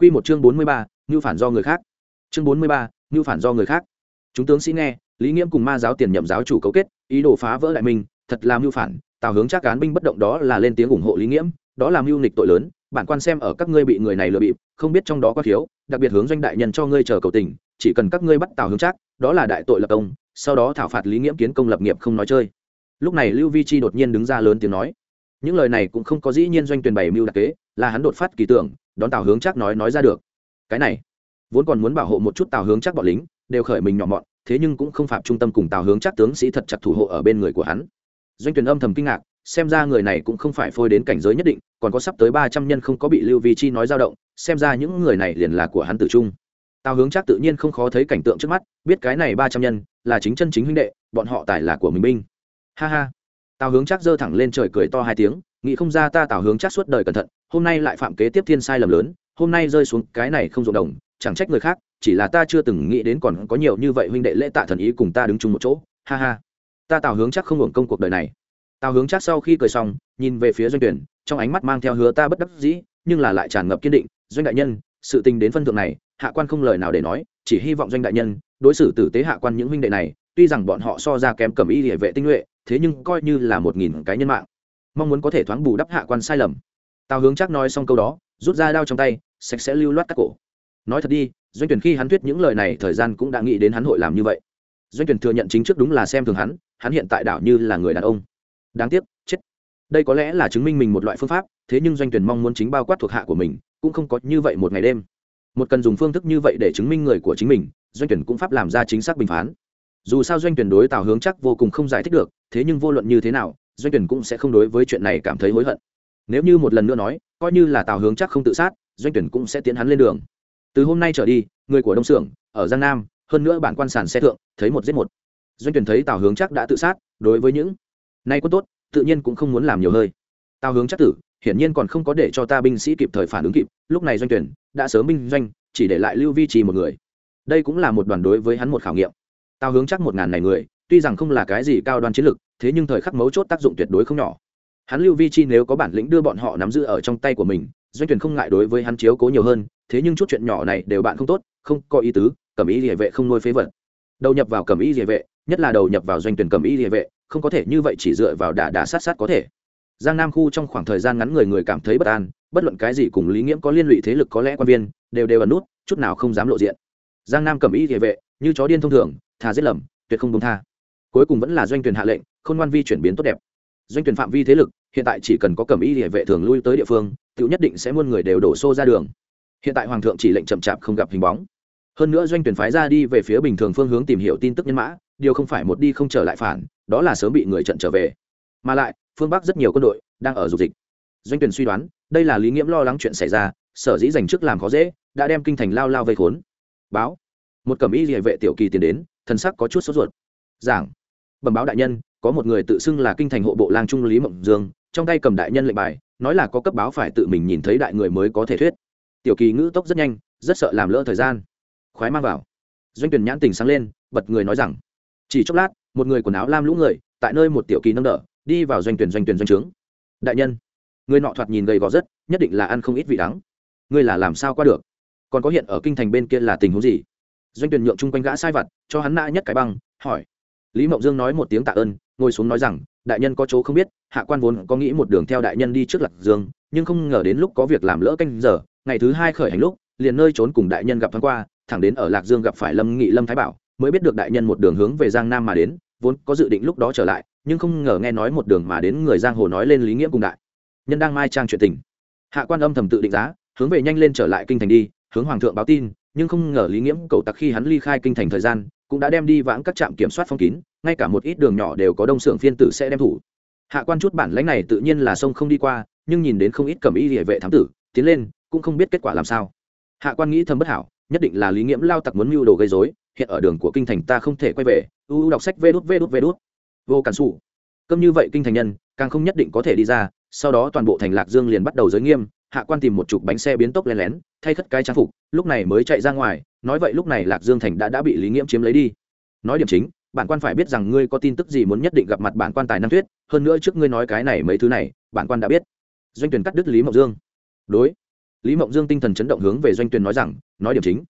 Quy một chương bốn mươi ba, như phản do người khác. Chương bốn mươi ba, như phản do người khác. Chúng tướng sĩ nghe, Lý Nghiễm cùng ma giáo tiền nhậm giáo chủ cấu kết, ý đồ phá vỡ lại mình, thật là mưu phản, Tào hướng chắc cán binh bất động đó là lên tiếng ủng hộ Lý Nghiễm, đó là mưu nghịch tội lớn, bản quan xem ở các ngươi bị người này lừa bịp, không biết trong đó có thiếu, đặc biệt hướng doanh đại nhân cho ngươi chờ cầu tình, chỉ cần các ngươi bắt Tào hướng chắc, đó là đại tội lập công, sau đó thảo phạt Lý Nghiễm kiến công lập nghiệp không nói chơi. Lúc này Lưu Vi Chi đột nhiên đứng ra lớn tiếng nói, những lời này cũng không có dĩ nhiên doanh tuyển bày mưu đặc kế, là hắn đột phát kỳ tưởng, đón Tào hướng chắc nói nói ra được. Cái này vốn còn muốn bảo hộ một chút tào hướng chắc bọn lính đều khởi mình nhỏ mọn thế nhưng cũng không phạm trung tâm cùng tào hướng chắc tướng sĩ thật chặt thủ hộ ở bên người của hắn. Doanh tuyển âm thầm kinh ngạc xem ra người này cũng không phải phôi đến cảnh giới nhất định còn có sắp tới ba trăm nhân không có bị lưu vi chi nói dao động xem ra những người này liền là của hắn tử trung. Tào hướng chắc tự nhiên không khó thấy cảnh tượng trước mắt biết cái này ba trăm nhân là chính chân chính huynh đệ bọn họ tài là của mình binh. Ha ha. Tào hướng chắc giơ thẳng lên trời cười to hai tiếng nghĩ không ra ta tào hướng chắc suốt đời cẩn thận, hôm nay lại phạm kế tiếp thiên sai lầm lớn, hôm nay rơi xuống cái này không rộng đồng, chẳng trách người khác, chỉ là ta chưa từng nghĩ đến còn có nhiều như vậy huynh đệ lễ tạ thần ý cùng ta đứng chung một chỗ, ha ha. Ta tào hướng chắc không hưởng công cuộc đời này. Tào hướng chắc sau khi cười xong, nhìn về phía doanh tuyển, trong ánh mắt mang theo hứa ta bất đắc dĩ, nhưng là lại tràn ngập kiên định, doanh đại nhân, sự tình đến phân thượng này, hạ quan không lời nào để nói, chỉ hy vọng doanh đại nhân đối xử tử tế hạ quan những huynh đệ này, tuy rằng bọn họ so ra kém cầm y địa vệ tinh nhuệ, thế nhưng coi như là một nghìn cái nhân mạng mong muốn có thể thoáng bù đắp hạ quan sai lầm. Tào hướng chắc nói xong câu đó, rút ra đao trong tay, sạch sẽ lưu loát các cổ. Nói thật đi, doanh tuyển khi hắn thuyết những lời này, thời gian cũng đã nghĩ đến hắn hội làm như vậy. Doanh tuyển thừa nhận chính trước đúng là xem thường hắn hắn hiện tại đảo như là người đàn ông. Đáng tiếc, chết. Đây có lẽ là chứng minh mình một loại phương pháp, thế nhưng doanh tuyển mong muốn chính bao quát thuộc hạ của mình, cũng không có như vậy một ngày đêm. Một cần dùng phương thức như vậy để chứng minh người của chính mình, doanh tuyển cũng pháp làm ra chính xác bình phán. Dù sao doanh tuyển đối tào hướng chắc vô cùng không giải thích được, thế nhưng vô luận như thế nào doanh tuyển cũng sẽ không đối với chuyện này cảm thấy hối hận. Nếu như một lần nữa nói, coi như là tào hướng chắc không tự sát, doanh tuyển cũng sẽ tiến hắn lên đường. Từ hôm nay trở đi, người của đông xưởng ở giang nam, hơn nữa bản quan sản xe thượng, thấy một giết một. Doanh tuyển thấy tào hướng chắc đã tự sát, đối với những nay quân tốt, tự nhiên cũng không muốn làm nhiều hơi. Tào hướng chắc tử, hiển nhiên còn không có để cho ta binh sĩ kịp thời phản ứng kịp, lúc này doanh tuyển đã sớm binh doanh, chỉ để lại lưu vi trì một người. Đây cũng là một đoàn đối với hắn một khảo nghiệm. Tào hướng chắc một ngàn này người, tuy rằng không là cái gì cao đoan chiến lực thế nhưng thời khắc mấu chốt tác dụng tuyệt đối không nhỏ. Hắn lưu vi chi nếu có bản lĩnh đưa bọn họ nắm giữ ở trong tay của mình, doanh tuyển không ngại đối với hắn chiếu cố nhiều hơn, thế nhưng chút chuyện nhỏ này đều bạn không tốt, không có ý tứ, cầm ý địa vệ không nuôi phế vật. Đầu nhập vào cầm ý địa vệ, nhất là đầu nhập vào doanh tuyển cầm ý địa vệ, không có thể như vậy chỉ dựa vào đả đả sát sát có thể. Giang nam khu trong khoảng thời gian ngắn người người cảm thấy bất an, bất luận cái gì cùng lý nghiễm có liên lụy thế lực có lẽ quan viên, đều đều ẩn nút, chút nào không dám lộ diện. Giang nam cầm ý địa vệ, như chó điên thông thường, thà giết lầm, tuyệt không công tha. Cuối cùng vẫn là doanh tuyển hạ lệnh khôn ngoan vi chuyển biến tốt đẹp. Doanh tuyển phạm vi thế lực, hiện tại chỉ cần có cầm y địa vệ thường lui tới địa phương tự nhất định sẽ muôn người đều đổ xô ra đường. Hiện tại hoàng thượng chỉ lệnh chậm chạp không gặp hình bóng. Hơn nữa doanh tuyển phái ra đi về phía bình thường phương hướng tìm hiểu tin tức nhân mã, điều không phải một đi không trở lại phản, đó là sớm bị người trận trở về. Mà lại, phương bắc rất nhiều quân đội đang ở dục dịch. Doanh tuyển suy đoán, đây là lý nghiễm lo lắng chuyện xảy ra, sở dĩ dành trước làm khó dễ, đã đem kinh thành lao lao vây khốn. Báo, một cẩm y địa vệ tiểu kỳ tiến đến thân sắc có chút sốt ruột. Giảng, bẩm báo đại nhân có một người tự xưng là kinh thành hộ bộ lang trung lý mộng dương, trong tay cầm đại nhân lệnh bài, nói là có cấp báo phải tự mình nhìn thấy đại người mới có thể thuyết. Tiểu kỳ ngữ tốc rất nhanh, rất sợ làm lỡ thời gian. Khoái mang vào. Doanh tuyển nhãn tình sáng lên, bật người nói rằng, chỉ chốc lát, một người quần áo lam lũ người, tại nơi một tiểu kỳ nâng đỡ, đi vào doanh tuyển doanh tuyển doanh trướng. Đại nhân, người nọ thoạt nhìn gầy gò rất, nhất định là ăn không ít vị đắng. Ngươi là làm sao qua được? Còn có hiện ở kinh thành bên kia là tình huống gì? Doanh tuyển nhượng chung quanh gã sai vặt, cho hắn nã nhất cái băng, hỏi. Lý mộng dương nói một tiếng tạ ơn ngồi xuống nói rằng, đại nhân có chỗ không biết, hạ quan vốn có nghĩ một đường theo đại nhân đi trước lạc dương, nhưng không ngờ đến lúc có việc làm lỡ canh giờ, ngày thứ hai khởi hành lúc, liền nơi trốn cùng đại nhân gặp thoáng qua, thẳng đến ở lạc dương gặp phải lâm nghị lâm thái bảo, mới biết được đại nhân một đường hướng về giang nam mà đến, vốn có dự định lúc đó trở lại, nhưng không ngờ nghe nói một đường mà đến người giang hồ nói lên lý nghĩa cùng đại nhân đang mai trang chuyện tình. Hạ quan âm thầm tự định giá, hướng về nhanh lên trở lại kinh thành đi, hướng hoàng thượng báo tin, nhưng không ngờ lý nghiễm cầu tặc khi hắn ly khai kinh thành thời gian cũng đã đem đi vãng các trạm kiểm soát phong kín, ngay cả một ít đường nhỏ đều có đông xưởng phiên tử sẽ đem thủ. Hạ quan chút bản lãnh này tự nhiên là sông không đi qua, nhưng nhìn đến không ít cầm y địa vệ thám tử, tiến lên, cũng không biết kết quả làm sao. Hạ quan nghĩ thầm bất hảo, nhất định là lý nghiễm lao tặc muốn mưu đồ gây dối hiện ở đường của kinh thành ta không thể quay về, u u đọc sách vê đút vê đút vê đút. Vô cản xù cơm như vậy kinh thành nhân, càng không nhất định có thể đi ra, sau đó toàn bộ thành lạc dương liền bắt đầu giới nghiêm hạ quan tìm một chục bánh xe biến tốc len lén, thay khất cái trang phục, lúc này mới chạy ra ngoài, nói vậy lúc này lạc dương thành đã đã bị lý nghiễm chiếm lấy đi. Nói điểm chính, bản quan phải biết rằng ngươi có tin tức gì muốn nhất định gặp mặt bản quan tài năng thuyết, hơn nữa trước ngươi nói cái này mấy thứ này, bản quan đã biết. Doanh tuyển cắt đứt lý mộng dương. Đối. Lý mộng dương tinh thần chấn động hướng về doanh tuyển nói rằng, nói điểm chính.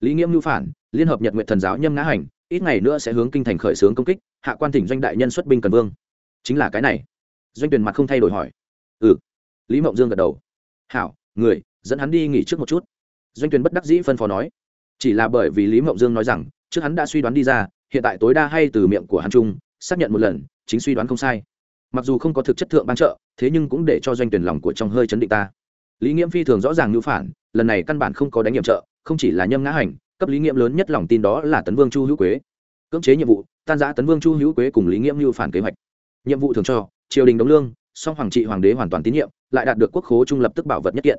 Lý nghiễm mưu phản, liên hợp nhật nguyện thần giáo nhâm ngã hành, ít ngày nữa sẽ hướng kinh thành khởi xướng công kích, hạ quan thỉnh doanh đại nhân xuất binh cần vương. Chính là cái này. Doanh tuyển mặt không thay đổi hỏi. Ừ. Lý mộng dương gật đầu hảo, người, dẫn hắn đi nghỉ trước một chút. Doanh tuyển bất đắc dĩ phân phó nói. Chỉ là bởi vì lý mộng dương nói rằng, trước hắn đã suy đoán đi ra, hiện tại tối đa hay từ miệng của hắn trung xác nhận một lần, chính suy đoán không sai. Mặc dù không có thực chất thượng ban trợ, thế nhưng cũng để cho doanh tuyển lòng của trong hơi chấn định ta. Lý nghiễm phi thường rõ ràng ngữ phản, lần này căn bản không có đánh nhiệm trợ, không chỉ là nhâm ngã hành, cấp lý nghiễm lớn nhất lòng tin đó là tấn vương chu hữu quế. Cưỡng chế nhiệm vụ, tan giã tấn vương chu hữu quế cùng lý nghiễm lưu phản kế hoạch. Nhiệm vụ thường cho, triều đình đóng lương, song hoàng trị hoàng đế hoàn toàn tín nhiệm lại đạt được quốc khố trung lập tức bảo vật nhất kiện.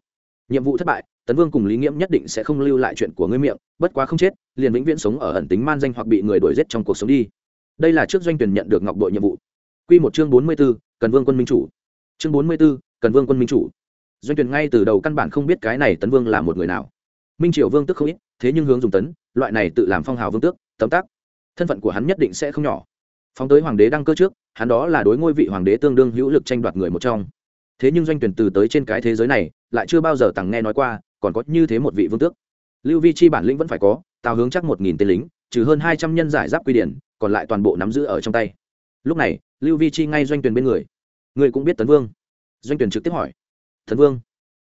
Nhiệm vụ thất bại tấn vương cùng lý nghiễm nhất định sẽ không lưu lại chuyện của ngươi miệng bất quá không chết liền vĩnh viễn sống ở ẩn tính man danh hoặc bị người đuổi giết trong cuộc sống đi. Đây là trước doanh tuyển nhận được ngọc đội nhiệm vụ. Quy một chương bốn mươi 44, cần vương quân minh chủ. Chương bốn mươi 44, cần vương quân minh chủ. Doanh tuyển ngay từ đầu căn bản không biết cái này tấn vương là một người nào. Minh triều vương tức không ít thế nhưng hướng dùng tấn loại này tự làm phong hào vương tước tấm tác thân phận của hắn nhất định sẽ không nhỏ. Phóng tới hoàng đế đăng cơ trước hắn đó là đối ngôi vị hoàng đế tương đương hữu lực tranh đoạt người một trong thế nhưng doanh tuyển từ tới trên cái thế giới này, lại chưa bao giờ tằng nghe nói qua, còn có như thế một vị vương tước. Lưu vi chi bản lĩnh vẫn phải có, tào hướng chắc một nghìn tên lính, trừ hơn hai trăm nhân giải giáp quy điển, còn lại toàn bộ nắm giữ ở trong tay. Lúc này, lưu vi chi ngay doanh tuyển bên người. Người cũng biết tấn vương. Doanh tuyển trực tiếp hỏi. Tấn vương?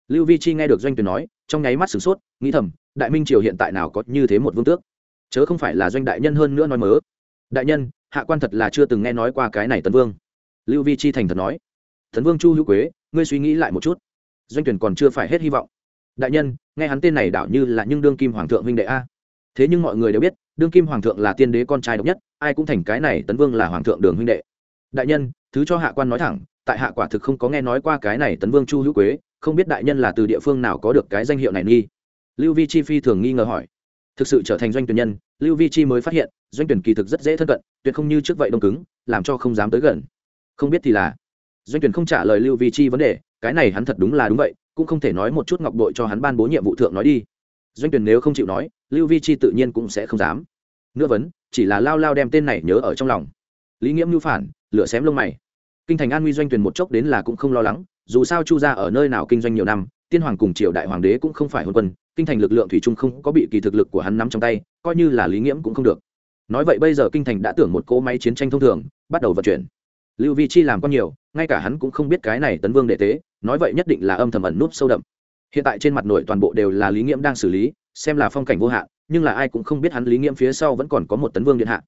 Lưu vi chi nghe được doanh tuyển nói, trong nháy mắt sửng sốt, nghĩ thầm, đại minh triều hiện tại nào có như thế một vương tước? Chớ không phải là doanh đại nhân hơn nữa nói mớ. Đại nhân, hạ quan thật là chưa từng nghe nói qua cái này tấn vương. Lưu vi chi thành thật nói. Thần vương chu hữu quế, ngươi suy nghĩ lại một chút. Doanh tuyển còn chưa phải hết hy vọng. Đại nhân, nghe hắn tên này đảo như là nhưng đương kim hoàng thượng huynh đệ a. Thế nhưng mọi người đều biết, đương kim hoàng thượng là tiên đế con trai độc nhất, ai cũng thành cái này tấn vương là hoàng thượng đường huynh đệ. Đại nhân, thứ cho hạ quan nói thẳng, tại hạ quả thực không có nghe nói qua cái này tấn vương chu hữu quế, không biết đại nhân là từ địa phương nào có được cái danh hiệu này nghi. Lưu vi chi phi thường nghi ngờ hỏi. Thực sự trở thành doanh tuyển nhân, lưu vi chi mới phát hiện, doanh tuyển kỳ thực rất dễ thân cận, tuyệt không như trước vậy đông cứng, làm cho không dám tới gần. Không biết thì là doanh tuyển không trả lời lưu vi chi vấn đề, cái này hắn thật đúng là đúng vậy, cũng không thể nói một chút ngọc đội cho hắn ban bố nhiệm vụ thượng nói đi. Doanh tuyển nếu không chịu nói, lưu vi chi tự nhiên cũng sẽ không dám. Nữa vấn, chỉ là lao lao đem tên này nhớ ở trong lòng. Lý nghiễm nhu phản, lửa xém lông mày. Kinh thành an nguy doanh tuyển một chốc đến là cũng không lo lắng, dù sao chu ra ở nơi nào kinh doanh nhiều năm, tiên hoàng cùng triều đại hoàng đế cũng không phải hôn quân, kinh thành lực lượng thủy trung không có bị kỳ thực lực của hắn nắm trong tay, coi như là lý nghiễm cũng không được. Nói vậy bây giờ kinh thành đã tưởng một cỗ máy chiến tranh thông thường, bắt đầu vận chuyển lưu vi chi làm con nhiều, ngay cả hắn cũng không biết cái này tấn vương đệ tế, nói vậy nhất định là âm thầm ẩn núp sâu đậm. Hiện tại trên mặt nội toàn bộ đều là lý nghiễm đang xử lý, xem là phong cảnh vô hạn, nhưng là ai cũng không biết hắn lý nghiễm phía sau vẫn còn có một tấn vương điện hạ.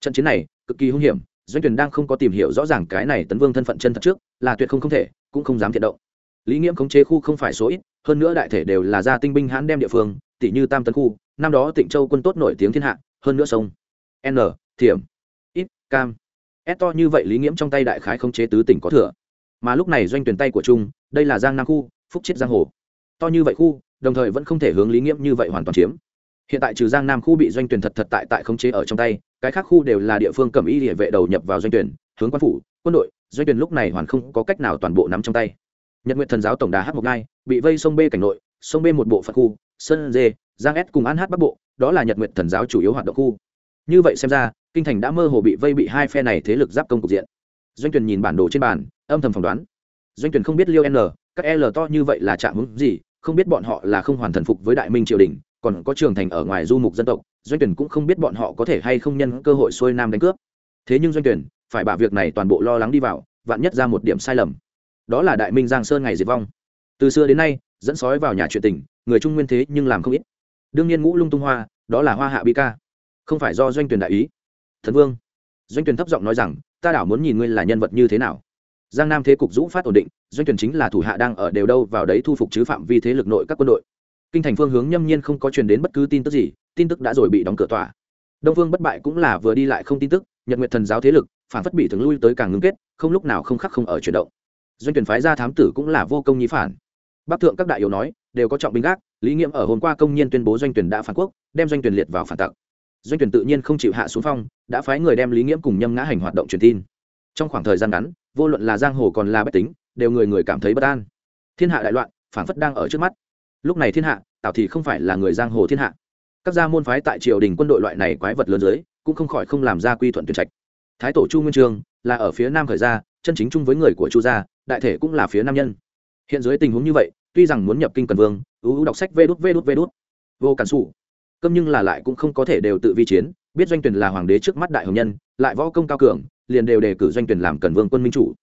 Trận chiến này, cực kỳ hung hiểm, doanh tuyển đang không có tìm hiểu rõ ràng cái này tấn vương thân phận chân thật trước, là tuyệt không không thể, cũng không dám thiện động. Lý nghiễm khống chế khu không phải số ít, hơn nữa đại thể đều là gia tinh binh hãn đem địa phương tỷ như tam tấn khu, năm đó tịnh châu quân tốt nổi tiếng thiên hạ, hơn nữa sông n, thiểm, ít, cam ép to như vậy lý nghiễm trong tay đại khái không chế tứ tỉnh có thừa. Mà lúc này doanh tuyển tay của trung, đây là giang nam khu, phúc chiết giang hồ. To như vậy khu, đồng thời vẫn không thể hướng lý nghiễm như vậy hoàn toàn chiếm. Hiện tại trừ giang nam khu bị doanh tuyển thật thật tại tại không chế ở trong tay, cái khác khu đều là địa phương cầm y địa vệ đầu nhập vào doanh tuyển, hướng quan phủ, quân đội, doanh tuyển lúc này hoàn không có cách nào toàn bộ nắm trong tay. Nhật nguyện thần giáo tổng đà h một ngai, bị vây sông b cảnh nội, sông b một bộ phận khu, sơn dê, giang s cùng an h bắc bộ, đó là nhật nguyện thần giáo chủ yếu hoạt động khu. Như vậy xem ra kinh thành đã mơ hồ bị vây bị hai phe này thế lực giáp công cục diện. Doanh tuyển nhìn bản đồ trên bàn, âm thầm phỏng đoán. Doanh tuyển không biết liêu n, các l to như vậy là chạm hướng gì, không biết bọn họ là không hoàn thần phục với đại minh triều đình, còn có trường thành ở ngoài du mục dân tộc, doanh tuyển cũng không biết bọn họ có thể hay không nhân cơ hội xuôi nam đánh cướp. Thế nhưng doanh tuyển phải 把 việc này toàn bộ lo lắng đi vào, vạn nhất ra một điểm sai lầm. Đó là đại minh giang sơn ngày diệt vong. Từ xưa đến nay, dẫn sói vào nhà chuyện tình, người trung nguyên thế nhưng làm không ít. Đương nhiên ngũ lung tung hoa, đó là hoa hạ bi ca. Không phải do doanh tuyển đại ý thần vương. Doanh tuyển thấp giọng nói rằng, ta đảo muốn nhìn ngươi là nhân vật như thế nào. Giang nam thế cục dũ phát ổn định, doanh tuyển chính là thủ hạ đang ở đều đâu vào đấy thu phục chứ phạm vi thế lực nội các quân đội. Kinh thành phương hướng nhâm nhiên không có truyền đến bất cứ tin tức gì, tin tức đã rồi bị đóng cửa tòa. Đông phương bất bại cũng là vừa đi lại không tin tức, nhật nguyện thần giáo thế lực, phản phất bị thường lui tới càng ngưng kết, không lúc nào không khắc không ở chuyển động. Doanh tuyển phái ra thám tử cũng là vô công nhí phản. Bắc thượng các đại yếu nói, đều có trọng binh gác, lý nghiệm ở hôm qua công nhiên tuyên bố doanh tuyển đã phản quốc, đem doanh tuyển liệt vào phản tặc doanh tuyển tự nhiên không chịu hạ xuống phong, đã phái người đem lý nghiễm cùng nhâm ngã hành hoạt động truyền tin. Trong khoảng thời gian ngắn, vô luận là giang hồ còn là bách tính, đều người người cảm thấy bất an. Thiên hạ đại loạn phản phất đang ở trước mắt. Lúc này thiên hạ tào thì không phải là người giang hồ thiên hạ. Các gia môn phái tại triều đình quân đội loại này quái vật lớn dưới, cũng không khỏi không làm ra quy thuận tuyển trạch. Thái tổ chu nguyên trường là ở phía nam khởi gia, chân chính chung với người của chu gia, đại thể cũng là phía nam nhân. Hiện dưới tình huống như vậy, tuy rằng muốn nhập kinh cần vương ưu đọc sách vê đút vê đút vê đút. Vô cản sủ câm nhưng là lại cũng không có thể đều tự vi chiến, biết doanh tuyển là hoàng đế trước mắt đại hồng nhân, lại võ công cao cường, liền đều đề cử doanh tuyển làm cần vương quân minh chủ.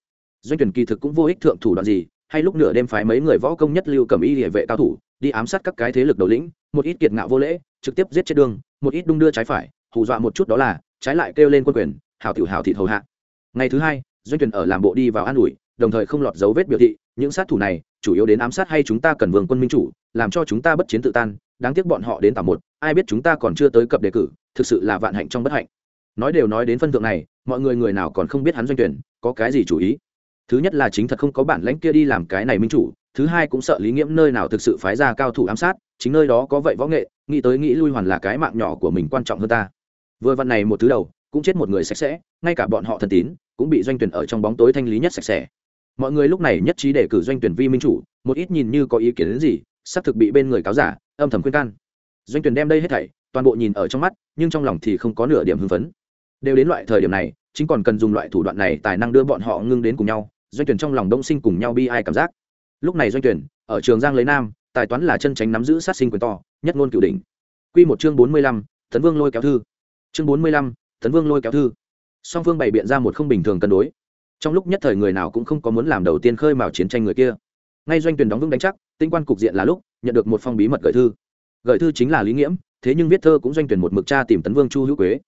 Doanh tuyển kỳ thực cũng vô ích thượng thủ đoạn gì, hay lúc nửa đêm phái mấy người võ công nhất lưu cầm y địa vệ cao thủ, đi ám sát các cái thế lực đầu lĩnh, một ít kiệt ngạo vô lễ, trực tiếp giết chết đường, một ít đung đưa trái phải, hù dọa một chút đó là, trái lại kêu lên quân quyền, hảo tiểu hảo thị hầu hạ. Ngày thứ hai, doanh tuyển ở làm bộ đi vào an ủi, đồng thời không lọt dấu vết biểu thị, những sát thủ này, chủ yếu đến ám sát hay chúng ta cần vương quân minh chủ, làm cho chúng ta bất chiến tự tan đáng tiếc bọn họ đến tầm một, ai biết chúng ta còn chưa tới cập đề cử, thực sự là vạn hạnh trong bất hạnh. Nói đều nói đến phân thượng này, mọi người người nào còn không biết hắn doanh tuyển, có cái gì chủ ý? Thứ nhất là chính thật không có bản lãnh kia đi làm cái này minh chủ, thứ hai cũng sợ lý nghiễm nơi nào thực sự phái ra cao thủ ám sát, chính nơi đó có vậy võ nghệ, nghĩ tới nghĩ lui hoàn là cái mạng nhỏ của mình quan trọng hơn ta. Vừa văn này một thứ đầu, cũng chết một người sạch sẽ, ngay cả bọn họ thần tín, cũng bị doanh tuyển ở trong bóng tối thanh lý nhất sạch sẽ. Mọi người lúc này nhất trí để cử doanh tuyển vi minh chủ, một ít nhìn như có ý kiến đến gì, xác thực bị bên người cáo giả âm thầm khuyên can. Doanh tuyển đem đây hết thảy toàn bộ nhìn ở trong mắt nhưng trong lòng thì không có nửa điểm hưng phấn. Đều đến loại thời điểm này chính còn cần dùng loại thủ đoạn này tài năng đưa bọn họ ngưng đến cùng nhau doanh tuyển trong lòng đông sinh cùng nhau bi ai cảm giác. Lúc này doanh tuyển ở trường giang lấy nam tài toán là chân tránh nắm giữ sát sinh quyền to nhất ngôn cửu đỉnh. Quy một chương bốn mươi lăm, tấn vương lôi kéo thư. Chương bốn mươi lăm, tấn vương lôi kéo thư. Song phương bày biện ra một không bình thường cân đối. Trong lúc nhất thời người nào cũng không có muốn làm đầu tiên khơi mào chiến tranh người kia. Ngay doanh tuyển đóng vững đánh chắc tinh quan cục diện là lúc nhận được một phong bí mật gửi thư. Gửi thư chính là lý nghiễm, thế nhưng viết thơ cũng doanh tuyển một mực cha tìm tấn vương chu hữu quế.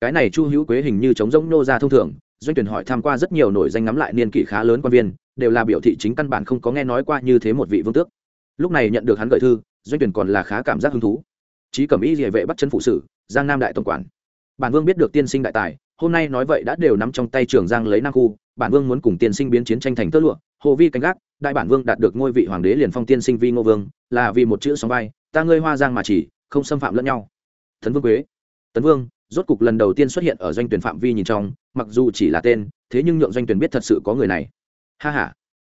Cái này chu hữu quế hình như chống rỗng nô ra thông thường, doanh tuyển hỏi tham qua rất nhiều nổi danh ngắm lại niên kỷ khá lớn quan viên, đều là biểu thị chính căn bản không có nghe nói qua như thế một vị vương tước. Lúc này nhận được hắn gửi thư, doanh tuyển còn là khá cảm giác hứng thú. Trí cẩm ý địa vệ bắt chân phụ sử, giang nam đại tổng quản. Bản vương biết được tiên sinh đại tài, hôm nay nói vậy đã đều nắm trong tay trường giang lấy nam khu, bản vương muốn cùng tiên sinh biến chiến tranh thành tơ lụa, hồ vi canh gác, đại bản vương đạt được ngôi vị hoàng đế liền phong tiên sinh vi ngô vương là vì một chữ sóng vai, ta ngươi hoa giang mà chỉ, không xâm phạm lẫn nhau. Thần vương quế. Tấn vương, rốt cục lần đầu tiên xuất hiện ở doanh tuyển phạm vi nhìn trong, mặc dù chỉ là tên, thế nhưng nhượng doanh tuyển biết thật sự có người này. Ha ha.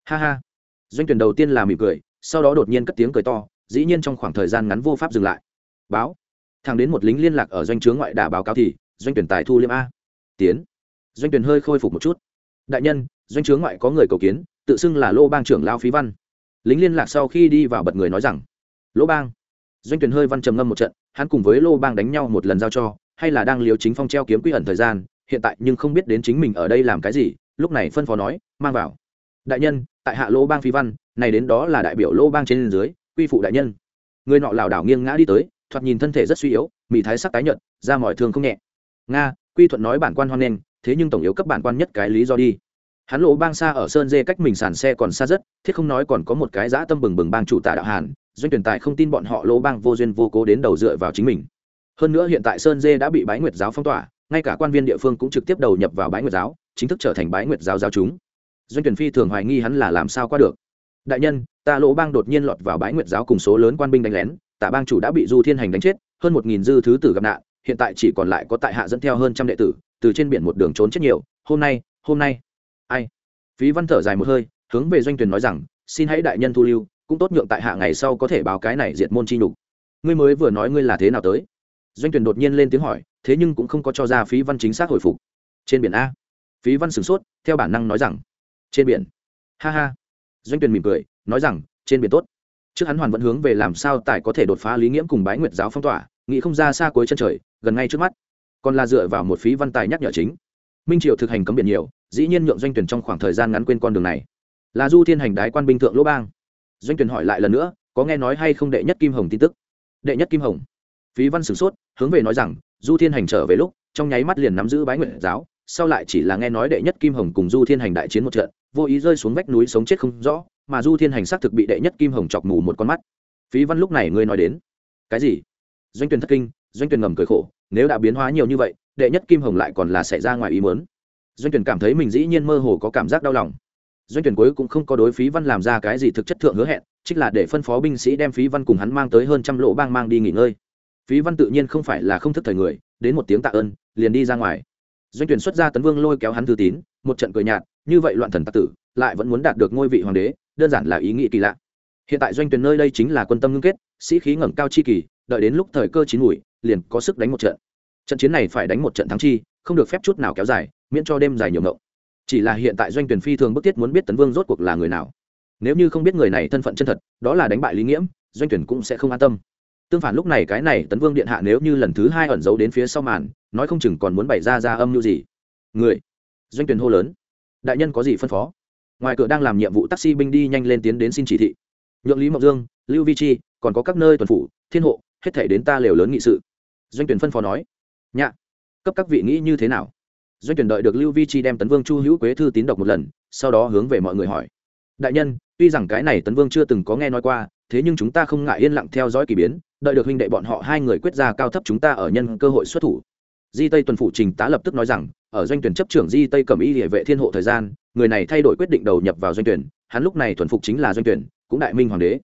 Ha ha. Doanh tuyển đầu tiên là mỉm cười, sau đó đột nhiên cất tiếng cười to, dĩ nhiên trong khoảng thời gian ngắn vô pháp dừng lại. Báo. Thằng đến một lính liên lạc ở doanh trướng ngoại đà báo cáo thì, doanh tuyển tài thu liêm a. Tiến. Doanh tuyển hơi khôi phục một chút. Đại nhân, doanh trướng ngoại có người cầu kiến, tự xưng là lô bang trưởng lao phí văn lính liên lạc sau khi đi vào bật người nói rằng, lỗ bang. Doanh tuyển hơi văn trầm ngâm một trận, hắn cùng với lô bang đánh nhau một lần giao cho, hay là đang liều chính phong treo kiếm quy ẩn thời gian, hiện tại nhưng không biết đến chính mình ở đây làm cái gì, lúc này phân phó nói, mang vào. Đại nhân, tại hạ lô bang phi văn, này đến đó là đại biểu lô bang trên dưới, quy phụ đại nhân. Người nọ lảo đảo nghiêng ngã đi tới, thoạt nhìn thân thể rất suy yếu mỹ thái sắc tái nhợt ra mọi thương không nhẹ. Nga, quy thuận nói bản quan hoan nghênh, thế nhưng tổng yếu cấp bản quan nhất cái lý do đi hắn lỗ bang xa ở sơn dê cách mình sàn xe còn xa rất, thiết không nói còn có một cái dã tâm bừng bừng bang chủ tả đạo hàn, doanh tuyển tài không tin bọn họ lỗ bang vô duyên vô cố đến đầu dựa vào chính mình. Hơn nữa hiện tại sơn dê đã bị bái nguyệt giáo phong tỏa, ngay cả quan viên địa phương cũng trực tiếp đầu nhập vào bái nguyệt giáo, chính thức trở thành bái nguyệt giáo giáo chúng. Doanh tuyển phi thường hoài nghi hắn là làm sao qua được. Đại nhân, ta lỗ bang đột nhiên lọt vào bái nguyệt giáo cùng số lớn quan binh đánh lén tạ bang chủ đã bị du thiên hành đánh chết, hơn một nghìn dư thứ tử gặp nạn, hiện tại chỉ còn lại có tại hạ dẫn theo hơn trăm đệ tử, từ trên biển một đường trốn chết nhiều, hôm nay hôm nay ai? Phí văn thở dài một hơi, hướng về doanh tuyển nói rằng, xin hãy đại nhân thu lưu, cũng tốt nhượng tại hạ ngày sau có thể báo cái này diệt môn chi nhục. Ngươi mới vừa nói ngươi là thế nào tới? Doanh tuyển đột nhiên lên tiếng hỏi, thế nhưng cũng không có cho ra phí văn chính xác hồi phục. Trên biển a. Phí văn sửng sốt, theo bản năng nói rằng, trên biển. Ha ha. Doanh tuyển mỉm cười, nói rằng, trên biển tốt. Trước hắn hoàn vẫn hướng về làm sao tài có thể đột phá lý nghiễm cùng bái nguyệt giáo phong tỏa, nghĩ không ra xa cuối chân trời, gần ngay trước mắt. Còn là dựa vào một phí văn tài nhắc nhở chính minh triều thực hành cấm biển nhiều, dĩ nhiên nhượng doanh tuyển trong khoảng thời gian ngắn quên con đường này. Là du thiên hành đái quan binh thượng lỗ bang. Doanh tuyển hỏi lại lần nữa, có nghe nói hay không đệ nhất kim hồng tin tức? Đệ nhất kim hồng. Phí văn sửng sốt, hướng về nói rằng, du thiên hành trở về lúc, trong nháy mắt liền nắm giữ bái nguyện giáo, sau lại chỉ là nghe nói đệ nhất kim hồng cùng du thiên hành đại chiến một trận, vô ý rơi xuống vách núi sống chết không rõ, mà du thiên hành xác thực bị đệ nhất kim hồng chọc mù một con mắt. Phí văn lúc này ngươi nói đến. Cái gì? Doanh tuyển thất kinh, doanh tuyển ngầm cười khổ, nếu đã biến hóa nhiều như vậy đệ nhất kim hồng lại còn là xảy ra ngoài ý muốn. Doanh tuyển cảm thấy mình dĩ nhiên mơ hồ có cảm giác đau lòng. Doanh tuyển cuối cũng không có đối phí văn làm ra cái gì thực chất thượng hứa hẹn, trích là để phân phó binh sĩ đem phí văn cùng hắn mang tới hơn trăm lỗ bang mang đi nghỉ ngơi. Phí văn tự nhiên không phải là không thức thời người, đến một tiếng tạ ơn, liền đi ra ngoài. Doanh tuyển xuất ra tấn vương lôi kéo hắn thư tín, một trận cười nhạt, như vậy loạn thần tạc tử, lại vẫn muốn đạt được ngôi vị hoàng đế, đơn giản là ý nghĩ kỳ lạ. Hiện tại doanh tuyển nơi đây chính là quân tâm ngưng kết, sĩ khí ngẩng cao chi kỳ, đợi đến lúc thời cơ chín mùi, liền có sức đánh một trận trận chiến này phải đánh một trận thắng chi, không được phép chút nào kéo dài, miễn cho đêm dài nhiều ngộng. Chỉ là hiện tại doanh tuyển phi thường bức thiết muốn biết tấn vương rốt cuộc là người nào. Nếu như không biết người này thân phận chân thật, đó là đánh bại lý nghiễm, doanh tuyển cũng sẽ không an tâm. Tương phản lúc này cái này tấn vương điện hạ nếu như lần thứ hai ẩn giấu đến phía sau màn, nói không chừng còn muốn bày ra ra âm mưu gì. Người. Doanh tuyển hô lớn. Đại nhân có gì phân phó? Ngoài cửa đang làm nhiệm vụ taxi binh đi nhanh lên tiến đến xin chỉ thị. Nhượng lý mộng dương, lưu vi chi, còn có các nơi tuần phủ, thiên hộ, hết thể đến ta lều lớn nghị sự. Doanh tuyển phân phó nói nhạ, cấp các vị nghĩ như thế nào? Doanh tuyển đợi được lưu vi chi đem tấn vương chu hữu quế thư tín đọc một lần, sau đó hướng về mọi người hỏi. Đại nhân, tuy rằng cái này tấn vương chưa từng có nghe nói qua, thế nhưng chúng ta không ngại yên lặng theo dõi k ỳ biến, đợi được huynh đệ bọn họ hai người quyết ra cao thấp chúng ta ở nhân cơ hội xuất thủ. Di tây tuần phủ trình tá lập tức nói rằng, ở doanh tuyển chấp trưởng di tây cầm y địa vệ thiên hộ thời gian, người này thay đổi quyết định đầu nhập vào doanh tuyển, hắn lúc này thuần phục chính là doanh tuyển, cũng đại minh hoàng đế.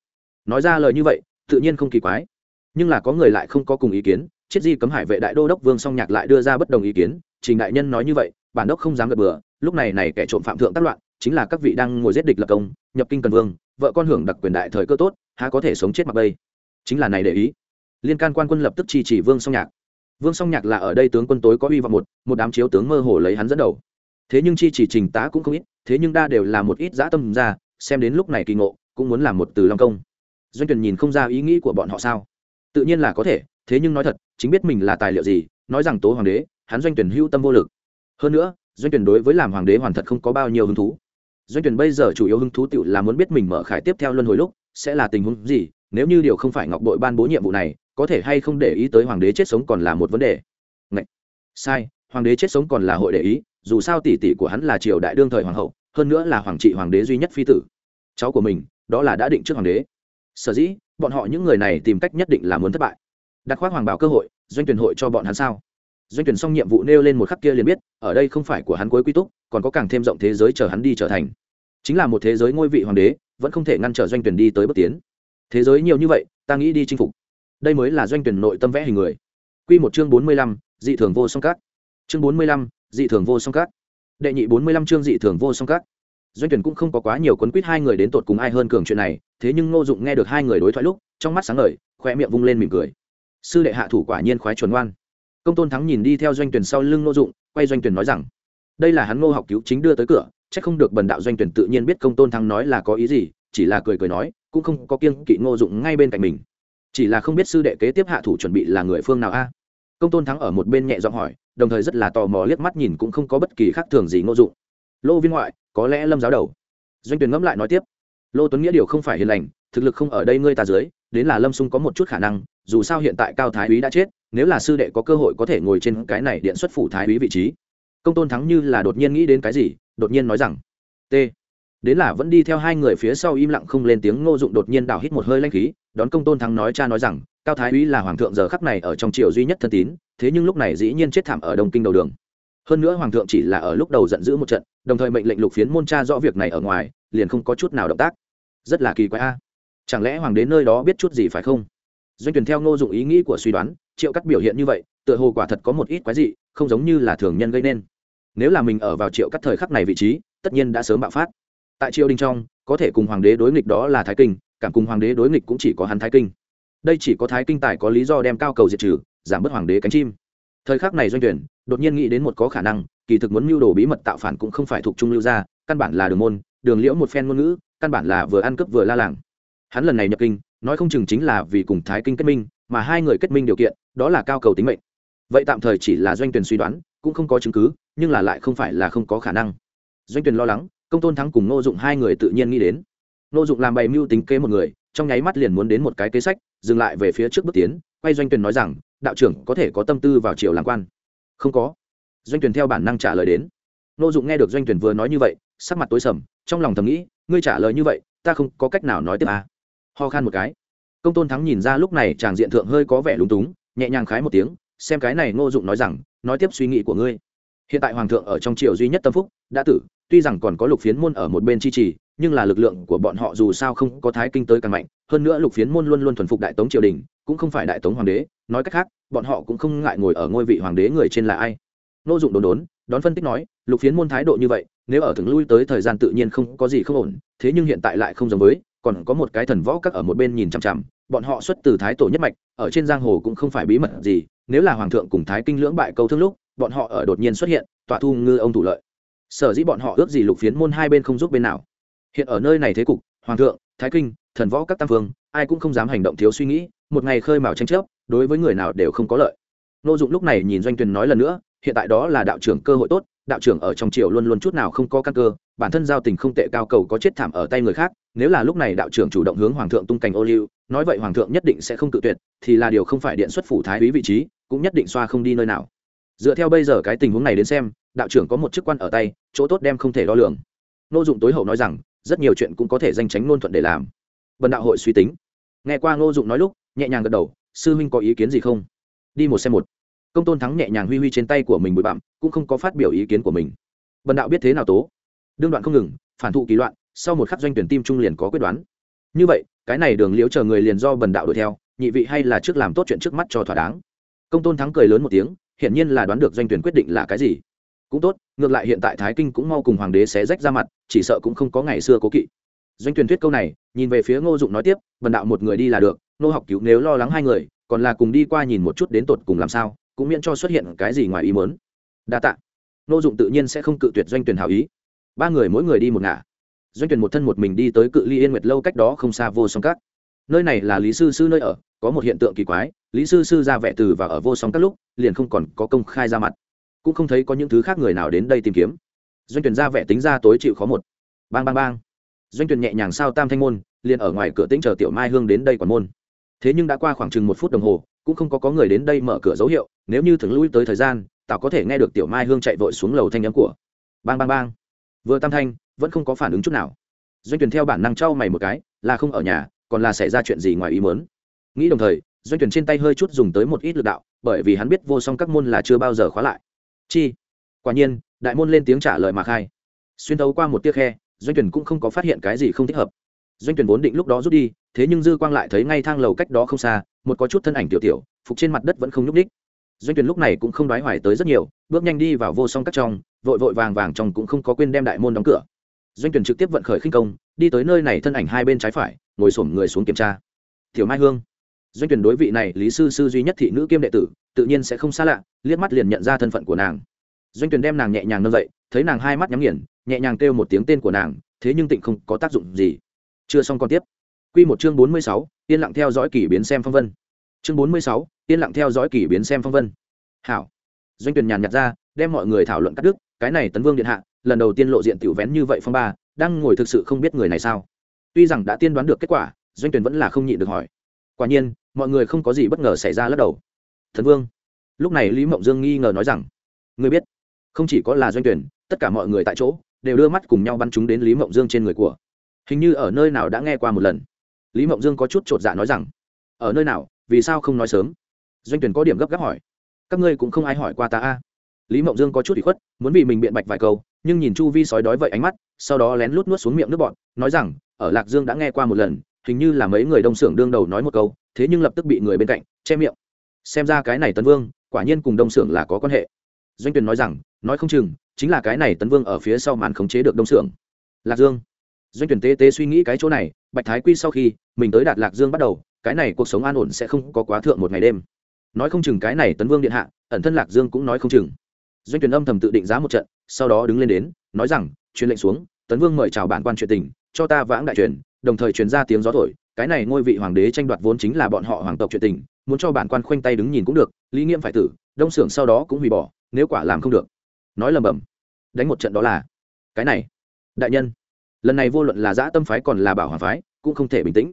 Nói ra lời như vậy, tự nhiên không kỳ quái. Nhưng là có người lại không có cùng ý kiến chiết di cấm hải vệ đại đô đốc vương song nhạc lại đưa ra bất đồng ý kiến, trình đại nhân nói như vậy, bản đốc không dám gật bừa, lúc này này kẻ trộm phạm thượng tác loạn, chính là các vị đang ngồi giết địch lập công, nhập kinh cần vương, vợ con hưởng đặc quyền đại thời cơ tốt, há có thể sống chết mặc bây. Chính là này để ý. Liên can quan quân lập tức chỉ chỉ vương song nhạc. Vương song nhạc là ở đây tướng quân tối có uy vọng một một đám chiếu tướng mơ hồ lấy hắn dẫn đầu. Thế nhưng chi chỉ trình tá cũng không ít, thế nhưng đa đều là một ít dã tâm ra, xem đến lúc này kỳ ngộ, cũng muốn làm một từ long công. Doanh tuyển nhìn không ra ý nghĩ của bọn họ sao? Tự nhiên là có thể thế nhưng nói thật, chính biết mình là tài liệu gì, nói rằng tố hoàng đế, hắn doanh tuyển hưu tâm vô lực. Hơn nữa, doanh tuyển đối với làm hoàng đế hoàn thật không có bao nhiêu hứng thú. Doanh tuyển bây giờ chủ yếu hứng thú tự là muốn biết mình mở khải tiếp theo luân hồi lúc, sẽ là tình huống gì, nếu như điều không phải ngọc đội ban bố nhiệm vụ này, có thể hay không để ý tới hoàng đế chết sống còn là một vấn đề. Ngậy! sai, hoàng đế chết sống còn là hội để ý, dù sao tỷ tỷ của hắn là triều đại đương thời hoàng hậu, hơn nữa là hoàng trị hoàng đế duy nhất phi tử. Cháu của mình, đó là đã định trước hoàng đế. Sở dĩ, bọn họ những người này tìm cách nhất định là muốn thất bại đặt khoác hoàng bảo cơ hội doanh tuyển hội cho bọn hắn sao? Doanh tuyển xong nhiệm vụ nêu lên một khắc kia liền biết ở đây không phải của hắn cuối quy túc còn có càng thêm rộng thế giới chờ hắn đi trở thành. Chính là một thế giới ngôi vị hoàng đế vẫn không thể ngăn trở doanh tuyển đi tới bước tiến. Thế giới nhiều như vậy ta nghĩ đi chinh phục. Đây mới là doanh tuyển nội tâm vẽ hình người. Quy một chương bốn mươi lăm, dị thường vô song cát chương bốn mươi lăm, dị thường vô song cát đệ nhị bốn mươi lăm chương dị thường vô song cát doanh tuyển cũng không có quá nhiều quấn quýt hai người đến tột cùng ai hơn cường chuyện này thế nhưng ngô dụng nghe được hai người đối thoại lúc trong mắt sáng ngời khoe miệng vung lên mỉm cười sư đệ hạ thủ quả nhiên khoái chuẩn ngoan. Công tôn thắng nhìn đi theo doanh tuyển sau lưng ngô dụng, quay doanh tuyển nói rằng, đây là hắn ngô học cứu chính đưa tới cửa, chắc không được bần đạo doanh tuyển tự nhiên biết công tôn thắng nói là có ý gì, chỉ là cười cười nói, cũng không có kiêng kỵ ngô dụng ngay bên cạnh mình. Chỉ là không biết sư đệ kế tiếp hạ thủ chuẩn bị là người phương nào a? Công tôn thắng ở một bên nhẹ giọng hỏi, đồng thời rất là tò mò liếc mắt nhìn cũng không có bất kỳ khác thường gì ngô dụng. Lô viên ngoại, có lẽ lâm giáo đầu. Doanh tuyển ngẫm lại nói tiếp, lô tuấn nghĩa điều không phải hiền lành, thực lực không ở đây ngươi ta dưới, đến là lâm sung có một chút khả năng dù sao hiện tại cao thái úy đã chết, nếu là sư đệ có cơ hội có thể ngồi trên cái này điện xuất phủ thái úy vị trí. Công tôn thắng như là đột nhiên nghĩ đến cái gì, đột nhiên nói rằng, t. Đến là vẫn đi theo hai người phía sau im lặng không lên tiếng, ngô dụng đột nhiên đào hít một hơi lanh khí, đón công tôn thắng nói cha nói rằng, cao thái úy là hoàng thượng giờ khắp này ở trong triều duy nhất thân tín, thế nhưng lúc này dĩ nhiên chết thảm ở đông kinh đầu đường. Hơn nữa hoàng thượng chỉ là ở lúc đầu giận dữ một trận, đồng thời mệnh lệnh lục phiến môn cha rõ việc này ở ngoài, liền không có chút nào động tác. Rất là kỳ quái a. Chẳng lẽ hoàng đến nơi đó biết chút gì phải không? Doanh tuyển theo ngô dụng ý nghĩ của suy đoán, triệu cắt biểu hiện như vậy, tựa hồ quả thật có một ít quái dị, không giống như là thường nhân gây nên. Nếu là mình ở vào triệu cắt thời khắc này vị trí, tất nhiên đã sớm bạo phát. Tại triều đình trong, có thể cùng hoàng đế đối nghịch đó là thái kinh, cảm cùng hoàng đế đối nghịch cũng chỉ có hắn thái kinh. Đây chỉ có thái kinh tài có lý do đem cao cầu diệt trừ, giảm bớt hoàng đế cánh chim. Thời khắc này doanh tuyển đột nhiên nghĩ đến một có khả năng, kỳ thực muốn mưu đồ bí mật tạo phản cũng không phải thuộc trung lưu gia, căn bản là đường môn, đường liễu một phen ngôn ngữ, căn bản là vừa ăn cướp vừa la làng. Hắn lần này nhập kinh nói không chừng chính là vì cùng thái kinh kết minh, mà hai người kết minh điều kiện, đó là cao cầu tính mệnh. Vậy tạm thời chỉ là doanh tuyển suy đoán, cũng không có chứng cứ, nhưng là lại không phải là không có khả năng. Doanh tuyển lo lắng, công tôn thắng cùng ngô dụng hai người tự nhiên nghĩ đến. Ngô dụng làm bày mưu tính kế một người, trong nháy mắt liền muốn đến một cái kế sách, dừng lại về phía trước bước tiến, quay doanh tuyển nói rằng, đạo trưởng, có thể có tâm tư vào triều làm quan? Không có. Doanh tuyển theo bản năng trả lời đến. Ngô dụng nghe được doanh tuyển vừa nói như vậy, sắc mặt tối sầm, trong lòng thầm nghĩ, ngươi trả lời như vậy, ta không có cách nào nói tiếp à ho khan một cái. Công tôn thắng nhìn ra lúc này chàng diện thượng hơi có vẻ lúng túng, nhẹ nhàng khái một tiếng, xem cái này ngô dụng nói rằng, nói tiếp suy nghĩ của ngươi. Hiện tại hoàng thượng ở trong triều duy nhất tâm phúc, đã tử, tuy rằng còn có lục phiến môn ở một bên chi trì, nhưng là lực lượng của bọn họ dù sao không có thái kinh tới càng mạnh, hơn nữa lục phiến môn luôn luôn thuần phục đại tống triều đình, cũng không phải đại tống hoàng đế, nói cách khác, bọn họ cũng không ngại ngồi ở ngôi vị hoàng đế người trên là ai. Ngô dụng đồn đốn, đón phân tích nói, lục phiến môn thái độ như vậy, nếu ở thường lui tới thời gian tự nhiên không có gì không ổn, thế nhưng hiện tại lại không giống với còn có một cái thần võ các ở một bên nhìn chằm chằm, bọn họ xuất từ thái tổ nhất mạch, ở trên giang hồ cũng không phải bí mật gì, nếu là hoàng thượng cùng thái kinh lưỡng bại câu thương lúc, bọn họ ở đột nhiên xuất hiện, tọa thu ngư ông thủ lợi. Sở dĩ bọn họ ước gì lục phiến môn hai bên không giúp bên nào. Hiện ở nơi này thế cục, hoàng thượng, thái kinh, thần võ các tam vương, ai cũng không dám hành động thiếu suy nghĩ, một ngày khơi mào tranh chấp, đối với người nào đều không có lợi. Nô dụng lúc này nhìn doanh tuyền nói lần nữa, hiện tại đó là đạo trưởng cơ hội tốt đạo trưởng ở trong triều luôn luôn chút nào không có căn cơ, bản thân giao tình không tệ cao cầu có chết thảm ở tay người khác, nếu là lúc này đạo trưởng chủ động hướng hoàng thượng tung cành ô liu, nói vậy hoàng thượng nhất định sẽ không cự tuyệt, thì là điều không phải điện xuất phủ thái úy vị trí, cũng nhất định xoa không đi nơi nào. Dựa theo bây giờ cái tình huống này đến xem, đạo trưởng có một chức quan ở tay, chỗ tốt đem không thể đo lường. Nô dụng tối hậu nói rằng, rất nhiều chuyện cũng có thể danh tránh luôn thuận để làm. Bần đạo hội suy tính. Nghe qua ngô dụng nói lúc, nhẹ nhàng gật đầu, sư huynh có ý kiến gì không? Đi một xem một công tôn thắng nhẹ nhàng huy huy trên tay của mình bụi bặm, cũng không có phát biểu ý kiến của mình. Bần đạo biết thế nào tố? Đương đoạn không ngừng, phản thụ kỳ loạn, sau một khắc doanh tuyển tim trung liền có quyết đoán. Như vậy, cái này đường liễu chờ người liền do bần đạo đuổi theo, nhị vị hay là trước làm tốt chuyện trước mắt cho thỏa đáng. Công tôn thắng cười lớn một tiếng, hiển nhiên là đoán được doanh tuyển quyết định là cái gì. Cũng tốt, ngược lại hiện tại thái kinh cũng mau cùng hoàng đế xé rách ra mặt, chỉ sợ cũng không có ngày xưa cố kỵ. Doanh tuyển thuyết câu này, nhìn về phía ngô dụng nói tiếp, bần đạo một người đi là được, nô học cứu nếu lo lắng hai người, còn là cùng đi qua nhìn một chút đến tột cùng làm sao cũng miễn cho xuất hiện cái gì ngoài ý muốn. Đa tạ. Nô dụng tự nhiên sẽ không cự tuyệt doanh tuyển hảo ý. Ba người mỗi người đi một ngả. Doanh tuyển một thân một mình đi tới cự ly yên nguyệt lâu cách đó không xa vô song các. Nơi này là lý sư sư nơi ở, có một hiện tượng kỳ quái, lý sư sư ra vẻ từ và ở vô song các lúc, liền không còn có công khai ra mặt. Cũng không thấy có những thứ khác người nào đến đây tìm kiếm. Doanh tuyển ra vẻ tính ra tối chịu khó một. Bang bang bang. Doanh tuyển nhẹ nhàng sao tam thanh môn, liền ở ngoài cửa tĩnh chờ tiểu mai hương đến đây quản môn. Thế nhưng đã qua khoảng chừng một phút đồng hồ cũng không có có người đến đây mở cửa dấu hiệu, nếu như thường lui tới thời gian, tào có thể nghe được tiểu mai hương chạy vội xuống lầu thanh nhắm của bang bang bang. Vừa tam thanh, vẫn không có phản ứng chút nào. Doanh tuyển theo bản năng trao mày một cái, là không ở nhà, còn là xảy ra chuyện gì ngoài ý muốn. Nghĩ đồng thời, doanh tuyển trên tay hơi chút dùng tới một ít lực đạo, bởi vì hắn biết vô song các môn là chưa bao giờ khóa lại. Chi? Quả nhiên, đại môn lên tiếng trả lời mà khai. Xuyên thấu qua một tia khe, doanh tuyển cũng không có phát hiện cái gì không thích hợp. Doanh tuyển vốn định lúc đó rút đi, thế nhưng dư quang lại thấy ngay thang lầu cách đó không xa một có chút thân ảnh tiểu tiểu, phục trên mặt đất vẫn không nhúc ních doanh tuyển lúc này cũng không đoái hoài tới rất nhiều, bước nhanh đi vào vô song các trong, vội vội vàng vàng trong cũng không có quên đem đại môn đóng cửa. Doanh tuyển trực tiếp vận khởi khinh công, đi tới nơi này thân ảnh hai bên trái phải, ngồi xổm người xuống kiểm tra. Tiểu mai hương. Doanh tuyển đối vị này lý sư sư duy nhất thị nữ kiêm đệ tử, tự nhiên sẽ không xa lạ, liếc mắt liền nhận ra thân phận của nàng. Doanh tuyển đem nàng nhẹ nhàng nâng dậy, thấy nàng hai mắt nhắm nghiền, nhẹ nhàng kêu một tiếng tên của nàng, thế nhưng tịnh không có tác dụng gì. Chưa xong còn tiếp quy một chương bốn mươi sáu, yên lặng theo dõi kỳ biến xem phong vân. Chương bốn mươi sáu, yên lặng theo dõi kỳ biến xem phong vân. Hảo. Doanh tuyền nhàn nhạt ra đem mọi người thảo luận cắt đứt cái này tấn vương điện hạ lần đầu tiên lộ diện tiểu vén như vậy phong ba đang ngồi thực sự không biết người này sao. Tuy rằng đã tiên đoán được kết quả doanh tuyền vẫn là không nhịn được hỏi. Quả nhiên mọi người không có gì bất ngờ xảy ra lắc đầu. Thần vương. Lúc này lý mộng dương nghi ngờ nói rằng người biết không chỉ có là doanh tuyền tất cả mọi người tại chỗ đều đưa mắt cùng nhau bắn chúng đến lý mộng dương trên người của. Hình như ở nơi nào đã nghe qua một lần lý mộng dương có chút chột dạ nói rằng, ở nơi nào? Vì sao không nói sớm? Doanh tuyển có điểm gấp gáp hỏi, các ngươi cũng không ai hỏi qua ta a. Lý mộng dương có chút bị khuất, muốn vì mình biện bạch vài câu, nhưng nhìn chu vi sói đói vậy ánh mắt, sau đó lén lút nuốt xuống miệng nước bọn nói rằng, ở lạc dương đã nghe qua một lần, hình như là mấy người đông xưởng đương đầu nói một câu, thế nhưng lập tức bị người bên cạnh che miệng. Xem ra cái này tấn vương, quả nhiên cùng đông xưởng là có quan hệ. Doanh tuyền nói rằng, nói không chừng, chính là cái này tấn vương ở phía sau màn khống chế được đông xưởng lạc dương doanh tuyển tế tế suy nghĩ cái chỗ này, bạch thái quy sau khi mình tới đạt lạc dương bắt đầu, cái này cuộc sống an ổn sẽ không có quá thượng một ngày đêm. Nói không chừng cái này tấn vương điện hạ, ẩn thân lạc dương cũng nói không chừng. Doanh tuyển âm thầm tự định giá một trận, sau đó đứng lên đến, nói rằng, truyền lệnh xuống, tấn vương mời chào bản quan chuyện tình, cho ta vãng đại truyền, đồng thời truyền ra tiếng gió thổi, cái này ngôi vị hoàng đế tranh đoạt vốn chính là bọn họ hoàng tộc chuyện tình, muốn cho bản quan khoanh tay đứng nhìn cũng được, lý nghiêm phải tử, đông xưởng sau đó cũng hủy bỏ, nếu quả làm không được. Nói lầm bầm, đánh một trận đó là, cái này, đại nhân lần này vô luận là giã tâm phái còn là bảo hoàng phái, cũng không thể bình tĩnh.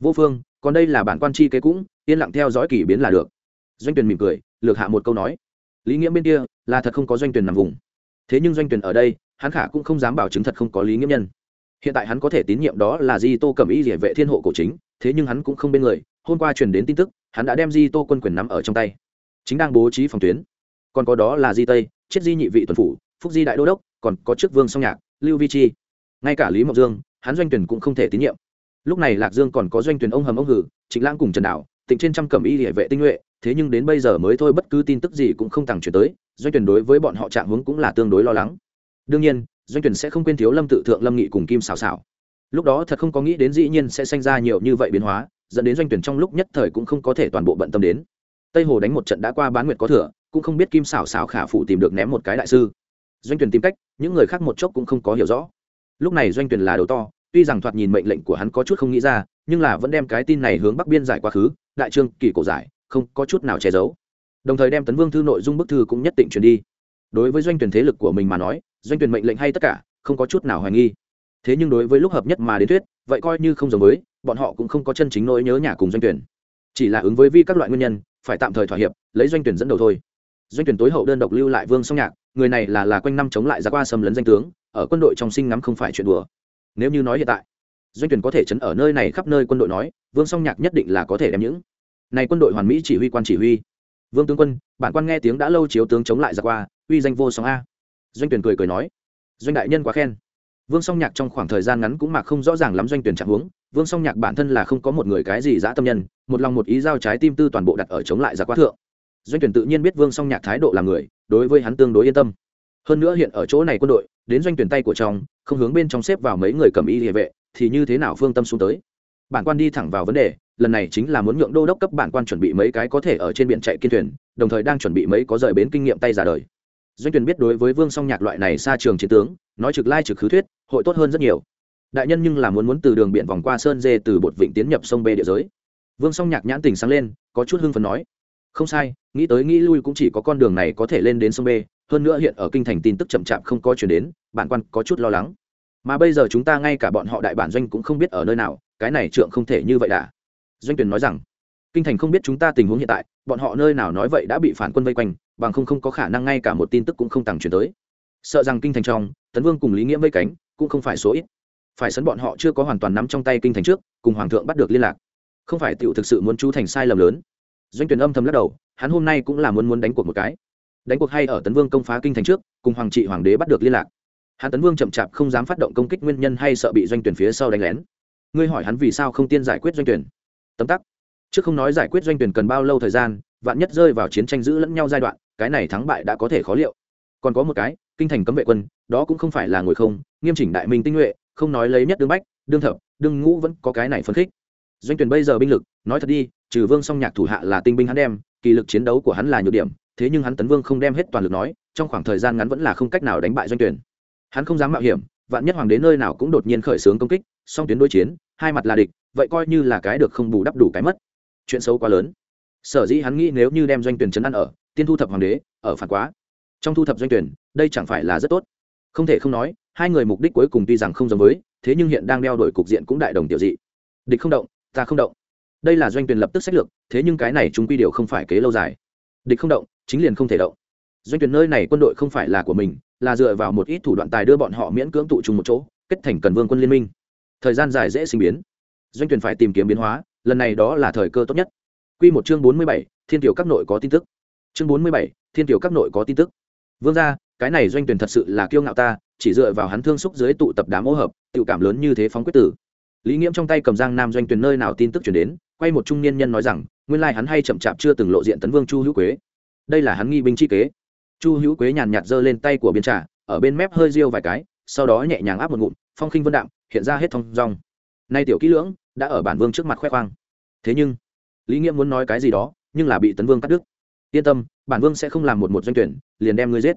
Vô phương, còn đây là bản quan chi kế cũng, yên lặng theo dõi kỳ biến là được. Doanh tuyển mỉm cười, lược hạ một câu nói. Lý nghĩa bên kia, là thật không có doanh tuyển nằm vùng. Thế nhưng doanh tuyển ở đây, hắn khả cũng không dám bảo chứng thật không có lý nghĩa nhân. Hiện tại hắn có thể tín nhiệm đó là di tô cầm ý địa vệ thiên hộ cổ chính, thế nhưng hắn cũng không bên người. Hôm qua truyền đến tin tức, hắn đã đem di tô quân quyền nắm ở trong tay. Chính đang bố trí phòng tuyến. Còn có đó là di tây chiết di nhị vị tuần phủ, phúc di đại đô đốc, còn có chức vương song nhạc, lưu vi chi ngay cả lý mộc dương, hắn doanh tuyển cũng không thể tín nhiệm. Lúc này lạc dương còn có doanh tuyển ông hầm ông hử, trịnh lãng cùng trần đảo, tịnh trên trăm cẩm y địa vệ tinh nhuệ, thế nhưng đến bây giờ mới thôi bất cứ tin tức gì cũng không tàng chuyển tới, doanh tuyển đối với bọn họ trạng hướng cũng là tương đối lo lắng. Đương nhiên, doanh tuyển sẽ không quên thiếu lâm tự thượng lâm nghị cùng kim xào xào lúc đó thật không có nghĩ đến dĩ nhiên sẽ sinh ra nhiều như vậy biến hóa, dẫn đến doanh tuyển trong lúc nhất thời cũng không có thể toàn bộ bận tâm đến. Tây hồ đánh một trận đã qua bán nguyệt có thừa, cũng không biết kim xảo xảo khả phụ tìm được ném một cái đại sư. Doanh tuyển tìm cách, những người khác một chốc cũng không có hiểu rõ lúc này doanh tuyển là đầu to, tuy rằng thoạt nhìn mệnh lệnh của hắn có chút không nghĩ ra, nhưng là vẫn đem cái tin này hướng bắc biên giải quá khứ, đại trương, kỳ cổ giải, không có chút nào che giấu. Đồng thời đem tấn vương thư nội dung bức thư cũng nhất định truyền đi. Đối với doanh tuyển thế lực của mình mà nói, doanh tuyển mệnh lệnh hay tất cả, không có chút nào hoài nghi. Thế nhưng đối với lúc hợp nhất mà đến thuyết, vậy coi như không giống với, bọn họ cũng không có chân chính nỗi nhớ nhà cùng doanh tuyển chỉ là ứng với vi các loại nguyên nhân, phải tạm thời thỏa hiệp, lấy doanh tuyển dẫn đầu thôi. Doanh tuyển tối hậu đơn độc lưu lại vương song nhạc người này là là quanh năm chống lại giặc qua xâm lấn danh tướng, ở quân đội trong sinh ngắm không phải chuyện đùa. Nếu như nói hiện tại, doanh tuyển có thể chấn ở nơi này khắp nơi quân đội nói, vương song nhạc nhất định là có thể đem những này quân đội hoàn mỹ chỉ huy quan chỉ huy. Vương tướng quân, bản quan nghe tiếng đã lâu chiếu tướng chống lại giặc qua, uy danh vô song a. Doanh tuyển cười cười nói, doanh đại nhân quá khen. Vương song nhạc trong khoảng thời gian ngắn cũng mặc không rõ ràng lắm doanh tuyển trạng huống. Vương song nhạc bản thân là không có một người cái gì dã tâm nhân, một lòng một ý giao trái tim tư toàn bộ đặt ở chống lại giặc quá thượng doanh tuyển tự nhiên biết vương song nhạc thái độ là người, đối với hắn tương đối yên tâm. Hơn nữa hiện ở chỗ này quân đội, đến doanh tuyển tay của trong, không hướng bên trong xếp vào mấy người cầm y địa vệ, thì như thế nào phương tâm xuống tới? Bản quan đi thẳng vào vấn đề, lần này chính là muốn nhượng đô đốc cấp bản quan chuẩn bị mấy cái có thể ở trên biển chạy kiên thuyền, đồng thời đang chuẩn bị mấy có rời bến kinh nghiệm tay ra đời. Doanh tuyển biết đối với vương song nhạc loại này xa trường chiến tướng, nói trực lai trực khứ thuyết, hội tốt hơn rất nhiều. Đại nhân nhưng là muốn muốn từ đường biển vòng qua sơn dê từ bột vịnh tiến nhập sông bê địa giới. Vương song nhạc nhãn tình sáng lên, có chút hưng phấn nói không sai, nghĩ tới nghĩ lui cũng chỉ có con đường này có thể lên đến sông bê hơn nữa hiện ở kinh thành tin tức chậm chạp không có chuyển đến, bản quan có chút lo lắng. Mà bây giờ chúng ta ngay cả bọn họ đại bản doanh cũng không biết ở nơi nào, cái này trượng không thể như vậy đã. Doanh tuyển nói rằng, kinh thành không biết chúng ta tình huống hiện tại, bọn họ nơi nào nói vậy đã bị phản quân vây quanh, bằng không không có khả năng ngay cả một tin tức cũng không tàng truyền tới. Sợ rằng kinh thành trong, tấn vương cùng lý nghĩa vây cánh, cũng không phải số ít. Phải sấn bọn họ chưa có hoàn toàn nắm trong tay kinh thành trước, cùng hoàng thượng bắt được liên lạc. Không phải tiểu thực sự muốn chú thành sai lầm lớn doanh tuyển âm thầm lắc đầu, hắn hôm nay cũng là muốn muốn đánh cuộc một cái. Đánh cuộc hay ở tấn vương công phá kinh thành trước, cùng hoàng trị hoàng đế bắt được liên lạc. Hắn tấn vương chậm chạp không dám phát động công kích nguyên nhân hay sợ bị doanh tuyển phía sau đánh lén. Ngươi hỏi hắn vì sao không tiên giải quyết doanh tuyển? Tấm tắc. Trước không nói giải quyết doanh tuyển cần bao lâu thời gian, vạn nhất rơi vào chiến tranh giữ lẫn nhau giai đoạn, cái này thắng bại đã có thể khó liệu. Còn có một cái, kinh thành cấm vệ quân, đó cũng không phải là ngồi không, nghiêm chỉnh đại minh tinh nhuệ, không nói lấy nhất đương bách, đương thập đương ngũ vẫn có cái này phân khích. Doanh tuyển bây giờ binh lực nói thật đi, trừ vương song nhạc thủ hạ là tinh binh hắn đem, kỳ lực chiến đấu của hắn là nhược điểm, thế nhưng hắn tấn vương không đem hết toàn lực nói, trong khoảng thời gian ngắn vẫn là không cách nào đánh bại doanh tuyển. Hắn không dám mạo hiểm, vạn nhất hoàng đến nơi nào cũng đột nhiên khởi xướng công kích, song tuyến đối chiến, hai mặt là địch, vậy coi như là cái được không bù đắp đủ cái mất. Chuyện xấu quá lớn. Sở dĩ hắn nghĩ nếu như đem doanh tuyển chấn ăn ở, tiên thu thập hoàng đế, ở phản quá. Trong thu thập doanh tuyển, đây chẳng phải là rất tốt. Không thể không nói, hai người mục đích cuối cùng tuy rằng không giống với, thế nhưng hiện đang đeo đổi cục diện cũng đại đồng tiểu dị. Địch không động, ta không động đây là doanh tuyển lập tức sách lược thế nhưng cái này chúng quy điều không phải kế lâu dài. Địch không động chính liền không thể động. Doanh tuyển nơi này quân đội không phải là của mình là dựa vào một ít thủ đoạn tài đưa bọn họ miễn cưỡng tụ chung một chỗ kết thành cần vương quân liên minh. Thời gian dài dễ sinh biến. Doanh tuyển phải tìm kiếm biến hóa lần này đó là thời cơ tốt nhất. Quy một chương bốn mươi bảy, thiên tiểu các nội có tin tức. Chương bốn mươi bảy, thiên tiểu các nội có tin tức. Vương gia cái này doanh tuyển thật sự là kiêu ngạo ta chỉ dựa vào hắn thương xúc dưới tụ tập đám ô hợp tự cảm lớn như thế phóng quyết tử. Lý nghiễm trong tay cầm giang nam doanh tuyển nơi nào tin tức chuyển đến quay một trung niên nhân nói rằng, nguyên lai hắn hay chậm chạp chưa từng lộ diện tấn vương chu hữu quế. Đây là hắn nghi binh chi kế. Chu hữu quế nhàn nhạt giơ lên tay của biên trà, ở bên mép hơi riêu vài cái, sau đó nhẹ nhàng áp một ngụm, phong khinh vân đạm, hiện ra hết thong rong nay tiểu kỹ lưỡng đã ở bản vương trước mặt khoe khoang. Thế nhưng, lý nghĩa muốn nói cái gì đó, nhưng là bị tấn vương cắt đứt. Yên tâm, bản vương sẽ không làm một một doanh tuyển, liền đem ngươi giết.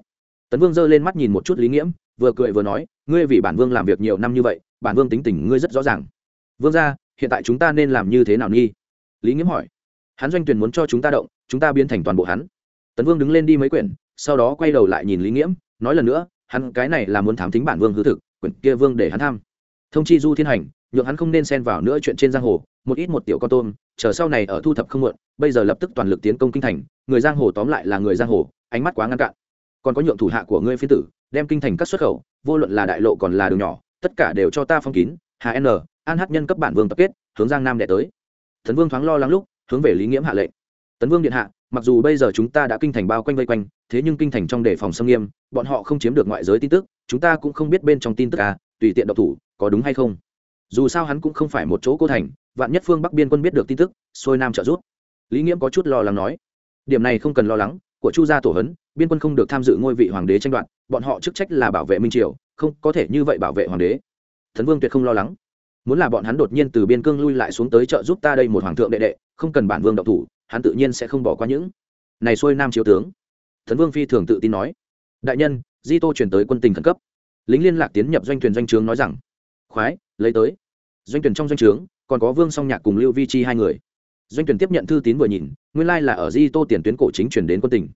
Tấn vương giơ lên mắt nhìn một chút lý nghiễm vừa cười vừa nói, ngươi vì bản vương làm việc nhiều năm như vậy, bản vương tính tình ngươi rất rõ ràng. Vương ra hiện tại chúng ta nên làm như thế nào nghi? Lý nghiễm hỏi. Hắn doanh tuyển muốn cho chúng ta động, chúng ta biến thành toàn bộ hắn. Tấn vương đứng lên đi mấy quyển, sau đó quay đầu lại nhìn lý nghiễm, nói lần nữa, hắn cái này là muốn thám tính bản vương hư thực, quyển kia vương để hắn tham. Thông chi du thiên hành, nhượng hắn không nên xen vào nữa chuyện trên giang hồ, một ít một tiểu con tôm, chờ sau này ở thu thập không muộn, bây giờ lập tức toàn lực tiến công kinh thành, người giang hồ tóm lại là người giang hồ, ánh mắt quá ngăn cạn còn có nhượng thủ hạ của ngươi phi tử, đem kinh thành các xuất khẩu, vô luận là đại lộ còn là đường nhỏ, tất cả đều cho ta phong kín, hà n an hát nhân cấp bản vương tập kết, hướng giang nam đệ tới. Tấn vương thoáng lo lắng lúc, hướng về lý nghiễm hạ lệnh. Tấn vương điện hạ, mặc dù bây giờ chúng ta đã kinh thành bao quanh vây quanh, thế nhưng kinh thành trong đề phòng xâm nghiêm, bọn họ không chiếm được ngoại giới tin tức, chúng ta cũng không biết bên trong tin tức à tùy tiện độc thủ, có đúng hay không? Dù sao hắn cũng không phải một chỗ cô thành, vạn nhất phương bắc biên quân biết được tin tức, xuôi nam trợ giúp. Lý nghiễm có chút lo lắng nói. Điểm này không cần lo lắng, của chu gia tổ hấn biên quân không được tham dự ngôi vị hoàng đế tranh đoạt, bọn họ chức trách là bảo vệ minh triều, không có thể như vậy bảo vệ hoàng đế. Thần vương tuyệt không lo lắng muốn là bọn hắn đột nhiên từ biên cương lui lại xuống tới trợ giúp ta đây một hoàng thượng đệ đệ, không cần bản vương độc thủ, hắn tự nhiên sẽ không bỏ qua những này xuôi nam chiếu tướng. Thần vương phi thường tự tin nói. Đại nhân, di tô chuyển tới quân tình khẩn cấp. Lính liên lạc tiến nhập doanh thuyền doanh trướng nói rằng, khoái, lấy tới. Doanh tuyển trong doanh trướng, còn có vương song nhạc cùng lưu vi chi hai người. Doanh tuyển tiếp nhận thư tín vừa nhìn, nguyên lai là ở di tô tiền tuyến cổ chính chuyển đến quân tỉnh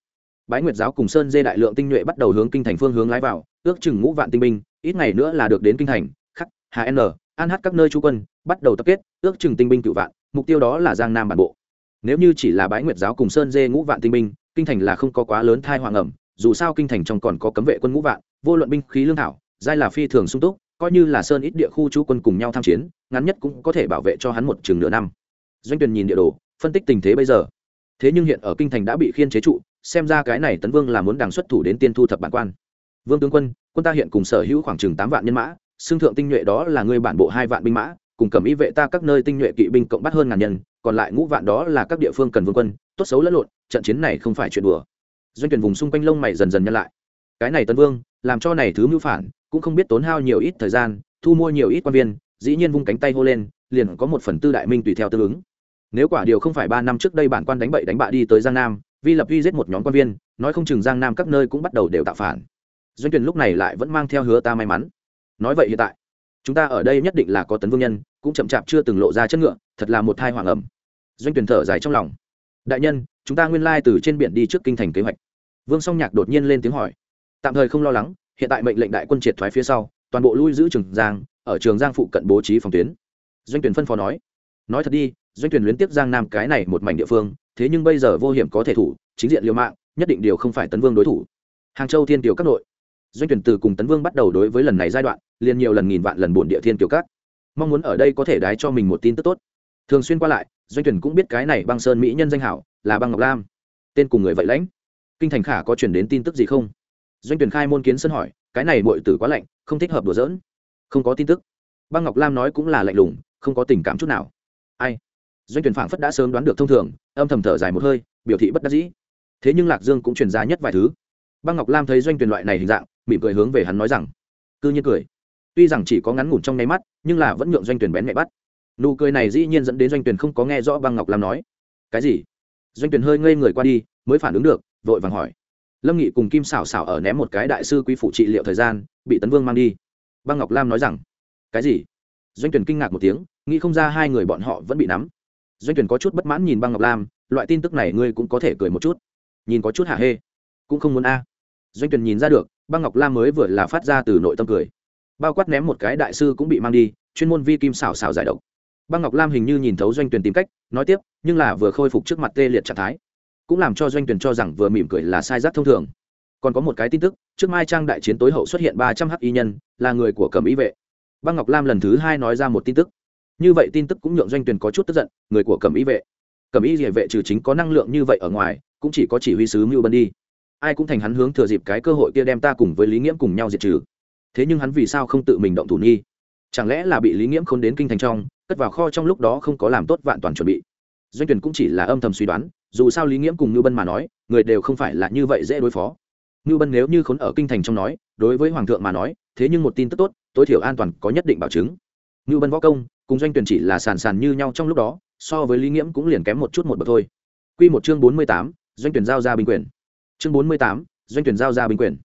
bái nguyệt giáo cùng sơn dê đại lượng tinh nhuệ bắt đầu hướng kinh thành phương hướng lái vào, ước chừng ngũ vạn tinh binh, ít ngày nữa là được đến kinh thành, khắc, hà n an hát các nơi chú quân, bắt đầu tập kết, ước chừng tinh binh cựu vạn, mục tiêu đó là giang nam bản bộ. Nếu như chỉ là bái nguyệt giáo cùng sơn dê ngũ vạn tinh binh, kinh thành là không có quá lớn thai hoàng ẩm, dù sao kinh thành trong còn có cấm vệ quân ngũ vạn, vô luận binh khí lương thảo, giai là phi thường sung túc, coi như là sơn ít địa khu chú quân cùng nhau tham chiến, ngắn nhất cũng có thể bảo vệ cho hắn một chừng nửa năm. Doanh tuyền nhìn địa đồ, phân tích tình thế bây giờ. Thế nhưng hiện ở kinh thành đã bị khiên chế trụ, xem ra cái này tấn vương là muốn đằng xuất thủ đến tiên thu thập bản quan. Vương tướng quân quân ta hiện cùng sở hữu khoảng chừng tám vạn nhân mã xương thượng tinh nhuệ đó là người bản bộ hai vạn binh mã, cùng cầm ý vệ ta các nơi tinh nhuệ kỵ binh cộng bắt hơn ngàn nhân, còn lại ngũ vạn đó là các địa phương cần vương quân, tốt xấu lẫn lộn, trận chiến này không phải chuyện đùa. Doanh tuyển vùng xung quanh lông mày dần dần nhân lại. Cái này tấn vương, làm cho này thứ mưu phản, cũng không biết tốn hao nhiều ít thời gian, thu mua nhiều ít quan viên, dĩ nhiên vung cánh tay hô lên, liền có một phần tư đại minh tùy theo tương ứng. Nếu quả điều không phải ba năm trước đây bản quan đánh bậy đánh bạ đi tới giang nam, vi lập uy giết một nhóm quan viên, nói không chừng giang nam các nơi cũng bắt đầu đều tạo phản. Doanh tuyển lúc này lại vẫn mang theo hứa ta may mắn nói vậy hiện tại, chúng ta ở đây nhất định là có tấn vương nhân, cũng chậm chạp chưa từng lộ ra chất ngựa, thật là một thai hoàng ẩm. Doanh tuyển thở dài trong lòng. Đại nhân, chúng ta nguyên lai từ trên biển đi trước kinh thành kế hoạch. Vương song nhạc đột nhiên lên tiếng hỏi. Tạm thời không lo lắng, hiện tại mệnh lệnh đại quân triệt thoái phía sau, toàn bộ lui giữ trường giang, ở trường giang phụ cận bố trí phòng tuyến. Doanh tuyển phân phó nói. Nói thật đi, doanh tuyển luyến tiếp giang nam cái này một mảnh địa phương, thế nhưng bây giờ vô hiểm có thể thủ, chính diện liều mạng, nhất định điều không phải tấn vương đối thủ. Hàng châu thiên tiểu các nội doanh tuyển từ cùng tấn vương bắt đầu đối với lần này giai đoạn, liền nhiều lần nghìn vạn lần bổn địa thiên kiều cát. Mong muốn ở đây có thể đái cho mình một tin tức tốt. Thường xuyên qua lại, doanh tuyển cũng biết cái này băng sơn mỹ nhân danh hảo, là băng ngọc lam. Tên cùng người vậy lãnh. Kinh thành khả có chuyển đến tin tức gì không? Doanh tuyển khai môn kiến sân hỏi, cái này muội tử quá lạnh, không thích hợp đùa giỡn. Không có tin tức. Băng ngọc lam nói cũng là lạnh lùng, không có tình cảm chút nào. Ai? Doanh tuyển phảng phất đã sớm đoán được thông thường, âm thầm thở dài một hơi, biểu thị bất đắc dĩ. Thế nhưng lạc dương cũng truyền ra nhất vài thứ. Băng ngọc lam thấy doanh tuyển loại này hình dạng mỉm cười hướng về hắn nói rằng, cư nhiên cười. Tuy rằng chỉ có ngắn ngủn trong nháy mắt, nhưng là vẫn nhượng doanh tuyển bén mẹ bắt. Nụ cười này dĩ nhiên dẫn đến doanh tuyển không có nghe rõ băng ngọc lam nói. Cái gì? Doanh tuyển hơi ngây người qua đi, mới phản ứng được, vội vàng hỏi. Lâm nghị cùng kim xảo xảo ở ném một cái đại sư quý phụ trị liệu thời gian, bị tấn vương mang đi. Băng ngọc lam nói rằng, cái gì? Doanh tuyển kinh ngạc một tiếng, nghĩ không ra hai người bọn họ vẫn bị nắm. Doanh tuyển có chút bất mãn nhìn băng ngọc lam, loại tin tức này ngươi cũng có thể cười một chút. Nhìn có chút hả hê. Cũng không muốn a. Doanh tuyển nhìn ra được băng ngọc lam mới vừa là phát ra từ nội tâm cười. Bao quát ném một cái đại sư cũng bị mang đi, chuyên môn vi kim xảo xảo giải độc. Băng ngọc lam hình như nhìn thấu doanh tuyển tìm cách, nói tiếp, nhưng là vừa khôi phục trước mặt tê liệt trạng thái, cũng làm cho doanh tuyển cho rằng vừa mỉm cười là sai giác thông thường. Còn có một cái tin tức, trước mai trang đại chiến tối hậu xuất hiện ba trăm h y nhân, là người của cẩm ý vệ. Băng ngọc lam lần thứ hai nói ra một tin tức. Như vậy tin tức cũng nhượng doanh tuyển có chút tức giận, người của cẩm ý vệ. Cẩm ý địa vệ trừ chính có năng lượng như vậy ở ngoài, cũng chỉ có chỉ huy sứ mưu bân đi ai cũng thành hắn hướng thừa dịp cái cơ hội kia đem ta cùng với lý nghiễm cùng nhau diệt trừ. Thế nhưng hắn vì sao không tự mình động thủ nghi? Chẳng lẽ là bị lý nghiễm khôn đến kinh thành trong cất vào kho trong lúc đó không có làm tốt vạn toàn chuẩn bị? Doanh tuyển cũng chỉ là âm thầm suy đoán dù sao lý nghiễm cùng ngưu bân mà nói người đều không phải là như vậy dễ đối phó. Ngưu bân nếu như khốn ở kinh thành trong nói đối với hoàng thượng mà nói thế nhưng một tin tức tốt tối thiểu an toàn có nhất định bảo chứng. Ngưu bân võ công cùng doanh tuyển chỉ là sàn sàn như nhau trong lúc đó so với lý nghiễm cũng liền kém một chút một bậc thôi. Quy một chương bốn mươi tám, doanh tuyển giao ra bình quyền chương bốn mươi tám, doanh tuyển giao ra binh quyền.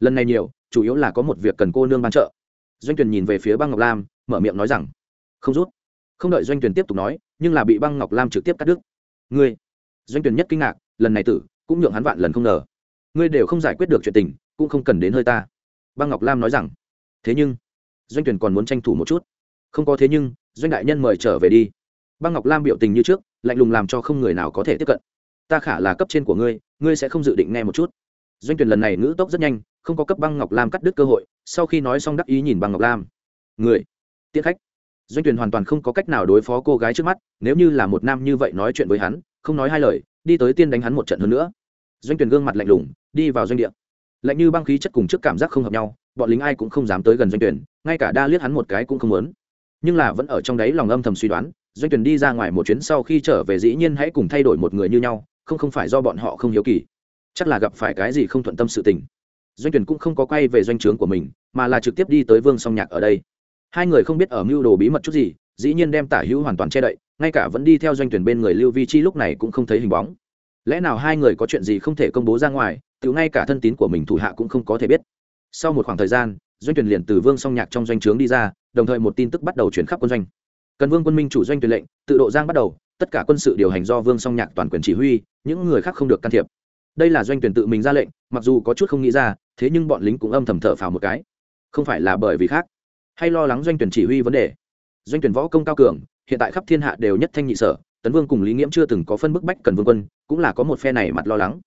Lần này nhiều chủ yếu là có một việc cần cô nương ban trợ. Doanh tuyển nhìn về phía băng ngọc lam mở miệng nói rằng không rút. Không đợi doanh tuyển tiếp tục nói nhưng là bị băng ngọc lam trực tiếp cắt đứt. Ngươi? Doanh tuyển nhất kinh ngạc lần này tử cũng nhượng hắn vạn lần không ngờ. Ngươi đều không giải quyết được chuyện tình cũng không cần đến hơi ta. Băng ngọc lam nói rằng thế nhưng doanh tuyển còn muốn tranh thủ một chút. Không có thế nhưng doanh đại nhân mời trở về đi. Băng ngọc lam biểu tình như trước lạnh lùng làm cho không người nào có thể tiếp cận ta khả là cấp trên của ngươi ngươi sẽ không dự định nghe một chút. Doanh tuyển lần này ngữ tốc rất nhanh, không có cấp băng ngọc lam cắt đứt cơ hội, sau khi nói xong đắc ý nhìn băng ngọc lam. Người tiết khách. Doanh tuyển hoàn toàn không có cách nào đối phó cô gái trước mắt, nếu như là một nam như vậy nói chuyện với hắn, không nói hai lời, đi tới tiên đánh hắn một trận hơn nữa. Doanh tuyển gương mặt lạnh lùng, đi vào doanh địa. Lạnh như băng khí chất cùng trước cảm giác không hợp nhau, bọn lính ai cũng không dám tới gần doanh tuyển, ngay cả đa liếc hắn một cái cũng không muốn. Nhưng là vẫn ở trong đấy lòng âm thầm suy đoán, doanh tuyển đi ra ngoài một chuyến sau khi trở về dĩ nhiên hãy cùng thay đổi một người như nhau không không phải do bọn họ không hiếu kỳ. Chắc là gặp phải cái gì không thuận tâm sự tình. Doanh tuyển cũng không có quay về doanh trướng của mình, mà là trực tiếp đi tới vương song nhạc ở đây. Hai người không biết ở mưu đồ bí mật chút gì, dĩ nhiên đem tả hữu hoàn toàn che đậy, ngay cả vẫn đi theo doanh tuyển bên người lưu vi chi lúc này cũng không thấy hình bóng. Lẽ nào hai người có chuyện gì không thể công bố ra ngoài tự ngay cả thân tín của mình thủ hạ cũng không có thể biết. Sau một khoảng thời gian, doanh tuyển liền từ vương song nhạc trong doanh trướng đi ra, đồng thời một tin tức bắt đầu chuyển khắp quân doanh. Cần vương quân minh chủ doanh tuyển lệnh, tự độ giang bắt đầu, tất cả quân sự điều hành do vương song nhạc toàn quyền chỉ huy những người khác không được can thiệp. Đây là doanh tuyển tự mình ra lệnh, mặc dù có chút không nghĩ ra, thế nhưng bọn lính cũng âm thầm thở phào một cái. Không phải là bởi vì khác. Hay lo lắng doanh tuyển chỉ huy vấn đề. Doanh tuyển võ công cao cường, hiện tại khắp thiên hạ đều nhất thanh nhị sở, tấn vương cùng lý nghiễm chưa từng có phân bức bách cần vương quân, cũng là có một phe này mặt lo lắng.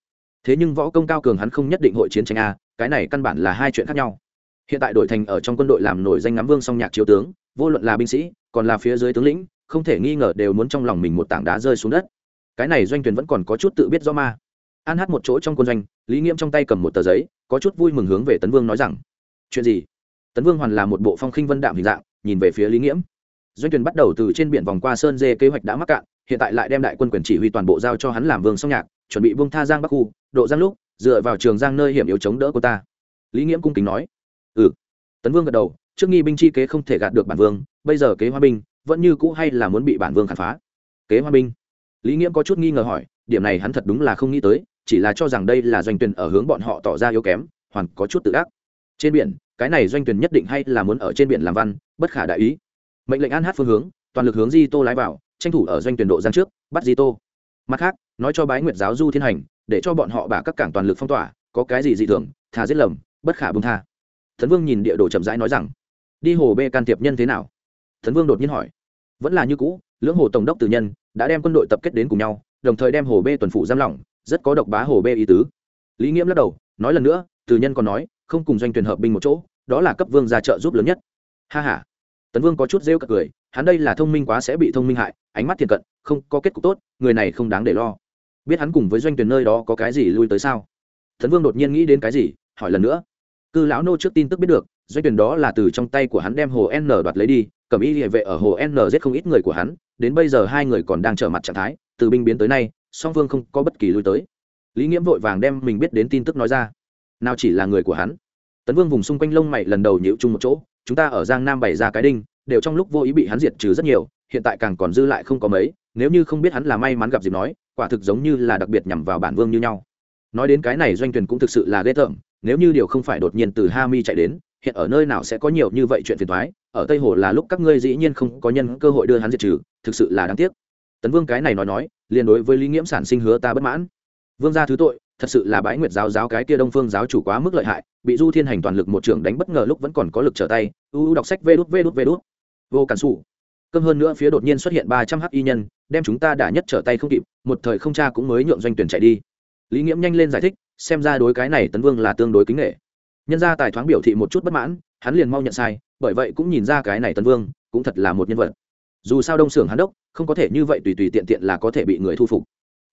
Thế nhưng võ công cao cường hắn không nhất định hội chiến tranh a, cái này căn bản là hai chuyện khác nhau. Hiện tại đội thành ở trong quân đội làm nổi danh ngắm vương song nhạc chiếu tướng, vô luận là binh sĩ, còn là phía dưới tướng lĩnh, không thể nghi ngờ đều muốn trong lòng mình một tảng đá rơi xuống đất cái này doanh tuyển vẫn còn có chút tự biết do ma. An hát một chỗ trong quân doanh, lý nghiễm trong tay cầm một tờ giấy, có chút vui mừng hướng về tấn vương nói rằng, chuyện gì? Tấn vương hoàn là một bộ phong khinh vân đạm hình dạng, nhìn về phía lý nghiễm doanh tuyển bắt đầu từ trên biển vòng qua sơn dê kế hoạch đã mắc cạn, hiện tại lại đem đại quân quyền chỉ huy toàn bộ giao cho hắn làm vương song nhạc, chuẩn bị vương tha giang bắc khu, độ giang lúc, dựa vào trường giang nơi hiểm yếu chống đỡ của ta. Lý nghiễm cung kính nói ừ. Tấn vương gật đầu, trước nghi binh chi kế không thể gạt được bản vương, bây giờ kế hoa binh, vẫn như cũ hay là muốn bị bản vương khám phá. Kế hoa binh lý nghiễm có chút nghi ngờ hỏi, điểm này hắn thật đúng là không nghĩ tới, chỉ là cho rằng đây là doanh tuyển ở hướng bọn họ tỏ ra yếu kém, hoàn có chút tự ác. Trên biển, cái này doanh tuyển nhất định hay là muốn ở trên biển làm văn, bất khả đại ý. Mệnh lệnh an hát phương hướng, toàn lực hướng di tô lái vào, tranh thủ ở doanh tuyển độ giang trước, bắt di tô mặt khác, nói cho bái nguyệt giáo du thiên hành, để cho bọn họ bả các cảng toàn lực phong tỏa, có cái gì dị thường, thà giết lầm, bất khả bông tha. Thần vương nhìn địa đồ chậm rãi nói rằng, đi hồ bê can thiệp nhân thế nào? Thần vương đột nhiên hỏi. Vẫn là như cũ, lưỡng hồ tổng đốc tử nhân đã đem quân đội tập kết đến cùng nhau, đồng thời đem hồ bê tuần phủ giam lỏng, rất có độc bá hồ bê ý tứ. Lý nghiễm lắc đầu, nói lần nữa tử nhân còn nói, không cùng doanh tuyển hợp binh một chỗ, đó là cấp vương ra trợ giúp lớn nhất. Ha ha. Tấn vương có chút rêu cật cười, hắn đây là thông minh quá sẽ bị thông minh hại, ánh mắt thiền cận, không có kết cục tốt, người này không đáng để lo. Biết hắn cùng với doanh tuyển nơi đó có cái gì lui tới sao? Tấn vương đột nhiên nghĩ đến cái gì, hỏi lần nữa. Cư lão nô trước tin tức biết được, doanh tuyển đó là từ trong tay của hắn đem hồ n đoạt lấy đi Cẩm y địa vệ ở hồ n giết không ít người của hắn, đến bây giờ hai người còn đang trở mặt trạng thái, từ binh biến tới nay, song phương không có bất kỳ lui tới. Lý nghiễm vội vàng đem mình biết đến tin tức nói ra. Nào chỉ là người của hắn. Tấn vương vùng xung quanh lông mày lần đầu nhịu chung một chỗ, chúng ta ở giang nam bày ra cái đinh, đều trong lúc vô ý bị hắn diệt trừ rất nhiều, hiện tại càng còn dư lại không có mấy, nếu như không biết hắn là may mắn gặp dịp nói, quả thực giống như là đặc biệt nhằm vào bản vương như nhau. Nói đến cái này doanh tuyển cũng thực sự là ghê tởm, nếu như điều không phải đột nhiên từ ha mi chạy đến hiện ở nơi nào sẽ có nhiều như vậy chuyện phiền toái, ở tây hồ là lúc các ngươi dĩ nhiên không có nhân cơ hội đưa hắn diệt trừ, thực sự là đáng tiếc. Tấn vương cái này nói nói, liền đối với lý nghiễm sản sinh hứa ta bất mãn. Vương gia thứ tội, thật sự là bái nguyệt giáo giáo cái kia đông phương giáo chủ quá mức lợi hại, bị du thiên hành toàn lực một trưởng đánh bất ngờ lúc vẫn còn có lực trở tay, u đọc sách vê đút vê đút vê đút. Vô cản sủ. cơm hơn nữa phía đột nhiên xuất hiện ba trăm h y nhân, đem chúng ta đã nhất trở tay không kịp, một thời không cha cũng mới nhượng doanh tuyển chạy đi. Lý nghiễm nhanh lên giải thích, xem ra đối cái này tấn vương là tương đối kính nể nhân gia tài thoáng biểu thị một chút bất mãn, hắn liền mau nhận sai, bởi vậy cũng nhìn ra cái này tân vương cũng thật là một nhân vật. Dù sao đông xưởng hắn đốc, không có thể như vậy tùy tùy tiện tiện là có thể bị người thu phục.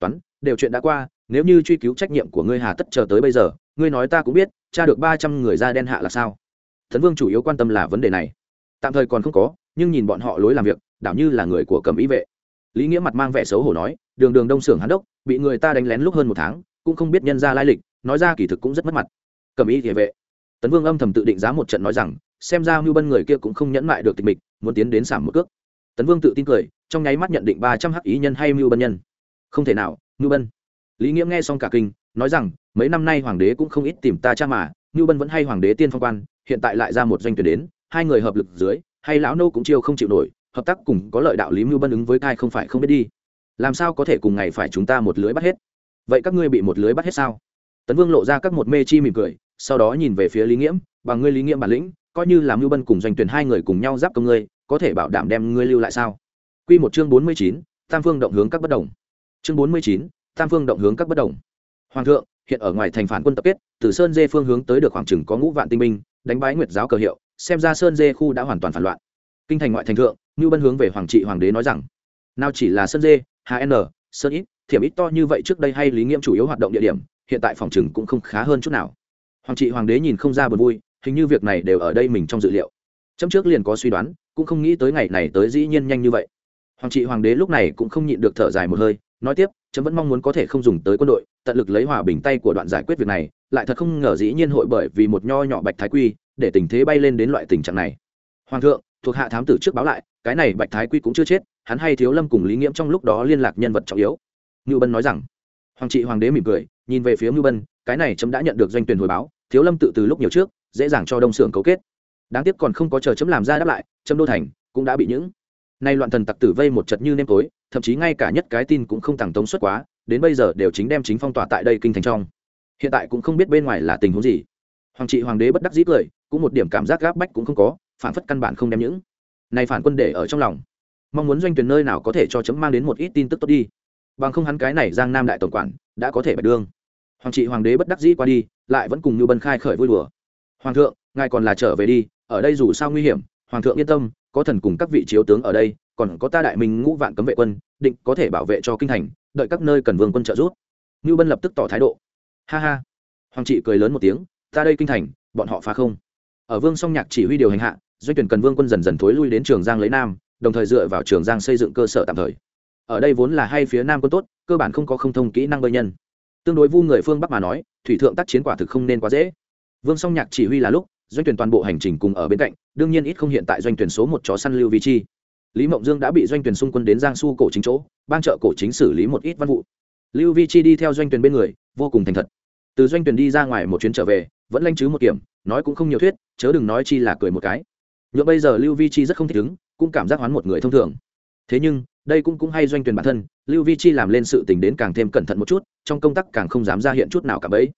Toán, đều chuyện đã qua, nếu như truy cứu trách nhiệm của ngươi hà tất chờ tới bây giờ, ngươi nói ta cũng biết cha được ba trăm người da đen hạ là sao? Thần vương chủ yếu quan tâm là vấn đề này. Tạm thời còn không có, nhưng nhìn bọn họ lối làm việc, đảo như là người của cầm ý vệ. Lý nghĩa mặt mang vẻ xấu hổ nói, đường đường đông xưởng hắn đốc, bị người ta đánh lén lúc hơn một tháng, cũng không biết nhân ra lai lịch, nói ra kỳ thực cũng rất mất mặt. Cầm ý địa vệ tấn vương âm thầm tự định giá một trận nói rằng, xem ra mưu bân người kia cũng không nhẫn mại được tịch mịch, muốn tiến đến giảm một cước. Tấn vương tự tin cười, trong nháy mắt nhận định ba trăm hắc ý nhân hay mưu bân nhân. Không thể nào, mưu bân. Lý nghĩa nghe xong cả kinh, nói rằng, mấy năm nay hoàng đế cũng không ít tìm ta cha mà, mưu bân vẫn hay hoàng đế tiên phong quan, hiện tại lại ra một doanh tuyển đến, hai người hợp lực dưới, hay lão nô cũng chiêu không chịu nổi, hợp tác cùng có lợi đạo lý mưu bân ứng với cai không phải không biết đi. Làm sao có thể cùng ngày phải chúng ta một lưới bắt hết? Vậy các ngươi bị một lưới bắt hết sao? Tấn vương lộ ra các một mê chi mỉm cười sau đó nhìn về phía lý nghiễm bằng ngươi lý nghiễm bản lĩnh coi như làm mưu bân cùng doanh tuyển hai người cùng nhau giáp công ngươi có thể bảo đảm đem ngươi lưu lại sao Quy một chương bốn mươi chín, Tam Phương động hướng các bất đồng. Chương bốn mươi chín, Tam Phương động hướng các bất đồng. Hoàng thượng, hiện ở ngoài thành phản quân tập kết, từ Sơn Dê phương hướng tới được khoảng chừng có ngũ vạn tinh binh, đánh bái Nguyệt giáo cờ hiệu, xem ra Sơn Dê khu đã hoàn toàn phản loạn. Kinh thành ngoại thành thượng, Nưu Bân hướng về hoàng trị hoàng đế nói rằng, nào chỉ là Sơn Dê, HN, Sơn ít, thiểm ít to như vậy trước đây hay lý nghiễm chủ yếu hoạt động địa điểm, hiện tại phòng chừng cũng không khá hơn chút nào. Hoàng trị hoàng đế nhìn không ra buồn vui, hình như việc này đều ở đây mình trong dự liệu. Chấm trước liền có suy đoán, cũng không nghĩ tới ngày này tới dĩ nhiên nhanh như vậy. Hoàng trị hoàng đế lúc này cũng không nhịn được thở dài một hơi nói tiếp chấm vẫn mong muốn có thể không dùng tới quân đội tận lực lấy hòa bình tay của đoạn giải quyết việc này lại thật không ngờ dĩ nhiên hội bởi vì một nho nhỏ bạch thái quy để tình thế bay lên đến loại tình trạng này. Hoàng thượng thuộc hạ thám tử trước báo lại cái này bạch thái quy cũng chưa chết hắn hay thiếu lâm cùng lý nghiễm trong lúc đó liên lạc nhân vật trọng yếu. Ngưu bân nói rằng. Hoàng trị hoàng đế mỉm cười nhìn về phía ngưu bân cái này chấm đã nhận được doanh tuyển hồi báo thiếu lâm tự từ lúc nhiều trước, dễ dàng cho đông xưởng cấu kết. Đáng tiếc còn không có chờ chấm làm ra đáp lại, chấm đô thành cũng đã bị những nay loạn thần tặc tử vây một chật như nêm tối, thậm chí ngay cả nhất cái tin cũng không thẳng tống xuất quá, đến bây giờ đều chính đem chính phong tỏa tại đây kinh thành trong. Hiện tại cũng không biết bên ngoài là tình huống gì. Hoàng trị, hoàng đế bất đắc dĩ cười, cũng một điểm cảm giác gáp bách cũng không có, phản phất căn bản không đem những này phản quân để ở trong lòng. Mong muốn doanh tuyển nơi nào có thể cho chấm mang đến một ít tin tức tốt đi. Bằng không hắn cái này giang nam đại tổng quản, đã có thể bạch đương. Hoàng trị, hoàng đế bất đắc dĩ qua đi lại vẫn cùng như bân khai khởi vui đùa. Hoàng thượng, ngài còn là trở về đi, ở đây dù sao nguy hiểm, hoàng thượng yên tâm, có thần cùng các vị chiếu tướng ở đây, còn có ta đại minh ngũ vạn cấm vệ quân, định có thể bảo vệ cho kinh thành, đợi các nơi cần vương quân trợ giúp. Như bân lập tức tỏ thái độ. Ha ha. Hoàng trị cười lớn một tiếng, ta đây kinh thành, bọn họ phá không. Ở vương song nhạc chỉ huy điều hành hạ, doanh tuyển cần vương quân dần dần thối lui đến trường giang lấy nam, đồng thời dựa vào trường giang xây dựng cơ sở tạm thời. Ở đây vốn là hai phía nam quân tốt, cơ bản không có không thông kỹ năng bơi nhân tương đối vu người phương bắc mà nói, thủy thượng tác chiến quả thực không nên quá dễ. Vương song nhạc chỉ huy là lúc, doanh tuyển toàn bộ hành trình cùng ở bên cạnh, đương nhiên ít không hiện tại doanh tuyển số một chó săn lưu vi chi. Lý mộng dương đã bị doanh tuyển xung quân đến giang su cổ chính chỗ ban trợ cổ chính xử lý một ít văn vụ. Lưu vi chi đi theo doanh tuyển bên người, vô cùng thành thật. Từ doanh tuyển đi ra ngoài một chuyến trở về, vẫn lanh chứ một kiểm, nói cũng không nhiều thuyết, chớ đừng nói chi là cười một cái. Nhựa bây giờ lưu vi chi rất không thích ứng cũng cảm giác hoán một người thông thường. Thế nhưng đây cũng cũng hay doanh tuyển bản thân, lưu vi chi làm lên sự tình đến càng thêm cẩn thận một chút, trong công tác càng không dám ra hiện chút nào cả bấy.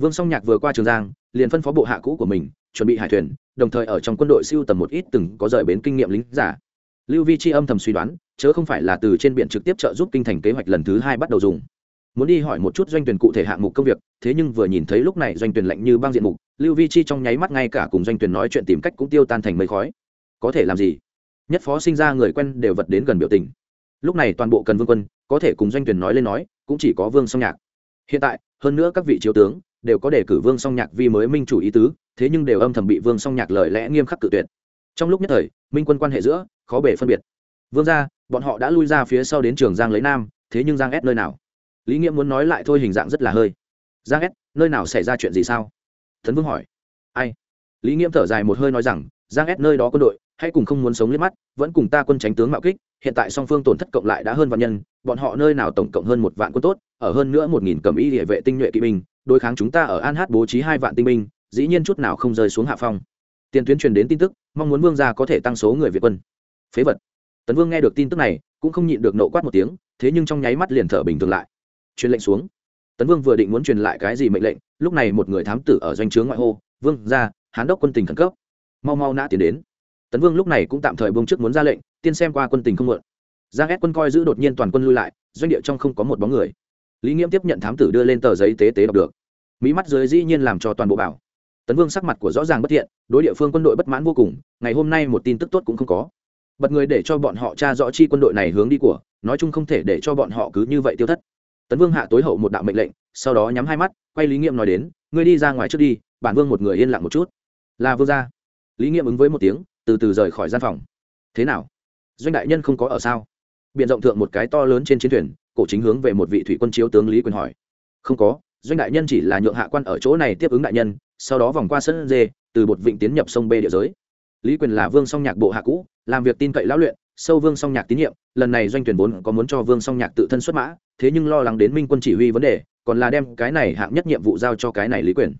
Vương song nhạc vừa qua trường giang, liền phân phó bộ hạ cũ của mình, chuẩn bị hải thuyền, đồng thời ở trong quân đội siêu tầm một ít từng có rời bến kinh nghiệm lính giả. Lưu vi chi âm thầm suy đoán, chớ không phải là từ trên biển trực tiếp trợ giúp kinh thành kế hoạch lần thứ hai bắt đầu dùng. Muốn đi hỏi một chút doanh tuyển cụ thể hạng mục công việc, thế nhưng vừa nhìn thấy lúc này doanh tuyển lạnh như băng diện mục, lưu vi chi trong nháy mắt ngay cả cùng doanh tuyển nói chuyện tìm cách cũng tiêu tan thành mây khói. Có thể làm gì? Nhất phó sinh ra người quen đều vật đến gần biểu tình lúc này toàn bộ cần vương quân, có thể cùng doanh tuyển nói lên nói, cũng chỉ có vương song nhạc. Hiện tại, hơn nữa các vị chiếu tướng đều có đề cử vương song nhạc vì mới minh chủ ý tứ, thế nhưng đều âm thầm bị vương song nhạc lời lẽ nghiêm khắc cự tuyệt. Trong lúc nhất thời, minh quân quan hệ giữa khó bể phân biệt. Vương ra bọn họ đã lui ra phía sau đến trường giang lấy nam, thế nhưng giang ép nơi nào? Lý nghĩa muốn nói lại thôi hình dạng rất là hơi. Giang ép nơi nào xảy ra chuyện gì sao? Thấn vương hỏi. Ai? Lý nghiễm thở dài một hơi nói rằng, giang ép nơi đó quân đội hay cùng không muốn sống liếc mắt, vẫn cùng ta quân tránh tướng mạo kích hiện tại song phương tổn thất cộng lại đã hơn vạn nhân, bọn họ nơi nào tổng cộng hơn một vạn quân tốt, ở hơn nữa một nghìn cầm y địa vệ tinh nhuệ kỵ binh, đối kháng chúng ta ở an hát bố trí hai vạn tinh binh, dĩ nhiên chút nào không rơi xuống hạ phong. Tiền tuyến truyền đến tin tức, mong muốn vương gia có thể tăng số người việt quân. Phế vật. Tấn vương nghe được tin tức này, cũng không nhịn được nộ quát một tiếng, thế nhưng trong nháy mắt liền thở bình thường lại. Truyền lệnh xuống. Tấn vương vừa định muốn truyền lại cái gì mệnh lệnh, lúc này một người thám tử ở doanh trướng ngoại hô, vương ra hán đốc quân tình khẩn cấp. Mau mau nã tiến đến. Tấn vương lúc này cũng tạm thời bông trước muốn ra lệnh tiên xem qua quân tình không mượn giang ép quân coi giữ đột nhiên toàn quân lui lại, doanh địa trong không có một bóng người. Lý nghiễm tiếp nhận thám tử đưa lên tờ giấy tế tế đọc được. Mỹ mắt dưới dĩ nhiên làm cho toàn bộ bảo. Tấn vương sắc mặt của rõ ràng bất thiện, đối địa phương quân đội bất mãn vô cùng, ngày hôm nay một tin tức tốt cũng không có. Bật người để cho bọn họ tra rõ chi quân đội này hướng đi của, nói chung không thể để cho bọn họ cứ như vậy tiêu thất. Tấn vương hạ tối hậu một đạo mệnh lệnh, sau đó nhắm hai mắt, quay lý nghiệm nói đến, ngươi đi ra ngoài trước đi, bản vương một người yên lặng một chút. Là vương gia. Lý nghiệm ứng với một tiếng, từ từ rời khỏi gian phòng. Thế nào? Doanh đại nhân không có ở sao? Biện rộng thượng một cái to lớn trên chiến thuyền, cổ chính hướng về một vị thủy quân chiếu tướng lý quyền hỏi. Không có, doanh đại nhân chỉ là nhượng hạ quan ở chỗ này tiếp ứng đại nhân, sau đó vòng qua sân dê, từ bột vịnh tiến nhập sông bê địa giới. Lý quyền là vương song nhạc bộ hạ cũ, làm việc tin cậy lão luyện, sâu vương song nhạc tín nhiệm, lần này doanh tuyển vốn có muốn cho vương song nhạc tự thân xuất mã, thế nhưng lo lắng đến minh quân chỉ huy vấn đề, còn là đem cái này hạng nhất nhiệm vụ giao cho cái này lý quyền.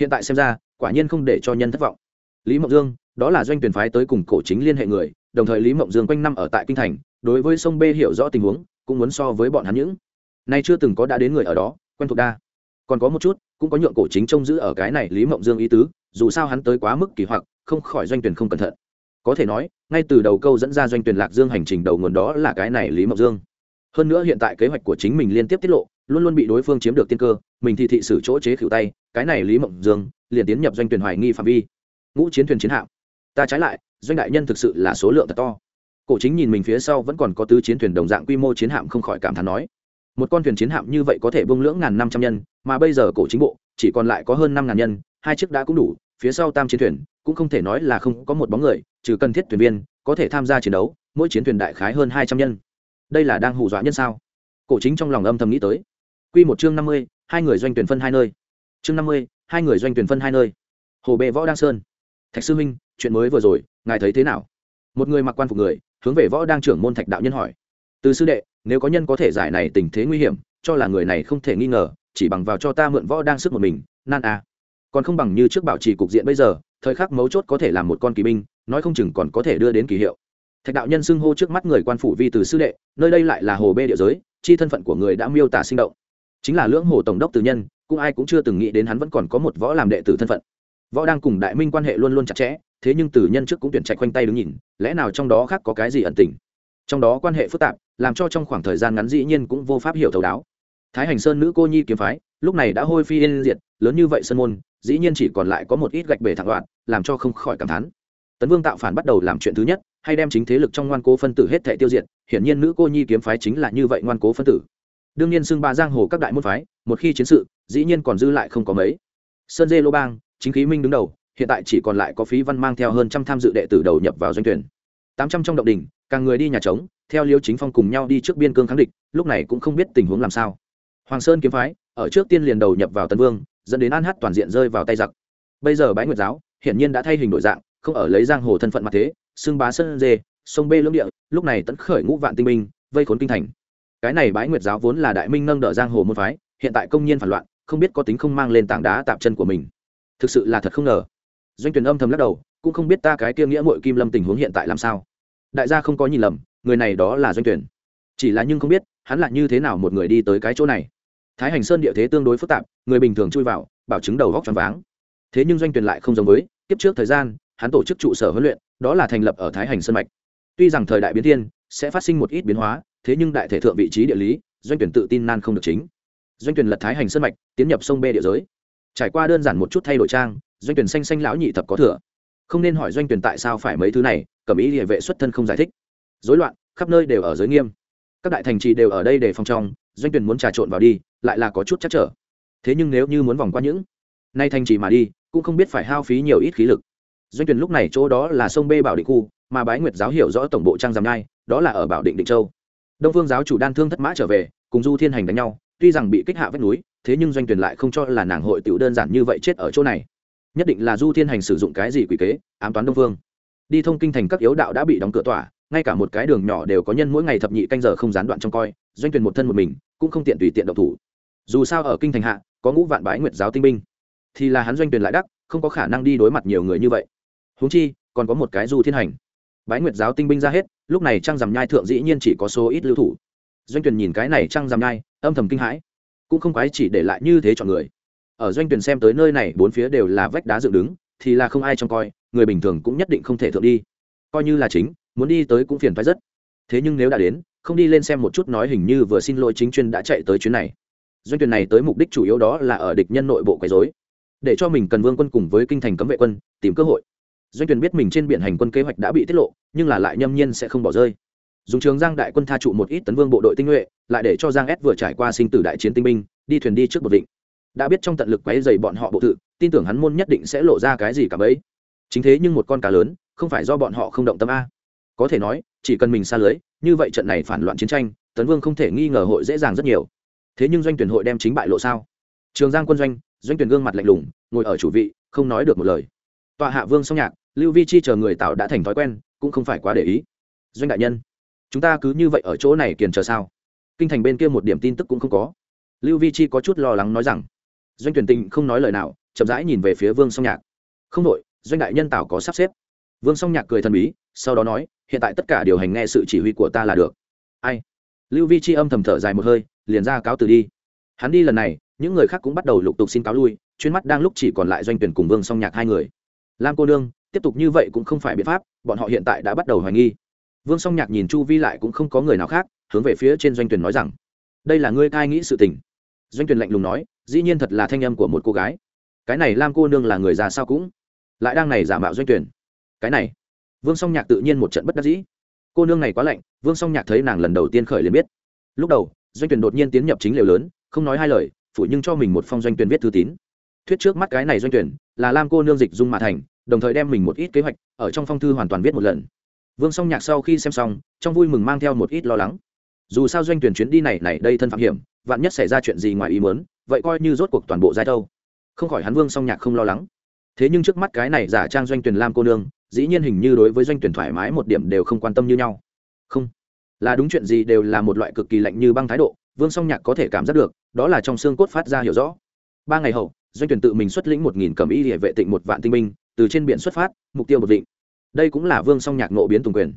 Hiện tại xem ra, quả nhiên không để cho nhân thất vọng. Lý mộng dương, đó là doanh tuyển phái tới cùng cổ chính liên hệ người đồng thời lý mộng dương quanh năm ở tại kinh thành, đối với sông b hiểu rõ tình huống, cũng muốn so với bọn hắn những. Nay chưa từng có đã đến người ở đó, quen thuộc đa. Còn có một chút, cũng có nhượng cổ chính trông giữ ở cái này lý mộng dương ý tứ, dù sao hắn tới quá mức kỳ hoặc, không khỏi doanh tuyển không cẩn thận. Có thể nói, ngay từ đầu câu dẫn ra doanh tuyển lạc dương hành trình đầu nguồn đó là cái này lý mộng dương. Hơn nữa hiện tại kế hoạch của chính mình liên tiếp tiết lộ, luôn luôn bị đối phương chiếm được tiên cơ, mình thì thị xử chỗ chế khử tay, cái này lý mộng dương liền tiến nhập doanh tuyển hoài nghi phạm vi. Ngũ chiến thuyền chiến hạm. Ta trái lại doanh đại nhân thực sự là số lượng thật to. Cổ chính nhìn mình phía sau vẫn còn có tứ chiến thuyền đồng dạng quy mô chiến hạm không khỏi cảm thán nói, một con thuyền chiến hạm như vậy có thể bông lưỡng ngàn năm trăm nhân, mà bây giờ cổ chính bộ chỉ còn lại có hơn năm ngàn nhân, hai chiếc đã cũng đủ, phía sau tam chiến thuyền cũng không thể nói là không có một bóng người, trừ cần thiết thuyền viên có thể tham gia chiến đấu, mỗi chiến thuyền đại khái hơn hai trăm nhân. Đây là đang hù dọa nhân sao? Cổ chính trong lòng âm thầm nghĩ tới. Q một chương năm mươi, hai người doanh tuyển phân hai nơi. Chương năm mươi, hai người doanh tuyển phân hai nơi. Hồ bệ võ đăng sơn. Thạch sư minh chuyện mới vừa rồi, ngài thấy thế nào? Một người mặc quan phục người, hướng về võ đang trưởng môn thạch đạo nhân hỏi. Từ sư đệ, nếu có nhân có thể giải này tình thế nguy hiểm, cho là người này không thể nghi ngờ, chỉ bằng vào cho ta mượn võ đang sức một mình, nan à. còn không bằng như trước bảo trì cục diện bây giờ, thời khắc mấu chốt có thể làm một con kỳ binh, nói không chừng còn có thể đưa đến kỳ hiệu. Thạch đạo nhân xưng hô trước mắt người quan phủ vi từ sư đệ, nơi đây lại là hồ bê địa giới, chi thân phận của người đã miêu tả sinh động. Chính là lưỡng hồ tổng đốc từ nhân, cũng ai cũng chưa từng nghĩ đến hắn vẫn còn có một võ làm đệ tử thân phận. Võ đang cùng đại minh quan hệ luôn luôn chặt chẽ thế nhưng từ nhân trước cũng tuyển trạch quanh tay đứng nhìn, lẽ nào trong đó khác có cái gì ẩn tình? Trong đó quan hệ phức tạp, làm cho trong khoảng thời gian ngắn dĩ nhiên cũng vô pháp hiểu thấu đáo. Thái hành sơn nữ cô nhi kiếm phái, lúc này đã hôi phi yên diệt, lớn như vậy sơn môn, dĩ nhiên chỉ còn lại có một ít gạch bể thẳng đoạn làm cho không khỏi cảm thán. Tấn vương tạo phản bắt đầu làm chuyện thứ nhất, hay đem chính thế lực trong ngoan cố phân tử hết thể tiêu diệt, hiển nhiên nữ cô nhi kiếm phái chính là như vậy ngoan cố phân tử. Đương nhiên xưng ba giang hồ các đại môn phái, một khi chiến sự, dĩ nhiên còn dư lại không có mấy. Sơn dê lô bang, chính khí minh đứng đầu hiện tại chỉ còn lại có phí văn mang theo hơn trăm tham dự đệ tử đầu nhập vào doanh tuyển. Tám trăm trong động đình, càng người đi nhà trống, theo liêu chính phong cùng nhau đi trước biên cương kháng địch, lúc này cũng không biết tình huống làm sao. Hoàng sơn kiếm phái, ở trước tiên liền đầu nhập vào tân vương, dẫn đến an hát toàn diện rơi vào tay giặc. Bây giờ bái nguyệt giáo, hiển nhiên đã thay hình đổi dạng, không ở lấy giang hồ thân phận mặt thế, xưng bá sơn dê, sông bê lưỡng địa, lúc này tấn khởi ngũ vạn tinh minh vây khốn kinh thành. Cái này bái nguyệt giáo vốn là đại minh nâng đỡ giang hồ môn phái, hiện tại công nhiên phản loạn, không biết có tính không mang lên tảng đá tạm chân của mình. Thực sự là thật không ngờ doanh tuyển âm thầm lắc đầu, cũng không biết ta cái kia nghĩa mội kim lâm tình huống hiện tại làm sao. Đại gia không có nhìn lầm, người này đó là doanh tuyển chỉ là nhưng không biết, hắn là như thế nào một người đi tới cái chỗ này. Thái hành sơn địa thế tương đối phức tạp, người bình thường chui vào, bảo chứng đầu góc tròn váng. Thế nhưng doanh tuyển lại không giống với tiếp trước thời gian, hắn tổ chức trụ sở huấn luyện, đó là thành lập ở thái hành sơn mạch. Tuy rằng thời đại biến thiên, sẽ phát sinh một ít biến hóa, thế nhưng đại thể thượng vị trí địa lý, doanh tuyển tự tin nan không được chính. Doanh tuyển lật thái hành sơn mạch, tiến nhập sông bê địa giới. Trải qua đơn giản một chút thay đổi trang doanh tuyển xanh xanh lão nhị thập có thừa. Không nên hỏi doanh tuyển tại sao phải mấy thứ này, cẩm ý địa vệ xuất thân không giải thích. Rối loạn, khắp nơi đều ở giới nghiêm. Các đại thành trì đều ở đây để phòng trong, doanh tuyển muốn trà trộn vào đi, lại là có chút chắc trở. Thế nhưng nếu như muốn vòng qua những nay thành trì mà đi, cũng không biết phải hao phí nhiều ít khí lực. Doanh tuyển lúc này chỗ đó là sông bê bảo định khu, mà bái nguyệt giáo hiểu rõ tổng bộ trang giam nhai đó là ở bảo định định châu. Đông phương giáo chủ đan thương thất mã trở về, cùng du thiên hành đánh nhau, tuy rằng bị kích hạ vách núi, thế nhưng doanh tuyển lại không cho là nàng hội tiểu đơn giản như vậy chết ở chỗ này nhất định là du thiên hành sử dụng cái gì quỷ kế, ám toán đông phương. Đi thông kinh thành các yếu đạo đã bị đóng cửa tỏa, ngay cả một cái đường nhỏ đều có nhân mỗi ngày thập nhị canh giờ không gián đoạn trong coi, doanh tuyển một thân một mình, cũng không tiện tùy tiện độc thủ. Dù sao ở kinh thành hạ, có ngũ vạn bái nguyệt giáo tinh binh, thì là hắn doanh tuyển lại đắc, không có khả năng đi đối mặt nhiều người như vậy. Huống chi, còn có một cái du thiên hành. Bái nguyệt giáo tinh binh ra hết, lúc này trăng rằm nhai thượng dĩ nhiên chỉ có số ít lưu thủ. Doanh tuyển nhìn cái này trăng rằm nhai, âm thầm kinh hãi, cũng không quái chỉ để lại như thế chọn người ở doanh tuyển xem tới nơi này, bốn phía đều là vách đá dựng đứng, thì là không ai trông coi, người bình thường cũng nhất định không thể thượng đi. Coi như là chính, muốn đi tới cũng phiền phái rất. Thế nhưng nếu đã đến, không đi lên xem một chút nói hình như vừa xin lỗi chính chuyên đã chạy tới chuyến này. Doanh tuyển này tới mục đích chủ yếu đó là ở địch nhân nội bộ quấy rối. Để cho mình cần vương quân cùng với kinh thành cấm vệ quân, tìm cơ hội. Doanh tuyển biết mình trên biển hành quân kế hoạch đã bị tiết lộ, nhưng là lại nhâm nhiên sẽ không bỏ rơi. Dùng trường giang đại quân tha trụ một ít tấn vương bộ đội tinh nhuệ, lại để cho giang s vừa trải qua sinh tử đại chiến tinh binh, đi thuyền đi trước một định đã biết trong tận lực quấy dày bọn họ bộ tự, tin tưởng hắn môn nhất định sẽ lộ ra cái gì cả bấy. Chính thế nhưng một con cá lớn, không phải do bọn họ không động tâm a. Có thể nói, chỉ cần mình xa lưới, như vậy trận này phản loạn chiến tranh, tấn vương không thể nghi ngờ hội dễ dàng rất nhiều. Thế nhưng doanh tuyển hội đem chính bại lộ sao? Trường giang quân doanh doanh tuyển gương mặt lạnh lùng, ngồi ở chủ vị, không nói được một lời. Tọa hạ vương song nhạc, lưu vi chi chờ người tạo đã thành thói quen, cũng không phải quá để ý. Doanh đại nhân, chúng ta cứ như vậy ở chỗ này kiền chờ sao? Kinh thành bên kia một điểm tin tức cũng không có. Lưu vi chi có chút lo lắng nói rằng doanh tuyển tình không nói lời nào, chậm rãi nhìn về phía vương song nhạc. Không đội doanh đại nhân tảo có sắp xếp. Vương song nhạc cười thần bí, sau đó nói, hiện tại tất cả điều hành nghe sự chỉ huy của ta là được. Ai? Lưu vi chi âm thầm thở dài một hơi, liền ra cáo từ đi. Hắn đi lần này, những người khác cũng bắt đầu lục tục xin cáo lui chuyên mắt đang lúc chỉ còn lại doanh tuyển cùng vương song nhạc hai người. Lam cô nương, tiếp tục như vậy cũng không phải biện pháp, bọn họ hiện tại đã bắt đầu hoài nghi. Vương song nhạc nhìn chu vi lại cũng không có người nào khác, hướng về phía trên doanh tuyển nói rằng, đây là ngươi cai nghĩ sự tình doanh Tuyền lạnh lùng nói, dĩ nhiên thật là thanh âm của một cô gái. Cái này lam cô nương là người già sao cũng? Lại đang này giả mạo doanh tuyển cái này. Vương song nhạc tự nhiên một trận bất đắc dĩ. Cô nương này quá lạnh. Vương song nhạc thấy nàng lần đầu tiên khởi liền biết. Lúc đầu, doanh tuyển đột nhiên tiến nhập chính liều lớn, không nói hai lời phủ nhưng cho mình một phong doanh tuyển viết thư tín. Thuyết trước mắt cái này doanh tuyển là lam cô nương dịch dung mạ thành, đồng thời đem mình một ít kế hoạch ở trong phong thư hoàn toàn viết một lần. Vương song nhạc sau khi xem xong, trong vui mừng mang theo một ít lo lắng dù sao doanh tuyển chuyến đi này này đây thân phạm hiểm, vạn nhất xảy ra chuyện gì ngoài ý muốn, vậy coi như rốt cuộc toàn bộ giai đâu. Không khỏi hắn vương song nhạc không lo lắng. Thế nhưng trước mắt cái này giả trang doanh tuyển lam cô nương, dĩ nhiên hình như đối với doanh tuyển thoải mái một điểm đều không quan tâm như nhau. Không. Là đúng chuyện gì đều là một loại cực kỳ lạnh như băng thái độ, vương song nhạc có thể cảm giác được, đó là trong xương cốt phát ra hiểu rõ. Ba ngày hậu, doanh tuyển tự mình xuất lĩnh một nghìn cầm y địa vệ tịnh một vạn tinh binh, từ trên biển xuất phát, mục tiêu một định. Đây cũng là vương song nhạc nộ biến tùng quyền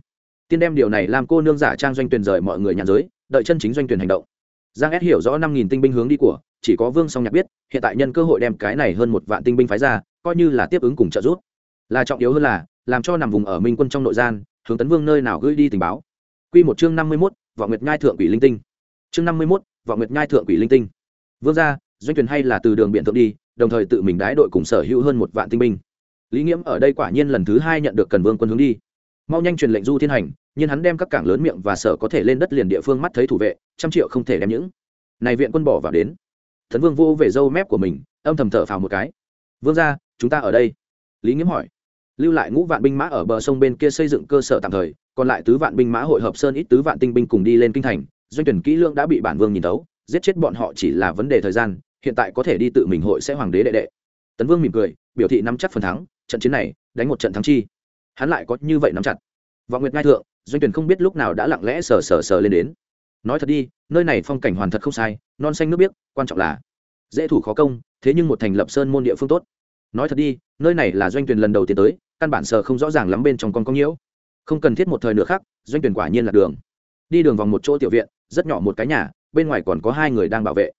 tiên đem điều này làm cô nương giả trang doanh tuyển rời mọi người nhàn giới đợi chân chính doanh tuyển hành động. Giang ép hiểu rõ năm nghìn tinh binh hướng đi của chỉ có vương song nhạc biết hiện tại nhân cơ hội đem cái này hơn một vạn tinh binh phái ra coi như là tiếp ứng cùng trợ giúp. Là trọng yếu hơn là làm cho nằm vùng ở minh quân trong nội gian hướng tấn vương nơi nào gửi đi tình báo. Quy một chương năm mươi 51, vọng nguyệt nhai thượng quỷ linh tinh. Chương năm mươi 51, vọng nguyệt nhai thượng quỷ linh tinh. Vương gia doanh tuyển hay là từ đường biển thượng đi đồng thời tự mình đái đội cùng sở hữu hơn một vạn tinh binh. Lý nghiễm ở đây quả nhiên lần thứ hai nhận được cần vương quân hướng đi mau nhanh truyền lệnh du thiên hành, nhưng hắn đem các cảng lớn miệng và sở có thể lên đất liền địa phương mắt thấy thủ vệ, trăm triệu không thể đem những này viện quân bỏ vào đến. Thần vương vô về dâu mép của mình, âm thầm thở phào một cái. Vương ra chúng ta ở đây. Lý nghiễm hỏi. Lưu lại ngũ vạn binh mã ở bờ sông bên kia xây dựng cơ sở tạm thời, còn lại tứ vạn binh mã hội hợp sơn ít tứ vạn tinh binh cùng đi lên kinh thành. Doanh tuyển kỹ lương đã bị bản vương nhìn tấu giết chết bọn họ chỉ là vấn đề thời gian, hiện tại có thể đi tự mình hội sẽ hoàng đế đệ đệ. Tấn vương mỉm cười, biểu thị nắm chắc phần thắng, trận chiến này, đánh một trận thắng chi hắn lại có như vậy nắm chặt. Vọng nguyệt ngai thượng, doanh tuyển không biết lúc nào đã lặng lẽ sờ sờ sờ lên đến. Nói thật đi, nơi này phong cảnh hoàn thật không sai, non xanh nước biếc, quan trọng là dễ thủ khó công, thế nhưng một thành lập sơn môn địa phương tốt. Nói thật đi, nơi này là doanh tuyển lần đầu tiến tới, căn bản sờ không rõ ràng lắm bên trong con công nhiễu. Không cần thiết một thời nữa khác doanh tuyển quả nhiên là đường. Đi đường vòng một chỗ tiểu viện, rất nhỏ một cái nhà, bên ngoài còn có hai người đang bảo vệ.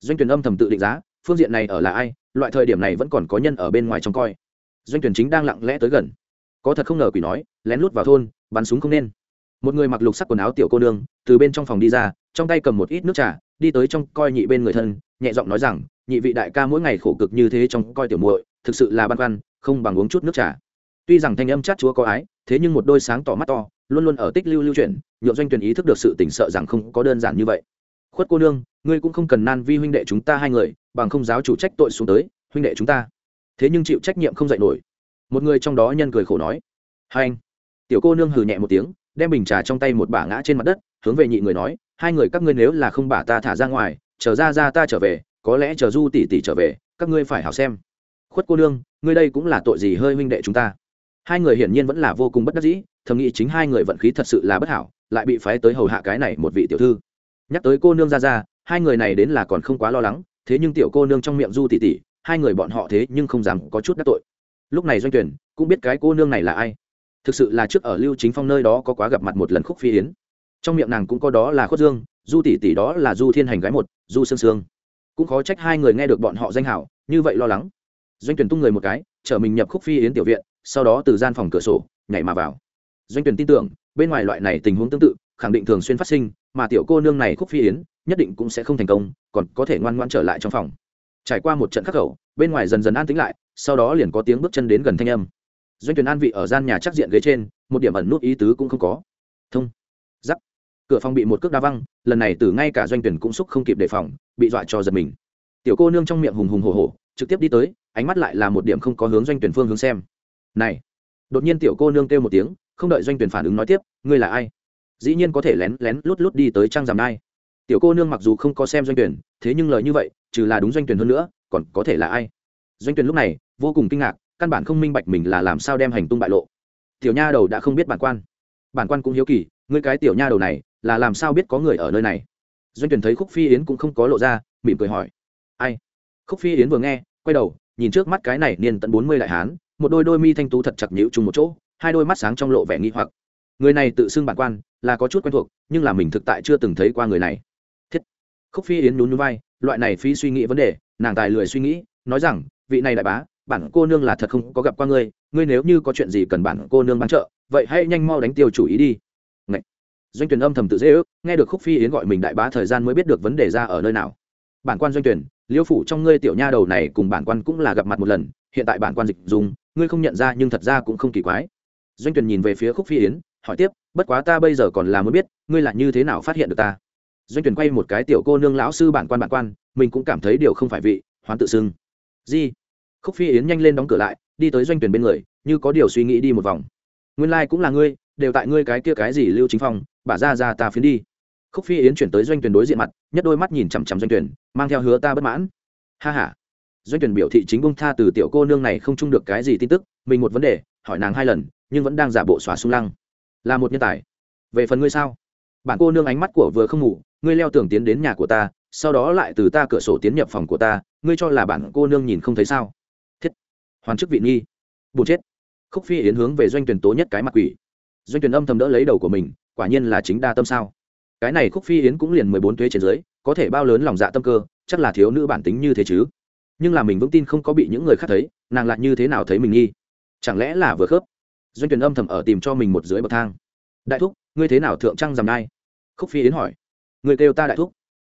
Doanh tuyển âm thầm tự định giá, phương diện này ở là ai, loại thời điểm này vẫn còn có nhân ở bên ngoài trông coi. Doanh tuyển chính đang lặng lẽ tới gần có thật không ngờ quỷ nói, lén lút vào thôn, bắn súng không nên. Một người mặc lục sắc quần áo tiểu cô nương, từ bên trong phòng đi ra, trong tay cầm một ít nước trà, đi tới trong coi nhị bên người thân, nhẹ giọng nói rằng, nhị vị đại ca mỗi ngày khổ cực như thế trong coi tiểu muội, thực sự là băn khoăn, không bằng uống chút nước trà. Tuy rằng thanh âm chát chúa có ái, thế nhưng một đôi sáng tỏ mắt to, luôn luôn ở tích lưu lưu chuyển, nhượng doanh tuyển ý thức được sự tỉnh sợ rằng không có đơn giản như vậy. Khuất cô nương, ngươi cũng không cần nan vi huynh đệ chúng ta hai người, bằng không giáo chủ trách tội xuống tới, huynh đệ chúng ta. Thế nhưng chịu trách nhiệm không dạy nổi một người trong đó nhân cười khổ nói, hai anh. Tiểu cô nương hừ nhẹ một tiếng, đem bình trà trong tay một bả ngã trên mặt đất, hướng về nhị người nói, hai người các ngươi nếu là không bả ta thả ra ngoài, chờ ra ra ta trở về, có lẽ chờ du tỷ tỷ trở về, các ngươi phải hảo xem. Khuất cô nương, ngươi đây cũng là tội gì hơi huynh đệ chúng ta? Hai người hiển nhiên vẫn là vô cùng bất đắc dĩ, thầm nghĩ chính hai người vận khí thật sự là bất hảo, lại bị phái tới hầu hạ cái này một vị tiểu thư. Nhắc tới cô nương ra ra, hai người này đến là còn không quá lo lắng, thế nhưng tiểu cô nương trong miệng du tỷ tỷ, hai người bọn họ thế nhưng không dám có chút đắc tội lúc này doanh tuyển cũng biết cái cô nương này là ai. Thực sự là trước ở lưu chính phong nơi đó có quá gặp mặt một lần khúc phi yến. Trong miệng nàng cũng có đó là khuất dương, du tỷ tỷ đó là du thiên hành gái một, du sương sương. Cũng khó trách hai người nghe được bọn họ danh hảo, như vậy lo lắng. Doanh tuyển tung người một cái, chở mình nhập khúc phi yến tiểu viện, sau đó từ gian phòng cửa sổ, nhảy mà vào. Doanh tuyển tin tưởng, bên ngoài loại này tình huống tương tự, khẳng định thường xuyên phát sinh, mà tiểu cô nương này khúc phi yến, nhất định cũng sẽ không thành công, còn có thể ngoan ngoan trở lại trong phòng. Trải qua một trận khắc khẩu, bên ngoài dần dần an tĩnh lại sau đó liền có tiếng bước chân đến gần thanh âm. Doanh tuyển an vị ở gian nhà chắc diện ghế trên, một điểm ẩn nút ý tứ cũng không có. Thông. Giắc. Cửa phòng bị một cước đá văng, lần này từ ngay cả doanh tuyển cũng xúc không kịp đề phòng, bị dọa cho giật mình. Tiểu cô nương trong miệng hùng hùng hồ hồ trực tiếp đi tới, ánh mắt lại là một điểm không có hướng doanh tuyển phương hướng xem. Này. Đột nhiên tiểu cô nương kêu một tiếng, không đợi doanh tuyển phản ứng nói tiếp, ngươi là ai? Dĩ nhiên có thể lén lén lút lút đi tới trang giảm đai. Tiểu cô nương mặc dù không có xem doanh tuyển thế nhưng lời như vậy, trừ là đúng doanh tuyển hơn nữa, còn có thể là ai? Doanh tuyển lúc này vô cùng kinh ngạc, căn bản không minh bạch mình là làm sao đem hành tung bại lộ. Tiểu nha đầu đã không biết bản quan. Bản quan cũng hiếu kỳ, ngươi cái tiểu nha đầu này, là làm sao biết có người ở nơi này? Doanh tuyển thấy khúc phi yến cũng không có lộ ra, mỉm cười hỏi. Ai? Khúc phi yến vừa nghe, quay đầu, nhìn trước mắt cái này niên tận bốn mươi đại hán, một đôi đôi mi thanh tú thật chặt nhũ chung một chỗ, hai đôi mắt sáng trong lộ vẻ nghi hoặc. Người này tự xưng bản quan, là có chút quen thuộc, nhưng là mình thực tại chưa từng thấy qua người này. Thiết. Khúc phi yến nhún nhún vai, loại này phi suy nghĩ vấn đề, nàng tài lười suy nghĩ, nói rằng, vị này đại bá bản cô nương là thật không có gặp qua ngươi ngươi nếu như có chuyện gì cần bản cô nương bán trợ vậy hãy nhanh mau đánh tiêu chủ ý đi. Ngậy. doanh tuyển âm thầm tự dễ ước, nghe được khúc phi yến gọi mình đại bá thời gian mới biết được vấn đề ra ở nơi nào. Bản quan doanh tuyển liêu phủ trong ngươi tiểu nha đầu này cùng bản quan cũng là gặp mặt một lần, hiện tại bản quan dịch dùng, ngươi không nhận ra nhưng thật ra cũng không kỳ quái. Doanh tuyển nhìn về phía khúc phi yến, hỏi tiếp, bất quá ta bây giờ còn là muốn biết, ngươi là như thế nào phát hiện được ta? Doanh tuyển quay một cái tiểu cô nương lão sư bản quan bản quan, mình cũng cảm thấy điều không phải vị, hoán tự xưng. Gì khúc phi yến nhanh lên đóng cửa lại, đi tới doanh tuyển bên người, như có điều suy nghĩ đi một vòng. Nguyên lai、like、cũng là ngươi, đều tại ngươi cái kia cái gì lưu chính phong, bả ra ra ta phiến đi. Khúc phi yến chuyển tới doanh tuyển đối diện mặt, nhất đôi mắt nhìn chằm chằm doanh tuyển, mang theo hứa ta bất mãn. Ha ha. doanh tuyển biểu thị chính bông tha từ tiểu cô nương này không chung được cái gì tin tức, mình một vấn đề, hỏi nàng hai lần, nhưng vẫn đang giả bộ xóa sung lăng. Là một nhân tài. Về phần ngươi sao? Bản cô nương ánh mắt của vừa không ngủ, ngươi leo tường tiến đến nhà của ta, sau đó lại từ ta cửa sổ tiến nhập phòng của ta, ngươi cho là bản cô nương nhìn không thấy sao? Hoàn chức vị nghi. Bù chết. Khúc phi yến hướng về doanh tuyển tố nhất cái mặt quỷ. Doanh tuyển âm thầm đỡ lấy đầu của mình, quả nhiên là chính đa tâm sao. Cái này khúc phi yến cũng liền mười bốn tuế trên dưới, có thể bao lớn lòng dạ tâm cơ, chắc là thiếu nữ bản tính như thế chứ. Nhưng là mình vững tin không có bị những người khác thấy, nàng lại như thế nào thấy mình nghi? Chẳng lẽ là vừa khớp? Doanh tuyển âm thầm ở tìm cho mình một dưới bậc thang. Đại thúc, ngươi thế nào thượng trăng dầm nay? khúc phi yến hỏi. Người kêu ta đại thúc.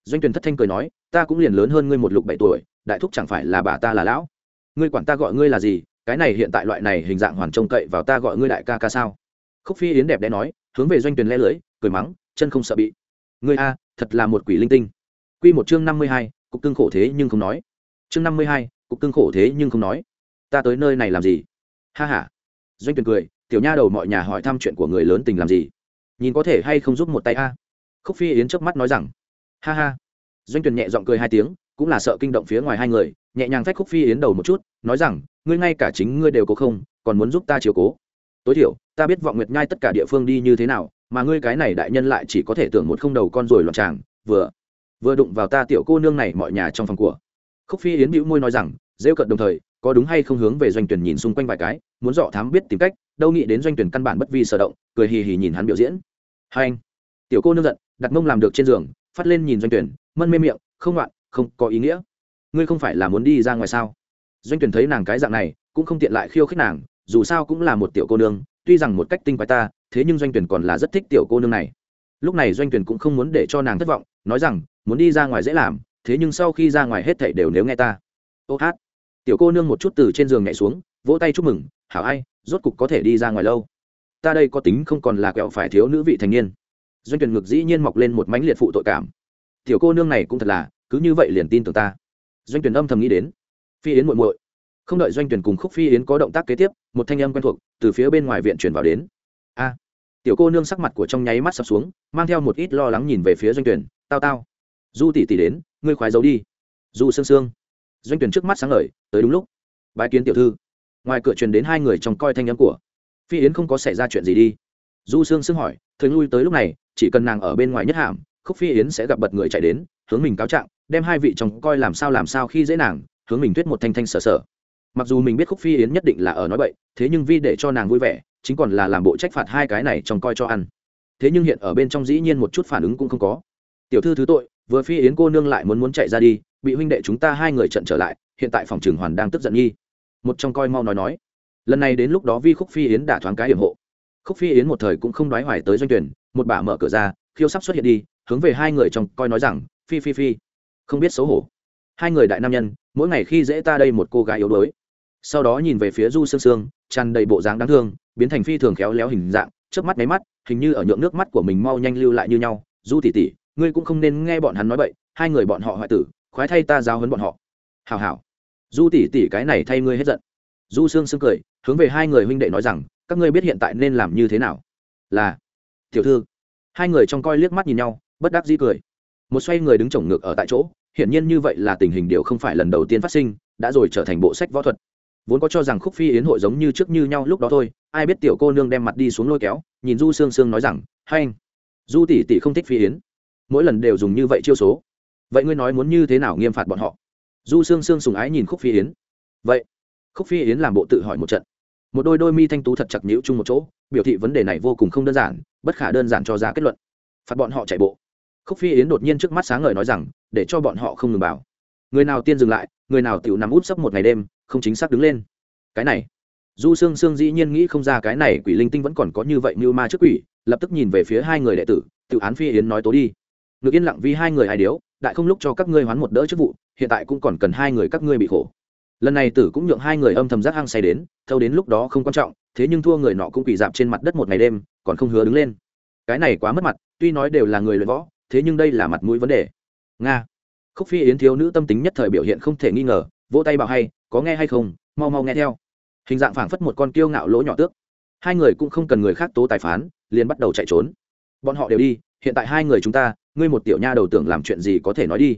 Doanh tuyển thất thanh cười nói, ta cũng liền lớn hơn ngươi một lục bảy tuổi, đại thúc chẳng phải là bà ta là lão? Ngươi quản ta gọi ngươi là gì cái này hiện tại loại này hình dạng hoàn trông cậy vào ta gọi ngươi đại ca ca sao? Khúc phi yến đẹp đẽ nói hướng về doanh Tuyền le lưới cười mắng chân không sợ bị. Ngươi a thật là một quỷ linh tinh. Quy một chương năm mươi hai, cục cưng khổ thế nhưng không nói. Chương năm mươi hai, cục cưng khổ thế nhưng không nói. Ta tới nơi này làm gì? Ha ha. Doanh Tuyền cười tiểu nha đầu mọi nhà hỏi thăm chuyện của người lớn tình làm gì? Nhìn có thể hay không giúp một tay a? Khúc phi yến chớp mắt nói rằng ha ha. Doanh Tuyền nhẹ giọng cười hai tiếng cũng là sợ kinh động phía ngoài hai người, nhẹ nhàng phách khúc phi yến đầu một chút, nói rằng, ngươi ngay cả chính ngươi đều có không, còn muốn giúp ta chiều cố? Tối thiểu, ta biết vọng nguyệt nhai tất cả địa phương đi như thế nào, mà ngươi cái này đại nhân lại chỉ có thể tưởng một không đầu con rồi loạn tràng, vừa vừa đụng vào ta tiểu cô nương này mọi nhà trong phòng của. Khúc phi yến bĩu môi nói rằng, rêu cận đồng thời, có đúng hay không hướng về doanh tuyển nhìn xung quanh vài cái, muốn dọ thám biết tìm cách, đâu nghĩ đến doanh tuyển căn bản bất vi sở động, cười hì hì nhìn hắn biểu diễn. Hai anh. Tiểu cô nương giận, đặt mông làm được trên giường, phát lên nhìn doanh tuyển, mân mê miệng, không loạn không có ý nghĩa. Ngươi không phải là muốn đi ra ngoài sao? Doanh tuyển thấy nàng cái dạng này, cũng không tiện lại khiêu khích nàng, dù sao cũng là một tiểu cô nương, tuy rằng một cách tinh quái ta, thế nhưng doanh tuyển còn là rất thích tiểu cô nương này. Lúc này doanh tuyển cũng không muốn để cho nàng thất vọng, nói rằng, muốn đi ra ngoài dễ làm, thế nhưng sau khi ra ngoài hết thảy đều nếu nghe ta. Ô hát. Tiểu cô nương một chút từ trên giường nhảy xuống, vỗ tay chúc mừng, hảo ai, rốt cục có thể đi ra ngoài lâu. Ta đây có tính không còn là kẹo phải thiếu nữ vị thành niên. Doanh tuyển ngực dĩ nhiên mọc lên một mánh liệt phụ tội cảm. Tiểu cô nương này cũng thật là cứ như vậy liền tin tưởng ta. Doanh tuyển âm thầm nghĩ đến. Phi yến muội muội. Không đợi doanh tuyển cùng khúc phi yến có động tác kế tiếp, một thanh âm quen thuộc từ phía bên ngoài viện truyền vào đến. A. Tiểu cô nương sắc mặt của trong nháy mắt sập xuống, mang theo một ít lo lắng nhìn về phía doanh tuyển tao tao. Du tỷ tỷ đến, ngươi khoái giấu đi. Du sương sương. Doanh tuyển trước mắt sáng ngời, tới đúng lúc. Bái kiến tiểu thư. Ngoài cửa truyền đến hai người trong coi thanh âm của. Phi yến không có xảy ra chuyện gì đi. Du sương sương hỏi, thường lui tới lúc này, chỉ cần nàng ở bên ngoài nhất hàm, khúc phi yến sẽ gặp bật người chạy đến, hướng mình cáo trạng đem hai vị chồng coi làm sao làm sao khi dễ nàng, hướng mình thuyết một thanh thanh sở sở. Mặc dù mình biết khúc phi yến nhất định là ở nói bậy, thế nhưng vi để cho nàng vui vẻ, chính còn là làm bộ trách phạt hai cái này chồng coi cho ăn. Thế nhưng hiện ở bên trong dĩ nhiên một chút phản ứng cũng không có. Tiểu thư thứ tội, vừa phi yến cô nương lại muốn muốn chạy ra đi, bị huynh đệ chúng ta hai người trận trở lại, hiện tại phòng trường hoàn đang tức giận nghi. Một trong coi mau nói nói. Lần này đến lúc đó vi khúc phi yến đả thoáng cái hiểm hộ. Khúc phi yến một thời cũng không đoái hoài tới doanh tuyển, một bà mở cửa ra, khiêu sắp xuất hiện đi, hướng về hai người trong coi nói rằng, phi phi phi không biết xấu hổ. Hai người đại nam nhân, mỗi ngày khi dễ ta đây một cô gái yếu đuối. Sau đó nhìn về phía du sương sương, tràn đầy bộ dáng đáng thương, biến thành phi thường khéo léo hình dạng trước mắt máy mắt, hình như ở nhượng nước mắt của mình mau nhanh lưu lại như nhau. Du tỉ tỉ ngươi cũng không nên nghe bọn hắn nói bậy, hai người bọn họ hoại tử, khoái thay ta giao hấn bọn họ. Hào hào du tỉ tỉ cái này thay ngươi hết giận. Du sương sương cười, hướng về hai người huynh đệ nói rằng, các ngươi biết hiện tại nên làm như thế nào? Là, tiểu thư. Hai người trong coi liếc mắt nhìn nhau, bất đắc dĩ cười một xoay người đứng chổng ngược ở tại chỗ, hiển nhiên như vậy là tình hình điều không phải lần đầu tiên phát sinh, đã rồi trở thành bộ sách võ thuật. Vốn có cho rằng khúc phi yến hội giống như trước như nhau lúc đó thôi, ai biết tiểu cô nương đem mặt đi xuống lôi kéo, nhìn du sương sương nói rằng, hay anh. Du tỷ tỷ không thích phi yến. Mỗi lần đều dùng như vậy chiêu số. Vậy ngươi nói muốn như thế nào nghiêm phạt bọn họ? Du sương sương sùng ái nhìn khúc phi yến. Vậy. Khúc phi yến làm bộ tự hỏi một trận. Một đôi đôi mi thanh tú thật chặt nhữ chung một chỗ, biểu thị vấn đề này vô cùng không đơn giản, bất khả đơn giản cho ra kết luận. Phạt bọn họ chạy bộ khúc phi yến đột nhiên trước mắt sáng ngời nói rằng, để cho bọn họ không ngừng bảo. Người nào tiên dừng lại, người nào tiểu nằm út sấp một ngày đêm, không chính xác đứng lên. Cái này, du sương sương dĩ nhiên nghĩ không ra cái này quỷ linh tinh vẫn còn có như vậy như ma trước quỷ, lập tức nhìn về phía hai người đệ tử tự án phi yến nói tố đi. Ngược yên lặng vì hai người hai điếu, đại không lúc cho các ngươi hoán một đỡ chức vụ, hiện tại cũng còn cần hai người các ngươi bị khổ. Lần này tử cũng nhượng hai người âm thầm giác hăng say đến, thâu đến lúc đó không quan trọng, thế nhưng thua người nọ cũng quỳ dạp trên mặt đất một ngày đêm, còn không hứa đứng lên. Cái này quá mất mặt, tuy nói đều là người luyện võ thế nhưng đây là mặt mũi vấn đề. Nga. Khúc phi yến thiếu nữ tâm tính nhất thời biểu hiện không thể nghi ngờ, vỗ tay bảo hay, có nghe hay không? Mau mau nghe theo. Hình dạng phảng phất một con kiêu ngạo lỗ nhỏ tước. Hai người cũng không cần người khác tố tài phán, liền bắt đầu chạy trốn. Bọn họ đều đi, hiện tại hai người chúng ta, ngươi một tiểu nha đầu tưởng làm chuyện gì có thể nói đi.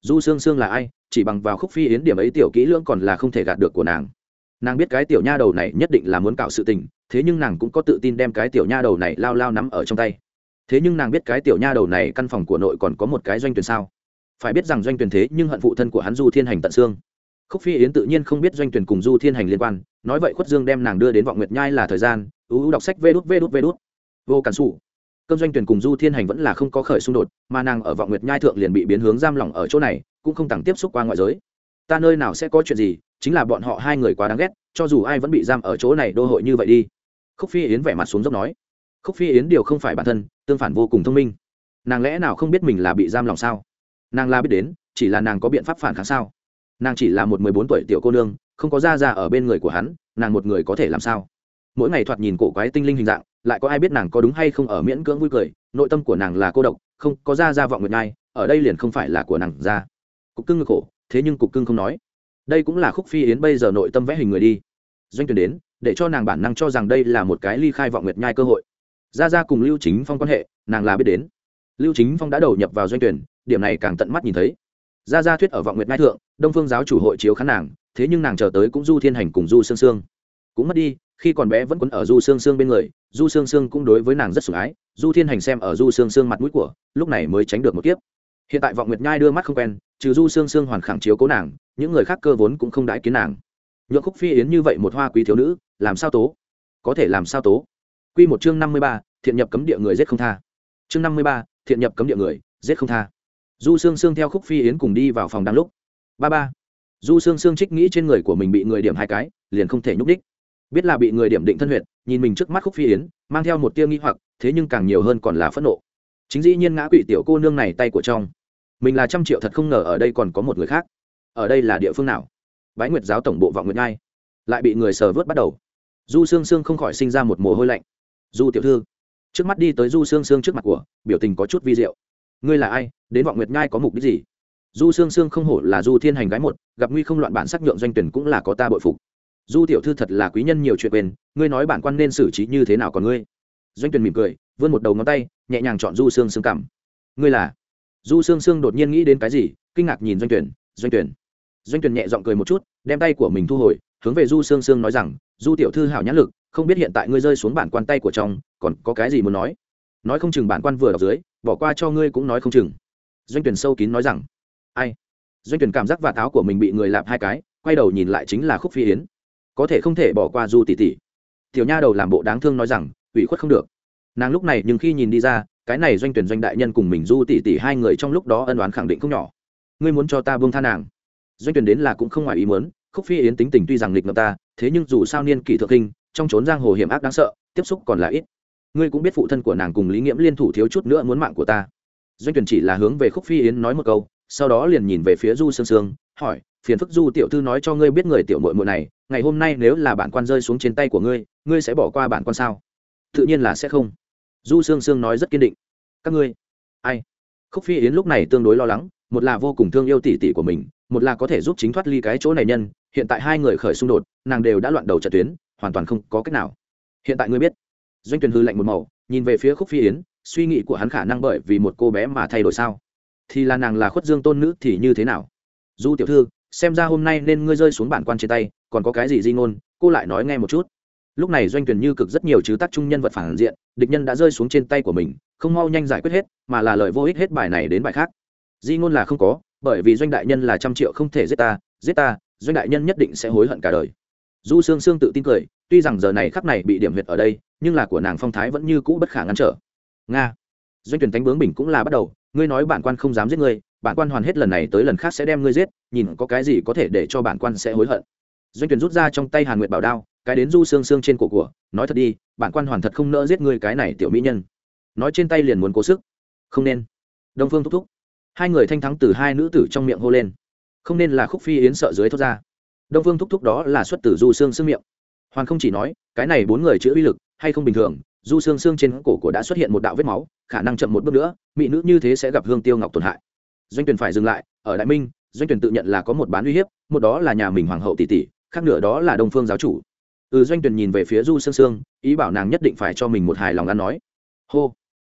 Du sương sương là ai? Chỉ bằng vào khúc phi yến điểm ấy tiểu kỹ lưỡng còn là không thể gạt được của nàng. Nàng biết cái tiểu nha đầu này nhất định là muốn cạo sự tình, thế nhưng nàng cũng có tự tin đem cái tiểu nha đầu này lao lao nắm ở trong tay thế nhưng nàng biết cái tiểu nha đầu này căn phòng của nội còn có một cái doanh tuyển sao? Phải biết rằng doanh tuyển thế nhưng hận phụ thân của hắn du thiên hành tận xương. Khúc phi yến tự nhiên không biết doanh tuyển cùng du thiên hành liên quan, nói vậy khuất dương đem nàng đưa đến vọng nguyệt nhai là thời gian ưu đọc sách vê đút vê đút vê đút. Vô cản sụ cơn doanh tuyển cùng du thiên hành vẫn là không có khởi xung đột, mà nàng ở vọng nguyệt nhai thượng liền bị biến hướng giam lỏng ở chỗ này, cũng không tặng tiếp xúc qua ngoại giới. Ta nơi nào sẽ có chuyện gì, chính là bọn họ hai người quá đáng ghét, cho dù ai vẫn bị giam ở chỗ này, đô hội như vậy đi. Khúc phi yến vẻ mặt xuống dốc nói khúc phi yến điều không phải bản thân, tương phản vô cùng thông minh. Nàng lẽ nào không biết mình là bị giam lòng sao? Nàng la biết đến, chỉ là nàng có biện pháp phản kháng sao? Nàng chỉ là một mười bốn tuổi tiểu cô nương, không có da ra ở bên người của hắn, nàng một người có thể làm sao? Mỗi ngày thoạt nhìn cổ quái tinh linh hình dạng, lại có ai biết nàng có đúng hay không ở miễn cưỡng vui cười, nội tâm của nàng là cô độc, không có da ra vọng nguyệt nhai, ở đây liền không phải là của nàng ra. Cục cưng ngực khổ, thế nhưng cục cưng không nói. Đây cũng là khúc phi yến bây giờ nội tâm vẽ hình người đi. Doanh tuyển đến, để cho nàng bản năng cho rằng đây là một cái ly khai vọng nguyệt nhai cơ hội ra ra cùng lưu chính phong quan hệ, nàng là biết đến. Lưu chính phong đã đầu nhập vào doanh tuyển, điểm này càng tận mắt nhìn thấy. Ra ra thuyết ở vọng nguyệt nhai thượng, đông phương giáo chủ hội chiếu khán nàng, thế nhưng nàng chờ tới cũng du thiên hành cùng du sương sương. Cũng mất đi, khi còn bé vẫn quấn ở du sương sương bên người, du sương sương cũng đối với nàng rất sủng ái, du thiên hành xem ở du sương sương mặt mũi của, lúc này mới tránh được một kiếp. Hiện tại vọng nguyệt nhai đưa mắt không quen, trừ du sương sương hoàn khẳng chiếu cố nàng, những người khác cơ vốn cũng không đãi kiến nàng. Nhượng khúc phi yến như vậy một hoa quý thiếu nữ, làm sao tố? Có thể làm sao tố? Quy một chương năm mươi ba thiện nhập cấm địa người giết không tha. Chương năm mươi ba thiện nhập cấm địa người giết không tha. Du sương sương theo khúc phi yến cùng đi vào phòng đang lúc. Ba ba. Du sương sương trích nghĩ trên người của mình bị người điểm hai cái liền không thể nhúc đích biết là bị người điểm định thân huyệt, nhìn mình trước mắt khúc phi yến mang theo một tia nghi hoặc thế nhưng càng nhiều hơn còn là phẫn nộ. Chính dĩ nhiên ngã quỵ tiểu cô nương này tay của trong. Mình là trăm triệu thật không ngờ ở đây còn có một người khác. Ở đây là địa phương nào? Bái nguyệt giáo tổng bộ vọng nguyệt ngai lại bị người sờ vớt bắt đầu. Du sương sương không khỏi sinh ra một mồ hôi lạnh du tiểu thư. Trước mắt đi tới du sương sương trước mặt của, biểu tình có chút vi diệu. Ngươi là ai? Đến vọng nguyệt nhai có mục đích gì? Du sương sương không hổ là du thiên hành gái một, gặp nguy không loạn bản sắc nhượng doanh tuyển cũng là có ta bội phục. Du tiểu thư thật là quý nhân nhiều chuyện bền. ngươi nói bản quan nên xử trí như thế nào còn ngươi? Doanh tuyển mỉm cười, vươn một đầu ngón tay, nhẹ nhàng chọn du sương sương cảm ngươi là? Du sương sương đột nhiên nghĩ đến cái gì, kinh ngạc nhìn doanh tuyển doanh tuyển. Doanh tuyển nhẹ giọng cười một chút, đem tay của mình thu hồi, hướng về du sương sương nói rằng, du tiểu thư hảo nhãn lực không biết hiện tại ngươi rơi xuống bản quan tay của trong còn có cái gì muốn nói? Nói không chừng bản quan vừa đọc dưới, bỏ qua cho ngươi cũng nói không chừng. Doanh tuyển sâu kín nói rằng, ai? Doanh tuyển cảm giác và táo của mình bị người lạp hai cái, quay đầu nhìn lại chính là khúc phi yến. Có thể không thể bỏ qua du tỷ tỷ. Tiểu nha đầu làm bộ đáng thương nói rằng, ủy khuất không được. Nàng lúc này nhưng khi nhìn đi ra, cái này doanh tuyển doanh đại nhân cùng mình du tỷ tỷ hai người trong lúc đó ân oán khẳng định không nhỏ. Ngươi muốn cho ta buông tha nàng? Doanh tuyển đến là cũng không ngoài ý muốn, khúc phi yến tính tình tuy rằng lịch ngợm ta, thế nhưng dù sao niên kỷ thượng kinh trong trốn giang hồ hiểm ác đáng sợ, tiếp xúc còn là ít. Ngươi cũng biết phụ thân của nàng cùng lý nghiễm liên thủ thiếu chút nữa muốn mạng của ta. Doanh tuyển chỉ là hướng về khúc phi yến nói một câu, sau đó liền nhìn về phía du sương sương, hỏi, phiền phức du tiểu thư nói cho ngươi biết người tiểu muội muội này, ngày hôm nay nếu là bản quan rơi xuống trên tay của ngươi ngươi sẽ bỏ qua bản quan sao? Tự nhiên là sẽ không. Du sương sương nói rất kiên định. Các ngươi, ai? Khúc phi yến lúc này tương đối lo lắng, một là vô cùng thương yêu tỷ tỷ của mình, một là có thể giúp chính thoát ly cái chỗ này nhân, hiện tại hai người khởi xung đột, nàng đều đã loạn đầu trận tuyến hoàn toàn không có cách nào. Hiện tại ngươi biết. Doanh tuyển hư lạnh một màu, nhìn về phía khúc phi yến, suy nghĩ của hắn khả năng bởi vì một cô bé mà thay đổi sao? Thì là nàng là khuất dương tôn nữ thì như thế nào? Du tiểu thư, xem ra hôm nay nên ngươi rơi xuống bản quan trên tay, còn có cái gì di ngôn, cô lại nói nghe một chút. Lúc này doanh tuyển như cực rất nhiều chứ tác trung nhân vật phản diện, địch nhân đã rơi xuống trên tay của mình, không mau nhanh giải quyết hết, mà là lời vô ích hết bài này đến bài khác. Di ngôn là không có, bởi vì doanh đại nhân là trăm triệu không thể giết ta giết ta, doanh đại nhân nhất định sẽ hối hận cả đời du sương sương tự tin cười, tuy rằng giờ này khắc này bị điểm huyệt ở đây, nhưng là của nàng phong thái vẫn như cũ bất khả ngăn trở. Nga, doanh tuyển Thánh bướng bình cũng là bắt đầu, ngươi nói bản quan không dám giết ngươi, bản quan hoàn hết lần này tới lần khác sẽ đem ngươi giết, nhìn có cái gì có thể để cho bản quan sẽ hối hận. Doanh tuyển rút ra trong tay hàn nguyệt bảo đao, cái đến du xương xương trên cổ của, nói thật đi, bản quan hoàn thật không nỡ giết ngươi cái này tiểu mỹ nhân. Nói trên tay liền muốn cố sức. Không nên. Đông phương thúc thúc. Hai người thanh thắng từ hai nữ tử trong miệng hô lên. Không nên là khúc phi yến sợ dưới thốt ra đông phương thúc thúc đó là xuất tử du xương xương miệng. Hoàng không chỉ nói, cái này bốn người chữa uy lực, hay không bình thường, du xương xương trên cổ của đã xuất hiện một đạo vết máu, khả năng chậm một bước nữa, mỹ nữ như thế sẽ gặp hương tiêu ngọc tổn hại. Doanh tuyển phải dừng lại, ở đại minh, doanh tuyển tự nhận là có một bán uy hiếp, một đó là nhà mình hoàng hậu tỷ tỷ, khác nữa đó là đông phương giáo chủ. Ừ doanh tuyển nhìn về phía du sương sương, ý bảo nàng nhất định phải cho mình một hài lòng ăn nói. Hô.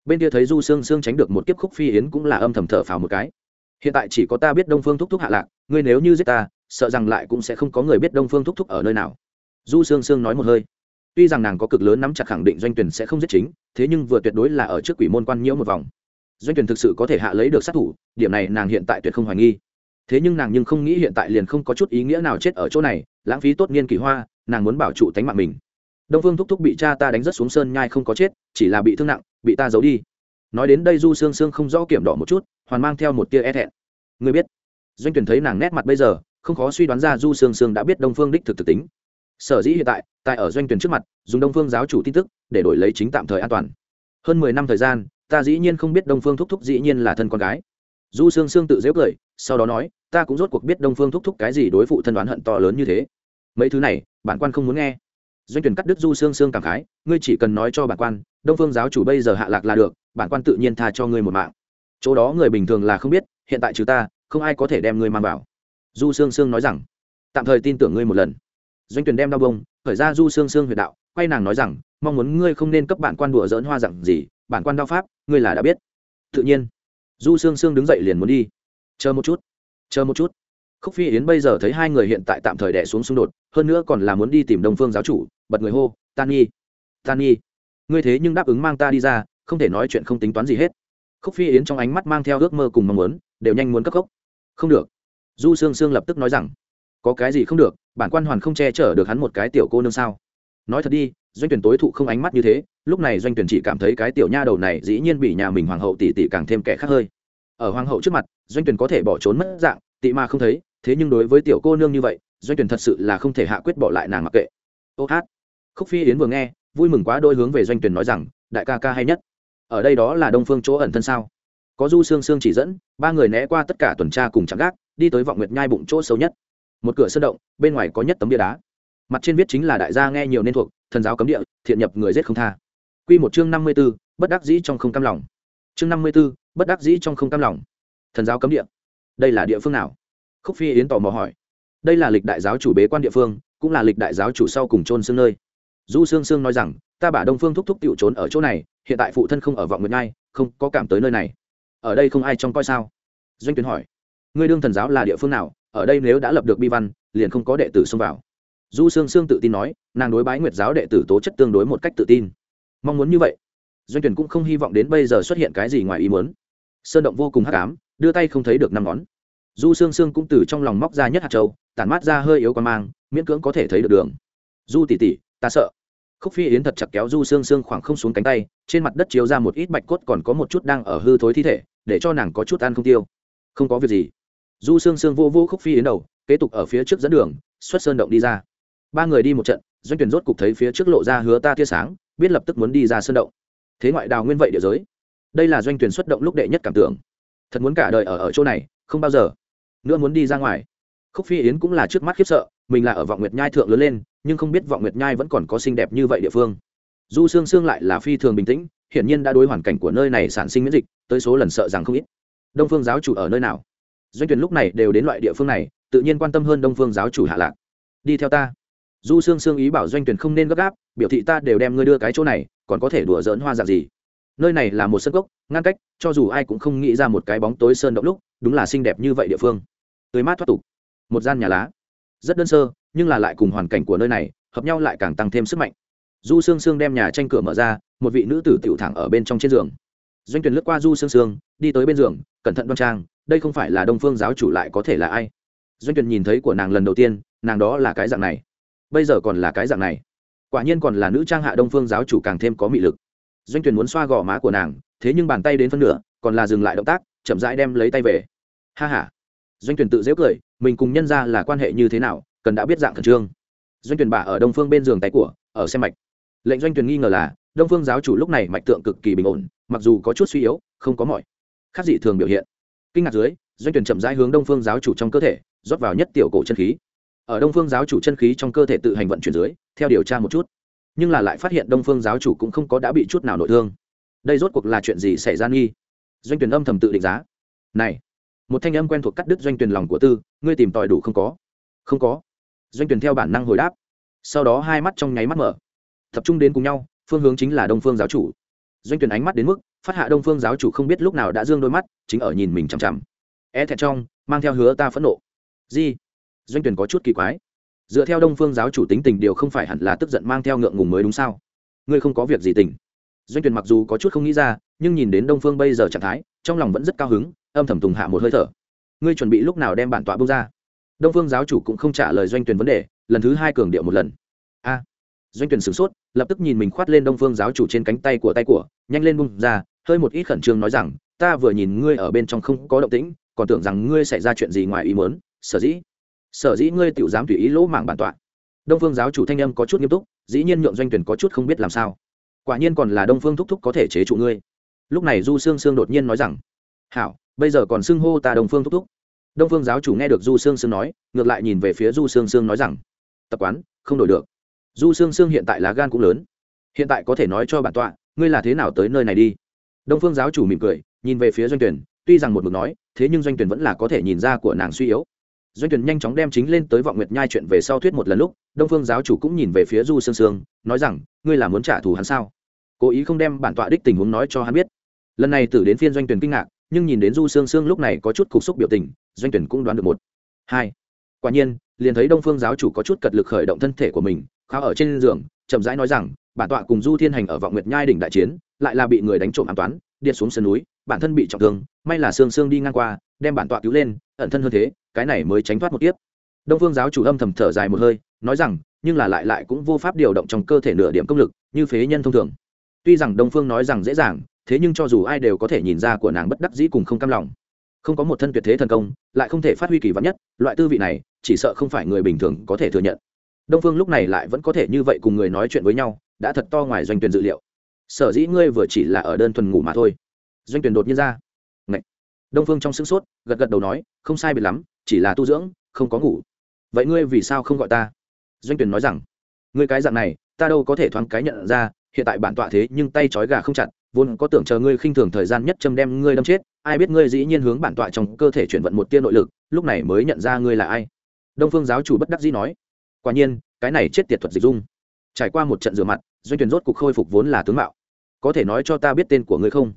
Bên kia thấy du sương sương tránh được một kiếp khúc phi yến cũng là âm thầm thở phào một cái. Hiện tại chỉ có ta biết đông phương thúc thúc hạ lạc, ngươi nếu như giết ta sợ rằng lại cũng sẽ không có người biết đông phương thúc thúc ở nơi nào. Du sương sương nói một hơi. Tuy rằng nàng có cực lớn nắm chặt khẳng định doanh tuyển sẽ không giết chính, thế nhưng vừa tuyệt đối là ở trước quỷ môn quan nhiễu một vòng. Doanh tuyển thực sự có thể hạ lấy được sát thủ, điểm này nàng hiện tại tuyệt không hoài nghi. Thế nhưng nàng nhưng không nghĩ hiện tại liền không có chút ý nghĩa nào chết ở chỗ này, lãng phí tốt nghiên kỳ hoa, nàng muốn bảo trụ tánh mạng mình. Đông phương thúc thúc bị cha ta đánh rất xuống sơn nhai không có chết, chỉ là bị thương nặng, bị ta giấu đi. Nói đến đây du sương sương không rõ kiểm đỏ một chút, hoàn mang theo một tia e thẹn. Người biết, doanh tuyển thấy nàng nét mặt bây giờ không khó suy đoán ra du sương sương đã biết đông phương đích thực thực tính. Sở dĩ hiện tại tại ở doanh tuyển trước mặt, dùng đông phương giáo chủ tin tức để đổi lấy chính tạm thời an toàn. Hơn mười năm thời gian, ta dĩ nhiên không biết đông phương thúc thúc dĩ nhiên là thân con gái. Du sương sương tự dễ cười, sau đó nói, ta cũng rốt cuộc biết đông phương thúc thúc cái gì đối phụ thân đoán hận to lớn như thế. Mấy thứ này, bản quan không muốn nghe. Doanh tuyển cắt đứt du sương sương cảm khái, ngươi chỉ cần nói cho bản quan, đông phương giáo chủ bây giờ hạ lạc là được, bản quan tự nhiên tha cho ngươi một mạng. Chỗ đó người bình thường là không biết, hiện tại trừ ta, không ai có thể đem ngươi mang vào du sương sương nói rằng, tạm thời tin tưởng ngươi một lần. Doanh tuyển đem đau bông, khởi ra du sương sương huyệt đạo, quay nàng nói rằng, mong muốn ngươi không nên cấp bản quan đùa dỡn hoa dặn gì, bản quan đao pháp, ngươi là đã biết. Tự nhiên, du sương sương đứng dậy liền muốn đi. Chờ một chút, chờ một chút. Khúc phi yến bây giờ thấy hai người hiện tại tạm thời đẻ xuống xung đột, hơn nữa còn là muốn đi tìm đông phương giáo chủ, bật người hô, tan nhi tan nhi, ngươi thế nhưng đáp ứng mang ta đi ra, không thể nói chuyện không tính toán gì hết. Khúc phi yến trong ánh mắt mang theo ước mơ cùng mong muốn, đều nhanh muốn cấp gốc không được du sương sương lập tức nói rằng, có cái gì không được, bản quan hoàn không che chở được hắn một cái tiểu cô nương sao? Nói thật đi, doanh tuyển tối thụ không ánh mắt như thế, lúc này doanh tuyển chỉ cảm thấy cái tiểu nha đầu này dĩ nhiên bị nhà mình hoàng hậu tỷ tỷ càng thêm kẻ khác hơi. Ở hoàng hậu trước mặt, doanh tuyển có thể bỏ trốn mất dạng, tị mà không thấy, thế nhưng đối với tiểu cô nương như vậy, doanh tuyển thật sự là không thể hạ quyết bỏ lại nàng mặc kệ. Ô hát. Khúc phi yến vừa nghe, vui mừng quá đôi hướng về doanh tuyển nói rằng, đại ca ca hay nhất. Ở đây đó là đông phương chỗ ẩn thân sao? Có du sương sương chỉ dẫn, ba người né qua tất cả tuần tra cùng chạm gác đi tới vọng nguyệt nhai bụng chỗ sâu nhất. Một cửa sơn động bên ngoài có nhất tấm bia đá. Mặt trên viết chính là đại gia nghe nhiều nên thuộc thần giáo cấm địa thiện nhập người giết không tha. Quy một chương năm mươi 54, bất đắc dĩ trong không cam lòng. Chương năm mươi 54, bất đắc dĩ trong không cam lòng. Thần giáo cấm địa. Đây là địa phương nào? Khúc phi yến tò mò hỏi. Đây là lịch đại giáo chủ bế quan địa phương cũng là lịch đại giáo chủ sau cùng trôn xương nơi. Du sương sương nói rằng ta bả đông phương thúc thúc tựu trốn ở chỗ này hiện tại phụ thân không ở vọng nguyệt nhai không có cảm tới nơi này. Ở đây không ai trong coi sao? Doanh tuyến hỏi ngươi đương thần giáo là địa phương nào, ở đây nếu đã lập được bi văn, liền không có đệ tử xông vào. Du sương sương tự tin nói, nàng đối bái nguyệt giáo đệ tử tố chất tương đối một cách tự tin. Mong muốn như vậy. Doanh tuyển cũng không hy vọng đến bây giờ xuất hiện cái gì ngoài ý muốn. Sơn động vô cùng hắc ám, đưa tay không thấy được năm ngón. Du sương sương cũng từ trong lòng móc ra nhất hạt châu, tản mát ra hơi yếu quan mang, miễn cưỡng có thể thấy được đường. Du tỉ tỉ ta sợ. Khúc phi yến thật chặt kéo du sương sương khoảng không xuống cánh tay, trên mặt đất chiếu ra một ít bạch cốt còn có một chút đang ở hư thối thi thể, để cho nàng có chút ăn không tiêu. Không có việc gì du sương sương vô vô khúc phi yến đầu, kế tục ở phía trước dẫn đường, xuất sơn động đi ra. Ba người đi một trận, doanh tuyển rốt cục thấy phía trước lộ ra hứa ta tia sáng, biết lập tức muốn đi ra sơn động. Thế ngoại đào nguyên vậy địa giới. Đây là doanh tuyển xuất động lúc đệ nhất cảm tưởng. Thật muốn cả đời ở ở chỗ này, không bao giờ. Nữa muốn đi ra ngoài. Khúc phi yến cũng là trước mắt khiếp sợ, mình là ở vọng nguyệt nhai thượng lớn lên, nhưng không biết vọng nguyệt nhai vẫn còn có xinh đẹp như vậy địa phương. Du sương sương lại là phi thường bình tĩnh, hiển nhiên đã đối hoàn cảnh của nơi này sản sinh miễn dịch, tới số lần sợ rằng không ít. Đông phương giáo chủ ở nơi nào? Doanh tuyển lúc này đều đến loại địa phương này, tự nhiên quan tâm hơn đông phương giáo chủ hạ lạc. Đi theo ta. Du sương sương ý bảo doanh tuyển không nên gấp gáp, biểu thị ta đều đem ngươi đưa cái chỗ này, còn có thể đùa dỡn hoa dạng gì? Nơi này là một sân gốc ngăn cách, cho dù ai cũng không nghĩ ra một cái bóng tối sơn động lúc, đúng là xinh đẹp như vậy địa phương. Tươi mát thoát tục. Một gian nhà lá. Rất đơn sơ, nhưng là lại cùng hoàn cảnh của nơi này, hợp nhau lại càng tăng thêm sức mạnh. Du sương sương đem nhà tranh cửa mở ra, một vị nữ tử tiểu thẳng ở bên trong trên giường. Doanh tuyển lướt qua du sương sương, đi tới bên giường, cẩn thận đoan trang đây không phải là đông phương giáo chủ lại có thể là ai? Doanh tuyển nhìn thấy của nàng lần đầu tiên, nàng đó là cái dạng này. Bây giờ còn là cái dạng này. Quả nhiên còn là nữ trang hạ đông phương giáo chủ càng thêm có mị lực. Doanh tuyển muốn xoa gò má của nàng, thế nhưng bàn tay đến phân nửa, còn là dừng lại động tác, chậm rãi đem lấy tay về. Ha ha. Doanh tuyển tự dễ cười, mình cùng nhân ra là quan hệ như thế nào, cần đã biết dạng khẩn trương. Doanh tuyển bà ở đông phương bên giường tay của, ở xe mạch. Lệnh doanh tuyển nghi ngờ là, đông phương giáo chủ lúc này mạch tượng cực kỳ bình ổn, mặc dù có chút suy yếu, không có mọi khác dị thường biểu hiện kinh ngạc dưới, doanh tuyển chậm rãi hướng đông phương giáo chủ trong cơ thể, rót vào nhất tiểu cổ chân khí. Ở đông phương giáo chủ chân khí trong cơ thể tự hành vận chuyển dưới, theo điều tra một chút. Nhưng là lại phát hiện đông phương giáo chủ cũng không có đã bị chút nào nội thương. Đây rốt cuộc là chuyện gì xảy ra nghi? Doanh tuyển âm thầm tự định giá. Này, một thanh âm quen thuộc cắt đứt doanh tuyển lòng của tư, ngươi tìm tòi đủ không có? Không có. Doanh tuyển theo bản năng hồi đáp. Sau đó hai mắt trong nháy mắt mở. Tập trung đến cùng nhau, phương hướng chính là đông phương giáo chủ doanh tuyển ánh mắt đến mức phát hạ đông phương giáo chủ không biết lúc nào đã dương đôi mắt, chính ở nhìn mình chằm chằm. E thẹn trong, mang theo hứa ta phẫn nộ. Di doanh tuyển có chút kỳ quái. Dựa theo đông phương giáo chủ tính tình điều không phải hẳn là tức giận mang theo ngượng ngùng mới đúng sao? Ngươi không có việc gì tỉnh. doanh tuyển mặc dù có chút không nghĩ ra, nhưng nhìn đến đông phương bây giờ trạng thái, trong lòng vẫn rất cao hứng, âm thầm tùng hạ một hơi thở. Ngươi chuẩn bị lúc nào đem bản tọa bông ra? Đông phương giáo chủ cũng không trả lời doanh tuyển vấn đề, lần thứ hai cường điệu một lần doanh tuyển sửng sốt, lập tức nhìn mình khoát lên đông phương giáo chủ trên cánh tay của tay của, nhanh lên bung ra, hơi một ít khẩn trương nói rằng, ta vừa nhìn ngươi ở bên trong không có động tĩnh, còn tưởng rằng ngươi xảy ra chuyện gì ngoài ý muốn, sở dĩ sở dĩ ngươi tiểu dám tùy ý lỗ mảng bản tọa. Đông phương giáo chủ thanh âm có chút nghiêm túc, dĩ nhiên nhượng doanh tuyển có chút không biết làm sao. Quả nhiên còn là đông phương thúc thúc có thể chế trụ ngươi. Lúc này du sương sương đột nhiên nói rằng, hảo, bây giờ còn xưng hô ta đông phương thúc thúc. Đông phương giáo chủ nghe được du sương sương nói, ngược lại nhìn về phía du sương sương nói rằng, tập quán, không đổi được du sương sương hiện tại lá gan cũng lớn. Hiện tại có thể nói cho bản tọa, ngươi là thế nào tới nơi này đi? Đông phương giáo chủ mỉm cười, nhìn về phía doanh tuyển tuy rằng một mực nói, thế nhưng doanh tuyển vẫn là có thể nhìn ra của nàng suy yếu. Doanh tuyển nhanh chóng đem chính lên tới vọng nguyệt nhai chuyện về sau thuyết một lần lúc, đông phương giáo chủ cũng nhìn về phía du sương sương, nói rằng, ngươi là muốn trả thù hắn sao? Cố ý không đem bản tọa đích tình huống nói cho hắn biết. Lần này tử đến phiên doanh tuyển kinh ngạc, nhưng nhìn đến du sương sương lúc này có chút cục xúc biểu tình, doanh tuyển cũng đoán được một. Hai. Quả nhiên, liền thấy đông phương giáo chủ có chút cật lực khởi động thân thể của mình khao ở trên giường, chậm rãi nói rằng, bản tọa cùng du thiên hành ở vọng nguyệt nhai đỉnh đại chiến, lại là bị người đánh trộm an toán điện xuống sườn núi, bản thân bị trọng thương, may là sương sương đi ngang qua, đem bản tọa cứu lên, ẩn thân hơn thế, cái này mới tránh thoát một tiếp đông phương giáo chủ âm thầm thở dài một hơi, nói rằng, nhưng là lại lại cũng vô pháp điều động trong cơ thể nửa điểm công lực, như phế nhân thông thường. Tuy rằng đông phương nói rằng dễ dàng, thế nhưng cho dù ai đều có thể nhìn ra của nàng bất đắc dĩ cùng không cam lòng. Không có một thân tuyệt thế thần công, lại không thể phát huy kỳ vắn nhất, loại tư vị này, chỉ sợ không phải người bình thường có thể thừa nhận đông phương lúc này lại vẫn có thể như vậy cùng người nói chuyện với nhau, đã thật to ngoài doanh tuyển dự liệu. Sở dĩ ngươi vừa chỉ là ở đơn thuần ngủ mà thôi. Doanh tuyển đột nhiên ra. Ngậy. đông phương trong sững sốt, gật gật đầu nói, không sai biệt lắm, chỉ là tu dưỡng, không có ngủ. Vậy ngươi vì sao không gọi ta? Doanh tuyển nói rằng, ngươi cái dạng này, ta đâu có thể thoáng cái nhận ra, hiện tại bản tọa thế nhưng tay trói gà không chặt, vốn có tưởng chờ ngươi khinh thường thời gian nhất châm đem ngươi đâm chết, ai biết ngươi dĩ nhiên hướng bản tọa trong cơ thể chuyển vận một tia nội lực, lúc này mới nhận ra ngươi là ai. Đông phương giáo chủ bất đắc dĩ nói quả nhiên, cái này chết tiệt thuật dịch dung. Trải qua một trận rửa mặt, doanh tuyển rốt cục khôi phục vốn là tướng mạo. Có thể nói cho ta biết tên của ngươi không?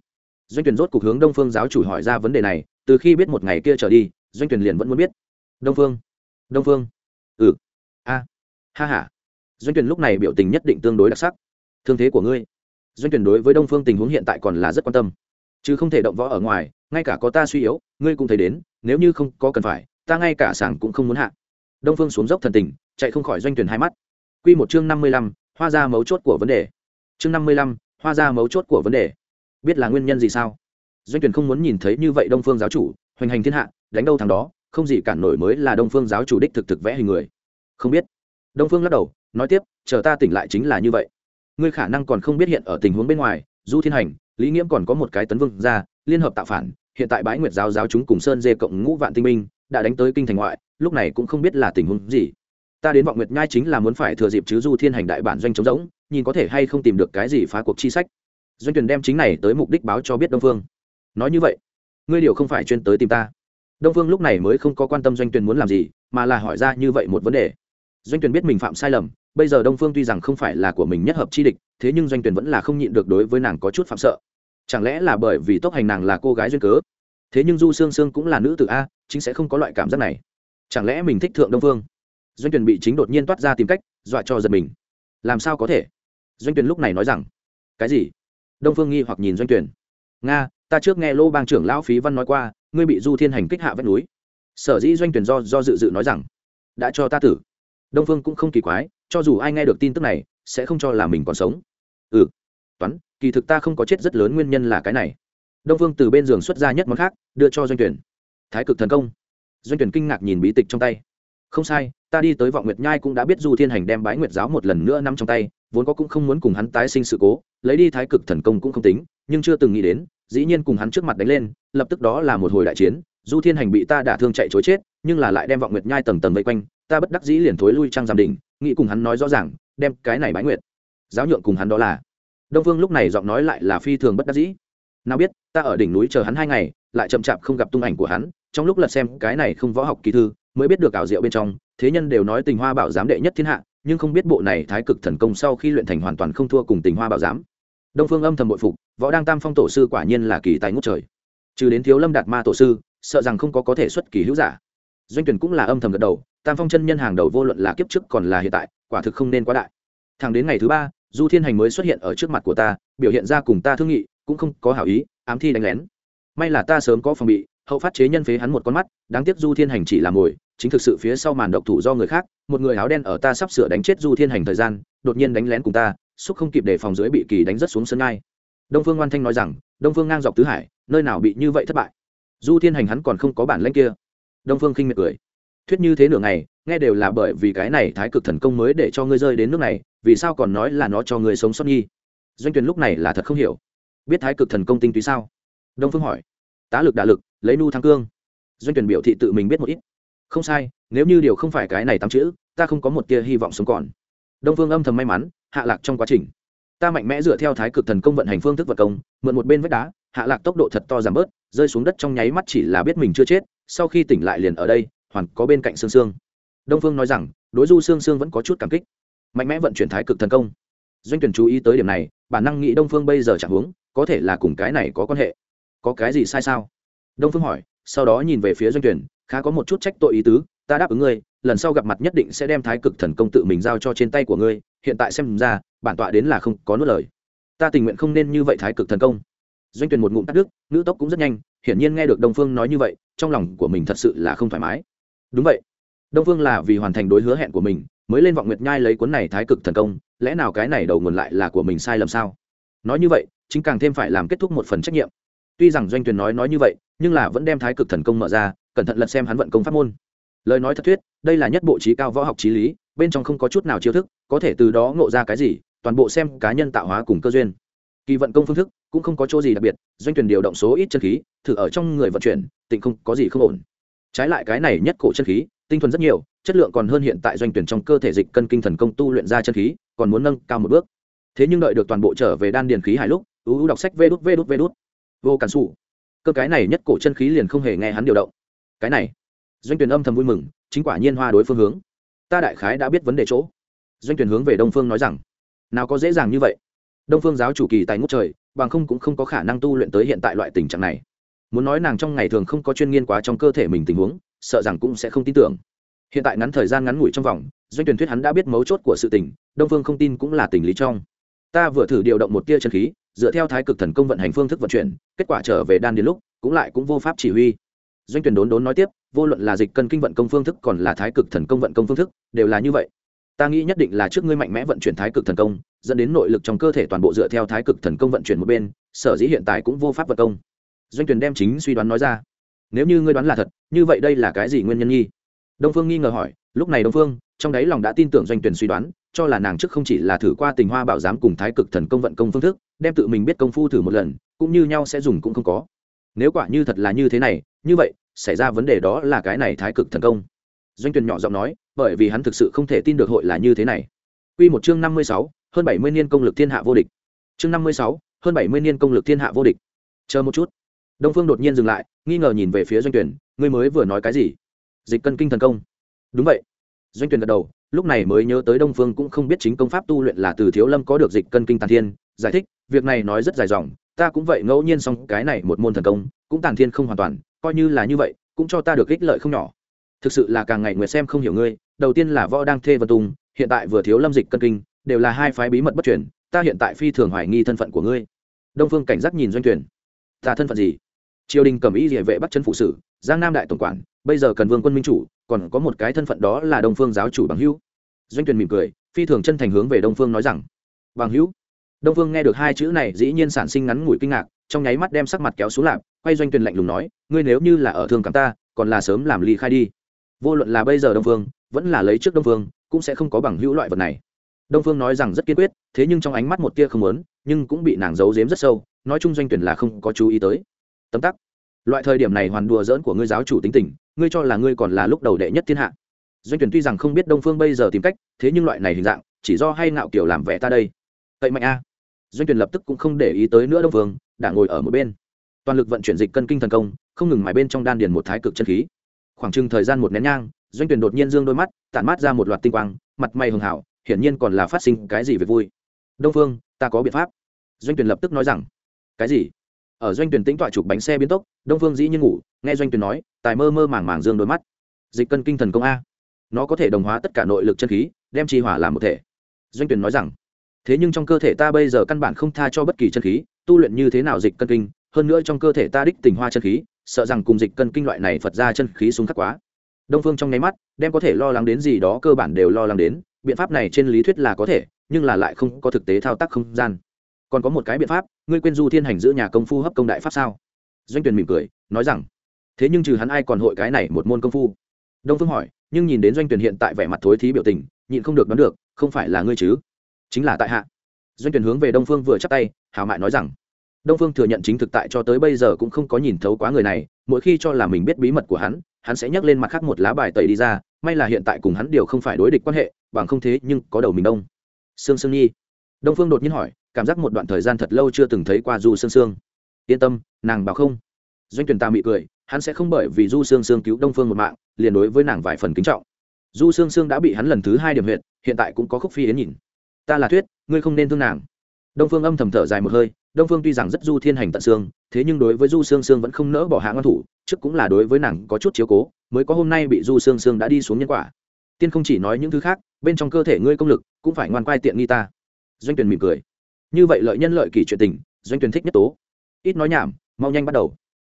Doanh tuyển rốt cục hướng đông phương giáo chủ hỏi ra vấn đề này, từ khi biết một ngày kia trở đi, doanh tuyển liền vẫn muốn biết. Đông phương đông phương. Ừ. A. Ha ha. Doanh tuyển lúc này biểu tình nhất định tương đối đặc sắc. Thương thế của ngươi. Doanh tuyển đối với đông phương tình huống hiện tại còn là rất quan tâm. Chứ không thể động võ ở ngoài, ngay cả có ta suy yếu, ngươi cũng thấy đến, nếu như không có cần phải, ta ngay cả sảng cũng không muốn hạ. Đông phương xuống dốc thần tình chạy không khỏi doanh tuyển hai mắt. Quy một chương năm mươi lăm, hoa ra mấu chốt của vấn đề. Chương năm mươi lăm, hoa ra mấu chốt của vấn đề. Biết là nguyên nhân gì sao? Doanh tuyển không muốn nhìn thấy như vậy đông phương giáo chủ hoành hành thiên hạ đánh đâu thằng đó không gì cản nổi mới là đông phương giáo chủ đích thực thực vẽ hình người. Không biết. Đông phương lắc đầu nói tiếp chờ ta tỉnh lại chính là như vậy. Ngươi khả năng còn không biết hiện ở tình huống bên ngoài du thiên hành lý nghiễm còn có một cái tấn vương ra liên hợp tạo phản hiện tại bãi nguyệt giáo giáo chúng cùng sơn dê cộng ngũ vạn tinh minh đã đánh tới kinh thành ngoại lúc này cũng không biết là tình huống gì ta đến vọng nguyệt nhai chính là muốn phải thừa dịp chứ du thiên hành đại bản doanh chống rỗng, nhìn có thể hay không tìm được cái gì phá cuộc chi sách. Doanh tuyển đem chính này tới mục đích báo cho biết đông phương. Nói như vậy, ngươi điều không phải chuyên tới tìm ta. Đông phương lúc này mới không có quan tâm doanh tuyển muốn làm gì, mà là hỏi ra như vậy một vấn đề. Doanh tuyển biết mình phạm sai lầm, bây giờ đông phương tuy rằng không phải là của mình nhất hợp chi địch, thế nhưng doanh tuyển vẫn là không nhịn được đối với nàng có chút phạm sợ. Chẳng lẽ là bởi vì tốc hành nàng là cô gái duyên cớ? Thế nhưng du sương sương cũng là nữ tự a, chính sẽ không có loại cảm giác này. Chẳng lẽ mình thích thượng đông phương? Doanh tuyển bị chính đột nhiên toát ra tìm cách, dọa cho giật mình. Làm sao có thể? Doanh tuyển lúc này nói rằng, cái gì? Đông phương nghi hoặc nhìn doanh tuyển nga, ta trước nghe lô bang trưởng lão phí văn nói qua, ngươi bị du thiên hành kích hạ vách núi. Sở dĩ doanh tuyển do do dự dự nói rằng, đã cho ta tử. Đông phương cũng không kỳ quái, cho dù ai nghe được tin tức này, sẽ không cho là mình còn sống. Ừ toán, kỳ thực ta không có chết rất lớn, nguyên nhân là cái này. Đông phương từ bên giường xuất ra nhất món khác, đưa cho doanh tuyển thái cực thần công. Doanh tuyển kinh ngạc nhìn bí tịch trong tay không sai, ta đi tới vọng nguyệt nhai cũng đã biết du thiên hành đem bái nguyệt giáo một lần nữa nắm trong tay, vốn có cũng không muốn cùng hắn tái sinh sự cố, lấy đi thái cực thần công cũng không tính, nhưng chưa từng nghĩ đến, dĩ nhiên cùng hắn trước mặt đánh lên, lập tức đó là một hồi đại chiến, du thiên hành bị ta đả thương chạy chối chết, nhưng là lại đem vọng nguyệt nhai tầng tầng vây quanh, ta bất đắc dĩ liền thối lui trang giam đình nghĩ cùng hắn nói rõ ràng, đem cái này bái nguyệt giáo nhượng cùng hắn đó là. Đông phương lúc này giọng nói lại là phi thường bất đắc dĩ. Nào biết, ta ở đỉnh núi chờ hắn hai ngày, lại chậm chạp không gặp tung ảnh của hắn, trong lúc lật xem cái này không võ học kỳ thư mới biết được ảo diệu bên trong, thế nhân đều nói tình hoa bảo giám đệ nhất thiên hạ, nhưng không biết bộ này thái cực thần công sau khi luyện thành hoàn toàn không thua cùng tình hoa bảo giám. Đông phương âm thầm bội phục, võ đăng tam phong tổ sư quả nhiên là kỳ tài ngút trời. Trừ đến thiếu lâm đạt ma tổ sư, sợ rằng không có có thể xuất kỳ hữu giả. Doanh tuyển cũng là âm thầm gật đầu, tam phong chân nhân hàng đầu vô luận là kiếp trước còn là hiện tại, quả thực không nên quá đại. Thẳng đến ngày thứ ba, du thiên hành mới xuất hiện ở trước mặt của ta, biểu hiện ra cùng ta thương nghị, cũng không có hảo ý, ám thi đánh lén. May là ta sớm có phòng bị, hậu phát chế nhân phế hắn một con mắt, đáng tiếc du thiên hành chỉ là mồi chính thực sự phía sau màn độc thủ do người khác, một người áo đen ở ta sắp sửa đánh chết du thiên hành thời gian, đột nhiên đánh lén cùng ta, xúc không kịp để phòng dưới bị kỳ đánh rất xuống sân ngay. Đông phương ngoan thanh nói rằng, đông phương ngang dọc tứ hải, nơi nào bị như vậy thất bại? Du thiên hành hắn còn không có bản lãnh kia. Đông phương khinh miệt cười. Thuyết như thế nửa ngày, nghe đều là bởi vì cái này thái cực thần công mới để cho ngươi rơi đến nước này, vì sao còn nói là nó cho ngươi sống sót nhi doanh tuyển lúc này là thật không hiểu. Biết thái cực thần công tinh túy sao? Đông phương hỏi. Tá lực đả lực, lấy nu thăng cương. Doanh tuyển biểu thị tự mình biết một ít không sai, nếu như điều không phải cái này tám chữ, ta không có một tia hy vọng sống còn. Đông phương âm thầm may mắn, hạ lạc trong quá trình. Ta mạnh mẽ dựa theo thái cực thần công vận hành phương thức vật công, mượn một bên vách đá, hạ lạc tốc độ thật to giảm bớt, rơi xuống đất trong nháy mắt chỉ là biết mình chưa chết, sau khi tỉnh lại liền ở đây, hoàn có bên cạnh xương xương đông phương nói rằng, đối du xương xương vẫn có chút cảm kích. Mạnh mẽ vận chuyển thái cực thần công. Doanh tuyển chú ý tới điểm này, bản năng nghĩ đông phương bây giờ chẳng hướng có thể là cùng cái này có quan hệ. Có cái gì sai sao? Đông phương hỏi, sau đó nhìn về phía doanh tuyển khá có một chút trách tội ý tứ, ta đáp ứng ngươi, lần sau gặp mặt nhất định sẽ đem thái cực thần công tự mình giao cho trên tay của ngươi, hiện tại xem ra, bản tọa đến là không có nuốt lời. Ta tình nguyện không nên như vậy thái cực thần công. Doanh tuyển một ngụm tắt đức ngữ tốc cũng rất nhanh, hiển nhiên nghe được đông phương nói như vậy, trong lòng của mình thật sự là không thoải mái. Đúng vậy. Đông phương là vì hoàn thành đối hứa hẹn của mình, mới lên vọng nguyệt nhai lấy cuốn này thái cực thần công, lẽ nào cái này đầu nguồn lại là của mình sai lầm sao? Nói như vậy, chính càng thêm phải làm kết thúc một phần trách nhiệm. Tuy rằng doanh tuyển nói nói như vậy, nhưng là vẫn đem thái cực thần công mở ra cẩn thận lật xem hắn vận công pháp môn. Lời nói thật thuyết, đây là nhất bộ trí cao võ học trí lý, bên trong không có chút nào chiêu thức, có thể từ đó ngộ ra cái gì, toàn bộ xem cá nhân tạo hóa cùng cơ duyên. Kỳ vận công phương thức cũng không có chỗ gì đặc biệt, doanh tuyển điều động số ít chân khí, thử ở trong người vận chuyển, tịnh không có gì không ổn. Trái lại cái này nhất cổ chân khí, tinh thuần rất nhiều, chất lượng còn hơn hiện tại doanh tuyển trong cơ thể dịch cân kinh thần công tu luyện ra chân khí, còn muốn nâng cao một bước. Thế nhưng đợi được toàn bộ trở về đan điền khí hải lúc ú đọc sách vê đút vê đút vê đút. Vô cản sụ cơ cái này nhất cổ chân khí liền không hề nghe hắn điều động cái này doanh tuyển âm thầm vui mừng chính quả nhiên hoa đối phương hướng ta đại khái đã biết vấn đề chỗ doanh tuyển hướng về đông phương nói rằng nào có dễ dàng như vậy đông phương giáo chủ kỳ tài ngút trời bằng không cũng không có khả năng tu luyện tới hiện tại loại tình trạng này muốn nói nàng trong ngày thường không có chuyên nghiên quá trong cơ thể mình tình huống sợ rằng cũng sẽ không tin tưởng hiện tại ngắn thời gian ngắn ngủi trong vòng doanh tuyển thuyết hắn đã biết mấu chốt của sự tình đông phương không tin cũng là tình lý trong ta vừa thử điều động một tia chân khí dựa theo thái cực thần công vận hành phương thức vận chuyển kết quả trở về đan đến lúc cũng lại cũng vô pháp chỉ huy doanh tuyển đốn đốn nói tiếp, vô luận là dịch cân kinh vận công phương thức còn là thái cực thần công vận công phương thức, đều là như vậy. Ta nghĩ nhất định là trước ngươi mạnh mẽ vận chuyển thái cực thần công, dẫn đến nội lực trong cơ thể toàn bộ dựa theo thái cực thần công vận chuyển một bên, sở dĩ hiện tại cũng vô pháp vận công. Doanh tuyển đem chính suy đoán nói ra. Nếu như ngươi đoán là thật, như vậy đây là cái gì nguyên nhân nghi? Đông phương nghi ngờ hỏi. Lúc này đông phương, trong đáy lòng đã tin tưởng doanh tuyển suy đoán, cho là nàng trước không chỉ là thử qua tình hoa bảo giám cùng thái cực thần công vận công phương thức, đem tự mình biết công phu thử một lần, cũng như nhau sẽ dùng cũng không có nếu quả như thật là như thế này như vậy xảy ra vấn đề đó là cái này thái cực thần công doanh Tuyền nhỏ giọng nói bởi vì hắn thực sự không thể tin được hội là như thế này Quy một chương năm mươi sáu, hơn bảy mươi niên công lực thiên hạ vô địch. Chương năm mươi sáu, hơn bảy mươi niên công lực thiên hạ vô địch. Chờ một chút. Đông Phương đột nhiên dừng lại, nghi ngờ nhìn về phía Doanh Tuyển, ngươi mới vừa nói cái gì? Dịch cân kinh thần công. Đúng vậy. Doanh Tuyển gật đầu, lúc này mới nhớ tới Đông Phương cũng không biết chính công pháp tu luyện là từ Thiếu Lâm có được dịch cân kinh tàn thiên, giải thích, việc này nói rất dài dòng, ta cũng vậy ngẫu nhiên xong cái này một môn thần công, cũng tàn thiên không hoàn toàn, coi như là như vậy, cũng cho ta được ích lợi không nhỏ. Thực sự là càng ngày nguyệt xem không hiểu ngươi đầu tiên là võ đang thê vân tùng hiện tại vừa thiếu lâm dịch cân kinh đều là hai phái bí mật bất truyền ta hiện tại phi thường hoài nghi thân phận của ngươi. Đông phương cảnh giác nhìn doanh tuyển. Ta thân phận gì? Triều đình cầm ý địa vệ bắt chân phụ sử giang nam đại tổng quản bây giờ cần vương quân minh chủ, còn có một cái thân phận đó là đông phương giáo chủ bằng hữu. Doanh tuyền mỉm cười, phi thường chân thành hướng về đông phương nói rằng, bằng hữu. Đông phương nghe được hai chữ này, dĩ nhiên sản sinh ngắn ngủi kinh ngạc, trong nháy mắt đem sắc mặt kéo xuống lạp, quay doanh tuyền lạnh lùng nói, ngươi nếu như là ở thương cảm ta, còn là sớm làm ly khai đi. Vô luận là bây giờ đông phương, vẫn là lấy trước đông phương, cũng sẽ không có bằng hữu loại vật này. Đông phương nói rằng rất kiên quyết, thế nhưng trong ánh mắt một tia không lớn nhưng cũng bị nàng giấu giếm rất sâu, nói chung doanh tuyển là không có chú ý tới. Tấm tắc. Loại thời điểm này hoàn đùa dỡn của ngươi giáo chủ tính tình ngươi cho là ngươi còn là lúc đầu đệ nhất thiên hạ. Doanh tuyển tuy rằng không biết đông phương bây giờ tìm cách, thế nhưng loại này hình dạng, chỉ do hay ngạo kiểu làm vẻ ta đây. Cậy mạnh a. Doanh tuyển lập tức cũng không để ý tới nữa đông phương, đã ngồi ở một bên. Toàn lực vận chuyển dịch cân kinh thần công, không ngừng mài bên trong đan điền một thái cực chân khí. Khoảng chừng thời gian một nén nhang, doanh tuyển đột nhiên dương đôi mắt, tản mát ra một loạt tinh quang, mặt mày hường hảo, hiển nhiên còn là phát sinh cái gì về vui. Đông phương, ta có biện pháp. Doanh tuyển lập tức nói rằng. Cái gì? Ở doanh tuyển tĩnh tọa chụp bánh xe biến tốc, đông phương dĩ nhiên ngủ, nghe doanh tuyển nói, tài mơ mơ màng màng dương đôi mắt. Dịch cân kinh thần công a. Nó có thể đồng hóa tất cả nội lực chân khí, đem chi hỏa làm một thể. Doanh tuyển nói rằng, thế nhưng trong cơ thể ta bây giờ căn bản không tha cho bất kỳ chân khí, tu luyện như thế nào dịch cân kinh, hơn nữa trong cơ thể ta đích tình hoa chân khí, sợ rằng cùng dịch cân kinh loại này phật ra chân khí xuống khắc quá. Đông phương trong nháy mắt, đem có thể lo lắng đến gì đó cơ bản đều lo lắng đến, biện pháp này trên lý thuyết là có thể, nhưng là lại không có thực tế thao tác không gian còn có một cái biện pháp, ngươi quên du thiên hành giữ nhà công phu hấp công đại pháp sao? Doanh tuyền mỉm cười, nói rằng, thế nhưng trừ hắn ai còn hội cái này một môn công phu? Đông phương hỏi, nhưng nhìn đến doanh Tuyền hiện tại vẻ mặt thối thí biểu tình, nhịn không được đoán được, không phải là ngươi chứ? Chính là tại hạ. Doanh tuyển hướng về đông phương vừa chắp tay hào mại nói rằng, đông phương thừa nhận chính thực tại cho tới bây giờ cũng không có nhìn thấu quá người này, mỗi khi cho là mình biết bí mật của hắn hắn sẽ nhắc lên mặt khác một lá bài tẩy đi ra, may là hiện tại cùng hắn điều không phải đối địch quan hệ, bằng không thế nhưng có đầu mình đông. Sương sương nhi. Đông phương đột nhiên hỏi cảm giác một đoạn thời gian thật lâu chưa từng thấy qua du sương sương. Yên tâm, nàng bảo không. Doanh tuyển ta mị cười, hắn sẽ không bởi vì du sương sương cứu đông phương một mạng, liền đối với nàng vài phần kính trọng. Du sương sương đã bị hắn lần thứ hai điểm huyện hiện tại cũng có khúc phi đến nhìn. Ta là thuyết ngươi không nên thương nàng. Đông phương âm thầm thở dài một hơi, đông phương tuy rằng rất du thiên hành tận xương, thế nhưng đối với du sương sương vẫn không nỡ bỏ hạ ngon thủ, trước cũng là đối với nàng có chút chiếu cố, mới có hôm nay bị du sương sương đã đi xuống nhân quả. Tiên không chỉ nói những thứ khác, bên trong cơ thể ngươi công lực cũng phải ngoan quai tiện nghi ta. Doanh tuyển mỉm cười như vậy lợi nhân lợi kỳ chuyện tình, doanh tuyển thích nhất tố. Ít nói nhảm, mau nhanh bắt đầu.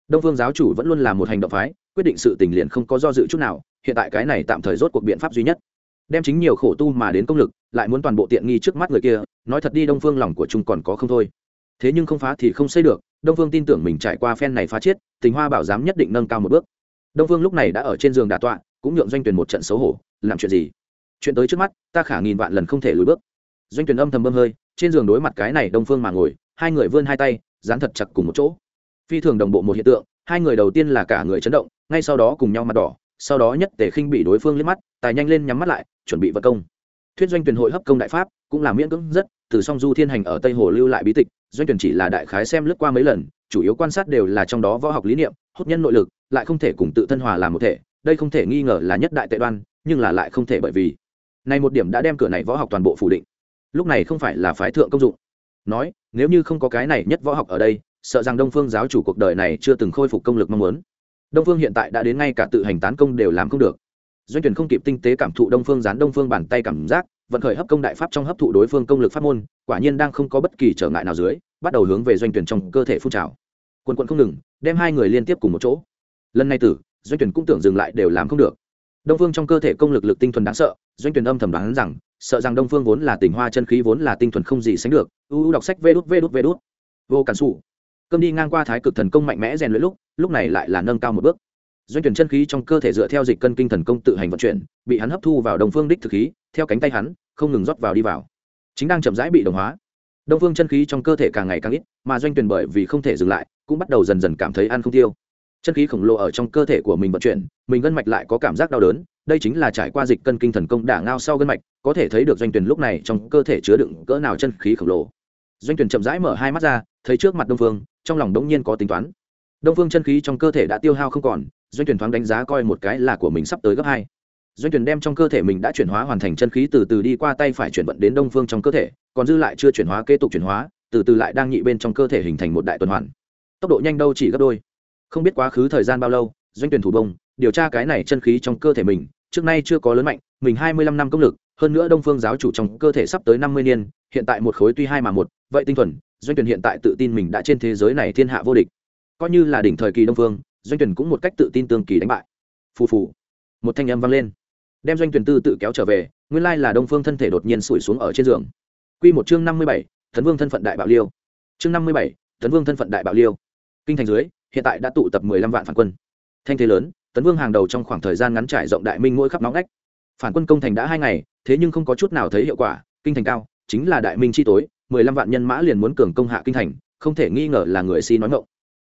Đông phương giáo chủ vẫn luôn là một hành động phái, quyết định sự tình liền không có do dự chút nào, hiện tại cái này tạm thời rốt cuộc biện pháp duy nhất. Đem chính nhiều khổ tu mà đến công lực, lại muốn toàn bộ tiện nghi trước mắt người kia, nói thật đi, đông phương lòng của chúng còn có không thôi. Thế nhưng không phá thì không xây được, đông phương tin tưởng mình trải qua phen này phá chết tình hoa bảo giám nhất định nâng cao một bước. Đông phương lúc này đã ở trên giường đà tọa, cũng nhượng doanh tuyển một trận xấu hổ, làm chuyện gì? Chuyện tới trước mắt, ta khả nghìn vạn lần không thể lùi bước. Doanh tuyển âm thầm bơm hơi trên giường đối mặt cái này đông phương mà ngồi, hai người vươn hai tay, dán thật chặt cùng một chỗ. Phi thường đồng bộ một hiện tượng, hai người đầu tiên là cả người chấn động, ngay sau đó cùng nhau mặt đỏ, sau đó nhất tề khinh bị đối phương liếc mắt, tài nhanh lên nhắm mắt lại, chuẩn bị vật công. Thuyết doanh tuyển hội hấp công đại pháp, cũng là miễn cưỡng rất, từ song du thiên hành ở tây hồ lưu lại bí tịch, doanh tuyển chỉ là đại khái xem lướt qua mấy lần, chủ yếu quan sát đều là trong đó võ học lý niệm, hút nhân nội lực, lại không thể cùng tự thân hòa làm một thể, đây không thể nghi ngờ là nhất đại tệ đoan, nhưng là lại không thể bởi vì. Này một điểm đã đem cửa này võ học toàn bộ phủ định lúc này không phải là phái thượng công dụng. Nói, nếu như không có cái này nhất võ học ở đây, sợ rằng đông phương giáo chủ cuộc đời này chưa từng khôi phục công lực mong muốn. Đông phương hiện tại đã đến ngay cả tự hành tán công đều làm không được. Doanh tuyển không kịp tinh tế cảm thụ đông phương dán đông phương bàn tay cảm giác, vận khởi hấp công đại pháp trong hấp thụ đối phương công lực pháp môn, quả nhiên đang không có bất kỳ trở ngại nào dưới, bắt đầu hướng về doanh tuyển trong cơ thể phun trào. Quần quận không ngừng, đem hai người liên tiếp cùng một chỗ. Lần này tử, doanh tuyển cũng tưởng dừng lại đều làm không được. Đông phương trong cơ thể công lực lực tinh thuần đáng sợ, doanh tuyển âm thầm đoán rằng sợ rằng đông phương vốn là tình hoa chân khí vốn là tinh thuần không gì sánh được. U đọc sách vê đút vê đút vê đút. Vô cản sụ cơm đi ngang qua thái cực thần công mạnh mẽ rèn luyện lúc lúc này lại là nâng cao một bước. Doanh tuyển chân khí trong cơ thể dựa theo dịch cân kinh thần công tự hành vận chuyển, bị hắn hấp thu vào đồng phương đích thực khí, theo cánh tay hắn, không ngừng rót vào đi vào. Chính đang chậm rãi bị đồng hóa. Đông phương chân khí trong cơ thể càng ngày càng ít, mà doanh tuyển bởi vì không thể dừng lại, cũng bắt đầu dần dần cảm thấy ăn không tiêu chân khí khổng lồ ở trong cơ thể của mình vận chuyển, mình gân mạch lại có cảm giác đau đớn, đây chính là trải qua dịch cân kinh thần công đả ngao sau gân mạch, có thể thấy được doanh tuyển lúc này trong cơ thể chứa đựng cỡ nào chân khí khổng lồ. Doanh tuyển chậm rãi mở hai mắt ra, thấy trước mặt đông phương, trong lòng đống nhiên có tính toán. Đông phương chân khí trong cơ thể đã tiêu hao không còn, doanh tuyển thoáng đánh giá coi một cái là của mình sắp tới gấp hai. Doanh tuyển đem trong cơ thể mình đã chuyển hóa hoàn thành chân khí từ từ đi qua tay phải chuyển vận đến đông phương trong cơ thể, còn dư lại chưa chuyển hóa, kế tục chuyển hóa, từ từ lại đang nhị bên trong cơ thể hình thành một đại tuần hoàn. Tốc độ nhanh đâu chỉ gấp đôi không biết quá khứ thời gian bao lâu doanh tuyển thủ bông điều tra cái này chân khí trong cơ thể mình trước nay chưa có lớn mạnh mình hai mươi lăm năm công lực hơn nữa đông phương giáo chủ trong cơ thể sắp tới năm mươi niên hiện tại một khối tuy hai mà một vậy tinh thuần doanh tuyển hiện tại tự tin mình đã trên thế giới này thiên hạ vô địch. Coi như là đỉnh thời kỳ đông phương doanh tuyển cũng một cách tự tin tương kỳ đánh bại. Phù phù. Một thanh âm vang lên. Đem doanh tuyển tư tự kéo trở về nguyên lai là đông phương thân thể đột nhiên sủi xuống ở trên giường. Quy một chương năm mươi bảy, thần vương thân phận đại bạo liêu. Chương năm mươi bảy, tấn vương thân phận đại bạo liêu. Kinh thành dưới hiện tại đã tụ tập mười lăm vạn phản quân. Thanh thế lớn, tấn vương hàng đầu trong khoảng thời gian ngắn trải rộng đại minh mỗi khắp nóng ngách. Phản quân công thành đã hai ngày, thế nhưng không có chút nào thấy hiệu quả, kinh thành cao, chính là đại minh chi tối, mười lăm vạn nhân mã liền muốn cường công hạ kinh thành, không thể nghi ngờ là người si nói ngộng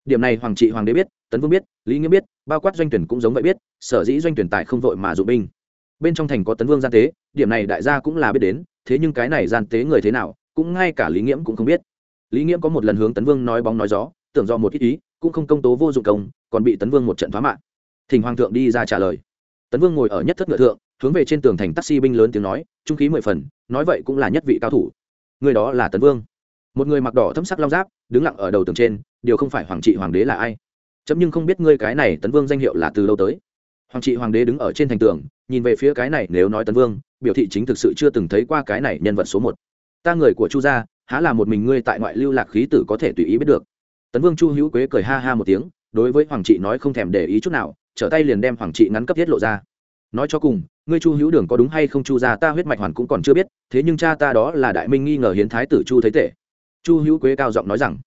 điểm này hoàng trị hoàng đế biết, tấn vương biết, lý nghĩa biết, bao quát doanh tuyển cũng giống vậy biết, sở dĩ doanh tuyển tại không vội mà dụ binh. Bên trong thành có tấn vương gian tế, điểm này đại gia cũng là biết đến, thế nhưng cái này gian tế người thế nào, cũng ngay cả lý nghiễm cũng không biết. Lý nghiễm có một lần hướng tấn vương nói bóng nói gió, tưởng do một ít ý cũng không công tố vô dụng công, còn bị tấn vương một trận phá mạng. Thỉnh hoàng thượng đi ra trả lời. Tấn vương ngồi ở nhất thất ngựa thượng, hướng về trên tường thành taxi binh lớn tiếng nói, trung khí mười phần, nói vậy cũng là nhất vị cao thủ. Người đó là tấn vương. Một người mặc đỏ thâm sắc long giáp, đứng lặng ở đầu tường trên, điều không phải hoàng trị hoàng đế là ai? Chấm nhưng không biết ngươi cái này tấn vương danh hiệu là từ lâu tới. Hoàng trị hoàng đế đứng ở trên thành tường, nhìn về phía cái này nếu nói tấn vương, biểu thị chính thực sự chưa từng thấy qua cái này nhân vật số một. Ta người của chu gia, há là một mình ngươi tại ngoại lưu lạc khí tử có thể tùy ý biết được tấn vương chu hữu quế cười ha ha một tiếng, đối với hoàng trị nói không thèm để ý chút nào, trở tay liền đem hoàng trị ngắn cấp thiết lộ ra. Nói cho cùng, ngươi chu hữu đường có đúng hay không chu ra ta huyết mạch hoàn cũng còn chưa biết, thế nhưng cha ta đó là đại minh nghi ngờ hiến thái tử chu thấy tệ chu hữu quế cao giọng nói rằng,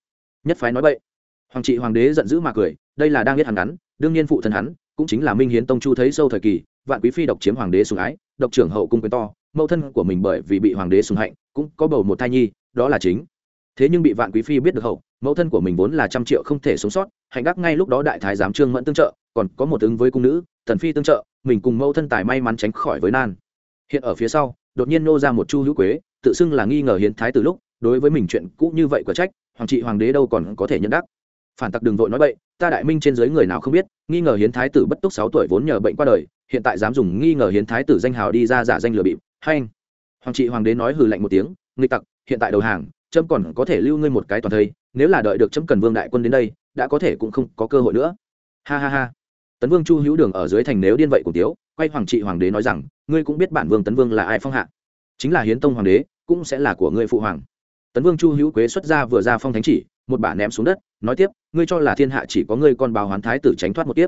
nhất phái nói vậy. Hoàng trị hoàng đế giận dữ mà cười, đây là đang biết hắn ngắn, đương nhiên phụ thân hắn cũng chính là minh hiến tông chu thấy sâu thời kỳ, vạn quý phi độc chiếm hoàng đế sùng ái, độc trưởng hậu cung quyền to, mẫu thân của mình bởi vì bị hoàng đế sùng hạnh, cũng có bầu một thai nhi, đó là chính thế nhưng bị vạn quý phi biết được hậu, mẫu thân của mình vốn là trăm triệu không thể sống sót, hạnh đắc ngay lúc đó đại thái giám trương mẫn tương trợ, còn có một ứng với cung nữ thần phi tương trợ, mình cùng mẫu thân tài may mắn tránh khỏi với nan. Hiện ở phía sau, đột nhiên nô ra một chu hữu quế, tự xưng là nghi ngờ hiến thái từ lúc, đối với mình chuyện cũ như vậy của trách, hoàng trị hoàng đế đâu còn có thể nhận đắc. Phản tặc đường vội nói bậy, ta đại minh trên giới người nào không biết, nghi ngờ hiến thái tử bất túc sáu tuổi vốn nhờ bệnh qua đời, hiện tại dám dùng nghi ngờ hiến thái tử danh hào đi ra giả danh lừa bịp, hay anh. Hoàng trị hoàng đế nói hừ lạnh một tiếng, nghịch tặc, hiện tại đầu hàng trâm còn có thể lưu ngươi một cái toàn thây, nếu là đợi được trâm cần vương đại quân đến đây, đã có thể cũng không có cơ hội nữa. Ha ha ha. Tấn vương chu hữu đường ở dưới thành nếu điên vậy cùng tiếu, quay hoàng trị hoàng đế nói rằng, ngươi cũng biết bản vương tấn vương là ai phong hạ. Chính là hiến tông hoàng đế, cũng sẽ là của ngươi phụ hoàng. Tấn vương chu hữu quế xuất ra vừa ra phong thánh chỉ, một bả ném xuống đất, nói tiếp, ngươi cho là thiên hạ chỉ có ngươi con báo hoán thái tử tránh thoát một tiếp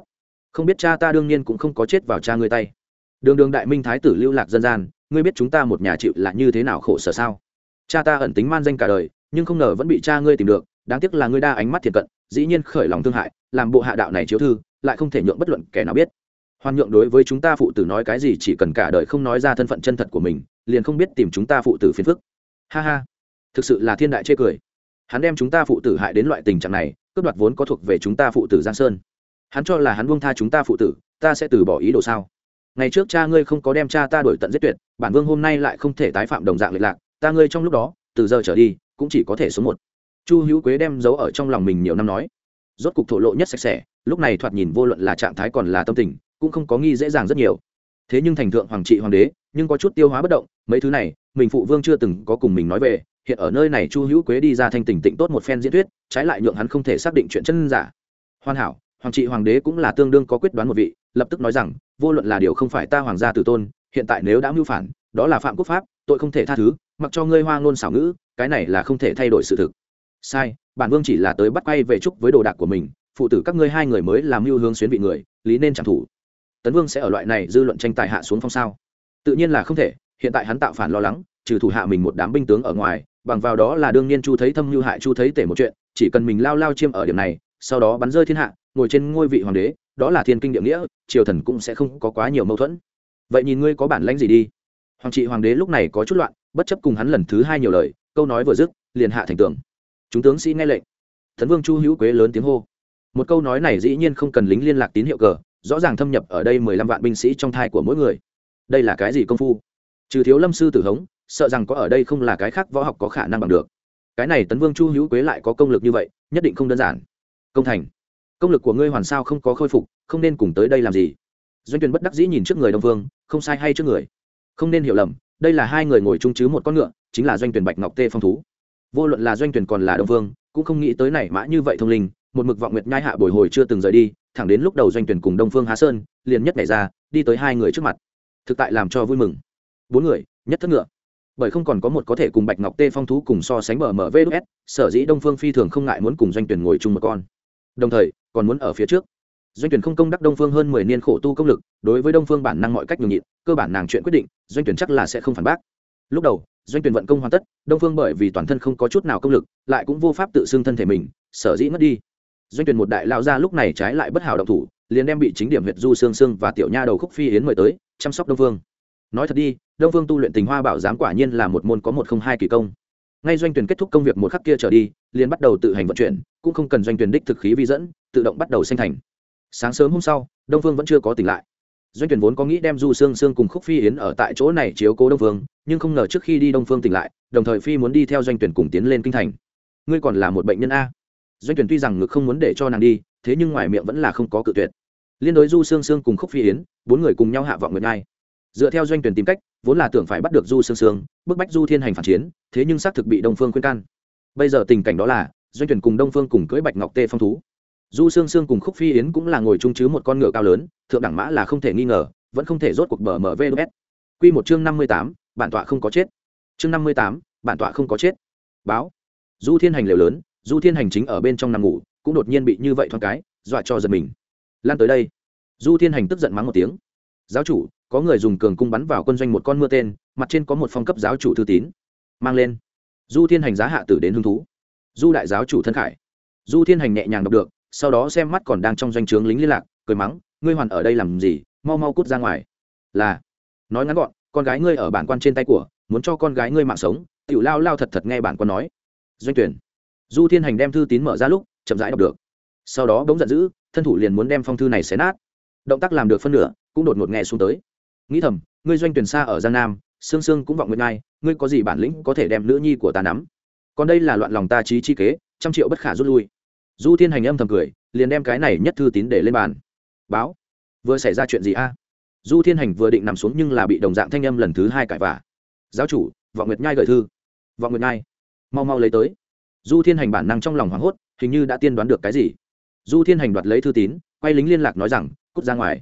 không biết cha ta đương nhiên cũng không có chết vào cha ngươi tay. Đường đường đại minh thái tử lưu lạc dân gian, ngươi biết chúng ta một nhà chịu là như thế nào khổ sở sao? Cha ta ẩn tính man danh cả đời, nhưng không ngờ vẫn bị cha ngươi tìm được, đáng tiếc là ngươi đa ánh mắt thiệt cận, dĩ nhiên khởi lòng thương hại, làm bộ hạ đạo này chiếu thư, lại không thể nhượng bất luận kẻ nào biết. Hoàn nhượng đối với chúng ta phụ tử nói cái gì chỉ cần cả đời không nói ra thân phận chân thật của mình, liền không biết tìm chúng ta phụ tử phiền phức. Ha ha. Thực sự là thiên đại chê cười. Hắn đem chúng ta phụ tử hại đến loại tình trạng này, cướp đoạt vốn có thuộc về chúng ta phụ tử giang sơn. Hắn cho là hắn buông tha chúng ta phụ tử, ta sẽ từ bỏ ý đồ sao? Ngày trước cha ngươi không có đem cha ta đổi tận giết tuyệt, bản vương hôm nay lại không thể tái phạm đồng dạng lệch lạc ta ngươi trong lúc đó, từ giờ trở đi, cũng chỉ có thể số một. Chu hữu quế đem giấu ở trong lòng mình nhiều năm nói. Rốt cục thổ lộ nhất sạch sẽ, lúc này thoạt nhìn vô luận là trạng thái còn là tâm tình, cũng không có nghi dễ dàng rất nhiều. Thế nhưng thành thượng hoàng trị hoàng đế, nhưng có chút tiêu hóa bất động, mấy thứ này, mình phụ vương chưa từng có cùng mình nói về. Hiện ở nơi này chu hữu quế đi ra thanh tỉnh tịnh tốt một phen diễn thuyết, trái lại nhượng hắn không thể xác định chuyện chân giả. Hoàn hảo, hoàng trị hoàng đế cũng là tương đương có quyết đoán một vị, lập tức nói rằng, vô luận là điều không phải ta hoàng gia tử tôn, hiện tại nếu đã mưu phản, đó là phạm quốc pháp, tội không thể tha thứ mặc cho ngươi hoa ngôn xảo ngữ, cái này là không thể thay đổi sự thực. Sai, bản vương chỉ là tới bắt quay về chúc với đồ đạc của mình, phụ tử các ngươi hai người mới làm mưu hướng xuyến vị người, lý nên chẳng thủ tấn vương sẽ ở loại này dư luận tranh tài hạ xuống phong sao? Tự nhiên là không thể, hiện tại hắn tạo phản lo lắng, trừ thủ hạ mình một đám binh tướng ở ngoài, bằng vào đó là đương nhiên chu thấy thâm hư hại chu thấy tể một chuyện, chỉ cần mình lao lao chiêm ở điểm này, sau đó bắn rơi thiên hạ, ngồi trên ngôi vị hoàng đế, đó là thiên kinh địa nghĩa, triều thần cũng sẽ không có quá nhiều mâu thuẫn. Vậy nhìn ngươi có bản lãnh gì đi? Hoàng trị hoàng đế lúc này có chút loạn, bất chấp cùng hắn lần thứ hai nhiều lời, câu nói vừa dứt, liền hạ thành tưởng chúng tướng sĩ nghe lệnh. Thần vương chu hữu quế lớn tiếng hô. Một câu nói này dĩ nhiên không cần lính liên lạc tín hiệu cờ, rõ ràng thâm nhập ở đây mười lăm vạn binh sĩ trong thai của mỗi người. Đây là cái gì công phu? Trừ thiếu lâm sư tử hống, sợ rằng có ở đây không là cái khác võ học có khả năng bằng được. Cái này tấn vương chu hữu quế lại có công lực như vậy, nhất định không đơn giản. Công thành. Công lực của ngươi hoàn sao không có khôi phục, không nên cùng tới đây làm gì. Doanh tuyển bất đắc dĩ nhìn trước người đông vương, không sai hay trước người không nên hiểu lầm, đây là hai người ngồi chung chứ một con ngựa, chính là doanh tuyển bạch ngọc tê phong thú. Vô luận là doanh tuyển còn là đông vương, cũng không nghĩ tới này mã như vậy thông linh, một mực vọng nguyệt nhai hạ bồi hồi chưa từng rời đi, thẳng đến lúc đầu doanh tuyển cùng đông phương há sơn, liền nhất nhảy ra, đi tới hai người trước mặt. Thực tại làm cho vui mừng. Bốn người, nhất thất ngựa. Bởi không còn có một có thể cùng bạch ngọc tê phong thú cùng so sánh bờ mở vs sở dĩ đông phương phi thường không ngại muốn cùng doanh tuyển ngồi chung một con. Đồng thời, còn muốn ở phía trước doanh tuyển không công đắc đông phương hơn mười niên khổ tu công lực, đối với đông phương bản năng mọi cách nhường nhịn, cơ bản nàng chuyện quyết định, doanh tuyển chắc là sẽ không phản bác. Lúc đầu, doanh tuyển vận công hoàn tất, đông phương bởi vì toàn thân không có chút nào công lực, lại cũng vô pháp tự xưng thân thể mình, sở dĩ mất đi. Doanh tuyển một đại lao ra lúc này trái lại bất hảo động thủ, liền đem bị chính điểm huyện du xương xương và tiểu nha đầu khúc phi yến mời tới, chăm sóc đông phương. Nói thật đi, đông phương tu luyện tình hoa bảo giám quả nhiên là một môn có một không hai kỳ công. Ngay doanh tuyển kết thúc công việc một khắc kia trở đi, liền bắt đầu tự hành vận chuyển, cũng không cần doanh tuyển đích thực khí vi dẫn, tự động bắt đầu sinh thành sáng sớm hôm sau, đông phương vẫn chưa có tỉnh lại. Doanh tuyển vốn có nghĩ đem du sương sương cùng khúc phi yến ở tại chỗ này chiếu cố đông phương, nhưng không ngờ trước khi đi đông phương tỉnh lại, đồng thời phi muốn đi theo doanh tuyển cùng tiến lên kinh thành. Ngươi còn là một bệnh nhân a? Doanh tuyển tuy rằng ngực không muốn để cho nàng đi, thế nhưng ngoài miệng vẫn là không có cự tuyệt. Liên đối du sương sương cùng khúc phi yến, bốn người cùng nhau hạ vọng nguyệt ngai dựa theo doanh tuyển tìm cách, vốn là tưởng phải bắt được du sương sương, bức bách du thiên hành phản chiến, thế nhưng xác thực bị đông phương khuyên can. Bây giờ tình cảnh đó là, doanh tuyển cùng đông phương cùng cưỡi bạch ngọc tê phong thú du sương sương cùng khúc phi yến cũng là ngồi chung chứ một con ngựa cao lớn, thượng đẳng mã là không thể nghi ngờ, vẫn không thể rốt cuộc bờ mở vs q một chương năm mươi tám, bản tọa không có chết. Chương năm mươi tám, bản tọa không có chết. Báo. Du thiên hành lều lớn, du thiên hành chính ở bên trong nằm ngủ, cũng đột nhiên bị như vậy thoáng cái, dọa cho giật mình. Lan tới đây. Du thiên hành tức giận mắng một tiếng. Giáo chủ, có người dùng cường cung bắn vào quân doanh một con mưa tên, mặt trên có một phong cấp giáo chủ thư tín. Mang lên. Du thiên hành giá hạ tử đến hứng thú. Du đại giáo chủ thân khải. Du thiên hành nhẹ nhàng đọc được sau đó xem mắt còn đang trong doanh trướng lính liên lạc, cười mắng, ngươi hoàn ở đây làm gì? Mau mau cút ra ngoài. Là. Nói ngắn gọn, con gái ngươi ở bản quan trên tay của, muốn cho con gái ngươi mạng sống. Tiểu lao lao thật thật nghe bản quan nói. Doanh tuyển. Du thiên hành đem thư tín mở ra lúc, chậm rãi đọc được. Sau đó bỗng giận dữ, thân thủ liền muốn đem phong thư này xé nát. Động tác làm được phân nửa, cũng đột ngột nghe xuống tới. Nghĩ thầm, ngươi doanh tuyển xa ở giang nam, sương sương cũng vọng nguyện ngai, ngươi có gì bản lĩnh có thể đem nữ nhi của ta nắm? Còn đây là loạn lòng ta trí chi kế, trăm triệu bất khả rút lui du thiên hành âm thầm cười liền đem cái này nhất thư tín để lên bàn. Báo vừa xảy ra chuyện gì a? Du thiên hành vừa định nằm xuống nhưng là bị đồng dạng thanh âm lần thứ hai cãi vả giáo chủ vọng nguyệt nhai gợi thư. Vọng nguyệt nhai mau mau lấy tới. Du thiên hành bản năng trong lòng hoảng hốt hình như đã tiên đoán được cái gì. Du thiên hành đoạt lấy thư tín quay lính liên lạc nói rằng cút ra ngoài.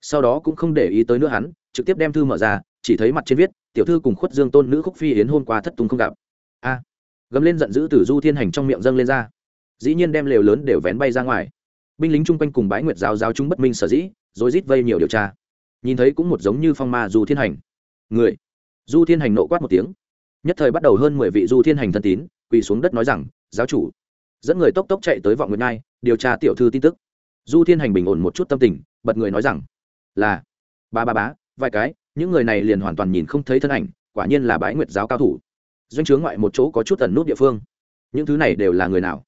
Sau đó cũng không để ý tới nữa hắn trực tiếp đem thư mở ra chỉ thấy mặt trên viết tiểu thư cùng khuất dương tôn nữ khúc phi yến hôm qua thất tung không gặp. A à, gấm lên giận dữ từ du thiên hành trong miệng dâng lên ra dĩ nhiên đem lều lớn đều vén bay ra ngoài. Binh lính chung quanh cùng bái nguyệt giáo giáo chúng bất minh sở dĩ rồi rít vây nhiều điều tra. Nhìn thấy cũng một giống như phong ma du thiên hành. Người. Du thiên hành nộ quát một tiếng. Nhất thời bắt đầu hơn mười vị du thiên hành thân tín, quỳ xuống đất nói rằng, giáo chủ. Dẫn người tốc tốc chạy tới vọng nguyệt nai điều tra tiểu thư tin tức. Du thiên hành bình ổn một chút tâm tình, bật người nói rằng, là. Ba ba bá vài cái, những người này liền hoàn toàn nhìn không thấy thân ảnh, quả nhiên là bái nguyệt giáo cao thủ. Doanh chướng ngoại một chỗ có chút tần nút địa phương. Những thứ này đều là người nào?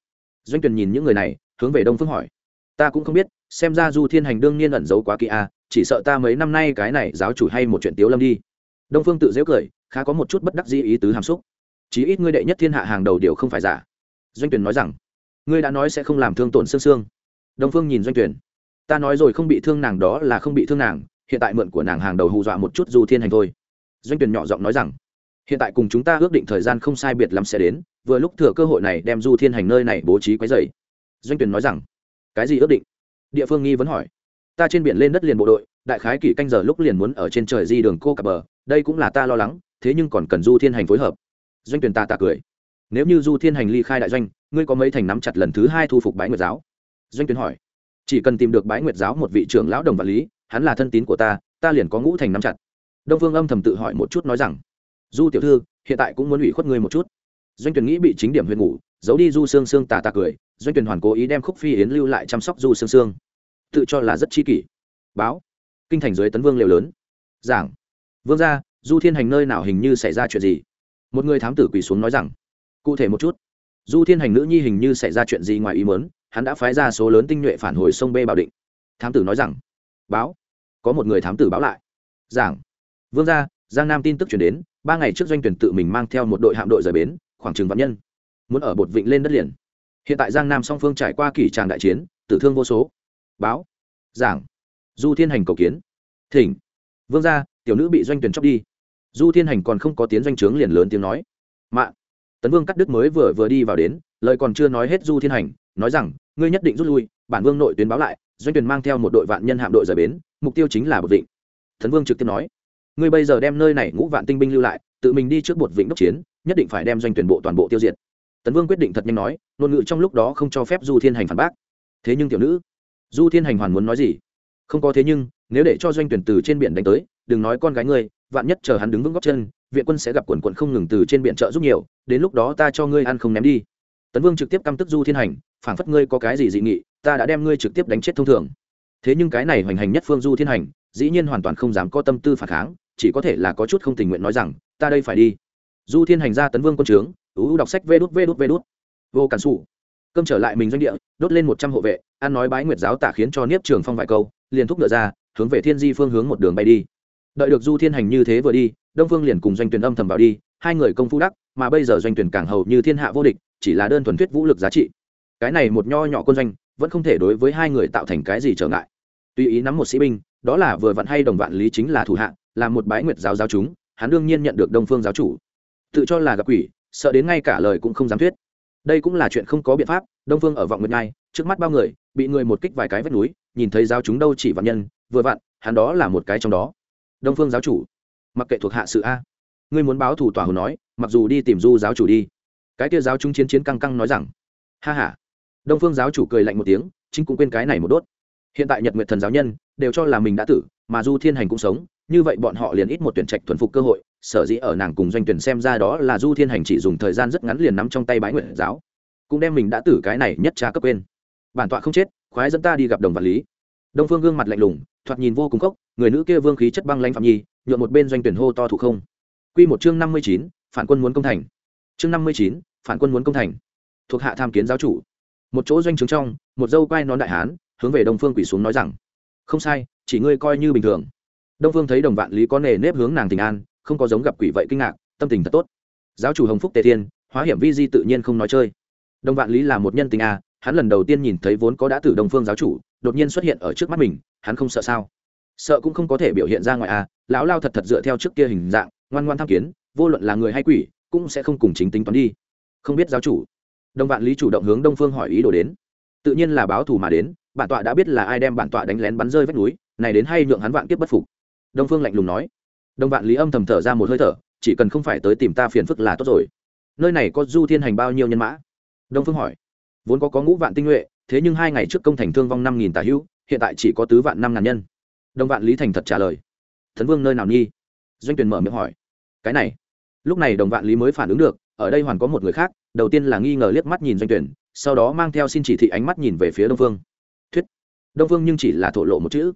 Doanh tuyền nhìn những người này, hướng về đông phương hỏi. Ta cũng không biết, xem ra du thiên hành đương nhiên ẩn giấu quá kỳ a à, chỉ sợ ta mấy năm nay cái này giáo chủ hay một chuyện tiếu lâm đi. Đông phương tự dễ cười, khá có một chút bất đắc dĩ ý tứ hàm xúc. Chí ít ngươi đệ nhất thiên hạ hàng đầu điều không phải giả. Doanh tuyển nói rằng, ngươi đã nói sẽ không làm thương tổn xương xương. Đông phương nhìn doanh tuyển ta nói rồi không bị thương nàng đó là không bị thương nàng, hiện tại mượn của nàng hàng đầu hù dọa một chút du thiên hành thôi. Doanh tuyển nhỏ giọng nói rằng hiện tại cùng chúng ta ước định thời gian không sai biệt lắm sẽ đến, vừa lúc thừa cơ hội này đem du thiên hành nơi này bố trí quấy dày doanh tuyển nói rằng, cái gì ước định? Địa phương nghi vấn hỏi. Ta trên biển lên đất liền bộ đội, đại khái kỷ canh giờ lúc liền muốn ở trên trời di đường cô cặp bờ, đây cũng là ta lo lắng, thế nhưng còn cần du thiên hành phối hợp. Doanh tuyển ta tạ cười. Nếu như du thiên hành ly khai đại doanh, ngươi có mấy thành nắm chặt lần thứ hai thu phục bái nguyệt giáo? Doanh tuyển hỏi. Chỉ cần tìm được bái nguyệt giáo một vị trưởng lão đồng vật lý, hắn là thân tín của ta ta liền có ngũ thành nắm chặt. Đông phương âm thầm tự hỏi một chút nói rằng du tiểu thư, hiện tại cũng muốn ủy khuất ngươi một chút. Doanh tuyển nghĩ bị chính điểm huyền ngủ, giấu đi du sương sương tà tà cười, doanh tuyển hoàn cố ý đem khúc phi yến lưu lại chăm sóc du sương sương. Tự cho là rất chi kỷ. Báo. Kinh thành dưới tấn vương liều lớn. Giảng. Vương gia, du thiên hành nơi nào hình như xảy ra chuyện gì? Một người thám tử quỳ xuống nói rằng, cụ thể một chút. Du thiên hành nữ nhi hình như xảy ra chuyện gì ngoài ý mớn hắn đã phái ra số lớn tinh nhuệ phản hồi sông bê bảo định. Thám tử nói rằng, báo. Có một người thám tử báo lại. Giảng. Vương gia giang nam tin tức chuyển đến, ba ngày trước doanh tuyển tự mình mang theo một đội hạm đội rời bến, khoảng chừng vạn nhân, muốn ở bột vịnh lên đất liền. Hiện tại giang nam song phương trải qua kỷ tràng đại chiến, tử thương vô số. Báo, giảng, du thiên hành cầu kiến. Thỉnh, vương gia, tiểu nữ bị doanh tuyển chóc đi. Du thiên hành còn không có tiến doanh trướng liền lớn tiếng nói. Mạ, tấn vương cắt đứt mới vừa vừa đi vào đến, lời còn chưa nói hết du thiên hành, nói rằng, ngươi nhất định rút lui, bản vương nội tuyến báo lại, doanh tuyển mang theo một đội vạn nhân hạm đội rời bến, mục tiêu chính là bột vịnh. Tấn vương trực tiếp nói ngươi bây giờ đem nơi này ngũ vạn tinh binh lưu lại, tự mình đi trước bột vịnh đốc chiến, nhất định phải đem doanh tuyển bộ toàn bộ tiêu diệt. Tấn vương quyết định thật nhanh nói, ngôn ngữ trong lúc đó không cho phép du thiên hành phản bác. Thế nhưng tiểu nữ, du thiên hành hoàn muốn nói gì? Không có thế nhưng, nếu để cho doanh tuyển từ trên biển đánh tới, đừng nói con gái ngươi, vạn nhất chờ hắn đứng vững góc chân, viện quân sẽ gặp quần quận không ngừng từ trên biển trợ giúp nhiều, đến lúc đó ta cho ngươi ăn không ném đi. Tấn vương trực tiếp căm tức du thiên hành, phản phất ngươi có cái gì dị nghị, ta đã đem ngươi trực tiếp đánh chết thông thường. Thế nhưng cái này hoành hành nhất phương du thiên hành, dĩ nhiên hoàn toàn không dám có tâm tư phản kháng chỉ có thể là có chút không tình nguyện nói rằng, ta đây phải đi. Du thiên hành ra tấn vương quân trướng, ú đọc sách vê đút vê đút vê đút. Vô cản xù cơm trở lại mình doanh địa, đốt lên một trăm hộ vệ, ăn nói bái nguyệt giáo tả khiến cho niếp trường phong vài câu, liền thúc ngựa ra, hướng về thiên di phương hướng một đường bay đi. Đợi được du thiên hành như thế vừa đi, đông phương liền cùng doanh tuyển âm thầm vào đi, hai người công phu đắc, mà bây giờ doanh tuyển càng hầu như thiên hạ vô địch, chỉ là đơn thuần thuyết vũ lực giá trị. Cái này một nho nhỏ quân doanh, vẫn không thể đối với hai người tạo thành cái gì trở ngại. Tùy ý nắm một sĩ binh, đó là vừa vặn hay đồng vạn lý chính là thủ hạ là một bái nguyệt giáo giáo chúng hắn đương nhiên nhận được đông phương giáo chủ. Tự cho là gặp quỷ sợ đến ngay cả lời cũng không dám thuyết. Đây cũng là chuyện không có biện pháp đông phương ở vọng nguyệt ngai trước mắt bao người bị người một kích vài cái vách núi nhìn thấy giáo chúng đâu chỉ vạn nhân vừa vặn hắn đó là một cái trong đó. Đông phương giáo chủ mặc kệ thuộc hạ sự a. Ngươi muốn báo thủ tòa hồ nói mặc dù đi tìm du giáo chủ đi. Cái kia giáo chúng chiến chiến căng căng nói rằng ha ha, đông phương giáo chủ cười lạnh một tiếng chính cũng quên cái này một đốt. Hiện tại nhật nguyệt thần giáo nhân đều cho là mình đã tử mà du thiên hành cũng sống như vậy bọn họ liền ít một tuyển trạch thuần phục cơ hội, sở dĩ ở nàng cùng doanh tuyển xem ra đó là du thiên hành chỉ dùng thời gian rất ngắn liền nắm trong tay bái nguyện giáo. Cũng đem mình đã tử cái này nhất tra cấp quên. Bản tọa không chết, khoái dẫn ta đi gặp đồng vật lý. Đông phương gương mặt lạnh lùng, thoạt nhìn vô cùng khốc, người nữ kia vương khí chất băng lãnh phạm nhi, nhuộm một bên doanh tuyển hô to thủ không. Quy một chương năm mươi chín, phản quân muốn công thành. Chương năm mươi chín, phản quân muốn công thành. Thuộc hạ tham kiến giáo chủ. Một chỗ doanh trướng trong, một dâu quai nón đại hán, hướng về đông phương quỷ xuống nói rằng, không sai, chỉ ngươi coi như bình thường đông phương thấy đồng vạn lý có nề nếp hướng nàng tình an, không có giống gặp quỷ vậy kinh ngạc, tâm tình thật tốt. Giáo chủ hồng phúc tề thiên, hóa hiểm vi di tự nhiên không nói chơi. Đồng vạn lý là một nhân tình a, hắn lần đầu tiên nhìn thấy vốn có đã từ đồng phương giáo chủ, đột nhiên xuất hiện ở trước mắt mình, hắn không sợ sao? Sợ cũng không có thể biểu hiện ra ngoài a, lão lao thật thật dựa theo trước kia hình dạng, ngoan ngoan tham kiến, vô luận là người hay quỷ, cũng sẽ không cùng chính tính toán đi. Không biết giáo chủ. Đồng vạn lý chủ động hướng đông phương hỏi ý đồ đến. Tự nhiên là báo thù mà đến, bản tọa đã biết là ai đem bản tọa đánh lén bắn rơi vách núi, này đến hay nhượng hắn vạn kiếp bất phục đông phương lạnh lùng nói. Đồng vạn lý âm thầm thở ra một hơi thở, chỉ cần không phải tới tìm ta phiền phức là tốt rồi. Nơi này có du thiên hành bao nhiêu nhân mã? Đông phương hỏi. Vốn có có ngũ vạn tinh nhuệ, thế nhưng hai ngày trước công thành thương vong năm nghìn tà hữu, hiện tại chỉ có tứ vạn năm ngàn nhân. Đông vạn lý thành thật trả lời. Thần vương nơi nào nghi? Doanh tuyển mở miệng hỏi. Cái này. Lúc này đồng vạn lý mới phản ứng được, ở đây hoàn có một người khác, đầu tiên là nghi ngờ liếc mắt nhìn doanh tuyển sau đó mang theo xin chỉ thị ánh mắt nhìn về phía đông phương. Thuyết. Đông phương nhưng chỉ là thổ lộ một chữ.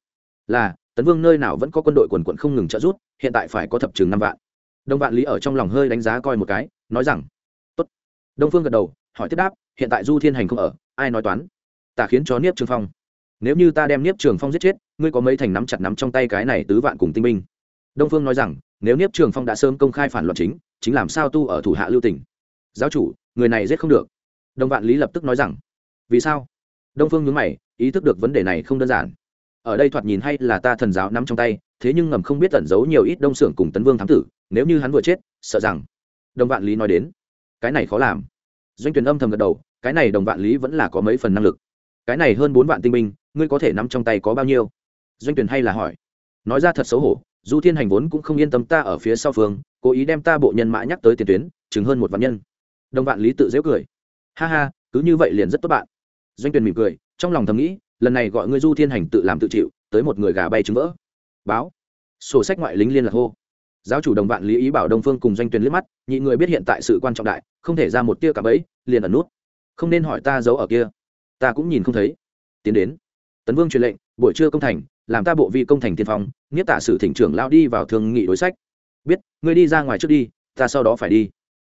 Là tấn vương nơi nào vẫn có quân đội quần quận không ngừng trợ rút hiện tại phải có thập chừng năm vạn. Đông vạn lý ở trong lòng hơi đánh giá coi một cái, nói rằng, tốt. Đông phương gật đầu, hỏi tiếp đáp, hiện tại du thiên hành không ở, ai nói toán? Ta khiến cho niếp trường phong. Nếu như ta đem niếp trường phong giết chết, ngươi có mấy thành nắm chặt nắm trong tay cái này tứ vạn cùng tinh binh? Đông phương nói rằng, nếu niếp trường phong đã sớm công khai phản loạn chính chính làm sao tu ở thủ hạ lưu tỉnh giáo chủ, người này giết không được. Đông vạn lý lập tức nói rằng, vì sao? Đông phương nhớ mày, ý thức được vấn đề này không đơn giản ở đây thoạt nhìn hay là ta thần giáo nắm trong tay, thế nhưng ngầm không biết tẩn giấu nhiều ít đông xưởng cùng tấn vương thám tử, nếu như hắn vừa chết, sợ rằng đồng vạn lý nói đến, cái này khó làm. Doanh tuyển âm thầm gật đầu, cái này đồng vạn lý vẫn là có mấy phần năng lực. Cái này hơn bốn vạn tinh binh, ngươi có thể nắm trong tay có bao nhiêu? Doanh tuyển hay là hỏi. Nói ra thật xấu hổ, du thiên hành vốn cũng không yên tâm ta ở phía sau phương, cố ý đem ta bộ nhân mã nhắc tới tiền tuyến chứng hơn một vạn nhân. Đồng vạn lý tự dễ cười. Ha ha, cứ như vậy liền rất tốt bạn. Doanh tuyển mỉm cười, trong lòng thầm nghĩ lần này gọi ngươi du thiên hành tự làm tự chịu, tới một người gà bay trứng vỡ. Báo. Sổ sách ngoại lính liên lạc hô. Giáo chủ đồng vạn lý ý bảo đông phương cùng doanh tuyển liếc mắt, nhị người biết hiện tại sự quan trọng đại, không thể ra một tia cả bẫy, liền ẩn nút. Không nên hỏi ta giấu ở kia. Ta cũng nhìn không thấy. Tiến đến. Tấn vương truyền lệnh, buổi trưa công thành, làm ta bộ vi công thành tiên phong nghĩa tả sử thỉnh trưởng lao đi vào thương nghị đối sách. Biết, ngươi đi ra ngoài trước đi, ta sau đó phải đi.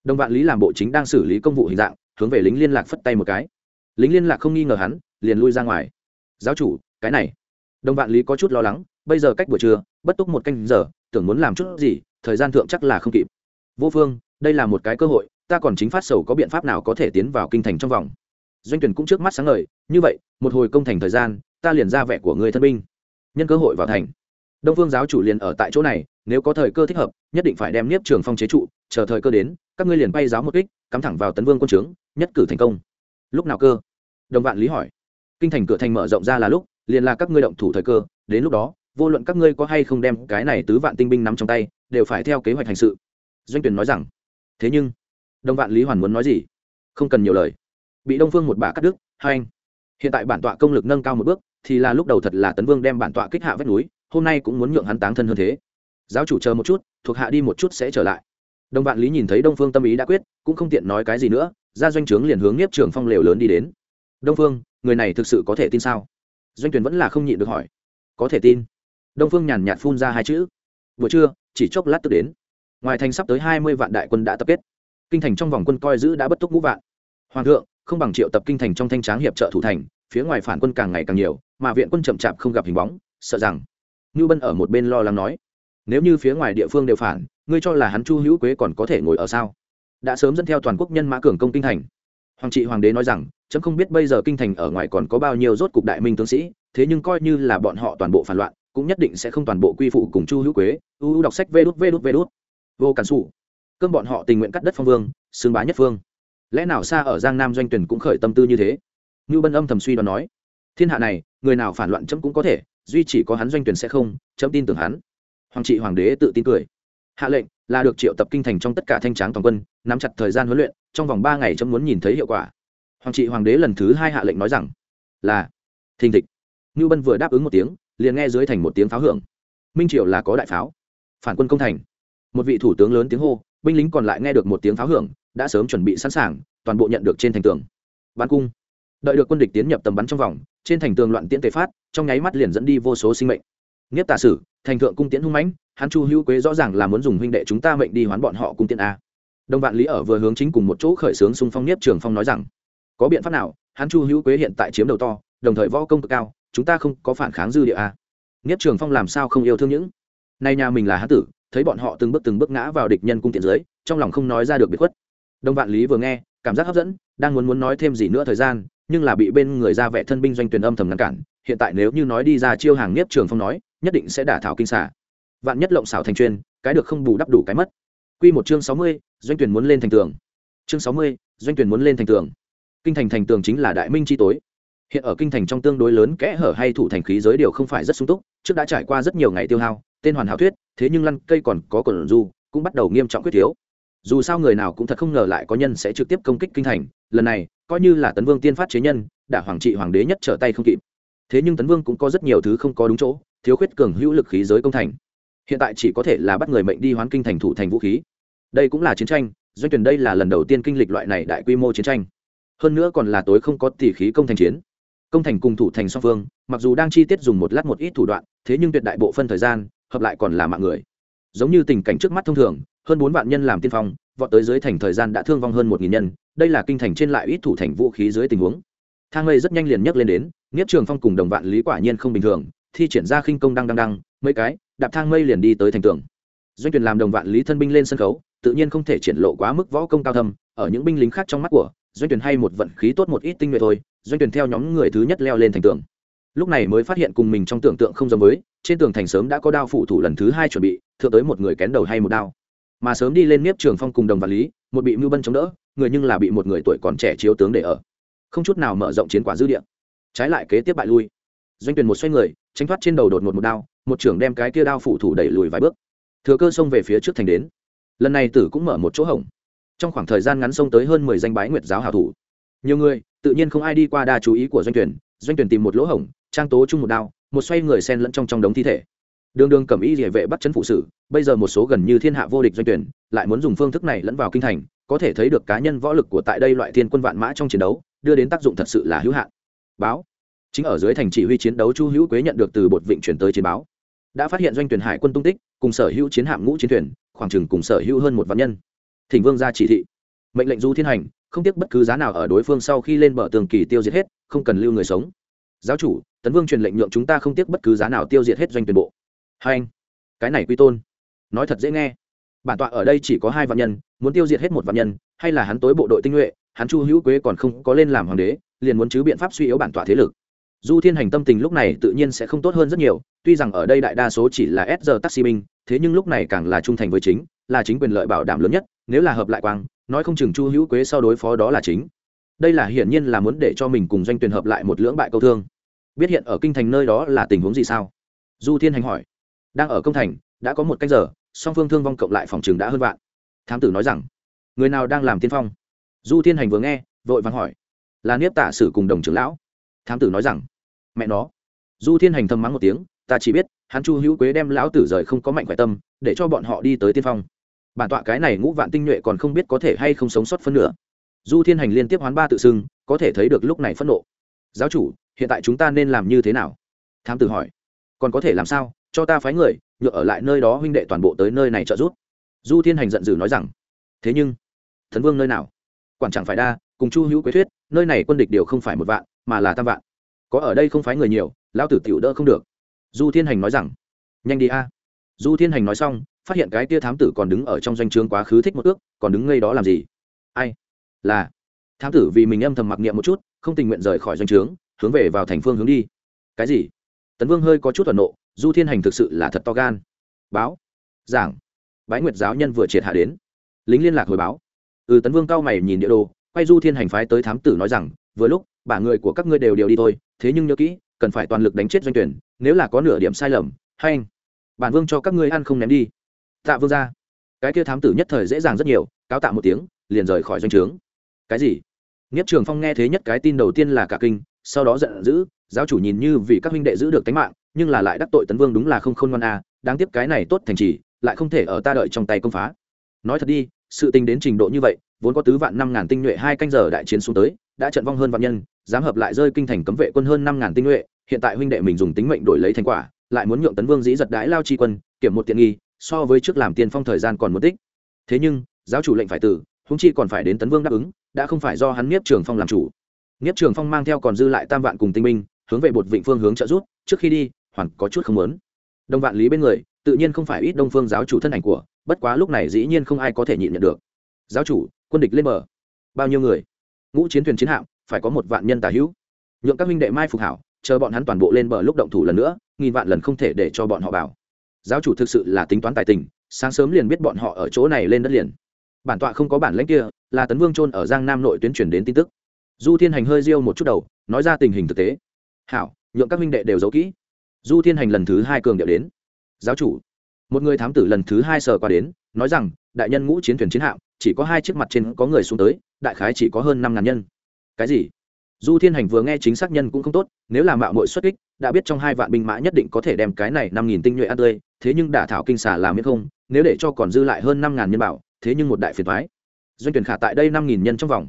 Đồng vạn lý làm bộ chính đang xử lý công vụ hình dạng, hướng về lính liên lạc phất tay một cái. Lính liên lạc không nghi ngờ hắn, liền lui ra ngoài giáo chủ, cái này. Đồng vạn lý có chút lo lắng, bây giờ cách buổi trưa, bất túc một canh giờ, tưởng muốn làm chút gì, thời gian thượng chắc là không kịp. Vô phương, đây là một cái cơ hội, ta còn chính phát sầu có biện pháp nào có thể tiến vào kinh thành trong vòng. Doanh tuyển cũng trước mắt sáng ngời, như vậy, một hồi công thành thời gian, ta liền ra vẻ của người thân binh. Nhân cơ hội vào thành. Đông phương giáo chủ liền ở tại chỗ này, nếu có thời cơ thích hợp, nhất định phải đem niếp trường phong chế trụ, chờ thời cơ đến, các ngươi liền bay giáo một kích, cắm thẳng vào tấn vương quân trướng, nhất cử thành công. Lúc nào cơ? Đồng vạn lý hỏi kinh thành cửa thành mở rộng ra là lúc, liền là các ngươi động thủ thời cơ, đến lúc đó, vô luận các ngươi có hay không đem cái này tứ vạn tinh binh nắm trong tay, đều phải theo kế hoạch hành sự. Doanh tuyển nói rằng. Thế nhưng đồng vạn lý hoàn muốn nói gì? Không cần nhiều lời. Bị đông phương một bà cắt đứt, hai anh. Hiện tại bản tọa công lực nâng cao một bước, thì là lúc đầu thật là tấn vương đem bản tọa kích hạ vách núi, hôm nay cũng muốn nhượng hắn táng thân hơn thế. Giáo chủ chờ một chút, thuộc hạ đi một chút sẽ trở lại. Đồng vạn lý nhìn thấy đông phương tâm ý đã quyết, cũng không tiện nói cái gì nữa, ra doanh trướng liền hướng nhiếp trường phong lều lớn đi đến. Đông phương người này thực sự có thể tin sao? Doanh tuyển vẫn là không nhịn được hỏi. Có thể tin. Đông phương nhàn nhạt phun ra hai chữ. Vừa trưa, chỉ chốc lát tức đến. Ngoài thành sắp tới hai mươi vạn đại quân đã tập kết. Kinh thành trong vòng quân coi giữ đã bất túc ngũ vạn. Hoàng thượng, không bằng triệu tập kinh thành trong thanh tráng hiệp trợ thủ thành, phía ngoài phản quân càng ngày càng nhiều, mà viện quân chậm chạp không gặp hình bóng, sợ rằng ngưu bân ở một bên lo lắng nói, nếu như phía ngoài địa phương đều phản, ngươi cho là hắn chu hữu quế còn có thể ngồi ở sao? Đã sớm dẫn theo toàn quốc nhân mã cường công kinh thành. Hoàng trị hoàng đế nói rằng chấm không biết bây giờ kinh thành ở ngoài còn có bao nhiêu rốt cục đại minh tướng sĩ, thế nhưng coi như là bọn họ toàn bộ phản loạn, cũng nhất định sẽ không toàn bộ quy phụ cùng chu hữu quế ưu đọc sách vê đút vê đút vê đút. Vô cản xù cơm bọn họ tình nguyện cắt đất phong vương xương bá nhất phương. Lẽ nào xa ở giang nam doanh tuyển cũng khởi tâm tư như thế? Như bân âm thầm suy đoán nói. Thiên hạ này, người nào phản loạn chấm cũng có thể, duy chỉ có hắn doanh tuyển sẽ không, chấm tin tưởng hắn. Hoàng trị hoàng đế tự tin cười. Hạ lệnh, là được triệu tập kinh thành trong tất cả thanh tráng toàn quân, nắm chặt thời gian huấn luyện, trong vòng ba ngày chấm muốn nhìn thấy hiệu quả hoàng trị hoàng đế lần thứ hai hạ lệnh nói rằng, là, thình thịch. Ngưu bân vừa đáp ứng một tiếng, liền nghe dưới thành một tiếng pháo hưởng. Minh triều là có đại pháo, phản quân công thành. Một vị thủ tướng lớn tiếng hô, binh lính còn lại nghe được một tiếng pháo hưởng, đã sớm chuẩn bị sẵn sàng, toàn bộ nhận được trên thành tường. Bắn cung. Đợi được quân địch tiến nhập tầm bắn trong vòng, trên thành tường loạn tiễn tề phát, trong nháy mắt liền dẫn đi vô số sinh mệnh. Nghiếp tả sử, thành thượng cung tiễn hung mãnh, hắn chu hữu quế rõ ràng là muốn dùng huynh đệ chúng ta mệnh đi hoán bọn họ cung tiễn a. Đồng vạn lý ở vừa hướng chính cùng một chỗ khởi xướng xung phong nhiếp trường phong nói rằng có biện pháp nào? Hắn chu hữu quế hiện tại chiếm đầu to đồng thời võ công cực cao chúng ta không có phản kháng dư địa a. Nhiếp trường phong làm sao không yêu thương những nay nhà mình là hán tử thấy bọn họ từng bước từng bước ngã vào địch nhân cung tiện dưới trong lòng không nói ra được biệt khuất. Đồng vạn lý vừa nghe cảm giác hấp dẫn đang muốn muốn nói thêm gì nữa thời gian nhưng là bị bên người ra vẻ thân binh doanh tuyển âm thầm ngăn cản. Hiện tại nếu như nói đi ra chiêu hàng nhiếp trường phong nói nhất định sẽ đả thảo kinh xả vạn nhất lộng xảo thành chuyên cái được không bù đắp đủ cái mất. Quy một chương sáu mươi, doanh tuyển muốn lên thành tường. Chương sáu mươi, doanh tuyển muốn lên thành tường. Kinh thành thành tường chính là đại minh chi tối. Hiện ở kinh thành trong tương đối lớn kẽ hở hay thủ thành khí giới đều không phải rất sung túc, trước đã trải qua rất nhiều ngày tiêu hao, tên hoàn hảo thuyết, thế nhưng lăn cây còn có còn du, cũng bắt đầu nghiêm trọng quyết thiếu. Dù sao người nào cũng thật không ngờ lại có nhân sẽ trực tiếp công kích kinh thành, lần này, coi như là Tấn Vương tiên phát chế nhân, đã hoàng trị hoàng đế nhất trở tay không kịp. Thế nhưng Tấn Vương cũng có rất nhiều thứ không có đúng chỗ, thiếu khuyết cường hữu lực khí giới công thành hiện tại chỉ có thể là bắt người mệnh đi hoán kinh thành thủ thành vũ khí đây cũng là chiến tranh doanh tuyển đây là lần đầu tiên kinh lịch loại này đại quy mô chiến tranh hơn nữa còn là tối không có tỷ khí công thành chiến. Công thành cùng thủ thành song phương, mặc dù đang chi tiết dùng một lát một ít thủ đoạn, thế nhưng tuyệt đại bộ phân thời gian, hợp lại còn là mạng người. Giống như tình cảnh trước mắt thông thường, hơn bốn vạn nhân làm tiên phong, vọt tới dưới thành thời gian đã thương vong hơn một nghìn nhân, đây là kinh thành trên lại ít thủ thành vũ khí dưới tình huống. Thang lây rất nhanh liền nhấc lên đến nghiếp trường phong cùng đồng vạn lý quả nhiên không bình thường, thi triển ra khinh công đăng đăng đăng, mấy cái, đạp thang mây liền đi tới thành tường doanh tuyển làm đồng vạn lý thân binh lên sân khấu, tự nhiên không thể triển lộ quá mức võ công cao thâm, ở những binh lính khác trong mắt của, doanh tuyển hay một vận khí tốt một ít tinh nhuệ thôi, doanh tuyển theo nhóm người thứ nhất leo lên thành tường. Lúc này mới phát hiện cùng mình trong tưởng tượng không giống với, trên tường thành sớm đã có đao phụ thủ lần thứ hai chuẩn bị, thượng tới một người kén đầu hay một đao. Mà sớm đi lên nếp trường phong cùng đồng vạn lý, một bị mưu bân chống đỡ, người nhưng là bị một người tuổi còn trẻ chiếu tướng để ở. Không chút nào mở rộng chiến quả dư địa. Trái lại kế tiếp bại lui. Doanh tuyển một xoay người, tránh thoát trên đầu đột ngột một đao, một trưởng đem cái kia đao phụ thủ đẩy lùi vài bước thừa cơ xông về phía trước thành đến. Lần này tử cũng mở một chỗ hổng. Trong khoảng thời gian ngắn xông tới hơn mười danh bái nguyệt giáo hảo thủ. Nhiều người, tự nhiên không ai đi qua đa chú ý của doanh tuyển. Doanh tuyển tìm một lỗ hổng, trang tố chung một đao, một xoay người sen lẫn trong trong đống thi thể. Đường đường cầm ý địa vệ bắt chấn phụ sự, bây giờ một số gần như thiên hạ vô địch doanh tuyển, lại muốn dùng phương thức này lẫn vào kinh thành, có thể thấy được cá nhân võ lực của tại đây loại thiên quân vạn mã trong chiến đấu, đưa đến tác dụng thật sự là hữu hạn. Báo. Chính ở dưới thành chỉ huy chiến đấu chu hữu quế nhận được từ bột vịnh chuyển tới chiến báo đã phát hiện doanh tuyển hải quân tung tích, cùng sở hữu chiến hạm ngũ chiến thuyền, khoảng chừng cùng sở hữu hơn một vạn nhân. Thỉnh vương ra chỉ thị. Mệnh lệnh du thiên hành, không tiếc bất cứ giá nào ở đối phương sau khi lên bờ tường kỳ tiêu diệt hết, không cần lưu người sống. Giáo chủ, tấn vương truyền lệnh nhượng chúng ta không tiếc bất cứ giá nào tiêu diệt hết doanh tuyển bộ. Hai anh, cái này quy tôn. Nói thật dễ nghe. Bản tọa ở đây chỉ có hai vạn nhân, muốn tiêu diệt hết một vạn nhân, hay là hắn tối bộ đội tinh nhuệ, hắn chu hữu quế còn không có lên làm hoàng đế, liền muốn chứ biện pháp suy yếu bản tọa thế lực du thiên hành tâm tình lúc này tự nhiên sẽ không tốt hơn rất nhiều, tuy rằng ở đây đại đa số chỉ là s giờ taxi binh, thế nhưng lúc này càng là trung thành với chính, là chính quyền lợi bảo đảm lớn nhất, nếu là hợp lại quang, nói không chừng chu hữu quế sau đối phó đó là chính. Đây là hiển nhiên là muốn để cho mình cùng doanh tuyển hợp lại một lưỡng bại câu thương. Biết hiện ở kinh thành nơi đó là tình huống gì sao? Du thiên hành hỏi. Đang ở công thành, đã có một canh giờ, song phương thương vong cộng lại phòng trường đã hơn vạn. Thám tử nói rằng, người nào đang làm tiên phong? Du thiên hành vừa nghe, vội vàng hỏi. Là niếp tạ sử cùng đồng trưởng lão thám tử nói rằng, mẹ nó. Du thiên hành thầm mắng một tiếng, ta chỉ biết, hắn chu hữu quế đem lão tử rời không có mạnh khỏe tâm, để cho bọn họ đi tới tiên phong. Bản tọa cái này ngũ vạn tinh nhuệ còn không biết có thể hay không sống sót phân nửa. Du thiên hành liên tiếp hoán ba tự xưng, có thể thấy được lúc này phẫn nộ. Giáo chủ, hiện tại chúng ta nên làm như thế nào? Thám tử hỏi. Còn có thể làm sao? Cho ta phái người, nhựa ở lại nơi đó huynh đệ toàn bộ tới nơi này trợ giúp. Du thiên hành giận dữ nói rằng. Thế nhưng, thần vương nơi nào? Quản chẳng phải đa cùng chu hữu quế thuyết, nơi này quân địch đều không phải một vạn, mà là tam vạn. Có ở đây không phải người nhiều, lão tử tiểu đỡ không được. Du thiên hành nói rằng, nhanh đi a. Du thiên hành nói xong, phát hiện cái tia thám tử còn đứng ở trong doanh trướng quá khứ thích một ước, còn đứng ngay đó làm gì? Ai? Là, thám tử vì mình âm thầm mặc niệm một chút, không tình nguyện rời khỏi doanh trướng, hướng về vào thành phương hướng đi. Cái gì? Tấn vương hơi có chút thuận nộ du thiên hành thực sự là thật to gan. Báo. Giảng. Bái nguyệt giáo nhân vừa triệt hạ đến. Lính liên lạc hồi báo. Ừ tấn vương cao mày nhìn địa đồ quay du thiên hành phái tới thám tử nói rằng, vừa lúc, bả người của các ngươi đều đều đi thôi, thế nhưng nhớ kỹ, cần phải toàn lực đánh chết doanh tuyển, nếu là có nửa điểm sai lầm, hay anh, bản vương cho các ngươi ăn không ném đi. Tạ vương ra cái kia thám tử nhất thời dễ dàng rất nhiều, cáo tạ một tiếng, liền rời khỏi doanh trướng. Cái gì? Nghiếp trường phong nghe thế nhất cái tin đầu tiên là cả kinh, sau đó giận dữ, giáo chủ nhìn như vì các huynh đệ giữ được tính mạng, nhưng là lại đắc tội tấn vương đúng là không khôn ngoan a đáng tiếc cái này tốt thành trì, lại không thể ở ta đợi trong tay công phá. Nói thật đi, sự tình đến trình độ như vậy vốn có tứ vạn năm ngàn tinh nhuệ hai canh giờ đại chiến xuống tới, đã trận vong hơn vạn nhân, dám hợp lại rơi kinh thành cấm vệ quân hơn năm ngàn tinh nhuệ, hiện tại huynh đệ mình dùng tính mệnh đổi lấy thành quả, lại muốn nhượng tấn vương dĩ giật đái lao chi quân, kiểm một tiện nghi, so với trước làm tiền phong thời gian còn một tích thế nhưng, giáo chủ lệnh phải tử húng chi còn phải đến tấn vương đáp ứng, đã không phải do hắn nhiếp trường phong làm chủ. Nhiếp trường phong mang theo còn dư lại tam vạn cùng tinh minh hướng về bột vịnh phương hướng trợ rút trước khi đi hoàn có chút không lớn đồng vạn lý bên người, tự nhiên không phải ít đông phương giáo chủ thân ảnh của, bất quá lúc này dĩ nhiên không ai có thể nhịn nhận được. Giáo chủ quân địch lên bờ. Bao nhiêu người? Ngũ chiến thuyền chiến hạm, phải có một vạn nhân tà hữu. Nhượng các minh đệ mai phục hảo, chờ bọn hắn toàn bộ lên bờ lúc động thủ lần nữa, nghìn vạn lần không thể để cho bọn họ bảo. Giáo chủ thực sự là tính toán tài tình, sáng sớm liền biết bọn họ ở chỗ này lên đất liền. Bản tọa không có bản lãnh kia, là tấn vương trôn ở giang nam nội tuyến truyền đến tin tức. Du thiên hành hơi riêu một chút đầu, nói ra tình hình thực tế. Hảo, nhượng các minh đệ đều giấu kỹ. Du thiên hành lần thứ hai cường điệu đến. Giáo chủ, một người thám tử lần thứ hai sờ qua đến, nói rằng, đại nhân ngũ chiến thuyền chiến hạm chỉ có hai chiếc mặt trên có người xuống tới đại khái chỉ có hơn năm ngàn nhân cái gì du thiên hành vừa nghe chính xác nhân cũng không tốt nếu là mạo mội xuất kích đã biết trong hai vạn binh mã nhất định có thể đem cái này năm nghìn tinh nhuệ ăn tươi thế nhưng đả thảo kinh xà làm biết không nếu để cho còn dư lại hơn năm ngàn nhân bảo thế nhưng một đại phiền thoái doanh tuyển khả tại đây năm nghìn nhân trong vòng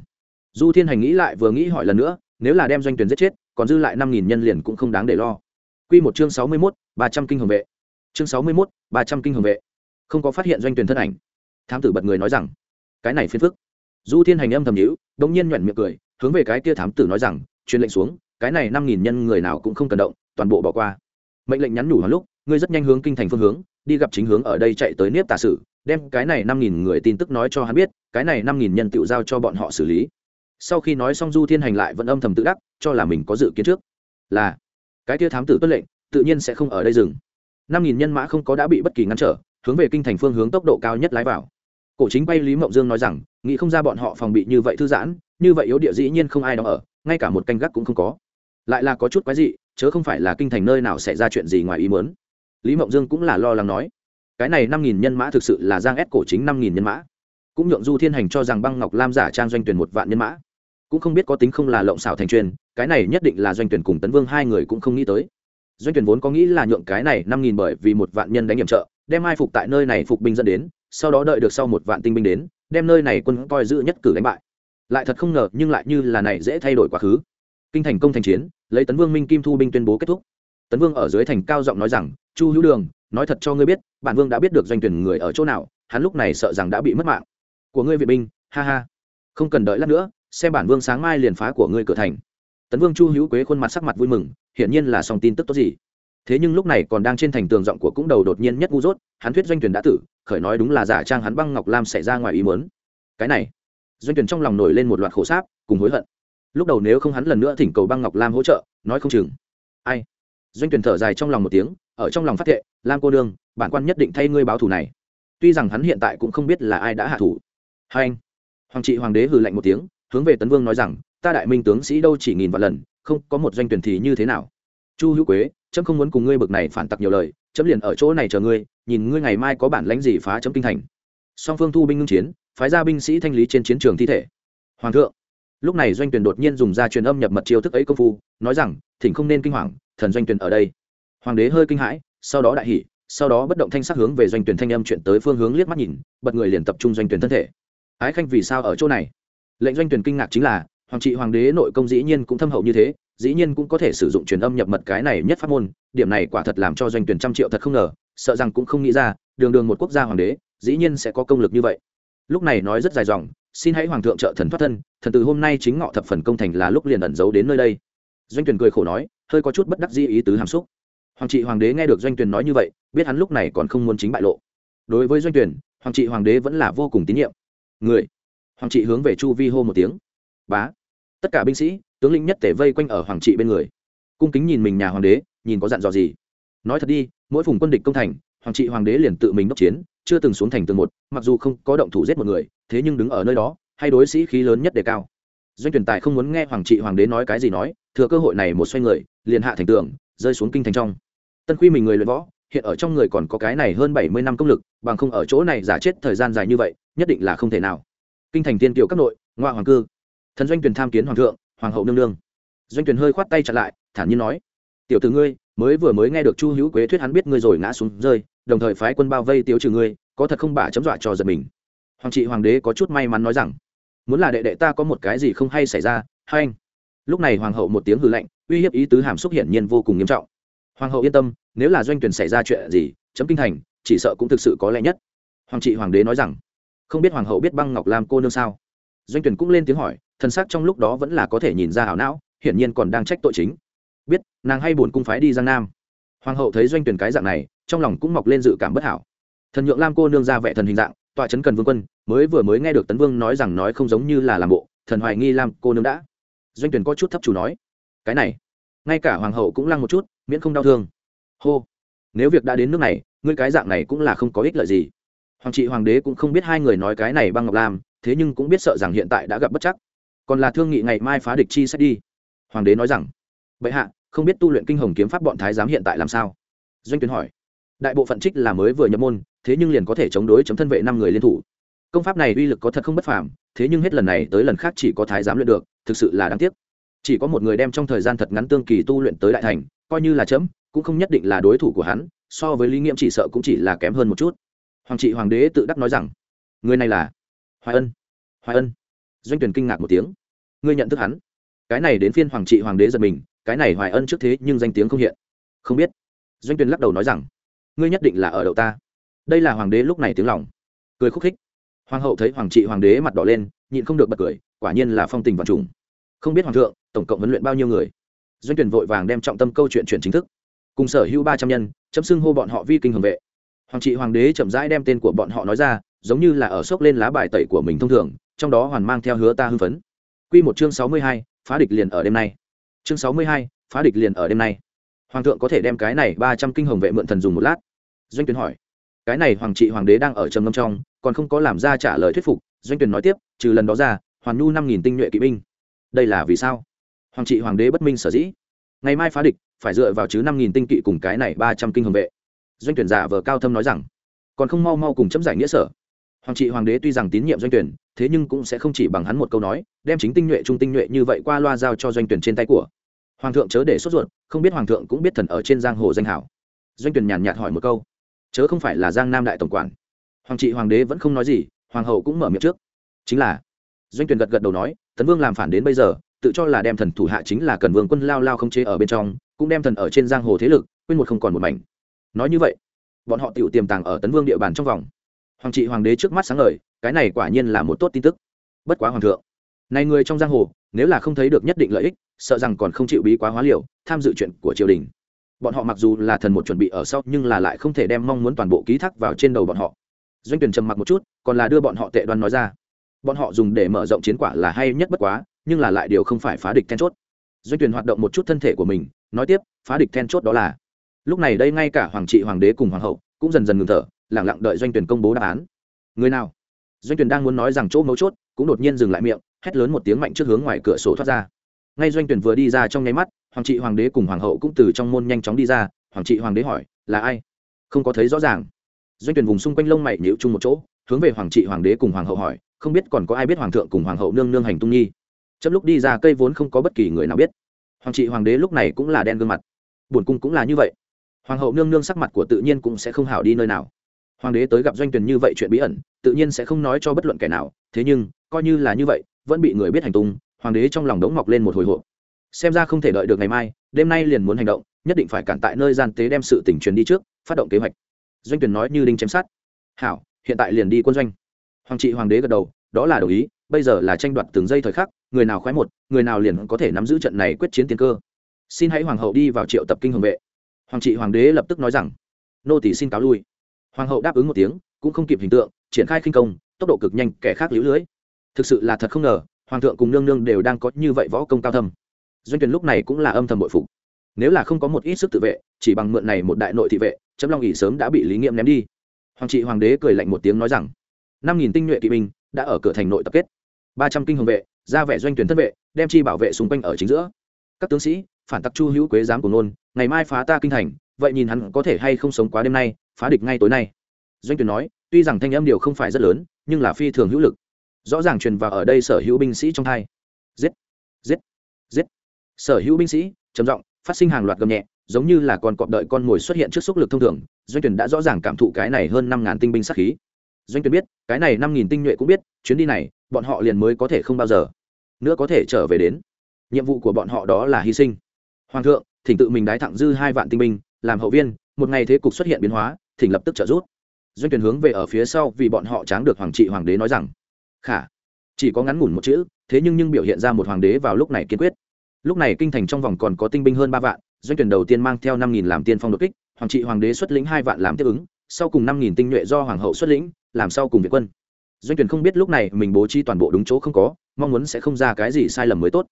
du thiên hành nghĩ lại vừa nghĩ hỏi lần nữa nếu là đem doanh tuyển giết chết còn dư lại năm nghìn nhân liền cũng không đáng để lo Quy một chương sáu mươi 61, ba trăm kinh hồng vệ. Chương sáu mươi 61, ba trăm kinh hồng vệ. Không có phát hiện doanh tuyển thân ảnh. Thám tử bật người nói rằng, cái này phiền phức. Du Thiên hành âm thầm nhữ đông nhiên nhuyễn miệng cười, hướng về cái kia thám tử nói rằng, truyền lệnh xuống, cái này năm nghìn nhân người nào cũng không cần động, toàn bộ bỏ qua. Mệnh lệnh nhắn nhủ hoàn lúc, ngươi rất nhanh hướng kinh thành phương hướng, đi gặp chính hướng ở đây chạy tới Niếp Tà Sử, đem cái này năm nghìn người tin tức nói cho hắn biết, cái này năm nghìn nhân tự giao cho bọn họ xử lý. Sau khi nói xong Du Thiên hành lại vẫn âm thầm tự đắc, cho là mình có dự kiến trước. Là cái kia thám tử tuân lệnh tự nhiên sẽ không ở đây dừng năm nghìn nhân mã không có đã bị bất kỳ ngăn trở hướng về kinh thành phương hướng tốc độ cao nhất lái vào cổ chính bay lý mộng dương nói rằng, nghĩ không ra bọn họ phòng bị như vậy thư giãn, như vậy yếu địa dĩ nhiên không ai đó ở, ngay cả một canh gác cũng không có. Lại là có chút quái dị, chớ không phải là kinh thành nơi nào xảy ra chuyện gì ngoài ý muốn. Lý mộng dương cũng là lo lắng nói, cái này năm nghìn nhân mã thực sự là giang ép cổ chính năm nghìn nhân mã. Cũng nhượng du thiên hành cho rằng băng ngọc lam giả trang doanh tuyển một vạn nhân mã. Cũng không biết có tính không là lộng xảo thành truyền, cái này nhất định là doanh tuyển cùng tấn vương hai người cũng không nghĩ tới. Doanh tuyển vốn có nghĩ là nhượng cái này năm nghìn bởi vì một vạn nhân đánh nhiệm trợ đem ai phục tại nơi này phục binh dẫn đến, sau đó đợi được sau một vạn tinh binh đến, đem nơi này quân coi giữ nhất cử đánh bại. Lại thật không ngờ, nhưng lại như là này dễ thay đổi quá khứ. Kinh thành công thành chiến, lấy tấn vương minh kim thu binh tuyên bố kết thúc. Tấn vương ở dưới thành cao giọng nói rằng, chu hữu đường, nói thật cho ngươi biết, bản vương đã biết được doanh tuyển người ở chỗ nào, hắn lúc này sợ rằng đã bị mất mạng. Của ngươi viện binh, ha ha. Không cần đợi lát nữa, xem bản vương sáng mai liền phá của ngươi cửa thành. Tấn vương chu hữu quế khuôn mặt sắc mặt vui mừng, hiển nhiên là song tin tức tốt gì thế nhưng lúc này còn đang trên thành tường giọng của cũng đầu đột nhiên nhất ngu dốt, hắn thuyết doanh tuyển đã tử, khởi nói đúng là giả trang hắn băng ngọc lam xảy ra ngoài ý muốn. Cái này, doanh tuyển trong lòng nổi lên một loạt khổ sáp, cùng hối hận. Lúc đầu nếu không hắn lần nữa thỉnh cầu băng ngọc lam hỗ trợ, nói không chừng. Ai? Doanh tuyển thở dài trong lòng một tiếng, ở trong lòng phát thệ, lam cô đương bản quan nhất định thay ngươi báo thù này. Tuy rằng hắn hiện tại cũng không biết là ai đã hạ thủ. Hai anh, hoàng trị hoàng đế hừ lạnh một tiếng, hướng về tấn vương nói rằng, ta đại minh tướng sĩ đâu chỉ nghìn vạn lần, không có một doanh tuyển thì như thế nào? Chu hữu quế chấm không muốn cùng ngươi bực này phản tặc nhiều lời, chấm liền ở chỗ này chờ ngươi, nhìn ngươi ngày mai có bản lãnh gì phá chấm kinh thành. Song phương thu binh ngưng chiến, phái ra binh sĩ thanh lý trên chiến trường thi thể. Hoàng thượng. Lúc này doanh tuyển đột nhiên dùng ra truyền âm nhập mật chiêu thức ấy công phu, nói rằng, thỉnh không nên kinh hoàng, thần doanh tuyển ở đây. Hoàng đế hơi kinh hãi, sau đó đại hỉ, sau đó bất động thanh sắc hướng về doanh tuyển thanh âm chuyện tới phương hướng liếc mắt nhìn, bật người liền tập trung doanh tuyển thân thể. Ái khanh vì sao ở chỗ này? Lệnh doanh tuyển kinh ngạc chính là hoàng trị hoàng đế nội công dĩ nhiên cũng thâm hậu như thế, dĩ nhiên cũng có thể sử dụng truyền âm nhập mật cái này nhất pháp môn, điểm này quả thật làm cho doanh tuyển trăm triệu thật không ngờ, sợ rằng cũng không nghĩ ra, đường đường một quốc gia hoàng đế, dĩ nhiên sẽ có công lực như vậy. Lúc này nói rất dài dòng, xin hãy hoàng thượng trợ thần thoát thân, thần từ hôm nay chính ngọ thập phần công thành là lúc liền ẩn giấu đến nơi đây. Doanh tuyển cười khổ nói, hơi có chút bất đắc dĩ ý tứ hàm xúc. Hoàng trị hoàng đế nghe được doanh tuyển nói như vậy, biết hắn lúc này còn không muốn chính bại lộ. Đối với doanh tuyển, hoàng trị hoàng đế vẫn là vô cùng tín nhiệm. Người, hoàng trị hướng về chu vi hô một tiếng. Bá tất cả binh sĩ, tướng lĩnh nhất tể vây quanh ở hoàng trị bên người. Cung kính nhìn mình nhà hoàng đế, nhìn có dặn dò gì? Nói thật đi, mỗi vùng quân địch công thành, hoàng trị hoàng đế liền tự mình đốc chiến, chưa từng xuống thành tường một, mặc dù không có động thủ giết một người, thế nhưng đứng ở nơi đó, hay đối sĩ khí lớn nhất đề cao. Doanh tuyển tài không muốn nghe hoàng trị hoàng đế nói cái gì nói, thừa cơ hội này một xoay người, liền hạ thành tường, rơi xuống kinh thành trong. Tân khuy mình người luyện võ, hiện ở trong người còn có cái này hơn bảy mươi năm công lực, bằng không ở chỗ này giả chết thời gian dài như vậy, nhất định là không thể nào. Kinh thành tiên kiều các nội, ngoại hoàng cư thần doanh tuyển tham kiến hoàng thượng, hoàng hậu nương nương. Doanh tuyển hơi khoát tay chặt lại, thản nhiên nói, tiểu tử ngươi, mới vừa mới nghe được chu hữu quế thuyết hắn biết ngươi rồi ngã xuống rơi, đồng thời phái quân bao vây tiêu trừ ngươi, có thật không bả chấm dọa cho giật mình. Hoàng trị hoàng đế có chút may mắn nói rằng, muốn là đệ đệ ta có một cái gì không hay xảy ra hay anh. Lúc này hoàng hậu một tiếng hư lạnh, uy hiếp ý tứ hàm xúc hiển nhiên vô cùng nghiêm trọng. Hoàng hậu yên tâm, nếu là doanh tuyển xảy ra chuyện gì, chấm kinh thành, chỉ sợ cũng thực sự có lẽ nhất. Hoàng trị hoàng đế nói rằng, không biết hoàng hậu biết băng ngọc lam cô nương sao? Doanh tuyển cũng lên tiếng hỏi thân xác trong lúc đó vẫn là có thể nhìn ra hảo não, hiển nhiên còn đang trách tội chính. Biết, nàng hay buồn cung phái đi giang nam. Hoàng hậu thấy doanh tuyển cái dạng này, trong lòng cũng mọc lên dự cảm bất hảo. Thần nhượng lam cô nương ra vẻ thần hình dạng, tọa chấn cần vương quân, mới vừa mới nghe được tấn vương nói rằng nói không giống như là làm bộ, thần hoài nghi lam cô nương đã. Doanh tuyển có chút thấp chủ nói. Cái này, ngay cả hoàng hậu cũng lăng một chút, miễn không đau thương. Hô, nếu việc đã đến nước này, ngươi cái dạng này cũng là không có ích lợi gì. Hoàng trị hoàng đế cũng không biết hai người nói cái này băng ngọc lam, thế nhưng cũng biết sợ rằng hiện tại đã gặp bất chắc còn là thương nghị ngày mai phá địch chi sẽ đi. Hoàng đế nói rằng, bệ hạ, không biết tu luyện kinh hồng kiếm pháp bọn thái giám hiện tại làm sao? Doanh tuyến hỏi. Đại bộ phận trích là mới vừa nhập môn, thế nhưng liền có thể chống đối chấm thân vệ năm người liên thủ. Công pháp này uy lực có thật không bất phàm, thế nhưng hết lần này tới lần khác chỉ có thái giám luyện được, thực sự là đáng tiếc. Chỉ có một người đem trong thời gian thật ngắn tương kỳ tu luyện tới đại thành, coi như là chấm, cũng không nhất định là đối thủ của hắn, so với lý nghiệm chỉ sợ cũng chỉ là kém hơn một chút. Hoàng trị hoàng đế tự đắc nói rằng, người này là hoài ân hoài ân doanh tuyển kinh ngạc một tiếng. Ngươi nhận thức hắn? Cái này đến phiên hoàng trị hoàng đế giật mình, cái này hoài ân trước thế nhưng danh tiếng không hiện. Không biết. Doanh tuyển lắc đầu nói rằng, ngươi nhất định là ở đậu ta. Đây là hoàng đế lúc này tiếng lòng. Cười khúc khích. Hoàng hậu thấy hoàng trị hoàng đế mặt đỏ lên, nhịn không được bật cười, quả nhiên là phong tình vạn trùng. Không biết hoàng thượng, tổng cộng huấn luyện bao nhiêu người? Doanh tuyển vội vàng đem trọng tâm câu chuyện chuyển chính thức. Cùng sở hữu ba trăm nhân, chấm xưng hô bọn họ vi kinh hồng vệ. Hoàng trị hoàng đế chậm rãi đem tên của bọn họ nói ra, giống như là ở sốc lên lá bài tẩy của mình thông thường trong đó hoàn mang theo hứa ta hưng phấn. Quy một chương sáu mươi hai, phá địch liền ở đêm nay. Chương sáu mươi hai, phá địch liền ở đêm nay. Hoàng thượng có thể đem cái này ba trăm kinh hồng vệ mượn thần dùng một lát? Doanh tuyển hỏi. Cái này hoàng trị hoàng đế đang ở trầm ngâm trong còn không có làm ra trả lời thuyết phục doanh tuyển nói tiếp trừ lần đó ra hoàn nhu năm nghìn tinh nhuệ kỵ binh. Đây là vì sao? Hoàng trị hoàng đế bất minh sở dĩ. Ngày mai phá địch phải dựa vào chứ năm nghìn tinh kỵ cùng cái này ba trăm kinh hồng vệ. Doanh tuyển giả vờ cao thâm nói rằng còn không mau mau cùng chấm giải nghĩa sở hoàng trị hoàng đế tuy rằng tín nhiệm doanh tuyển, thế nhưng cũng sẽ không chỉ bằng hắn một câu nói, đem chính tinh nhuệ, trung tinh nhuệ như vậy qua loa giao cho doanh tuyển trên tay của. Hoàng thượng chớ để sốt ruột, không biết hoàng thượng cũng biết thần ở trên giang hồ danh hảo. Doanh tuyển nhàn nhạt hỏi một câu. Chớ không phải là giang nam đại tổng quản. Hoàng trị hoàng đế vẫn không nói gì, hoàng hậu cũng mở miệng trước. Chính là, doanh tuyển gật gật đầu nói tấn vương làm phản đến bây giờ, tự cho là đem thần thủ hạ chính là cần vương quân lao lao không chế ở bên trong, cũng đem thần ở trên giang hồ thế lực, quên một không còn một mảnh. Nói như vậy, bọn họ tiểu tiềm tàng ở tấn vương địa bàn trong vòng hoàng trị hoàng đế trước mắt sáng ngời, cái này quả nhiên là một tốt tin tức. Bất quá hoàng thượng, này người trong giang hồ, nếu là không thấy được nhất định lợi ích, sợ rằng còn không chịu bí quá hóa liều, tham dự chuyện của triều đình. Bọn họ mặc dù là thần một chuẩn bị ở sau, nhưng là lại không thể đem mong muốn toàn bộ ký thác vào trên đầu bọn họ. Doanh tuyển trầm mặc một chút, còn là đưa bọn họ tệ đoan nói ra. Bọn họ dùng để mở rộng chiến quả là hay nhất bất quá, nhưng là lại điều không phải phá địch then chốt. Doanh tuyển hoạt động một chút thân thể của mình, nói tiếp, phá địch then chốt đó là. Lúc này đây ngay cả hoàng trị hoàng đế cùng hoàng hậu cũng dần dần ngừng thở lẳng lặng đợi doanh tuyển công bố đáp án. Người nào? Doanh tuyển đang muốn nói rằng chỗ mấu chốt, cũng đột nhiên dừng lại miệng, hét lớn một tiếng mạnh trước hướng ngoài cửa sổ thoát ra. Ngay doanh tuyển vừa đi ra trong nháy mắt, hoàng trị hoàng đế cùng hoàng hậu cũng từ trong môn nhanh chóng đi ra, hoàng trị hoàng đế hỏi, là ai? Không có thấy rõ ràng. Doanh tuyển vùng xung quanh lông mày nhíu chung một chỗ, hướng về hoàng trị hoàng đế cùng hoàng hậu hỏi, không biết còn có ai biết hoàng thượng cùng hoàng hậu nương nương hành tung nhi trong lúc đi ra, cây vốn không có bất kỳ người nào biết. Hoàng trị hoàng đế lúc này cũng là đen gương mặt. Buồn cung cũng là như vậy. Hoàng hậu nương nương sắc mặt của tự nhiên cũng sẽ không hảo đi nơi nào hoàng đế tới gặp doanh tuyển như vậy chuyện bí ẩn, tự nhiên sẽ không nói cho bất luận kẻ nào. Thế nhưng, coi như là như vậy, vẫn bị người biết hành tung, hoàng đế trong lòng đống mọc lên một hồi hộp. Xem ra không thể đợi được ngày mai, đêm nay liền muốn hành động, nhất định phải cản tại nơi gian tế đem sự tỉnh truyền đi trước, phát động kế hoạch. Doanh tuyển nói như đinh chém sát hảo, hiện tại liền đi quân doanh. Hoàng trị hoàng đế gật đầu, đó là đồng ý, bây giờ là tranh đoạt từng giây thời khắc, người nào khoái một, người nào liền có thể nắm giữ trận này quyết chiến tiền cơ. Xin hãy hoàng hậu đi vào triệu tập kinh hồng vệ. Hoàng trị hoàng đế lập tức nói rằng, nô tỷ xin cáo lui hoàng hậu đáp ứng một tiếng, cũng không kịp hình tượng, triển khai khinh công, tốc độ cực nhanh, kẻ khác lũ lưới. Thực sự là thật không ngờ, hoàng thượng cùng nương nương đều đang có như vậy võ công cao thâm. Doanh tuyển lúc này cũng là âm thầm bội phục. Nếu là không có một ít sức tự vệ, chỉ bằng mượn này một đại nội thị vệ, chấm long ỉ sớm đã bị lý nghiệm ném đi. Hoàng trị hoàng đế cười lạnh một tiếng nói rằng, năm nghìn tinh nhuệ kỵ binh đã ở cửa thành nội tập kết. Ba trăm kinh hồng vệ, ra vẻ doanh tuyển thân vệ, đem chi bảo vệ xung quanh ở chính giữa. Các tướng sĩ, phản tặc chu hữu quế giám của nôn ngày mai phá ta kinh thành, vậy nhìn hắn có thể hay không sống quá đêm nay phá địch ngay tối nay. Doanh tuyển nói, tuy rằng thanh âm điều không phải rất lớn, nhưng là phi thường hữu lực. Rõ ràng truyền vào ở đây sở hữu binh sĩ trong thai. Giết giết giết. Sở hữu binh sĩ, trầm giọng, phát sinh hàng loạt gầm nhẹ, giống như là con cọp đợi con mồi xuất hiện trước xúc lực thông thường. Doanh tuyển đã rõ ràng cảm thụ cái này hơn năm ngàn tinh binh sát khí. Doanh tuyển biết, cái này năm nghìn tinh nhuệ cũng biết, chuyến đi này, bọn họ liền mới có thể không bao giờ nữa có thể trở về đến. Nhiệm vụ của bọn họ đó là hy sinh. Hoàng thượng, thỉnh tự mình đái thẳng dư hai vạn tinh binh, làm hậu viên, một ngày thế cục xuất hiện biến hóa thỉnh lập tức trợ giúp. Doanh tuyển hướng về ở phía sau vì bọn họ tráng được hoàng trị hoàng đế nói rằng, khả, chỉ có ngắn ngủn một chữ, thế nhưng nhưng biểu hiện ra một hoàng đế vào lúc này kiên quyết. Lúc này kinh thành trong vòng còn có tinh binh hơn ba vạn, doanh tuyển đầu tiên mang theo năm nghìn làm tiên phong đột kích, hoàng trị hoàng đế xuất lĩnh hai vạn làm tiếp ứng, sau cùng năm nghìn tinh nhuệ do hoàng hậu xuất lĩnh, làm sau cùng việt quân. Doanh tuyển không biết lúc này mình bố trí toàn bộ đúng chỗ không có, mong muốn sẽ không ra cái gì sai lầm mới tốt.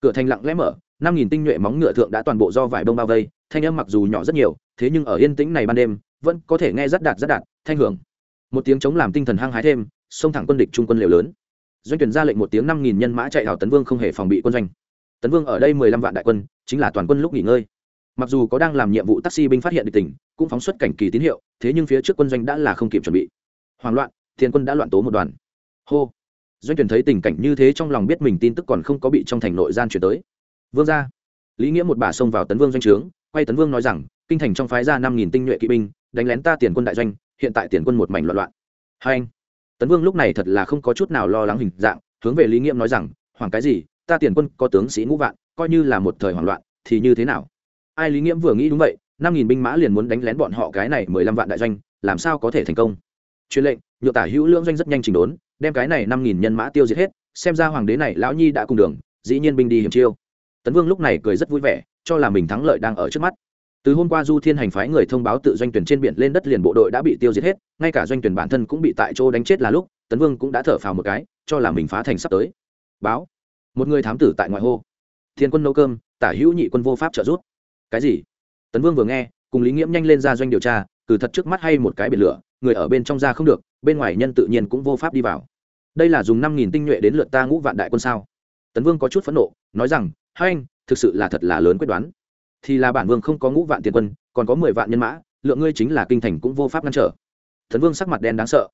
Cửa thành lặng lẽ mở, năm nghìn tinh nhuệ móng ngựa thượng đã toàn bộ do vải bông bao vây, thanh âm mặc dù nhỏ rất nhiều, thế nhưng ở yên tĩnh này ban đêm vẫn có thể nghe rất đạt rất đạt, thanh hưởng. Một tiếng chống làm tinh thần hăng hái thêm, xông thẳng quân địch trung quân liều lớn. Doanh tuyển ra lệnh một tiếng năm nghìn nhân mã chạy hào tấn vương không hề phòng bị quân doanh. Tấn vương ở đây mười lăm vạn đại quân, chính là toàn quân lúc nghỉ ngơi. Mặc dù có đang làm nhiệm vụ taxi binh phát hiện địch tỉnh, cũng phóng xuất cảnh kỳ tín hiệu, thế nhưng phía trước quân doanh đã là không kịp chuẩn bị. Hoảng loạn thiên quân đã loạn tố một đoàn. Hô! Doanh tuyển thấy tình cảnh như thế trong lòng biết mình tin tức còn không có bị trong thành nội gian chuyển tới. Vương ra! Lý nghĩa một bà xông vào tấn vương doanh trướng, quay tấn vương nói rằng, kinh thành trong phái ra năm nghìn tinh nhuệ kỵ binh đánh lén ta tiền quân đại doanh, hiện tại tiền quân một mảnh loạn loạn. Hai anh, tấn vương lúc này thật là không có chút nào lo lắng hình dạng, hướng về lý nghiệm nói rằng, hoàng cái gì? Ta tiền quân có tướng sĩ ngũ vạn, coi như là một thời hoảng loạn, thì như thế nào? Ai lý nghiệm vừa nghĩ đúng vậy, năm nghìn binh mã liền muốn đánh lén bọn họ cái này mười lăm vạn đại doanh, làm sao có thể thành công? Truyền lệnh nhựa tả hữu lưỡng doanh rất nhanh trình đốn, đem cái này năm nghìn nhân mã tiêu diệt hết, xem ra hoàng đế này lão nhi đã cùng đường, dĩ nhiên binh đi hiểm chiêu. Tấn vương lúc này cười rất vui vẻ, cho là mình thắng lợi đang ở trước mắt từ hôm qua du thiên hành phái người thông báo tự doanh tuyển trên biển lên đất liền bộ đội đã bị tiêu diệt hết, ngay cả doanh tuyển bản thân cũng bị tại chỗ đánh chết là lúc, tấn vương cũng đã thở phào một cái, cho là mình phá thành sắp tới. Báo. Một người thám tử tại ngoại hô. Thiên quân nấu cơm, tả hữu nhị quân vô pháp trợ giúp. Cái gì? Tấn vương vừa nghe, cùng lý nghiễm nhanh lên ra doanh điều tra cử thật trước mắt hay một cái biển lửa, người ở bên trong ra không được, bên ngoài nhân tự nhiên cũng vô pháp đi vào. Đây là dùng năm nghìn tinh nhuệ đến lượt ta ngũ vạn đại quân sao? Tấn vương có chút phẫn nộ, nói rằng hai anh thực sự là thật là lớn quyết đoán thì là bản vương không có ngũ vạn tiền quân, còn có mười vạn nhân mã, lượng ngươi chính là kinh thành cũng vô pháp ngăn trở. Thần vương sắc mặt đen đáng sợ.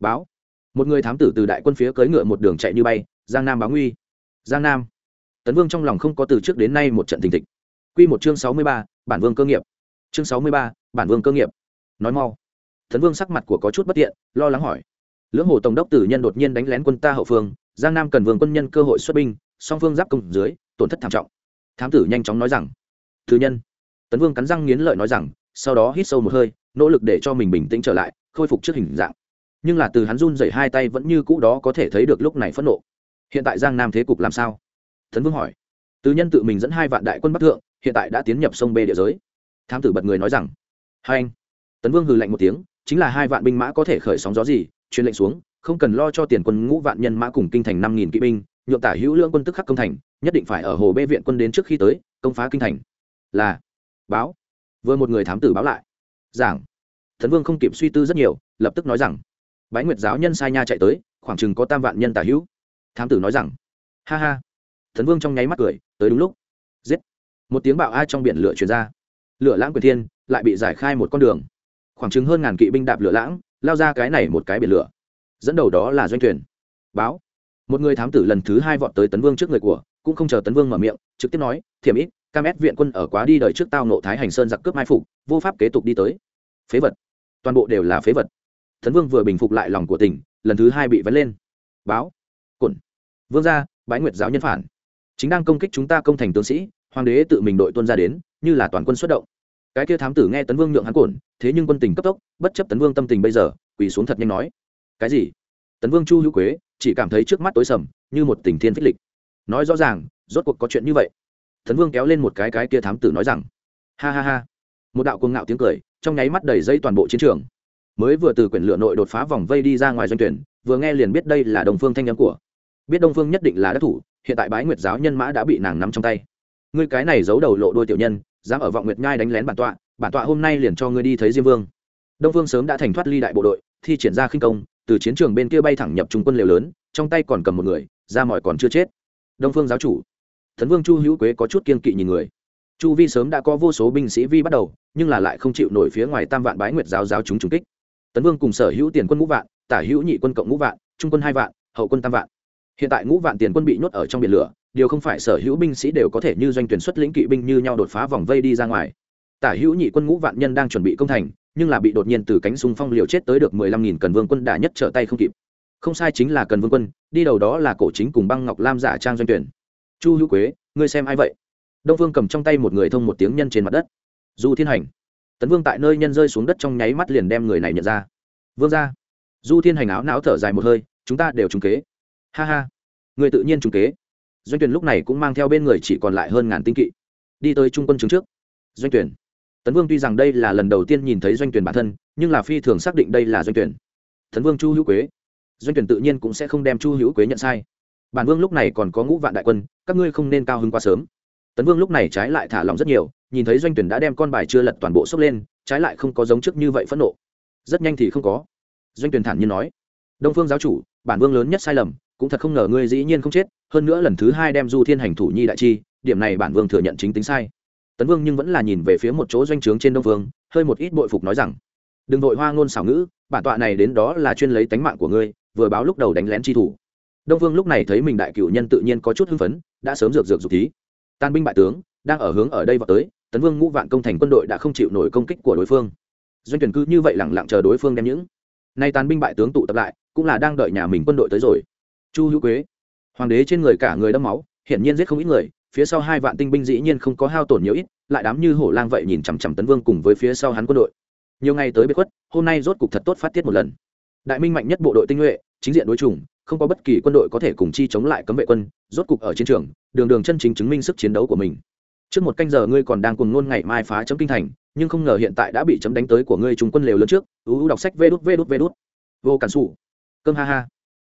Báo. Một người thám tử từ đại quân phía cưỡi ngựa một đường chạy như bay, giang nam báo nguy. Giang nam. Tấn vương trong lòng không có từ trước đến nay một trận tình thịch. Q một chương sáu mươi ba, bản vương cơ nghiệp. Chương sáu mươi ba, bản vương cơ nghiệp. Nói mau. Tấn vương sắc mặt của có chút bất tiện, lo lắng hỏi. Lưỡng hồ tổng đốc tử nhân đột nhiên đánh lén quân ta hậu phương, giang nam cần vương quân nhân cơ hội xuất binh, song phương giáp công dưới, tổn thất thảm trọng. Thám tử nhanh chóng nói rằng thứ nhân. Tấn vương cắn răng nghiến lợi nói rằng, sau đó hít sâu một hơi, nỗ lực để cho mình bình tĩnh trở lại, khôi phục trước hình dạng. Nhưng là từ hắn run dày hai tay vẫn như cũ đó có thể thấy được lúc này phẫn nộ. Hiện tại giang nam thế cục làm sao? Tấn vương hỏi. Tứ nhân tự mình dẫn hai vạn đại quân bắc thượng, hiện tại đã tiến nhập sông bê địa giới. Thám tử bật người nói rằng, hai anh. Tấn vương hừ lạnh một tiếng, chính là hai vạn binh mã có thể khởi sóng gió gì? Truyền lệnh xuống, không cần lo cho tiền quân ngũ vạn nhân mã cùng kinh thành năm nghìn kỵ binh, nhượng tả hữu lương quân tức khắc công thành, nhất định phải ở hồ bê viện quân đến trước khi tới, công phá kinh thành là báo. Vừa một người thám tử báo lại. Giảng. Thần vương không kịp suy tư rất nhiều, lập tức nói rằng, bái nguyệt giáo nhân sai nha chạy tới, khoảng chừng có tam vạn nhân tả hữu. Thám tử nói rằng, ha ha. Thần vương trong nháy mắt cười, tới đúng lúc. Giết. Một tiếng bạo ai trong biển lửa truyền ra. Lửa lãng quyền thiên lại bị giải khai một con đường. Khoảng chừng hơn ngàn kỵ binh đạp lửa lãng, lao ra cái này một cái biển lửa. Dẫn đầu đó là doanh thuyền. Báo. Một người thám tử lần thứ hai vọt tới tấn vương trước người của, cũng không chờ tấn vương mở miệng, trực tiếp nói, thiểm ít cam ép viện quân ở quá đi đời trước tao nộ thái hành sơn giặc cướp mai phục, vô pháp kế tục đi tới. Phế vật. Toàn bộ đều là phế vật. Thần vương vừa bình phục lại lòng của tỉnh, lần thứ hai bị vấn lên. Báo. Cổn vương gia, bái nguyệt giáo nhân phản. Chính đang công kích chúng ta công thành tướng sĩ, hoàng đế tự mình đội tuân ra đến, như là toàn quân xuất động. Cái kia thám tử nghe tấn vương nhượng hắn cổn thế nhưng quân tình cấp tốc, bất chấp tấn vương tâm tình bây giờ, quỳ xuống thật nhanh nói. Cái gì? Tấn vương chu hữu quế, chỉ cảm thấy trước mắt tối sầm, như một tình thiên phích lịch. Nói rõ ràng, rốt cuộc có chuyện như vậy tấn vương kéo lên một cái cái kia thám tử nói rằng, ha ha ha. Một đạo cuồng ngạo tiếng cười, trong nháy mắt đầy dây toàn bộ chiến trường. Mới vừa từ quyển lựa nội đột phá vòng vây đi ra ngoài doanh tuyển, vừa nghe liền biết đây là đồng phương thanh nhắm của. Biết đông phương nhất định là đắc thủ, hiện tại bái nguyệt giáo nhân mã đã bị nàng nắm trong tay. Ngươi cái này giấu đầu lộ đôi tiểu nhân, dám ở vọng nguyệt nhai đánh lén bản tọa bản tọa hôm nay liền cho ngươi đi thấy diêm vương. Đông Phương sớm đã thành thoát ly đại bộ đội, thi triển ra khinh công, từ chiến trường bên kia bay thẳng nhập trung quân liều lớn, trong tay còn cầm một người ra mỏi còn chưa chết. Đông phương giáo chủ thần vương chu hữu quế có chút kiên kỵ nhìn người. Chu vi sớm đã có vô số binh sĩ vi bắt đầu, nhưng là lại không chịu nổi phía ngoài tam vạn bái nguyệt giáo giáo chúng trùng kích. Tấn vương cùng sở hữu tiền quân ngũ vạn, tả hữu nhị quân cộng ngũ vạn, trung quân hai vạn, hậu quân tam vạn. Hiện tại ngũ vạn tiền quân bị nhốt ở trong biển lửa, điều không phải sở hữu binh sĩ đều có thể như doanh tuyển xuất lĩnh kỵ binh như nhau đột phá vòng vây đi ra ngoài. Tả hữu nhị quân ngũ vạn nhân đang chuẩn bị công thành, nhưng là bị đột nhiên từ cánh súng phong liều chết tới được mười lăm nghìn cần vương quân đã nhất trở tay không kịp. Không sai chính là cần vương quân, đi đầu đó là cổ chính cùng băng ngọc lam giả trang doanh tuyển chu hữu quế, ngươi xem ai vậy? Đông vương cầm trong tay một người thông một tiếng nhân trên mặt đất. Du thiên hành. Tấn vương tại nơi nhân rơi xuống đất trong nháy mắt liền đem người này nhận ra. Vương ra du thiên hành áo não thở dài một hơi, chúng ta đều trúng kế. Ha ha. Người tự nhiên trúng kế. Doanh tuyển lúc này cũng mang theo bên người chỉ còn lại hơn ngàn tinh kỵ. Đi tới trung quân chứng trước. Doanh tuyển tấn vương tuy rằng đây là lần đầu tiên nhìn thấy doanh tuyển bản thân, nhưng là phi thường xác định đây là doanh tuyển tấn vương chu hữu quế. Doanh tuyển tự nhiên cũng sẽ không đem chu hữu quế nhận sai bản vương lúc này còn có ngũ vạn đại quân, các ngươi không nên cao hứng quá sớm. Tấn vương lúc này trái lại thả lòng rất nhiều, nhìn thấy doanh tuyển đã đem con bài chưa lật toàn bộ sốc lên, trái lại không có giống trước như vậy phẫn nộ. Rất nhanh thì không có. Doanh tuyển thản nhiên nói, đông phương giáo chủ, bản vương lớn nhất sai lầm, cũng thật không ngờ ngươi dĩ nhiên không chết, hơn nữa lần thứ hai đem du thiên hành thủ nhi đại chi, điểm này bản vương thừa nhận chính tính sai. Tấn vương nhưng vẫn là nhìn về phía một chỗ doanh trướng trên đông vương hơi một ít bội phục nói rằng, đừng vội hoa ngôn xảo ngữ, bản tọa này đến đó là chuyên lấy tánh mạng của ngươi, vừa báo lúc đầu đánh lén chi thủ đông vương lúc này thấy mình đại cựu nhân tự nhiên có chút hưng phấn, đã sớm dược dược dục thí. Tan binh bại tướng, đang ở hướng ở đây vào tới, tấn vương ngũ vạn công thành quân đội đã không chịu nổi công kích của đối phương. Doanh tuyển cư như vậy lẳng lặng chờ đối phương đem những nay tàn binh bại tướng tụ tập lại, cũng là đang đợi nhà mình quân đội tới rồi. Chu hữu quế, hoàng đế trên người cả người đẫm máu, hiển nhiên giết không ít người, phía sau hai vạn tinh binh dĩ nhiên không có hao tổn nhiều ít, lại đám như hổ lang vậy nhìn chằm chằm tấn vương cùng với phía sau hắn quân đội. Nhiều ngày tới biệt khuất, hôm nay rốt cục thật tốt phát tiết một lần. Đại minh mạnh nhất bộ đội tinh nhuệ, chính diện đối chủng không có bất kỳ quân đội có thể cùng chi chống lại cấm vệ quân, rốt cục ở chiến trường, đường đường chân chính chứng minh sức chiến đấu của mình. Trước một canh giờ ngươi còn đang cùng ngôn ngày mai phá chấm kinh thành, nhưng không ngờ hiện tại đã bị chấm đánh tới của ngươi trung quân lều lớn trước, ú ú đọc sách vê đút vê đút vê đút. Vô cản xù cơm ha ha.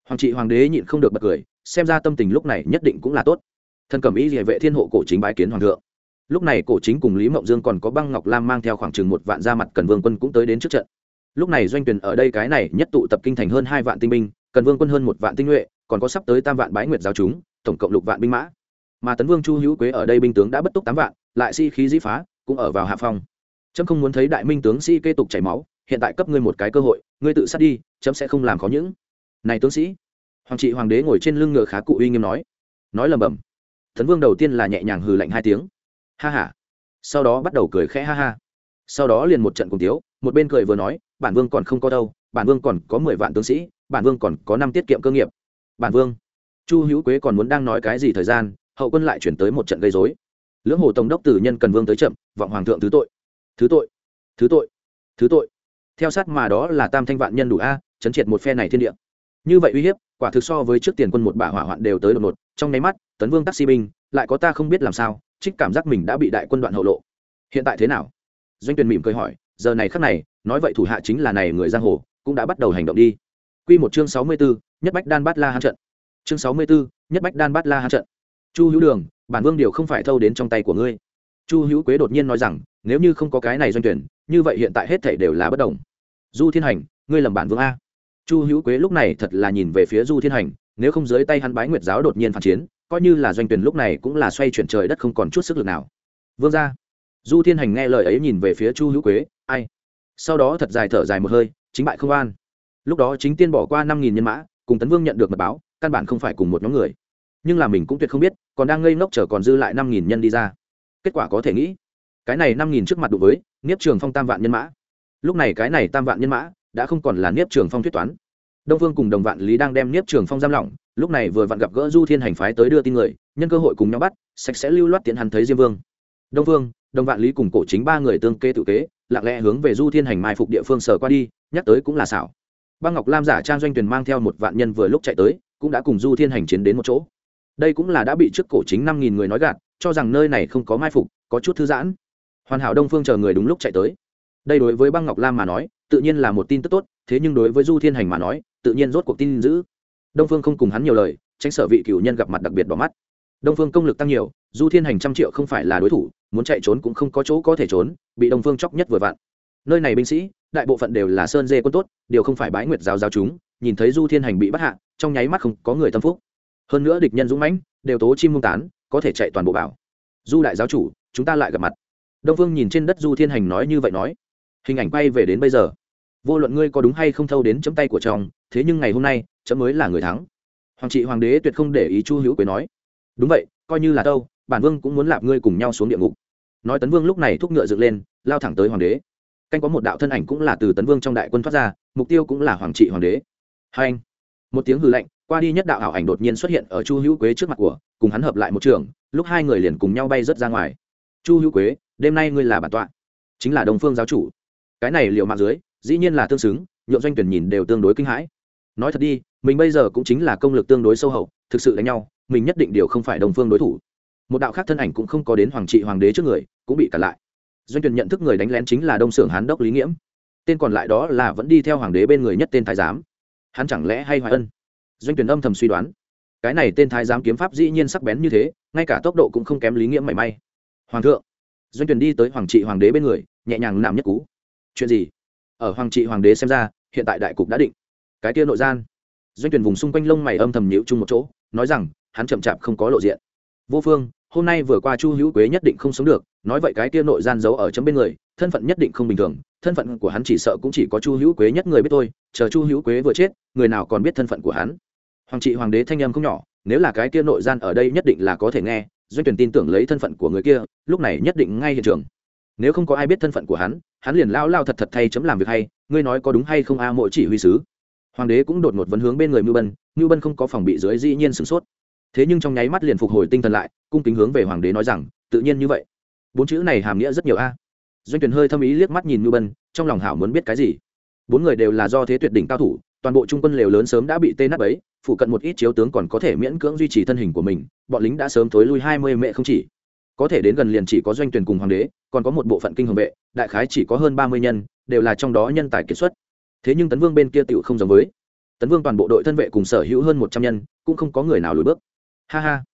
Hoàng trị hoàng đế nhịn không được bật cười, xem ra tâm tình lúc này nhất định cũng là tốt. Thần cầm ý địa vệ thiên hộ cổ chính bái kiến hoàng thượng. Lúc này cổ chính cùng lý mộng dương còn có băng ngọc lam mang theo khoảng chừng một vạn ra mặt cần vương quân cũng tới đến trước trận. Lúc này doanh tuyển ở đây cái này nhất tụ tập kinh thành hơn hai vạn tinh binh cần vương quân hơn một vạn tinh nhuệ, còn có sắp tới tam vạn bái nguyệt giáo chúng, tổng cộng lục vạn binh mã. Mà tấn vương chu hữu quế ở đây binh tướng đã bất túc tám vạn, lại si khí dĩ phá, cũng ở vào hạ phong. Trâm không muốn thấy đại minh tướng sĩ kế tục chảy máu, hiện tại cấp ngươi một cái cơ hội, ngươi tự sát đi trâm sẽ không làm khó những. Này tướng sĩ. Hoàng trị hoàng đế ngồi trên lưng ngựa khá cụ uy nghiêm nói. Nói lầm bầm. Tấn vương đầu tiên là nhẹ nhàng hừ lạnh hai tiếng. Ha ha. Sau đó bắt đầu cười khẽ ha ha. Sau đó liền một trận cùng tiếu, một bên cười vừa nói, bản vương còn không có đâu, bản vương còn có mười vạn tướng sĩ bản vương còn có năm tiết kiệm cơ nghiệp. Bản vương, chu hữu quế còn muốn đang nói cái gì thời gian, hậu quân lại chuyển tới một trận gây dối lưỡng hồ tổng đốc tử nhân cần vương tới chậm, vọng hoàng thượng thứ tội. Thứ tội thứ tội thứ tội. Theo sát mà đó là tam thanh vạn nhân đủ a, chấn triệt một phe này thiên địa. Như vậy uy hiếp, quả thực so với trước tiền quân một bả hỏa hoạn đều tới đột ngột. Trong nháy mắt, tấn vương taxi binh, lại có ta không biết làm sao, trích cảm giác mình đã bị đại quân đoạn hậu lộ. Hiện tại thế nào? Doanh tuyền mỉm cười hỏi, giờ này khắc này, nói vậy thủ hạ chính là này người giang hồ, cũng đã bắt đầu hành động đi. Quy một chương sáu mươi 64, nhất bách đan bát la hán trận. Chương sáu mươi 64, nhất bách đan bát la hán trận. Chu Hữu Đường, bản vương điều không phải thâu đến trong tay của ngươi. Chu Hữu Quế đột nhiên nói rằng, nếu như không có cái này doanh tuyển, như vậy hiện tại hết thảy đều là bất động. Du Thiên Hành, ngươi lầm bản vương a. Chu Hữu Quế lúc này thật là nhìn về phía Du Thiên Hành, nếu không dưới tay hắn Bái Nguyệt giáo đột nhiên phản chiến, coi như là doanh tuyển lúc này cũng là xoay chuyển trời đất không còn chút sức lực nào. Vương gia. Du Thiên Hành nghe lời ấy nhìn về phía Chu Hữu Quế, ai? Sau đó thật dài thở dài một hơi, chính bại không an lúc đó chính tiên bỏ qua năm nghìn nhân mã, cùng tấn vương nhận được mật báo, căn bản không phải cùng một nhóm người. Nhưng là mình cũng tuyệt không biết, còn đang ngây ngốc chờ còn dư lại năm nghìn nhân đi ra. Kết quả có thể nghĩ, cái này năm nghìn trước mặt đ với, niếp trường phong tam vạn nhân mã. Lúc này cái này tam vạn nhân mã, đã không còn là niếp trường phong thuyết toán. Đông vương cùng đồng vạn lý đang đem niếp trường phong giam lỏng, lúc này vừa vặn gặp gỡ du thiên hành phái tới đưa tin người, nhân cơ hội cùng nhau bắt, sạch sẽ lưu loát tiện hắn thấy diêm vương. Đông vương, đồng vạn lý cùng cổ chính ba người tương kê tự kế, lặng lẽ hướng về du thiên hành mai phục địa phương sở qua đi, nhắc tới cũng là xảo băng ngọc lam giả trang doanh tuyển mang theo một vạn nhân vừa lúc chạy tới, cũng đã cùng du thiên hành chiến đến một chỗ. Đây cũng là đã bị trước cổ chính năm nghìn người nói gạt, cho rằng nơi này không có mai phục, có chút thư giãn. Hoàn hảo đông phương chờ người đúng lúc chạy tới. Đây đối với băng ngọc lam mà nói, tự nhiên là một tin tức tốt, thế nhưng đối với du thiên hành mà nói, tự nhiên rốt cuộc tin giữ. Đông phương không cùng hắn nhiều lời, tránh sở vị cựu nhân gặp mặt đặc biệt bỏ mắt. Đông phương công lực tăng nhiều, du thiên hành trăm triệu không phải là đối thủ, muốn chạy trốn cũng không có chỗ có thể trốn, bị đông phương chóc nhất vừa vặn nơi này binh sĩ, đại bộ phận đều là sơn dê quân tốt, điều không phải bái nguyệt giáo giáo chúng, nhìn thấy du thiên hành bị bắt hạ, trong nháy mắt không có người tâm phúc. Hơn nữa địch nhân dũng mãnh, đều tố chim mông tán, có thể chạy toàn bộ bảo. Du đại giáo chủ, chúng ta lại gặp mặt. Đông phương nhìn trên đất du thiên hành nói như vậy nói. Hình ảnh quay về đến bây giờ. Vô luận ngươi có đúng hay không thâu đến chấm tay của chồng, thế nhưng ngày hôm nay, chấm mới là người thắng. Hoàng trị hoàng đế tuyệt không để ý chu hữu quế nói. Đúng vậy, coi như là đâu bản vương cũng muốn lạp ngươi cùng nhau xuống địa ngục. Nói tấn vương lúc này thúc ngựa dựng lên, lao thẳng tới hoàng đế canh có một đạo thân ảnh cũng là từ tấn vương trong đại quân thoát ra, mục tiêu cũng là hoàng trị hoàng đế. Hai anh, một tiếng hư lệnh qua đi nhất đạo ảo ảnh đột nhiên xuất hiện ở chu hữu quế trước mặt của, cùng hắn hợp lại một trường, lúc hai người liền cùng nhau bay rớt ra ngoài. Chu hữu quế, đêm nay ngươi là bản tọa, chính là đồng phương giáo chủ. Cái này liệu mạng dưới, dĩ nhiên là tương xứng nhộn doanh tuyển nhìn đều tương đối kinh hãi. Nói thật đi, mình bây giờ cũng chính là công lực tương đối sâu hậu, thực sự đánh nhau, mình nhất định điều không phải đồng phương đối thủ. Một đạo khác thân ảnh cũng không có đến hoàng trị hoàng đế trước người, cũng bị cản lại doanh tuyển nhận thức người đánh lén chính là đông xưởng hán đốc lý nghiễm tên còn lại đó là vẫn đi theo hoàng đế bên người nhất tên thái giám hắn chẳng lẽ hay hoài ân doanh tuyển âm thầm suy đoán cái này tên thái giám kiếm pháp dĩ nhiên sắc bén như thế ngay cả tốc độ cũng không kém lý nghiễm mảy may hoàng thượng doanh tuyển đi tới hoàng trị hoàng đế bên người nhẹ nhàng làm nhất cú chuyện gì ở hoàng trị hoàng đế xem ra hiện tại đại cục đã định cái kia nội gian doanh tuyển vùng xung quanh lông mày âm thầm nhịu chung một chỗ nói rằng hắn chậm chạp không có lộ diện vô phương hôm nay vừa qua chu hữu quế nhất định không sống được, nói vậy cái kia nội gian giấu ở chấm bên người, thân phận nhất định không bình thường, thân phận của hắn chỉ sợ cũng chỉ có chu hữu quế nhất người biết thôi, chờ chu hữu quế vừa chết, người nào còn biết thân phận của hắn. Hoàng trị hoàng đế thanh em không nhỏ, nếu là cái kia nội gian ở đây nhất định là có thể nghe, doanh tuyển tin tưởng lấy thân phận của người kia, lúc này nhất định ngay hiện trường. Nếu không có ai biết thân phận của hắn hắn liền lao lao thật thật thay chấm làm việc hay, ngươi nói có đúng hay không a, mỗi chỉ huy sứ. Hoàng đế cũng đột ngột vấn hướng bên người mưu bân mưu bân không có phòng bị dưới dĩ nhiên sửng sốt thế nhưng trong nháy mắt liền phục hồi tinh thần lại, cung kính hướng về hoàng đế nói rằng, tự nhiên như vậy. Bốn chữ này hàm nghĩa rất nhiều a. Doanh tuyển hơi thâm ý liếc mắt nhìn nhu bân, trong lòng hảo muốn biết cái gì. Bốn người đều là do thế tuyệt đỉnh cao thủ, toàn bộ trung quân lều lớn sớm đã bị tê nát ấy phụ cận một ít chiếu tướng còn có thể miễn cưỡng duy trì thân hình của mình, bọn lính đã sớm thối lui hai mươi mẹ không chỉ. Có thể đến gần liền chỉ có doanh tuyển cùng hoàng đế, còn có một bộ phận kinh hồng vệ, đại khái chỉ có hơn ba mươi nhân, đều là trong đó nhân tài kiệt xuất. Thế nhưng tấn vương bên kia tựu không giống với. Tấn vương toàn bộ đội thân vệ cùng sở hữu hơn một trăm nhân, cũng không có người nào lùi bước ha ha.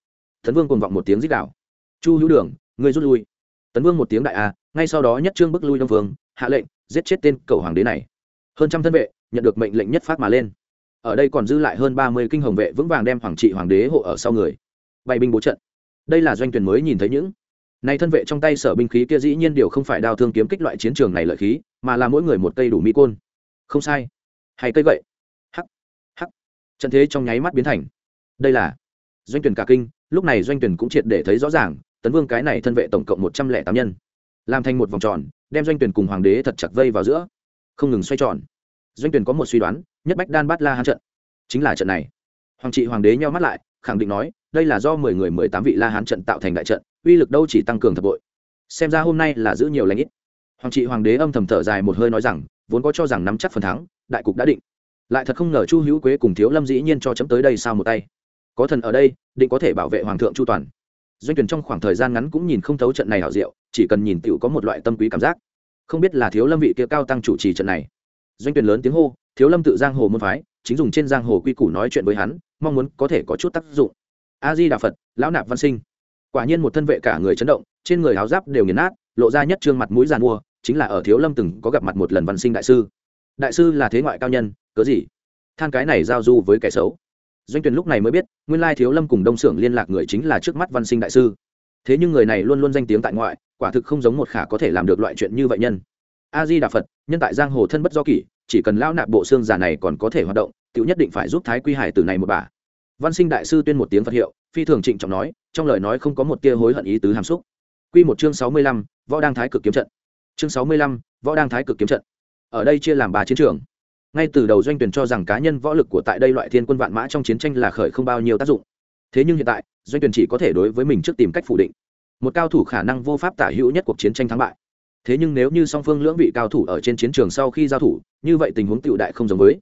Tấn vương cùng vọng một tiếng dích đạo chu hữu đường người rút lui. Tấn vương một tiếng đại a, ngay sau đó nhất trương bức lui đông vương, hạ lệnh, giết chết tên cầu hoàng đế này. Hơn trăm thân vệ, nhận được mệnh lệnh nhất phát mà lên. Ở đây còn dư lại hơn ba mươi kinh hồng vệ vững vàng đem hoàng trị hoàng đế hộ ở sau người. Bày binh bố trận. Đây là doanh tuyển mới nhìn thấy những này thân vệ trong tay sở binh khí kia dĩ nhiên điều không phải đao thương kiếm kích loại chiến trường này lợi khí, mà là mỗi người một cây đủ mỹ côn. Không sai. Hay cây gậy. Hắc. Hắc. Trận thế trong nháy mắt biến thành. Đây là doanh tuyển cả kinh, lúc này doanh tuyển cũng triệt để thấy rõ ràng, tấn vương cái này thân vệ tổng cộng một trăm lẻ tám nhân. Làm thành một vòng tròn, đem doanh tuyển cùng hoàng đế thật chặt vây vào giữa. Không ngừng xoay tròn. Doanh tuyển có một suy đoán, nhất bách đan bát la hán trận. Chính là trận này. Hoàng trị hoàng đế nheo mắt lại, khẳng định nói, đây là do mười người mười tám vị la hán trận tạo thành đại trận, uy lực đâu chỉ tăng cường thập bội. Xem ra hôm nay là giữ nhiều lãnh ít. Hoàng trị hoàng đế âm thầm thở dài một hơi nói rằng, vốn có cho rằng nắm chắc phần thắng, đại cục đã định. Lại thật không ngờ chu hữu quế cùng thiếu lâm dĩ nhiên cho chấm tới đây sao một tay có thần ở đây, định có thể bảo vệ hoàng thượng chu toàn. Doanh tuyển trong khoảng thời gian ngắn cũng nhìn không thấu trận này hảo diệu, chỉ cần nhìn tiểu có một loại tâm quý cảm giác. Không biết là thiếu lâm vị kia cao tăng chủ trì trận này. Doanh tuyển lớn tiếng hô, thiếu lâm tự giang hồ môn phái, chính dùng trên giang hồ quy củ nói chuyện với hắn, mong muốn có thể có chút tác dụng. A di đà phật, lão nạp văn sinh. Quả nhiên một thân vệ cả người chấn động, trên người áo giáp đều nghiền nát, lộ ra nhất trương mặt mũi giàn mua, chính là ở thiếu lâm từng có gặp mặt một lần văn sinh đại sư. Đại sư là thế ngoại cao nhân, cớ gì? Than cái này giao du với kẻ xấu doanh tuyển lúc này mới biết nguyên lai thiếu lâm cùng đông xưởng liên lạc người chính là trước mắt văn sinh đại sư. Thế nhưng người này luôn luôn danh tiếng tại ngoại quả thực không giống một khả có thể làm được loại chuyện như vậy nhân. A di đà phật nhân tại giang hồ thân bất do kỷ chỉ cần lão nạp bộ xương già này còn có thể hoạt động tự nhất định phải giúp thái quy hải từ này một bà. Văn sinh đại sư tuyên một tiếng phật hiệu phi thường trịnh trọng nói trong lời nói không có một tia hối hận ý tứ hàm xúc. Quy một chương sáu mươi lăm, võ đang thái cực kiếm trận. Chương sáu mươi lăm, võ đang thái cực kiếm trận. Ở đây chia làm ba chiến trường ngay từ đầu doanh tuyển cho rằng cá nhân võ lực của tại đây loại thiên quân vạn mã trong chiến tranh là khởi không bao nhiêu tác dụng. Thế nhưng hiện tại, doanh tuyển chỉ có thể đối với mình trước tìm cách phủ định. Một cao thủ khả năng vô pháp tả hữu nhất cuộc chiến tranh thắng bại. Thế nhưng nếu như song phương lưỡng vị cao thủ ở trên chiến trường sau khi giao thủ, như vậy tình huống tiểu đại không giống với.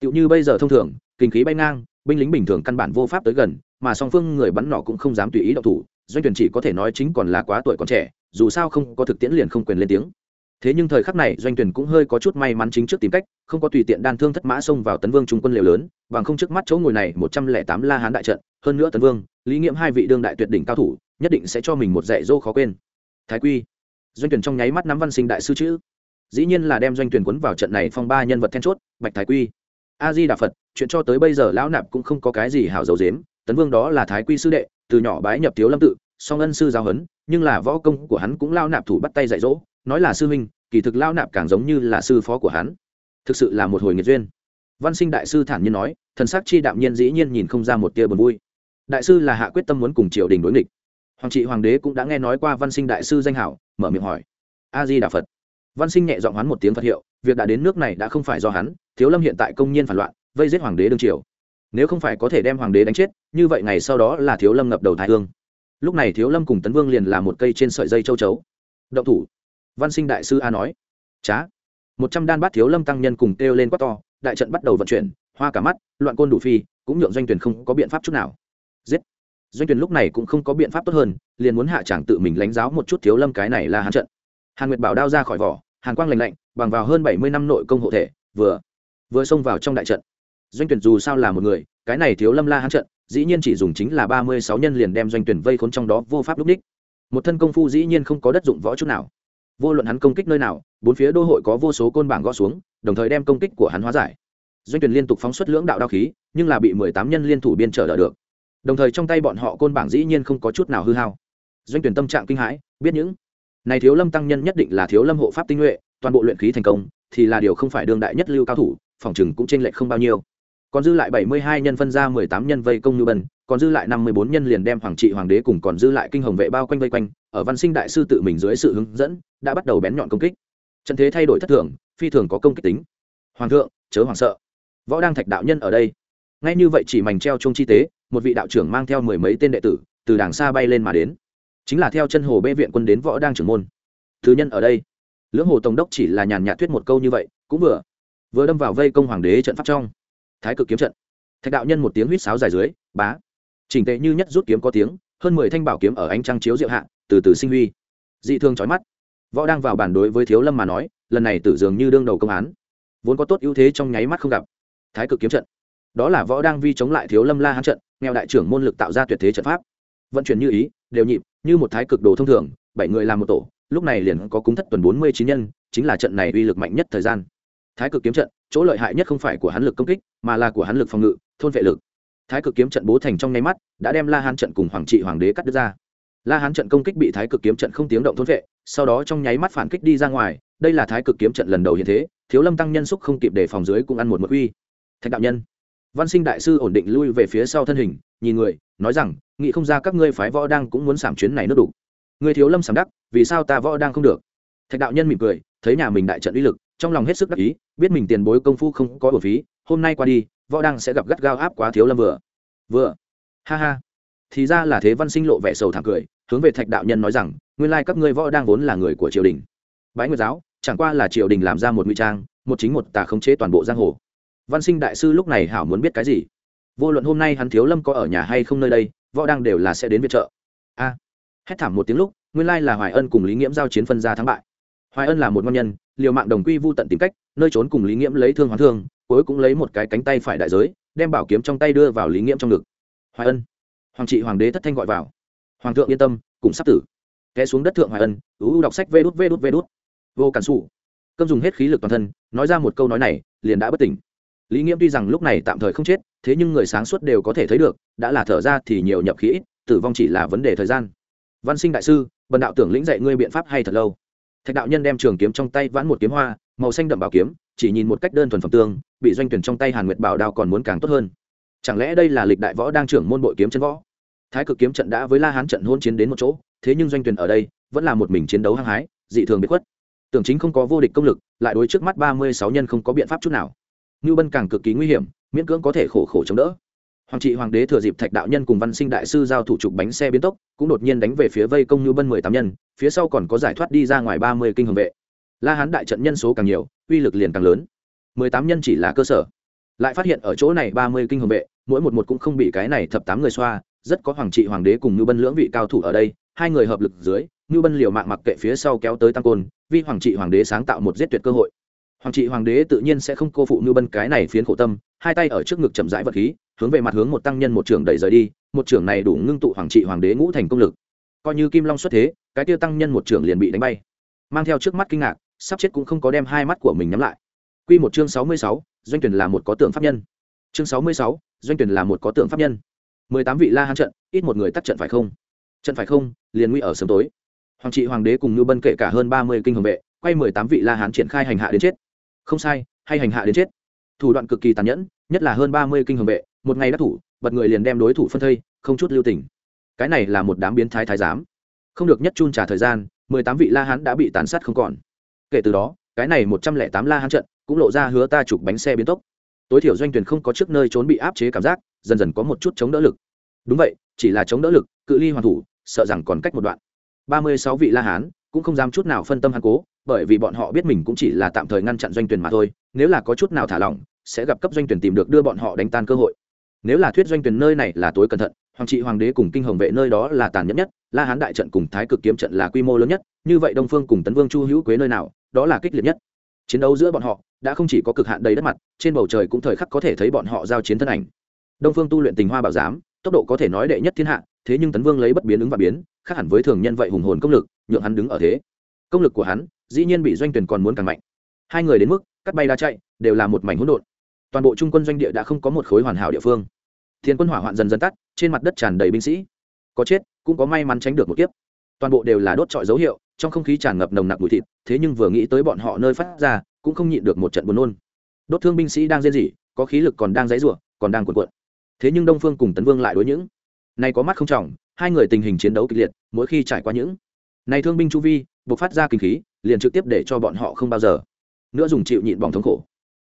Tiểu như bây giờ thông thường, kinh khí bay ngang, binh lính bình thường căn bản vô pháp tới gần, mà song phương người bắn nỏ cũng không dám tùy ý động thủ, doanh tuyển chỉ có thể nói chính còn là quá tuổi còn trẻ, dù sao không có thực tiễn liền không quyền lên tiếng thế nhưng thời khắc này, doanh tuyển cũng hơi có chút may mắn chính trước tìm cách, không có tùy tiện đan thương thất mã xông vào tấn vương trung quân liều lớn, bằng không trước mắt chỗ ngồi này một trăm lẻ tám la hán đại trận, hơn nữa tấn vương, lý nghiệm hai vị đương đại tuyệt đỉnh cao thủ, nhất định sẽ cho mình một dạy dỗ khó quên. Thái quy. Doanh tuyển trong nháy mắt nắm văn sinh đại sư chữ. Dĩ nhiên là đem doanh tuyển quấn vào trận này phong ba nhân vật then chốt, bạch thái quy. A di đà phật, chuyện cho tới bây giờ lão nạp cũng không có cái gì hảo dầu dếm, tấn vương đó là thái quy sư đệ, từ nhỏ bái nhập thiếu lâm tự, song ân sư giáo huấn, nhưng là võ công của hắn cũng lao nạp thủ bắt tay dạy dỗ nói là sư huynh, kỳ thực lao nạp càng giống như là sư phó của hắn. Thực sự là một hồi nghiệt duyên. Văn sinh đại sư thản nhiên nói, thần sắc chi đạm nhiên dĩ nhiên nhìn không ra một tia buồn vui. Đại sư là hạ quyết tâm muốn cùng triều đình đối nghịch. Hoàng trị hoàng đế cũng đã nghe nói qua văn sinh đại sư danh hảo, mở miệng hỏi. A di đà phật. Văn sinh nhẹ giọng hoán một tiếng phật hiệu, việc đã đến nước này đã không phải do hắn, thiếu lâm hiện tại công nhiên phản loạn, vây giết hoàng đế đương triều. Nếu không phải có thể đem hoàng đế đánh chết, như vậy ngày sau đó là thiếu lâm ngập đầu thái hương. Lúc này thiếu lâm cùng tấn vương liền là một cây trên sợi dây châu chấu. Động thủ văn sinh đại sư a nói. Trá một trăm đan bát thiếu lâm tăng nhân cùng kêu lên quát to, đại trận bắt đầu vận chuyển, hoa cả mắt, loạn côn đủ phi, cũng nhượng doanh tuyển không có biện pháp chút nào. Giết. Doanh tuyển lúc này cũng không có biện pháp tốt hơn, liền muốn hạ chẳng tự mình lãnh giáo một chút thiếu lâm cái này là hàn trận. Hàn nguyệt bảo đao ra khỏi vỏ, hàn quang lành lạnh, bằng vào hơn bảy mươi năm nội công hộ thể, vừa vừa xông vào trong đại trận. Doanh tuyển dù sao là một người, cái này thiếu lâm la hán trận, dĩ nhiên chỉ dùng chính là ba mươi sáu nhân liền đem doanh tuyển vây khốn trong đó vô pháp lúc đích. Một thân công phu dĩ nhiên không có đất dụng võ chút nào vô luận hắn công kích nơi nào, bốn phía đô hội có vô số côn bảng gõ xuống, đồng thời đem công kích của hắn hóa giải. Doanh tuyển liên tục phóng xuất lưỡng đạo đao khí, nhưng là bị mười tám nhân liên thủ biên trở đỡ được. Đồng thời trong tay bọn họ côn bảng dĩ nhiên không có chút nào hư hao. Doanh tuyển tâm trạng kinh hãi, biết những này thiếu lâm tăng nhân nhất định là thiếu lâm hộ pháp tinh nhuệ, toàn bộ luyện khí thành công, thì là điều không phải đương đại nhất lưu cao thủ, phòng chừng cũng chênh lệch không bao nhiêu còn dư lại bảy mươi hai nhân phân ra mười tám nhân vây công như bần còn dư lại năm mươi bốn nhân liền đem hoàng trị hoàng đế cùng còn dư lại kinh hồng vệ bao quanh vây quanh, ở văn sinh đại sư tự mình dưới sự hướng dẫn, đã bắt đầu bén nhọn công kích. Trận thế thay đổi thất thường, phi thường có công kích tính. Hoàng thượng, chớ hoàng sợ. Võ đang thạch đạo nhân ở đây. Ngay như vậy chỉ mảnh treo chung chi tế, một vị đạo trưởng mang theo mười mấy tên đệ tử, từ đàng xa bay lên mà đến. Chính là theo chân hồ bê viện quân đến võ đang trưởng môn. Thứ nhân ở đây. Lưỡng hồ tổng đốc chỉ là nhàn nhạt thuyết một câu như vậy, cũng vừa vừa đâm vào vây công hoàng đế trận pháp trong thái cực kiếm trận. Thạch đạo nhân một tiếng huýt sáo dài dưới, bá. Chỉnh tệ như nhất rút kiếm có tiếng, hơn mười thanh bảo kiếm ở ánh trăng chiếu diệu hạ, từ từ sinh huy. Dị thương trói mắt. Võ đang vào bản đối với thiếu lâm mà nói, lần này tử dường như đương đầu công án. Vốn có tốt ưu thế trong nháy mắt không gặp. Thái cực kiếm trận. Đó là võ đang vi chống lại thiếu lâm la hán trận, nghèo đại trưởng môn lực tạo ra tuyệt thế trận pháp. Vận chuyển như ý, đều nhịp, như một thái cực đồ thông thường, bảy người làm một tổ, lúc này liền có cúng thất tuần bốn mươi chín nhân, chính là trận này uy lực mạnh nhất thời gian. Thái cực kiếm trận chỗ lợi hại nhất không phải của hắn lực công kích, mà là của hắn lực phòng ngự, thôn vệ lực. Thái cực kiếm trận bố thành trong nháy mắt, đã đem la hán trận cùng hoàng trị hoàng đế cắt đứt ra. La hán trận công kích bị thái cực kiếm trận không tiếng động thôn vệ, sau đó trong nháy mắt phản kích đi ra ngoài, đây là thái cực kiếm trận lần đầu hiện thế, thiếu lâm tăng nhân xúc không kịp để phòng dưới cũng ăn một mực uy. Thạch đạo nhân. Văn sinh đại sư ổn định lui về phía sau thân hình, nhìn người, nói rằng, nghĩ không ra các ngươi phái võ đang cũng muốn giảm chuyến này nước đủ. Người thiếu lâm sảm đắc, vì sao ta võ đang không được? Thạch đạo nhân mỉm cười, thấy nhà mình đại trận uy lực trong lòng hết sức đắc ý, biết mình tiền bối công phu không có bổn phí, hôm nay qua đi, võ đăng sẽ gặp gắt gao áp quá thiếu lâm vừa. Vừa. Ha ha. Thì ra là thế văn sinh lộ vẻ sầu thảm cười, hướng về thạch đạo nhân nói rằng, nguyên lai các ngươi võ đang vốn là người của triều đình. Bái nguyệt giáo, chẳng qua là triều đình làm ra một nguy trang, một chính một tà khống chế toàn bộ giang hồ. Văn sinh đại sư lúc này hảo muốn biết cái gì? Vô luận hôm nay hắn thiếu lâm có ở nhà hay không nơi đây, võ đang đều là sẽ đến viện trợ. A. Hét thảm một tiếng lúc, nguyên lai là hoài ân cùng lý nghiễm giao chiến phân ra thắng bại. Hoài ân là một ngon nhân liều mạng đồng quy vu tận tìm cách, nơi trốn cùng lý nghiễm lấy thương hoán thương, cuối cũng lấy một cái cánh tay phải đại giới, đem bảo kiếm trong tay đưa vào lý nghiễm trong ngực. Hoài ân. Hoàng trị hoàng đế thất thanh gọi vào. Hoàng thượng yên tâm, cùng sắp tử. Té xuống đất thượng hoài ân, ú đọc sách vê đút vê đút vê đút. Vô cản xù câm dùng hết khí lực toàn thân, nói ra một câu nói này, liền đã bất tỉnh. Lý nghiễm tuy rằng lúc này tạm thời không chết, thế nhưng người sáng suốt đều có thể thấy được, đã là thở ra thì nhiều nhập khí ít, tử vong chỉ là vấn đề thời gian. Văn sinh đại sư, bần đạo tưởng lĩnh dạy ngươi biện pháp hay thật lâu thạch đạo nhân đem trường kiếm trong tay vãn một kiếm hoa, màu xanh đậm bảo kiếm, chỉ nhìn một cách đơn thuần phẩm tương, bị doanh tuyển trong tay hàn nguyệt bảo đao còn muốn càng tốt hơn. Chẳng lẽ đây là lịch đại võ đang trưởng môn bội kiếm chân võ? Thái cực kiếm trận đã với la hán trận hôn chiến đến một chỗ, thế nhưng doanh tuyển ở đây vẫn là một mình chiến đấu hăng hái, dị thường biệt khuất. Tưởng chính không có vô địch công lực, lại đối trước mắt ba mươi sáu nhân không có biện pháp chút nào. Như bân càng cực kỳ nguy hiểm, miễn cưỡng có thể khổ khổ chống đỡ hoàng trị hoàng đế thừa dịp thạch đạo nhân cùng văn sinh đại sư giao thủ trục bánh xe biến tốc, cũng đột nhiên đánh về phía vây công như bân mười tám nhân, phía sau còn có giải thoát đi ra ngoài ba mươi kinh hồng vệ. La hán đại trận nhân số càng nhiều, uy lực liền càng lớn. mười tám nhân chỉ là cơ sở. Lại phát hiện ở chỗ này ba mươi kinh hồng vệ, mỗi một một cũng không bị cái này thập tám người xoa, rất có hoàng trị hoàng đế cùng như bân lưỡng vị cao thủ ở đây, hai người hợp lực dưới, như bân liều mạng mặc kệ phía sau kéo tới tăng côn, vì hoàng trị hoàng đế sáng tạo một giết tuyệt cơ hội. Hoàng trị hoàng đế tự nhiên sẽ không cô phụ như bân cái này phiến khổ tâm, hai tay ở trước ngực chậm rãi vật khí hướng về mặt hướng một tăng nhân một trưởng đẩy rời đi một trưởng này đủ ngưng tụ hoàng trị hoàng đế ngũ thành công lực coi như kim long xuất thế cái tiêu tăng nhân một trưởng liền bị đánh bay mang theo trước mắt kinh ngạc sắp chết cũng không có đem hai mắt của mình nhắm lại Quy một chương sáu mươi sáu, doanh tuyển là một có tượng pháp nhân. Chương sáu mươi sáu, doanh tuyển là một có tượng pháp nhân. mười tám vị La Hán trận, ít một người tắt trận phải không? Trận phải không, liền nguy ở sớm tối. Hoàng trị hoàng đế cùng Nưu Bân kể cả hơn ba mươi kinh hồng vệ, quay mười tám vị La Hán triển khai hành hạ đến chết. Không sai, hay hành hạ đến chết. Thủ đoạn cực kỳ tàn nhẫn, nhất là hơn ba mươi kinh hồng vệ, một ngày đắc thủ, bật người liền đem đối thủ phân thây không chút lưu tình. Cái này là một đám biến thái thái giám. Không được nhất chun trả thời gian mười tám vị la hán đã bị tàn sát không còn. Kể từ đó cái này một trăm lẻ tám la hán trận cũng lộ ra hứa ta chụp bánh xe biến tốc. Tối thiểu doanh tuyển không có trước nơi trốn bị áp chế cảm giác dần dần có một chút chống đỡ lực. Đúng vậy chỉ là chống đỡ lực cự ly hoàn thủ sợ rằng còn cách một đoạn. Ba mươi sáu vị la hán cũng không dám chút nào phân tâm hắn cố bởi vì bọn họ biết mình cũng chỉ là tạm thời ngăn chặn doanh tuyển mà thôi nếu là có chút nào thả lỏng sẽ gặp cấp doanh tuyển tìm được đưa bọn họ đánh tan cơ hội nếu là thuyết doanh tuyển nơi này là tối cẩn thận, hoàng trị hoàng đế cùng kinh hồng vệ nơi đó là tàn nhẫn nhất, la hán đại trận cùng thái cực kiếm trận là quy mô lớn nhất, như vậy đông phương cùng tấn vương chu hữu quế nơi nào, đó là kích liệt nhất. Chiến đấu giữa bọn họ đã không chỉ có cực hạn đầy đất mặt, trên bầu trời cũng thời khắc có thể thấy bọn họ giao chiến thân ảnh. Đông phương tu luyện tình hoa bảo giám, tốc độ có thể nói đệ nhất thiên hạ, thế nhưng tấn vương lấy bất biến ứng và biến, khác hẳn với thường nhân vậy hùng hồn công lực, nhượng hắn đứng ở thế. Công lực của hắn dĩ nhiên bị doanh tuyển còn muốn càng mạnh. Hai người đến mức cắt bay đá chạy, đều là một mảnh hỗn độn toàn bộ trung quân doanh địa đã không có một khối hoàn hảo địa phương. Thiên quân hỏa hoạn dần dần tắt, trên mặt đất tràn đầy binh sĩ. Có chết, cũng có may mắn tránh được một kiếp. Toàn bộ đều là đốt trọi dấu hiệu, trong không khí tràn ngập nồng nặc mùi thịt, thế nhưng vừa nghĩ tới bọn họ nơi phát ra, cũng không nhịn được một trận buồn nôn. Đốt thương binh sĩ đang rên rỉ, có khí lực còn đang dãy rủa, còn đang cuộn cuộn. Thế nhưng đông phương cùng tấn vương lại đối những. Này có mắt không trọng, hai người tình hình chiến đấu kịch liệt, mỗi khi trải qua những. Này thương binh chu vi buộc phát ra kinh khí, liền trực tiếp để cho bọn họ không bao giờ. Nữa dùng chịu nhịn bỏng thống khổ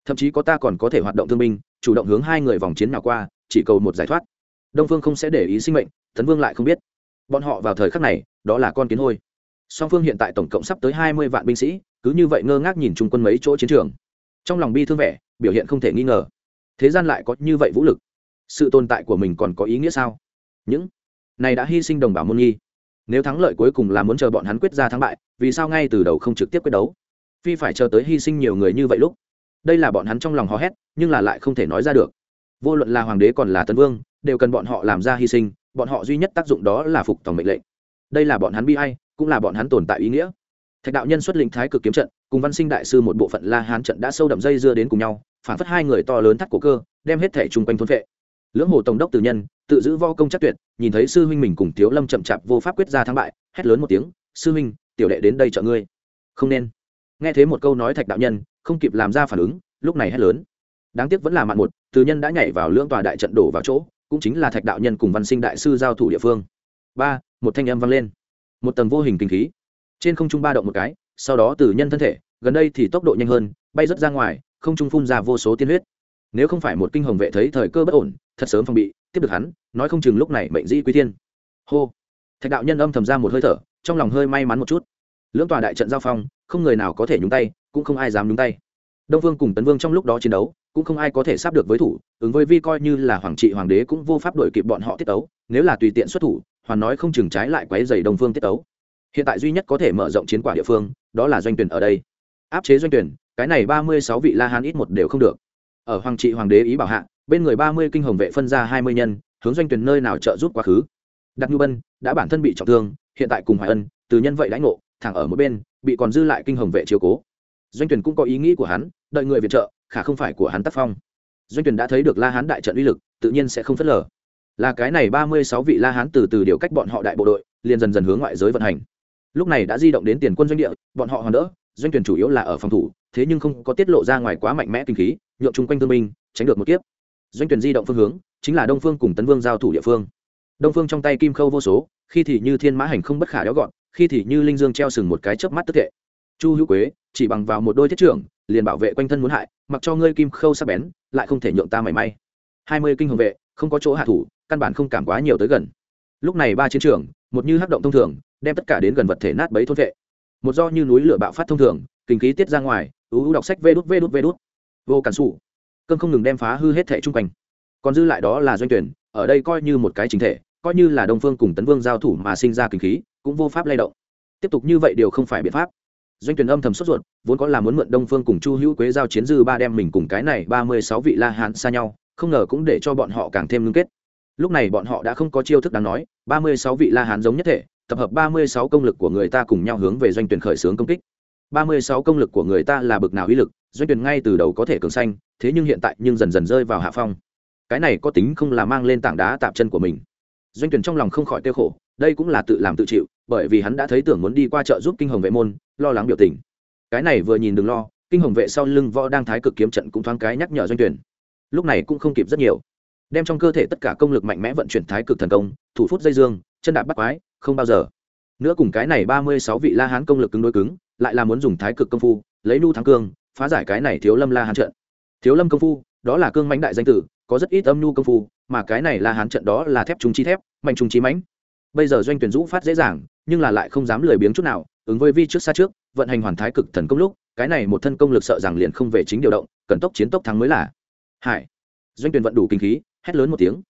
thậm chí có ta còn có thể hoạt động thương binh, chủ động hướng hai người vòng chiến nào qua, chỉ cầu một giải thoát. Đông phương không sẽ để ý sinh mệnh, tấn vương lại không biết. Bọn họ vào thời khắc này, đó là con kiến hôi. Song phương hiện tại tổng cộng sắp tới hai mươi vạn binh sĩ, cứ như vậy ngơ ngác nhìn chung quân mấy chỗ chiến trường. Trong lòng bi thương vẻ, biểu hiện không thể nghi ngờ. Thế gian lại có như vậy vũ lực. Sự tồn tại của mình còn có ý nghĩa sao? Những này đã hy sinh đồng bào môn nhi nếu thắng lợi cuối cùng là muốn chờ bọn hắn quyết ra thắng bại, vì sao ngay từ đầu không trực tiếp quyết đấu? Phi phải chờ tới hy sinh nhiều người như vậy lúc? Đây là bọn hắn trong lòng hò hét, nhưng là lại không thể nói ra được. Vô luận là hoàng đế còn là tân vương, đều cần bọn họ làm ra hy sinh, bọn họ duy nhất tác dụng đó là phục tòng mệnh lệnh. Đây là bọn hắn bi hay cũng là bọn hắn tồn tại ý nghĩa. Thạch đạo nhân xuất lĩnh thái cực kiếm trận, cùng văn sinh đại sư một bộ phận la hán trận đã sâu đậm dây dưa đến cùng nhau, phản phất hai người to lớn thắt cổ cơ, đem hết thể chung quanh thôn vệ lưỡng hồ tổng đốc tử nhân, tự giữ vo công chắc tuyệt, nhìn thấy sư huynh mình cùng thiếu lâm chậm chạp vô pháp quyết ra thắng bại, hét lớn một tiếng, sư huynh, tiểu đệ đến đây trợ ngươi. Không nên. Nghe thấy một câu nói thạch đạo nhân không kịp làm ra phản ứng, lúc này hét lớn. Đáng tiếc vẫn là mạn một, từ nhân đã nhảy vào lưỡng tòa đại trận đổ vào chỗ, cũng chính là thạch đạo nhân cùng văn sinh đại sư giao thủ địa phương. Ba, một thanh âm vang lên. Một tầng vô hình kinh khí. Trên không trung ba động một cái, sau đó từ nhân thân thể, gần đây thì tốc độ nhanh hơn, bay rất ra ngoài, không trung phun ra vô số tiên huyết. Nếu không phải một kinh hồng vệ thấy thời cơ bất ổn, thật sớm phòng bị, tiếp được hắn, nói không chừng lúc này mệnh dĩ quý thiên. Hô. Thạch đạo nhân âm thầm ra một hơi thở, trong lòng hơi may mắn một chút. Lưỡng tòa đại trận giao phong, không người nào có thể nhúng tay cũng không ai dám nhúng tay. Đông vương cùng tấn vương trong lúc đó chiến đấu, cũng không ai có thể sắp được với thủ, ứng với vi coi như là hoàng trị hoàng đế cũng vô pháp đổi kịp bọn họ tiết tấu, nếu là tùy tiện xuất thủ, hoàn nói không chừng trái lại quấy dày đông phương tiết tấu. Hiện tại duy nhất có thể mở rộng chiến quả địa phương, đó là doanh tuyển ở đây. Áp chế doanh tuyển, cái này ba mươi sáu vị la hán ít một đều không được. Ở hoàng trị hoàng đế ý bảo hạ, bên người ba mươi kinh hồng vệ phân ra hai mươi nhân, hướng doanh tuyển nơi nào trợ giúp quá khứ. Đặc nhu bân đã bản thân bị trọng thương, hiện tại cùng hoài ân, từ nhân vậy đãi ngộ, thẳng ở một bên, bị còn dư lại kinh hồng vệ chiếu cố doanh tuyển cũng có ý nghĩ của hắn, đợi người viện trợ, khả không phải của hắn tác phong. Doanh tuyển đã thấy được la hán đại trận uy lực, tự nhiên sẽ không phớt lờ. Là cái này ba mươi sáu vị la hán từ từ điều cách bọn họ đại bộ đội, liền dần dần hướng ngoại giới vận hành. Lúc này đã di động đến tiền quân doanh địa, bọn họ hoàn đỡ, doanh tuyển chủ yếu là ở phòng thủ, thế nhưng không có tiết lộ ra ngoài quá mạnh mẽ kinh khí, nhượng chung quanh thương binh, tránh được một kiếp. Doanh tuyển di động phương hướng, chính là đông phương cùng tấn vương giao thủ địa phương. Đông phương trong tay kim khâu vô số, khi thì như thiên mã hành không bất khả đéo gọn, khi thì như linh dương treo sừng một cái chớp mắt tức thệ chu hữu quế chỉ bằng vào một đôi thiết trưởng, liền bảo vệ quanh thân muốn hại, mặc cho ngươi kim khâu sắp bén, lại không thể nhượng ta mảy may. Hai mươi kinh hồng vệ, không có chỗ hạ thủ, căn bản không cảm quá nhiều tới gần. Lúc này ba chiến trường, một như hắc động thông thường, đem tất cả đến gần vật thể nát bấy thôn vệ. Một do như núi lửa bạo phát thông thường, kinh khí tiết ra ngoài, ú đọc sách vê đút vê đút vê đút. Vô cản sụ cơn không ngừng đem phá hư hết thể chung quanh. Còn dư lại đó là doanh tuyển, ở đây coi như một cái chính thể, coi như là đông phương cùng tấn vương giao thủ mà sinh ra kinh khí, cũng vô pháp lay động. Tiếp tục như vậy đều không phải biện pháp doanh tuyển âm thầm sốt ruột, vốn có là muốn mượn đông phương cùng chu hữu quế giao chiến dư ba đem mình cùng cái này ba mươi sáu vị la hán xa nhau, không ngờ cũng để cho bọn họ càng thêm ngưng kết. Lúc này bọn họ đã không có chiêu thức đáng nói, ba mươi sáu vị la hán giống nhất thể, tập hợp ba mươi sáu công lực của người ta cùng nhau hướng về doanh tuyển khởi xướng công kích. ba mươi sáu công lực của người ta là bực nào uy lực, doanh tuyển ngay từ đầu có thể cường xanh thế nhưng hiện tại nhưng dần dần rơi vào hạ phong. Cái này có tính không là mang lên tảng đá tạm chân của mình. Doanh tuyển trong lòng không khỏi tiêu khổ đây cũng là tự làm tự chịu, bởi vì hắn đã thấy tưởng muốn đi qua chợ giúp kinh hồng vệ môn, lo lắng biểu tình. Cái này vừa nhìn đừng lo, kinh hồng vệ sau lưng võ đang thái cực kiếm trận cũng thoáng cái nhắc nhở doanh tuyển. Lúc này cũng không kịp rất nhiều. Đem trong cơ thể tất cả công lực mạnh mẽ vận chuyển thái cực thần công, thủ phút dây dương, chân đạp bắt quái, không bao giờ. Nữa cùng cái này ba mươi sáu vị la hán công lực cứng đối cứng, lại là muốn dùng thái cực công phu, lấy nu thắng cương, phá giải cái này thiếu lâm la hán trận. Thiếu lâm công phu, đó là cương mãnh đại danh tử, có rất ít âm nu công phu, mà cái này la hán trận đó là thép trung chi thép, mạnh trung chi mãnh bây giờ doanh tuyển dũ phát dễ dàng nhưng là lại không dám lười biếng chút nào ứng với vi trước xa trước vận hành hoàn thái cực thần công lúc cái này một thân công lực sợ rằng liền không về chính điều động cần tốc chiến tốc thắng mới là. Hải. Doanh tuyển vận đủ kinh khí hét lớn một tiếng.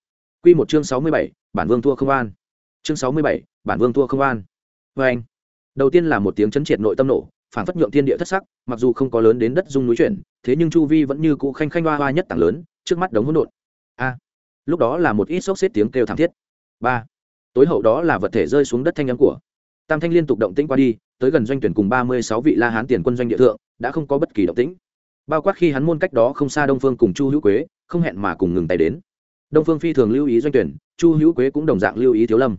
Quy một chương sáu mươi bảy, bản vương thua không an chương sáu mươi bảy, bản vương thua không an Với anh. Đầu tiên là một tiếng chấn triệt nội tâm nổ phản phất nhượng thiên địa thất sắc mặc dù không có lớn đến đất dung núi chuyển thế nhưng chu vi vẫn như cũ khanh khanh hoa hoa nhất tảng lớn trước mắt đống hỗn độn. A. Lúc đó là một ít sốc xếp tiếng kêu thảm thiết. Ba tối hậu đó là vật thể rơi xuống đất thanh âm của. Tam thanh liên tục động tĩnh qua đi, tới gần doanh tuyển cùng ba mươi sáu vị la hán tiền quân doanh địa thượng, đã không có bất kỳ động tĩnh. Bao quát khi hắn môn cách đó không xa đông phương cùng chu hữu quế, không hẹn mà cùng ngừng tay đến. Đông phương phi thường lưu ý doanh tuyển, chu hữu quế cũng đồng dạng lưu ý thiếu lâm.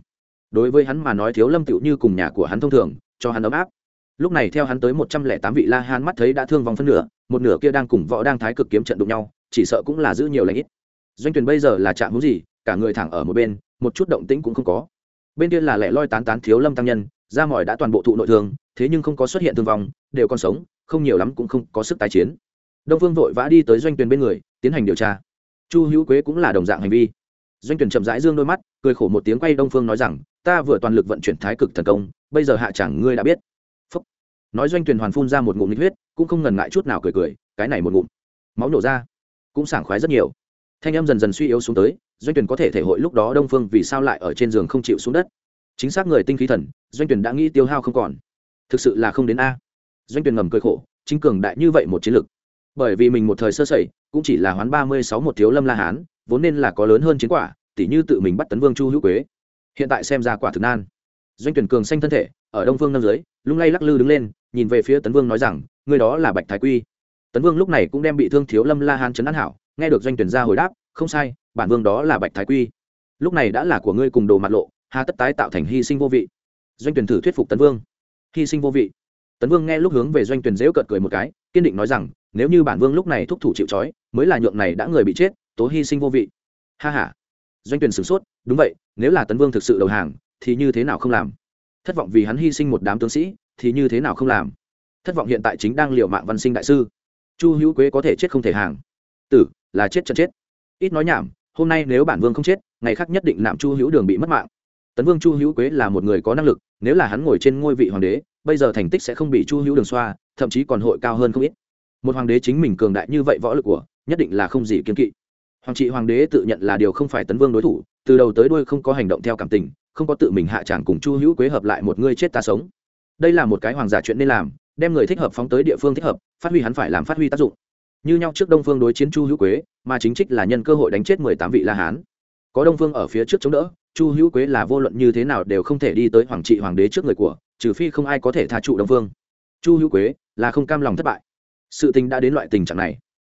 Đối với hắn mà nói thiếu lâm tựu như cùng nhà của hắn thông thường, cho hắn ấm áp. Lúc này theo hắn tới một trăm lẻ tám vị la hán mắt thấy đã thương vong phân nửa, một nửa kia đang cùng võ đang thái cực kiếm trận đụng nhau, chỉ sợ cũng là giữ nhiều lãnh ít. Doanh tuyển bây giờ là chạm hữu gì, cả người thẳng ở một bên một chút động tĩnh cũng không có. Bên kia là lẻ loi tán tán thiếu lâm tăng nhân, ra mỏi đã toàn bộ thụ nội thương, thế nhưng không có xuất hiện thương vong, đều còn sống, không nhiều lắm cũng không có sức tái chiến. Đông phương vội vã đi tới doanh tuyển bên người, tiến hành điều tra. Chu hữu quế cũng là đồng dạng hành vi. Doanh tuyển chậm rãi dương đôi mắt, cười khổ một tiếng quay đông phương nói rằng, ta vừa toàn lực vận chuyển thái cực thần công, bây giờ hạ chẳng ngươi đã biết. Phúc. nói doanh tuyển hoàn phun ra một ngụm nhiệt huyết, cũng không ngần ngại chút nào cười cười, cái này một ngụm. Máu nổ ra. Cũng sảng khoái rất nhiều. Thanh em dần dần suy yếu xuống tới doanh tuyển có thể thể hội lúc đó đông phương vì sao lại ở trên giường không chịu xuống đất chính xác người tinh khí thần doanh tuyển đã nghĩ tiêu hao không còn thực sự là không đến a doanh tuyển ngầm cười khổ chính cường đại như vậy một chiến lược bởi vì mình một thời sơ sẩy cũng chỉ là hoán ba mươi sáu một thiếu lâm la hán vốn nên là có lớn hơn chiến quả tỉ như tự mình bắt tấn vương chu hữu quế hiện tại xem ra quả thực nan doanh tuyển cường xanh thân thể ở đông phương năm dưới lung lay lắc lư đứng lên nhìn về phía tấn vương nói rằng người đó là bạch thái quy tấn vương lúc này cũng đem bị thương thiếu lâm la hán chấn an hảo nghe được doanh tuyển ra hồi đáp không sai, bản vương đó là bạch thái quy. Lúc này đã là của ngươi cùng đồ mặt lộ, hà tất tái tạo thành hy sinh vô vị. Doanh tuyển thử thuyết phục tấn vương. Hy sinh vô vị. Tấn vương nghe lúc hướng về doanh tuyển dễu cợt cười một cái, kiên định nói rằng, nếu như bản vương lúc này thúc thủ chịu trói, mới là nhượng này đã người bị chết, tố hy sinh vô vị. Ha ha. Doanh tuyển sửng sốt, đúng vậy, nếu là tấn vương thực sự đầu hàng, thì như thế nào không làm? Thất vọng vì hắn hy sinh một đám tướng sĩ, thì như thế nào không làm? Thất vọng hiện tại chính đang liệu mạng văn sinh đại sư. Chu hữu quế có thể chết không thể hàng. Tử, là chết chân chết ít nói nhảm, hôm nay nếu bản vương không chết, ngày khác nhất định nạm chu hữu đường bị mất mạng. Tấn vương chu hữu quế là một người có năng lực, nếu là hắn ngồi trên ngôi vị hoàng đế, bây giờ thành tích sẽ không bị chu hữu đường xoa, thậm chí còn hội cao hơn không ít. Một hoàng đế chính mình cường đại như vậy võ lực của, nhất định là không gì kiên kỵ. Hoàng trị hoàng đế tự nhận là điều không phải tấn vương đối thủ, từ đầu tới đuôi không có hành động theo cảm tình, không có tự mình hạ tràng cùng chu hữu quế hợp lại một người chết ta sống. Đây là một cái hoàng giả chuyện nên làm, đem người thích hợp phóng tới địa phương thích hợp, phát huy hắn phải làm phát huy tác dụng như nhau trước đông phương đối chiến chu hữu quế, mà chính trích là nhân cơ hội đánh chết mười tám vị la hán. Có đông phương ở phía trước chống đỡ, chu hữu quế là vô luận như thế nào đều không thể đi tới hoàng trị hoàng đế trước người của, trừ phi không ai có thể tha trụ đông phương. Chu hữu quế là không cam lòng thất bại. Sự tình đã đến loại tình trạng này.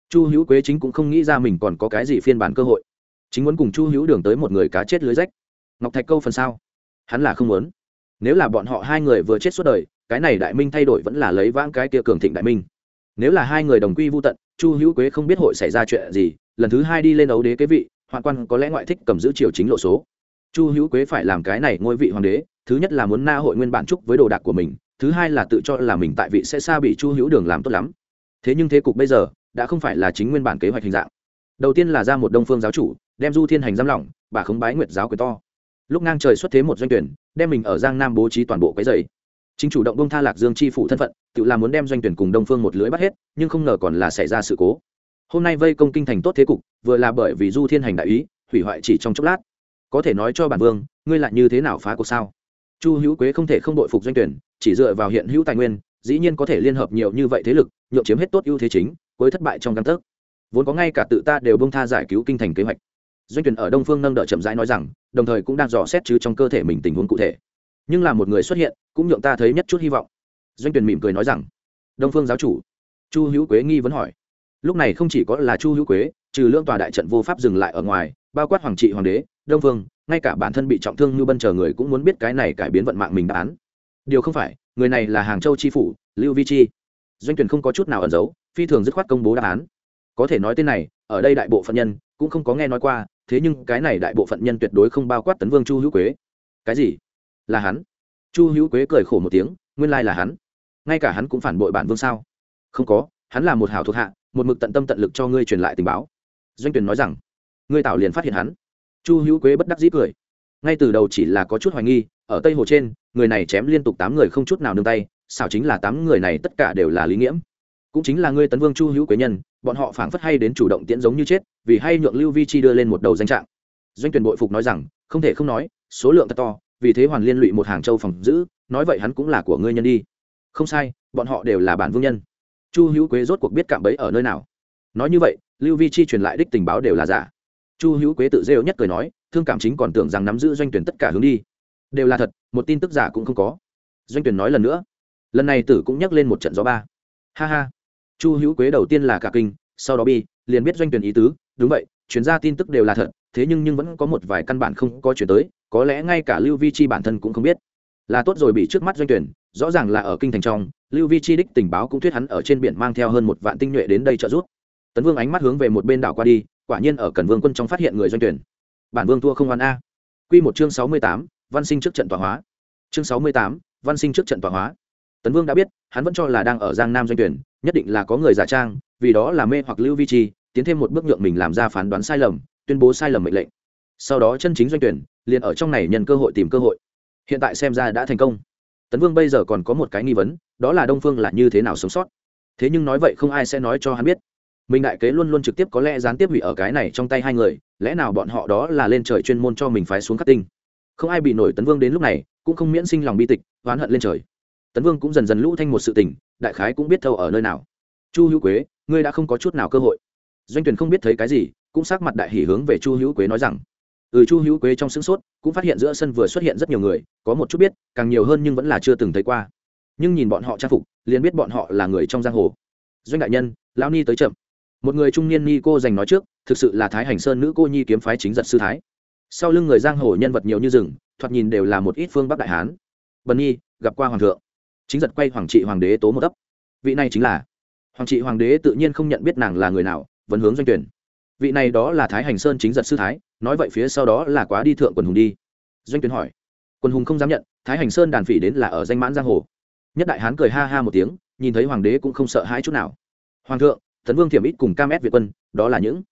Chu hữu quế chính cũng không nghĩ ra mình còn có cái gì phiên bản cơ hội. Chính muốn cùng chu hữu đường tới một người cá chết lưới rách. Ngọc thạch câu phần sau hắn là không muốn. Nếu là bọn họ hai người vừa chết suốt đời, cái này đại minh thay đổi vẫn là lấy vãng cái kia cường thịnh đại minh. Nếu là hai người đồng quy vô tận chu hữu quế không biết hội xảy ra chuyện gì, lần thứ hai đi lên ấu đế kế vị, hoạn quan có lẽ ngoại thích cầm giữ triều chính lộ số. Chu hữu quế phải làm cái này ngôi vị hoàng đế, thứ nhất là muốn na hội nguyên bản trúc với đồ đạc của mình, thứ hai là tự cho là mình tại vị sẽ xa bị chu hữu đường làm tốt lắm. Thế nhưng thế cục bây giờ, đã không phải là chính nguyên bản kế hoạch hình dạng. Đầu tiên là ra một đông phương giáo chủ, đem du thiên hành giam lỏng, bà khống bái nguyệt giáo quyền to. Lúc ngang trời xuất thế một doanh tuyển, đem mình ở giang nam bố trí toàn bộ cái dày chính chủ động bông tha lạc dương chi phủ thân phận tự làm muốn đem doanh tuyển cùng đông phương một lưới bắt hết nhưng không ngờ còn là xảy ra sự cố hôm nay vây công kinh thành tốt thế cục vừa là bởi vì du thiên hành đại ý hủy hoại chỉ trong chốc lát có thể nói cho bản vương ngươi lại như thế nào phá cuộc sao chu hữu quế không thể không đội phục doanh tuyển chỉ dựa vào hiện hữu tài nguyên dĩ nhiên có thể liên hợp nhiều như vậy thế lực nhượng chiếm hết tốt ưu thế chính với thất bại trong căn tấc vốn có ngay cả tự ta đều bông tha giải cứu kinh thành kế hoạch doanh tuyển ở đông phương nâng đỡ chậm rãi nói rằng đồng thời cũng đang dò xét chứ trong cơ thể mình tình huống cụ thể nhưng là một người xuất hiện, cũng nhượng ta thấy nhất chút hy vọng. Doanh tuyển mỉm cười nói rằng. Đông phương giáo chủ, chu hữu quế nghi vấn hỏi. Lúc này không chỉ có là chu hữu quế, trừ lương tòa đại trận vô pháp dừng lại ở ngoài, bao quát hoàng trị hoàng đế, đông phương, ngay cả bản thân bị trọng thương như bân chờ người cũng muốn biết cái này cải biến vận mạng mình đáp án. Điều không phải, người này là hàng châu chi phủ, lưu vi chi. Doanh tuyển không có chút nào ẩn giấu, phi thường dứt khoát công bố đáp án. Có thể nói tên này, ở đây đại bộ phận nhân, cũng không có nghe nói qua, thế nhưng cái này đại bộ phận nhân tuyệt đối không bao quát tấn vương chu hữu quế. Cái gì? Là hắn. Chu hữu quế cười khổ một tiếng, nguyên lai là hắn. Ngay cả hắn cũng phản bội bản vương sao? Không có, hắn là một hảo thuộc hạ, một mực tận tâm tận lực cho ngươi truyền lại tình báo. Doanh tuyển nói rằng, ngươi tạo liền phát hiện hắn. Chu hữu quế bất đắc dĩ cười. Ngay từ đầu chỉ là có chút hoài nghi, ở tây hồ trên, người này chém liên tục tám người không chút nào nương tay, xảo chính là tám người này tất cả đều là lý nghiễm. Cũng chính là ngươi tấn vương chu hữu quế nhân, bọn họ phảng phất hay đến chủ động tiễn giống như chết, vì hay nhượng lưu vi chi đưa lên một đầu danh trạng. Doanh tuyển bội phục nói rằng, không thể không nói, số lượng thật to vì thế hoàn liên lụy một hàng châu phòng giữ, nói vậy hắn cũng là của ngươi nhân đi. Không sai, bọn họ đều là bản vương nhân. Chu hữu quế rốt cuộc biết cạm bẫy ở nơi nào. Nói như vậy, lưu vi chi truyền lại đích tình báo đều là giả. Chu hữu quế tự rêu nhất cười nói, thương cảm chính còn tưởng rằng nắm giữ doanh tuyển tất cả hướng đi. Đều là thật, một tin tức giả cũng không có. Doanh tuyển nói lần nữa. Lần này tử cũng nhắc lên một trận gió ba. Ha ha. Chu hữu quế đầu tiên là cả kinh, sau đó bi, liền biết doanh tuyển ý tứ. Đúng vậy chuyên gia tin tức đều là thật, thế nhưng nhưng vẫn có một vài căn bản không có chuyển tới có lẽ ngay cả lưu vi chi bản thân cũng không biết. Là tốt rồi bị trước mắt doanh tuyển rõ ràng là ở kinh thành trong lưu vi chi đích tình báo cũng thuyết hắn ở trên biển mang theo hơn một vạn tinh nhuệ đến đây trợ giúp. Tấn vương ánh mắt hướng về một bên đảo qua đi quả nhiên ở cần vương quân trong phát hiện người doanh tuyển. Bản vương thua không hoàn a. Quy một chương sáu mươi tám, văn sinh trước trận tọa hóa. Chương sáu mươi tám, văn sinh trước trận tọa hóa. Tấn vương đã biết hắn vẫn cho là đang ở giang nam doanh tuyển nhất định là có người giả trang vì đó là mê hoặc lưu vi chi tiến thêm một bước nhượng mình làm ra phán đoán sai lầm tuyên bố sai lầm mệnh lệnh sau đó chân chính doanh tuyển, liền ở trong này nhận cơ hội tìm cơ hội. Hiện tại xem ra đã thành công. Tấn vương bây giờ còn có một cái nghi vấn, đó là đông phương là như thế nào sống sót. Thế nhưng nói vậy không ai sẽ nói cho hắn biết. Mình đại kế luôn luôn trực tiếp có lẽ gián tiếp hủy ở cái này trong tay hai người, lẽ nào bọn họ đó là lên trời chuyên môn cho mình phái xuống khắc tinh? Không ai bị nổi tấn vương đến lúc này, cũng không miễn sinh lòng bi tịch, oán hận lên trời. Tấn vương cũng dần dần lũ thanh một sự tình, đại khái cũng biết thâu ở nơi nào. Chu hữu quế, ngươi đã không có chút nào cơ hội. Doanh tuyển không biết thấy cái gì, cũng sắc mặt đại hỉ hướng về chu hữu quế nói rằng ừ chu hữu quế trong sững sốt, cũng phát hiện giữa sân vừa xuất hiện rất nhiều người, có một chút biết, càng nhiều hơn nhưng vẫn là chưa từng thấy qua. Nhưng nhìn bọn họ trang phục, liền biết bọn họ là người trong giang hồ. Doanh đại nhân, lão ni tới chậm. Một người trung niên ni cô dành nói trước, thực sự là thái hành sơn nữ cô nhi kiếm phái chính giật sư thái. Sau lưng người giang hồ nhân vật nhiều như rừng, thoạt nhìn đều là một ít phương bắc đại hán. Bần nhi, gặp qua hoàng thượng. Chính giật quay hoàng trị hoàng đế tố một tấp vị này chính là. Hoàng trị hoàng đế tự nhiên không nhận biết nàng là người nào, vẫn hướng doanh tuyển vị này đó là thái hành sơn chính giật sư thái, nói vậy phía sau đó là quá đi thượng quần hùng đi. Doanh tuyển hỏi. Quần hùng không dám nhận, thái hành sơn đàn phỉ đến là ở danh mãn giang hồ. Nhất đại hán cười ha ha một tiếng, nhìn thấy hoàng đế cũng không sợ hãi chút nào. Hoàng thượng tấn vương thiểm ít cùng cam ép việt quân, đó là những.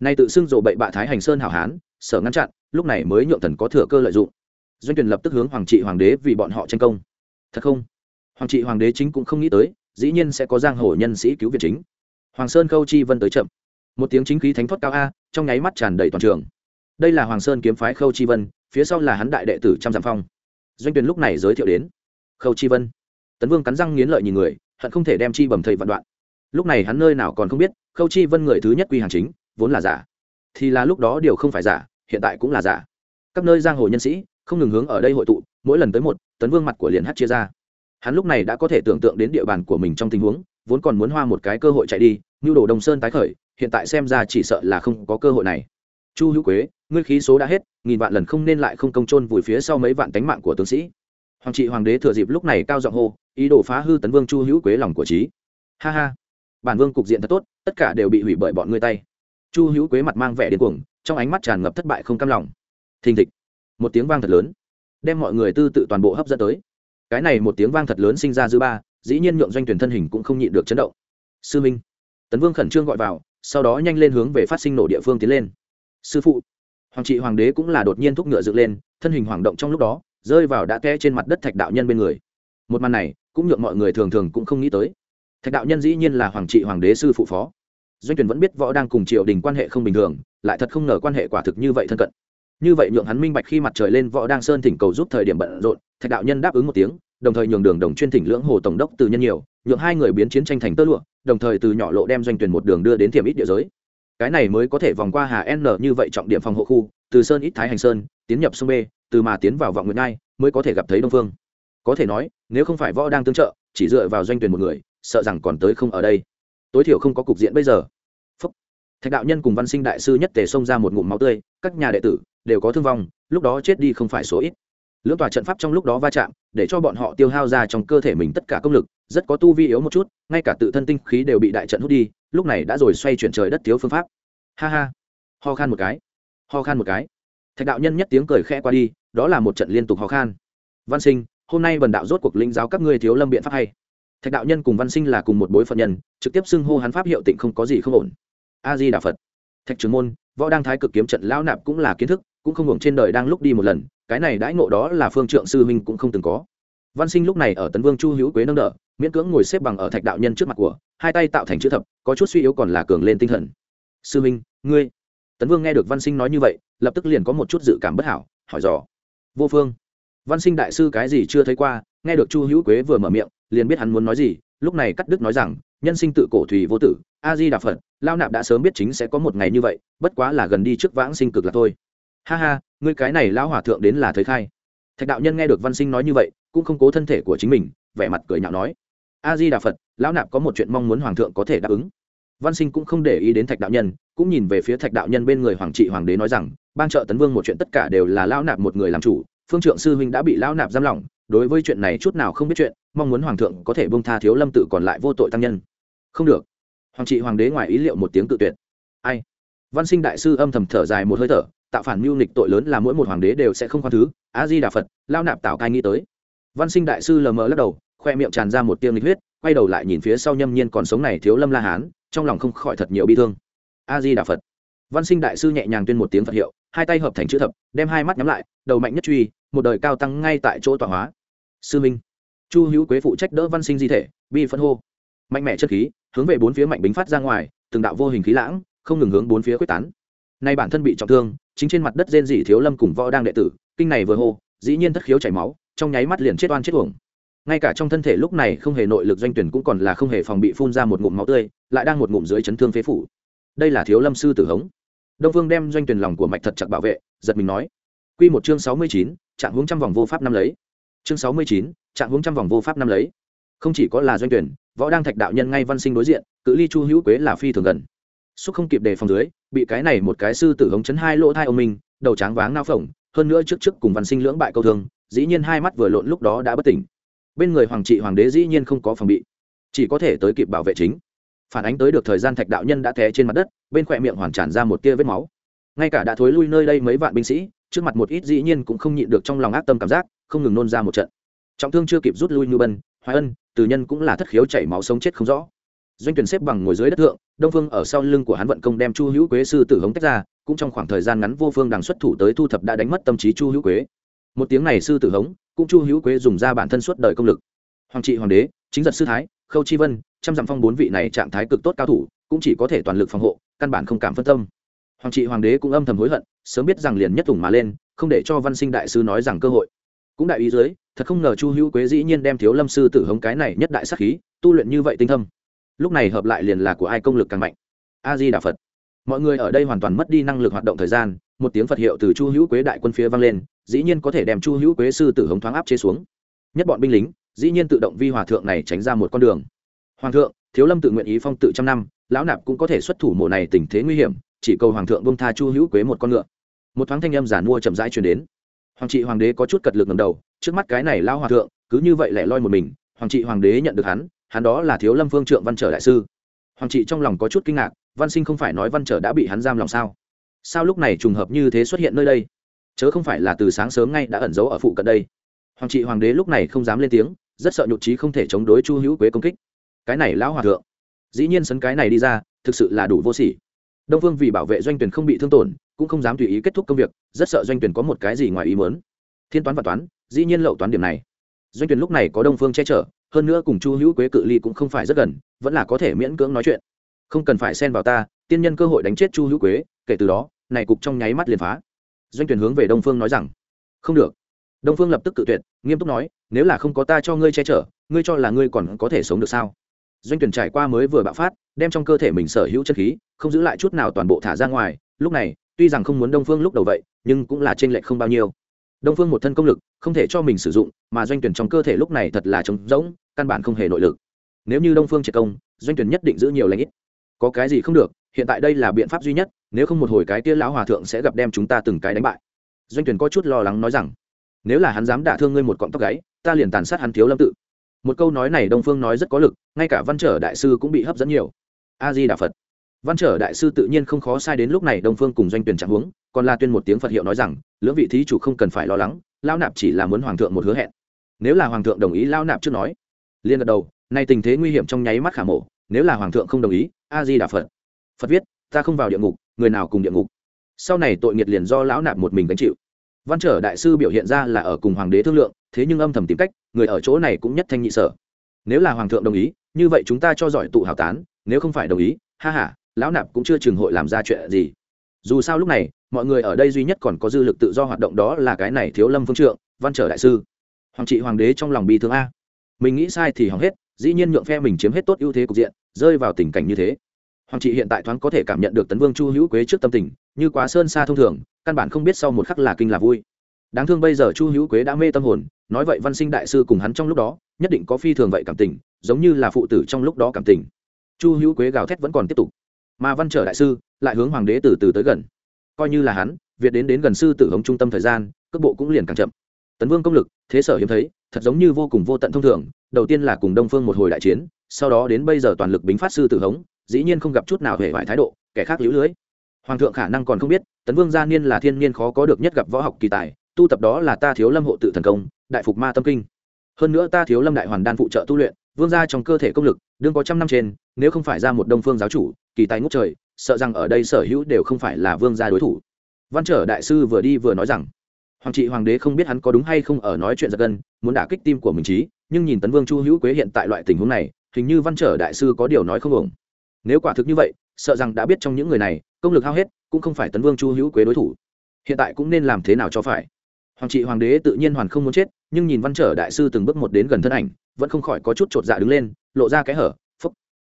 Nay tự xưng rộ bậy bạ thái hành sơn hảo hán sở ngăn chặn, lúc này mới nhượng thần có thừa cơ lợi dụng. Doanh tuyển lập tức hướng hoàng trị hoàng đế vì bọn họ tranh công. Thật không? Hoàng trị hoàng đế chính cũng không nghĩ tới, dĩ nhiên sẽ có giang hồ nhân sĩ cứu việt chính. Hoàng sơn khâu chi vân tới chậm một tiếng chính khí thánh thoát cao a, trong nháy mắt tràn đầy toàn trường. Đây là hoàng sơn kiếm phái khâu chi vân, phía sau là hắn đại đệ tử trăm dặm phong. Doanh tuyền lúc này giới thiệu đến. Khâu chi vân. Tấn vương cắn răng nghiến lợi nhìn người, hận không thể đem chi bầm thầy vạn đoạn. Lúc này hắn nơi nào còn không biết, khâu chi vân người thứ nhất quy hàng chính, vốn là giả. Thì là lúc đó điều không phải giả, hiện tại cũng là giả. Các nơi giang hồ nhân sĩ, không ngừng hướng ở đây hội tụ, mỗi lần tới một, tấn vương mặt của liền hát chia ra. Hắn lúc này đã có thể tưởng tượng đến địa bàn của mình trong tình huống vốn còn muốn hoa một cái cơ hội chạy đi như đồ đồng sơn tái khởi, hiện tại xem ra chỉ sợ là không có cơ hội này. Chu hữu quế, ngươi khí số đã hết, nghìn vạn lần không nên lại không công trôn vùi phía sau mấy vạn tánh mạng của tướng sĩ. Hoàng trị hoàng đế thừa dịp lúc này cao giọng hô, ý đồ phá hư tấn vương chu hữu quế lòng của trí ha ha, bản vương cục diện thật tốt, tất cả đều bị hủy bởi bọn ngươi tay. Chu hữu quế mặt mang vẻ điên cuồng, trong ánh mắt tràn ngập thất bại không cam lòng. Thình thịch, một tiếng vang thật lớn, đem mọi người tư tự toàn bộ hấp dẫn tới. Cái này một tiếng vang thật lớn sinh ra dư ba dĩ nhiên nhượng doanh tuyển thân hình cũng không nhịn được chấn động. Sư minh. Tấn vương khẩn trương gọi vào, sau đó nhanh lên hướng về phát sinh nổ địa phương tiến lên. Sư phụ. Hoàng trị hoàng đế cũng là đột nhiên thúc ngựa dựng lên, thân hình hoảng động trong lúc đó, rơi vào đã té trên mặt đất thạch đạo nhân bên người. Một màn này, cũng nhượng mọi người thường thường cũng không nghĩ tới. Thạch đạo nhân dĩ nhiên là hoàng trị hoàng đế sư phụ phó. Doanh tuyển vẫn biết võ đang cùng triều đình quan hệ không bình thường, lại thật không ngờ quan hệ quả thực như vậy thân cận như vậy nhượng hắn minh bạch khi mặt trời lên võ đang sơn thỉnh cầu giúp thời điểm bận rộn, thạch đạo nhân đáp ứng một tiếng, đồng thời nhường đường đồng chuyên thỉnh lưỡng hồ tổng đốc từ nhân nhiều, nhượng hai người biến chiến tranh thành tơ lụa, đồng thời từ nhỏ lộ đem doanh tuyển một đường đưa đến thiểm ít địa giới. Cái này mới có thể vòng qua hà n như vậy trọng điểm phòng hộ khu, từ sơn ít thái hành sơn, tiến nhập sông b, từ mà tiến vào vọng nguyệt ngai, mới có thể gặp thấy đông phương. Có thể nói, nếu không phải võ đang tương trợ, chỉ dựa vào doanh tuyển một người, sợ rằng còn tới không ở đây. Tối thiểu không có cục diện bây giờ. Phúc. thạch đạo nhân cùng văn sinh đại sư nhất tề xông ra một ngụm máu tươi, các nhà đệ tử đều có thương vong, lúc đó chết đi không phải số ít. Lưỡng tòa trận pháp trong lúc đó va chạm, để cho bọn họ tiêu hao ra trong cơ thể mình tất cả công lực, rất có tu vi yếu một chút, ngay cả tự thân tinh khí đều bị đại trận hút đi, lúc này đã rồi xoay chuyển trời đất thiếu phương pháp. Ha ha. Ho khan một cái. Ho khan một cái. Thạch đạo nhân nhất tiếng cười khẽ qua đi, đó là một trận liên tục ho khan. Văn sinh, hôm nay vần đạo rốt cuộc linh giáo các ngươi thiếu lâm biện pháp hay? Thạch đạo nhân cùng văn sinh là cùng một bối phận nhân, trực tiếp xưng hô hắn pháp hiệu tịnh không có gì không ổn. A di đà phật. Thạch trưởng môn, võ đăng thái cực kiếm trận lão nạp cũng là kiến thức cũng không hưởng trên đời đang lúc đi một lần, cái này đãi ngộ đó là phương trượng sư huynh cũng không từng có. Văn sinh lúc này ở tấn vương chu hữu quế nâng đỡ, miễn cưỡng ngồi xếp bằng ở thạch đạo nhân trước mặt của, hai tay tạo thành chữ thập, có chút suy yếu còn là cường lên tinh thần. Sư huynh, ngươi. Tấn vương nghe được văn sinh nói như vậy, lập tức liền có một chút dự cảm bất hảo, hỏi dò. Vô phương. Văn sinh đại sư cái gì chưa thấy qua, nghe được chu hữu quế vừa mở miệng, liền biết hắn muốn nói gì, lúc này cắt đức nói rằng, nhân sinh tự cổ thủy vô tử, a di đà phật, lao nạp đã sớm biết chính sẽ có một ngày như vậy, bất quá là gần đi trước vãng sinh cực là thôi ha ha, ngươi cái này lão hòa thượng đến là thấy khai. Thạch đạo nhân nghe được văn sinh nói như vậy, cũng không cố thân thể của chính mình, vẻ mặt cười nhạo nói. A di đà phật, lão nạp có một chuyện mong muốn hoàng thượng có thể đáp ứng. Văn sinh cũng không để ý đến thạch đạo nhân, cũng nhìn về phía thạch đạo nhân bên người hoàng trị hoàng đế nói rằng ban trợ tấn vương một chuyện tất cả đều là lão nạp một người làm chủ, phương trượng sư huynh đã bị lão nạp giam lỏng, đối với chuyện này chút nào không biết chuyện, mong muốn hoàng thượng có thể bông tha thiếu lâm tự còn lại vô tội tăng nhân. Không được. Hoàng trị hoàng đế ngoài ý liệu một tiếng tự tuyệt. Ai? Văn sinh đại sư âm thầm thở dài một hơi thở tạo phản mưu nịch tội lớn là mỗi một hoàng đế đều sẽ không khoan thứ. A di đà phật lao nạp tạo cai nghĩ tới. Văn sinh đại sư lờ mờ lắc đầu, khoe miệng tràn ra một tiêm nghịch huyết, quay đầu lại nhìn phía sau nhâm nhiên còn sống này thiếu lâm la hán, trong lòng không khỏi thật nhiều bi thương. A di đà phật văn sinh đại sư nhẹ nhàng tuyên một tiếng phật hiệu, hai tay hợp thành chữ thập, đem hai mắt nhắm lại, đầu mạnh nhất truy, một đời cao tăng ngay tại chỗ tọa hóa. Sư minh. Chu hữu quế phụ trách đỡ văn sinh di thể, bi phân hô. Mạnh mẽ chất khí, hướng về bốn phía mạnh bính phát ra ngoài, từng đạo vô hình khí lãng, không ngừng hướng bốn phía quyết tán. Nay bản thân bị trọng thương chính trên mặt đất rên dị thiếu lâm cùng võ đang đệ tử kinh này vừa hô dĩ nhiên thất khiếu chảy máu trong nháy mắt liền chết oan chết uổng. Ngay cả trong thân thể lúc này không hề nội lực doanh tuyển cũng còn là không hề phòng bị phun ra một ngụm máu tươi lại đang một ngụm dưới chấn thương phế phủ. Đây là thiếu lâm sư tử hống. Đông vương đem doanh tuyển lòng của mạch thật chặt bảo vệ giật mình nói. Quy một chương sáu mươi chín, trạng hướng trăm vòng vô pháp năm lấy. Chương sáu mươi chín, trạng hướng trăm vòng vô pháp năm lấy. Không chỉ có là doanh tuyển võ đang thạch đạo nhân ngay văn sinh đối diện cự ly chu hữu quế là phi thường gần. Xúc không kịp đề phòng dưới bị cái này một cái sư tử hống chấn hai lỗ thai ông minh đầu tráng váng nao phồng, hơn nữa trước trước cùng văn sinh lưỡng bại câu thương, dĩ nhiên hai mắt vừa lộn lúc đó đã bất tỉnh. Bên người hoàng trị hoàng đế dĩ nhiên không có phòng bị, chỉ có thể tới kịp bảo vệ chính. Phản ánh tới được thời gian thạch đạo nhân đã té trên mặt đất, bên khỏe miệng hoàn tràn ra một tia vết máu. Ngay cả đã thối lui nơi đây mấy vạn binh sĩ, trước mặt một ít dĩ nhiên cũng không nhịn được trong lòng ác tâm cảm giác, không ngừng nôn ra một trận. Trọng thương chưa kịp rút lui như bân, hoài ân, từ nhân cũng là thất khiếu chảy máu sống chết không rõ doanh tuyển xếp bằng ngồi dưới đất thượng, đông phương ở sau lưng của hắn vận công đem chu hữu quế sư tử hống tách ra, cũng trong khoảng thời gian ngắn vô phương đằng xuất thủ tới thu thập đã đánh mất tâm trí chu hữu quế. Một tiếng này sư tử hống, cũng chu hữu quế dùng ra bản thân suốt đời công lực. Hoàng trị hoàng đế, chính giật sư thái, khâu chi vân, trăm dặm phong bốn vị này trạng thái cực tốt cao thủ, cũng chỉ có thể toàn lực phòng hộ, căn bản không cảm phân tâm. Hoàng trị hoàng đế cũng âm thầm hối hận, sớm biết rằng liền nhất thủng mà lên, không để cho văn sinh đại sư nói rằng cơ hội. Cũng đại ý dưới, thật không ngờ chu hữu quế dĩ nhiên đem thiếu lâm sư tử hống cái này nhất đại sắc khí, tu luyện như vậy tinh thâm lúc này hợp lại liền là của ai công lực càng mạnh. A di đà phật mọi người ở đây hoàn toàn mất đi năng lực hoạt động thời gian, một tiếng phật hiệu từ chu hữu quế đại quân phía vang lên, dĩ nhiên có thể đem chu hữu quế sư tử hống thoáng áp chế xuống. Nhất bọn binh lính, dĩ nhiên tự động vi hòa thượng này tránh ra một con đường. Hoàng thượng, thiếu lâm tự nguyện ý phong tự trăm năm, lão nạp cũng có thể xuất thủ mộ này tình thế nguy hiểm, chỉ cầu hoàng thượng bông tha chu hữu quế một con ngựa. Một thoáng thanh âm giả mua chậm rãi truyền đến. Hoàng trị hoàng đế có chút cật lực ngầm đầu, trước mắt cái này lao hòa thượng, cứ như vậy lẻ loi một mình, hoàng trị hoàng đế nhận được hắn hắn đó là thiếu lâm phương trượng văn trở đại sư. Hoàng trị trong lòng có chút kinh ngạc, văn sinh không phải nói văn trở đã bị hắn giam lòng sao? Sao lúc này trùng hợp như thế xuất hiện nơi đây? Chớ không phải là từ sáng sớm ngay đã ẩn giấu ở phụ cận đây. Hoàng trị hoàng đế lúc này không dám lên tiếng, rất sợ nhụt trí không thể chống đối chu hữu quế công kích. Cái này lão hòa thượng. Dĩ nhiên sấn cái này đi ra, thực sự là đủ vô sỉ. Đông vương vì bảo vệ doanh tuyển không bị thương tổn, cũng không dám tùy ý kết thúc công việc, rất sợ doanh tuyển có một cái gì ngoài ý muốn. Thiên toán và toán, dĩ nhiên lậu toán điểm này. Doanh tuyển lúc này có đông phương che chở hơn nữa cùng chu hữu quế cự ly cũng không phải rất gần, vẫn là có thể miễn cưỡng nói chuyện. Không cần phải xen vào ta, tiên nhân cơ hội đánh chết chu hữu quế, kể từ đó, này cục trong nháy mắt liền phá. Doanh tuyển hướng về đông phương nói rằng, không được. Đông phương lập tức cự tuyệt, nghiêm túc nói, nếu là không có ta cho ngươi che chở, ngươi cho là ngươi còn có thể sống được sao? Doanh tuyển trải qua mới vừa bạo phát, đem trong cơ thể mình sở hữu chân khí, không giữ lại chút nào toàn bộ thả ra ngoài. Lúc này, tuy rằng không muốn đông phương lúc đầu vậy, nhưng cũng là trên lệch không bao nhiêu. Đông phương một thân công lực, không thể cho mình sử dụng, mà doanh tuyển trong cơ thể lúc này thật là trống rỗng căn bản không hề nội lực. Nếu như đông phương triệt công, doanh tuyển nhất định giữ nhiều lãnh ít. Có cái gì không được, hiện tại đây là biện pháp duy nhất, nếu không một hồi cái kia lão hòa thượng sẽ gặp đem chúng ta từng cái đánh bại. Doanh tuyển có chút lo lắng nói rằng, nếu là hắn dám đả thương ngươi một cọng tóc gáy, ta liền tàn sát hắn thiếu lâm tự. Một câu nói này đông phương nói rất có lực, ngay cả văn trở đại sư cũng bị hấp dẫn nhiều. A di đà phật. Văn trở đại sư tự nhiên không khó sai đến lúc này đông phương cùng doanh tuyển trạng huống còn là tuyên một tiếng phật hiệu nói rằng, lưỡng vị thí chủ không cần phải lo lắng lao nạp chỉ là muốn hoàng thượng một hứa hẹn. Nếu là hoàng thượng đồng ý lao nạp trước nói liên gật đầu, nay tình thế nguy hiểm trong nháy mắt khả mổ, nếu là hoàng thượng không đồng ý a di đà phật. Phật viết, ta không vào địa ngục, người nào cùng địa ngục? Sau này tội nghiệt liền do lão nạp một mình gánh chịu. Văn trở đại sư biểu hiện ra là ở cùng hoàng đế thương lượng, thế nhưng âm thầm tìm cách, người ở chỗ này cũng nhất thanh nhị sở. Nếu là hoàng thượng đồng ý, như vậy chúng ta cho giỏi tụ hào tán, nếu không phải đồng ý, ha h a lão nạp cũng chưa trường hội làm ra chuyện gì. Dù sao lúc này, mọi người ở đây duy nhất còn có dư lực tự do hoạt động đó là cái này thiếu lâm phương trượng, văn trở đại sư. Hoàng trị hoàng đế trong lòng bi thương a mình nghĩ sai thì hỏng hết, dĩ nhiên nhượng phe mình chiếm hết tốt ưu thế cục diện, rơi vào tình cảnh như thế. Hoàng trị hiện tại thoáng có thể cảm nhận được tấn vương chu hữu quế trước tâm tình, như quá sơn xa thông thường, căn bản không biết sau một khắc là kinh là vui. Đáng thương bây giờ chu hữu quế đã mê tâm hồn, nói vậy văn sinh đại sư cùng hắn trong lúc đó, nhất định có phi thường vậy cảm tình, giống như là phụ tử trong lúc đó cảm tình. Chu hữu quế gào thét vẫn còn tiếp tục. Mà văn trở đại sư, lại hướng hoàng đế từ từ tới gần. Coi như là hắn, việt đến đến gần sư tử hống trung tâm thời gian, cước bộ cũng liền càng chậm. Tấn vương công lực, thế sở hiếm thấy thật giống như vô cùng vô tận thông thường, đầu tiên là cùng đông phương một hồi đại chiến, sau đó đến bây giờ toàn lực bính phát sư tử hống, dĩ nhiên không gặp chút nào hề hoại thái độ, kẻ khác lũ lưới. Hoàng thượng khả năng còn không biết, tấn vương gia niên là thiên niên khó có được nhất gặp võ học kỳ tài, tu tập đó là ta thiếu lâm hộ tự thần công, đại phục ma tâm kinh. Hơn nữa ta thiếu lâm đại hoàn đan phụ trợ tu luyện, vương gia trong cơ thể công lực, đương có trăm năm trên, nếu không phải ra một đông phương giáo chủ, kỳ tài ngút trời, sợ rằng ở đây sở hữu đều không phải là vương gia đối thủ. Văn trở đại sư vừa đi vừa nói rằng hoàng trị hoàng đế không biết hắn có đúng hay không ở nói chuyện giật gân, muốn đả kích tim của mình trí, nhưng nhìn tấn vương chu hữu quế hiện tại loại tình huống này, hình như văn trở đại sư có điều nói không ổn. Nếu quả thực như vậy, sợ rằng đã biết trong những người này, công lực hao hết, cũng không phải tấn vương chu hữu quế đối thủ. Hiện tại cũng nên làm thế nào cho phải? Hoàng trị hoàng đế tự nhiên hoàn không muốn chết, nhưng nhìn văn trở đại sư từng bước một đến gần thân ảnh, vẫn không khỏi có chút chột dạ đứng lên, lộ ra cái hở, phúc.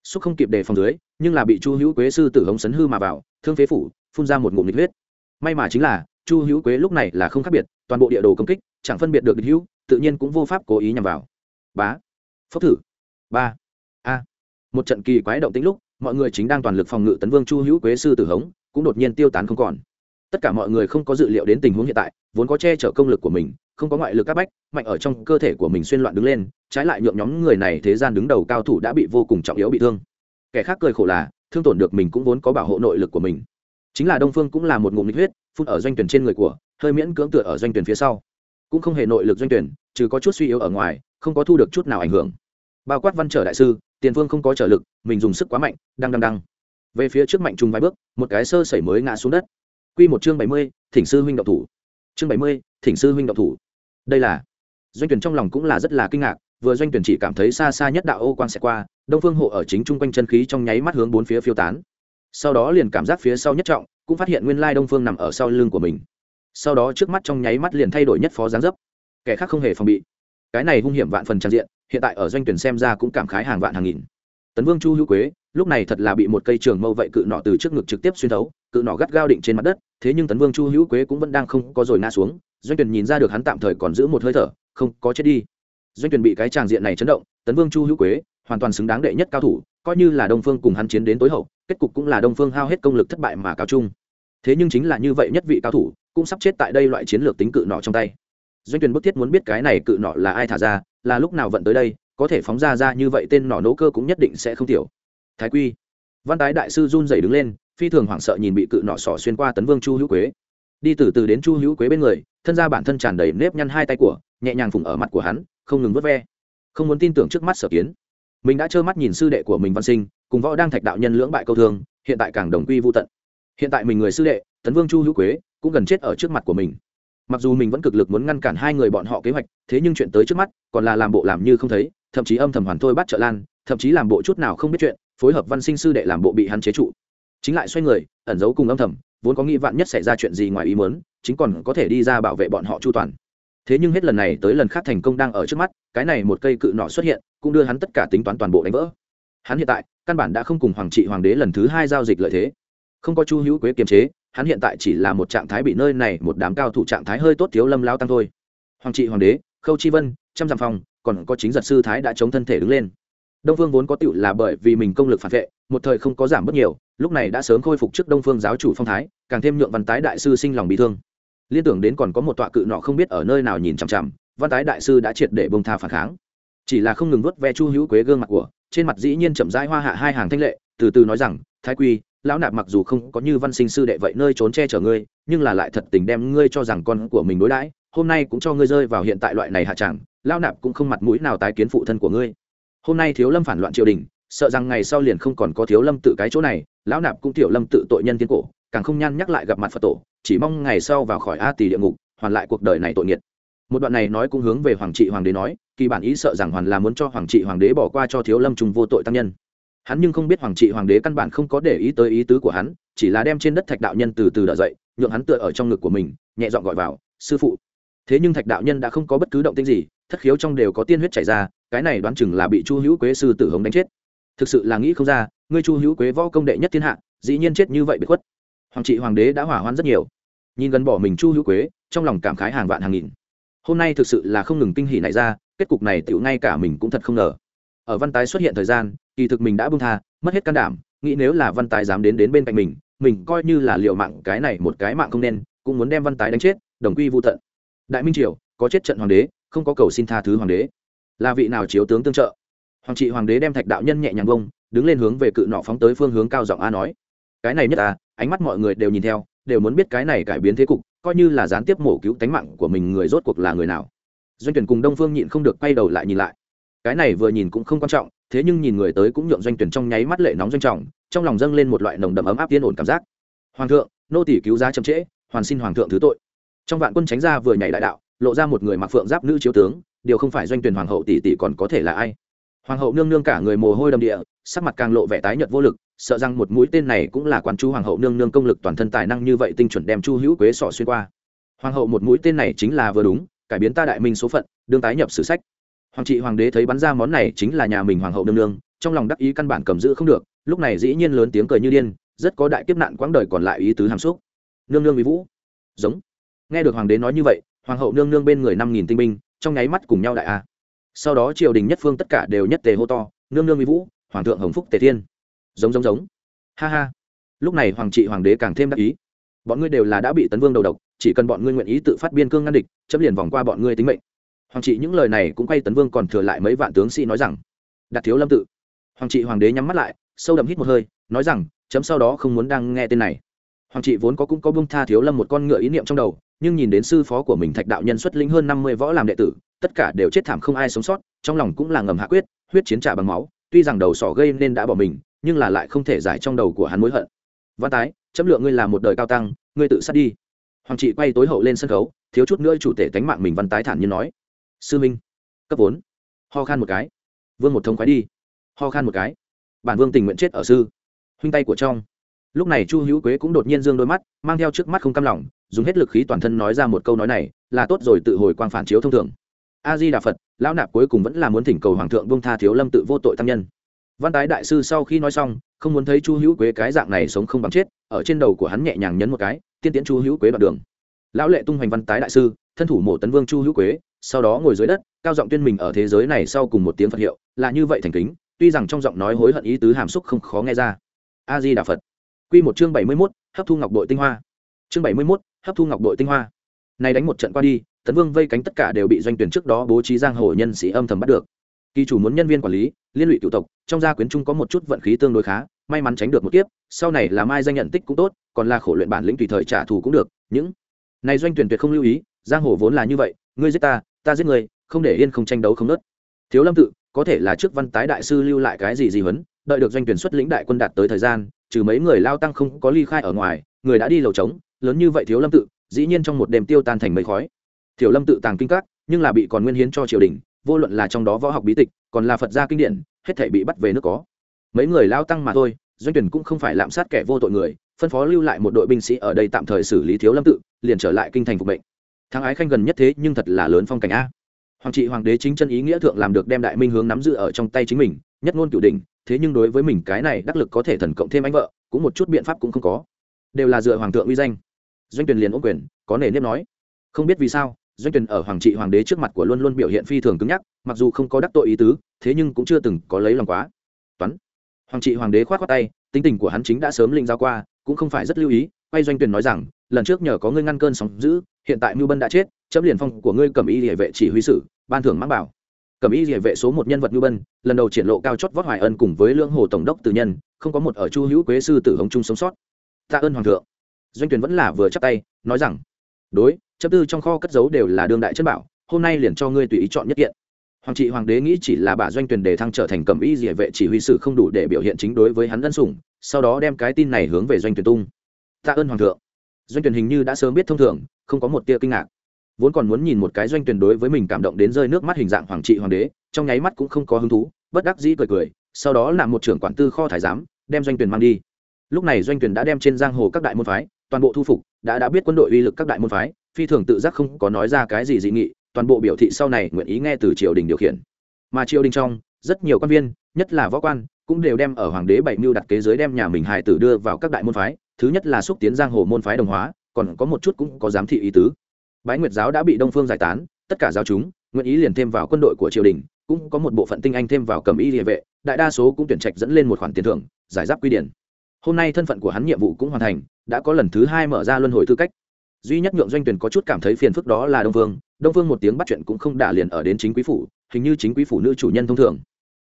Xúc không kịp đề phòng dưới, nhưng là bị chu hữu quế sư tử hống sấn hư mà vào, thương phế phủ, phun ra một ngụm nhiệt huyết. May mà chính là chu hữu quế lúc này là không khác biệt, toàn bộ địa đồ công kích, chẳng phân biệt được địch hữu, tự nhiên cũng vô pháp cố ý nhằm vào. Bá. Phốc thử. Ba. A. Một trận kỳ quái động tính lúc, mọi người chính đang toàn lực phòng ngự tấn vương chu hữu quế sư tử hống, cũng đột nhiên tiêu tán không còn. Tất cả mọi người không có dự liệu đến tình huống hiện tại, vốn có che chở công lực của mình, không có ngoại lực các bách, mạnh ở trong cơ thể của mình xuyên loạn đứng lên, trái lại nhượng nhóm người này thế gian đứng đầu cao thủ đã bị vô cùng trọng yếu bị thương. Kẻ khác cười khổ là, thương tổn được mình cũng vốn có bảo hộ nội lực của mình. Chính là đông phương cũng là một ngụm nhiệt huyết phun ở doanh tuyển trên người của hơi miễn cưỡng tựa ở doanh tuyển phía sau. Cũng không hề nội lực doanh tuyển trừ có chút suy yếu ở ngoài không có thu được chút nào ảnh hưởng. Bao quát văn trở đại sư tiền vương không có trở lực mình dùng sức quá mạnh đang đang đang về phía trước mạnh trùng vài bước một cái sơ sẩy mới ngã xuống đất. Quy một chương bảy mươi, thỉnh sư huynh động thủ. Chương bảy mươi, thỉnh sư huynh động thủ. Đây là doanh tuyển trong lòng cũng là rất là kinh ngạc vừa doanh tuyển chỉ cảm thấy xa xa nhất đạo ô quang sẽ qua đông phương hộ ở chính trung quanh chân khí trong nháy mắt hướng bốn phía phiêu tán. Sau đó liền cảm giác phía sau nhất trọng cũng phát hiện nguyên lai đông phương nằm ở sau lưng của mình. Sau đó trước mắt trong nháy mắt liền thay đổi nhất phó dáng dấp. Kẻ khác không hề phòng bị. Cái này hung hiểm vạn phần trang diện, hiện tại ở doanh tuyển xem ra cũng cảm khái hàng vạn hàng nghìn. Tấn vương chu hữu quế, lúc này thật là bị một cây trường mâu vậy cự nọ từ trước ngực trực tiếp xuyên thấu, cự nọ gắt gao định trên mặt đất, thế nhưng tấn vương chu hữu quế cũng vẫn đang không có rồi ngã xuống, doanh tuyển nhìn ra được hắn tạm thời còn giữ một hơi thở, không, có chết đi. Doanh tuyển bị cái tràng diện này chấn động, tấn vương chu hữu quế, hoàn toàn xứng đáng đệ nhất cao thủ, coi như là đông phương cùng hắn chiến đến tối hậu kết cục cũng là đông phương hao hết công lực thất bại mà cao trung thế nhưng chính là như vậy nhất vị cao thủ, cũng sắp chết tại đây loại chiến lược tính cự nọ trong tay. Doanh tuyển bức thiết muốn biết cái này cự nọ là ai thả ra, là lúc nào vận tới đây, có thể phóng ra ra như vậy tên nọ nấu cơ cũng nhất định sẽ không tiểu. Thái quy. Văn tái đại sư run rẩy đứng lên, phi thường hoảng sợ nhìn bị cự nọ sỏ xuyên qua tấn vương chu hữu quế. Đi từ từ đến chu hữu quế bên người, thân ra bản thân tràn đầy nếp nhăn hai tay của, nhẹ nhàng phùng ở mặt của hắn, không ngừng vớt ve. Không muốn tin tưởng trước mắt sở kiến. Mình đã trơ mắt nhìn sư đệ của mình văn sinh cùng võ đang thạch đạo nhân lưỡng bại câu thương, hiện tại càng đồng quy vô tận. Hiện tại mình người sư đệ, tấn vương chu hữu quế, cũng gần chết ở trước mặt của mình. Mặc dù mình vẫn cực lực muốn ngăn cản hai người bọn họ kế hoạch, thế nhưng chuyện tới trước mắt, còn là làm bộ làm như không thấy, thậm chí âm thầm hoàn thôi bắt trợ lan, thậm chí làm bộ chút nào không biết chuyện, phối hợp văn sinh sư đệ làm bộ bị hắn chế trụ. Chính lại xoay người, ẩn giấu cùng âm thầm, vốn có nghĩ vạn nhất xảy ra chuyện gì ngoài ý muốn, chính còn có thể đi ra bảo vệ bọn họ chu toàn. Thế nhưng hết lần này tới lần khác thành công đang ở trước mắt, cái này một cây cự nọ xuất hiện, cũng đưa hắn tất cả tính toán toàn bộ đánh vỡ hắn hiện tại, căn bản đã không cùng hoàng trị hoàng đế lần thứ hai giao dịch lợi thế. Không có chu hữu quế kiềm chế, hắn hiện tại chỉ là một trạng thái bị nơi này một đám cao thủ trạng thái hơi tốt thiếu lâm lao tăng thôi. Hoàng trị hoàng đế, khâu chi vân, trăm dặm phòng còn có chính giật sư thái đã chống thân thể đứng lên. Đông phương vốn có tựu là bởi vì mình công lực phản vệ, một thời không có giảm bớt nhiều, lúc này đã sớm khôi phục trước đông phương giáo chủ phong thái, càng thêm nhượng văn tái đại sư sinh lòng bị thương. Liên tưởng đến còn có một tọa cự nọ không biết ở nơi nào nhìn chằm chằm, văn tái đại sư đã triệt để bông tha phản kháng chỉ là không ngừng vớt ve chu hữu quế gương mặt của, trên mặt dĩ nhiên chậm rãi hoa hạ hai hàng thanh lệ, từ từ nói rằng, thái quy, lão nạp mặc dù không có như văn sinh sư đệ vậy nơi trốn che chở ngươi, nhưng là lại thật tình đem ngươi cho rằng con của mình đối đãi, hôm nay cũng cho ngươi rơi vào hiện tại loại này hạ chẳng lão nạp cũng không mặt mũi nào tái kiến phụ thân của ngươi. Hôm nay thiếu lâm phản loạn triều đình, sợ rằng ngày sau liền không còn có thiếu lâm tự cái chỗ này, lão nạp cũng tiểu lâm tự tội nhân thiên cổ, càng không nhan nhắc lại gặp mặt phật tổ, chỉ mong ngày sau vào khỏi a tỳ địa ngục, hoàn lại cuộc đời này tội nghiệt một đoạn này nói cũng hướng về hoàng trị hoàng đế nói, kỳ bản ý sợ rằng hoàn là muốn cho hoàng trị hoàng đế bỏ qua cho thiếu lâm trùng vô tội tăng nhân. Hắn nhưng không biết hoàng trị hoàng đế căn bản không có để ý tới ý tứ của hắn, chỉ là đem trên đất thạch đạo nhân từ từ đỡ dậy, nhượng hắn tựa ở trong ngực của mình, nhẹ dọn gọi vào, sư phụ. Thế nhưng thạch đạo nhân đã không có bất cứ động tĩnh gì, thất khiếu trong đều có tiên huyết chảy ra, cái này đoán chừng là bị chu hữu quế sư tử hống đánh chết. Thực sự là nghĩ không ra, ngươi chu hữu quế võ công đệ nhất thiên hạ, dĩ nhiên chết như vậy bị khuất. Hoàng trị hoàng đế đã hỏa hoạn rất nhiều. Nhìn gần bỏ mình chu hữu quế, trong lòng cảm khái hàng vạn hàng nghìn hôm nay thực sự là không ngừng kinh hỉ này ra, kết cục này tựu ngay cả mình cũng thật không ngờ. Ở văn tái xuất hiện thời gian, kỳ thực mình đã bung tha, mất hết can đảm, nghĩ nếu là văn tái dám đến đến bên cạnh mình mình coi như là liệu mạng cái này một cái mạng không nên, cũng muốn đem văn tái đánh chết, đồng quy vô tận. Đại minh triều, có chết trận hoàng đế, không có cầu xin tha thứ hoàng đế. Là vị nào chiếu tướng tương trợ? Hoàng trị hoàng đế đem thạch đạo nhân nhẹ nhàng bông đứng lên hướng về cự nọ phóng tới phương hướng cao giọng a nói. Cái này nhất à ánh mắt mọi người đều nhìn theo, đều muốn biết cái này cải biến thế cục coi như là gián tiếp mổ cứu tánh mạng của mình người rốt cuộc là người nào. Doanh tuyển cùng đông phương nhịn không được quay đầu lại nhìn lại. Cái này vừa nhìn cũng không quan trọng, thế nhưng nhìn người tới cũng nhượng doanh tuyển trong nháy mắt lệ nóng doanh trọng, trong lòng dâng lên một loại nồng đậm ấm áp yên ổn cảm giác. Hoàng thượng, nô tỷ cứu giá chậm trễ, hoàn xin hoàng thượng thứ tội. Trong vạn quân tránh ra vừa nhảy đại đạo, lộ ra một người mặc phượng giáp nữ chiếu tướng, điều không phải doanh tuyển hoàng hậu tỷ tỷ còn có thể là ai. Hoàng hậu nương nương cả người mồ hôi đầm địa, sắc mặt càng lộ vẻ tái nhợt vô lực sợ rằng một mũi tên này cũng là quan chú hoàng hậu nương nương công lực toàn thân tài năng như vậy tinh chuẩn đem chu hữu quế sọ xuyên qua. Hoàng hậu một mũi tên này chính là vừa đúng, cải biến ta đại minh số phận, đương tái nhập sử sách. Hoàng trị hoàng đế thấy bắn ra món này chính là nhà mình hoàng hậu nương nương, trong lòng đắc ý căn bản cầm giữ không được, lúc này dĩ nhiên lớn tiếng cười như điên, rất có đại kiếp nạn quãng đời còn lại ý tứ hàm xúc. Nương nương vì vũ. Giống. Nghe được hoàng đế nói như vậy, hoàng hậu nương nương bên người năm nghìn tinh binh, trong nháy mắt cùng nhau đại a. Sau đó triều đình nhất phương tất cả đều nhất tề hô to, nương nương vì vũ, hoàng thượng hồng phúc tề thiên giống giống giống. Ha ha. Lúc này hoàng trị, hoàng đế càng thêm đắc ý. Bọn ngươi đều là đã bị tấn vương đầu độc, chỉ cần bọn ngươi nguyện ý tự phát biên cương ngăn địch, chấm liền vòng qua bọn ngươi tính mệnh. Hoàng trị, những lời này cũng quay tấn vương còn thừa lại mấy vạn tướng sĩ nói rằng đặt thiếu lâm tự. Hoàng trị, hoàng đế nhắm mắt lại, sâu đậm hít một hơi, nói rằng, chấm sau đó không muốn đang nghe tên này. Hoàng trị vốn có cũng có bông tha thiếu lâm một con ngựa ý niệm trong đầu, nhưng nhìn đến sư phó của mình thạch đạo nhân xuất lĩnh hơn năm mươi võ làm đệ tử, tất cả đều chết thảm không ai sống sót, trong lòng cũng là ngầm hạ quyết, huyết chiến trả bằng máu, tuy rằng đầu sỏ gây nên đã bỏ mình nhưng là lại không thể giải trong đầu của hắn mối hận. Văn tái, chấm lượng ngươi là một đời cao tăng, ngươi tự sát đi. Hoàng trị quay tối hậu lên sân khấu, thiếu chút nữa chủ tể tánh mạng mình văn tái thản nhiên nói. Sư minh, cấp vốn. Ho khan một cái. Vương một thông khoái đi. Ho khan một cái. Bản vương tình nguyện chết ở sư. Huynh tay của trong. Lúc này chu hữu quế cũng đột nhiên dương đôi mắt, mang theo trước mắt không cam lòng, dùng hết lực khí toàn thân nói ra một câu nói này, là tốt rồi tự hồi quang phản chiếu thông thường. A di đà phật, lão nạp cuối cùng vẫn là muốn thỉnh cầu hoàng thượng bông tha thiếu lâm tự vô tội tăng nhân văn tái đại sư sau khi nói xong không muốn thấy chu hữu quế cái dạng này sống không bằng chết ở trên đầu của hắn nhẹ nhàng nhấn một cái tiên tiễn chu hữu quế đoạn đường. Lão lệ tung hoành văn tái đại sư thân thủ mộ tấn vương chu hữu quế sau đó ngồi dưới đất cao giọng tuyên mình ở thế giới này sau cùng một tiếng phật hiệu là như vậy thành kính tuy rằng trong giọng nói hối hận ý tứ hàm xúc không khó nghe ra. A di đà phật. Quy một chương bảy mươi 71, hấp thu ngọc bội tinh hoa. Chương bảy mươi 71, hấp thu ngọc bội tinh hoa. Này đánh một trận qua đi tấn vương vây cánh tất cả đều bị doanh tuyển trước đó bố trí giang hồ nhân sĩ âm thầm bắt được kỳ chủ muốn nhân viên quản lý, liên lụy cựu tộc, trong gia quyến trung có một chút vận khí tương đối khá, may mắn tránh được một kiếp, sau này là mai danh nhận tích cũng tốt, còn là khổ luyện bản lĩnh tùy thời trả thù cũng được, những này doanh tuyển tuyệt không lưu ý, giang hồ vốn là như vậy, ngươi giết ta ta giết người không để yên không tranh đấu không nớt. Thiếu lâm tự, có thể là trước văn tái đại sư lưu lại cái gì gì huấn, đợi được doanh tuyển xuất lĩnh đại quân đạt tới thời gian, trừ mấy người lao tăng không có ly khai ở ngoài, người đã đi lầu trống, lớn như vậy thiếu lâm tự, dĩ nhiên trong một đêm tiêu tan thành mây khói. Thiếu lâm tự tàng kinh các, nhưng là bị còn nguyên hiến cho triều đình vô luận là trong đó võ học bí tịch, còn là phật gia kinh điển, hết thể bị bắt về nước có. Mấy người lao tăng mà thôi, doanh tuyển cũng không phải lạm sát kẻ vô tội người, phân phó lưu lại một đội binh sĩ ở đây tạm thời xử lý thiếu lâm tự, liền trở lại kinh thành phục mệnh. Thang ái khanh gần nhất thế nhưng thật là lớn phong cảnh a. Hoàng trị hoàng đế chính chân ý nghĩa thượng làm được đem đại minh hướng nắm giữ ở trong tay chính mình, nhất ngôn cửu đình thế nhưng đối với mình cái này đắc lực có thể thần cộng thêm anh vợ, cũng một chút biện pháp cũng không có. Đều là dựa hoàng thượng uy danh. Doanh tuyển liền ôm quyền, có nể nếp nói. Không biết vì sao doanh tuyển ở hoàng trị hoàng đế trước mặt của luôn luôn biểu hiện phi thường cứng nhắc, mặc dù không có đắc tội ý tứ, thế nhưng cũng chưa từng có lấy lòng quá. Toán. Hoàng trị hoàng đế khoát khoát tay, tính tình của hắn chính đã sớm linh giao qua, cũng không phải rất lưu ý, quay doanh tuyển nói rằng, lần trước nhờ có ngươi ngăn cơn sóng dữ, hiện tại mưu bân đã chết, chấm liền phong của ngươi cầm y địa vệ chỉ huy sử, ban thưởng mắc bảo. Cầm y địa vệ số một nhân vật mưu bân, lần đầu triển lộ cao chót vót hoài ân cùng với lương hồ tổng đốc tử nhân, không có một ở chu hữu quế sư tử hồng trung sống sót. Tạ ơn hoàng thượng. Doanh tuyển vẫn là vừa chắp tay, nói rằng, đối chấp tư trong kho cất giấu đều là đương đại chân bảo, hôm nay liền cho ngươi tùy ý chọn nhất kiện. Hoàng trị hoàng đế nghĩ chỉ là bà doanh tuyển đề thăng trở thành cẩm y địa vệ chỉ huy sử không đủ để biểu hiện chính đối với hắn ân sủng, sau đó đem cái tin này hướng về doanh tuyển tung. Tạ ơn hoàng thượng. Doanh tuyển hình như đã sớm biết thông thường, không có một tia kinh ngạc. Vốn còn muốn nhìn một cái doanh tuyển đối với mình cảm động đến rơi nước mắt hình dạng hoàng trị hoàng đế, trong nháy mắt cũng không có hứng thú, bất đắc dĩ cười cười, sau đó làm một trưởng quản tư kho thái giám, đem doanh tuyển mang đi. Lúc này doanh tuyển đã đem trên giang hồ các đại môn phái toàn bộ thu phục, đã đã biết quân đội uy lực các đại môn phái, phi thường tự giác không có nói ra cái gì dị nghị, toàn bộ biểu thị sau này nguyện ý nghe từ triều đình điều khiển. Mà triều đình trong, rất nhiều quan viên, nhất là võ quan, cũng đều đem ở hoàng đế bảy mưu đặt kế giới đem nhà mình hài tử đưa vào các đại môn phái, thứ nhất là xúc tiến giang hồ môn phái đồng hóa, còn có một chút cũng có giám thị ý tứ. Bái nguyệt giáo đã bị đông phương giải tán, tất cả giáo chúng nguyện ý liền thêm vào quân đội của triều đình, cũng có một bộ phận tinh anh thêm vào cầm y địa vệ, đại đa số cũng tuyển trạch dẫn lên một khoản tiền thưởng, giải giáp quy điển. Hôm nay thân phận của hắn nhiệm vụ cũng hoàn thành đã có lần thứ hai mở ra luân hồi tư cách. Duy nhất nhượng doanh tuyển có chút cảm thấy phiền phức đó là đông vương. Đông vương một tiếng bắt chuyện cũng không đả liền ở đến chính quý phủ, hình như chính quý phủ nữ chủ nhân thông thường.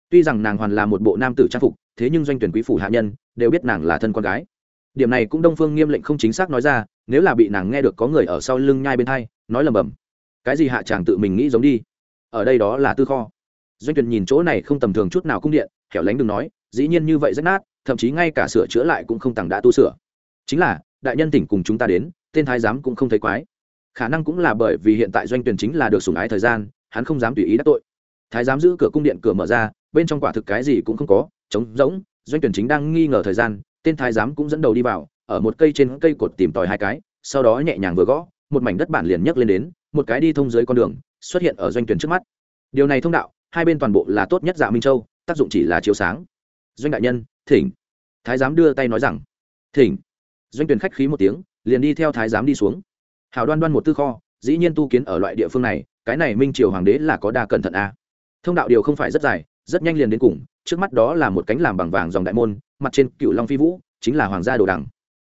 Tuy rằng nàng hoàn là một bộ nam tử trang phục, thế nhưng doanh tuyển quý phủ hạ nhân đều biết nàng là thân con gái. Điểm này cũng đông phương nghiêm lệnh không chính xác nói ra, nếu là bị nàng nghe được có người ở sau lưng nhai bên thai, nói lầm bầm cái gì hạ chàng tự mình nghĩ giống đi, ở đây đó là tư kho. Doanh tuyển nhìn chỗ này không tầm thường chút nào cung điện kẻo lánh đừng nói, dĩ nhiên như vậy rất nát, thậm chí ngay cả sửa chữa lại cũng không tặng đã tu sửa chính là, đại nhân tỉnh cùng chúng ta đến, tên thái giám cũng không thấy quái. Khả năng cũng là bởi vì hiện tại doanh tuyển chính là được sủng ái thời gian, hắn không dám tùy ý đắc tội. Thái giám giữ cửa cung điện cửa mở ra, bên trong quả thực cái gì cũng không có, trống rỗng, doanh tuyển chính đang nghi ngờ thời gian, tên thái giám cũng dẫn đầu đi vào, ở một cây trên cây cột tìm tòi hai cái, sau đó nhẹ nhàng vừa gõ, một mảnh đất bản liền nhấc lên đến, một cái đi thông dưới con đường, xuất hiện ở doanh tuyển trước mắt. Điều này thông đạo, hai bên toàn bộ là tốt nhất dạ minh châu, tác dụng chỉ là chiếu sáng. Doanh đại nhân, thỉnh. Thái giám đưa tay nói rằng, thỉnh doanh tuyển khách khí một tiếng, liền đi theo thái giám đi xuống. Hào đoan đoan một tư kho, dĩ nhiên tu kiến ở loại địa phương này, cái này minh triều hoàng đế là có đa cẩn thận a. À. thông đạo điều không phải rất dài, rất nhanh liền đến cùng, trước mắt đó là một cánh làm bằng vàng dòng đại môn, mặt trên cựu long phi vũ, chính là hoàng gia đồ đằng.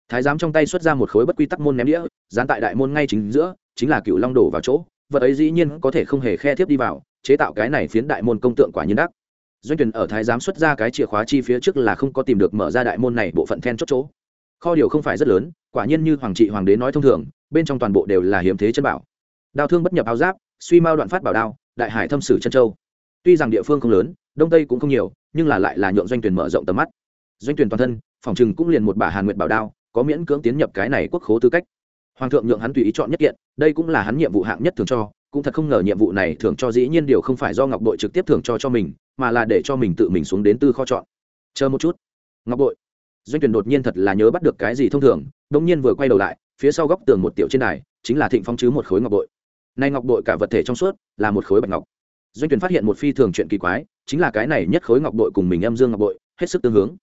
Thái giám trong tay xuất ra một khối bất quy tắc môn ném đĩa, dán tại đại môn ngay chính giữa, chính là cựu long đổ vào chỗ, vật ấy dĩ nhiên có thể không hề khe thiếp đi vào, chế tạo cái này phiến đại môn công tượng quả nhiên đắc. Doanh tuyển ở thái giám xuất ra cái chìa khóa chi phía trước là không có tìm được mở ra đại môn này bộ phận then chốt chỗ kho điều không phải rất lớn, quả nhiên như hoàng trị hoàng đế nói thông thường, bên trong toàn bộ đều là hiếm thế chân bảo. Đao thương bất nhập áo giáp, suy mao đoạn phát bảo đao, đại hải thâm sử chân châu. Tuy rằng địa phương không lớn, đông tây cũng không nhiều, nhưng là lại là nhượng doanh tuyển mở rộng tầm mắt. Doanh tuyển toàn thân, phòng trừng cũng liền một bà hàn nguyệt bảo đao, có miễn cưỡng tiến nhập cái này quốc khố tư cách. Hoàng thượng nhượng hắn tùy ý chọn nhất kiện, đây cũng là hắn nhiệm vụ hạng nhất thường cho, cũng thật không ngờ nhiệm vụ này thường cho dĩ nhiên điều không phải do ngọc bội trực tiếp thường cho cho mình, mà là để cho mình tự mình xuống đến tư kho chọn. Chờ một chút. Ngọc bội doanh tuyển đột nhiên thật là nhớ bắt được cái gì thông thường đông nhiên vừa quay đầu lại, phía sau góc tường một tiểu trên đài, chính là thịnh phong chứ một khối ngọc bội. Nay ngọc bội cả vật thể trong suốt, là một khối bạch ngọc. Doanh tuyển phát hiện một phi thường chuyện kỳ quái, chính là cái này nhất khối ngọc bội cùng mình âm dương ngọc bội, hết sức tương hướng.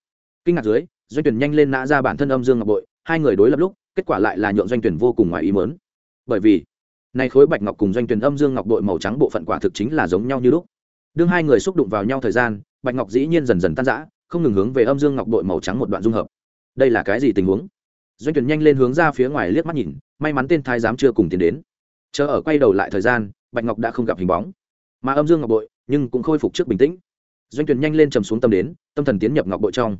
Kinh ngạc dưới, doanh tuyển nhanh lên nã ra bản thân âm dương ngọc bội, hai người đối lập lúc, kết quả lại là nhượng doanh tuyển vô cùng ngoài ý mớn bởi vì nay khối bạch ngọc cùng doanh tuyển âm dương ngọc bội màu trắng bộ phận quả thực chính là giống nhau như lúc. Đương hai người xúc đụng vào nhau thời gian, bạch ngọc dĩ nhiên dần dần tan rã không ngừng hướng về âm dương ngọc bội màu trắng một đoạn dung hợp. Đây là cái gì tình huống? Doanh tuyển nhanh lên hướng ra phía ngoài liếc mắt nhìn, may mắn tên thái giám chưa cùng tiến đến. Chờ ở quay đầu lại thời gian, bạch ngọc đã không gặp hình bóng. Mà âm dương ngọc bội nhưng cũng khôi phục trước bình tĩnh. Doanh tuyển nhanh lên trầm xuống tâm đến, tâm thần tiến nhập ngọc bội trong.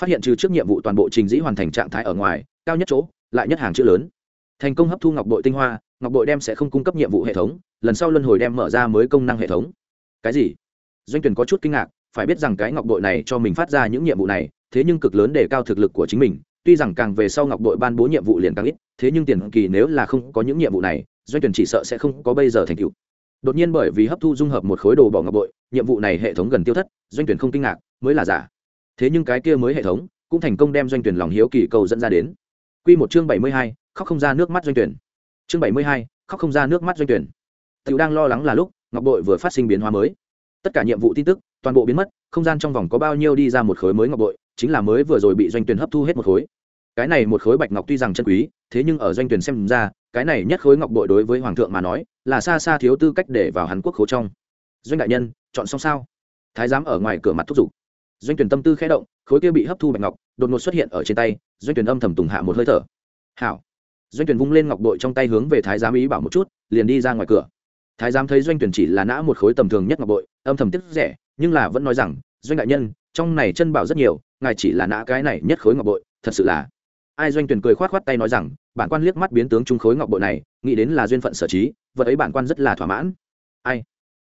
Phát hiện trừ trước nhiệm vụ toàn bộ trình dĩ hoàn thành trạng thái ở ngoài, cao nhất chỗ, lại nhất hàng chữ lớn. Thành công hấp thu ngọc bội tinh hoa, ngọc bội đem sẽ không cung cấp nhiệm vụ hệ thống, lần sau luân hồi đem mở ra mới công năng hệ thống. Cái gì? Doanh tuyển có chút kinh ngạc phải biết rằng cái ngọc bội này cho mình phát ra những nhiệm vụ này thế nhưng cực lớn để cao thực lực của chính mình tuy rằng càng về sau ngọc bội ban bố nhiệm vụ liền càng ít thế nhưng tiền kỳ nếu là không có những nhiệm vụ này doanh tuyển chỉ sợ sẽ không có bây giờ thành tựu. Đột nhiên bởi vì hấp thu dung hợp một khối đồ bỏ ngọc bội nhiệm vụ này hệ thống gần tiêu thất doanh tuyển không kinh ngạc mới là giả. Thế nhưng cái kia mới hệ thống cũng thành công đem doanh tuyển lòng hiếu kỳ cầu dẫn ra đến. Quy một chương bảy mươi hai, khóc không ra nước mắt doanh tuyển. Chương bảy mươi hai, khóc không ra nước mắt doanh tuyển. Tiểu đang lo lắng là lúc ngọc bội vừa phát sinh biến hóa mới. Tất cả nhiệm vụ tin tức toàn bộ biến mất, không gian trong vòng có bao nhiêu đi ra một khối mới ngọc bội, chính là mới vừa rồi bị doanh tuyển hấp thu hết một khối. Cái này một khối bạch ngọc tuy rằng chân quý, thế nhưng ở doanh tuyển xem ra, cái này nhất khối ngọc bội đối với hoàng thượng mà nói, là xa xa thiếu tư cách để vào hàn quốc khấu trong. Doanh đại nhân, chọn xong sao? Thái giám ở ngoài cửa mặt thúc giục. Doanh tuyển tâm tư khẽ động, khối kia bị hấp thu bạch ngọc, đột ngột xuất hiện ở trên tay, doanh tuyển âm thầm tùng hạ một hơi thở. Hảo. Doanh tuyển vung lên ngọc bội trong tay hướng về thái giám ý bảo một chút, liền đi ra ngoài cửa thái giám thấy doanh tuyển chỉ là nã một khối tầm thường nhất ngọc bội, âm thầm tiếc rẻ, nhưng là vẫn nói rằng, doanh đại nhân, trong này chân bảo rất nhiều, ngài chỉ là nã cái này nhất khối ngọc bội, thật sự là. Ai doanh tuyển cười khoát khoát tay nói rằng, bản quan liếc mắt biến tướng trung khối ngọc bội này, nghĩ đến là duyên phận sở trí, vật ấy bản quan rất là thỏa mãn. Ai?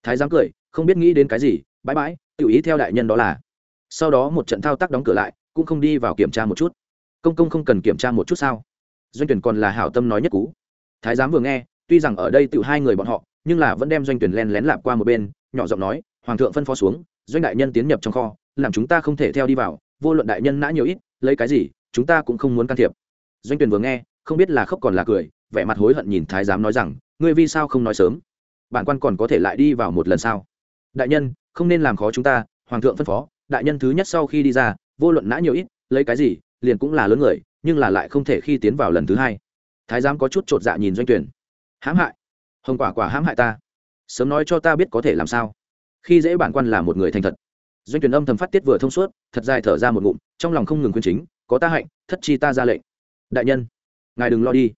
Thái giám cười, không biết nghĩ đến cái gì, bãi bãi, tự ý theo đại nhân đó là. Sau đó một trận thao tác đóng cửa lại, cũng không đi vào kiểm tra một chút. Công công không cần kiểm tra một chút sao? Doanh tuyển còn là hảo tâm nói nhất cú. Thái giám vừa nghe, tuy rằng ở đây tự hai người bọn họ nhưng là vẫn đem doanh tuyển len lén lạp qua một bên, nhỏ giọng nói, hoàng thượng phân phó xuống, doanh đại nhân tiến nhập trong kho, làm chúng ta không thể theo đi vào, vô luận đại nhân nã nhiều ít, lấy cái gì, chúng ta cũng không muốn can thiệp. Doanh tuyển vừa nghe, không biết là khóc còn là cười, vẻ mặt hối hận nhìn thái giám nói rằng, ngươi vì sao không nói sớm? Bản quan còn có thể lại đi vào một lần sao? Đại nhân, không nên làm khó chúng ta, hoàng thượng phân phó, đại nhân thứ nhất sau khi đi ra, vô luận nã nhiều ít, lấy cái gì, liền cũng là lớn người, nhưng là lại không thể khi tiến vào lần thứ hai. Thái giám có chút chột dạ nhìn doanh tuyển. Hãm hại hồng quả quả hãm hại ta. Sớm nói cho ta biết có thể làm sao. Khi dễ bản quan là một người thành thật. Doanh tuyển âm thầm phát tiết vừa thông suốt, thật dài thở ra một ngụm, trong lòng không ngừng khuyên chính, có ta hạnh, thất chi ta ra lệnh. Đại nhân, ngài đừng lo đi.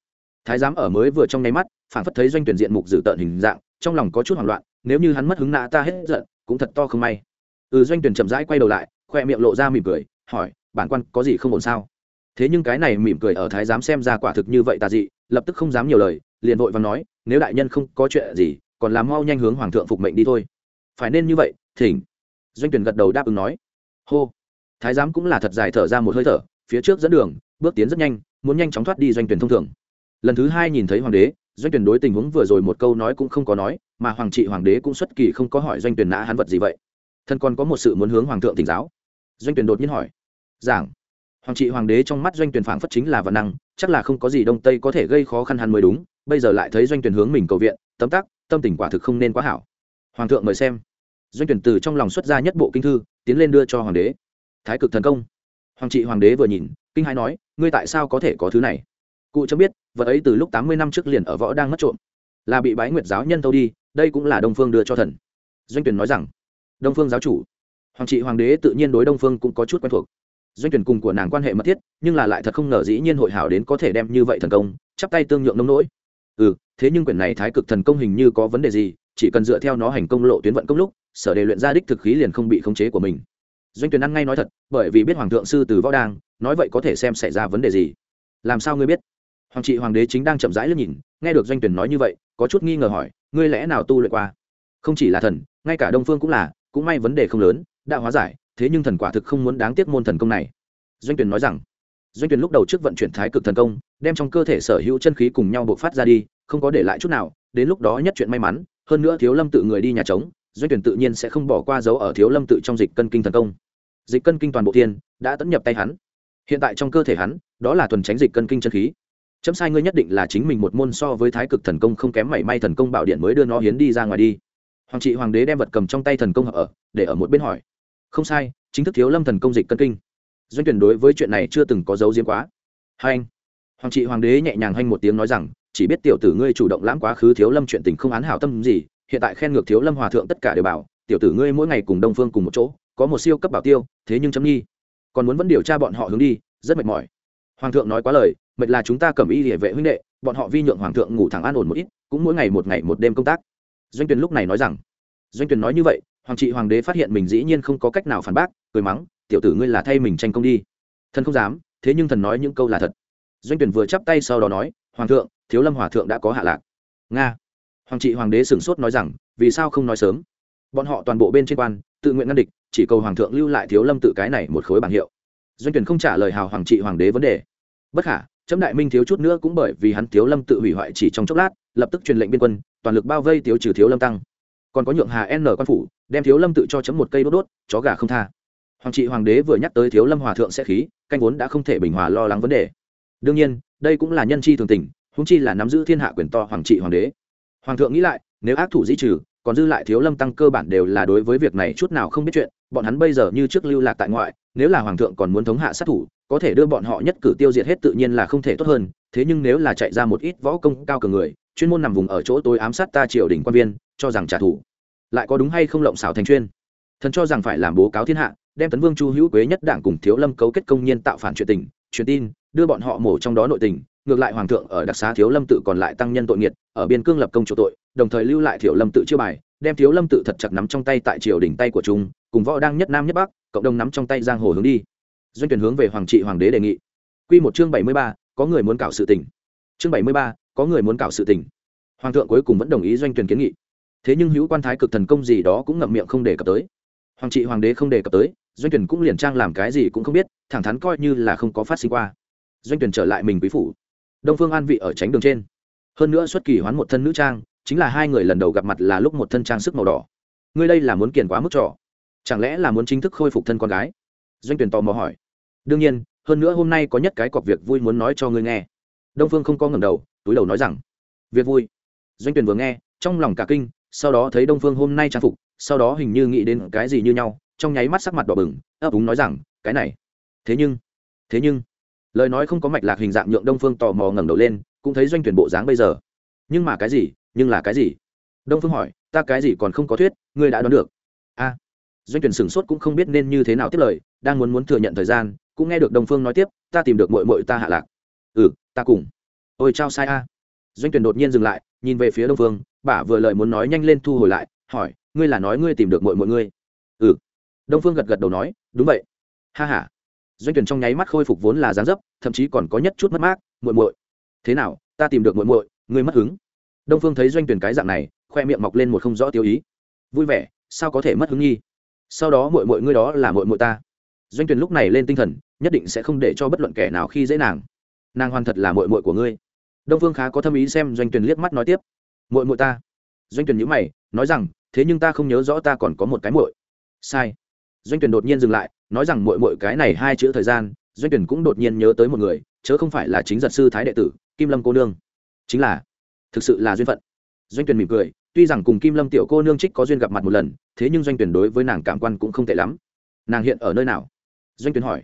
Thái giám ở mới vừa trong nháy mắt, phản phất thấy doanh tuyển diện mục dự tợn hình dạng, trong lòng có chút hoảng loạn, nếu như hắn mất hứng nã ta hết giận, cũng thật to không may. Ừ doanh tuyển chậm rãi quay đầu lại, khoe miệng lộ ra mỉm cười, hỏi, bản quan có gì không ổn sao? Thế nhưng cái này mỉm cười ở thái giám xem ra quả thực như vậy tà dị, lập tức không dám nhiều lời liền vội và nói, nếu đại nhân không có chuyện gì, còn làm mau nhanh hướng hoàng thượng phục mệnh đi thôi. Phải nên như vậy, thỉnh. Doanh tuyển gật đầu đáp ứng nói. Hô. Thái giám cũng là thật dài thở ra một hơi thở, phía trước dẫn đường, bước tiến rất nhanh, muốn nhanh chóng thoát đi doanh tuyển thông thường. Lần thứ hai nhìn thấy hoàng đế, doanh tuyển đối tình huống vừa rồi một câu nói cũng không có nói, mà hoàng trị hoàng đế cũng xuất kỳ không có hỏi doanh tuyển nã hắn vật gì vậy. Thân còn có một sự muốn hướng hoàng thượng tỉnh giáo. Doanh tuyển đột nhiên hỏi. Giảng hoàng trị hoàng đế trong mắt doanh tuyển phảng phất chính là văn năng, chắc là không có gì đông tây có thể gây khó khăn hắn mới đúng, bây giờ lại thấy doanh tuyển hướng mình cầu viện, tấm tắc, tâm tình quả thực không nên quá hảo. Hoàng thượng mời xem. Doanh tuyển từ trong lòng xuất ra nhất bộ kinh thư, tiến lên đưa cho hoàng đế. Thái cực thần công. Hoàng trị hoàng đế vừa nhìn, kinh hãi nói, ngươi tại sao có thể có thứ này? Cụ cho biết, vật ấy từ lúc tám mươi năm trước liền ở võ đang mất trộm. Là bị bái nguyệt giáo nhân tâu đi, đây cũng là đông phương đưa cho thần. Doanh tuyển nói rằng, đông phương giáo chủ. Hoàng trị hoàng đế tự nhiên đối đông phương cũng có chút quen thuộc doanh tuyển cùng của nàng quan hệ mật thiết, nhưng là lại thật không ngờ dĩ nhiên hội hảo đến có thể đem như vậy thần công, chắp tay tương nhượng nông nỗi. Ừ thế nhưng quyển này thái cực thần công hình như có vấn đề gì, chỉ cần dựa theo nó hành công lộ tuyến vận công lúc, sở đề luyện ra đích thực khí liền không bị khống chế của mình. Doanh tuyển ăn ngay nói thật, bởi vì biết hoàng thượng sư từ võ đang, nói vậy có thể xem xảy ra vấn đề gì. Làm sao ngươi biết? Hoàng trị hoàng đế chính đang chậm rãi lướt nhìn, nghe được doanh tuyển nói như vậy, có chút nghi ngờ hỏi, ngươi lẽ nào tu luyện qua? Không chỉ là thần, ngay cả đông phương cũng là, cũng may vấn đề không lớn, đã hóa giải thế nhưng thần quả thực không muốn đáng tiếc môn thần công này. Doanh tuyển nói rằng, doanh tuyển lúc đầu trước vận chuyển thái cực thần công, đem trong cơ thể sở hữu chân khí cùng nhau bộc phát ra đi, không có để lại chút nào, đến lúc đó nhất chuyện may mắn, hơn nữa thiếu lâm tự người đi nhà trống, doanh tuyển tự nhiên sẽ không bỏ qua dấu ở thiếu lâm tự trong dịch cân kinh thần công. Dịch cân kinh toàn bộ thiên đã tấn nhập tay hắn. Hiện tại trong cơ thể hắn, đó là thuần tránh dịch cân kinh chân khí. Chấm sai ngươi nhất định là chính mình một môn so với thái cực thần công không kém mảy may thần công bảo điện mới đưa nó hiến đi ra ngoài đi. Hoàng trị hoàng đế đem vật cầm trong tay thần công ở, để ở một bên hỏi không sai, chính thức thiếu lâm thần công dịch cân kinh. Doanh tuyển đối với chuyện này chưa từng có dấu diếm quá. Hai anh, hoàng trị hoàng đế nhẹ nhàng hanh một tiếng nói rằng, chỉ biết tiểu tử ngươi chủ động lãm quá khứ thiếu lâm chuyện tình không án hảo tâm gì, hiện tại khen ngược thiếu lâm hòa thượng tất cả đều bảo, tiểu tử ngươi mỗi ngày cùng đông phương cùng một chỗ, có một siêu cấp bảo tiêu, thế nhưng chấm nghi. Còn muốn vẫn điều tra bọn họ hướng đi, rất mệt mỏi. Hoàng thượng nói quá lời, mệt là chúng ta cầm y địa vệ huynh đệ, bọn họ vi nhượng hoàng thượng ngủ thẳng an ổn một ít, cũng mỗi ngày một ngày một đêm công tác. Doanh tuyền lúc này nói rằng, doanh tuyền nói như vậy hoàng trị hoàng đế phát hiện mình dĩ nhiên không có cách nào phản bác, cười mắng, tiểu tử ngươi là thay mình tranh công đi. Thần không dám, thế nhưng thần nói những câu là thật. Doanh tuyển vừa chắp tay sau đó nói, hoàng thượng, thiếu lâm hòa thượng đã có hạ lạc. Nga. Hoàng trị hoàng đế sửng sốt nói rằng, vì sao không nói sớm? Bọn họ toàn bộ bên trên quan, tự nguyện ngăn địch, chỉ cầu hoàng thượng lưu lại thiếu lâm tự cái này một khối bảng hiệu. Doanh tuyển không trả lời hào hoàng trị hoàng đế vấn đề. Bất khả chấm đại minh thiếu chút nữa cũng bởi vì hắn thiếu lâm tự hủy hoại chỉ trong chốc lát, lập tức truyền lệnh biên quân, toàn lực bao vây tiêu trừ thiếu lâm tăng còn có nhượng hà n quan phủ, đem thiếu lâm tự cho chấm một cây đốt đốt, chó gà không tha. Hoàng trị hoàng đế vừa nhắc tới thiếu lâm hòa thượng sẽ khí, canh vốn đã không thể bình hòa lo lắng vấn đề. Đương nhiên, đây cũng là nhân chi thường tình húng chi là nắm giữ thiên hạ quyền to hoàng trị hoàng đế. Hoàng thượng nghĩ lại, nếu ác thủ di trừ, còn dư lại thiếu lâm tăng cơ bản đều là đối với việc này chút nào không biết chuyện, bọn hắn bây giờ như trước lưu lạc tại ngoại, nếu là hoàng thượng còn muốn thống hạ sát thủ, có thể đưa bọn họ nhất cử tiêu diệt hết tự nhiên là không thể tốt hơn, thế nhưng nếu là chạy ra một ít võ công cao cường người, chuyên môn nằm vùng ở chỗ tối ám sát ta triều đình quan viên, cho rằng trả thù lại có đúng hay không lộng xảo thành chuyên. Thần cho rằng phải làm bố cáo thiên hạ đem tấn vương chu hữu quế nhất đảng cùng thiếu lâm cấu kết công nhiên tạo phản chuyện tình truyền tin đưa bọn họ mổ trong đó nội tình ngược lại hoàng thượng ở đặc xá thiếu lâm tự còn lại tăng nhân tội nghiệt ở biên cương lập công chỗ tội đồng thời lưu lại thiểu lâm tự chiêu bài đem thiếu lâm tự thật chặt nắm trong tay tại triều đỉnh tay của chúng cùng võ đang nhất nam nhất bắc cộng đồng nắm trong tay giang hồ hướng đi. Doanh tuyển hướng về hoàng trị hoàng đế đề nghị. Quy một chương bảy mươi ba, có người muốn cảo sự tình. Chương bảy mươi ba, có người muốn cảo sự tình. Hoàng thượng cuối cùng vẫn đồng ý doanh tuyển kiến nghị thế nhưng hữu quan thái cực thần công gì đó cũng ngậm miệng không đề cập tới. Hoàng trị hoàng đế không đề cập tới, doanh tuyển cũng liền trang làm cái gì cũng không biết, thẳng thắn coi như là không có phát sinh qua. Doanh tuyển trở lại mình quý phủ. Đông phương an vị ở tránh đường trên. Hơn nữa xuất kỳ hoán một thân nữ trang, chính là hai người lần đầu gặp mặt là lúc một thân trang sức màu đỏ. Ngươi đây là muốn kiền quá mức trò. Chẳng lẽ là muốn chính thức khôi phục thân con gái? Doanh tuyển tò mò hỏi. Đương nhiên, hơn nữa hôm nay có nhất cái cọc việc vui muốn nói cho ngươi nghe. Đông phương không có ngầm đầu, túi đầu nói rằng, việc vui. Doanh tuyển vừa nghe, trong lòng cả kinh sau đó thấy đông phương hôm nay trang phục, sau đó hình như nghĩ đến cái gì như nhau, trong nháy mắt sắc mặt đỏ bừng, ấp úng nói rằng, cái này, thế nhưng thế nhưng. Lời nói không có mạch lạc hình dạng nhượng đông phương tò mò ngẩng đầu lên, cũng thấy doanh tuyển bộ dáng bây giờ. Nhưng mà cái gì, nhưng là cái gì? Đông phương hỏi, ta cái gì còn không có thuyết, ngươi đã đoán được. A. Doanh tuyển sửng sốt cũng không biết nên như thế nào tiếp lời, đang muốn muốn thừa nhận thời gian, cũng nghe được đông phương nói tiếp, ta tìm được mội mội ta hạ lạc. Ừ ta cùng. Ôi trao sai a. Doanh tuyển đột nhiên dừng lại, nhìn về phía đông phương bả vừa lời muốn nói nhanh lên thu hồi lại, hỏi, ngươi là nói ngươi tìm được mọi mọi ngươi? Ừ. Đông phương gật gật đầu nói, đúng vậy. Ha h a doanh tuyển trong nháy mắt khôi phục vốn là dáng dấp, thậm chí còn có nhất chút mất mát, muội muội. Thế nào, ta tìm được muội muội, ngươi mất hứng. Đông phương thấy doanh tuyển cái dạng này, khoe miệng mọc lên một không rõ tiêu ý. Vui vẻ, sao có thể mất hứng nghi? Sau đó muội muội ngươi đó là muội muội ta. Doanh tuyển lúc này lên tinh thần, nhất định sẽ không để cho bất luận kẻ nào khi dễ nàng. Nàng hoàn thật là muội muội của ngươi. Đông phương khá có thâm ý xem doanh tuyển liếc mắt nói tiếp muội muội ta. Doanh tuyển nhíu mày, nói rằng, thế nhưng ta không nhớ rõ ta còn có một cái muội. Sai. Doanh tuyển đột nhiên dừng lại, nói rằng muội muội cái này hai chữ thời gian, doanh tuyển cũng đột nhiên nhớ tới một người, chớ không phải là chính giật sư thái đệ tử, kim lâm cô nương. Chính là, thực sự là duyên phận. Doanh tuyển mỉm cười, tuy rằng cùng kim lâm tiểu cô nương trích có duyên gặp mặt một lần, thế nhưng doanh tuyển đối với nàng cảm quan cũng không tệ lắm. Nàng hiện ở nơi nào? Doanh tuyển hỏi.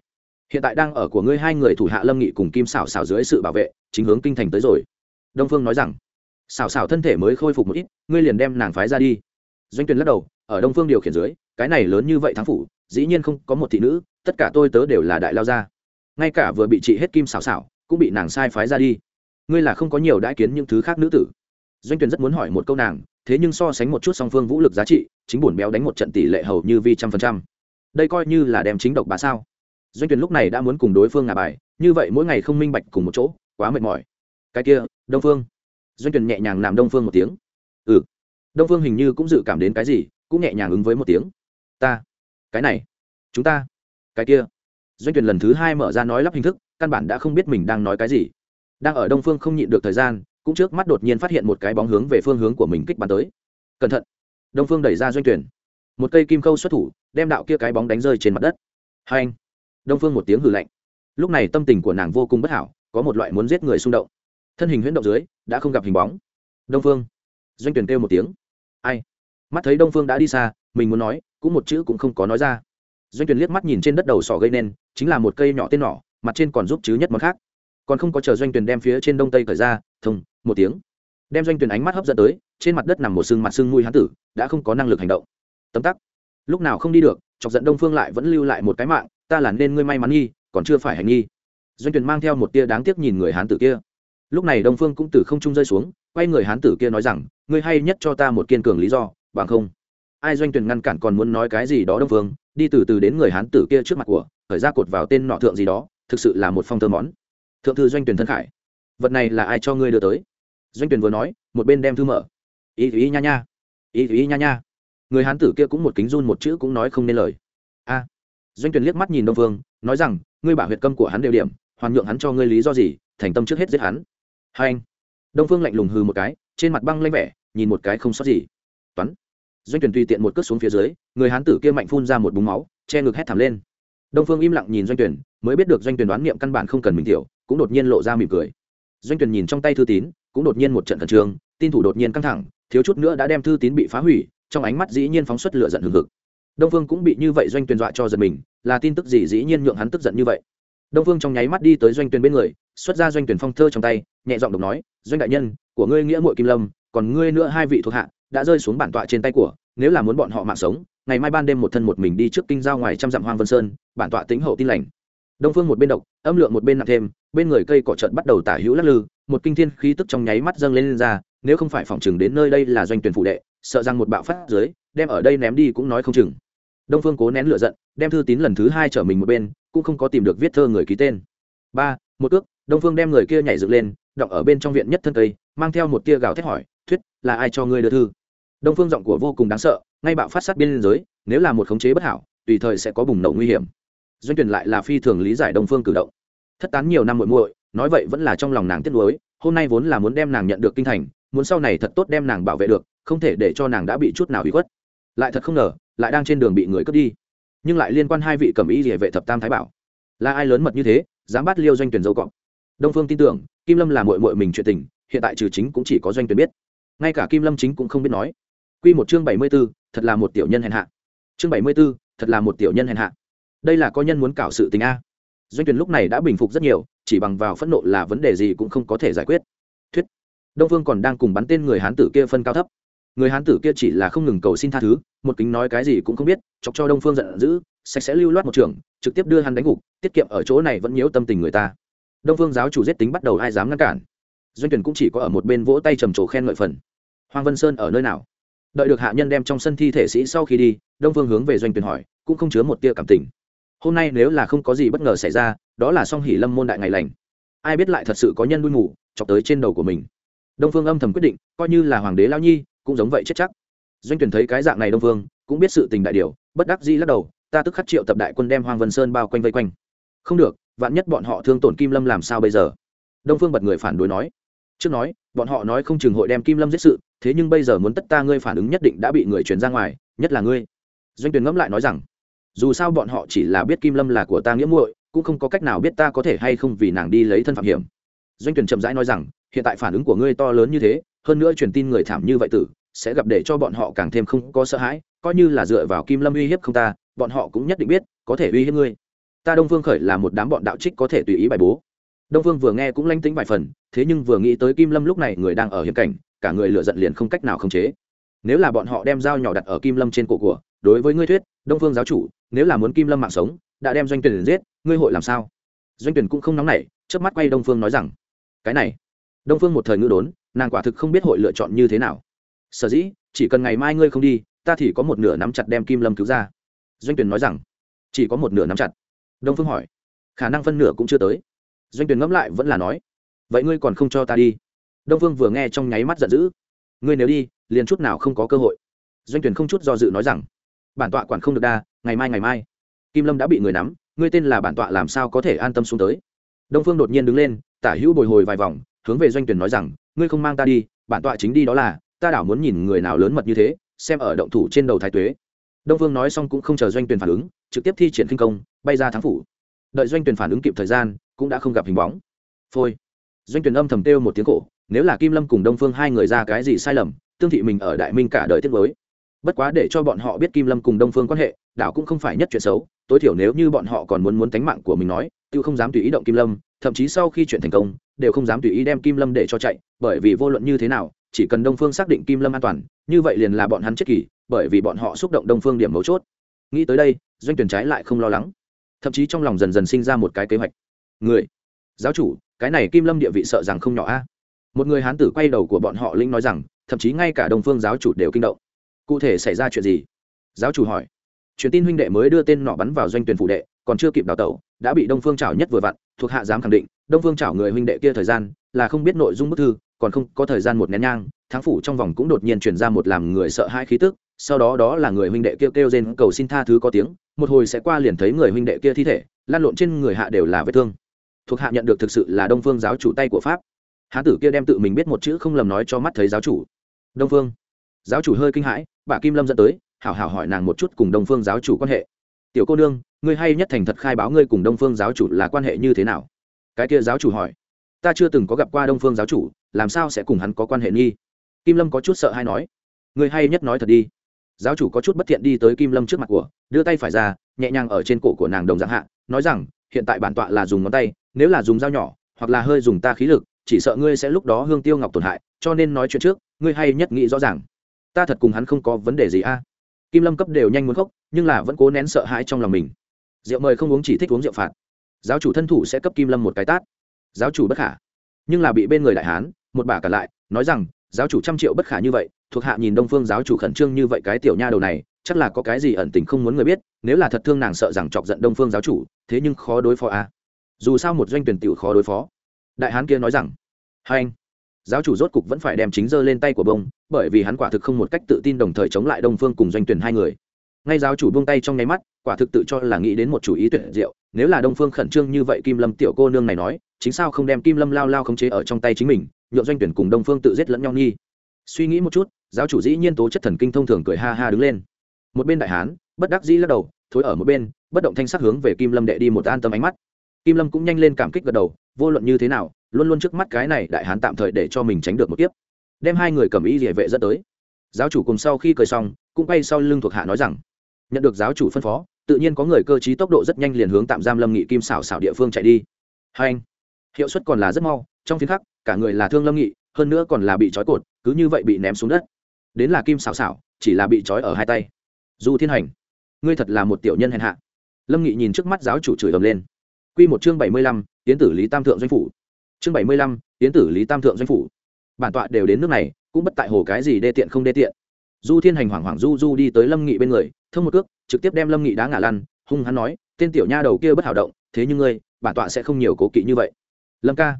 Hiện tại đang ở của ngươi hai người thủ hạ lâm nghị cùng kim xảo xảo dưới sự bảo vệ, chính hướng kinh thành tới rồi. Đông phương nói rằng xảo xảo thân thể mới khôi phục một ít, ngươi liền đem nàng phái ra đi. Doanh tuyền lắc đầu, ở đông phương điều khiển dưới, cái này lớn như vậy thắng phủ, dĩ nhiên không có một thị nữ, tất cả tôi tớ đều là đại lao gia ngay cả vừa bị trị hết kim xảo xảo cũng bị nàng sai phái ra đi. Ngươi là không có nhiều đãi kiến những thứ khác nữ tử. Doanh tuyền rất muốn hỏi một câu nàng, thế nhưng so sánh một chút song phương vũ lực giá trị, chính bổn béo đánh một trận tỷ lệ hầu như vi trăm phần trăm. Đây coi như là đem chính độc bà sao. Doanh tuyền lúc này đã muốn cùng đối phương ngả bài, như vậy mỗi ngày không minh bạch cùng một chỗ, quá mệt mỏi. Cái kia, đông phương doanh tuyển nhẹ nhàng làm đông phương một tiếng. Ừ. Đông phương hình như cũng dự cảm đến cái gì, cũng nhẹ nhàng ứng với một tiếng. Ta. Cái này. Chúng ta. Cái kia. Doanh tuyển lần thứ hai mở ra nói lắp hình thức, căn bản đã không biết mình đang nói cái gì. Đang ở đông phương không nhịn được thời gian, cũng trước mắt đột nhiên phát hiện một cái bóng hướng về phương hướng của mình kích bắn tới. Cẩn thận. Đông phương đẩy ra doanh tuyển. Một cây kim khâu xuất thủ, đem đạo kia cái bóng đánh rơi trên mặt đất. Hai anh. Đông phương một tiếng hừ lạnh. Lúc này tâm tình của nàng vô cùng bất hảo, có một loại muốn giết người xung động thân hình huyễn động dưới, đã không gặp hình bóng. Đông phương, doanh tuyển kêu một tiếng. Ai? Mắt thấy đông phương đã đi xa, mình muốn nói, cũng một chữ cũng không có nói ra. Doanh tuyển liếc mắt nhìn trên đất đầu sỏ gây nên, chính là một cây nhỏ tên nhỏ mặt trên còn giúp chứ nhất món khác. Còn không có chờ doanh tuyển đem phía trên đông tây cởi ra, thông, một tiếng. Đem doanh tuyển ánh mắt hấp dẫn tới, trên mặt đất nằm một xương mặt xương mùi hán tử, đã không có năng lực hành động. Tấm tắc. Lúc nào không đi được, chọc giận đông phương lại vẫn lưu lại một cái mạng, ta là nên ngươi may mắn nghi, còn chưa phải hành nghi. Doanh tuyển mang theo một tia đáng tiếc nhìn người hán tử kia lúc này đông phương cũng từ không trung rơi xuống, quay người hán tử kia nói rằng, ngươi hay nhất cho ta một kiên cường lý do, bằng không? Ai doanh tuyển ngăn cản còn muốn nói cái gì đó đông phương, đi từ từ đến người hán tử kia trước mặt của, khởi ra cột vào tên nọ thượng gì đó, thực sự là một phong thơ món. Thượng thư doanh tuyển thân khải, vật này là ai cho ngươi đưa tới? Doanh tuyển vừa nói, một bên đem thư mở. Ý ý nha nha, ý ý nha nha. Người hán tử kia cũng một kính run một chữ cũng nói không nên lời. A. Doanh tuyển liếc mắt nhìn đông phương, nói rằng, ngươi bảo huyệt câm của hắn đều điểm, hoàn nhượng hắn cho ngươi lý do gì, thành tâm trước hết giết hắn hai anh. Đông phương lạnh lùng hừ một cái, trên mặt băng lanh vẻ, nhìn một cái không sót gì. Toán. Doanh tuyển tùy tiện một cước xuống phía dưới, người hán tử kia mạnh phun ra một búng máu, che ngực hét thảm lên. Đông phương im lặng nhìn doanh tuyển mới biết được doanh tuyển đoán niệm căn bản không cần mình tiểu, cũng đột nhiên lộ ra mỉm cười. Doanh tuyển nhìn trong tay thư tín, cũng đột nhiên một trận thần trương, tin thủ đột nhiên căng thẳng, thiếu chút nữa đã đem thư tín bị phá hủy, trong ánh mắt dĩ nhiên phóng xuất lửa giận hừng hực. Đông phương cũng bị như vậy doanh tuyển dọa cho giật mình, là tin tức gì dĩ nhiên nhượng hắn tức giận như vậy? Đông phương trong nháy mắt đi tới doanh tuyển bên người xuất ra doanh tuyển phong thơ trong tay nhẹ giọng độc nói doanh đại nhân của ngươi nghĩa muội kim lâm còn ngươi nữa hai vị thuộc hạ đã rơi xuống bản tọa trên tay của nếu là muốn bọn họ mạng sống ngày mai ban đêm một thân một mình đi trước kinh giao ngoài trăm dặm hoang vân sơn bản tọa tính hậu tin lành. Đông phương một bên độc âm lượng một bên nặng thêm bên người cây cỏ trận bắt đầu tả hữu lắc lư một kinh thiên khí tức trong nháy mắt dâng lên, lên ra nếu không phải phòng chừng đến nơi đây là doanh tuyển phụ đệ sợ rằng một bạo phát dưới đem ở đây ném đi cũng nói không chừng. Đông phương cố nén lửa giận đem thư tín lần thứ hai trở mình một bên cũng không có tìm được viết thơ người ký tên. Ba, một cước, đông phương đem người kia nhảy dựng lên, đọng ở bên trong viện nhất thân cây, mang theo một tia gào thét hỏi, thuyết, là ai cho ngươi đưa thư? Đông phương giọng của vô cùng đáng sợ, ngay bạo phát sát biên giới, nếu là một khống chế bất hảo, tùy thời sẽ có bùng nổ nguy hiểm. Doanh tuyển lại là phi thường lý giải đông phương cử động. Thất tán nhiều năm muội muội, nói vậy vẫn là trong lòng nàng tiếc nuối, hôm nay vốn là muốn đem nàng nhận được kinh thành, muốn sau này thật tốt đem nàng bảo vệ được, không thể để cho nàng đã bị chút nào bị khuất. Lại thật không ngờ, lại đang trên đường bị người cướp đi nhưng lại liên quan hai vị cẩm y địa vệ thập tam thái bảo. Là ai lớn mật như thế dám bắt liêu doanh tuyển dâu cọp? Đông phương tin tưởng kim lâm là muội muội mình chuyện tình hiện tại trừ chính cũng chỉ có doanh tuyển biết. Ngay cả kim lâm chính cũng không biết nói. Quy một chương bảy mươi 74, thật là một tiểu nhân hèn hạ. Chương bảy mươi 74, thật là một tiểu nhân hèn hạ. Đây là có nhân muốn cảo sự tình a. Doanh tuyển lúc này đã bình phục rất nhiều chỉ bằng vào phẫn nộ là vấn đề gì cũng không có thể giải quyết. Thuyết. Đông phương còn đang cùng bắn tên người hán tử kia phân cao thấp. Người hán tử kia chỉ là không ngừng cầu xin tha thứ một kính nói cái gì cũng không biết, chọc cho đông phương giận dữ, sạch sẽ lưu loát một trường, trực tiếp đưa hắn đánh gục, tiết kiệm ở chỗ này vẫn nhiễu tâm tình người ta. Đông phương giáo chủ giết tính bắt đầu ai dám ngăn cản? Doanh tuyển cũng chỉ có ở một bên vỗ tay trầm trồ khen ngợi phần. Hoàng vân sơn ở nơi nào? Đợi được hạ nhân đem trong sân thi thể sĩ sau khi đi, đông phương hướng về doanh tuyển hỏi, cũng không chứa một tia cảm tình. Hôm nay nếu là không có gì bất ngờ xảy ra, đó là song hỷ lâm môn đại ngày lành. Ai biết lại thật sự có nhân đuôi ngủ chọc tới trên đầu của mình. Đông phương âm thầm quyết định, coi như là hoàng đế lao nhi, cũng giống vậy chết chắc doanh tuyển thấy cái dạng này đông Vương, cũng biết sự tình đại điều, bất đắc dĩ lắc đầu, ta tức khắc triệu tập đại quân đem hoàng vân sơn bao quanh vây quanh. Không được, vạn nhất bọn họ thương tổn kim lâm làm sao bây giờ? Đông phương bật người phản đối nói. Trước nói, bọn họ nói không chừng hội đem kim lâm giết sự, thế nhưng bây giờ muốn tất ta ngươi phản ứng nhất định đã bị người chuyển ra ngoài, nhất là ngươi. Doanh tuyển ngẫm lại nói rằng, dù sao bọn họ chỉ là biết kim lâm là của ta nghĩa muội, cũng không có cách nào biết ta có thể hay không vì nàng đi lấy thân phạm hiểm. Doanh tuyển chậm rãi nói rằng, hiện tại phản ứng của ngươi to lớn như thế, hơn nữa truyền tin người thảm như vậy tử sẽ gặp để cho bọn họ càng thêm không có sợ hãi, coi như là dựa vào kim lâm uy hiếp không ta, bọn họ cũng nhất định biết, có thể uy hiếp ngươi. Ta đông phương khởi là một đám bọn đạo trích có thể tùy ý bài bố. Đông phương vừa nghe cũng lanh tính vài phần, thế nhưng vừa nghĩ tới kim lâm lúc này người đang ở hiểm cảnh, cả người lựa giận liền không cách nào khống chế. Nếu là bọn họ đem dao nhỏ đặt ở kim lâm trên cổ của, đối với ngươi thuyết, đông phương giáo chủ, nếu là muốn kim lâm mạng sống, đã đem doanh tuyển giết, ngươi hội làm sao? Doanh tuyển cũng không nóng nảy trước mắt quay đông phương nói rằng, cái này. Đông phương một thời ngữ đốn, nàng quả thực không biết hội lựa chọn như thế nào sở dĩ, chỉ cần ngày mai ngươi không đi, ta thì có một nửa nắm chặt đem kim lâm cứu ra. Doanh tuyển nói rằng, chỉ có một nửa nắm chặt. Đông phương hỏi, khả năng phân nửa cũng chưa tới. Doanh tuyển ngẫm lại vẫn là nói, vậy ngươi còn không cho ta đi. Đông phương vừa nghe trong nháy mắt giận dữ, ngươi nếu đi, liền chút nào không có cơ hội. Doanh tuyển không chút do dự nói rằng, bản tọa quản không được đa, ngày mai ngày mai. Kim lâm đã bị người nắm, ngươi tên là bản tọa làm sao có thể an tâm xuống tới? Đông phương đột nhiên đứng lên, tả hữu bồi hồi vài vòng, hướng về doanh tuyển nói rằng, ngươi không mang ta đi, bản tọa chính đi đó là ta đảo muốn nhìn người nào lớn mật như thế, xem ở động thủ trên đầu thái tuế. Đông phương nói xong cũng không chờ doanh tuyển phản ứng, trực tiếp thi triển kinh công, bay ra thắng phủ. Đợi doanh tuyển phản ứng kịp thời gian, cũng đã không gặp hình bóng. Phôi. Doanh tuyển âm thầm kêu một tiếng cổ nếu là kim lâm cùng đông phương hai người ra cái gì sai lầm, tương thị mình ở đại minh cả đời tiết mới bất quá để cho bọn họ biết kim lâm cùng đông phương quan hệ, đảo cũng không phải nhất chuyện xấu, tối thiểu nếu như bọn họ còn muốn muốn tánh mạng của mình nói tự không dám tùy ý động kim lâm, thậm chí sau khi chuyện thành công, đều không dám tùy ý đem kim lâm để cho chạy, bởi vì vô luận như thế nào chỉ cần đông phương xác định kim lâm an toàn, như vậy liền là bọn hắn chết kỳ, bởi vì bọn họ xúc động đông phương điểm mấu chốt. Nghĩ tới đây, doanh tuyển trái lại không lo lắng. Thậm chí trong lòng dần dần sinh ra một cái kế hoạch. Người, giáo chủ, cái này kim lâm địa vị sợ rằng không nhỏ a. Một người hán tử quay đầu của bọn họ linh nói rằng, thậm chí ngay cả đông phương giáo chủ đều kinh động. Cụ thể xảy ra chuyện gì? Giáo chủ hỏi. Truyền tin huynh đệ mới đưa tên nọ bắn vào doanh tuyển phụ đệ, còn chưa kịp đào tẩu, đã bị đông phương trảo nhất vừa vặn, thuộc hạ dám khẳng định, đông phương trảo người huynh đệ kia thời gian, là không biết nội dung bức thư còn không có thời gian một nén nhang, thắng phủ trong vòng cũng đột nhiên truyền ra một làm người sợ hãi khí tức, sau đó đó là người huynh đệ kia kêu rên cầu xin tha thứ có tiếng, một hồi sẽ qua liền thấy người huynh đệ kia thi thể, lan lộn trên người hạ đều là vết thương. Thuộc hạ nhận được thực sự là đông phương giáo chủ tay của pháp. Hán tử kia đem tự mình biết một chữ không lầm nói cho mắt thấy giáo chủ. Đông phương. Giáo chủ hơi kinh hãi, bà kim lâm dẫn tới, hảo hảo hỏi nàng một chút cùng đông phương giáo chủ quan hệ. Tiểu cô nương, ngươi hay nhất thành thật khai báo ngươi cùng đông phương giáo chủ là quan hệ như thế nào? Cái kia giáo chủ hỏi ta chưa từng có gặp qua đông phương giáo chủ, làm sao sẽ cùng hắn có quan hệ nghi? Kim lâm có chút sợ hay nói. Ngươi hay nhất nói thật đi. Giáo chủ có chút bất thiện đi tới kim lâm trước mặt của, đưa tay phải ra, nhẹ nhàng ở trên cổ của nàng đồng dạng hạ, nói rằng, hiện tại bản tọa là dùng ngón tay, nếu là dùng dao nhỏ, hoặc là hơi dùng ta khí lực, chỉ sợ ngươi sẽ lúc đó hương tiêu ngọc tổn hại, cho nên nói chuyện trước, ngươi hay nhất nghĩ rõ ràng. Ta thật cùng hắn không có vấn đề gì a. Kim lâm cấp đều nhanh muốn khóc, nhưng là vẫn cố nén sợ hãi trong lòng mình. Rượu mời không uống chỉ thích uống rượu phạt. Giáo chủ thân thủ sẽ cấp kim lâm một cái tát giáo chủ bất khả. Nhưng là bị bên người đại hán, một bà cả lại, nói rằng, giáo chủ trăm triệu bất khả như vậy, thuộc hạ nhìn đông phương giáo chủ khẩn trương như vậy cái tiểu nha đầu này, chắc là có cái gì ẩn tình không muốn người biết, nếu là thật thương nàng sợ rằng chọc giận đông phương giáo chủ, thế nhưng khó đối phó à. dù sao một doanh tuyển tiểu khó đối phó. Đại hán kia nói rằng, hai anh, giáo chủ rốt cục vẫn phải đem chính giơ lên tay của bông, bởi vì hắn quả thực không một cách tự tin đồng thời chống lại đông phương cùng doanh tuyển hai người. Ngay giáo chủ buông tay trong nháy mắt quả thực tự cho là nghĩ đến một chủ ý tuyệt diệu, nếu là đông phương khẩn trương như vậy kim lâm tiểu cô nương này nói, chính sao không đem kim lâm lao lao khống chế ở trong tay chính mình, nhượng doanh tuyển cùng đông phương tự giết lẫn nhau nghi. Suy nghĩ một chút, giáo chủ dĩ nhiên tố chất thần kinh thông thường cười ha ha đứng lên. Một bên đại hán, bất đắc dĩ lắc đầu, thối ở một bên, bất động thanh sắc hướng về kim lâm đệ đi một an tâm ánh mắt. Kim lâm cũng nhanh lên cảm kích gật đầu, vô luận như thế nào, luôn luôn trước mắt cái này đại hán tạm thời để cho mình tránh được một tiếp đem hai người cầm ý địa vệ dẫn tới. Giáo chủ cùng sau khi cười xong, cũng quay sau lưng thuộc hạ nói rằng, nhận được giáo chủ phân phó tự nhiên có người cơ t tốc độ rất nhanh liền hướng tạm giam lâm nghị kim xảo xảo địa phương chạy đi. Hai anh, hiệu suất còn là rất mau, trong phiên khắc, cả người là thương lâm nghị, hơn nữa còn là bị trói cột, cứ như vậy bị ném xuống đất. Đến là kim xảo xảo, chỉ là bị trói ở hai tay. Du thiên hành, ngươi thật là một tiểu nhân hèn hạ. Lâm nghị nhìn trước mắt giáo chủ chửi ầm lên. Q một chương bảy mươi lăm tiến tử lý tam thượng doanh phủ. Chương bảy mươi lăm tiến tử lý tam thượng doanh phủ. Bản tọa đều đến nước này, cũng bất tại hồ cái gì đê tiện không đê tiện. Du thiên hành hoảng hoảng du du đi tới lâm nghị bên người, thông một cước trực tiếp đem lâm nghị đá ngả lăn, hung hắn nói, tên tiểu nha đầu kia bất hảo động, thế nhưng ngươi, bản tọa sẽ không nhiều cố kỵ như vậy. Lâm ca,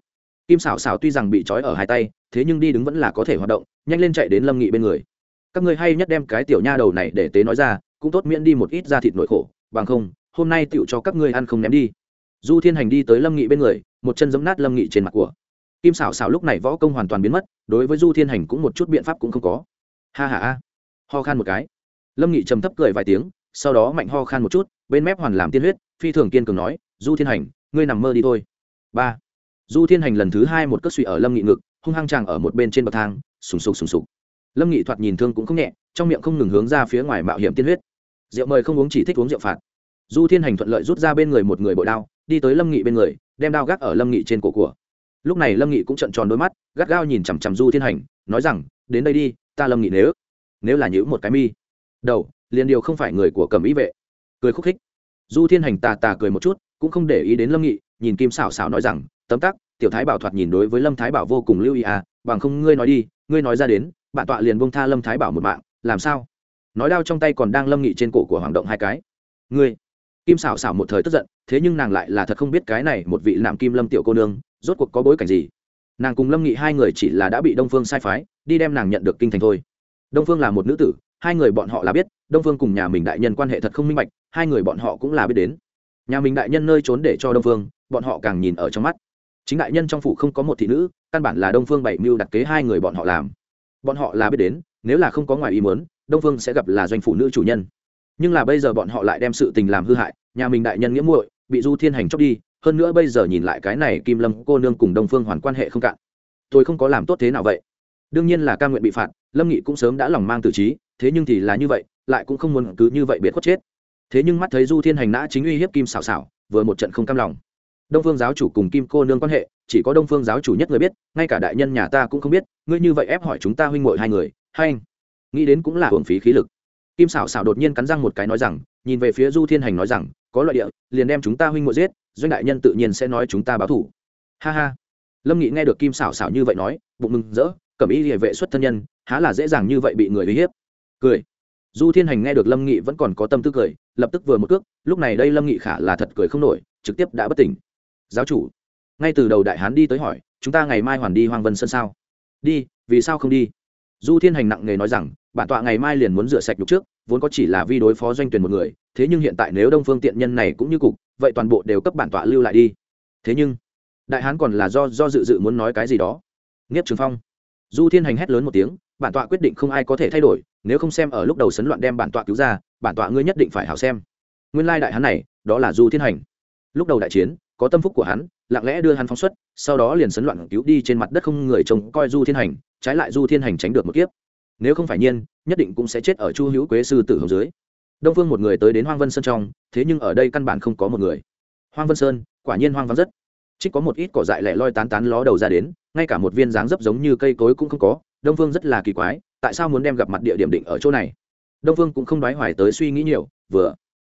kim xảo xảo tuy rằng bị trói ở hai tay, thế nhưng đi đứng vẫn là có thể hoạt động, nhanh lên chạy đến lâm nghị bên người. Các ngươi hay nhất đem cái tiểu nha đầu này để tế nói ra, cũng tốt miễn đi một ít da thịt nội khổ, bằng không, hôm nay tựu cho các ngươi ăn không ném đi. Du thiên hành đi tới lâm nghị bên người, một chân giấm nát lâm nghị trên mặt của. Kim xảo xảo lúc này võ công hoàn toàn biến mất, đối với du thiên hành cũng một chút biện pháp cũng không có. Ha ha ha. Ho khan một cái. Lâm nghị trầm thấp cười vài tiếng sau đó mạnh ho khan một chút, bên mép hoàn làm tiên huyết, phi thường kiên cường nói, du thiên hành, ngươi nằm mơ đi thôi. Ba. Du thiên hành lần thứ hai một cất suy ở lâm nghị ngực, hung hăng tràng ở một bên trên bậc thang, sùng sục sùng sục. Lâm nghị thoạt nhìn thương cũng không nhẹ, trong miệng không ngừng hướng ra phía ngoài mạo hiểm tiên huyết. Rượu mời không uống chỉ thích uống rượu phạt. Du thiên hành thuận lợi rút ra bên người một người bội đao, đi tới lâm nghị bên người, đem đao gác ở lâm nghị trên cổ của. Lúc này lâm nghị cũng trận tròn đôi mắt, gắt gao nhìn chằm chằm du thiên hành, nói rằng, đến đây đi, ta lâm nghị nếu nếu là nhữ một cái mi. Đầu liền điều không phải người của cầm ý vệ. Cười khúc khích. Du thiên hành tà tà cười một chút, cũng không để ý đến lâm nghị, nhìn kim xảo xảo nói rằng, tấm tắc, tiểu thái bảo thoạt nhìn đối với lâm thái bảo vô cùng lưu ý à bằng không ngươi nói đi, ngươi nói ra đến, bạn tọa liền bông tha lâm thái bảo một mạng, làm sao? Nói đao trong tay còn đang lâm nghị trên cổ của hoàng động hai cái. Ngươi. Kim xảo xảo một thời tức giận, thế nhưng nàng lại là thật không biết cái này một vị nạm kim lâm tiểu cô nương, rốt cuộc có bối cảnh gì. Nàng cùng lâm nghị hai người chỉ là đã bị đông phương sai phái, đi đem nàng nhận được kinh thành thôi. Đông phương là một nữ tử, hai người bọn họ là biết đông phương cùng nhà mình đại nhân quan hệ thật không minh bạch, hai người bọn họ cũng là biết đến. Nhà mình đại nhân nơi trốn để cho đông phương, bọn họ càng nhìn ở trong mắt. Chính đại nhân trong phủ không có một thị nữ, căn bản là đông phương bảy mưu đặt kế hai người bọn họ làm. Bọn họ là biết đến, nếu là không có ngoài ý muốn, đông phương sẽ gặp là doanh phụ nữ chủ nhân. Nhưng là bây giờ bọn họ lại đem sự tình làm hư hại, nhà mình đại nhân nghĩa muội, bị du thiên hành chóc đi, hơn nữa bây giờ nhìn lại cái này kim lâm cô nương cùng đông phương hoàn quan hệ không cạn. Tôi không có làm tốt thế nào vậy? Đương nhiên là ca nguyện bị phạt, lâm nghị cũng sớm đã lòng mang tử trí thế nhưng thì là như vậy lại cũng không muốn cứ như vậy biệt khuất chết. Thế nhưng mắt thấy du thiên hành nã chính uy hiếp kim xảo xảo vừa một trận không cam lòng. Đông phương giáo chủ cùng kim cô nương quan hệ, chỉ có đông phương giáo chủ nhất người biết, ngay cả đại nhân nhà ta cũng không biết, ngươi như vậy ép hỏi chúng ta huynh muội hai người, hay anh? Nghĩ đến cũng là hưởng phí khí lực. Kim xảo xảo đột nhiên cắn răng một cái nói rằng, nhìn về phía du thiên hành nói rằng, có loại địa, liền đem chúng ta huynh muội giết, doanh đại nhân tự nhiên sẽ nói chúng ta báo thủ ha ha. Lâm nghị nghe được kim xảo xảo như vậy nói, bụng mừng rỡ, cẩm y địa vệ xuất thân nhân, há là dễ dàng như vậy bị người uy hiếp. Cười du thiên hành nghe được lâm nghị vẫn còn có tâm tư cười, lập tức vừa một cước, lúc này đây lâm nghị khả là thật cười không nổi, trực tiếp đã bất tỉnh. Giáo chủ, ngay từ đầu đại hán đi tới hỏi, chúng ta ngày mai hoàn đi hoàng vân sơn sao? Đi, vì sao không đi? Du thiên hành nặng nề nói rằng, bản tọa ngày mai liền muốn rửa sạch nhục trước, vốn có chỉ là vi đối phó doanh tuyển một người, thế nhưng hiện tại nếu đông phương tiện nhân này cũng như cục, vậy toàn bộ đều cấp bản tọa lưu lại đi. Thế nhưng, đại hán còn là do do dự dự muốn nói cái gì đó. Nghiếp trường phong. Du thiên hành hét lớn một tiếng bản tọa quyết định không ai có thể thay đổi, nếu không xem ở lúc đầu sấn loạn đem bản tọa cứu ra, bản tọa ngươi nhất định phải hảo xem. Nguyên lai đại hắn này, đó là du thiên hành. Lúc đầu đại chiến, có tâm phúc của hắn, lặng lẽ đưa hắn phóng xuất, sau đó liền sấn loạn cứu đi trên mặt đất không người trông coi du thiên hành, trái lại du thiên hành tránh được một kiếp. Nếu không phải nhiên, nhất định cũng sẽ chết ở chu hữu quế sư tử hồng dưới. Đông phương một người tới đến hoang vân sơn trong, thế nhưng ở đây căn bản không có một người. Hoang vân sơn, quả nhiên hoang vắng rất. Chỉ có một ít cỏ dại lẻ loi tán tán ló đầu ra đến, ngay cả một viên dáng dấp giống như cây cối cũng không có đông phương rất là kỳ quái, tại sao muốn đem gặp mặt địa điểm định ở chỗ này? Đông phương cũng không đoái hoài tới suy nghĩ nhiều, vừa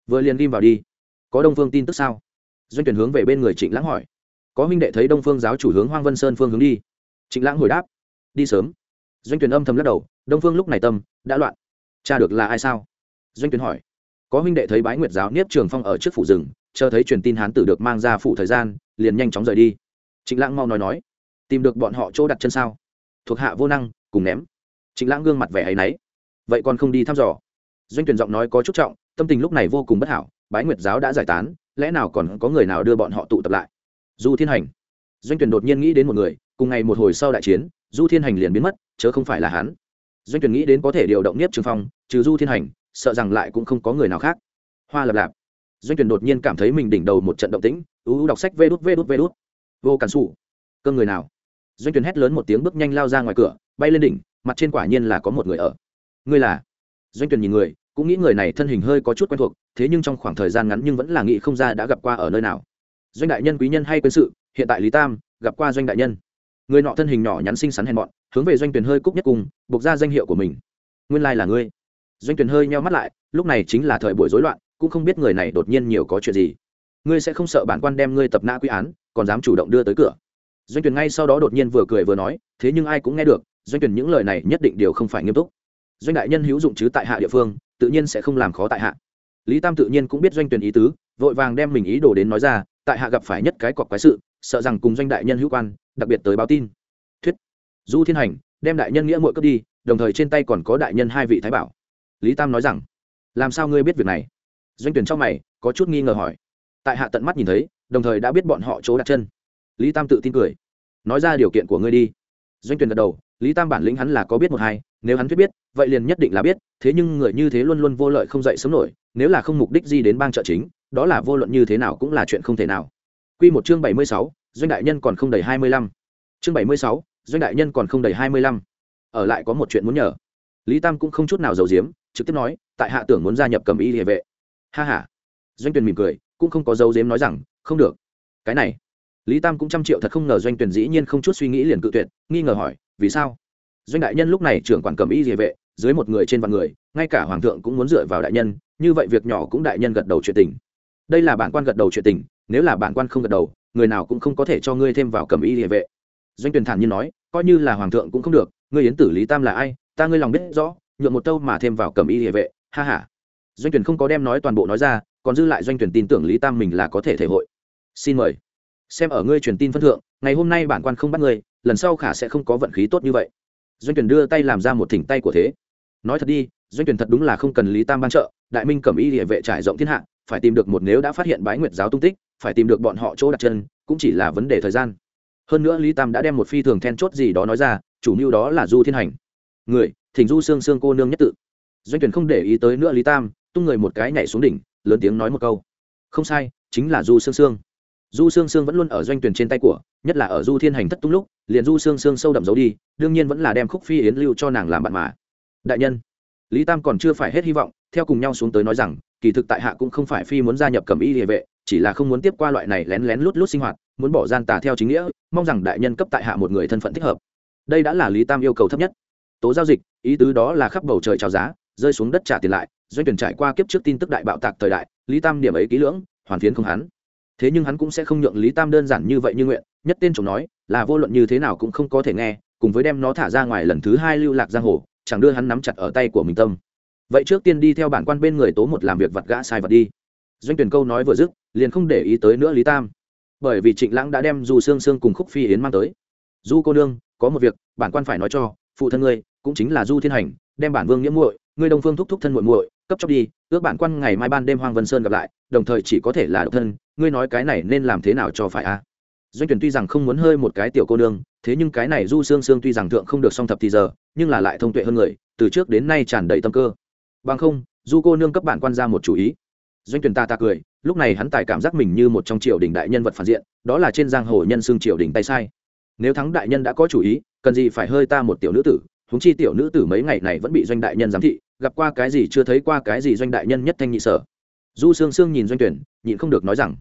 vừa liền ghim vào đi. Có đông phương tin tức sao? Doanh tuyển hướng về bên người trịnh lãng hỏi. Có huynh đệ thấy đông phương giáo chủ hướng hoang vân sơn phương hướng đi. Trịnh lãng hồi đáp. Đi sớm. Doanh tuyển âm thầm lắc đầu, đông phương lúc này tâm, đã loạn. Cha được là ai sao? Doanh tuyển hỏi. Có huynh đệ thấy bái nguyệt giáo niếp trường phong ở trước phủ rừng, chờ thấy truyền tin hán tử được mang ra phủ thời gian, liền nhanh chóng rời đi. Trịnh lãng mau nói nói. Tìm được bọn họ chỗ đặt chân sao? Thuộc hạ vô năng, cùng ném. Trịnh lãng gương mặt vẻ ấy nấy. Vậy còn không đi thăm dò? Doanh tuyển giọng nói có chút trọng, tâm tình lúc này vô cùng bất hảo, bái nguyệt giáo đã giải tán, lẽ nào còn có người nào đưa bọn họ tụ tập lại? Du thiên hành. Doanh tuyển đột nhiên nghĩ đến một người, cùng ngày một hồi sau đại chiến, du thiên hành liền biến mất, chớ không phải là hắn. Doanh tuyển nghĩ đến có thể điều động nhiếp trường phong, trừ du thiên hành, sợ rằng lại cũng không có người nào khác. Hoa lập lạp. Doanh tuyển đột nhiên cảm thấy mình đỉnh đầu một trận động tĩnh ưu đọc sách vê đút vê đút vê đút. Vô cản sụ cơ người nào? Doanh Tuyền hét lớn một tiếng bước nhanh lao ra ngoài cửa, bay lên đỉnh, mặt trên quả nhiên là có một người ở. Ngươi là? Doanh Tuyền nhìn người, cũng nghĩ người này thân hình hơi có chút quen thuộc, thế nhưng trong khoảng thời gian ngắn nhưng vẫn là nghĩ không ra đã gặp qua ở nơi nào. Doanh đại nhân quý nhân hay quân sự, hiện tại lý tam, gặp qua doanh đại nhân. Người nọ thân hình nhỏ nhắn xinh xắn hèn mọn, hướng về doanh Tuyền hơi cúc nhất cùng, buộc ra danh hiệu của mình. Nguyên lai là ngươi. Doanh Tuyền hơi nheo mắt lại, lúc này chính là thời buổi rối loạn, cũng không biết người này đột nhiên nhiều có chuyện gì. Ngươi sẽ không sợ bản quan đem ngươi tập nã quy án, còn dám chủ động đưa tới cửa doanh tuyển ngay sau đó đột nhiên vừa cười vừa nói, thế nhưng ai cũng nghe được, doanh tuyển những lời này nhất định đều không phải nghiêm túc. Doanh đại nhân hữu dụng chứ tại hạ địa phương, tự nhiên sẽ không làm khó tại hạ. Lý tam tự nhiên cũng biết doanh tuyển ý tứ, vội vàng đem mình ý đồ đến nói ra, tại hạ gặp phải nhất cái cọc quái sự, sợ rằng cùng doanh đại nhân hữu quan, đặc biệt tới báo tin. Thuyết. Du thiên hành, đem đại nhân nghĩa muội cướp đi, đồng thời trên tay còn có đại nhân hai vị thái bảo. Lý tam nói rằng, làm sao ngươi biết việc này? Doanh tuyển trong mày, có chút nghi ngờ hỏi. Tại hạ tận mắt nhìn thấy, đồng thời đã biết bọn họ chỗ đặt chân lý tam tự tin cười nói ra điều kiện của ngươi đi doanh tuyển gật đầu lý tam bản lĩnh hắn là có biết một hai nếu hắn thuyết biết vậy liền nhất định là biết thế nhưng người như thế luôn luôn vô lợi không dậy sớm nổi nếu là không mục đích gì đến bang trợ chính đó là vô luận như thế nào cũng là chuyện không thể nào Quy một chương bảy mươi sáu, doanh đại nhân còn không đầy hai mươi lăm. Chương bảy mươi sáu, doanh đại nhân còn không đầy hai mươi lăm. Ở lại có một chuyện muốn nhờ. Lý Tam cũng không chút nào giấu giếm, trực tiếp nói, tại hạ tưởng muốn gia nhập cầm y địa vệ. Ha ha. Doanh Tuyền mỉm cười, cũng không có giấu giếm nói rằng, không được. Cái này, Lý Tam cũng trăm triệu thật không ngờ Doanh Tuyền dĩ nhiên không chút suy nghĩ liền cự tuyệt, nghi ngờ hỏi, vì sao? Doanh đại nhân lúc này trưởng quản cầm y địa vệ, dưới một người trên vạn người, ngay cả hoàng thượng cũng muốn dựa vào đại nhân, như vậy việc nhỏ cũng đại nhân gật đầu chuyện tình. Đây là bản quan gật đầu chuyện tình, nếu là bản quan không gật đầu người nào cũng không có thể cho ngươi thêm vào cầm y địa vệ doanh tuyển thản nhiên nói coi như là hoàng thượng cũng không được ngươi yến tử lý tam là ai ta ngươi lòng biết rõ nhượng một tâu mà thêm vào cầm y địa vệ ha ha doanh tuyển không có đem nói toàn bộ nói ra còn dư lại doanh tuyển tin tưởng lý tam mình là có thể thể hội xin mời xem ở ngươi truyền tin phân thượng, ngày hôm nay bản quan không bắt ngươi, lần sau khả sẽ không có vận khí tốt như vậy. Doanh tuyển đưa tay làm ra một thỉnh tay của thế. Nói thật đi, doanh tuyển thật đúng là không cần lý tam ban trợ, đại minh cẩm y địa vệ trải rộng thiên hạ, phải tìm được một nếu đã phát hiện bái nguyệt giáo tung tích, phải tìm được bọn họ chỗ đặt chân, cũng chỉ là vấn đề thời gian. Hơn nữa lý tam đã đem một phi thường then chốt gì đó nói ra, chủ mưu đó là du thiên hành. Người, thỉnh du xương xương cô nương nhất tự. Doanh tuyển không để ý tới nữa lý tam, tung người một cái nhảy xuống đỉnh, lớn tiếng nói một câu. Không sai, chính là du xương xương du Sương Sương vẫn luôn ở doanh tuyển trên tay của, nhất là ở du thiên hành thất tung lúc, liền du Sương Sương sâu đậm giấu đi, đương nhiên vẫn là đem khúc phi yến lưu cho nàng làm bạn mà. Đại nhân, lý tam còn chưa phải hết hy vọng, theo cùng nhau xuống tới nói rằng, kỳ thực tại hạ cũng không phải phi muốn gia nhập cầm y địa vệ, chỉ là không muốn tiếp qua loại này lén lén lút lút sinh hoạt, muốn bỏ gian tà theo chính nghĩa, mong rằng đại nhân cấp tại hạ một người thân phận thích hợp. Đây đã là lý tam yêu cầu thấp nhất. Tố giao dịch, ý tứ đó là khắp bầu trời trào giá, rơi xuống đất trả tiền lại, doanh tuyển trải qua kiếp trước tin tức đại bạo tạc thời đại, lý tam điểm ấy kỹ lưỡng, hoàn phiến không hắn thế nhưng hắn cũng sẽ không nhượng lý tam đơn giản như vậy như nguyện, nhất tên chồng nói, là vô luận như thế nào cũng không có thể nghe, cùng với đem nó thả ra ngoài lần thứ hai lưu lạc giang hồ, chẳng đưa hắn nắm chặt ở tay của mình tâm. Vậy trước tiên đi theo bản quan bên người tố một làm việc vặt gã sai vật đi. Doanh tuyển câu nói vừa dứt, liền không để ý tới nữa lý tam. Bởi vì trịnh lãng đã đem du xương xương cùng khúc phi yến mang tới. Du cô nương, có một việc, bản quan phải nói cho, phụ thân ngươi, cũng chính là du thiên hành, đem bản vương nghĩa muội, ngươi đông phương thúc thúc thân muội muội, cấp cho đi, ước bản quan ngày mai ban đêm hoàng vân sơn gặp lại, đồng thời chỉ có thể là độc thân ngươi nói cái này nên làm thế nào cho phải a doanh tuyển tuy rằng không muốn hơi một cái tiểu cô nương, thế nhưng cái này du xương xương tuy rằng thượng không được song thập thì giờ, nhưng là lại thông tuệ hơn người, từ trước đến nay tràn đầy tâm cơ. Bằng không, du cô nương cấp bản quan ra một chủ ý. Doanh tuyển ta ta cười, lúc này hắn tài cảm giác mình như một trong triều đình đại nhân vật phản diện, đó là trên giang hồ nhân xương triều đình tay sai. Nếu thắng đại nhân đã có chủ ý, cần gì phải hơi ta một tiểu nữ tử, huống chi tiểu nữ tử mấy ngày này vẫn bị doanh đại nhân giám thị, gặp qua cái gì chưa thấy qua cái gì doanh đại nhân nhất thanh nhị sở du sương sương nhìn doanh tuyển, nhịn không được nói rằng,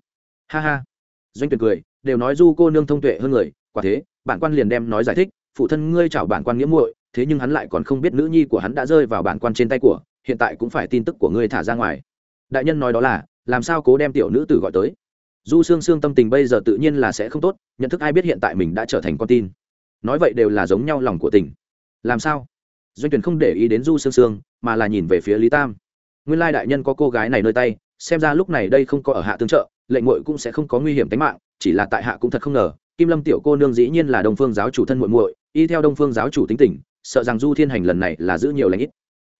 ha ha. Doanh tuyển cười, đều nói du cô nương thông tuệ hơn người, quả thế, bản quan liền đem nói giải thích, phụ thân ngươi chào bản quan nghĩa muội, thế nhưng hắn lại còn không biết nữ nhi của hắn đã rơi vào bản quan trên tay của, hiện tại cũng phải tin tức của ngươi thả ra ngoài. Đại nhân nói đó là, làm sao cố đem tiểu nữ tử gọi tới? Du sương sương tâm tình bây giờ tự nhiên là sẽ không tốt, nhận thức ai biết hiện tại mình đã trở thành con tin. Nói vậy đều là giống nhau lòng của tình. Làm sao? Doanh tuyển không để ý đến du sương sương, mà là nhìn về phía lý tam. Nguyên lai đại nhân có cô gái này nơi tay xem ra lúc này đây không có ở hạ tương trợ, lệnh muội cũng sẽ không có nguy hiểm tính mạng, chỉ là tại hạ cũng thật không ngờ, kim lâm tiểu cô nương dĩ nhiên là đông phương giáo chủ thân muội muội, y theo đông phương giáo chủ tính tình, sợ rằng du thiên hành lần này là giữ nhiều lãnh ít.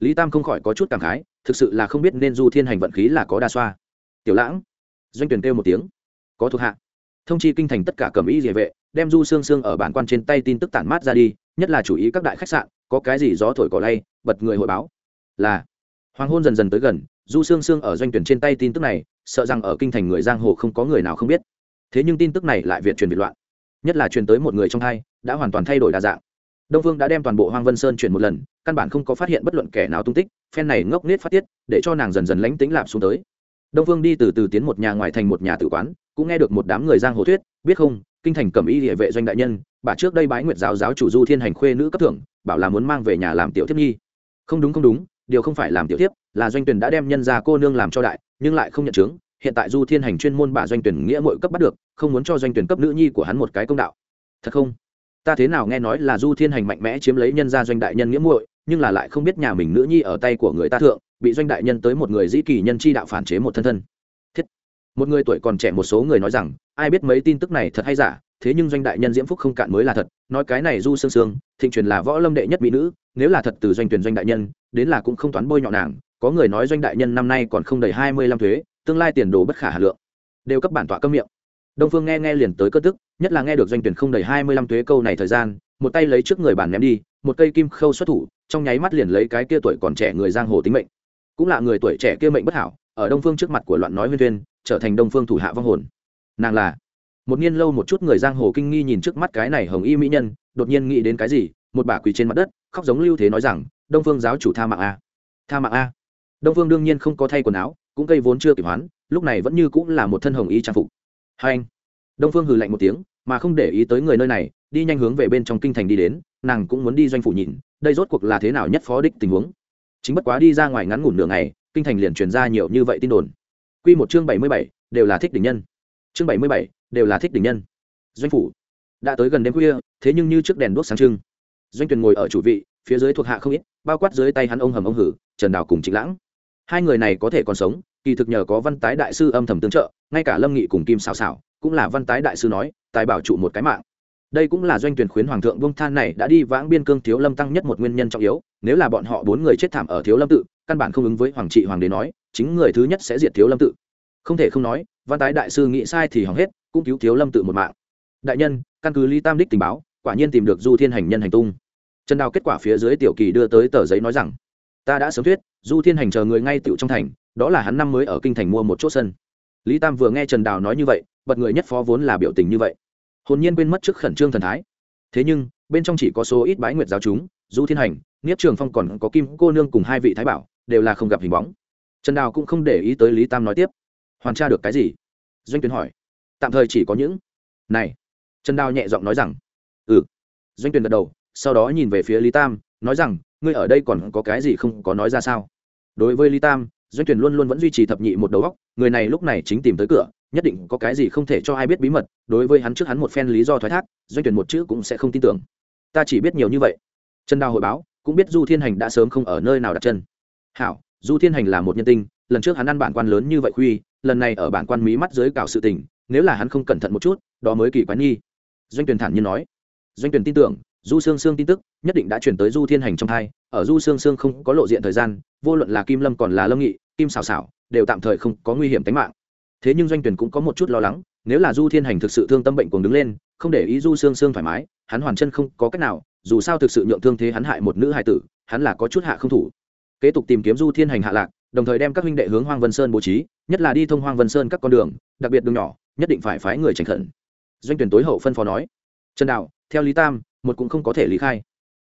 Lý tam không khỏi có chút cảm khái, thực sự là không biết nên du thiên hành vận khí là có đa xoa. Tiểu lãng, doanh tuyển kêu một tiếng. Có thuộc hạ. Thông chi kinh thành tất cả cầm ý địa vệ, đem du xương xương ở bản quan trên tay tin tức tản mát ra đi, nhất là chủ ý các đại khách sạn, có cái gì gió thổi cỏ lay, bật người hội báo. Là, hoàng hôn dần dần tới gần du sương sương ở doanh tuyển trên tay tin tức này, sợ rằng ở kinh thành người giang hồ không có người nào không biết. Thế nhưng tin tức này lại việt truyền việt loạn. Nhất là truyền tới một người trong hai, đã hoàn toàn thay đổi đa dạng. Đông vương đã đem toàn bộ hoang vân sơn chuyển một lần, căn bản không có phát hiện bất luận kẻ nào tung tích, phen này ngốc nết phát tiết, để cho nàng dần dần lánh tính lạp xuống tới. Đông vương đi từ từ tiến một nhà ngoài thành một nhà tử quán, cũng nghe được một đám người giang hồ thuyết, biết không, kinh thành cẩm y địa vệ doanh đại nhân, bà trước đây bái nguyệt giáo giáo chủ du thiên hành khuê nữ cấp thưởng, bảo là muốn mang về nhà làm tiểu thiếp nhi không đúng không đúng điều không phải làm tiểu thiếp, là doanh tuyển đã đem nhân gia cô nương làm cho đại, nhưng lại không nhận chứng hiện tại du thiên hành chuyên môn bà doanh tuyển nghĩa mội cấp bắt được, không muốn cho doanh tuyển cấp nữ nhi của hắn một cái công đạo. Thật không? Ta thế nào nghe nói là du thiên hành mạnh mẽ chiếm lấy nhân gia doanh đại nhân nghĩa muội, nhưng là lại không biết nhà mình nữ nhi ở tay của người ta thượng, bị doanh đại nhân tới một người dĩ kỳ nhân chi đạo phản chế một thân thân. Thiết. Một người tuổi còn trẻ một số người nói rằng, ai biết mấy tin tức này thật hay giả, thế nhưng doanh đại nhân diễm phúc không cạn mới là thật. Nói cái này du sương sương, thịnh truyền là võ lâm đệ nhất mỹ nữ, nếu là thật từ doanh tuyển doanh đại nhân đến là cũng không toán bôi nhọ nàng, có người nói doanh đại nhân năm nay còn không đầy hai mươi lăm thuế, tương lai tiền đồ bất khả hà lượng. Đều cấp bản tọa cấm miệng. Đông phương nghe nghe liền tới cất tức, nhất là nghe được doanh tuyển không đầy hai mươi lăm thuế câu này thời gian, một tay lấy trước người bản ném đi, một cây kim khâu xuất thủ, trong nháy mắt liền lấy cái kia tuổi còn trẻ người giang hồ tính mệnh. Cũng là người tuổi trẻ kia mệnh bất hảo, ở đông phương trước mặt của loạn nói huyên tuyên trở thành đông phương thủ hạ vong hồn. Nàng là một niên lâu một chút người giang hồ kinh nghi nhìn trước mắt cái này hồng y mỹ nhân, đột nhiên nghĩ đến cái gì, một bà quỳ trên mặt đất, khóc giống lưu thế nói rằng đông phương giáo chủ tha mạng a. Tha mạng a. Đông phương đương nhiên không có thay quần áo, cũng cây vốn chưa kịp hoán, lúc này vẫn như cũng là một thân hồng y trang phục. Hai anh. Đông phương hừ lạnh một tiếng, mà không để ý tới người nơi này, đi nhanh hướng về bên trong kinh thành đi đến, nàng cũng muốn đi doanh phủ nhìn, đây rốt cuộc là thế nào nhất phó đích tình huống. Chính bất quá đi ra ngoài ngắn ngủn nửa ngày, kinh thành liền truyền ra nhiều như vậy tin đồn. Quy một chương bảy mươi bảy, đều là thích đỉnh nhân. Chương bảy mươi bảy, đều là thích đỉnh nhân. Doanh phủ. Đã tới gần đêm khuya, thế nhưng như trước đèn đuốc sáng trưng. Doanh tuyền ngồi ở chủ vị phía dưới thuộc hạ không ít, bao quát dưới tay hắn ông hầm ông hử, trần đào cùng trịnh lãng. Hai người này có thể còn sống, kỳ thực nhờ có văn tái đại sư âm thầm tương trợ, ngay cả lâm nghị cùng kim xào xào cũng là văn tái đại sư nói, tài bảo trụ một cái mạng. Đây cũng là doanh tuyển khuyến hoàng thượng vương than này đã đi vãng biên cương thiếu lâm tăng nhất một nguyên nhân trọng yếu, nếu là bọn họ bốn người chết thảm ở thiếu lâm tự, căn bản không ứng với hoàng trị hoàng đế nói, chính người thứ nhất sẽ diệt thiếu lâm tự. Không thể không nói, văn tái đại sư nghĩ sai thì hỏng hết, cũng cứu thiếu lâm tự một mạng. Đại nhân, căn cứ lý tam đích tình báo, quả nhiên tìm được du thiên hành nhân hành tung trần đào kết quả phía dưới tiểu kỳ đưa tới tờ giấy nói rằng, ta đã sớm thuyết, du thiên hành chờ người ngay tựu trong thành, đó là hắn năm mới ở kinh thành mua một chỗ sân. Lý tam vừa nghe trần đào nói như vậy, bật người nhất phó vốn là biểu tình như vậy. Hồn nhiên quên mất trước khẩn trương thần thái. Thế nhưng, bên trong chỉ có số ít bái nguyệt giáo chúng, du thiên hành nghiếp trường phong còn có kim cô nương cùng hai vị thái bảo, đều là không gặp hình bóng. Trần đào cũng không để ý tới lý tam nói tiếp, hoàn tra được cái gì? Doanh tuyến hỏi. Tạm thời chỉ có những này. Trần đào nhẹ giọng nói rằng ừ. Doanh tuyển gật đầu sau đó nhìn về phía lý tam, nói rằng, ngươi ở đây còn có cái gì không có nói ra sao? Đối với lý tam, doanh tuyển luôn luôn vẫn duy trì thập nhị một đầu góc người này lúc này chính tìm tới cửa, nhất định có cái gì không thể cho ai biết bí mật, đối với hắn trước hắn một phen lý do thoái thác, doanh tuyển một chữ cũng sẽ không tin tưởng. Ta chỉ biết nhiều như vậy. Trần đào hội báo, cũng biết du thiên hành đã sớm không ở nơi nào đặt chân. Hảo, du thiên hành là một nhân tinh, lần trước hắn ăn bản quan lớn như vậy khuy, lần này ở bản quan mí mắt dưới cạo sự tình, nếu là hắn không cẩn thận một chút, đó mới kỳ quái nghi. Doanh tuyển thản nhiên nói. Doanh tuyển tin tưởng du sương sương tin tức, nhất định đã chuyển tới du thiên hành trong thai, ở du sương sương không có lộ diện thời gian, vô luận là kim lâm còn là lâm nghị, kim xào xảo đều tạm thời không có nguy hiểm tính mạng. Thế nhưng doanh tuyển cũng có một chút lo lắng, nếu là du thiên hành thực sự thương tâm bệnh cùng đứng lên, không để ý du sương sương thoải mái, hắn hoàn chân không có cách nào, dù sao thực sự nhượng thương thế hắn hại một nữ hài tử, hắn là có chút hạ không thủ. Kế tục tìm kiếm du thiên hành hạ lạc, đồng thời đem các huynh đệ hướng hoang vân sơn bố trí, nhất là đi thông hoang vân sơn các con đường, đặc biệt đường nhỏ, nhất định phải phái người tránh khẩn. Doanh tuyển tối hậu phân phó nói, trần đạo, theo lý tam một cũng không có thể lý khai.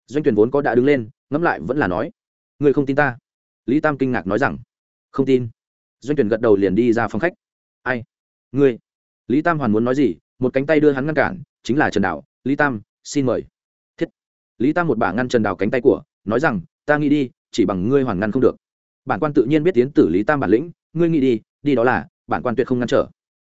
Doanh tuyển vốn có đã đứng lên, ngẫm lại vẫn là nói người không tin ta? Lý tam kinh ngạc nói rằng, không tin. Doanh tuyển gật đầu liền đi ra phòng khách. Ai? Ngươi? Lý tam hoàn muốn nói gì, một cánh tay đưa hắn ngăn cản, chính là trần đạo, lý tam, xin mời. Thiết. Lý tam một bà ngăn trần đào cánh tay của, nói rằng, ta nghĩ đi, chỉ bằng ngươi hoàn ngăn không được. Bản quan tự nhiên biết tiến tử lý tam bản lĩnh, ngươi nghĩ đi đi đó là, bản quan tuyệt không ngăn trở.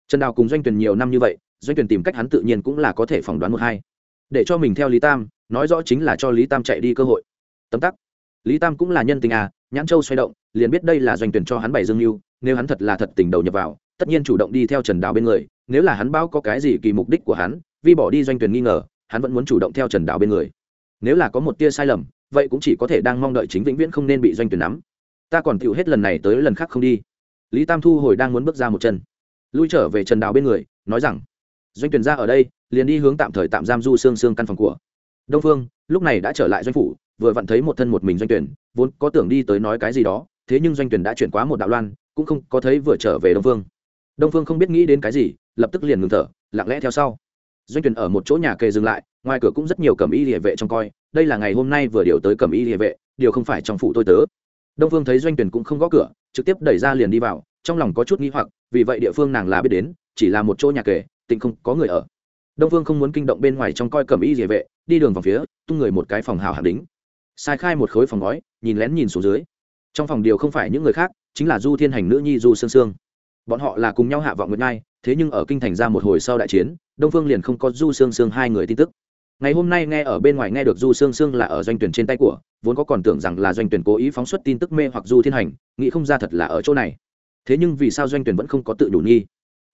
Trần đào cùng doanh tuyển nhiều năm như vậy, doanh tuyển tìm cách hắn tự nhiên cũng là có thể phỏng đoán một hai để cho mình theo lý tam, nói rõ chính là cho lý tam chạy đi cơ hội. Tấm tắc. Lý tam cũng là nhân tình à nhãn châu xoay động, liền biết đây là doanh tuyển cho hắn bày dương mưu, nếu hắn thật là thật tình đầu nhập vào, tất nhiên chủ động đi theo trần đào bên người, nếu là hắn báo có cái gì kỳ mục đích của hắn vì bỏ đi doanh tuyển nghi ngờ, hắn vẫn muốn chủ động theo trần đào bên người. Nếu là có một tia sai lầm, vậy cũng chỉ có thể đang mong đợi chính vĩnh viễn không nên bị doanh tuyển nắm. Ta còn tựu hết lần này tới lần khác không đi. Lý tam thu hồi đang muốn bước ra một chân. Lui trở về trần đào bên người, nói rằng, doanh tuyển ra ở đây liền đi hướng tạm thời tạm giam du xương xương căn phòng của. Đông phương, lúc này đã trở lại doanh phủ, vừa vặn thấy một thân một mình doanh tuyển, vốn có tưởng đi tới nói cái gì đó, thế nhưng doanh tuyển đã chuyển quá một đạo loan, cũng không có thấy vừa trở về đông phương. Đông phương không biết nghĩ đến cái gì, lập tức liền ngừng thở, lặng lẽ theo sau. Doanh tuyển ở một chỗ nhà kề dừng lại, ngoài cửa cũng rất nhiều cầm y địa vệ trong coi, đây là ngày hôm nay vừa điều tới cầm y địa vệ, điều không phải trong phủ tôi tớ. Đông phương thấy doanh tuyển cũng không gõ cửa, trực tiếp đẩy ra liền đi vào, trong lòng có chút nghi hoặc, vì vậy địa phương nàng là biết đến, chỉ là một chỗ nhà kề, tịnh không có người ở đông phương không muốn kinh động bên ngoài trong coi cầm y địa vệ, đi đường vòng phía, tung người một cái phòng hào hạng đính. Sai khai một khối phòng ngói, nhìn lén nhìn xuống dưới. Trong phòng điều không phải những người khác, chính là du thiên hành nữ nhi du sương sương. Bọn họ là cùng nhau hạ vọng nguyệt ngai thế nhưng ở kinh thành ra một hồi sau đại chiến, đông phương liền không có du sương sương hai người tin tức. Ngày hôm nay nghe ở bên ngoài nghe được du sương sương là ở doanh tuyển trên tay của, vốn có còn tưởng rằng là doanh tuyển cố ý phóng xuất tin tức mê hoặc du thiên hành, nghĩ không ra thật là ở chỗ này. Thế nhưng vì sao doanh tuyển vẫn không có tự đủ nghi?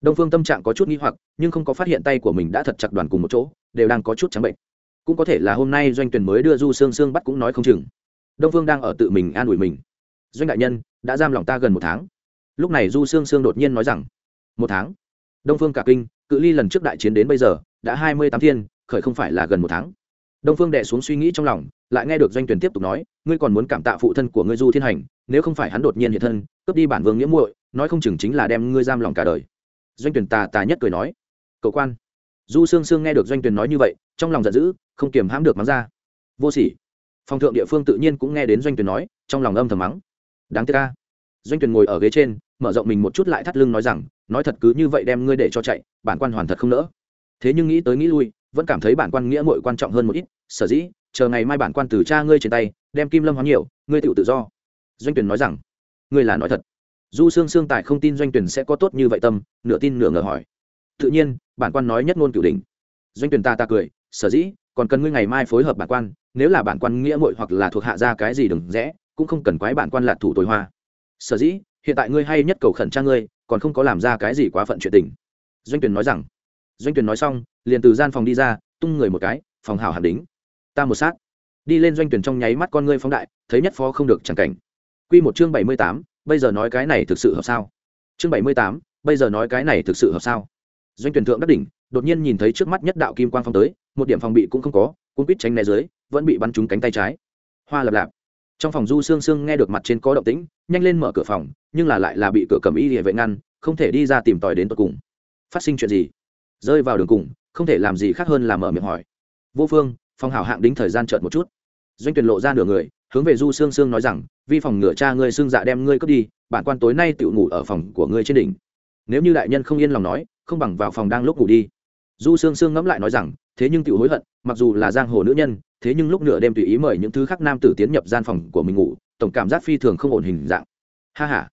Đông phương tâm trạng có chút nghi hoặc, nhưng không có phát hiện tay của mình đã thật chặt đoàn cùng một chỗ, đều đang có chút trắng bệnh. Cũng có thể là hôm nay doanh tuyển mới đưa du sương sương bắt cũng nói không chừng. Đông phương đang ở tự mình an ủi mình. Doanh đại nhân, đã giam lòng ta gần một tháng. Lúc này du sương sương đột nhiên nói rằng, một tháng? Đông phương cả kinh, cự ly lần trước đại chiến đến bây giờ, đã hai mươi tám thiên, khởi không phải là gần một tháng. Đông phương đệ xuống suy nghĩ trong lòng, lại nghe được doanh tuyển tiếp tục nói, ngươi còn muốn cảm tạ phụ thân của ngươi du thiên hành, nếu không phải hắn đột nhiên hiện thân, cướp đi bản vương nghĩa muội, nói không chừng chính là đem ngươi giam lòng cả đời doanh tuyển tà tà nhất cười nói, cậu quan. Du sương sương nghe được doanh tuyển nói như vậy, trong lòng giận dữ, không kiềm hãm được mắng ra. Vô sỉ. Phòng thượng địa phương tự nhiên cũng nghe đến doanh tuyển nói, trong lòng âm thầm mắng, đáng tiếc ca doanh tuyển ngồi ở ghế trên, mở rộng mình một chút lại thắt lưng nói rằng, nói thật cứ như vậy đem ngươi để cho chạy, bản quan hoàn thật không nỡ. Thế nhưng nghĩ tới nghĩ lui, vẫn cảm thấy bản quan nghĩa muội quan trọng hơn một ít, sở dĩ, chờ ngày mai bản quan từ cha ngươi trên tay, đem kim lâm hóa nhiều, ngươi tự tự do. Doanh tuyển nói rằng, ngươi là nói thật du sương sương tài không tin doanh tuyển sẽ có tốt như vậy tâm nửa tin nửa ngờ hỏi. Tự nhiên bản quan nói nhất ngôn cửu đình doanh tuyển ta ta cười sở dĩ còn cần ngươi ngày mai phối hợp bản quan nếu là bản quan nghĩa muội hoặc là thuộc hạ ra cái gì đừng rẽ cũng không cần quái bản quan lạc thủ tối hoa. Sở dĩ hiện tại ngươi hay nhất cầu khẩn trang ngươi còn không có làm ra cái gì quá phận chuyện tình. Doanh tuyển nói rằng. Doanh tuyển nói xong liền từ gian phòng đi ra tung người một cái phòng hảo hẳn đính. Ta một sát. Đi lên doanh tuyển trong nháy mắt con ngươi phóng đại thấy nhất phó không được chẳng cảnh. Quy một chương bảy mươi tám, bây giờ nói cái này thực sự hợp sao? Chương bảy mươi tám, bây giờ nói cái này thực sự hợp sao? Doanh tuyển thượng đắc đỉnh đột nhiên nhìn thấy trước mắt nhất đạo kim quang phong tới một điểm phòng bị cũng không có cũng quýt tránh né dưới vẫn bị bắn trúng cánh tay trái. Hoa lập lạp. Trong phòng du sương sương nghe được mặt trên có động tĩnh nhanh lên mở cửa phòng nhưng là lại là bị cửa cầm y địa vệ ngăn không thể đi ra tìm tòi đến tận cùng. Phát sinh chuyện gì? Rơi vào đường cùng không thể làm gì khác hơn là mở miệng hỏi. Vô phương phòng hảo hạng đính thời gian chợt một chút. Doanh tuyển lộ ra nửa người hướng về du sương sương nói rằng, vi phòng ngựa cha ngươi xương dạ đem ngươi cướp đi, bản quan tối nay tự ngủ ở phòng của ngươi trên đỉnh. Nếu như đại nhân không yên lòng nói, không bằng vào phòng đang lúc ngủ đi. Du sương sương ngẫm lại nói rằng, thế nhưng tự hối hận, mặc dù là giang hồ nữ nhân, thế nhưng lúc nửa đêm tùy ý mời những thứ khác nam tử tiến nhập gian phòng của mình ngủ, tổng cảm giác phi thường không ổn hình dạng. Ha ha.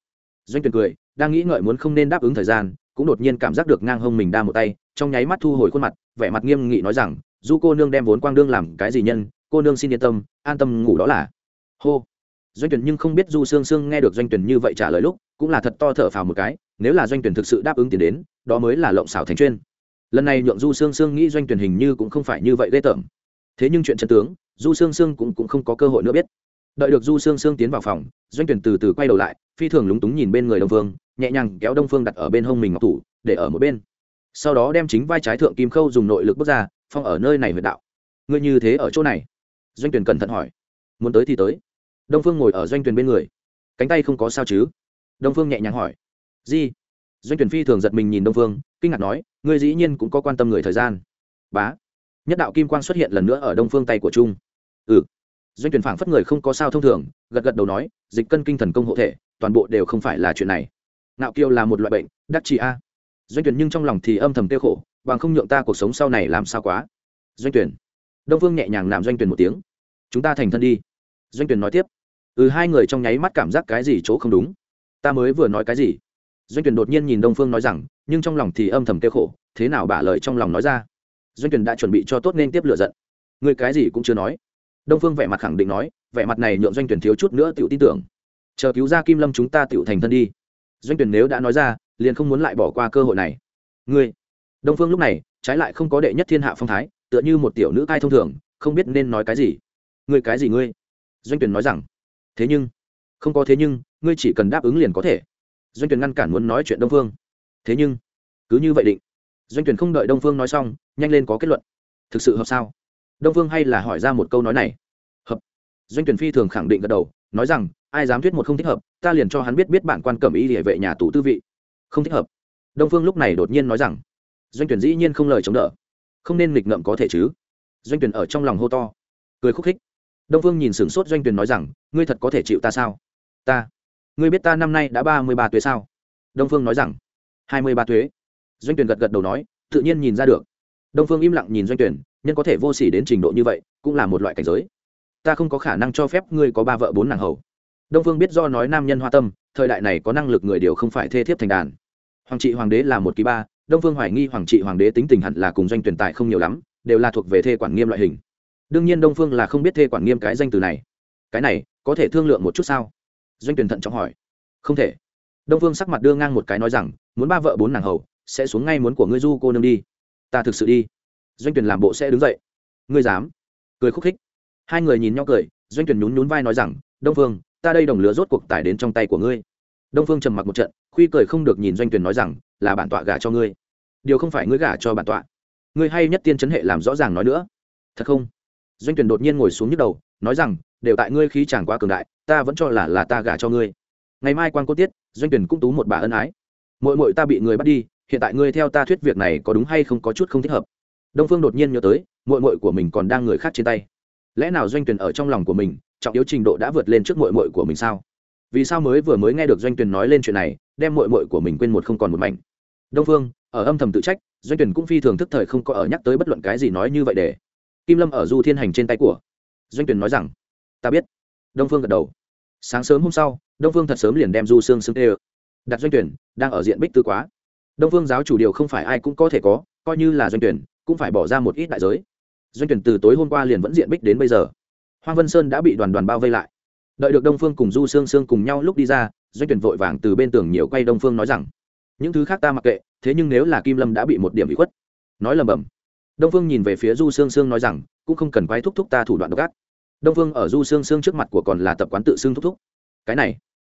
Doanh tuyển cười, đang nghĩ ngợi muốn không nên đáp ứng thời gian, cũng đột nhiên cảm giác được ngang hông mình đa một tay, trong nháy mắt thu hồi khuôn mặt, vẻ mặt nghiêm nghị nói rằng, du cô nương đem vốn quang đương làm cái gì nhân, cô nương xin yên tâm, an tâm ngủ đó là hô. Doanh tuyển nhưng không biết du sương sương nghe được doanh tuyển như vậy trả lời lúc cũng là thật to thở phào một cái nếu là doanh tuyển thực sự đáp ứng tiền đến đó mới là lộng xảo thành chuyên. Lần này nhượng du sương sương nghĩ doanh tuyển hình như cũng không phải như vậy ghê tởm. Thế nhưng chuyện chân tướng du sương sương cũng, cũng không có cơ hội nữa biết. Đợi được du sương sương tiến vào phòng doanh tuyển từ từ quay đầu lại phi thường lúng túng nhìn bên người đông phương nhẹ nhàng kéo đông phương đặt ở bên hông mình ngọc thủ để ở một bên. Sau đó đem chính vai trái thượng kim khâu dùng nội lực bước ra phong ở nơi này huyệt đạo. Ngươi như thế ở chỗ này? Doanh tuyển cẩn thận hỏi. Muốn tới thì tới đông phương ngồi ở doanh tuyển bên người. Cánh tay không có sao chứ? Đông phương nhẹ nhàng hỏi. Gì doanh tuyển phi thường giật mình nhìn đông phương, kinh ngạc nói, ngươi dĩ nhiên cũng có quan tâm người thời gian. Bá. Nhất đạo kim quang xuất hiện lần nữa ở đông phương tay của trung. Ừ. Doanh tuyển phảng phất người không có sao thông thường, gật gật đầu nói, dịch cân kinh thần công hộ thể, toàn bộ đều không phải là chuyện này. Nạo kiêu là một loại bệnh, đắc trị a. Doanh tuyển nhưng trong lòng thì âm thầm tiêu khổ, bằng không nhượng ta cuộc sống sau này làm sao quá. Doanh tuyển đông phương nhẹ nhàng làm doanh tuyển một tiếng. Chúng ta thành thân đi. Doanh tuyển nói tiếp ừ hai người trong nháy mắt cảm giác cái gì chỗ không đúng. Ta mới vừa nói cái gì? Doanh tuyển đột nhiên nhìn đông phương nói rằng, nhưng trong lòng thì âm thầm kêu khổ, thế nào bả lời trong lòng nói ra? Doanh tuyển đã chuẩn bị cho tốt nên tiếp lựa giận. Người cái gì cũng chưa nói. Đông phương vẻ mặt khẳng định nói, vẻ mặt này nhượng doanh tuyển thiếu chút nữa tự tin tưởng. Chờ cứu ra kim lâm chúng ta tự thành thân đi. Doanh tuyển nếu đã nói ra, liền không muốn lại bỏ qua cơ hội này. Ngươi. Đông phương lúc này, trái lại không có đệ nhất thiên hạ phong thái, tựa như một tiểu nữ cai thông thường, không biết nên nói cái gì. Ngươi cái gì ngươi? Doanh tuyển nói rằng thế nhưng, không có thế nhưng, ngươi chỉ cần đáp ứng liền có thể. Doanh tuyển ngăn cản muốn nói chuyện đông phương. Thế nhưng, cứ như vậy định. Doanh tuyển không đợi đông phương nói xong, nhanh lên có kết luận. Thực sự hợp sao? Đông phương hay là hỏi ra một câu nói này? Hợp. Doanh tuyển phi thường khẳng định gật đầu, nói rằng, ai dám thuyết một không thích hợp, ta liền cho hắn biết biết bản quan cẩm ý địa vệ nhà tù tư vị. Không thích hợp. Đông phương lúc này đột nhiên nói rằng, doanh tuyển dĩ nhiên không lời chống đỡ. Không nên nghịch ngợm có thể chứ? Doanh tuyển ở trong lòng hô to. Cười khúc khích đông phương nhìn sửng sốt doanh Tuyền nói rằng, ngươi thật có thể chịu ta sao? Ta? Ngươi biết ta năm nay đã ba mươi ba tuế sao? Đông phương nói rằng, hai mươi ba tuế. Doanh Tuyền gật gật đầu nói, tự nhiên nhìn ra được. Đông phương im lặng nhìn doanh tuyển nhân có thể vô s ỉ đến trình độ như vậy, cũng là một loại cảnh giới. Ta không có khả năng cho phép ngươi có ba vợ bốn nàng hầu. Đông phương biết do nói nam nhân hoa tâm, thời đại này có năng lực người điều không phải thê thiếp thành đàn. Hoàng trị hoàng đế là một kỳ ba, đông phương hoài nghi hoàng trị hoàng đế tính tình hẳn là cùng doanh tuyển tài không nhiều lắm, đều là thuộc về thê quản nghiêm loại hình đương nhiên đông phương là không biết thê quản nghiêm cái danh từ này cái này có thể thương lượng một chút sao doanh tuyển thận trọng hỏi không thể đông phương sắc mặt đưa ngang một cái nói rằng muốn ba vợ bốn nàng hầu sẽ xuống ngay muốn của ngươi du cô nương đi ta thực sự đi doanh tuyển làm bộ sẽ đứng dậy ngươi dám cười khúc khích hai người nhìn nhau cười doanh tuyển nhún nhún vai nói rằng đông phương ta đây đồng lứa rốt cuộc tải đến trong tay của ngươi đông phương trầm mặc một trận khuy cười không được nhìn doanh tuyển nói rằng là bản tọa gả cho ngươi điều không phải ngươi gả cho bản tọa ngươi hay nhất tiên chấn hệ làm rõ ràng nói nữa thật không doanh tuyển đột nhiên ngồi xuống nhức đầu, nói rằng, đều tại ngươi khí chẳng quá cường đại, ta vẫn cho là là ta gả cho ngươi. Ngày mai quan cô tiết, doanh tuyển cũng tú một bà ân ái. Mỗi mỗi ta bị người bắt đi, hiện tại ngươi theo ta thuyết việc này có đúng hay không có chút không thích hợp. Đông phương đột nhiên nhớ tới mội mội của mình còn đang người khác trên tay. Lẽ nào doanh tuyển ở trong lòng của mình, trọng yếu trình độ đã vượt lên trước mội mội của mình sao? Vì sao mới vừa mới nghe được doanh tuyển nói lên chuyện này, đem mội mội của mình quên một không còn một mảnh? Đông phương, ở âm thầm tự trách, doanh tuyển cũng phi thường thức thời không có ở nhắc tới bất luận cái gì nói như vậy để kim lâm ở du thiên hành trên tay của. Doanh tuyển nói rằng, ta biết. Đông phương gật đầu. Sáng sớm hôm sau, đông phương thật sớm liền đem du sương sương tê đặt doanh tuyển đang ở diện bích tư quá. Đông phương giáo chủ điều không phải ai cũng có thể có, coi như là doanh tuyển cũng phải bỏ ra một ít đại giới. Doanh tuyển từ tối hôm qua liền vẫn diện bích đến bây giờ. Hoàng vân sơn đã bị đoàn đoàn bao vây lại. Đợi được đông phương cùng du sương sương cùng nhau lúc đi ra, doanh tuyển vội vàng từ bên tường nhiều quay đông phương nói rằng, những thứ khác ta mặc kệ, thế nhưng nếu là kim lâm đã bị một điểm bị khuất. Nói lầm bầm đông phương nhìn về phía du sương sương nói rằng, cũng không cần quái thúc thúc ta thủ đoạn độc ác. Đông phương ở du sương sương trước mặt của còn là tập quán tự xương thúc thúc. Cái này,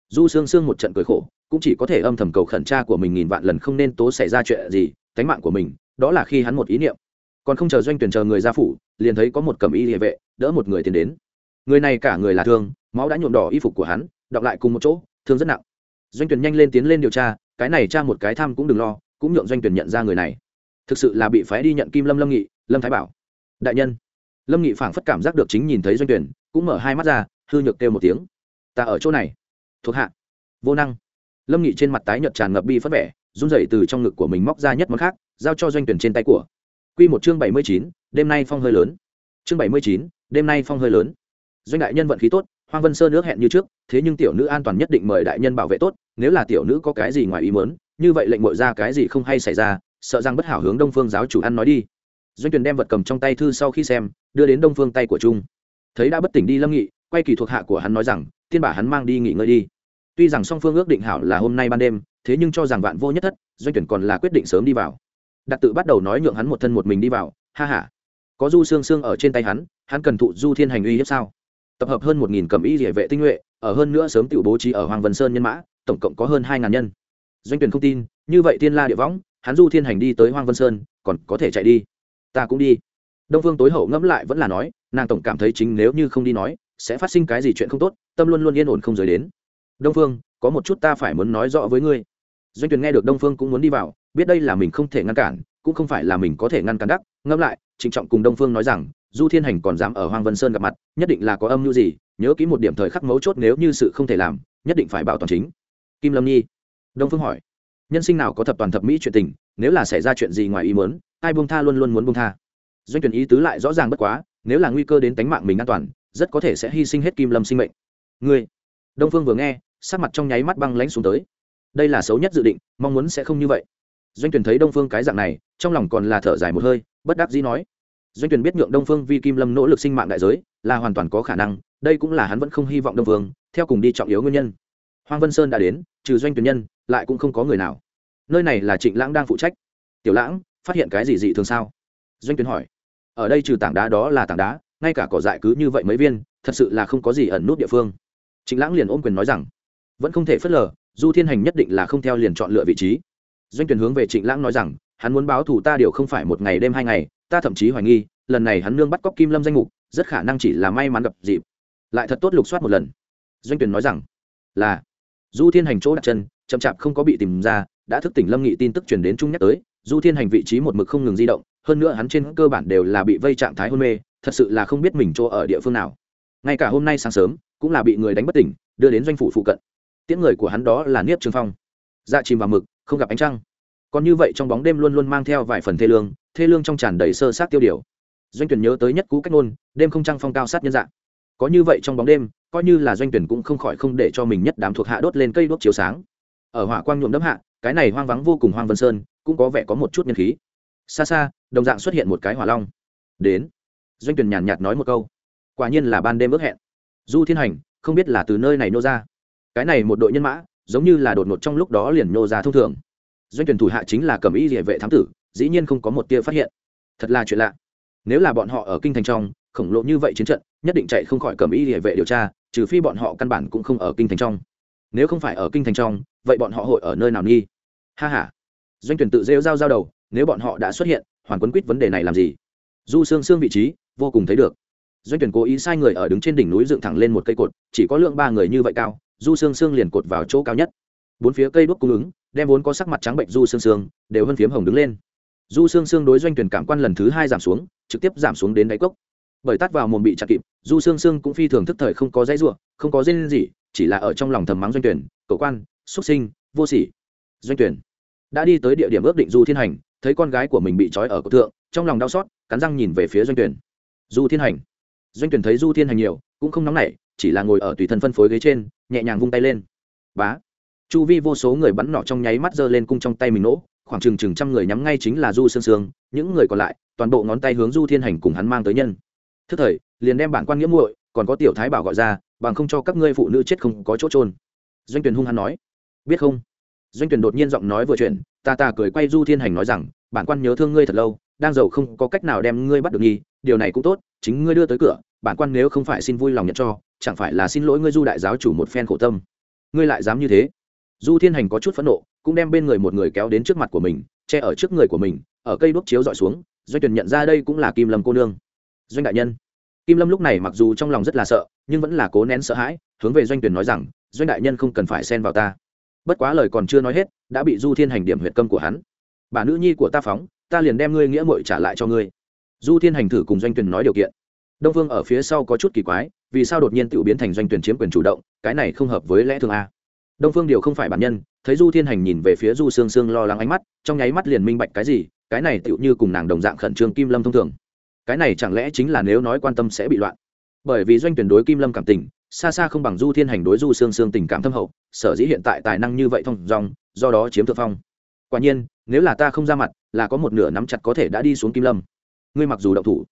du sương sương một trận cười khổ, cũng chỉ có thể âm thầm cầu khẩn tra của mình nghìn vạn lần không nên tố xảy ra chuyện gì, tánh mạng của mình, đó là khi hắn một ý niệm. Còn không chờ doanh tuyển chờ người ra phủ, liền thấy có một cầm y địa vệ, đỡ một người tiến đến. Người này cả người là thương, máu đã nhuộm đỏ y phục của hắn đọc lại cùng một chỗ, thương rất nặng. Doanh tuyển nhanh lên tiến lên điều tra, cái này tra một cái tham cũng đừng lo, cũng nhượng doanh tuyển nhận ra người này thực sự là bị phái đi nhận kim lâm lâm nghị lâm thái bảo. Đại nhân. Lâm nghị phảng phất cảm giác được chính nhìn thấy doanh tuyển cũng mở hai mắt ra hư nhược kêu một tiếng. Ta ở chỗ này. Thuộc hạ. Vô năng. Lâm nghị trên mặt tái nhợt tràn ngập bi phất vẻ run rẩy từ trong ngực của mình móc ra nhất món khác giao cho doanh tuyển trên tay của. Quy một chương bảy mươi chín, đêm nay phong hơi lớn. Chương bảy mươi chín, đêm nay phong hơi lớn. Doanh đại nhân vận khí tốt hoàng vân sơn nước hẹn như trước thế nhưng tiểu nữ an toàn nhất định mời đại nhân bảo vệ tốt nếu là tiểu nữ có cái gì ngoài ý muốn như vậy lệnh mội ra cái gì không hay xảy ra sợ rằng bất hảo hướng đông phương giáo chủ ăn nói đi. Doanh Tuyền đem vật cầm trong tay thư sau khi xem, đưa đến đông phương tay của trung. Thấy đã bất tỉnh đi lâm nghị, quay kỳ thuộc hạ của hắn nói rằng, tiên bả hắn mang đi nghỉ ngơi đi. Tuy rằng song phương ước định hảo là hôm nay ban đêm, thế nhưng cho rằng vạn vô nhất thất, doanh tuyển còn là quyết định sớm đi vào. Đặt tự bắt đầu nói nhượng hắn một thân một mình đi vào, ha ha, có du xương xương ở trên tay hắn hắn cần thụ du thiên hành uy hiếp sao? Tập hợp hơn một nghìn cầm y địa vệ tinh nhuệ, ở hơn nữa sớm tiểu bố trí ở hoàng vân sơn nhân mã, tổng cộng có hơn hai ngàn nhân. Doanh tuyển không tin, như vậy tiên la địa võng hắn du thiên hành đi tới hoang vân sơn, còn có thể chạy đi. Ta cũng đi. Đông phương tối hậu ngẫm lại vẫn là nói, nàng tổng cảm thấy chính nếu như không đi nói, sẽ phát sinh cái gì chuyện không tốt, tâm luôn luôn yên ổn không rời đến. Đông phương, có một chút ta phải muốn nói rõ với ngươi. Doanh tuyền nghe được đông phương cũng muốn đi vào, biết đây là mình không thể ngăn cản, cũng không phải là mình có thể ngăn cản đắc, ngẫm lại, trịnh trọng cùng đông phương nói rằng, du thiên hành còn dám ở hoàng vân sơn gặp mặt, nhất định là có âm mưu gì, nhớ kỹ một điểm thời khắc mấu chốt nếu như sự không thể làm, nhất định phải bảo toàn chính. Kim lâm nhi. Đông phương hỏi nhân sinh nào có thập toàn thập mỹ chuyện tình, nếu là xảy ra chuyện gì ngoài ý muốn, ai buông tha luôn luôn muốn buông tha. Doanh tuyển ý tứ lại rõ ràng bất quá, nếu là nguy cơ đến tính mạng mình an toàn, rất có thể sẽ hy sinh hết kim lâm sinh mệnh. Ngươi, đông phương vừa nghe, sắc mặt trong nháy mắt băng lãnh xuống tới. Đây là xấu nhất dự định, mong muốn sẽ không như vậy. Doanh tuyển thấy đông phương cái dạng này, trong lòng còn là thở dài một hơi, bất đắc dĩ nói. Doanh tuyển biết nhượng đông phương vi kim lâm nỗ lực sinh mạng đại giới, là hoàn toàn có khả năng, đây cũng là hắn vẫn không hy vọng đông phương, theo cùng đi trọng yếu nguyên nhân. Hoàng vân sơn đã đến, trừ doanh tuyển nhân, lại cũng không có người nào nơi này là trịnh lãng đang phụ trách tiểu lãng phát hiện cái gì dị thường sao doanh tuyến hỏi ở đây trừ tảng đá đó là tảng đá ngay cả cỏ dại cứ như vậy mấy viên thật sự là không có gì ẩn nút địa phương trịnh lãng liền ôm quyền nói rằng vẫn không thể phớt lờ du thiên hành nhất định là không theo liền chọn lựa vị trí doanh tuyển hướng về trịnh lãng nói rằng hắn muốn báo thù ta điều không phải một ngày đêm hai ngày ta thậm chí hoài nghi lần này hắn nương bắt cóc kim lâm danh mục rất khả năng chỉ là may mắn gặp dịp lại thật tốt lục soát một lần doanh tuyển nói rằng là du thiên hành chỗ đặt chân chậm chạp không có bị tìm ra đã thức tỉnh lâm nghị tin tức truyền đến trung nhắc tới, du thiên hành vị trí một mực không ngừng di động, hơn nữa hắn trên cơ bản đều là bị vây trạng thái hôn mê, thật sự là không biết mình chỗ ở địa phương nào. Ngay cả hôm nay sáng sớm, cũng là bị người đánh bất tỉnh, đưa đến doanh phủ phụ cận. Tiễn người của hắn đó là niếp trường phong. Dạ chìm vào mực, không gặp ánh trăng. Còn như vậy trong bóng đêm luôn luôn mang theo vài phần thê lương thê lương trong tràn đầy sơ sát tiêu điều. Doanh tuyển nhớ tới nhất cú cách ngôn, đêm không trăng phong cao sát nhân dạng. Có như vậy trong bóng đêm, coi như là doanh tuyển cũng không khỏi không để cho mình nhất đám thuộc hạ đốt lên cây đốt chiếu sáng. Ở hỏa quang nhuộm đấm hạ cái này hoang vắng vô cùng hoang vân sơn, cũng có vẻ có một chút nhân khí. Xa xa, đồng dạng xuất hiện một cái hỏa long. Đến. Doanh tuyển nhàn nhạt nói một câu. Quả nhiên là ban đêm ước hẹn. Du thiên hành, không biết là từ nơi này nô ra. Cái này một đội nhân mã, giống như là đột ngột trong lúc đó liền nô ra thông thường. Doanh tuyển thủ hạ chính là cầm ý địa vệ thám tử, dĩ nhiên không có một tia phát hiện. Thật là chuyện lạ. Nếu là bọn họ ở kinh thành trong, khổng lồ như vậy chiến trận, nhất định chạy không khỏi cầm ý địa vệ điều tra, trừ phi bọn họ căn bản cũng không ở kinh thành trong. Nếu không phải ở kinh thành trong, vậy bọn họ hội ở nơi nào nghi? Ha ha. Doanh tuyển tự rêu giao giao đầu, nếu bọn họ đã xuất hiện, hoàn quấn quýt vấn đề này làm gì? Du xương xương vị trí, vô cùng thấy được. Doanh tuyển cố ý sai người ở đứng trên đỉnh núi dựng thẳng lên một cây cột, chỉ có lượng ba người như vậy cao, du xương xương liền cột vào chỗ cao nhất. Bốn phía cây đuốc cung ứng, đem vốn có sắc mặt trắng bệnh du xương xương đều hơn phiếm hồng đứng lên. Du xương xương đối doanh tuyển cảm quan lần thứ hai giảm xuống, trực tiếp giảm xuống đến đáy cốc. Bởi tắt vào mồm bị chặt kịp, du xương xương cũng phi thường thức thời không có dãy ruộng không có dây gì, chỉ là ở trong lòng thầm mắng doanh tuyển cầu quan, xuất sinh, vô sỉ doanh tuyển. Đã đi tới địa điểm ước định du thiên hành, thấy con gái của mình bị trói ở cổ thượng, trong lòng đau xót, cắn răng nhìn về phía doanh tuyển. Du thiên hành. Doanh tuyển thấy du thiên hành nhiều, cũng không nóng nảy, chỉ là ngồi ở tùy thân phân phối ghế trên, nhẹ nhàng vung tay lên. Bá. Chu vi vô số người bắn nọ trong nháy mắt giơ lên cung trong tay mình nỗ khoảng chừng chừng trăm người nhắm ngay chính là du sương sương, những người còn lại, toàn bộ ngón tay hướng du thiên hành cùng hắn mang tới nhân. Thức thời, liền đem bản quan nghĩa muội, còn có tiểu thái bảo gọi ra, bằng không cho các ngươi phụ nữ chết không có chỗ trôn doanh tuyển hung hắn nói. Biết không? Doanh tuyển đột nhiên giọng nói vừa chuyển, ta ta cười quay du thiên hành nói rằng bản quan nhớ thương ngươi thật lâu đang giàu không có cách nào đem ngươi bắt được nghi điều này cũng tốt chính ngươi đưa tới cửa bản quan nếu không phải xin vui lòng nhận cho chẳng phải là xin lỗi ngươi du đại giáo chủ một phen khổ tâm. Ngươi lại dám như thế? Du thiên hành có chút phẫn nộ cũng đem bên người một người kéo đến trước mặt của mình che ở trước người của mình ở cây đuốc chiếu dọi xuống doanh tuyển nhận ra đây cũng là kim lâm cô nương. Doanh đại nhân. Kim lâm lúc này mặc dù trong lòng rất là sợ nhưng vẫn là cố nén sợ hãi hướng về doanh tuyển nói rằng doanh đại nhân không cần phải xen vào ta bất quá lời còn chưa nói hết, đã bị du thiên hành điểm huyệt câm của hắn. Bà nữ nhi của ta phóng, ta liền đem ngươi nghĩa mội trả lại cho ngươi. Du thiên hành thử cùng doanh tuyển nói điều kiện. Đông Phương ở phía sau có chút kỳ quái, vì sao đột nhiên tự biến thành doanh tuyển chiếm quyền chủ động, cái này không hợp với lẽ thường a. Đông phương điều không phải bản nhân, thấy du thiên hành nhìn về phía du sương sương lo lắng ánh mắt, trong nháy mắt liền minh bạch cái gì, cái này tựu như cùng nàng đồng dạng khẩn trương kim lâm thông thường. Cái này chẳng lẽ chính là nếu nói quan tâm sẽ bị loạn? Bởi vì doanh tuyển đối kim lâm cảm tình xa xa không bằng du thiên hành đối du sương sương tình cảm thâm hậu, sở dĩ hiện tại tài năng như vậy thông dòng do đó chiếm thượng phong. Quả nhiên, nếu là ta không ra mặt, là có một nửa nắm chặt có thể đã đi xuống kim lâm. Ngươi mặc dù đậu thủ,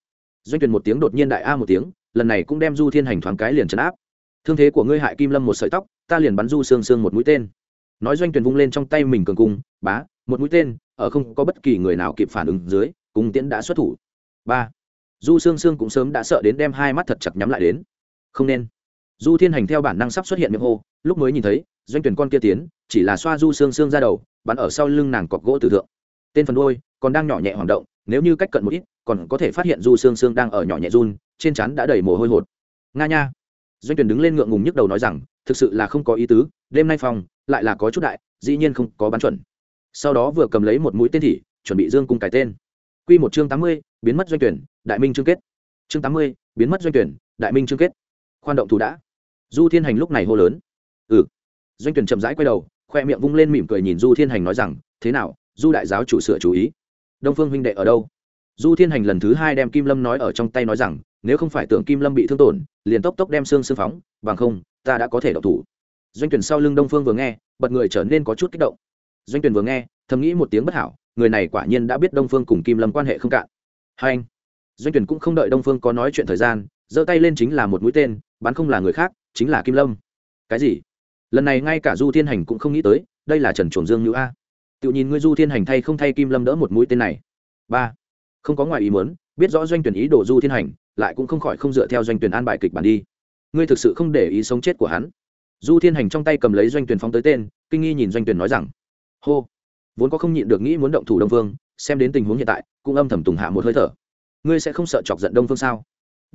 doanh tuyển một tiếng đột nhiên đại a một tiếng, lần này cũng đem du thiên hành thoáng cái liền trấn áp. Thương thế của ngươi hại kim lâm một sợi tóc, ta liền bắn du sương sương một mũi tên. Nói doanh tuyển vung lên trong tay mình cường cung, bá, một mũi tên, ở không có bất kỳ người nào kịp phản ứng dưới cung tiễn đã xuất thủ. Ba, du sương sương cũng sớm đã sợ đến đem hai mắt thật chặt nhắm lại đến. Không nên du thiên hành theo bản năng sắp xuất hiện miệng hô lúc mới nhìn thấy doanh tuyển con kia tiến chỉ là xoa du xương xương ra đầu bắn ở sau lưng nàng cọc gỗ từ thượng. Tên phần đôi còn đang nhỏ nhẹ hoạt động nếu như cách cận một ít còn có thể phát hiện du xương xương đang ở nhỏ nhẹ run trên chắn đã đầy mồ hôi hột. Nga nha. Doanh tuyển đứng lên ngượng ngùng nhức đầu nói rằng thực sự là không có ý tứ đêm nay phòng lại là có chút đại dĩ nhiên không có bắn chuẩn. Sau đó vừa cầm lấy một mũi tên thị chuẩn bị dương cung cải tên. Quy một chương tám mươi, biến mất doanh tuyển đại minh chương kết. Chương tám mươi, biến mất doanh tuyển đại minh chương kết. Khoan động thủ đã du thiên hành lúc này hô lớn. Ừ. Doanh tuyển chậm rãi quay đầu, khoe miệng vung lên mỉm cười nhìn du thiên hành nói rằng, thế nào, du đại giáo chủ sửa chú ý. Đông phương huynh đệ ở đâu? Du thiên hành lần thứ hai đem kim lâm nói ở trong tay nói rằng, nếu không phải tưởng kim lâm bị thương tổn, liền tốc tốc đem xương xương phóng, bằng không, ta đã có thể độc thủ. Doanh tuyển sau lưng đông phương vừa nghe, bật người trở nên có chút kích động. Doanh tuyển vừa nghe, thầm nghĩ một tiếng bất hảo, người này quả nhiên đã biết đông phương cùng kim lâm quan hệ không cạn. Hai anh. Doanh tuyển cũng không đợi đông phương có nói chuyện thời gian, giơ tay lên chính là một mũi tên, bắn không là người khác chính là kim lâm. Cái gì? Lần này ngay cả du thiên hành cũng không nghĩ tới, đây là trần chuồng dương như a. Tự nhìn ngươi du thiên hành thay không thay kim lâm đỡ một mũi tên này. Ba. Không có ngoài ý muốn, biết rõ doanh tuyển ý đồ du thiên hành, lại cũng không khỏi không dựa theo doanh tuyển an bài kịch bản đi. Ngươi thực sự không để ý sống chết của hắn. Du thiên hành trong tay cầm lấy doanh tuyển phóng tới tên, kinh nghi nhìn doanh tuyển nói rằng, hô. Vốn có không nhịn được nghĩ muốn động thủ đông phương, xem đến tình huống hiện tại, cũng âm thầm tùng hạ một hơi thở. Ngươi sẽ không sợ chọc giận đông phương sao?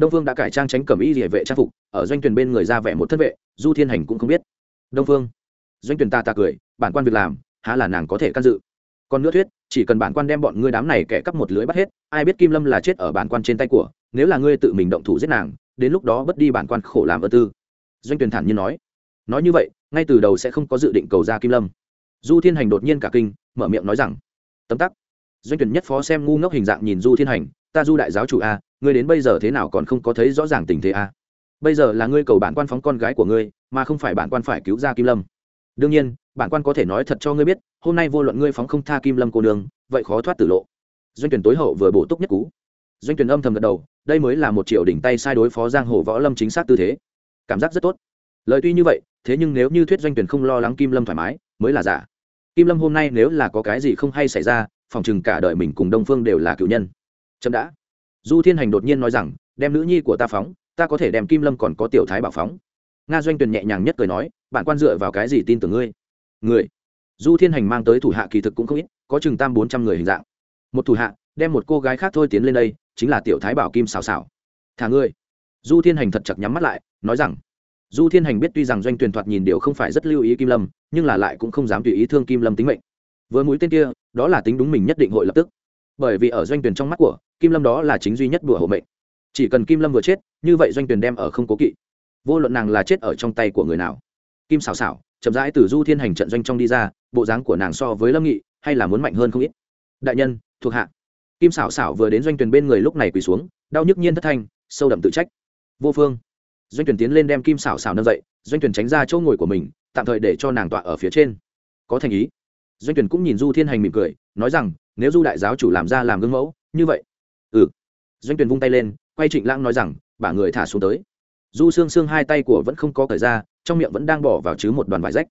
Đông phương đã cải trang tránh cẩm y địa vệ trang phục, ở doanh tuyển bên người ra vẻ một thất vệ, du thiên hành cũng không biết. Đông phương, doanh tuyển ta ta cười, bản quan việc làm, há là nàng có thể can dự. Còn nữa thuyết, chỉ cần bản quan đem bọn ngươi đám này kẻ cắp một lưới bắt hết, ai biết kim lâm là chết ở bản quan trên tay của, nếu là ngươi tự mình động thủ giết nàng, đến lúc đó bất đi bản quan khổ làm ơ tư. Doanh tuyển thản nhiên nói. Nói như vậy, ngay từ đầu sẽ không có dự định cầu ra kim lâm. Du thiên hành đột nhiên cả kinh, mở miệng nói rằng, tấm tắc. Doanh tuyển nhất phó xem ngu ngốc hình dạng nhìn du thiên hành, ta du đại giáo chủ a ngươi đến bây giờ thế nào còn không có thấy rõ ràng tình thế a bây giờ là ngươi cầu bản quan phóng con gái của ngươi, mà không phải bản quan phải cứu ra kim lâm. Đương nhiên, bản quan có thể nói thật cho ngươi biết, hôm nay vô luận ngươi phóng không tha kim lâm cô đường vậy khó thoát tử lộ. Doanh tuyển tối hậu vừa bổ túc nhất cú. Doanh tuyển âm thầm gật đầu, đây mới là một triệu đỉnh tay sai đối phó giang hồ võ lâm chính xác tư thế. Cảm giác rất tốt. Lời tuy như vậy, thế nhưng nếu như thuyết doanh tuyển không lo lắng kim lâm thoải mái, mới là giả. Kim lâm hôm nay nếu là có cái gì không hay xảy ra, phòng chừng cả đời mình cùng đông phương đều là cựu nhân. Chậm đã du thiên hành đột nhiên nói rằng, đem nữ nhi của ta phóng, ta có thể đem kim lâm còn có tiểu thái bảo phóng. Nga doanh Tuyền nhẹ nhàng nhất cười nói bạn quan dựa vào cái gì tin tưởng ngươi? Người? Du thiên hành mang tới thủ hạ kỳ thực cũng không ít, có chừng tam bốn trăm người hình dạng. Một thủ hạ, đem một cô gái khác thôi tiến lên đây, chính là tiểu thái bảo kim xào xào thả ngươi. Du thiên hành thật chặt nhắm mắt lại, nói rằng, du thiên hành biết tuy rằng doanh tuyển thoạt nhìn điều không phải rất lưu ý kim lâm, nhưng là lại cũng không dám tùy ý thương kim lâm tính mệnh. Với mũi tên kia, đó là tính đúng mình nhất định hội lập tức bởi vì ở doanh tuyển trong mắt của, kim lâm đó là chính duy nhất đùa hộ mệnh. Chỉ cần kim lâm vừa chết, như vậy doanh tuyển đem ở không cố kỵ. Vô luận nàng là chết ở trong tay của người nào. Kim xảo xảo, chậm rãi từ du thiên hành trận doanh trong đi ra, bộ dáng của nàng so với lâm nghị, hay là muốn mạnh hơn không ít. Đại nhân, thuộc hạ. Kim xảo xảo vừa đến doanh tuyển bên người lúc này quỳ xuống, đau nhức nhiên thất thanh, sâu đậm tự trách. Vô phương. Doanh tuyển tiến lên đem kim xảo xảo nâng dậy, doanh tuyển tránh ra chỗ ngồi của mình, tạm thời để cho nàng tọa ở phía trên. Có thành ý. Doanh tuyển cũng nhìn du thiên hành mỉm cười, nói rằng nếu du đại giáo chủ làm ra làm gương mẫu, như vậy. Ừ. Doanh tuyền vung tay lên, quay trịnh lãng nói rằng, bả người thả xuống tới. Du xương xương hai tay của vẫn không có cởi ra, trong miệng vẫn đang bỏ vào chứ một đoàn vải rách.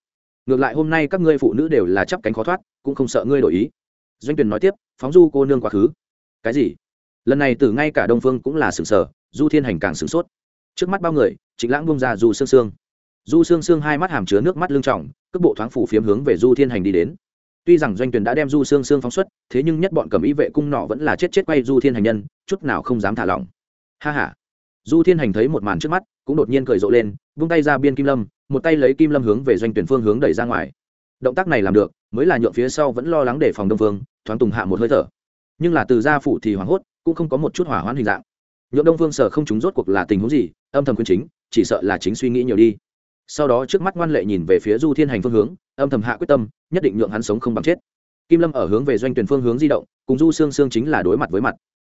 Ngược lại hôm nay các ngươi phụ nữ đều là chắp cánh khó thoát, cũng không sợ ngươi đổi ý. Doanh tuyền nói tiếp, phóng du cô nương quá khứ. Cái gì? Lần này từ ngay cả đông phương cũng là sừng sờ, du thiên hành càng sửng sốt. Trước mắt bao người, trịnh lãng bông ra du xương xương du xương xương hai mắt hàm chứa nước mắt lưng trọng, cước bộ thoáng phủ phiếm hướng về du thiên hành đi đến tuy rằng doanh tuyển đã đem du xương xương phóng xuất, thế nhưng nhất bọn cầm ý vệ cung nọ vẫn là chết chết quay du thiên hành nhân, chút nào không dám thả lỏng. Ha ha. Du thiên hành thấy một màn trước mắt, cũng đột nhiên cười rộ lên, vung tay ra biên kim lâm, một tay lấy kim lâm hướng về doanh tuyển phương hướng đẩy ra ngoài. Động tác này làm được, mới là nhượng phía sau vẫn lo lắng để phòng đông phương thoáng tùng hạ một hơi thở. Nhưng là từ gia phủ thì hoảng hốt, cũng không có một chút hỏa hoãn hình dạng. Nhượng đông phương sở không chúng rốt cuộc là tình huống gì, âm thầm khuyên chính, chỉ sợ là chính suy nghĩ nhiều đi sau đó trước mắt ngoan lệ nhìn về phía du thiên hành phương hướng, âm thầm hạ quyết tâm, nhất định nhượng hắn sống không bằng chết. Kim lâm ở hướng về doanh tuyển phương hướng di động, cùng du sương sương chính là đối mặt với mặt.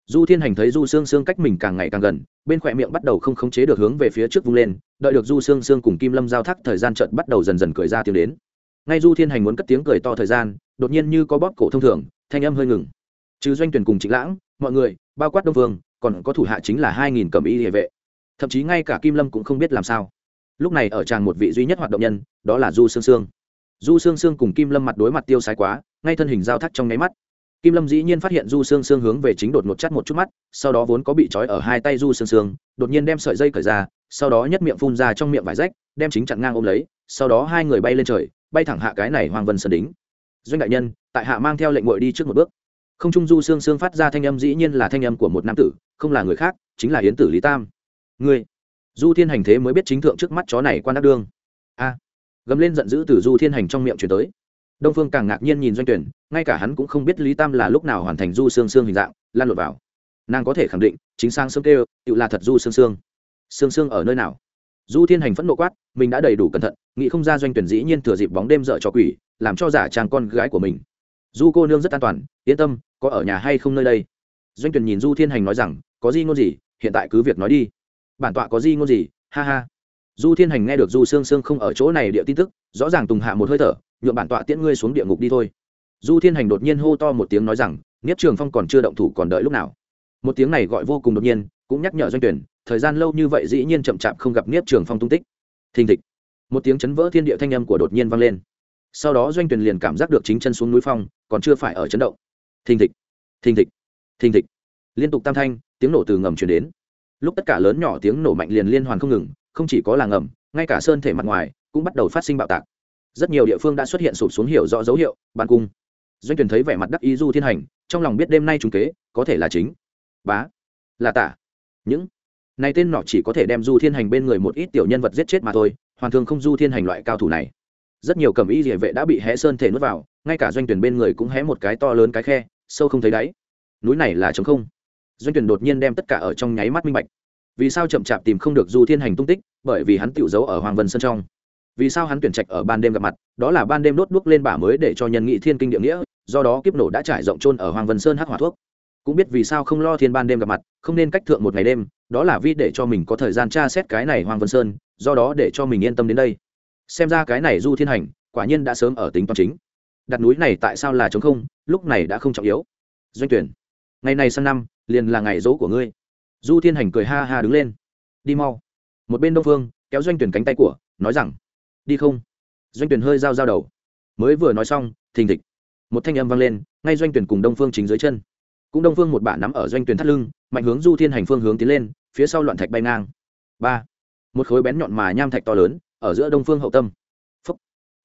Du thiên hành thấy du sương sương cách mình càng ngày càng gần, bên khỏe miệng bắt đầu không khống chế được hướng về phía trước vung lên, đợi được du sương sương cùng kim lâm giao thác thời gian trận bắt đầu dần dần cười ra tiếng đến. Ngay du thiên hành muốn cất tiếng cười to thời gian, đột nhiên như có bóp cổ thông thường, thanh âm hơi ngừng. Trừ doanh tuyển cùng chính lãng, mọi người, bao quát đông vương, còn có thủ hạ chính là hai nghìn cầm y địa vệ. Thậm chí ngay cả kim lâm cũng không biết làm sao lúc này ở tràng một vị duy nhất hoạt động nhân, đó là du sương sương. Du sương sương cùng kim lâm mặt đối mặt tiêu sái quá, ngay thân hình giao thắt trong nháy mắt. Kim lâm dĩ nhiên phát hiện du sương sương hướng về chính đột một chắt một chút mắt, sau đó vốn có bị trói ở hai tay du sương sương, đột nhiên đem sợi dây cởi ra, sau đó nhất miệng phun ra trong miệng vải rách, đem chính chặn ngang ôm lấy, sau đó hai người bay lên trời, bay thẳng hạ cái này hoàng vân sơn đính doanh đại nhân, tại hạ mang theo lệnh ngội đi trước một bước. Không trung du sương sương phát ra thanh âm dĩ nhiên là thanh âm của một nam tử, không là người khác, chính là yến tử lý tam. Ngươi! Du thiên hành thế mới biết chính thượng trước mắt chó này quan đắc đương. A, gầm lên giận dữ từ du thiên hành trong miệng chuyển tới. Đông phương càng ngạc nhiên nhìn doanh tuyển, ngay cả hắn cũng không biết lý tam là lúc nào hoàn thành du xương xương hình dạng, lan lột vào. Nàng có thể khẳng định, chính sang sương kêu, tự là thật du xương xương xương xương ở nơi nào? Du thiên hành phẫn nộ quát, mình đã đầy đủ cẩn thận, nghĩ không ra doanh tuyển dĩ nhiên thừa dịp bóng đêm dợ cho quỷ, làm cho giả trang con gái của mình. Du cô nương rất an toàn, yên tâm, có ở nhà hay không nơi đây? Doanh tuyển nhìn du thiên hành nói rằng, có gì ngôn gì, hiện tại cứ việc nói đi bản tọa có gì ngôn gì? Ha ha. Du thiên hành nghe được du sương sương không ở chỗ này địa tin tức, rõ ràng tùng hạ một hơi thở nhuộm bản tọa tiễn ngươi xuống địa ngục đi thôi. Du thiên hành đột nhiên hô to một tiếng nói rằng nghiếp trường phong còn chưa động thủ còn đợi lúc nào. Một tiếng này gọi vô cùng đột nhiên, cũng nhắc nhở doanh tuyển, thời gian lâu như vậy dĩ nhiên chậm chạp không gặp niếp trường phong tung tích. Thình thịch. Một tiếng chấn vỡ thiên địa thanh âm của đột nhiên vang lên. Sau đó doanh tuyển liền cảm giác được chính chân xuống núi phong, còn chưa phải ở chấn động. Thình thịch. Thình thịch. Thình thịch. Liên tục tam thanh, tiếng nổ từ ngầm chuyển đến lúc tất cả lớn nhỏ tiếng nổ mạnh liền liên hoàn không ngừng, không chỉ có làng ngầm ngay cả sơn thể mặt ngoài cũng bắt đầu phát sinh bạo tạc. Rất nhiều địa phương đã xuất hiện sụp xuống hiểu rõ dấu hiệu, bàn cung. Doanh tuyển thấy vẻ mặt đắc ý du thiên hành, trong lòng biết đêm nay trùng kế, có thể là chính. Bá, là tả. Những, này tên nọ chỉ có thể đem du thiên hành bên người một ít tiểu nhân vật giết chết mà thôi, hoàn thường không du thiên hành loại cao thủ này. Rất nhiều cầm y địa vệ đã bị hé sơn thể nuốt vào, ngay cả doanh tuyển bên người cũng hé một cái to lớn cái khe, sâu không thấy đáy. Núi này là trống không doanh tuyển đột nhiên đem tất cả ở trong nháy mắt minh bạch. Vì sao chậm chạp tìm không được du thiên hành tung tích? Bởi vì hắn tiểu giấu ở hoàng vân sơn trong. Vì sao hắn tuyển trạch ở ban đêm gặp mặt? Đó là ban đêm đốt đuốc lên bả mới để cho nhân nghị thiên kinh địa nghĩa, do đó kiếp nổ đã trải rộng trôn ở hoàng vân sơn hắc hỏa thuốc. Cũng biết vì sao không lo thiên ban đêm gặp mặt, không nên cách thượng một ngày đêm, đó là vì để cho mình có thời gian tra xét cái này hoàng vân sơn, do đó để cho mình yên tâm đến đây. Xem ra cái này du thiên hành, quả nhiên đã sớm ở tính toán chính. Đặt núi này tại sao là chống không? Lúc này đã không trọng yếu. Doanh tuyển. Ngày này sang năm liền là ngày dỗ của ngươi. Du thiên hành cười ha ha đứng lên. Đi mau. Một bên đông phương, kéo doanh tuyển cánh tay của, nói rằng, đi không? Doanh tuyển hơi giao giao đầu. Mới vừa nói xong, thình thịch. Một thanh âm vang lên, ngay doanh tuyển cùng đông phương chính dưới chân. Cũng đông phương một bả nắm ở doanh tuyển thắt lưng, mạnh hướng du thiên hành phương hướng tiến lên, phía sau loạn thạch bay ngang. Ba. Một khối bén nhọn mà nham thạch to lớn, ở giữa đông phương hậu tâm. Phúc.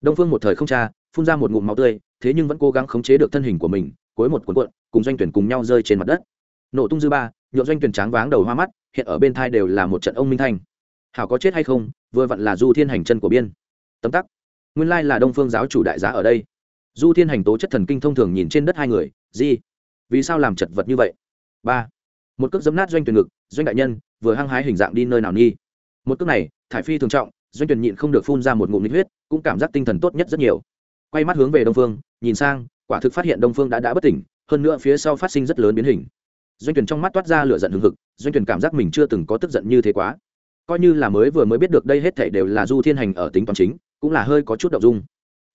đông phương một thời không cha phun ra một ngụm máu tươi, thế nhưng vẫn cố gắng khống chế được thân hình của mình, cuối một cuộn cuộn, cùng doanh tuyển cùng nhau rơi trên mặt đất nổ tung dư ba nhộn doanh tuyển tráng váng đầu hoa mắt, hiện ở bên thai đều là một trận ông minh thanh. Hảo có chết hay không, vừa vặn là du thiên hành chân của biên. Tấm tắc. Nguyên lai là đông phương giáo chủ đại giá ở đây. Du thiên hành tố chất thần kinh thông thường nhìn trên đất hai người gì vì sao làm chật vật như vậy? Ba. Một cước giấm nát doanh tuyển ngực, doanh đại nhân, vừa hăng hái hình dạng đi nơi nào nghi? Một cước này, thải phi thường trọng, doanh tuyển nhịn không được phun ra một ngụm nhiệt huyết, cũng cảm giác tinh thần tốt nhất rất nhiều. Quay mắt hướng về đông phương, nhìn sang, quả thực phát hiện đông phương đã đã bất tỉnh, hơn nữa phía sau phát sinh rất lớn biến hình doanh tuyển trong mắt toát ra lửa giận hừng hực, doanh tuyển cảm giác mình chưa từng có tức giận như thế quá. Coi như là mới vừa mới biết được đây hết thảy đều là du thiên hành ở tính toán chính, cũng là hơi có chút động dung.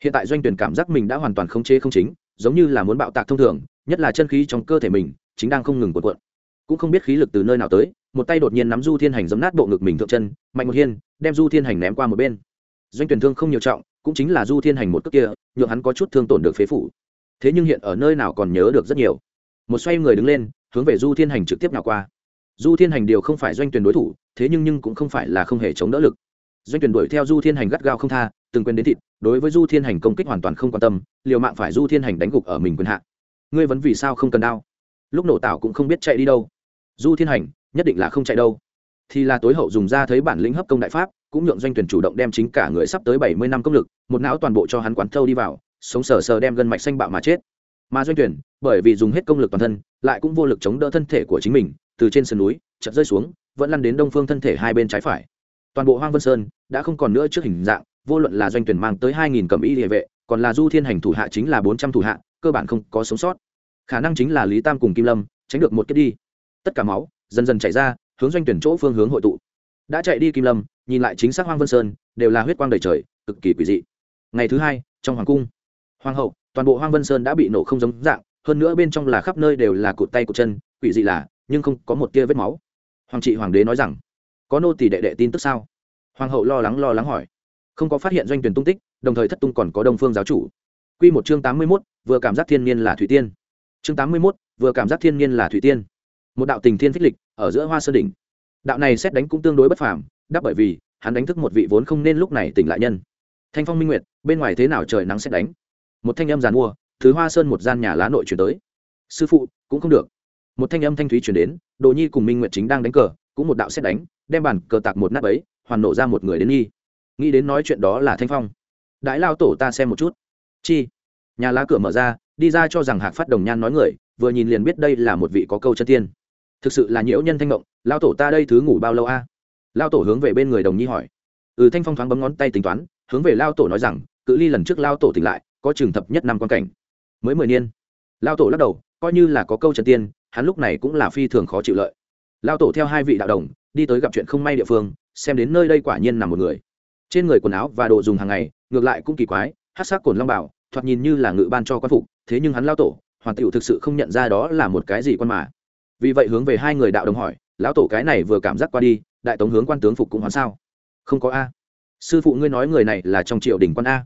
Hiện tại doanh tuyển cảm giác mình đã hoàn toàn không chế không chính, giống như là muốn bạo tạc thông thường, nhất là chân khí trong cơ thể mình, chính đang không ngừng cuộn cuộn. Cũng không biết khí lực từ nơi nào tới, một tay đột nhiên nắm du thiên hành giấm nát bộ ngực mình thượng chân, mạnh một hiên, đem du thiên hành ném qua một bên. Doanh tuyển thương không nhiều trọng, cũng chính là du thiên hành một cước kia, nhượng hắn có chút thương tổn được phế phủ. Thế nhưng hiện ở nơi nào còn nhớ được rất nhiều. Một xoay người đứng lên hướng về du thiên hành trực tiếp nào qua. Du thiên hành điều không phải doanh tuyển đối thủ, thế nhưng nhưng cũng không phải là không hề chống đỡ lực. Doanh tuyển đuổi theo du thiên hành gắt gao không tha, từng quên đến thịt, đối với du thiên hành công kích hoàn toàn không quan tâm, liều mạng phải du thiên hành đánh gục ở mình quyền hạ. Ngươi vẫn vì sao không cần đao? Lúc nổ tạo cũng không biết chạy đi đâu. Du thiên hành, nhất định là không chạy đâu. Thì là tối hậu dùng ra thấy bản lĩnh hấp công đại pháp, cũng nhượng doanh tuyển chủ động đem chính cả người sắp tới bảy mươi năm công lực, một não toàn bộ cho hắn quán thâu đi vào, sống sờ sờ đem gân mạch xanh bạo mà chết. Mà doanh tuyển, bởi vì dùng hết công lực toàn thân lại cũng vô lực chống đỡ thân thể của chính mình, từ trên sườn núi chậm rơi xuống, vẫn lăn đến đông phương thân thể hai bên trái phải. Toàn bộ hoang vân sơn đã không còn nữa trước hình dạng, vô luận là doanh tuyển mang tới hai nghìn cầm y địa vệ, còn là du thiên hành thủ hạ chính là bốn trăm thủ hạ, cơ bản không có sống sót. Khả năng chính là lý tam cùng kim lâm, tránh được một kết đi. Tất cả máu dần dần chảy ra, hướng doanh tuyển chỗ phương hướng hội tụ. Đã chạy đi kim lâm, nhìn lại chính xác hoang vân sơn, đều là huyết quang đầy trời, cực kỳ quỷ dị. Ngày thứ hai, trong hoàng cung, hoàng hậu, toàn bộ hoang vân sơn đã bị nổ không giống dạng hơn nữa bên trong là khắp nơi đều là cụt tay cụt chân quỷ dị là nhưng không có một tia vết máu. Hoàng trị hoàng đế nói rằng có nô tỷ đệ đệ tin tức sao? Hoàng hậu lo lắng lo lắng hỏi. Không có phát hiện doanh tuyển tung tích đồng thời thất tung còn có đông phương giáo chủ. Quy một chương tám mươi 81, vừa cảm giác thiên nhiên là thủy tiên. Chương tám mươi 81, vừa cảm giác thiên nhiên là thủy tiên. Một đạo tình thiên phích lịch ở giữa hoa sơn đỉnh. Đạo này xét đánh cũng tương đối bất phàm đáp bởi vì hắn đánh thức một vị vốn không nên lúc này tỉnh lại nhân. Thanh phong minh nguyệt bên ngoài thế nào trời nắng xét đánh? Một thanh âm giàn mua thứ hoa sơn một gian nhà lá nội chuyển tới. Sư phụ, cũng không được. Một thanh âm thanh thúy chuyển đến, đồ nhi cùng minh nguyệt chính đang đánh cờ, cũng một đạo xét đánh, đem bàn cờ tạc một nắp ấy, hoàn nổ ra một người đến nghi nghĩ đến nói chuyện đó là thanh phong. Đãi lao tổ ta xem một chút. Chi? Nhà lá cửa mở ra, đi ra cho rằng hạc phát đồng nhan nói người, vừa nhìn liền biết đây là một vị có câu chân tiên. Thực sự là nhiễu nhân thanh mộng lao tổ ta đây thứ ngủ bao lâu a? À? lao tổ hướng về bên người đồng nhi hỏi. Ừ thanh phong thoáng bấm ngón tay tính toán, hướng về lao tổ nói rằng, cự ly lần trước lao tổ tỉnh lại, có trường thập nhất năm quan cảnh mới mười niên. Lao tổ lắc đầu, coi như là có câu trần tiên, hắn lúc này cũng là phi thường khó chịu lợi. Lao tổ theo hai vị đạo đồng, đi tới gặp chuyện không may địa phương, xem đến nơi đây quả nhiên nằm một người. Trên người quần áo và đồ dùng hàng ngày, ngược lại cũng kỳ quái hát sắc cồn long bảo, thoạt nhìn như là ngự ban cho quan phục, thế nhưng hắn lao tổ hoàn tiểu thực sự không nhận ra đó là một cái gì quan mà. Vì vậy hướng về hai người đạo đồng hỏi, lão tổ cái này vừa cảm giác qua đi, đại tống hướng quan tướng phục cũng hoán sao? Không có a. Sư phụ ngươi nói người này là trong triều đình quan a.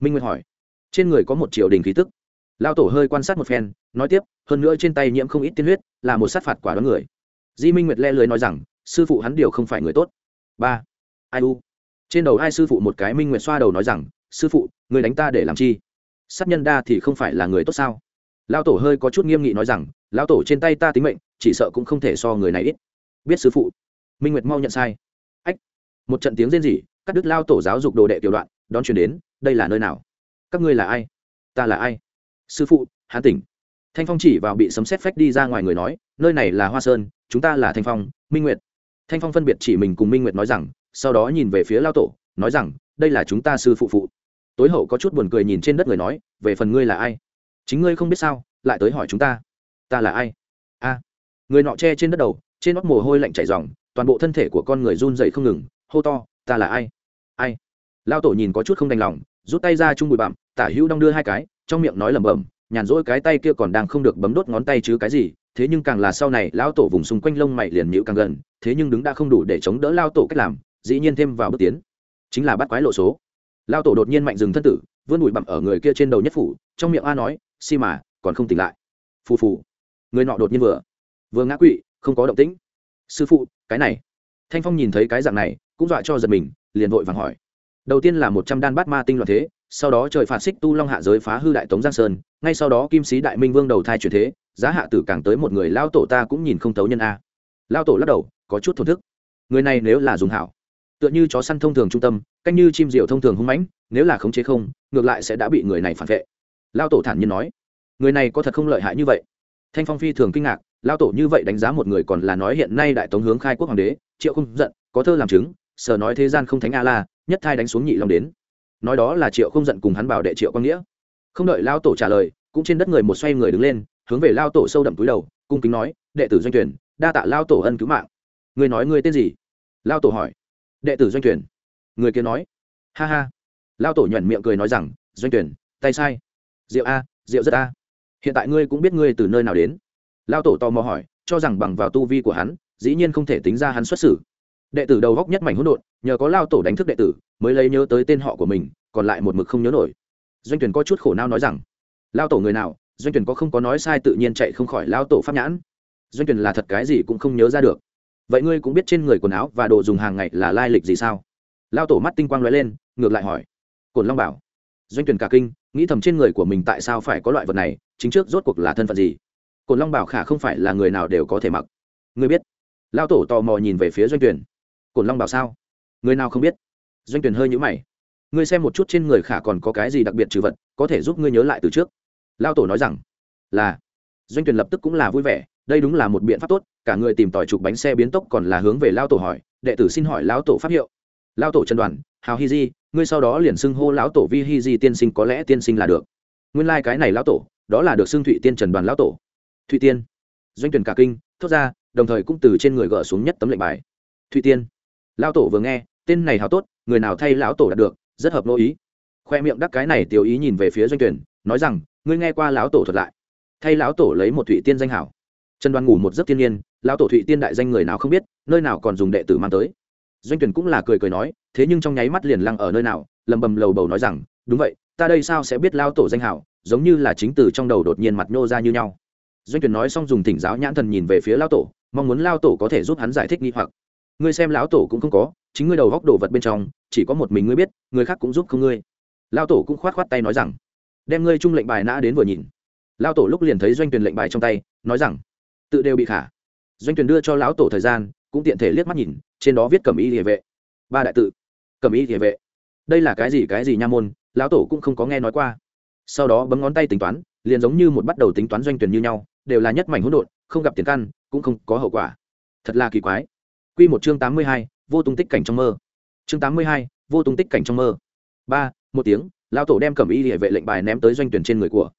Minh nguyên hỏi. Trên người có một triều đình khí tức lão tổ hơi quan sát một phen, nói tiếp, hơn nữa trên tay nhiễm không ít tiên huyết, là một sát phạt quả đoán người. Di minh nguyệt le lưới nói rằng, sư phụ hắn điều không phải người tốt. Ba, ai u? Trên đầu hai sư phụ một cái minh nguyệt xoa đầu nói rằng, sư phụ, người đánh ta để làm chi? Sát nhân đa thì không phải là người tốt sao? Lao tổ hơi có chút nghiêm nghị nói rằng lao tổ trên tay ta tính mệnh, chỉ sợ cũng không thể so người này ít. Biết sư phụ. Minh nguyệt mau nhận sai. Ách, một trận tiếng rên rỉ, cắt đứt lao tổ giáo dục đồ đệ tiểu đoạn, đón chuyển đến, đây là nơi nào? Các ngươi là ai? Ta là ai? Sư phụ hán tỉnh. Thanh phong chỉ vào bị sấm xét phách đi ra ngoài người nói, nơi này là hoa sơn, chúng ta là thanh phong, minh nguyệt. Thanh phong phân biệt chỉ mình cùng minh nguyệt nói rằng, sau đó nhìn về phía lao tổ, nói rằng, đây là chúng ta sư phụ phụ. Tối hậu có chút buồn cười nhìn trên đất người nói, về phần ngươi là ai? Chính ngươi không biết sao, lại tới hỏi chúng ta. Ta là ai? A. Người nọ che trên đất đầu, trên nót mồ hôi lạnh chảy dòng toàn bộ thân thể của con người run dậy không ngừng, hô to, ta là ai? Ai? Lao tổ nhìn có chút không đành lòng, rút tay ra chung bụi bặm, tả hữu đong đưa hai cái trong miệng nói lẩm bẩm, nhàn rỗi cái tay kia còn đang không được bấm đốt ngón tay chứ cái gì, thế nhưng càng là sau này, lão tổ vùng xung quanh lông mày liền nhịu càng gần, thế nhưng đứng đã không đủ để chống đỡ lao tổ cách làm, dĩ nhiên thêm vào bước tiến. Chính là bắt quái lộ số. Lao tổ đột nhiên mạnh dừng thân tử, vươn bụi bặm ở người kia trên đầu nhất phủ, trong miệng a nói, si mà, còn không tỉnh lại. Phù phù. Người nọ đột nhiên vừa vừa ngã quỵ, không có động tĩnh. Sư phụ, cái này. Thanh phong nhìn thấy cái dạng này, cũng dọa cho giật mình, liền vội vàng hỏi. Đầu tiên là một trăm đan bát ma tinh loạn thế sau đó trời phạt xích tu long hạ giới phá hư đại tống giang sơn, ngay sau đó kim sĩ đại minh vương đầu thai chuyển thế, giá hạ tử càng tới một người lao tổ ta cũng nhìn không thấu nhân a. Lao tổ lắc đầu, có chút thổn thức. Người này nếu là dùng hảo, tựa như chó săn thông thường trung tâm, canh như chim diều thông thường hung mãnh, nếu là khống chế không, ngược lại sẽ đã bị người này phản vệ. Lao tổ thản nhiên nói, người này có thật không lợi hại như vậy. Thanh phong phi thường kinh ngạc, lao tổ như vậy đánh giá một người còn là nói hiện nay đại tống hướng khai quốc hoàng đế, triệu không giận, có thơ làm chứng, sở nói thế gian không thánh a la, nhất thai đánh xuống nhị long đến nói đó là triệu không giận cùng hắn bảo đệ triệu quang nghĩa. Không đợi lao tổ trả lời, cũng trên đất người một xoay người đứng lên, hướng về lao tổ sâu đậm túi đầu, cung kính nói, đệ tử doanh tuyển đa tạ lao tổ ân cứu mạng. Người nói người tên gì? Lao tổ hỏi. Đệ tử doanh tuyển người kia nói. Ha ha. Lao tổ nhuận miệng cười nói rằng, doanh tuyển tay sai. Rượu a, rượu rất a. Hiện tại ngươi cũng biết ngươi từ nơi nào đến. Lao tổ tò mò hỏi, cho rằng bằng vào tu vi của hắn, dĩ nhiên không thể tính ra hắn xuất xử đệ tử đầu góc nhất mảnh hỗn độn, nhờ có lao tổ đánh thức đệ tử, mới lấy nhớ tới tên họ của mình, còn lại một mực không nhớ nổi. Doanh tuyển có chút khổ nao nói rằng, lao tổ người nào? Doanh tuyển có không có nói sai tự nhiên chạy không khỏi lao tổ pháp nhãn? Doanh tuyển là thật cái gì cũng không nhớ ra được. Vậy ngươi cũng biết trên người quần áo và đồ dùng hàng ngày là lai lịch gì sao? Lao tổ mắt tinh quang lóe lên, ngược lại hỏi. Cồn long bảo. Doanh tuyển cả kinh, nghĩ thầm trên người của mình tại sao phải có loại vật này, chính trước rốt cuộc là thân phận gì? Cồn long bảo khả không phải là người nào đều có thể mặc. Ngươi biết. Lao tổ tò mò nhìn về phía doanh tuyển Cổn long bảo sao? Người nào không biết? Doanh tuyển hơi nhũ mày. Ngươi xem một chút trên người khả còn có cái gì đặc biệt trừ vật, có thể giúp ngươi nhớ lại từ trước. Lao tổ nói rằng, là. Doanh tuyển lập tức cũng là vui vẻ, đây đúng là một biện pháp tốt, cả người tìm tòi chụp bánh xe biến tốc còn là hướng về lao tổ hỏi, đệ tử xin hỏi lão tổ pháp hiệu. Lao tổ trần đoàn, hào hi di, ngươi sau đó liền xưng hô lão tổ vi hi di tiên sinh có lẽ tiên sinh là được. Nguyên lai cái này lão tổ, đó là được xưng thụy tiên trần đoàn lão tổ. Thụy tiên. Doanh tuyển cả kinh, thốt ra, đồng thời cũng từ trên người gỡ xuống nhất tấm lệnh bài. Thụy tiên lão tổ vừa nghe, tên này hào tốt, người nào thay lão tổ đạt được, rất hợp nô ý. Khoe miệng đắc cái này tiểu ý nhìn về phía doanh tuyển, nói rằng, ngươi nghe qua lão tổ thuật lại. Thay lão tổ lấy một thụy tiên danh hảo. Trần Đoan ngủ một giấc thiên nhiên, lão tổ thụy tiên đại danh người nào không biết, nơi nào còn dùng đệ tử mang tới. Doanh tuyển cũng là cười cười nói, thế nhưng trong nháy mắt liền lăng ở nơi nào, lầm bầm lầu bầu nói rằng, đúng vậy, ta đây sao sẽ biết lao tổ danh hảo, giống như là chính từ trong đầu đột nhiên mặt nhô ra như nhau. Doanh tuyển nói xong dùng thỉnh giáo nhãn thần nhìn về phía lao tổ, mong muốn lao tổ có thể giúp hắn giải thích nghi hoặc ngươi xem lão tổ cũng không có, chính ngươi đầu góc đồ vật bên trong, chỉ có một mình ngươi biết, người khác cũng giúp không ngươi. Lão tổ cũng khoát khoát tay nói rằng, đem ngươi chung lệnh bài nã đến vừa nhìn. Lão tổ lúc liền thấy doanh tuyển lệnh bài trong tay, nói rằng, tự đều bị khả. Doanh tuyển đưa cho lão tổ thời gian, cũng tiện thể liếc mắt nhìn, trên đó viết cẩm y địa vệ. Ba đại tự, cẩm y địa vệ. Đây là cái gì cái gì nha môn, lão tổ cũng không có nghe nói qua. Sau đó bấm ngón tay tính toán, liền giống như một bắt đầu tính toán doanh tuyển như nhau, đều là nhất mảnh hỗn độn, không gặp tiền căn, cũng không có hậu quả. Thật là kỳ quái quy một chương tám mươi hai, vô tung tích cảnh trong mơ. Chương tám mươi hai, vô tung tích cảnh trong mơ. Ba một tiếng lão tổ đem cẩm y liễu vệ lệnh bài ném tới doanh tuyển trên người của.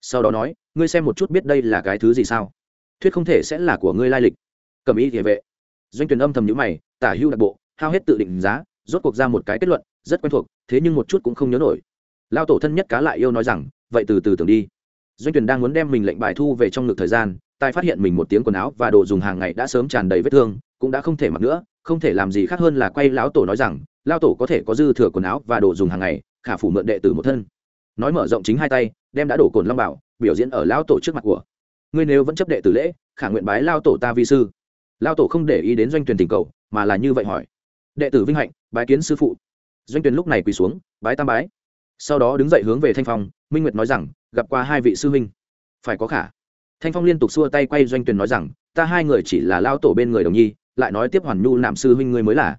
Sau đó nói ngươi xem một chút biết đây là cái thứ gì sao? Thuyết không thể sẽ là của ngươi lai lịch. Cẩm y liễu vệ. Doanh tuyển âm thầm nhíu mày tả hưu đặc bộ hao hết tự định giá rốt cuộc ra một cái kết luận rất quen thuộc thế nhưng một chút cũng không nhớ nổi. Lão tổ thân nhất cá lại yêu nói rằng vậy từ từ tưởng đi. Doanh tuyển đang muốn đem mình lệnh bài thu về trong lực thời gian tài phát hiện mình một tiếng quần áo và đồ dùng hàng ngày đã sớm tràn đầy vết thương cũng đã không thể mặc nữa, không thể làm gì khác hơn là quay lão tổ nói rằng lao tổ có thể có dư thừa quần áo và đồ dùng hàng ngày, khả phủ mượn đệ tử một thân. Nói mở rộng chính hai tay, đem đã đổ cồn long bảo, biểu diễn ở lao tổ trước mặt của. Ngươi nếu vẫn chấp đệ tử lễ, khả nguyện bái lao tổ ta vi sư. Lao tổ không để ý đến doanh tuyển tình cầu, mà là như vậy hỏi. Đệ tử vinh hạnh, bái kiến sư phụ. Doanh tuyển lúc này quỳ xuống, bái tam bái. Sau đó đứng dậy hướng về thanh phong, minh nguyệt nói rằng, gặp qua hai vị sư huynh. Phải có khả. Thanh phong liên tục xua tay quay doanh tuyển nói rằng, ta hai người chỉ là lao tổ bên người đồng nhi lại nói tiếp hoàn nhu nạm sư huynh ngươi mới là.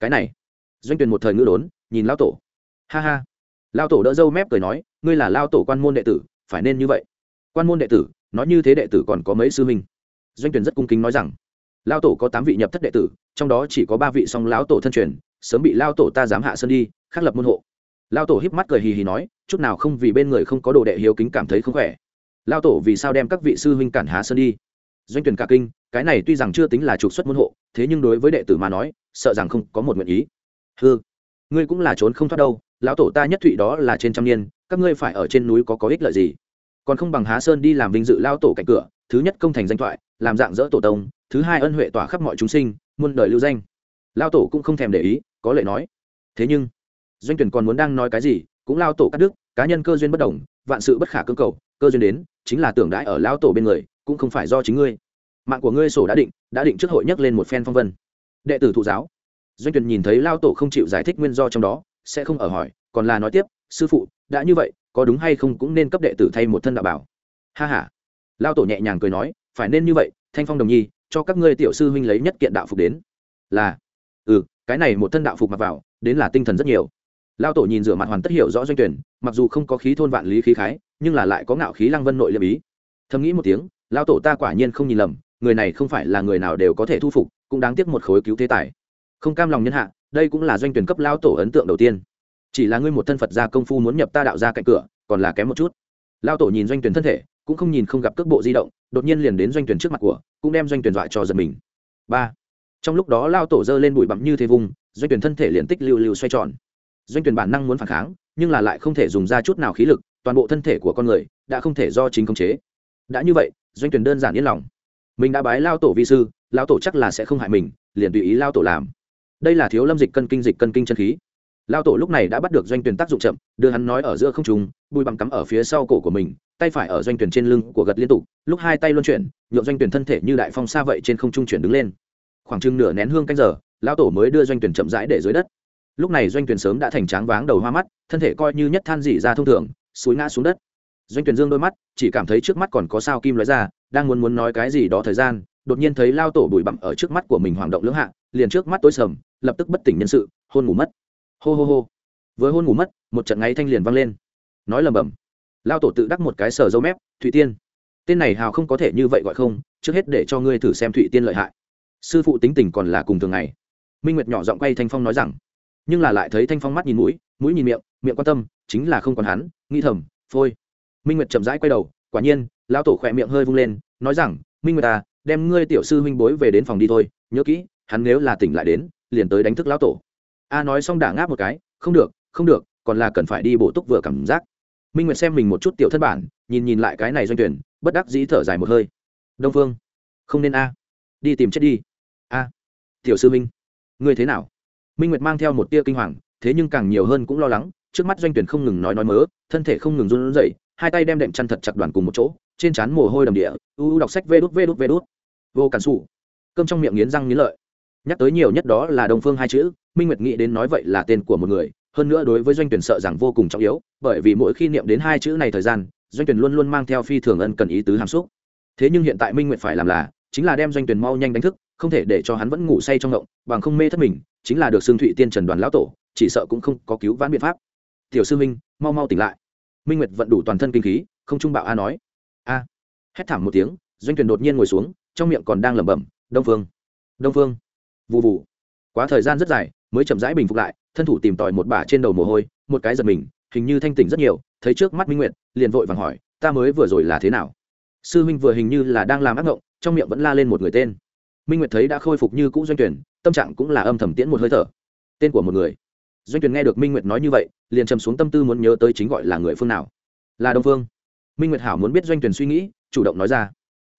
Cái này, doanh tuyển một thời ngữ đốn, nhìn lao tổ. Ha ha. Lao tổ đỡ dâu mép cười nói, ngươi là lao tổ quan môn đệ tử, phải nên như vậy. Quan môn đệ tử, nói như thế đệ tử còn có mấy sư huynh? Doanh tuyển rất cung kính nói rằng lao tổ có tám vị nhập thất đệ tử, trong đó chỉ có ba vị song lão tổ thân truyền, sớm bị lao tổ ta dám hạ sơn đi, khắc lập môn hộ. Lao tổ híp mắt cười hì hì nói, chút nào không vì bên người không có đồ đệ hiếu kính cảm thấy không khỏe. Lao tổ vì sao đem các vị sư huynh cản há sơn đi? Doanh tuyển cả kinh cái này tuy rằng chưa tính là trục xuất môn hộ, thế nhưng đối với đệ tử mà nói, sợ rằng không có một nguyện ý. Hư ngươi cũng là trốn không thoát đâu, lão tổ ta nhất thụy đó là trên trăm niên, các ngươi phải ở trên núi có có ích lợi gì? Còn không bằng há sơn đi làm vinh dự lao tổ cạnh cửa, thứ nhất công thành danh thoại, làm dạng dỡ tổ tông, thứ hai ân huệ tỏa khắp mọi chúng sinh, muôn đời lưu danh. Lao tổ cũng không thèm để ý, có lệ nói. Thế nhưng, doanh tuyển còn muốn đang nói cái gì, cũng lao tổ cắt đứt, cá nhân cơ duyên bất đồng, vạn sự bất khả cơ cầu, cơ duyên đến, chính là tưởng đãi ở lao tổ bên người, cũng không phải do chính ngươi mạng của ngươi sổ đã định đã định trước hội nhắc lên một phen phong vân. Đệ tử thụ giáo. Doanh tuyển nhìn thấy lao tổ không chịu giải thích nguyên do trong đó, sẽ không ở hỏi, còn là nói tiếp, sư phụ, đã như vậy, có đúng hay không cũng nên cấp đệ tử thay một thân đạo bảo. Ha ha. Lao tổ nhẹ nhàng cười nói, phải nên như vậy, thanh phong đồng nhi, cho các ngươi tiểu sư huynh lấy nhất kiện đạo phục đến. Là. Ừ cái này một thân đạo phục mặc vào, đến là tinh thần rất nhiều. Lao tổ nhìn rửa mặt hoàn tất hiểu rõ doanh tuyển mặc dù không có khí thôn vạn lý khí khái, nhưng là lại có ngạo khí lăng vân nội liêm ý. Thầm nghĩ một tiếng, lao tổ ta quả nhiên không nhìn lầm người này không phải là người nào đều có thể thu phục, cũng đáng tiếc một khối cứu thế tài. Không cam lòng nhân hạ, đây cũng là doanh tuyển cấp lao tổ ấn tượng đầu tiên. Chỉ là ngươi một thân phật gia công phu muốn nhập ta đạo ra cạnh cửa, còn là kém một chút. Lao tổ nhìn doanh tuyển thân thể, cũng không nhìn không gặp cước bộ di động, đột nhiên liền đến doanh tuyển trước mặt của, cũng đem doanh tuyển dọa cho giật mình. Ba. Trong lúc đó lao tổ giơ lên bụi bặm như thế vùng, doanh tuyển thân thể liền tích lưu lưu xoay tròn. Doanh tuyển bản năng muốn phản kháng, nhưng là lại không thể dùng ra chút nào khí lực, toàn bộ thân thể của con người đã không thể do chính khống chế. Đã như vậy, doanh tuyển đơn giản yên lòng mình đã bái lao tổ vi sư, lao tổ chắc là sẽ không hại mình, liền tùy ý lao tổ làm. Đây là thiếu lâm dịch cân kinh dịch cân kinh chân khí. Lao tổ lúc này đã bắt được doanh tuyển tác dụng chậm, đưa hắn nói ở giữa không trùng bùi bằng cắm ở phía sau cổ của mình, tay phải ở doanh tuyển trên lưng của gật liên tục, lúc hai tay luân chuyển nhộn doanh tuyển thân thể như đại phong xa vậy trên không trung chuyển đứng lên. Khoảng chừng nửa nén hương canh giờ lão tổ mới đưa doanh tuyển chậm rãi để dưới đất. Lúc này doanh tuyển sớm đã thành tráng váng đầu hoa mắt, thân thể coi như nhất than dị ra thông thường suối ngã xuống đất. Doanh tuyển dương đôi mắt, chỉ cảm thấy trước mắt còn có sao kim lóe ra đang muốn muốn nói cái gì đó thời gian, đột nhiên thấy lao tổ bụi bặm ở trước mắt của mình hoàng động lưỡng hạ, liền trước mắt tối sầm, lập tức bất tỉnh nhân sự, hôn ngủ mất. Hô hô hô. Với hôn ngủ mất, một trận ngáy thanh liền vang lên. Nói lầm bầm. Lao tổ tự đắc một cái sờ dâu mép, thụy tiên, tên này hào không có thể như vậy gọi không, trước hết để cho ngươi thử xem thụy tiên lợi hại. Sư phụ tính tình còn là cùng thường ngày. Minh nguyệt nhỏ giọng quay thanh phong nói rằng, nhưng là lại thấy thanh phong mắt nhìn mũi mũi nhìn miệng miệng quan tâm, chính là không còn hắn, nghĩ thầm, phôi. Minh nguyệt chậm rãi quay đầu quả nhiên lão tổ khỏe miệng hơi vung lên nói rằng minh nguyệt ta, đem ngươi tiểu sư huynh bối về đến phòng đi thôi nhớ kỹ hắn nếu là tỉnh lại đến liền tới đánh thức lão tổ. A nói xong đả ngáp một cái không được không được còn là cần phải đi bổ túc vừa cảm giác. Minh nguyệt xem mình một chút tiểu thân bản nhìn nhìn lại cái này doanh tuyển bất đắc dĩ thở dài một hơi. Đông phương không nên a. Đi tìm chết đi. A tiểu sư minh ngươi thế nào? Minh nguyệt mang theo một tia kinh hoàng thế nhưng càng nhiều hơn cũng lo lắng trước mắt doanh tuyển không ngừng nói nói mớ thân thể không ngừng run rẩy hai tay đem đệm chăn thật chặt đoàn cùng một chỗ, trên trán mồ hôi đầm địa, u u đọc sách vê đút vê đút vê đút. Vô cản xù cơm trong miệng nghiến răng nghiến lợi. Nhắc tới nhiều nhất đó là đồng phương hai chữ, minh nguyệt nghĩ đến nói vậy là tên của một người, hơn nữa đối với doanh tuyển sợ rằng vô cùng trọng yếu, bởi vì mỗi khi niệm đến hai chữ này thời gian, doanh tuyển luôn luôn mang theo phi thường ân cần ý tứ hàm xúc. Thế nhưng hiện tại minh nguyệt phải làm là, chính là đem doanh tuyển mau nhanh đánh thức, không thể để cho hắn vẫn ngủ say trong ngộng, bằng không mê thất mình, chính là được xương thụy tiên trần đoàn lão tổ, chỉ sợ cũng không có cứu vãn biện pháp. Tiểu sư minh, mau mau tỉnh lại minh nguyệt vận đủ toàn thân kinh khí, không trung bạo a nói. A. Hét thảm một tiếng, doanh tuyển đột nhiên ngồi xuống, trong miệng còn đang lẩm bẩm, đông phương đông phương. Vụ vụ quá thời gian rất dài, mới chậm rãi bình phục lại, thân thủ tìm tòi một bả trên đầu mồ hôi, một cái giật mình, hình như thanh tỉnh rất nhiều, thấy trước mắt minh nguyệt, liền vội vàng hỏi, ta mới vừa rồi là thế nào? Sư minh vừa hình như là đang làm ác ngộng, trong miệng vẫn la lên một người tên. Minh nguyệt thấy đã khôi phục như cũ doanh tuyển tâm trạng cũng là âm thầm tiễn một hơi thở. Tên của một người doanh tuyển nghe được minh nguyệt nói như vậy liền trầm xuống tâm tư muốn nhớ tới chính gọi là người phương nào là đông phương minh nguyệt hảo muốn biết doanh tuyển suy nghĩ chủ động nói ra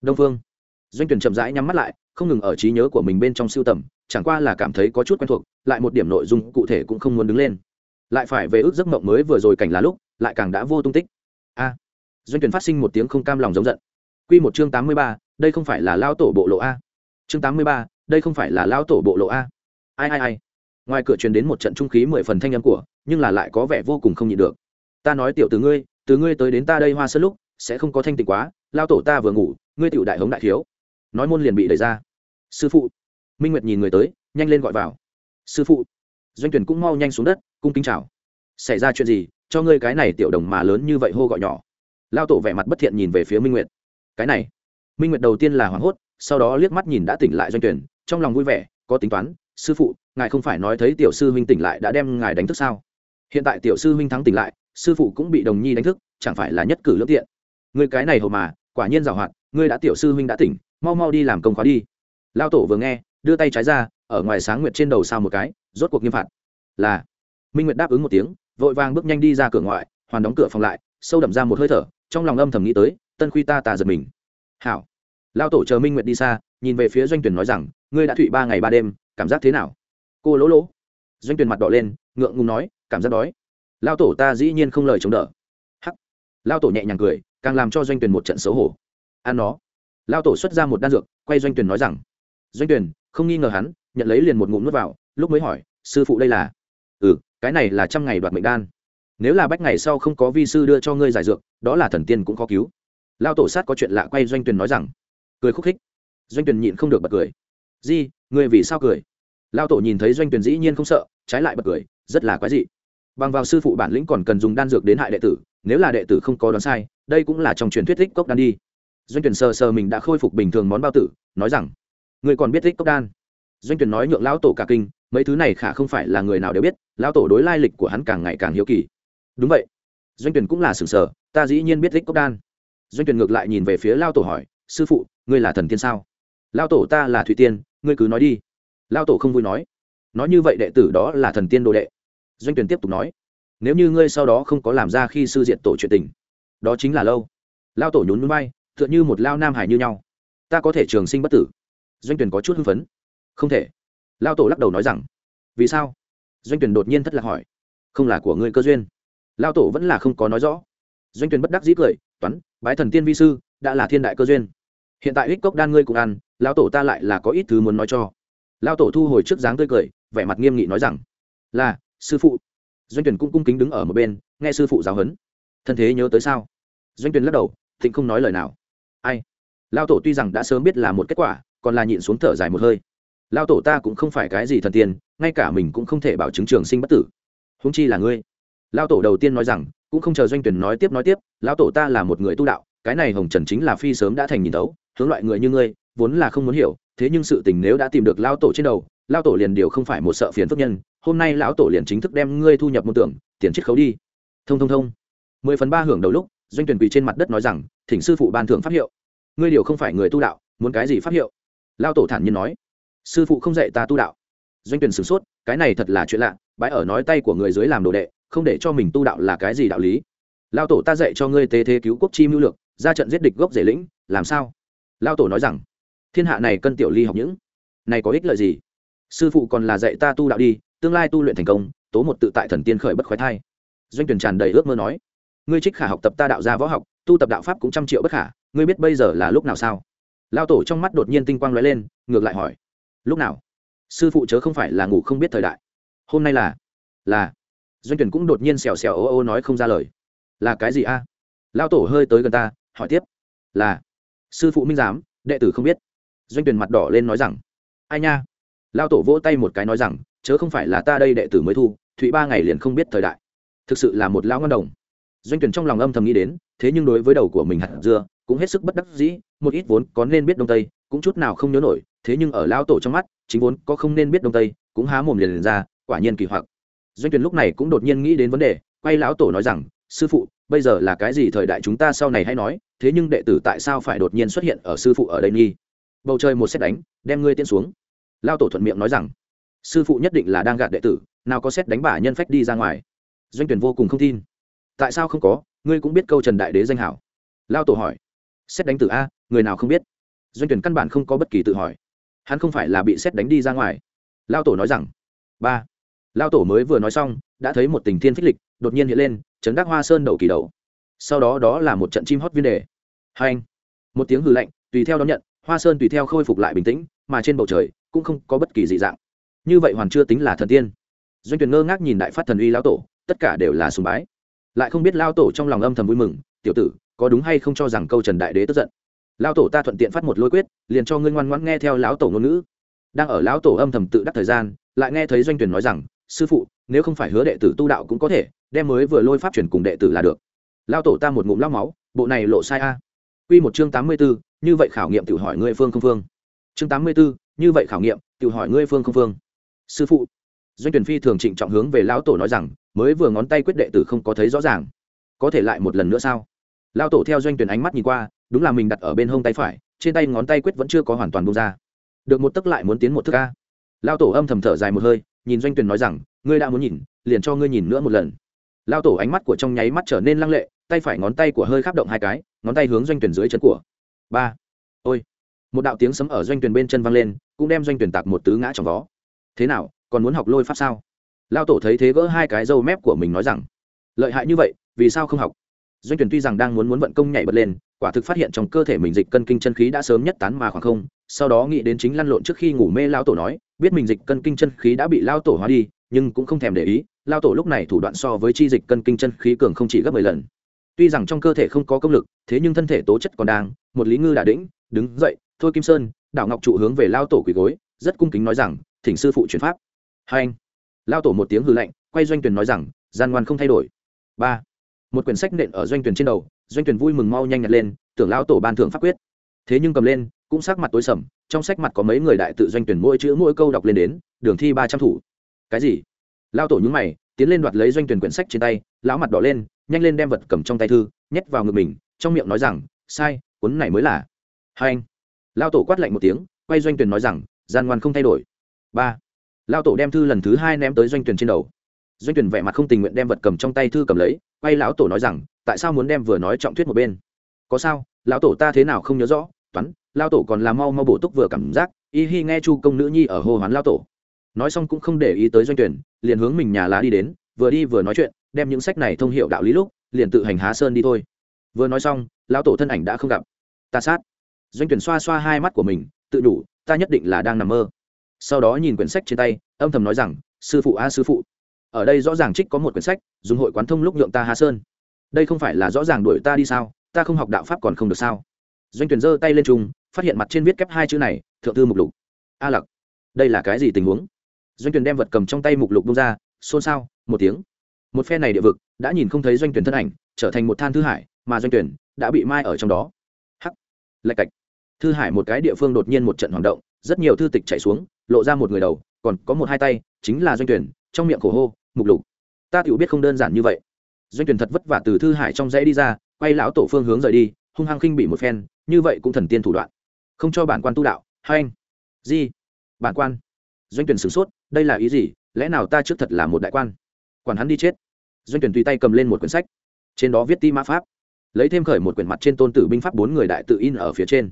đông phương doanh tuyển chậm rãi nhắm mắt lại không ngừng ở trí nhớ của mình bên trong siêu tầm chẳng qua là cảm thấy có chút quen thuộc lại một điểm nội dung cụ thể cũng không muốn đứng lên lại phải về ước giấc mộng mới vừa rồi cảnh là lúc lại càng đã vô tung tích a à, doanh tuyển phát sinh một tiếng không cam lòng giống giận quy một chương tám mươi ba, đây không phải là lao tổ bộ lộ a chương tám mươi ba, đây không phải là lao tổ bộ lộ a ai ai ai ngoài cửa truyền đến một trận trung khí mười phần thanh âm của, nhưng là lại có vẻ vô cùng không nhịn được. Ta nói tiểu từ ngươi từ ngươi tới đến ta đây hoa sơn lúc, sẽ không có thanh tịnh quá, lao tổ ta vừa ngủ, ngươi tiểu đại hống đại thiếu. Nói môn liền bị đẩy ra. Sư phụ. Minh nguyệt nhìn người tới, nhanh lên gọi vào. Sư phụ. Doanh tuyển cũng mau nhanh xuống đất, cung kính chào. Xảy ra chuyện gì, cho ngươi cái này tiểu đồng mà lớn như vậy hô gọi nhỏ. Lao tổ vẻ mặt bất thiện nhìn về phía minh nguyệt. Cái này. Minh nguyệt đầu tiên là hoảng hốt, sau đó liếc mắt nhìn đã tỉnh lại doanh tuyển trong lòng vui vẻ, có tính toán sư phụ, ngài không phải nói thấy tiểu sư huynh tỉnh lại đã đem ngài đánh thức sao? Hiện tại tiểu sư huynh thắng tỉnh lại, sư phụ cũng bị đồng nhi đánh thức, chẳng phải là nhất cử lưỡng tiện. Người cái này hầu mà, quả nhiên giàu hoạt ngươi đã tiểu sư huynh đã tỉnh, mau mau đi làm công khóa đi. Lao tổ vừa nghe, đưa tay trái ra, ở ngoài sáng nguyệt trên đầu sao một cái, rốt cuộc nghiêm phạt. Là, minh nguyệt đáp ứng một tiếng, vội vàng bước nhanh đi ra cửa ngoại, hoàn đóng cửa phòng lại, sâu đậm ra một hơi thở, trong lòng âm thầm nghĩ tới, tân khuy ta tà giật mình. Hảo. Lao tổ chờ minh nguyệt đi xa, nhìn về phía doanh tuyển nói rằng, ngươi đã thụy ba ngày ba đêm cảm giác thế nào? Cô lỗ lỗ. Doanh Tuyền mặt đỏ lên, ngượng ngùng nói, cảm giác đói. Lao tổ ta dĩ nhiên không lời chống đỡ. Hắc. Lao tổ nhẹ nhàng cười, càng làm cho doanh Tuyền một trận xấu hổ. Ăn nó. Lao tổ xuất ra một đan dược, quay doanh Tuyền nói rằng, doanh Tuyền, không nghi ngờ hắn, nhận lấy liền một ngụm nuốt vào, lúc mới hỏi, sư phụ đây là? Ừ cái này là trăm ngày đoạt mệnh đan. Nếu là bách ngày sau không có vi sư đưa cho ngươi giải dược, đó là thần tiên cũng khó cứu. Lao tổ sát có chuyện lạ quay doanh Tuyền nói rằng, cười khúc khích. Doanh Tuyền nhịn không được bật cười di người vì sao cười? Lao tổ nhìn thấy doanh tuyển dĩ nhiên không sợ, trái lại bật cười, rất là quái dị. Bằng vào sư phụ bản lĩnh còn cần dùng đan dược đến hại đệ tử, nếu là đệ tử không có đoán sai, đây cũng là trong truyền thuyết thích cốc đan đi. Doanh tuyển sờ sờ mình đã khôi phục bình thường món bao tử, nói rằng người còn biết thích cốc đan? Doanh tuyển nói nhượng lão tổ cả kinh, mấy thứ này khả không phải là người nào đều biết, lão tổ đối lai lịch của hắn càng ngày càng hiếu kỳ. Đúng vậy. Doanh tuyển cũng là sừng sờ, ta dĩ nhiên biết thích cốc đan. Doanh tuyển ngược lại nhìn về phía lao tổ hỏi, sư phụ, ngươi là thần tiên sao? Lao tổ ta là thủy tiên ngươi cứ nói đi. Lao tổ không vui nói. Nói như vậy đệ tử đó là thần tiên đồ đệ. Doanh tuyển tiếp tục nói. Nếu như ngươi sau đó không có làm ra khi sư diện tổ chuyện tình, đó chính là lâu. Lao tổ nhún núi bay tựa như một lao nam hải như nhau. Ta có thể trường sinh bất tử. Doanh tuyển có chút hưng phấn. Không thể. Lao tổ lắc đầu nói rằng, vì sao? Doanh tuyển đột nhiên thất lạc hỏi. Không là của ngươi cơ duyên. Lao tổ vẫn là không có nói rõ. Doanh tuyển bất đắc dĩ cười, toán, bái thần tiên vi sư, đã là thiên đại cơ duyên. Hiện tại ích cốc đan ngươi cũng ăn lão tổ ta lại là có ít thứ muốn nói cho. Lão tổ thu hồi trước dáng tươi cười, vẻ mặt nghiêm nghị nói rằng, là, sư phụ. Doanh tuyển cũng cung kính đứng ở một bên, nghe sư phụ giáo huấn. Thân thế nhớ tới sao? Doanh tuyển lắc đầu, thịnh không nói lời nào. Ai? Lão tổ tuy rằng đã sớm biết là một kết quả, còn là nhịn xuống thở dài một hơi. Lão tổ ta cũng không phải cái gì thần tiên, ngay cả mình cũng không thể bảo chứng trường sinh bất tử. Huống chi là ngươi. Lão tổ đầu tiên nói rằng, cũng không chờ doanh tuyển nói tiếp nói tiếp, lão tổ ta là một người tu đạo, cái này hồng trần chính là phi sớm đã thành nhìn tấu hướng loại người như ngươi, vốn là không muốn hiểu, thế nhưng sự tình nếu đã tìm được lao tổ trên đầu lao tổ liền điều không phải một sợ phiền phức nhân, hôm nay lão tổ liền chính thức đem ngươi thu nhập môn tưởng, tiền chiết khấu đi. Thông thông thông. Mười phần ba hưởng đầu lúc, doanh tuyển quỳ trên mặt đất nói rằng, thỉnh sư phụ ban thưởng pháp hiệu. Ngươi điều không phải người tu đạo, muốn cái gì pháp hiệu? Lao tổ thản nhiên nói. Sư phụ không dạy ta tu đạo. Doanh tuyển sửng sốt, cái này thật là chuyện lạ, bãi ở nói tay của người dưới làm đồ đệ, không để cho mình tu đạo là cái gì đạo lý? Lao tổ ta dạy cho ngươi tế thế cứu quốc chi mưu lược, ra trận giết địch gốc rể lĩnh, làm sao? Lao tổ nói rằng, thiên hạ này cân tiểu ly học những, này có ích lợi gì? Sư phụ còn là dạy ta tu đạo đi, tương lai tu luyện thành công, tố một tự tại thần tiên khởi bất khoái thai. Doanh tuyển tràn đầy ước mơ nói, ngươi trích khả học tập ta đạo gia võ học, tu tập đạo pháp cũng trăm triệu bất khả, ngươi biết bây giờ là lúc nào sao? Lao tổ trong mắt đột nhiên tinh quang lóe lên, ngược lại hỏi, lúc nào? Sư phụ chớ không phải là ngủ không biết thời đại. Hôm nay là là doanh tuyển cũng đột nhiên xèo xèo ô ô nói không ra lời. Là cái gì a? À? lao tổ hơi tới gần ta, hỏi tiếp, là sư phụ minh giám đệ tử không biết. Doanh tuyển mặt đỏ lên nói rằng ai nha? Lao tổ vỗ tay một cái nói rằng chớ không phải là ta đây đệ tử mới thu thụy ba ngày liền không biết thời đại. Thực sự là một lao ngân đồng. Doanh tuyển trong lòng âm thầm nghĩ đến thế nhưng đối với đầu của mình hạt dưa cũng hết sức bất đắc dĩ một ít vốn có nên biết đông tây cũng chút nào không nhớ nổi thế nhưng ở lao tổ trong mắt chính vốn có không nên biết đông tây cũng há mồm liền, liền ra quả nhiên kỳ hoặc. Doanh tuyển lúc này cũng đột nhiên nghĩ đến vấn đề quay lão tổ nói rằng sư phụ, bây giờ là cái gì thời đại chúng ta sau này hay nói, thế nhưng đệ tử tại sao phải đột nhiên xuất hiện ở sư phụ ở đây nghi? Bầu trời một xét đánh, đem ngươi tiên xuống. Lao tổ thuận miệng nói rằng, sư phụ nhất định là đang gạt đệ tử, nào có xét đánh bả nhân phách đi ra ngoài. Doanh tuyển vô cùng không tin. Tại sao không có, ngươi cũng biết câu trần đại đế danh hảo. Lao tổ hỏi xét đánh tử a, người nào không biết? Doanh tuyển căn bản không có bất kỳ tự hỏi. Hắn không phải là bị xét đánh đi ra ngoài. Lao tổ nói rằng, ba lao tổ mới vừa nói xong, đã thấy một tình thiên phích lịch đột nhiên hiện lên, chấn đắc hoa sơn đầu kỳ đầu. Sau đó đó là một trận chim hót viên đề. Hai anh, một tiếng hư lạnh, tùy theo đón nhận, hoa sơn tùy theo khôi phục lại bình tĩnh, mà trên bầu trời cũng không có bất kỳ dị dạng. Như vậy hoàn chưa tính là thần tiên. Doanh tuyển ngơ ngác nhìn đại phát thần uy lão tổ, tất cả đều là sùng bái. Lại không biết lao tổ trong lòng âm thầm vui mừng, tiểu tử, có đúng hay không cho rằng câu trần đại đế tức giận? Lao tổ ta thuận tiện phát một lôi quyết, liền cho ngươi ngoan ngoãn nghe theo lão tổ ngôn ngữ. Đang ở lão tổ âm thầm tự đắc thời gian, lại nghe thấy doanh tuyển nói rằng sư phụ nếu không phải hứa đệ tử tu đạo cũng có thể đem mới vừa lôi pháp chuyển cùng đệ tử là được lao tổ ta một ngụm lao máu bộ này lộ sai a Quy một chương tám mươi 84, như vậy khảo nghiệm tự hỏi ngươi phương không phương. Chương tám mươi 84, như vậy khảo nghiệm, tự hỏi ngươi phương không phương. Sư phụ. Doanh Tuyển Phi thường trịnh trọng hướng về lão tổ nói rằng, mới vừa ngón tay quyết đệ tử không có thấy rõ ràng, có thể lại một lần nữa sao? Lão tổ theo Doanh Tuyển ánh mắt nhìn qua, đúng là mình đặt ở bên hông tay phải, trên tay ngón tay quyết vẫn chưa có hoàn toàn buông ra. Được một tức lại muốn tiến một thước a. Lão tổ âm thầm thở dài một hơi, nhìn Doanh Tuyển nói rằng, ngươi đã muốn nhìn, liền cho ngươi nhìn nữa một lần. Lão tổ ánh mắt của trong nháy mắt trở nên lăng lệ, tay phải ngón tay của hơi khắp động hai cái, ngón tay hướng doanh tuyển dưới chân của. Ba. Ôi. Một đạo tiếng sấm ở doanh tuyển bên chân vang lên cũng đem doanh tuyển tạc một tứ ngã trong vó. Thế nào còn muốn học lôi pháp sao? Lao tổ thấy thế gỡ hai cái râu mép của mình nói rằng lợi hại như vậy vì sao không học? Doanh tuyển tuy rằng đang muốn muốn vận công nhảy bật lên quả thực phát hiện trong cơ thể mình dịch cân kinh chân khí đã sớm nhất tán mà khoảng không, sau đó nghĩ đến chính lăn lộn trước khi ngủ mê lao tổ nói, biết mình dịch cân kinh chân khí đã bị lao tổ hóa đi, nhưng cũng không thèm để ý lao tổ lúc này thủ đoạn so với chi dịch cân kinh chân khí cường không chỉ gấp mười lần. Tuy rằng trong cơ thể không có công lực, thế nhưng thân thể tố chất còn đang, một lý ngư đà đĩnh, đứng dậy, thôi kim sơn, đảo ngọc trụ hướng về lao tổ quỳ gối, rất cung kính nói rằng, thỉnh sư phụ chuyển pháp. Hai anh lao tổ một tiếng hư lạnh, quay doanh tuyển nói rằng, gian ngoan không thay đổi. Ba, một quyển sách nện ở doanh tuyển trên đầu doanh tuyển vui mừng mau nhanh nhặt lên, tưởng lao tổ ban thưởng pháp quyết. Thế nhưng cầm lên, cũng sắc mặt tối sầm, trong sách mặt có mấy người đại tự doanh tuyển mỗi chữ mỗi câu đọc lên đến, đường thi ba trăm thủ. Cái gì? Lao tổ nhúng mày, tiến lên đoạt lấy doanh tuyển quyển sách trên tay, lão mặt đỏ lên, nhanh lên đem vật cầm trong tay thư, nhét vào ngực mình, trong miệng nói rằng, sai, cuốn này mới là. Hai anh. Lao tổ quát lạnh một tiếng, quay doanh tuyển nói rằng, gian ngoan không thay đổi. Ba. Lao tổ đem thư lần thứ hai ném tới doanh tuyển trên đầu. Doanh tuyển vẻ mặt không tình nguyện đem vật cầm trong tay thư cầm lấy quay lão tổ nói rằng, tại sao muốn đem vừa nói trọng thuyết một bên? Có sao? Lão tổ ta thế nào không nhớ rõ? Toán lao tổ còn là mau mau bổ túc vừa cảm giác, y hi nghe chu công nữ nhi ở hô hoán lao tổ. Nói xong cũng không để ý tới doanh tuyển, liền hướng mình nhà lá đi đến, vừa đi vừa nói chuyện, đem những sách này thông hiệu đạo lý lúc, liền tự hành há sơn đi thôi. Vừa nói xong, lão tổ thân ảnh đã không gặp. Ta sát. Doanh tuyển xoa xoa hai mắt của mình, tự đủ, ta nhất định là đang nằm mơ. Sau đó nhìn quyển sách trên tay, âm thầm nói rằng, sư phụ a, sư phụ ở đây rõ ràng trích có một quyển sách, dùng hội quán thông lúc nhượng ta Hà sơn. Đây không phải là rõ ràng đuổi ta đi sao? Ta không học đạo pháp còn không được sao? Doanh tuyển giơ tay lên trùng, phát hiện mặt trên viết kép hai chữ này, thượng thư mục lục. A lặc, đây là cái gì tình huống? Doanh tuyển đem vật cầm trong tay mục lục bung ra, xôn xao, một tiếng. Một phe này địa vực, đã nhìn không thấy doanh tuyển thân ảnh, trở thành một than thư hải, mà doanh tuyển đã bị mai ở trong đó. Hắc, lạch cạch. Thư hải một cái địa phương đột nhiên một trận hoạt động, rất nhiều thư tịch chạy xuống, lộ ra một người đầu, còn có một hai tay, chính là doanh tuyển trong miệng khổ hô mục lục. Ta tiểu biết không đơn giản như vậy. Doanh tuyển thật vất vả từ thư hải trong dãy đi ra, quay lão tổ phương hướng rời đi, hung hăng khinh bị một phen, như vậy cũng thần tiên thủ đoạn. Không cho bản quan tu đạo, hai anh. Gì bản quan. Doanh tuyển sửng sốt, đây là ý gì? Lẽ nào ta trước thật là một đại quan? Quản hắn đi chết. Doanh tuyển tùy tay cầm lên một quyển sách. Trên đó viết ti mã pháp. Lấy thêm khởi một quyển mặt trên tôn tử binh pháp bốn người đại tự in ở phía trên.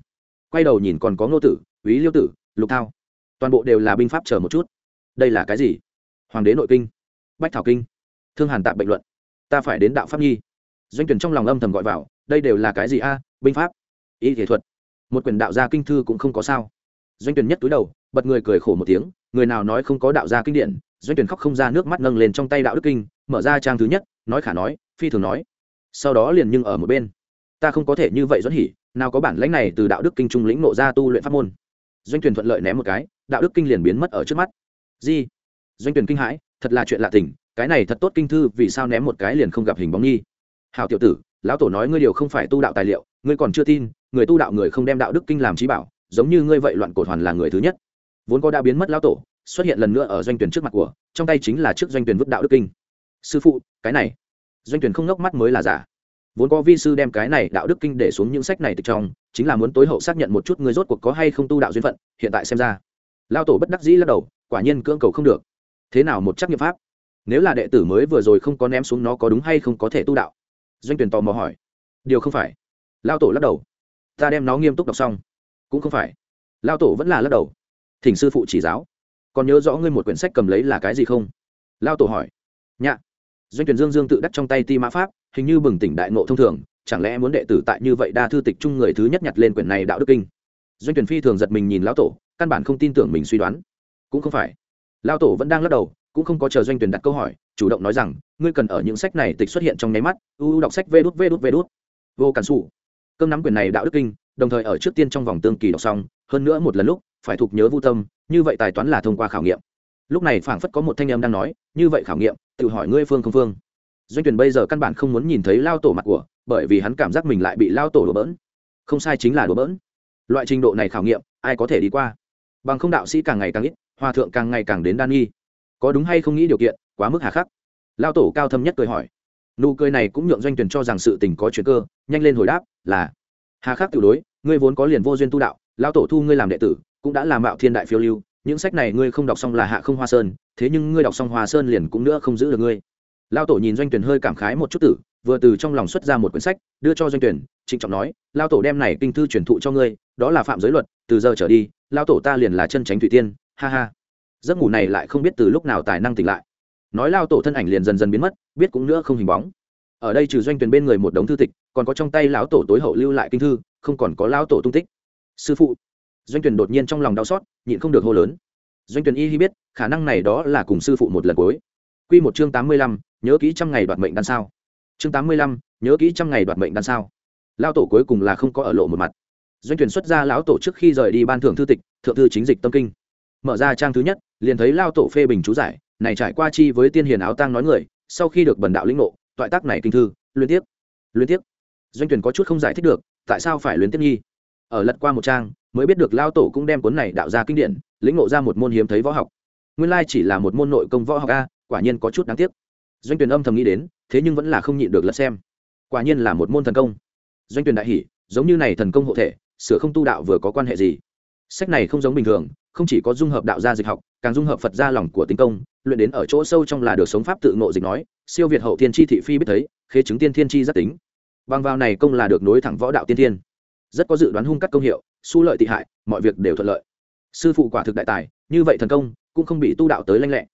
Quay đầu nhìn còn có ngô tử, úy liêu tử, lục thao. Toàn bộ đều là binh pháp chờ một chút. Đây là cái gì? Hoàng đế nội kinh bách thảo kinh. Thương hàn tạm bệnh luận. Ta phải đến đạo pháp nhi. Doanh tuyển trong lòng âm thầm gọi vào, đây đều là cái gì a? Binh pháp. Y thể thuật. Một quyển đạo gia kinh thư cũng không có sao. Doanh tuyển nhất túi đầu, bật người cười khổ một tiếng, người nào nói không có đạo gia kinh điển doanh tuyển khóc không ra nước mắt nâng lên trong tay đạo đức kinh, mở ra trang thứ nhất, nói khả nói, phi thường nói. Sau đó liền nhưng ở một bên. Ta không có thể như vậy dẫn hỉ, nào có bản lãnh này từ đạo đức kinh trung lĩnh nộ ra tu luyện pháp môn. Doanh tuyển thuận lợi ném một cái, đạo đức kinh liền biến mất ở trước mắt. Di. Doanh tuyển kinh hãi thật là chuyện lạ tình, cái này thật tốt kinh thư, vì sao ném một cái liền không gặp hình bóng nghi? Hào tiểu tử, lão tổ nói ngươi điều không phải tu đạo tài liệu, ngươi còn chưa tin, người tu đạo người không đem đạo đức kinh làm trí bảo, giống như ngươi vậy loạn cột hoàn là người thứ nhất. Vốn có đã biến mất lão tổ, xuất hiện lần nữa ở doanh tuyển trước mặt của, trong tay chính là trước doanh tuyển vứt đạo đức kinh. Sư phụ, cái này. Doanh tuyển không ngốc mắt mới là giả. Vốn có vi sư đem cái này đạo đức kinh để xuống những sách này từ trong, chính là muốn tối hậu xác nhận một chút người rốt cuộc có hay không tu đạo duyên phận, hiện tại xem ra. Lao tổ bất đắc dĩ lắc đầu, quả nhiên cưỡng cầu không được thế nào một chắc nghiệp pháp? Nếu là đệ tử mới vừa rồi không có ném xuống nó có đúng hay không có thể tu đạo? Doanh tuyển tò mò hỏi. Điều không phải. Lao tổ lắc đầu. Ta đem nó nghiêm túc đọc xong. Cũng không phải. Lao tổ vẫn là lắc đầu. Thỉnh sư phụ chỉ giáo. Còn nhớ rõ ngươi một quyển sách cầm lấy là cái gì không? Lao tổ hỏi. Nhạ. Doanh tuyển dương dương tự đắc trong tay ti mã pháp, hình như bừng tỉnh đại ngộ thông thường, chẳng lẽ muốn đệ tử tại như vậy đa thư tịch chung người thứ nhất nhặt lên quyển này đạo đức kinh? Doanh tuyển phi thường giật mình nhìn lão tổ, căn bản không tin tưởng mình suy đoán. Cũng không phải lão tổ vẫn đang lắc đầu, cũng không có chờ doanh tuyển đặt câu hỏi, chủ động nói rằng, ngươi cần ở những sách này tịch xuất hiện trong nháy mắt, u đọc sách vê đút vê đút vê đút. Vô cản sụ cơm nắm quyền này đạo đức kinh, đồng thời ở trước tiên trong vòng tương kỳ đọc xong, hơn nữa một lần lúc, phải thuộc nhớ vô tâm, như vậy tài toán là thông qua khảo nghiệm. Lúc này phảng phất có một thanh âm đang nói, như vậy khảo nghiệm, tự hỏi ngươi phương không phương. Doanh tuyển bây giờ căn bản không muốn nhìn thấy lao tổ mặt của, bởi vì hắn cảm giác mình lại bị lao tổ đổ bỡn. Không sai chính là đổ bỡn. Loại trình độ này khảo nghiệm, ai có thể đi qua? Bằng không đạo sĩ càng ngày càng ít, hòa thượng càng ngày càng đến đan nghi. Có đúng hay không nghĩ điều kiện, quá mức hà khắc. Lao tổ cao thâm nhất cười hỏi. Nụ cười này cũng nhượng doanh tuyển cho rằng sự tình có chuyện cơ, nhanh lên hồi đáp, là, hà khắc tiểu đối, ngươi vốn có liền vô duyên tu đạo, lao tổ thu ngươi làm đệ tử, cũng đã làm mạo thiên đại phiêu lưu, những sách này ngươi không đọc xong là hạ không hoa sơn, thế nhưng ngươi đọc xong hoa sơn liền cũng nữa không giữ được ngươi. Lao tổ nhìn doanh tuyển hơi cảm khái một chút tử, vừa từ trong lòng xuất ra một quyển sách, đưa cho doanh tuyển, trịnh trọng nói, lao tổ đem này kinh thư truyền thụ cho ngươi, đó là phạm giới luật, từ giờ trở đi lao tổ ta liền là chân tránh thủy tiên ha ha. Giấc ngủ này lại không biết từ lúc nào tài năng tỉnh lại. Nói lao tổ thân ảnh liền dần dần biến mất biết cũng nữa không hình bóng. Ở đây trừ doanh tuyển bên người một đống thư tịch còn có trong tay lão tổ tối hậu lưu lại kinh thư không còn có lão tổ tung tích. Sư phụ. Doanh tuyển đột nhiên trong lòng đau xót nhịn không được hô lớn. Doanh tuyển y hi biết khả năng này đó là cùng sư phụ một lần cuối. Quy một chương tám mươi lăm, nhớ kỹ trăm ngày đoạt mệnh đan sao. Chương tám mươi lăm, nhớ kỹ trăm ngày đoạt mệnh đan sao. Lao tổ cuối cùng là không có ở lộ một mặt doanh tuyển xuất ra lão tổ trước khi rời đi ban thưởng thư tịch, thượng thư chính dịch tâm kinh. Mở ra trang thứ nhất, liền thấy lao tổ phê bình chú giải, này trải qua chi với tiên hiền áo tang nói người, sau khi được bần đạo lĩnh ngộ, toại tác này kinh thư liên tiếp liên tiếp. Doanh tuyển có chút không giải thích được, tại sao phải liên tiếp nhi ở lật qua một trang, mới biết được lao tổ cũng đem cuốn này đạo ra kinh điển, lĩnh ngộ ra một môn hiếm thấy võ học. Nguyên lai chỉ là một môn nội công võ học a, quả nhiên có chút đáng tiếc. Doanh tuyển âm thầm nghĩ đến, thế nhưng vẫn là không nhịn được lật xem. Quả nhiên là một môn thần công. Doanh tuyển đại hỉ giống như này thần công hộ thể, sửa không tu đạo vừa có quan hệ gì? Sách này không giống bình thường, không chỉ có dung hợp đạo gia dịch học, càng dung hợp phật gia lòng của tinh công, luyện đến ở chỗ sâu trong là được sống pháp tự ngộ dịch nói, siêu việt hậu thiên tri thị phi biết thấy, khế chứng tiên thiên tri rất tính. Bằng vào này công là được nối thẳng võ đạo tiên thiên. Rất có dự đoán hung cắt công hiệu, su lợi tị hại, mọi việc đều thuận lợi. Sư phụ quả thực đại tài, như vậy thần công cũng không bị tu đạo tới lanh lẹ.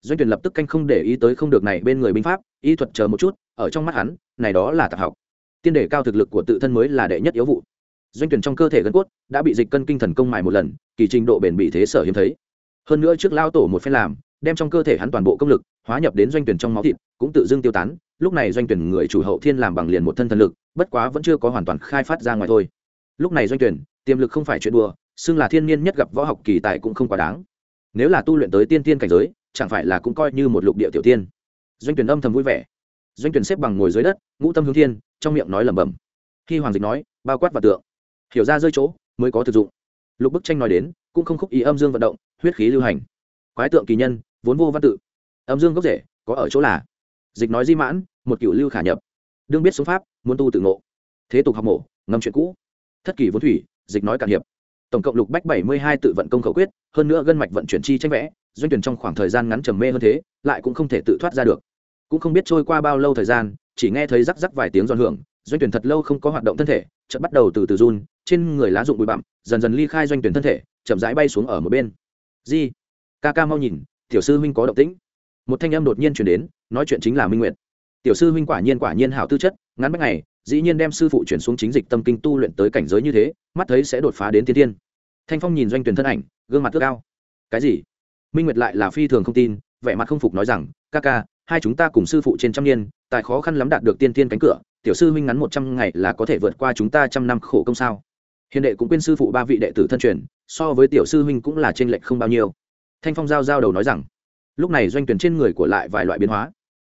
Doanh tuyển lập tức canh không để ý tới không được này bên người binh pháp, y thuật chờ một chút, ở trong mắt hắn, này đó là tạp học tiên đề cao thực lực của tự thân mới là đệ nhất yếu vụ. Doanh tuyển trong cơ thể gân cốt đã bị dịch cân kinh thần công mài một lần, kỳ trình độ bền bị thế sở hiếm thấy. Hơn nữa trước lao tổ một phen làm, đem trong cơ thể hắn toàn bộ công lực hóa nhập đến doanh tuyển trong máu thịt, cũng tự dưng tiêu tán, lúc này doanh tuyển người chủ hậu thiên làm bằng liền một thân thần lực, bất quá vẫn chưa có hoàn toàn khai phát ra ngoài thôi. Lúc này doanh tuyển, tiềm lực không phải chuyện đùa, xưng là thiên nhiên nhất gặp võ học kỳ tài cũng không quá đáng. Nếu là tu luyện tới tiên tiên cảnh giới, chẳng phải là cũng coi như một lục địa tiểu tiên. Doanh tuyển âm thầm vui vẻ doanh tuyển xếp bằng ngồi dưới đất, ngũ tâm hướng thiên, trong miệng nói lẩm bẩm. Khi hoàng dịch nói, bao quát và tượng, hiểu ra rơi chỗ, mới có thực dụng. Lục bức tranh nói đến, cũng không khúc ý âm dương vận động, huyết khí lưu hành. Quái tượng kỳ nhân, vốn vô văn tự. Âm dương gốc rễ, có ở chỗ là, dịch nói di mãn, một cựu lưu khả nhập. Đương biết số pháp, muốn tu tự ngộ. Thế tục học mổ, ngâm chuyện cũ. Thất kỷ vốn thủy, dịch nói cạn hiệp. Tổng cộng lục bách bảy mươi hai tự vận công khẩu quyết, hơn nữa gân mạch vận chuyển chi tranh vẽ, doanh tuyển trong khoảng thời gian ngắn trầm mê hơn thế, lại cũng không thể tự thoát ra được cũng không biết trôi qua bao lâu thời gian, chỉ nghe thấy rắc rắc vài tiếng giòn hưởng, doanh tuyển thật lâu không có hoạt động thân thể, chợt bắt đầu từ từ run, trên người lá dụng bụi bặm, dần dần ly khai doanh tuyển thân thể, chậm rãi bay xuống ở một bên. Di, ca ca mau nhìn, tiểu sư huynh có động tĩnh. Một thanh âm đột nhiên chuyển đến, nói chuyện chính là minh nguyệt. Tiểu sư huynh quả nhiên quả nhiên hảo tư chất, ngắn bách ngày, dĩ nhiên đem sư phụ chuyển xuống chính dịch tâm kinh tu luyện tới cảnh giới như thế, mắt thấy sẽ đột phá đến tiên tiên. Thanh phong nhìn doanh tuyển thân ảnh, gương mặt tước cao. Cái gì? Minh nguyệt lại là phi thường không tin, vẻ mặt không phục nói rằng, ca ca hai chúng ta cùng sư phụ trên trăm niên, tại khó khăn lắm đạt được tiên tiên cánh cửa, tiểu sư huynh ngắn một trăm ngày là có thể vượt qua chúng ta trăm năm khổ công sao? Hiền đệ cũng quên sư phụ ba vị đệ tử thân truyền, so với tiểu sư huynh cũng là t r ê n lệch không bao nhiêu. Thanh phong giao giao đầu nói rằng, lúc này doanh tuyển trên người của lại vài loại biến hóa.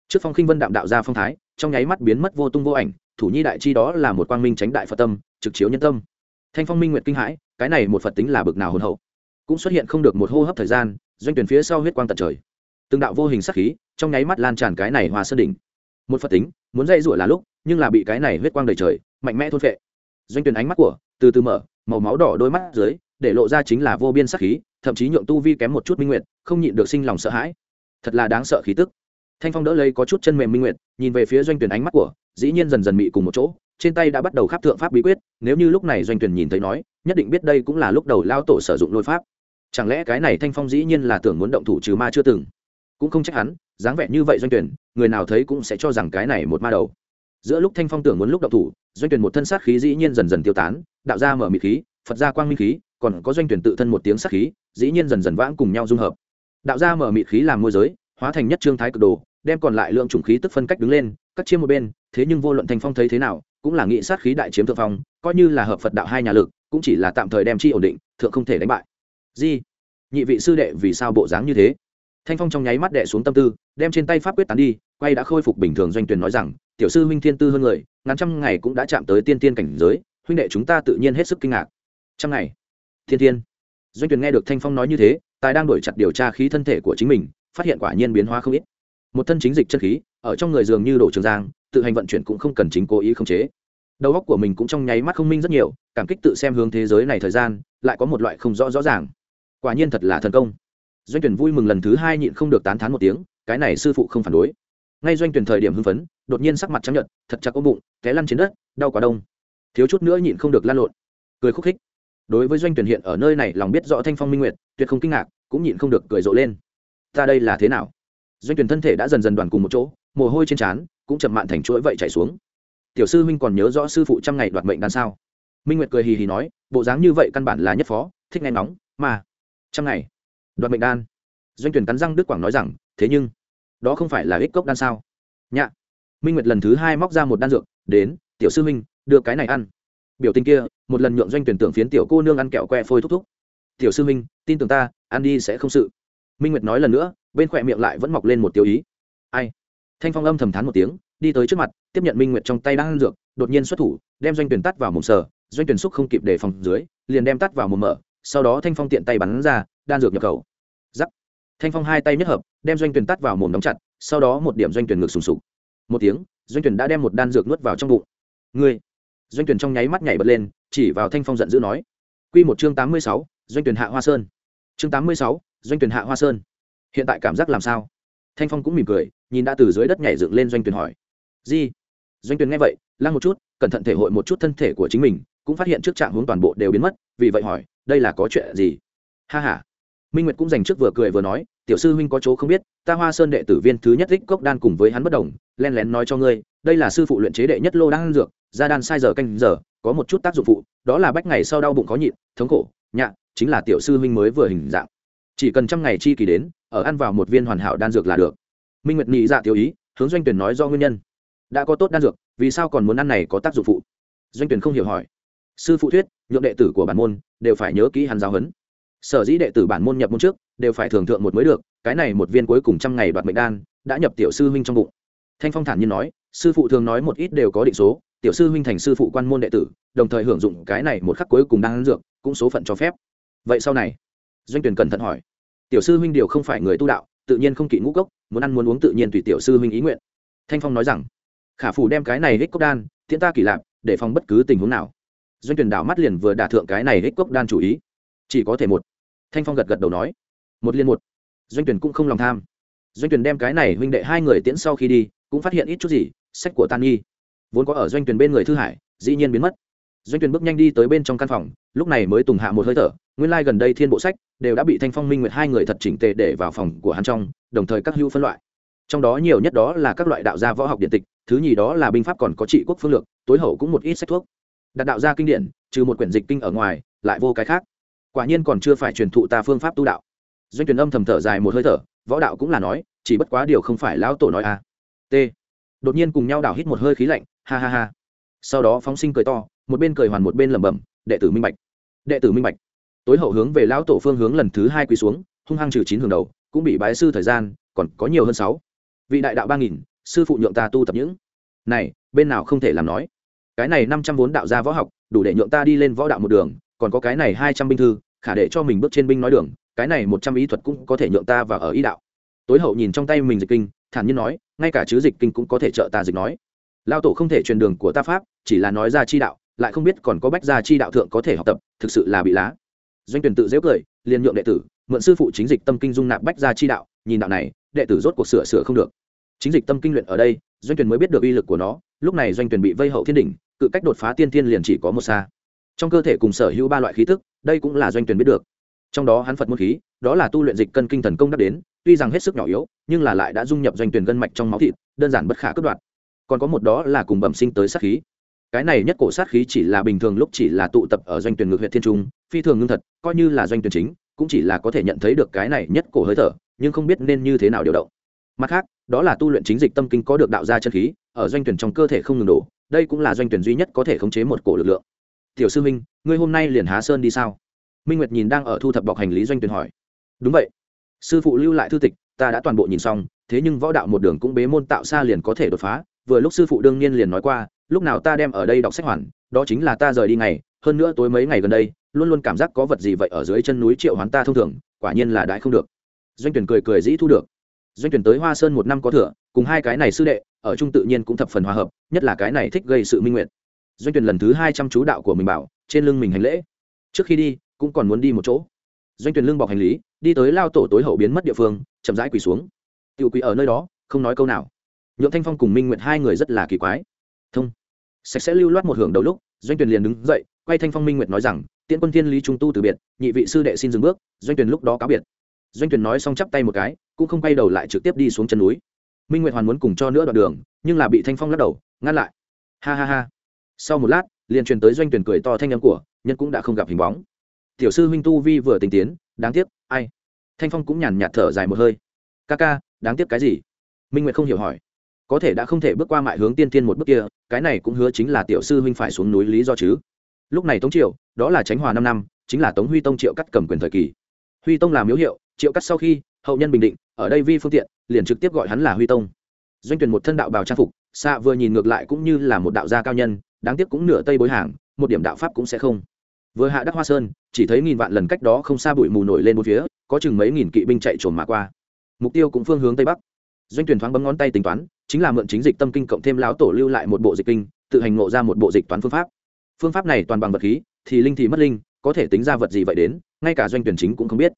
Trước phong khinh vân đạm đạo ra phong thái, trong nháy mắt biến mất vô tung vô ảnh, thủ nhi đại chi đó là một quang minh tránh đại phật tâm, trực chiếu nhân tâm. Thanh phong minh nguyện kinh hãi, cái này một phật tính là bực nào hồn hậu. Cũng xuất hiện không được một hô hấp thời gian, doanh tuyển phía sau huyết quang tận trời. Từng đạo vô hình sắc khí trong nháy mắt lan tràn cái này hòa sơn đỉnh. Một phật tính, muốn dây rủa là lúc, nhưng là bị cái này huyết quang đầy trời, mạnh mẽ thôn phệ. Doanh tuyển ánh mắt của, từ từ mở, màu máu đỏ đôi mắt dưới, để lộ ra chính là vô biên sắc khí, thậm chí nhượng tu vi kém một chút minh nguyệt, không nhịn được sinh lòng sợ hãi. Thật là đáng sợ khí tức. Thanh phong đỡ lấy có chút chân mềm minh nguyệt, nhìn về phía doanh tuyển ánh mắt của, dĩ nhiên dần dần mị cùng một chỗ, trên tay đã bắt đầu khắp thượng pháp bí quyết, nếu như lúc này doanh tuyển nhìn thấy nói, nhất định biết đây cũng là lúc đầu lao tổ sử dụng lôi pháp. Chẳng lẽ cái này thanh phong dĩ nhiên là tưởng muốn động thủ trừ ma chưa từng? Cũng không trách hắn, dáng vẻ như vậy doanh tuyển, người nào thấy cũng sẽ cho rằng cái này một ma đầu. Giữa lúc thanh phong tưởng muốn lúc động thủ, doanh tuyển một thân sát khí dĩ nhiên dần dần tiêu tán, đạo ra mở mịt khí, phật gia quang minh khí, còn có doanh tuyển tự thân một tiếng sát khí, dĩ nhiên dần dần vãng cùng nhau dung hợp. Đạo ra mở mịt khí làm môi giới, hóa thành nhất trương thái cực đồ, đem còn lại lượng chủng khí tức phân cách đứng lên, cắt chia một bên, thế nhưng vô luận thanh phong thấy thế nào, cũng là nghị sát khí đại chiếm thượng phong, coi như là hợp phật đạo hai nhà lực, cũng chỉ là tạm thời đem chi ổn định, thượng không thể đánh bại. Di, nhị vị sư đệ vì sao bộ dáng như thế? Thanh phong trong nháy mắt đệ xuống tâm tư, đem trên tay pháp quyết tán đi, quay đã khôi phục bình thường doanh tuyển nói rằng, tiểu sư huynh thiên tư hơn người, ngắn trăm ngày cũng đã chạm tới tiên tiên cảnh giới, huynh đệ chúng ta tự nhiên hết sức kinh ngạc. Trăm ngày? Thiên tiên. Doanh tuyển nghe được thanh phong nói như thế, tài đang đổi chặt điều tra khí thân thể của chính mình, phát hiện quả nhiên biến hóa không ít. Một thân chính dịch chân khí, ở trong người dường như đổ trường giang, tự hành vận chuyển cũng không cần chính cố ý khống chế. Đầu óc của mình cũng trong nháy mắt không minh rất nhiều, cảm kích tự xem hướng thế giới này thời gian, lại có một loại không rõ rõ ràng. Quả nhiên thật là thần công doanh tuyển vui mừng lần thứ hai nhịn không được tán thán một tiếng, cái này sư phụ không phản đối. Ngay doanh tuyển thời điểm hưng phấn, đột nhiên sắc mặt trắng nhợt, thật chặt ôm bụng, té lăn trên đất, đau quá đông. Thiếu chút nữa nhịn không được lan lộn. Cười khúc khích. Đối với doanh tuyển hiện ở nơi này lòng biết rõ thanh phong minh nguyệt, tuyệt không kinh ngạc, cũng nhịn không được cười rộ lên. Ta đây là thế nào? Doanh tuyển thân thể đã dần dần đoàn cùng một chỗ, mồ hôi trên trán cũng chậm mạn thành chuỗi vậy chảy xuống. Tiểu sư minh còn nhớ rõ sư phụ trăm ngày đoạt mệnh đan sao? Minh nguyệt cười hì hì nói, bộ dáng như vậy căn bản là nhất phó, thích nghe nóng mà trăm ngày đoạn mệnh đan. Doanh tuyển cắn răng đức quảng nói rằng, thế nhưng, đó không phải là ích cốc đan sao? Nhạ. Minh nguyệt lần thứ hai móc ra một đan dược, đến, tiểu sư minh đưa cái này ăn. Biểu tình kia, một lần nhượng doanh tuyển tưởng phiến tiểu cô nương ăn kẹo que phôi thúc thúc. Tiểu sư minh tin tưởng ta, ăn đi sẽ không sự. Minh nguyệt nói lần nữa, bên khỏe miệng lại vẫn mọc lên một tiêu ý. Ai? Thanh phong âm thầm thán một tiếng, đi tới trước mặt, tiếp nhận minh nguyệt trong tay đang ăn dược, đột nhiên xuất thủ, đem doanh tuyển tắt vào mồm sờ. Doanh tuyển xúc không kịp để phòng dưới, liền đem tắt vào mồm mở. Sau đó thanh phong tiện tay bắn ra đan dược nhập khẩu. Giắc. Thanh phong hai tay nhất hợp đem doanh tuyển tắt vào mồm đóng chặt sau đó một điểm doanh tuyển ngực sùng sục. Một tiếng doanh tuyển đã đem một đan dược nuốt vào trong bụng. Ngươi. Doanh tuyển trong nháy mắt nhảy bật lên chỉ vào thanh phong giận dữ nói. Quy một chương tám mươi sáu, doanh tuyển hạ hoa sơn. Chương tám mươi sáu, doanh tuyển hạ hoa sơn. Hiện tại cảm giác làm sao? Thanh phong cũng mỉm cười nhìn đã từ dưới đất nhảy dựng lên doanh tuyển hỏi. Gì doanh tuyển nghe vậy lăng một chút cẩn thận thể hội một chút thân thể của chính mình cũng phát hiện trước trạng hướng toàn bộ đều biến mất vì vậy hỏi đây là có chuyện gì? Ha ha minh nguyệt cũng dành trước vừa cười vừa nói, tiểu sư huynh có chỗ không biết, ta hoa sơn đệ tử viên thứ nhất thích cốc đan cùng với hắn bất đồng, len lén nói cho ngươi, đây là sư phụ luyện chế đệ nhất lô đan dược, ra đan sai giờ canh giờ, có một chút tác dụng phụ, đó là bách ngày sau đau bụng khó nhịn, thống khổ, nhạ, chính là tiểu sư huynh mới vừa hình dạng. Chỉ cần trăm ngày chi kỳ đến, ở ăn vào một viên hoàn hảo đan dược là được. Minh nguyệt nhị dạ tiểu ý, hướng doanh tuyển nói do nguyên nhân. Đã có tốt đan dược, vì sao còn muốn ăn này có tác dụng phụ? Doanh tuyển không hiểu hỏi. Sư phụ thuyết, nhượng đệ tử của bản môn, đều phải nhớ kỹ hắn giáo huấn sở dĩ đệ tử bản môn nhập môn trước, đều phải thường thượng một mới được, cái này một viên cuối cùng trăm ngày đoạt mệnh đan, đã nhập tiểu sư huynh trong bụng. Thanh phong thản nhiên nói, sư phụ thường nói một ít đều có định số, tiểu sư huynh thành sư phụ quan môn đệ tử, đồng thời hưởng dụng cái này một khắc cuối cùng đang ăn dược, cũng số phận cho phép. Vậy sau này, doanh tuyển cẩn thận hỏi, tiểu sư huynh điều không phải người tu đạo, tự nhiên không kỵ ngũ cốc, muốn ăn muốn uống tự nhiên tùy tiểu sư huynh ý nguyện. Thanh phong nói rằng, khả phủ đem cái này hích cốc đan, tiễn ta kỳ lạp, để phòng bất cứ tình huống nào. Doanh tuyển đảo mắt liền vừa đả thượng cái này hích cốc đan chủ ý. Chỉ có thể một thanh phong gật gật đầu nói, một liên một. Doanh tuyển cũng không lòng tham. Doanh tuyển đem cái này huynh đệ hai người tiễn sau khi đi, cũng phát hiện ít chút gì, sách của tan nhi. Vốn có ở doanh tuyển bên người thư hải, dĩ nhiên biến mất. Doanh tuyển bước nhanh đi tới bên trong căn phòng, lúc này mới tùng hạ một hơi thở, nguyên lai gần đây thiên bộ sách đều đã bị thanh phong minh nguyệt hai người thật chỉnh tề để vào phòng của hắn trong, đồng thời các hữu phân loại. Trong đó nhiều nhất đó là các loại đạo gia võ học điện tịch, thứ nhì đó là binh pháp còn có trị quốc phương lược, tối hậu cũng một ít sách thuốc. Đặt đạo gia kinh điển, trừ một quyển dịch kinh ở ngoài, lại vô cái khác quả nhiên còn chưa phải truyền thụ ta phương pháp tu đạo. Doanh tuyển âm thầm thở dài một hơi thở, võ đạo cũng là nói, chỉ bất quá điều không phải lão tổ nói a à. t. Đột nhiên cùng nhau đảo hít một hơi khí lạnh, ha ha ha. Sau đó phóng sinh cười to, một bên cười hoàn một bên lẩm bẩm, đệ tử minh bạch. Đệ tử minh bạch. Tối hậu hướng về lão tổ phương hướng lần thứ hai quỳ xuống, hung hăng trừ chín hướng đầu, cũng bị bái sư thời gian, còn có nhiều hơn sáu. Vị đại đạo ba nghìn, sư phụ nhượng ta tu tập những. Này, bên nào không thể làm nói. Cái này năm trăm vốn đạo gia võ học, đủ để nhượng ta đi lên võ đạo một đường, còn có cái này hai trăm binh thư khả để cho mình bước trên binh nói đường, cái này một trăm ý thuật cũng có thể nhượng ta vào ở ý đạo. Tối hậu nhìn trong tay mình dịch kinh, thản nhiên nói, ngay cả chứ dịch kinh cũng có thể trợ ta dịch nói. Lao tổ không thể truyền đường của ta pháp, chỉ là nói ra chi đạo, lại không biết còn có bách gia chi đạo thượng có thể học tập, thực sự là bị lá. Doanh tuyển tự dễ cười, liền nhượng đệ tử, mượn sư phụ chính dịch tâm kinh dung nạp bách gia chi đạo, nhìn đạo này, đệ tử rốt cuộc sửa sửa không được. Chính dịch tâm kinh luyện ở đây, doanh tuyển mới biết được uy lực của nó, lúc này doanh tuyển bị vây hậu thiên đỉnh, cự cách đột phá tiên thiên liền chỉ có một xa trong cơ thể cùng sở hữu ba loại khí tức, đây cũng là doanh tuyển biết được. Trong đó hắn phật môn khí, đó là tu luyện dịch cân kinh thần công đắc đến, tuy rằng hết sức nhỏ yếu, nhưng là lại đã dung nhập doanh tuyển gân mạch trong máu thịt, đơn giản bất khả cướp đoạt. còn có một đó là cùng bẩm sinh tới sát khí. Cái này nhất cổ sát khí chỉ là bình thường lúc chỉ là tụ tập ở doanh tuyển ngược huyện thiên trung, phi thường ngưng thật, coi như là doanh tuyển chính, cũng chỉ là có thể nhận thấy được cái này nhất cổ hơi thở, nhưng không biết nên như thế nào điều động. Mặt khác, đó là tu luyện chính dịch tâm kinh có được đạo ra chân khí, ở doanh tuyển trong cơ thể không ngừng đổ, đây cũng là doanh tuyển duy nhất có thể khống chế một cổ lực lượng tiểu sư minh ngươi hôm nay liền há sơn đi sao? Minh nguyệt nhìn đang ở thu thập bọc hành lý doanh Tuyền hỏi. Đúng vậy. Sư phụ lưu lại thư tịch, ta đã toàn bộ nhìn xong, thế nhưng võ đạo một đường cũng bế môn tạo xa liền có thể đột phá. Vừa lúc sư phụ đương nhiên liền nói qua, lúc nào ta đem ở đây đọc sách hoàn, đó chính là ta rời đi ngày, hơn nữa tối mấy ngày gần đây, luôn luôn cảm giác có vật gì vậy ở dưới chân núi triệu hoán ta thông thường, quả nhiên là đại không được. Doanh tuyển cười cười dĩ thu được. Doanh tuyển tới hoa sơn một năm có thừa, cùng hai cái này sư đệ, ở chung tự nhiên cũng thập phần hòa hợp, nhất là cái này thích gây sự minh nguyện doanh tuyển lần thứ hai trăm chú đạo của mình bảo, trên lưng mình hành lễ. Trước khi đi, cũng còn muốn đi một chỗ. Doanh tuyển lưng bọc hành lý, đi tới lao tổ tối hậu biến mất địa phương, chậm rãi quỳ xuống. Tiểu quỳ ở nơi đó, không nói câu nào. Nhượng thanh phong cùng minh nguyện hai người rất là kỳ quái. Thông. Sạch sẽ lưu loát một hưởng đầu lúc, doanh tuyển liền đứng dậy, quay thanh phong minh nguyệt nói rằng, tiễn quân thiên lý trung tu từ biệt, nhị vị sư đệ xin dừng bước. Doanh tuyển lúc đó cáo biệt. Doanh tuyển nói xong chắp tay một cái, cũng không quay đầu lại trực tiếp đi xuống chân núi. Minh nguyệt hoàn muốn cùng cho nữa đoạn đường, nhưng là bị thanh phong lắc đầu, ngăn lại. Ha ha ha sau một lát, liền truyền tới doanh tuyển cười to thanh âm của, nhân cũng đã không gặp hình bóng. Tiểu sư huynh tu vi vừa tình tiến, đáng tiếc, ai? Thanh phong cũng nhàn nhạt thở dài một hơi. Ca ca, đáng tiếc cái gì? Minh nguyệt không hiểu hỏi. Có thể đã không thể bước qua mại hướng tiên tiên một bước kia, cái này cũng hứa chính là tiểu sư huynh phải xuống núi lý do chứ. Lúc này tống triệu đó là tránh hòa năm năm, chính là tống huy tông triệu cắt cầm quyền thời kỳ. Huy tông làm miếu hiệu, triệu cắt sau khi, hậu nhân bình định, ở đây vi phương tiện, liền trực tiếp gọi hắn là huy tông. Doanh tuyển một thân đạo bào trang phục xạ vừa nhìn ngược lại cũng như là một đạo gia cao nhân đáng tiếc cũng nửa tây bối hàng, một điểm đạo pháp cũng sẽ không. Vừa hạ đắc hoa sơn, chỉ thấy nghìn vạn lần cách đó không xa bụi mù nổi lên một phía, có chừng mấy nghìn kỵ binh chạy trồn mà qua. Mục tiêu cũng phương hướng tây bắc. Doanh tuyển thoáng bấm ngón tay tính toán, chính là mượn chính dịch tâm kinh cộng thêm lão tổ lưu lại một bộ dịch kinh, tự hành ngộ ra một bộ dịch toán phương pháp. Phương pháp này toàn bằng vật khí, thì linh thì mất linh, có thể tính ra vật gì vậy đến, ngay cả doanh tuyển chính cũng không biết.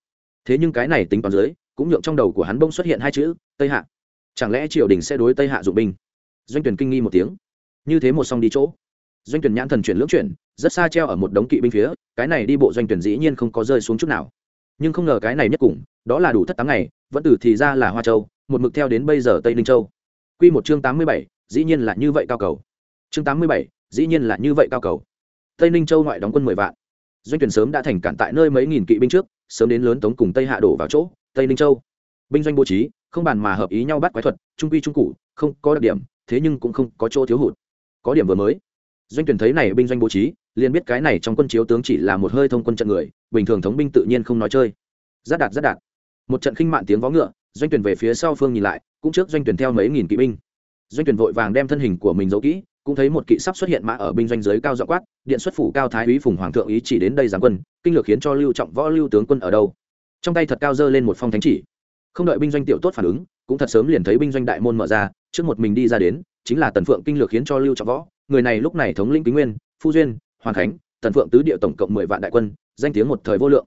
Thế nhưng cái này tính toán dưới, cũng nhượng trong đầu của hắn bông xuất hiện hai chữ, tây hạ. Chẳng lẽ triều đình sẽ đối tây hạ dụng binh? Doanh tuyển kinh nghi một tiếng. Như thế một song đi chỗ doanh tuyển nhãn thần chuyển lưỡng chuyển, rất xa treo ở một đống kỵ binh phía, cái này đi bộ doanh tuyển dĩ nhiên không có rơi xuống chút nào. Nhưng không ngờ cái này nhất cùng, đó là đủ thất tám ngày, vẫn từ thì ra là hoa châu, một mực theo đến bây giờ tây ninh châu. Quy một chương tám mươi bảy, dĩ nhiên là như vậy cao cầu. Chương tám mươi bảy, dĩ nhiên là như vậy cao cầu. Tây ninh châu ngoại đóng quân mười vạn. Doanh tuyển sớm đã thành cản tại nơi mấy nghìn kỵ binh trước, sớm đến lớn tống cùng tây hạ đổ vào chỗ, tây ninh châu. Binh doanh bố trí, không bàn mà hợp ý nhau bắt quái thuật, trung quy trung cụ, không có đặc điểm, thế nhưng cũng không có chỗ thiếu hụt. Có điểm vừa mới doanh tuyển thấy này binh doanh bố trí, liền biết cái này trong quân chiếu tướng chỉ là một hơi thông quân trận người, bình thường thống binh tự nhiên không nói chơi. Giáp đạt rất đạt một trận khinh mạn tiếng vó ngựa, doanh tuyển về phía sau phương nhìn lại, cũng trước doanh tuyển theo mấy nghìn kỵ binh. Doanh tuyển vội vàng đem thân hình của mình giấu kỹ, cũng thấy một kỵ sắp xuất hiện mã ở binh doanh giới cao dọ quát, điện xuất phủ cao thái úy phùng hoàng thượng ý chỉ đến đây giáng quân, kinh lược khiến cho lưu trọng võ lưu tướng quân ở đâu? Trong tay thật cao dơ lên một phong thánh chỉ. Không đợi binh doanh tiểu tốt phản ứng, cũng thật sớm liền thấy binh doanh đại môn mở ra, trước một mình đi ra đến, chính là tần phượng kinh lược khiến cho lưu trọng võ người này lúc này thống lĩnh kính nguyên, phu duyên, hoàn khánh, tần phượng tứ địa tổng cộng mười vạn đại quân, danh tiếng một thời vô lượng.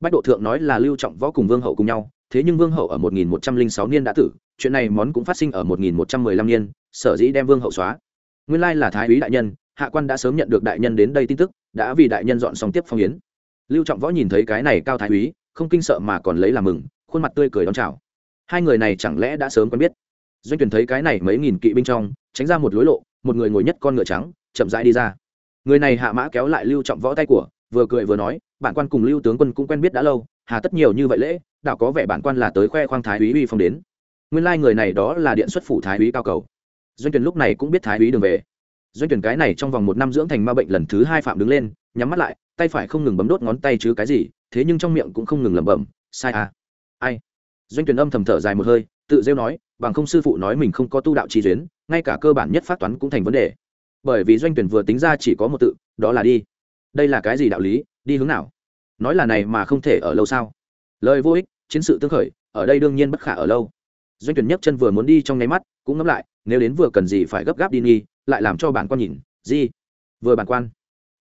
Bách độ thượng nói là lưu trọng võ cùng vương hậu cùng nhau, thế nhưng vương hậu ở 1106 niên đã tử, chuyện này món cũng phát sinh ở 1115 niên, sở dĩ đem vương hậu xóa. Nguyên lai là thái úy đại nhân, hạ quan đã sớm nhận được đại nhân đến đây tin tức, đã vì đại nhân dọn xong tiếp phong yến. Lưu trọng võ nhìn thấy cái này cao thái úy, không kinh sợ mà còn lấy làm mừng, khuôn mặt tươi cười đón chào. Hai người này chẳng lẽ đã sớm quen biết? Doanh tuyển thấy cái này mấy nghìn kỵ binh trong, tránh ra một lối lộ một người ngồi nhất con ngựa trắng, chậm rãi đi ra. Người này hạ mã kéo lại lưu trọng võ tay của, vừa cười vừa nói, bản quan cùng lưu tướng quân cũng quen biết đã lâu, hà tất nhiều như vậy lễ đạo có vẻ bản quan là tới khoe khoang thái úy uy phong đến. Nguyên lai người này đó là điện xuất phủ thái úy cao cầu. Doanh tuyển lúc này cũng biết thái úy đường về. Doanh tuyển cái này trong vòng một năm dưỡng thành ma bệnh lần thứ hai phạm đứng lên, nhắm mắt lại, tay phải không ngừng bấm đốt ngón tay chứ cái gì, thế nhưng trong miệng cũng không ngừng lẩm bẩm, sai à ai? Doanh tuyển âm thầm thở dài một hơi, tự rêu nói, bằng không sư phụ nói mình không có tu đạo trí duyến ngay cả cơ bản nhất phát toán cũng thành vấn đề. Bởi vì doanh tuyển vừa tính ra chỉ có một tự, đó là đi. Đây là cái gì đạo lý, đi hướng nào? Nói là này mà không thể ở lâu sao? Lời vô ích, chiến sự tương khởi, ở đây đương nhiên bất khả ở lâu. Doanh tuyển nhấc chân vừa muốn đi trong nháy mắt, cũng ngẫm lại, nếu đến vừa cần gì phải gấp gáp đi nghi, lại làm cho bản quan nhìn, gì? Vừa bản quan.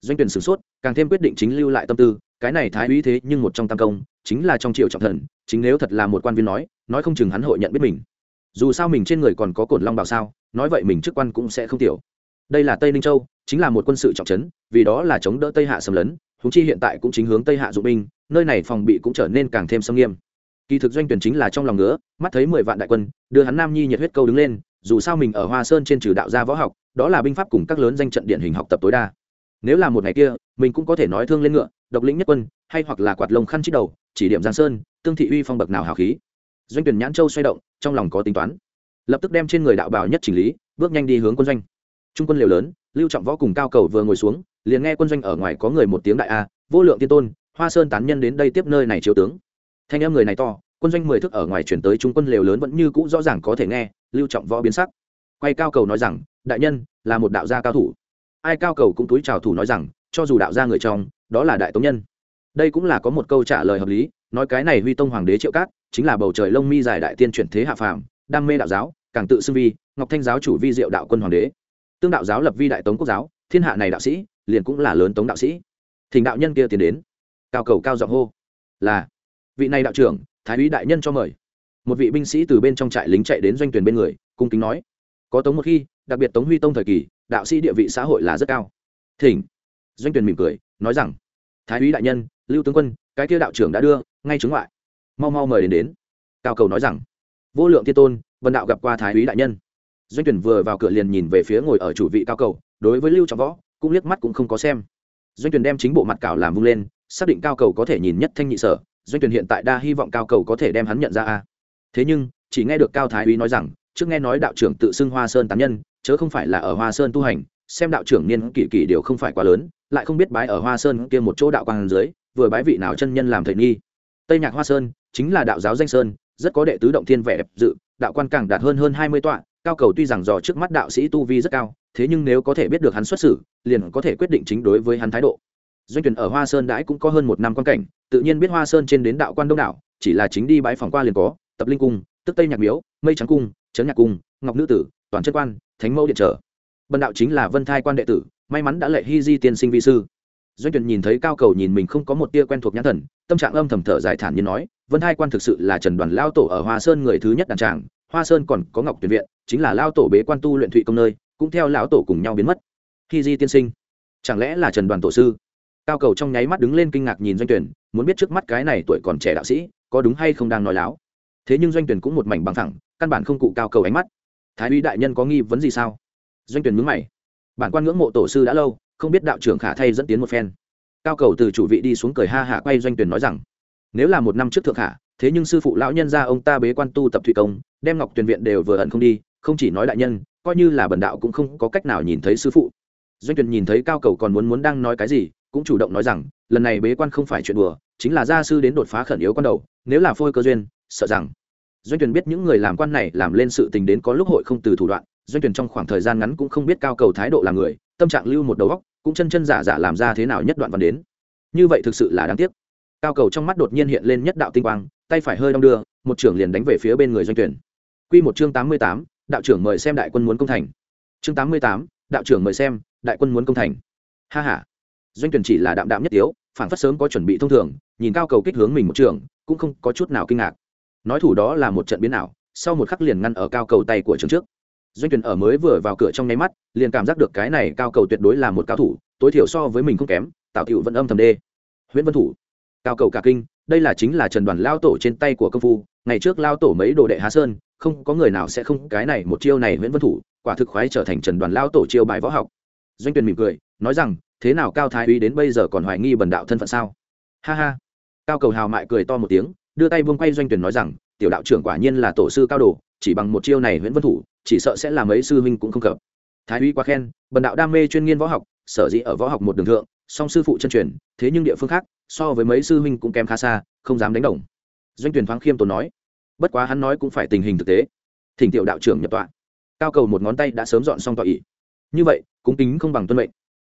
Doanh tuyển sửng sốt, càng thêm quyết định chính lưu lại tâm tư, cái này thái úy thế nhưng một trong tam công, chính là trong triệu trọng thần, chính nếu thật là một quan viên nói nói không chừng hắn hội nhận biết mình. Dù sao mình trên người còn có cổn long bảo sao nói vậy mình chức quan cũng sẽ không tiểu. Đây là tây ninh châu, chính là một quân sự trọng trấn, vì đó là chống đỡ tây hạ xâm lấn húng chi hiện tại cũng chính hướng tây hạ dụng binh, nơi này phòng bị cũng trở nên càng thêm xâm nghiêm. Kỳ thực doanh tuyển chính là trong lòng ngứa, mắt thấy mười vạn đại quân, đưa hắn nam nhi nhiệt huyết câu đứng lên, dù sao mình ở hoa sơn trên trừ đạo gia võ học, đó là binh pháp cùng các lớn danh trận điển hình học tập tối đa. Nếu là một ngày kia, mình cũng có thể nói thương lên ngựa, độc lĩnh nhất quân, hay hoặc là quạt lông khăn chít đầu, chỉ điểm giang sơn, tương thị uy phong bậc nào hào khí. Doanh tuyển nhãn châu xoay động, trong lòng có tính toán lập tức đem trên người đạo bào nhất chỉnh lý, bước nhanh đi hướng quân doanh. Trung quân liều lớn, lưu trọng võ cùng cao cầu vừa ngồi xuống, liền nghe quân doanh ở ngoài có người một tiếng đại a, vô lượng tiên tôn, hoa sơn tán nhân đến đây tiếp nơi này chiếu tướng. Thanh em người này to, quân doanh mười thước ở ngoài chuyển tới trung quân liều lớn vẫn như cũ rõ ràng có thể nghe, lưu trọng võ biến sắc. Quay cao cầu nói rằng, đại nhân, là một đạo gia cao thủ. Ai cao cầu cũng túi chào thủ nói rằng, cho dù đạo gia người trong, đó là đại tống nhân. Đây cũng là có một câu trả lời hợp lý, nói cái này huy tông hoàng đế triệu cát, chính là bầu trời lông mi dài đại tiên chuyển thế hạ phàm đam mê đạo giáo, càng tự xưng vi, ngọc thanh giáo chủ vi diệu đạo quân hoàng đế. Tương đạo giáo lập vi đại tống quốc giáo, thiên hạ này đạo sĩ, liền cũng là lớn tống đạo sĩ. Thỉnh đạo nhân kia tiến đến. Cao cầu cao giọng hô. Là, vị này đạo trưởng, thái úy đại nhân cho mời. Một vị binh sĩ từ bên trong trại lính chạy đến doanh tuyển bên người, cung kính nói. Có tống một khi, đặc biệt tống huy tông thời kỳ, đạo sĩ địa vị xã hội là rất cao. Thỉnh. Doanh tuyển mỉm cười, nói rằng, thái úy đại nhân, lưu tướng quân, cái kia đạo trưởng đã đưa, ngay chứng ngoại. Mau mau mời đến đến. Cao cầu nói rằng vô lượng thiên tôn, vân đạo gặp qua thái úy đại nhân. Doanh tuyển vừa vào cửa liền nhìn về phía ngồi ở chủ vị cao cầu, đối với lưu trọng võ, cũng liếc mắt cũng không có xem. Doanh tuyển đem chính bộ mặt cào làm vung lên, xác định cao cầu có thể nhìn nhất thanh nhị sở, doanh tuyển hiện tại đa hy vọng cao cầu có thể đem hắn nhận ra a. Thế nhưng, chỉ nghe được cao thái úy nói rằng, trước nghe nói đạo trưởng tự xưng hoa sơn tán nhân, chớ không phải là ở hoa sơn tu hành, xem đạo trưởng niên kỷ kỷ đều không phải quá lớn, lại không biết bái ở hoa sơn kia một chỗ đạo quang dưới, vừa bái vị nào chân nhân làm thầy nghi. Tây nhạc hoa sơn chính là đạo giáo danh sơn rất có đệ tứ động thiên vẻ đẹp dự, đạo quan càng đạt hơn hơn hai mươi tọa, cao cầu tuy rằng dò trước mắt đạo sĩ tu vi rất cao, thế nhưng nếu có thể biết được hắn xuất xử, liền có thể quyết định chính đối với hắn thái độ. Doanh tuyển ở hoa sơn đãi cũng có hơn một năm quan cảnh, tự nhiên biết hoa sơn trên đến đạo quan đông đảo, chỉ là chính đi bãi phòng qua liền có, tập linh cung, tức tây nhạc miếu, mây trắng cung, trấn nhạc cung, ngọc nữ tử, toàn chân quan, thánh mẫu điện trở. Bần đạo chính là vân thai quan đệ tử, may mắn đã lệ hy di tiên sinh vi sư doanh tuyển nhìn thấy cao cầu nhìn mình không có một tia quen thuộc nhãn thần, tâm trạng âm thầm thở dài thản như nói, vân hai quan thực sự là trần đoàn lao tổ ở hoa sơn người thứ nhất đàn tràng hoa sơn còn có ngọc tuyển viện, chính là lao tổ bế quan tu luyện thụy công nơi, cũng theo lão tổ cùng nhau biến mất. Khi di tiên sinh, chẳng lẽ là trần đoàn tổ sư? Cao cầu trong nháy mắt đứng lên kinh ngạc nhìn doanh tuyển muốn biết trước mắt cái này tuổi còn trẻ đạo sĩ, có đúng hay không đang nói láo. Thế nhưng doanh tuyển cũng một mảnh bằng thẳng, căn bản không cụ cao cầu ánh mắt. Thái uy đại nhân có nghi vấn gì sao? Doanh tuyển mướn mày, bản quan ngưỡng mộ tổ sư đã lâu không biết đạo trưởng khả thay dẫn tiến một phen. Cao cầu từ chủ vị đi xuống cười ha hạ quay doanh tuyển nói rằng, nếu là một năm trước thượng hạ thế nhưng sư phụ lão nhân gia ông ta bế quan tu tập thủy công, đem ngọc tuyển viện đều vừa ẩn không đi, không chỉ nói đại nhân, coi như là bần đạo cũng không có cách nào nhìn thấy sư phụ. Doanh tuyển nhìn thấy cao cầu còn muốn muốn đang nói cái gì, cũng chủ động nói rằng, lần này bế quan không phải chuyện đùa, chính là gia sư đến đột phá khẩn yếu con đầu, nếu là phôi cơ duyên, sợ rằng doanh tuyển biết những người làm quan này làm lên sự tình đến có lúc hội không từ thủ đoạn, doanh tuyển trong khoảng thời gian ngắn cũng không biết cao cầu thái độ là người tâm trạng lưu một đầu góc cũng chân chân giả giả làm ra thế nào nhất đoạn văn đến. Như vậy thực sự là đáng tiếc. Cao cầu trong mắt đột nhiên hiện lên nhất đạo tinh quang tay phải hơi đong đưa một trưởng liền đánh về phía bên người doanh tuyển. Quy một chương tám mươi tám, đạo trưởng mời xem đại quân muốn công thành. Chương tám mươi tám, đạo trưởng mời xem đại quân muốn công thành. Ha ha. Doanh tuyển chỉ là đạm đạm nhất yếu phản phất sớm có chuẩn bị thông thường nhìn cao cầu kích hướng mình một trường cũng không có chút nào kinh ngạc. Nói thủ đó là một trận biến ảo sau một khắc liền ngăn ở cao cầu tay của trường trước doanh tuyển ở mới vừa vào cửa trong nháy mắt, liền cảm giác được cái này cao cầu tuyệt đối là một cao thủ, tối thiểu so với mình không kém tạo tiểu vẫn âm thầm đê. Nguyễn vân thủ, cao cầu cả kinh, đây là chính là trần đoàn lao tổ trên tay của công phu, ngày trước lao tổ mấy đồ đệ há sơn, không có người nào sẽ không cái này một chiêu này nguyễn vân thủ, quả thực khoái trở thành trần đoàn lao tổ chiêu bài võ học. Doanh tuyển mỉm cười, nói rằng, thế nào cao thái úy đến bây giờ còn hoài nghi bần đạo thân phận sao? Ha ha. Cao cầu hào mại cười to một tiếng, đưa tay vương quay doanh tuyển nói rằng, tiểu đạo trưởng quả nhiên là tổ sư cao đồ, chỉ bằng một chiêu này nguyễn vân thủ chỉ sợ sẽ làm ấy sư huynh cũng không cập thái úy quá khen, bần đạo đam mê chuyên nghiên võ học, sở dĩ ở võ học một đường thượng, song sư phụ chân truyền, thế nhưng địa phương khác, so với mấy sư huynh cũng kém khá xa, không dám đánh đồng. Doanh tuyển thoáng khiêm tốn nói, bất quá hắn nói cũng phải tình hình thực tế. Thỉnh tiểu đạo trưởng nhập tọa. Cao cầu một ngón tay đã sớm dọn xong tọa ỉ như vậy cũng tính không bằng tuân mệnh.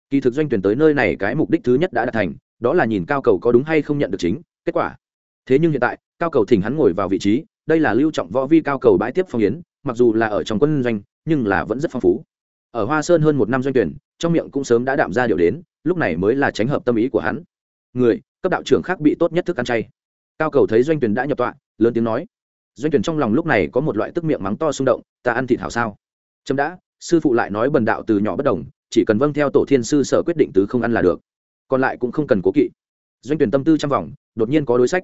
Kỳ thực doanh tuyển tới nơi này cái mục đích thứ nhất đã đạt thành, đó là nhìn cao cầu có đúng hay không nhận được chính, kết quả. Thế nhưng hiện tại, cao cầu thỉnh hắn ngồi vào vị trí, đây là lưu trọng võ vi cao cầu bãi tiếp phong yến mặc dù là ở trong quân doanh, nhưng là vẫn rất phong phú. Ở hoa sơn hơn một năm doanh tuyển, trong miệng cũng sớm đã đạm ra điều đến, lúc này mới là tránh hợp tâm ý của hắn. Người, cấp đạo trưởng khác bị tốt nhất thức ăn chay. Cao cầu thấy doanh tuyển đã nhập tọa, lớn tiếng nói. Doanh tuyển trong lòng lúc này có một loại tức miệng mắng to xung động, ta ăn thịt hảo sao? Chấm đã. Sư phụ lại nói bần đạo từ nhỏ bất đồng, chỉ cần vâng theo tổ thiên sư sở quyết định tứ không ăn là được. Còn lại cũng không cần cố kỵ. Doanh tuyển tâm tư trong vòng, đột nhiên có đối sách.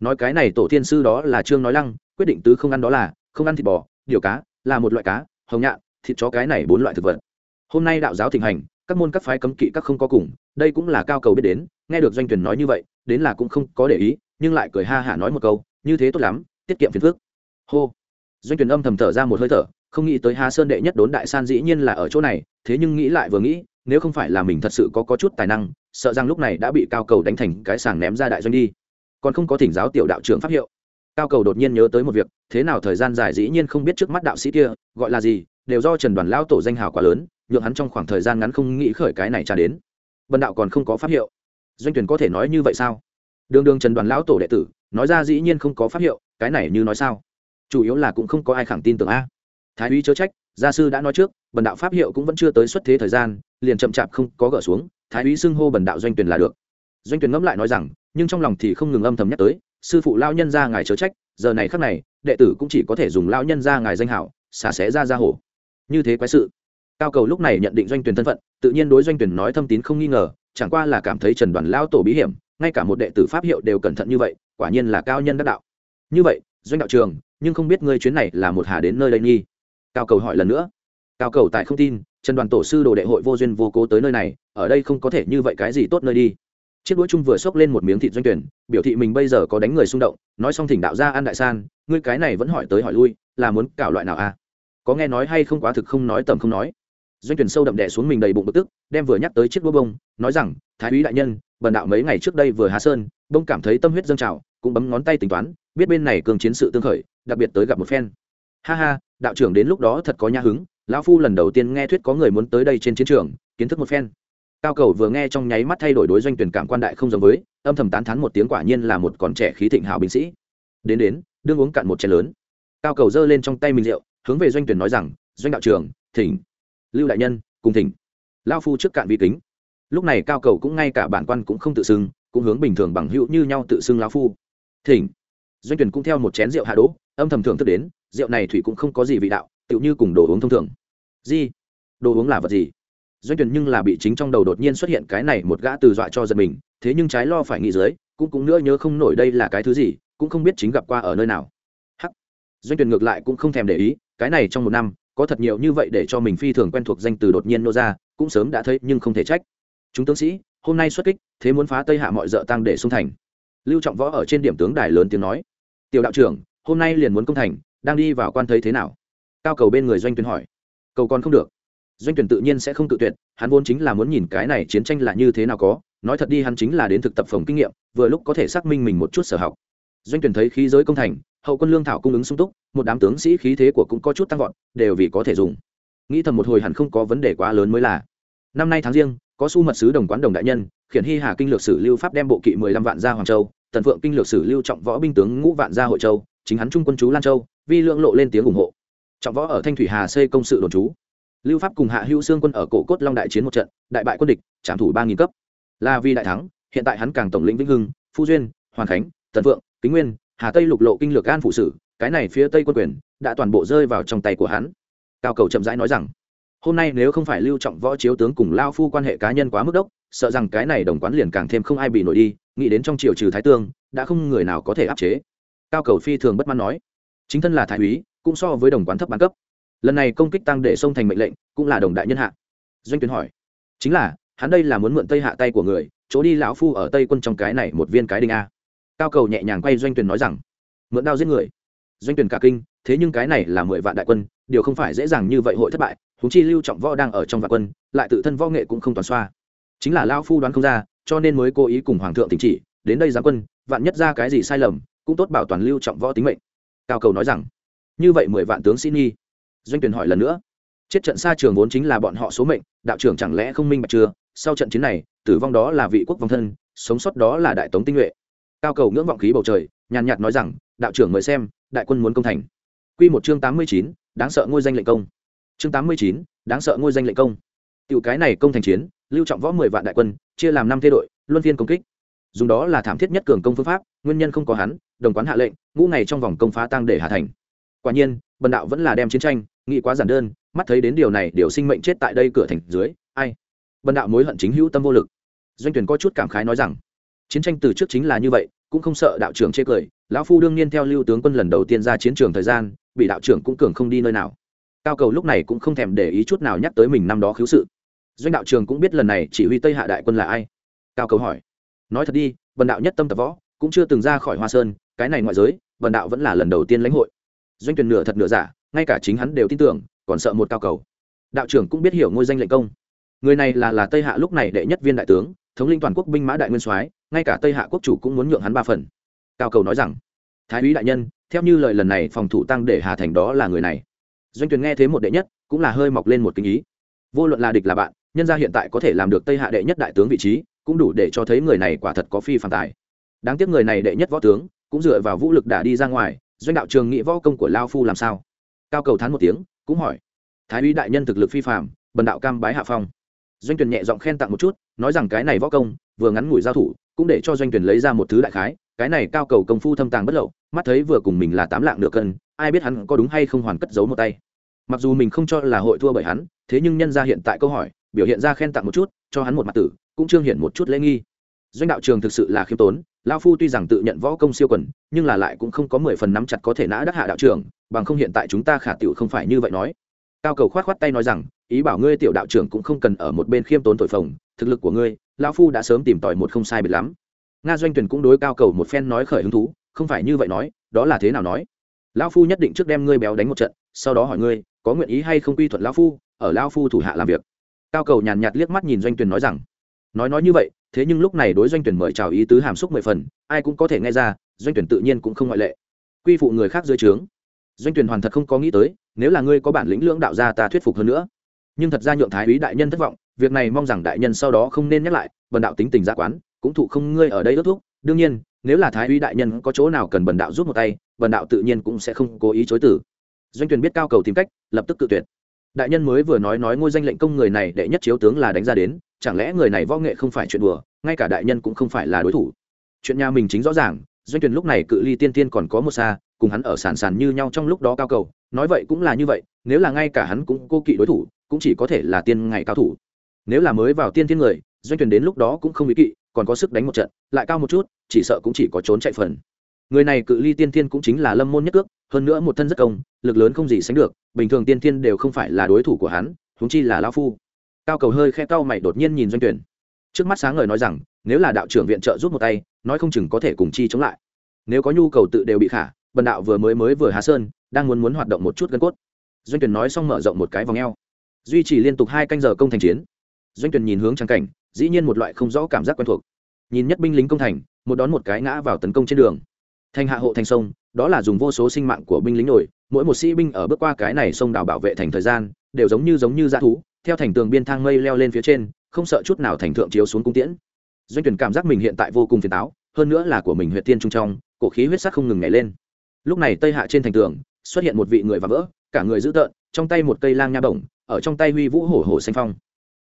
Nói cái này tổ thiên sư đó là trương nói lăng, quyết định tứ không ăn đó là, không ăn thịt bò điều cá, là một loại cá, hồng nhạn, thịt chó cái này bốn loại thực vật. Hôm nay đạo giáo thịnh hành, các môn các phái cấm kỵ các không có cùng, đây cũng là cao cầu biết đến, nghe được doanh tuyển nói như vậy, đến là cũng không có để ý, nhưng lại cười ha hả nói một câu, như thế tốt lắm, tiết kiệm phiền phức. Hô. Doanh tuyển âm thầm thở ra một hơi thở, không nghĩ tới hà sơn đệ nhất đốn đại san dĩ nhiên là ở chỗ này, thế nhưng nghĩ lại vừa nghĩ, nếu không phải là mình thật sự có có chút tài năng, sợ rằng lúc này đã bị cao cầu đánh thành cái sàng ném ra đại doanh đi. Còn không có thỉnh giáo tiểu đạo trưởng pháp hiệu. Cao cầu đột nhiên nhớ tới một việc thế nào thời gian dài dĩ nhiên không biết trước mắt đạo sĩ kia, gọi là gì, đều do trần đoàn lao tổ danh hào quá lớn, nhượng hắn trong khoảng thời gian ngắn không nghĩ khởi cái này trả đến. Bần đạo còn không có pháp hiệu. Doanh tuyển có thể nói như vậy sao? Đường đường trần đoàn lão tổ đệ tử, nói ra dĩ nhiên không có pháp hiệu, cái này như nói sao? Chủ yếu là cũng không có ai khẳng tin tưởng a. Thái úy chớ trách, gia sư đã nói trước, bần đạo pháp hiệu cũng vẫn chưa tới xuất thế thời gian, liền chậm chạp không có gỡ xuống, thái úy xưng hô bần đạo doanh tuyển là được. Doanh tuyển ngẫm lại nói rằng, nhưng trong lòng thì không ngừng âm thầm nhắc tới, sư phụ lao nhân ra ngài chớ trách giờ này khắc này, đệ tử cũng chỉ có thể dùng lao nhân ra ngài danh hảo, xả xé ra ra hổ. Như thế quái sự. Cao cầu lúc này nhận định doanh tuyển thân phận, tự nhiên đối doanh tuyển nói thâm tín không nghi ngờ, chẳng qua là cảm thấy trần đoàn lao tổ bí hiểm, ngay cả một đệ tử pháp hiệu đều cẩn thận như vậy, quả nhiên là cao nhân đắc đạo. Như vậy, doanh đạo trường, nhưng không biết ngươi chuyến này là một hà đến nơi đây nghi. Cao cầu hỏi lần nữa. Cao cầu tại không tin, trần đoàn tổ sư đồ đệ hội vô duyên vô cố tới nơi này, ở đây không có thể như vậy cái gì tốt nơi đi chiếc đũa chung vừa xốc lên một miếng thịt doanh tuyển, biểu thị mình bây giờ có đánh người xung động, nói xong thỉnh đạo ra ăn đại san, ngươi cái này vẫn hỏi tới hỏi lui, là muốn cảo loại nào a à? có nghe nói hay không quá thực không nói tầm không nói. Doanh tuyển sâu đậm đè xuống mình đầy bụng bực tức, đem vừa nhắc tới chiếc đũa bông, nói rằng, thái úy đại nhân, bần đạo mấy ngày trước đây vừa hà sơn, bông cảm thấy tâm huyết dâng trào, cũng bấm ngón tay tính toán, biết bên này cường chiến sự tương khởi, đặc biệt tới gặp một phen. Ha ha, đạo trưởng đến lúc đó thật có nhã hứng, lão phu lần đầu tiên nghe thuyết có người muốn tới đây trên chiến trường, kiến thức một phen cao cầu vừa nghe trong nháy mắt thay đổi đối doanh tuyển cảm quan đại không giống với, âm thầm tán thán một tiếng quả nhiên là một còn trẻ khí thịnh hào binh sĩ. Đến đến, đương uống cạn một chén lớn. Cao cầu giơ lên trong tay mình rượu, hướng về doanh tuyển nói rằng, doanh đạo trường thỉnh. Lưu đại nhân, cùng thỉnh. Lao phu trước cạn vi kính. Lúc này cao cầu cũng ngay cả bản quan cũng không tự xưng, cũng hướng bình thường bằng hữu như nhau tự xưng lao phu. Thỉnh. Doanh tuyển cũng theo một chén rượu hạ đỗ, âm thầm thưởng thức đến, rượu này thủy cũng không có gì vị đạo, tựu như cùng đồ uống thông thường. Gì? Đồ uống là vật gì? Doanh tuyển nhưng là bị chính trong đầu đột nhiên xuất hiện cái này một gã từ dọa cho giật mình, thế nhưng trái lo phải nghĩ dưới, cũng cũng nữa nhớ không nổi đây là cái thứ gì, cũng không biết chính gặp qua ở nơi nào. Hắc. Doanh tuyển ngược lại cũng không thèm để ý, cái này trong một năm, có thật nhiều như vậy để cho mình phi thường quen thuộc danh từ đột nhiên nô ra, cũng sớm đã thấy nhưng không thể trách. Chúng tướng sĩ, hôm nay xuất kích, thế muốn phá tây hạ mọi dợ tăng để xung thành. Lưu trọng võ ở trên điểm tướng đài lớn tiếng nói. Tiểu đạo trưởng, hôm nay liền muốn công thành, đang đi vào quan thấy thế nào? Cao cầu bên người doanh tuyển hỏi. Cầu còn không được doanh tuyển tự nhiên sẽ không tự tuyệt, hắn vốn chính là muốn nhìn cái này chiến tranh là như thế nào có, nói thật đi hắn chính là đến thực tập phòng kinh nghiệm, vừa lúc có thể xác minh mình một chút sở học. Doanh tuyển thấy khí giới công thành, hậu quân lương thảo cung ứng sung túc, một đám tướng sĩ khí thế của cũng có chút tăng vọt, đều vì có thể dùng. Nghĩ thầm một hồi hẳn không có vấn đề quá lớn mới là. Năm nay tháng riêng, có su mật sứ đồng quán đồng đại nhân, khiển hy hà kinh lược sử lưu pháp đem bộ kỵ mười lăm vạn ra hoàng châu, tần phượng kinh lược sử lưu trọng võ binh tướng ngũ vạn ra hội châu, chính hắn trung quân chú lan châu, vi lượng lộ lên tiếng ủng hộ. Trọng võ ở thanh thủy hà xây công sự đồn trú lưu pháp cùng hạ hữu xương quân ở cổ cốt long đại chiến một trận, đại bại quân địch, trảm thủ ba nghìn cấp. Là vì đại thắng, hiện tại hắn càng tổng lĩnh vĩnh hưng, phu duyên, hoàn khánh, tần phượng, kính nguyên, hà tây lục lộ kinh lược an phụ sử, cái này phía tây quân quyền đã toàn bộ rơi vào trong tay của hắn. Cao cầu chậm rãi nói rằng, hôm nay nếu không phải lưu trọng võ chiếu tướng cùng lao phu quan hệ cá nhân quá mức đốc, sợ rằng cái này đồng quán liền càng thêm không ai bị nổi đi, nghĩ đến trong triều trừ thái tương, đã không người nào có thể áp chế. Cao cầu phi thường bất mãn nói, chính thân là thái úy, cũng so với đồng quán thấp bán cấp lần này công kích tăng để sông thành mệnh lệnh, cũng là đồng đại nhân hạ. Doanh tuyến hỏi, chính là, hắn đây là muốn mượn tây hạ tay của người, chỗ đi lão phu ở tây quân trong cái này một viên cái đinh a. Cao cầu nhẹ nhàng quay doanh tuyển nói rằng, mượn đao giết người. Doanh tuyển cả kinh, thế nhưng cái này là mười vạn đại quân, điều không phải dễ dàng như vậy hội thất bại húng chi lưu trọng võ đang ở trong vạn quân, lại tự thân võ nghệ cũng không toàn xoa. Chính là lão phu đoán không ra, cho nên mới cố ý cùng hoàng thượng tỉnh chỉ, đến đây giáng quân, vạn nhất ra cái gì sai lầm, cũng tốt bảo toàn lưu trọng võ tính mệnh. Cao cầu nói rằng, như vậy mười vạn tướng xin nghi doanh tuyển hỏi lần nữa. Chết trận xa trường vốn chính là bọn họ số mệnh, đạo trưởng chẳng lẽ không minh bạch chưa? Sau trận chiến này, tử vong đó là vị quốc vong thân, sống sót đó là đại tống tinh nhuệ. Cao cầu ngưỡng vọng khí bầu trời, nhàn nhạt nói rằng, đạo trưởng mời xem, đại quân muốn công thành. Quy một chương tám mươi chín, đáng sợ ngôi danh lệnh công. Chương tám mươi chín, đáng sợ ngôi danh lệnh công. Tiểu cái này công thành chiến, lưu trọng võ mười vạn đại quân, chia làm năm thế đội, luân phiên công kích. Dùng đó là thảm thiết nhất cường công phương pháp, nguyên nhân không có hắn, đồng quán hạ lệnh, ngũ ngày trong vòng công phá tăng để hạ thành. Quả nhiên bần đạo vẫn là đem chiến tranh nghị quá giản đơn, mắt thấy đến điều này, điều sinh mệnh chết tại đây cửa thành dưới, ai? Bần đạo mối hận chính hữu tâm vô lực. Doanh tuyển có chút cảm khái nói rằng, chiến tranh từ trước chính là như vậy, cũng không sợ đạo trưởng chê cười, lão phu đương nhiên theo lưu tướng quân lần đầu tiên ra chiến trường thời gian, bị đạo trưởng cũng cường không đi nơi nào. Cao cầu lúc này cũng không thèm để ý chút nào nhắc tới mình năm đó khiếu sự. Doanh đạo trường cũng biết lần này chỉ huy tây hạ đại quân là ai. Cao cầu hỏi, nói thật đi vần đạo nhất tâm tập võ, cũng chưa từng ra khỏi hoa sơn, cái này ngoại giới vần đạo vẫn là lần đầu tiên lãnh hội doanh tuyển nửa thật nửa giả, ngay cả chính hắn đều tin tưởng, còn sợ một cao cầu. Đạo trưởng cũng biết hiểu ngôi danh lệnh công. Người này là là tây hạ lúc này đệ nhất viên đại tướng, thống linh toàn quốc binh mã đại nguyên soái, ngay cả tây hạ quốc chủ cũng muốn nhượng hắn ba phần. Cao cầu nói rằng, thái úy đại nhân, theo như lời lần này phòng thủ tăng để hà thành đó là người này. Doanh tuyển nghe thế một đệ nhất, cũng là hơi mọc lên một kinh ý. Vô luận là địch là bạn, nhân gia hiện tại có thể làm được tây hạ đệ nhất đại tướng vị trí, cũng đủ để cho thấy người này quả thật có phi phàm tài. Đáng tiếc người này đệ nhất võ tướng, cũng dựa vào vũ lực đã đi ra ngoài doanh đạo trường nghị võ công của lao phu làm sao? Cao cầu thán một tiếng, cũng hỏi. Thái úy đại nhân thực lực phi phàm, bần đạo cam bái hạ phong. Doanh tuyển nhẹ giọng khen tặng một chút, nói rằng cái này võ công, vừa ngắn ngủi giao thủ, cũng để cho doanh tuyển lấy ra một thứ đại khái, cái này cao cầu công phu thâm tàng bất lậu, mắt thấy vừa cùng mình là tám lạng nửa cân, ai biết hắn có đúng hay không hoàn cất giấu một tay. Mặc dù mình không cho là hội thua bởi hắn, thế nhưng nhân ra hiện tại câu hỏi, biểu hiện ra khen tặng một chút, cho hắn một mặt tử, cũng trương hiện một chút lễ nghi. Doanh đạo trường thực sự là khiêm tốn lao phu tuy rằng tự nhận võ công siêu quần, nhưng là lại cũng không có mười phần nắm chặt có thể nã đắc hạ đạo trưởng, bằng không hiện tại chúng ta khả tiểu không phải như vậy nói. Cao cầu khoát khoát tay nói rằng, ý bảo ngươi tiểu đạo trưởng cũng không cần ở một bên khiêm tốn thổi phồng, thực lực của ngươi lao phu đã sớm tìm tòi một không sai biệt lắm. Nga doanh tuyển cũng đối cao cầu một phen nói khởi hứng thú, không phải như vậy nói, đó là thế nào nói? Lao phu nhất định trước đem ngươi béo đánh một trận, sau đó hỏi ngươi, có nguyện ý hay không quy thuận lao phu, ở lao phu thủ hạ làm việc? Cao cầu nhàn nhạt liếc mắt nhìn doanh tuyển nói rằng, nói nói như vậy thế nhưng lúc này đối doanh tuyển mời chào ý tứ hàm xúc mười phần, ai cũng có thể nghe ra, doanh tuyển tự nhiên cũng không ngoại lệ. Quy phụ người khác dưới trướng. Doanh tuyển hoàn thật không có nghĩ tới, nếu là ngươi có bản lĩnh lưỡng đạo gia ta thuyết phục hơn nữa. Nhưng thật ra nhượng thái úy đại nhân thất vọng, việc này mong rằng đại nhân sau đó không nên nhắc lại, bần đạo tính tình gia quán, cũng thụ không ngươi ở đây ước thúc. Đương nhiên, nếu là thái úy đại nhân có chỗ nào cần bần đạo giúp một tay, bần đạo tự nhiên cũng sẽ không cố ý chối tử doanh tuyển biết cao cầu tìm cách, lập tức tự tuyệt. Đại nhân mới vừa nói nói ngôi danh lệnh công người này đệ nhất chiếu tướng là đánh ra đến chẳng lẽ người này võ nghệ không phải chuyện đùa, ngay cả đại nhân cũng không phải là đối thủ? Chuyện nhà mình chính rõ ràng, doanh tuyển lúc này cự ly tiên tiên còn có một xa, cùng hắn ở sàn sàn như nhau trong lúc đó cao cầu, nói vậy cũng là như vậy, nếu là ngay cả hắn cũng cô kỵ đối thủ, cũng chỉ có thể là tiên ngày cao thủ. Nếu là mới vào tiên tiên người, doanh tuyển đến lúc đó cũng không ý kỵ, còn có sức đánh một trận, lại cao một chút, chỉ sợ cũng chỉ có trốn chạy phần. Người này cự ly tiên tiên cũng chính là lâm môn nhất cước, hơn nữa một thân rất công, lực lớn không gì sánh được, bình thường tiên tiên đều không phải là đối thủ của hắn, huống chi là lão phu cao cầu hơi khe cao mày đột nhiên nhìn doanh tuyển. Trước mắt sáng ngời nói rằng, nếu là đạo trưởng viện trợ giúp một tay, nói không chừng có thể cùng chi chống lại. Nếu có nhu cầu tự đều bị khả, bần đạo vừa mới mới vừa há sơn, đang muốn muốn hoạt động một chút gân cốt. Doanh tuyển nói xong mở rộng một cái vòng eo. Duy trì liên tục hai canh giờ công thành chiến. Doanh tuyển nhìn hướng trang cảnh, dĩ nhiên một loại không rõ cảm giác quen thuộc. Nhìn nhất binh lính công thành, một đón một cái ngã vào tấn công trên đường. Thành hạ hộ thành sông, đó là dùng vô số sinh mạng của binh lính nổi, mỗi một sĩ binh ở bước qua cái này sông đảo bảo vệ thành thời gian, đều giống như giống như dã thú theo thành tường biên thang mây leo lên phía trên, không sợ chút nào thành thượng chiếu xuống cung tiễn. Doanh tuyển cảm giác mình hiện tại vô cùng phiền táo, hơn nữa là của mình huyệt tiên trung trong, cổ khí huyết sắc không ngừng nhảy lên. Lúc này tây hạ trên thành tường, xuất hiện một vị người và vỡ, cả người dữ tợn, trong tay một cây lang nha bổng, ở trong tay huy vũ hổ hổ xanh phong.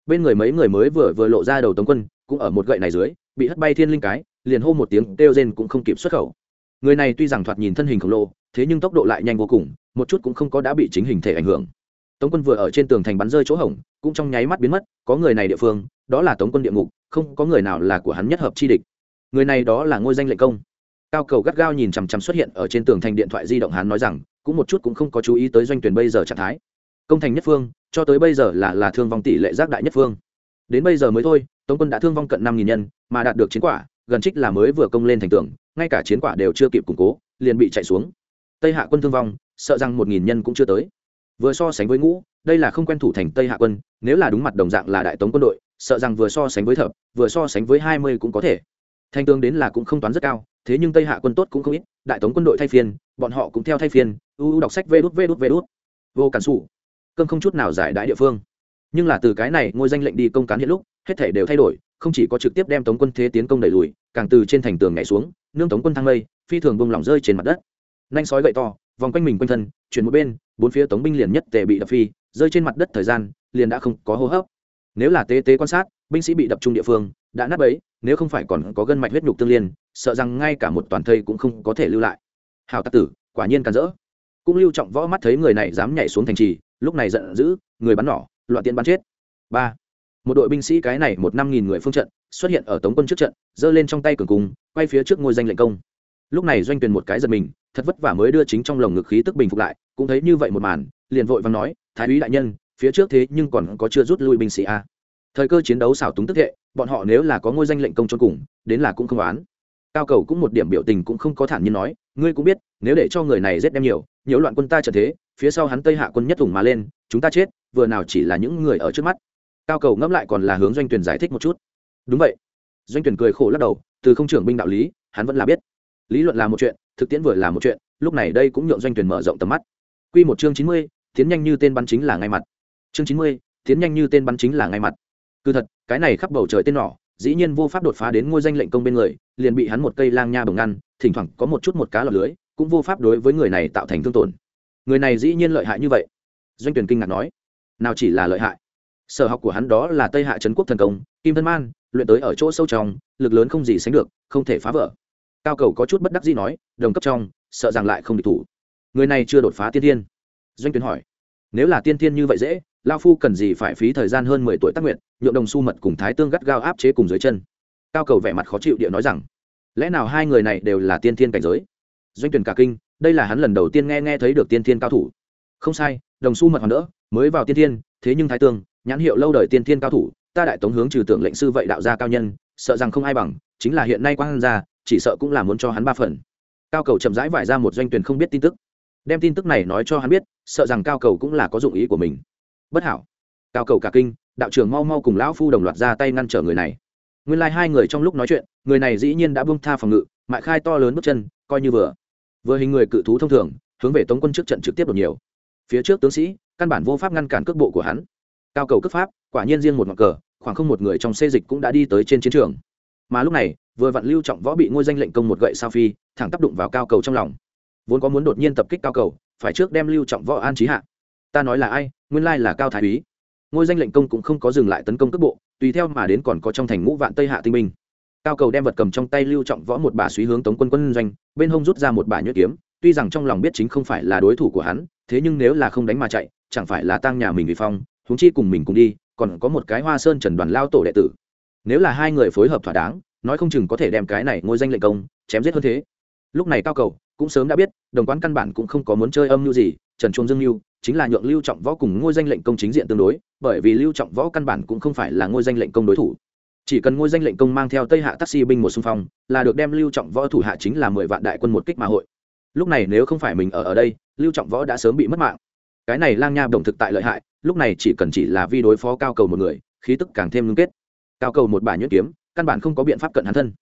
Bên người mấy người mới vừa vừa lộ ra đầu tống quân, cũng ở một gậy này dưới, bị hất bay thiên linh cái, liền hô một tiếng kêu rên cũng không kịp xuất khẩu. Người này tuy rằng thoạt nhìn thân hình khổng lồ, thế nhưng tốc độ lại nhanh vô cùng, một chút cũng không có đã bị chính hình thể ảnh hưởng tống quân vừa ở trên tường thành bắn rơi chỗ hổng, cũng trong nháy mắt biến mất, có người này địa phương, đó là tống quân địa ngục, không có người nào là của hắn nhất hợp chi địch. Người này đó là ngôi danh lệnh công. Cao cầu gắt gao nhìn chằm chằm xuất hiện ở trên tường thành điện thoại di động hắn nói rằng, cũng một chút cũng không có chú ý tới doanh tuyển bây giờ trạng thái. Công thành nhất phương, cho tới bây giờ là là thương vong tỷ lệ giác đại nhất phương. Đến bây giờ mới thôi, tống quân đã thương vong cận năm nghìn nhân, mà đạt được chiến quả, gần trích là mới vừa công lên thành tường, ngay cả chiến quả đều chưa kịp củng cố, liền bị chạy xuống. Tây hạ quân thương vong, sợ rằng một nghìn nhân cũng chưa tới vừa so sánh với ngũ, đây là không quen thủ thành tây hạ quân, nếu là đúng mặt đồng dạng là đại tống quân đội, sợ rằng vừa so sánh với thập, vừa so sánh với hai mươi cũng có thể. Thanh tương đến là cũng không toán rất cao, thế nhưng tây hạ quân tốt cũng không ít, đại tống quân đội thay phiên, bọn họ cũng theo thay phiên, u u đọc sách vê đút vê đút vê đút. Vô cản xù cơn không chút nào giải đãi địa phương. Nhưng là từ cái này ngôi danh lệnh đi công cán hiện lúc, hết thể đều thay đổi, không chỉ có trực tiếp đem tống quân thế tiến công đẩy lùi, càng từ trên thành tường nhảy xuống, nương tống quân thăng lây phi thường bông lỏng rơi trên mặt đất. Nanh sói gậy to, vòng quanh mình quanh thân, chuyển một bên bốn phía tống binh liền nhất tề bị đập phi, rơi trên mặt đất thời gian liền đã không có hô hấp. Nếu là tế tế quan sát, binh sĩ bị đập trung địa phương, đã nát bấy, nếu không phải còn có gân mạch huyết nhục tương liên, sợ rằng ngay cả một toàn thây cũng không có thể lưu lại. Hào tạc tử, quả nhiên càn rỡ. Cũng lưu trọng võ mắt thấy người này dám nhảy xuống thành trì, lúc này giận dữ, người bắn nỏ, loạn tiện bắn chết. Ba. Một đội binh sĩ cái này một năm nghìn người phương trận, xuất hiện ở tống quân trước trận, giơ lên trong tay cường cung, quay phía trước ngôi danh lệnh công lúc này doanh tuyển một cái giật mình, thật vất vả mới đưa chính trong lồng ngực khí tức bình phục lại, cũng thấy như vậy một màn, liền vội và nói, thái úy đại nhân, phía trước thế nhưng còn có chưa rút lui binh sĩ a? Thời cơ chiến đấu xảo túng tức hệ, bọn họ nếu là có ngôi danh lệnh công cho cùng, đến là cũng không oán. Cao cầu cũng một điểm biểu tình cũng không có thản nhiên nói, ngươi cũng biết, nếu để cho người này giết đem nhiều nhiều loạn quân ta trở thế, phía sau hắn tây hạ quân nhất thủng mà lên, chúng ta chết, vừa nào chỉ là những người ở trước mắt. Cao cầu ngẫm lại còn là hướng doanh tuyển giải thích một chút. Đúng vậy. Doanh tuyển cười khổ lắc đầu, từ không trưởng binh đạo lý, hắn vẫn là biết lý luận là một chuyện thực tiễn vừa là một chuyện lúc này đây cũng nhượng doanh tuyển mở rộng tầm mắt. Quy một chương chín mươi, tiến nhanh như tên bắn chính là ngay mặt. Chương chín mươi, tiến nhanh như tên bắn chính là ngay mặt. Cứ thật cái này khắp bầu trời tên nỏ dĩ nhiên vô pháp đột phá đến ngôi danh lệnh công bên người liền bị hắn một cây lang nha bồng ngăn thỉnh thoảng có một chút một cá lọt lưới cũng vô pháp đối với người này tạo thành thương tổn. Người này dĩ nhiên lợi hại như vậy. Doanh tuyển kinh ngạc nói nào chỉ là lợi hại. Sở học của hắn đó là tây hạ trấn quốc thần công kim thân man luyện tới ở chỗ sâu trong lực lớn không gì sánh được không thể phá vỡ cao cầu có chút bất đắc gì nói, đồng cấp trong, sợ rằng lại không địch thủ. Người này chưa đột phá tiên thiên. Doanh tuyển hỏi, nếu là tiên thiên như vậy dễ lao phu cần gì phải phí thời gian hơn mười tuổi tác nguyện, nhượng đồng su mật cùng thái tương gắt gao áp chế cùng dưới chân? Cao cầu vẻ mặt khó chịu địa nói rằng, lẽ nào hai người này đều là tiên thiên cảnh giới? Doanh tuyển cả kinh, đây là hắn lần đầu tiên nghe nghe thấy được tiên thiên cao thủ. Không sai, đồng su mật hoàn đỡ, mới vào tiên thiên, thế nhưng thái tương, nhãn hiệu lâu đời tiên thiên cao thủ, ta đại tống hướng trừ tưởng lệnh sư vậy đạo gia cao nhân, sợ rằng không ai bằng, chính là hiện nay quang gia chỉ sợ cũng là muốn cho hắn ba phần. Cao cầu chậm rãi vải ra một doanh tuyển không biết tin tức. Đem tin tức này nói cho hắn biết, sợ rằng cao cầu cũng là có dụng ý của mình. Bất hảo. Cao cầu cả kinh, đạo trưởng mau mau cùng lão phu đồng loạt ra tay ngăn trở người này. Nguyên lai、like、hai người trong lúc nói chuyện, người này dĩ nhiên đã bông tha phòng ngự, mại khai to lớn bước chân, coi như vừa. Vừa hình người cự thú thông thường, hướng về tống quân trước trận trực tiếp đột nhiều. Phía trước tướng sĩ, căn bản vô pháp ngăn cản cước bộ của hắn. Cao cầu cước pháp, quả nhiên riêng một ngọn cờ, khoảng không một người trong xê dịch cũng đã đi tới trên chiến trường mà lúc này, vừa vặn lưu trọng võ bị ngôi danh lệnh công một gậy sao phi, thẳng tác đụng vào cao cầu trong lòng. Vốn có muốn đột nhiên tập kích cao cầu, phải trước đem lưu trọng võ an trí hạ. Ta nói là ai, nguyên lai là cao thái úy. Ngôi danh lệnh công cũng không có dừng lại tấn công cước bộ, tùy theo mà đến còn có trong thành ngũ vạn tây hạ tinh minh cao cầu đem vật cầm trong tay lưu trọng võ một bà suy hướng tống quân quân doanh, bên hông rút ra một bà nhuyễn kiếm, tuy rằng trong lòng biết chính không phải là đối thủ của hắn, thế nhưng nếu là không đánh mà chạy, chẳng phải là tăng nhà mình bị phong, huống chi cùng mình cùng đi, còn có một cái hoa sơn trần đoàn lao tổ đệ tử nếu là hai người phối hợp thỏa đáng, nói không chừng có thể đem cái này ngôi danh lệnh công chém giết hơn thế. Lúc này cao cầu cũng sớm đã biết, đồng quán căn bản cũng không có muốn chơi âm mưu gì, trần Chuông dương mưu chính là nhượng lưu trọng võ cùng ngôi danh lệnh công chính diện tương đối, bởi vì lưu trọng võ căn bản cũng không phải là ngôi danh lệnh công đối thủ. Chỉ cần ngôi danh lệnh công mang theo tây hạ taxi binh một xung phong, là được đem lưu trọng võ thủ hạ chính là mười vạn đại quân một kích mà hội. Lúc này nếu không phải mình ở ở đây, lưu trọng võ đã sớm bị mất mạng. Cái này lang nha đồng thực tại lợi hại, lúc này chỉ cần chỉ là vi đối phó cao cầu một người, khí tức càng thêm ngưng kết cao cầu một bà nhuyễn kiếm, căn bản không có biện pháp cận hắn thân.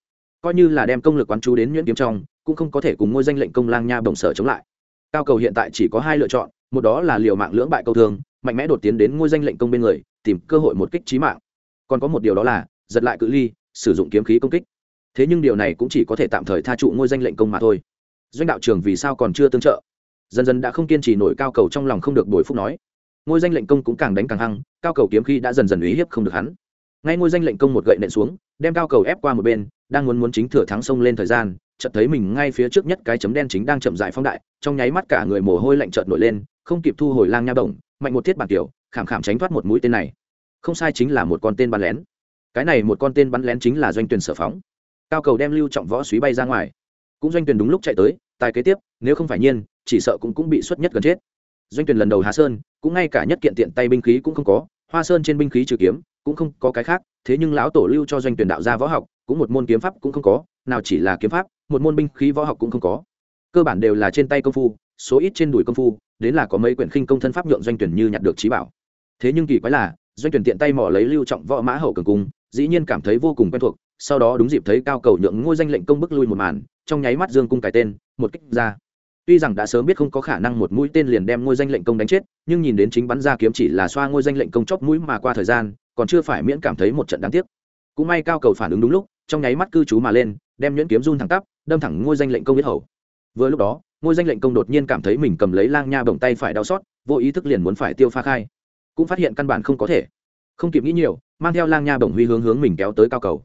Coi như là đem công lực quán chú đến nhuyễn kiếm trong, cũng không có thể cùng ngôi danh lệnh công lang nha bồng sở chống lại. Cao cầu hiện tại chỉ có hai lựa chọn, một đó là liều mạng lưỡng bại câu thương, mạnh mẽ đột tiến đến ngôi danh lệnh công bên người, tìm cơ hội một kích trí mạng. Còn có một điều đó là, giật lại cự ly, sử dụng kiếm khí công kích. Thế nhưng điều này cũng chỉ có thể tạm thời tha trụ ngôi danh lệnh công mà thôi. Doanh đạo trường vì sao còn chưa tương trợ? Dần dần đã không kiên trì nổi cao cầu trong lòng không được bồi phúc nói. Ngôi danh lệnh công cũng càng đánh càng hăng, cao cầu kiếm khí đã dần dần uy hiếp không được hắn ngay ngôi danh lệnh công một gậy nện xuống, đem cao cầu ép qua một bên, đang muốn muốn chính thừa thắng sông lên thời gian, chợt thấy mình ngay phía trước nhất cái chấm đen chính đang chậm dại phóng đại, trong nháy mắt cả người mồ hôi lạnh chợt nổi lên, không kịp thu hồi lang nha bổng, mạnh một thiết bản tiểu, khảm khảm tránh thoát một mũi tên này. Không sai chính là một con tên bắn lén. Cái này một con tên bắn lén chính là doanh tuyển sở phóng. Cao cầu đem lưu trọng võ suý bay ra ngoài. Cũng doanh tuyển đúng lúc chạy tới, tài kế tiếp, nếu không phải nhiên, chỉ sợ cũng cũng bị xuất nhất gần chết. Doanh tuyển lần đầu hà sơn, cũng ngay cả nhất kiện tiện tay binh khí cũng không có, hoa sơn trên binh khí trừ kiếm cũng không có cái khác, thế nhưng lão tổ lưu cho doanh tuyển đạo gia võ học, cũng một môn kiếm pháp cũng không có, nào chỉ là kiếm pháp, một môn binh khí võ học cũng không có. Cơ bản đều là trên tay công phu, số ít trên đùi công phu, đến là có mấy quyển khinh công thân pháp nhượng doanh tuyển như nhặt được trí bảo. Thế nhưng kỳ quái là, doanh tuyển tiện tay mỏ lấy lưu trọng võ mã hậu cường cung, dĩ nhiên cảm thấy vô cùng quen thuộc, sau đó đúng dịp thấy cao cầu nhượng ngôi danh lệnh công bức lui một màn, trong nháy mắt dương cung cải tên, một kích ra. Tuy rằng đã sớm biết không có khả năng một mũi tên liền đem ngôi danh lệnh công đánh chết, nhưng nhìn đến chính bắn ra kiếm chỉ là xoa ngôi danh lệnh công chóc mũi mà qua thời gian còn chưa phải miễn cảm thấy một trận đáng tiếc. Cũng may cao cầu phản ứng đúng lúc, trong nháy mắt cư trú mà lên, đem nhuyễn kiếm run thẳng tắp, đâm thẳng ngôi danh lệnh công biết hầu. Vừa lúc đó, ngôi danh lệnh công đột nhiên cảm thấy mình cầm lấy lang nha bồng tay phải đau xót, vô ý thức liền muốn phải tiêu pha khai. Cũng phát hiện căn bản không có thể. Không kịp nghĩ nhiều, mang theo lang nha bồng huy hướng hướng mình kéo tới cao cầu.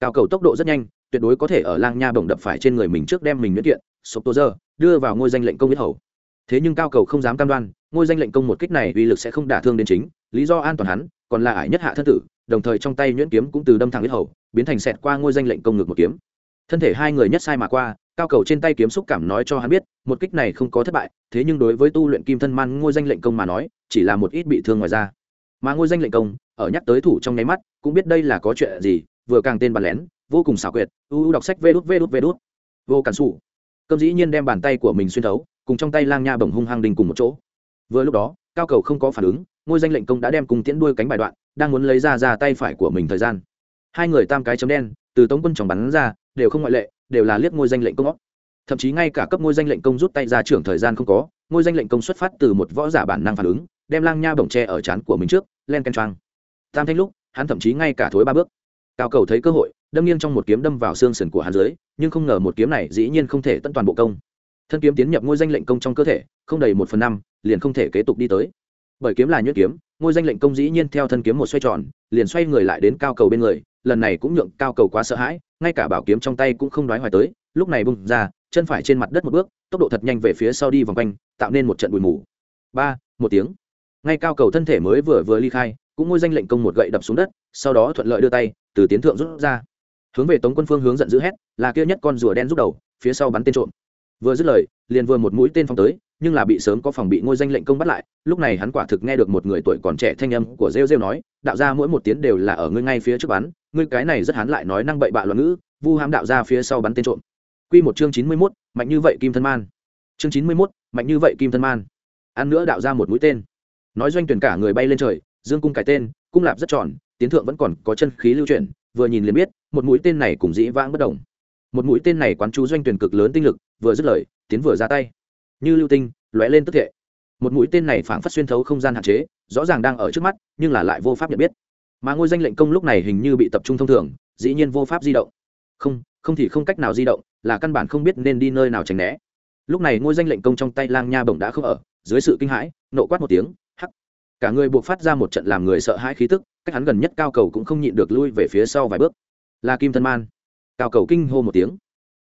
Cao cầu tốc độ rất nhanh, tuyệt đối có thể ở lang nha bồng đập phải trên người mình trước đem mình nhuyễn kiện sộp tô giờ, đưa vào ngôi danh lệnh công biết hầu. Thế nhưng cao cầu không dám cam đoan, ngôi danh lệnh công một kích này uy lực sẽ không đả thương đến chính, lý do an toàn hắn còn là ải nhất hạ thân tử, đồng thời trong tay nhuyễn kiếm cũng từ đâm thẳng huyết hầu, biến thành xẹt qua ngôi danh lệnh công ngực một kiếm. Thân thể hai người nhất sai mà qua, cao cầu trên tay kiếm xúc cảm nói cho hắn biết, một kích này không có thất bại, thế nhưng đối với tu luyện kim thân man ngôi danh lệnh công mà nói, chỉ là một ít bị thương ngoài ra mà ngôi danh lệnh công, ở nhắc tới thủ trong nháy mắt, cũng biết đây là có chuyện gì, vừa càng tên bàn lén, vô cùng xảo quyệt, u u đọc sách vê đút vê đút vê đút. Vô cản sụ cơm dĩ nhiên đem bàn tay của mình xuyên thấu, cùng trong tay lang nha bồng hung hăng đình cùng một chỗ. Vừa lúc đó, cao cầu không có phản ứng ngôi danh lệnh công đã đem cùng tiễn đuôi cánh bài đoạn, đang muốn lấy ra ra tay phải của mình thời gian. Hai người tam cái chấm đen, từ tống quân chồng bắn ra, đều không ngoại lệ, đều là liếc ngôi danh lệnh công óc. Thậm chí ngay cả cấp ngôi danh lệnh công rút tay ra trưởng thời gian không có, ngôi danh lệnh công xuất phát từ một võ giả bản năng phản ứng, đem lang nha bổng tre ở trán của mình trước, len ken trang. tam thanh lúc, hắn thậm chí ngay cả thối ba bước. Cao cầu thấy cơ hội, đâm nghiêng trong một kiếm đâm vào xương sườn của hắn dưới, nhưng không ngờ một kiếm này dĩ nhiên không thể tận toàn bộ công. Thân kiếm tiến nhập ngôi danh lệnh công trong cơ thể, không đầy một phần năm, liền không thể kế tục đi tới bởi kiếm là nhuyễn kiếm, ngôi danh lệnh công dĩ nhiên theo thân kiếm một xoay tròn, liền xoay người lại đến cao cầu bên người, lần này cũng nhượng cao cầu quá sợ hãi, ngay cả bảo kiếm trong tay cũng không đoái hoài tới, lúc này bung ra, chân phải trên mặt đất một bước, tốc độ thật nhanh về phía sau đi vòng quanh, tạo nên một trận bụi mù. Ba, một tiếng. Ngay cao cầu thân thể mới vừa vừa ly khai, cũng ngôi danh lệnh công một gậy đập xuống đất, sau đó thuận lợi đưa tay, từ tiến thượng rút ra. Hướng về tống quân phương hướng giận dữ hét, là kia nhất con rùa đen rút đầu, phía sau bắn tên trộm. Vừa dứt lời, liền vừa một mũi tên phong tới nhưng là bị sớm có phòng bị ngôi danh lệnh công bắt lại lúc này hắn quả thực nghe được một người tuổi còn trẻ thanh âm của rêu rêu nói đạo ra mỗi một tiếng đều là ở ngươi ngay phía trước bắn ngươi cái này rất hắn lại nói năng bậy bạ loạn ngữ vu hãm đạo ra phía sau bắn tên trộm. Quy một chương chín mươi 91, mạnh như vậy kim thân man. Chương chín mươi 91, mạnh như vậy kim thân man. Ăn nữa đạo ra một mũi tên. Nói doanh tuyển cả người bay lên trời dương cung cái tên cung lạp rất tròn tiến thượng vẫn còn có chân khí lưu chuyển vừa nhìn liền biết một mũi tên này cùng dĩ vãng bất động một mũi tên này quán chú doanh tuyển cực lớn tinh lực vừa dứt lời tiến vừa ra tay như lưu tinh, lóe lên tức thể một mũi tên này phảng phất xuyên thấu không gian hạn chế, rõ ràng đang ở trước mắt, nhưng là lại vô pháp nhận biết. Mà ngôi danh lệnh công lúc này hình như bị tập trung thông thường, dĩ nhiên vô pháp di động. Không không thì không cách nào di động, là căn bản không biết nên đi nơi nào tránh né. Lúc này ngôi danh lệnh công trong tay lang nha bổng đã không ở, dưới sự kinh hãi, nộ quát một tiếng, hắc. Cả người buộc phát ra một trận làm người sợ hãi khí tức, cách hắn gần nhất cao cầu cũng không nhịn được lui về phía sau vài bước. Là kim thân man. Cao cầu kinh hô một tiếng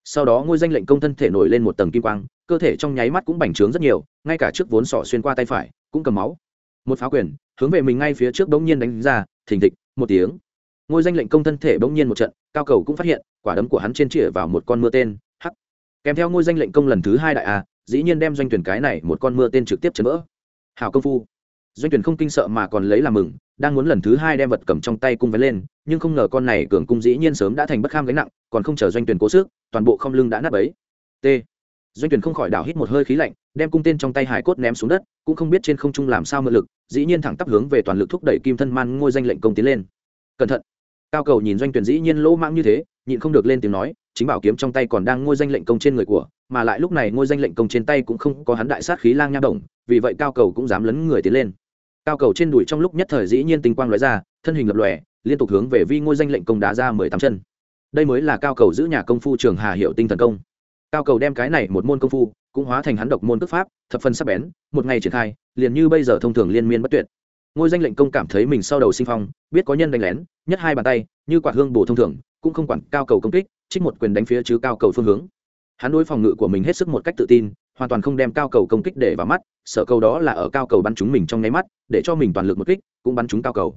sau đó ngôi danh lệnh công thân thể nổi lên một tầng kim quang, cơ thể trong nháy mắt cũng bành trướng rất nhiều, ngay cả trước vốn sỏ xuyên qua tay phải, cũng cầm máu. Một phá quyền, hướng về mình ngay phía trước bỗng nhiên đánh ra, thình thịch, một tiếng. Ngôi danh lệnh công thân thể bỗng nhiên một trận, cao cầu cũng phát hiện, quả đấm của hắn trên chĩa vào một con mưa tên, hắc. Kèm theo ngôi danh lệnh công lần thứ hai đại a, dĩ nhiên đem doanh tuyển cái này một con mưa tên trực tiếp chấn vỡ. Hào công phu. Doanh tuyển không kinh sợ mà còn lấy làm mừng đang muốn lần thứ hai đem vật cầm trong tay cung vén lên, nhưng không ngờ con này cường cung dĩ nhiên sớm đã thành bất kham gánh nặng, còn không chờ doanh tuyển cố sức, toàn bộ không lưng đã nát bấy. T. Doanh tuyển không khỏi đảo hít một hơi khí lạnh, đem cung tên trong tay hải cốt ném xuống đất, cũng không biết trên không trung làm sao mượn lực, dĩ nhiên thẳng tắp hướng về toàn lực thúc đẩy kim thân man ngôi danh lệnh công tiến lên. Cẩn thận! Cao cầu nhìn doanh tuyển dĩ nhiên lỗ mãng như thế, nhịn không được lên tiếng nói, chính bảo kiếm trong tay còn đang ngôi danh lệnh công trên người của, mà lại lúc này ngôi danh lệnh công trên tay cũng không có hắn đại sát khí lang nha đồng, vì vậy cao cầu cũng dám lấn người tiến lên cao cầu trên đùi trong lúc nhất thời dĩ nhiên tinh quang lóe ra, thân hình lập lòe, liên tục hướng về vi ngôi danh lệnh công đá ra mười tám chân. Đây mới là cao cầu giữ nhà công phu trường hà hiệu tinh thần công. Cao cầu đem cái này một môn công phu, cũng hóa thành hắn độc môn cước pháp, thập phần sắc bén, một ngày triển khai, liền như bây giờ thông thường liên miên bất tuyệt. Ngôi danh lệnh công cảm thấy mình sau đầu sinh phong, biết có nhân đánh lén, nhất hai bàn tay, như quạt hương bổ thông thường, cũng không quản cao cầu công kích, trích một quyền đánh phía chứ cao cầu phương hướng. Hắn đối phòng ngự của mình hết sức một cách tự tin hoàn toàn không đem cao cầu công kích để vào mắt sợ cầu đó là ở cao cầu bắn chúng mình trong nháy mắt, để cho mình toàn lực một kích, cũng bắn chúng cao cầu.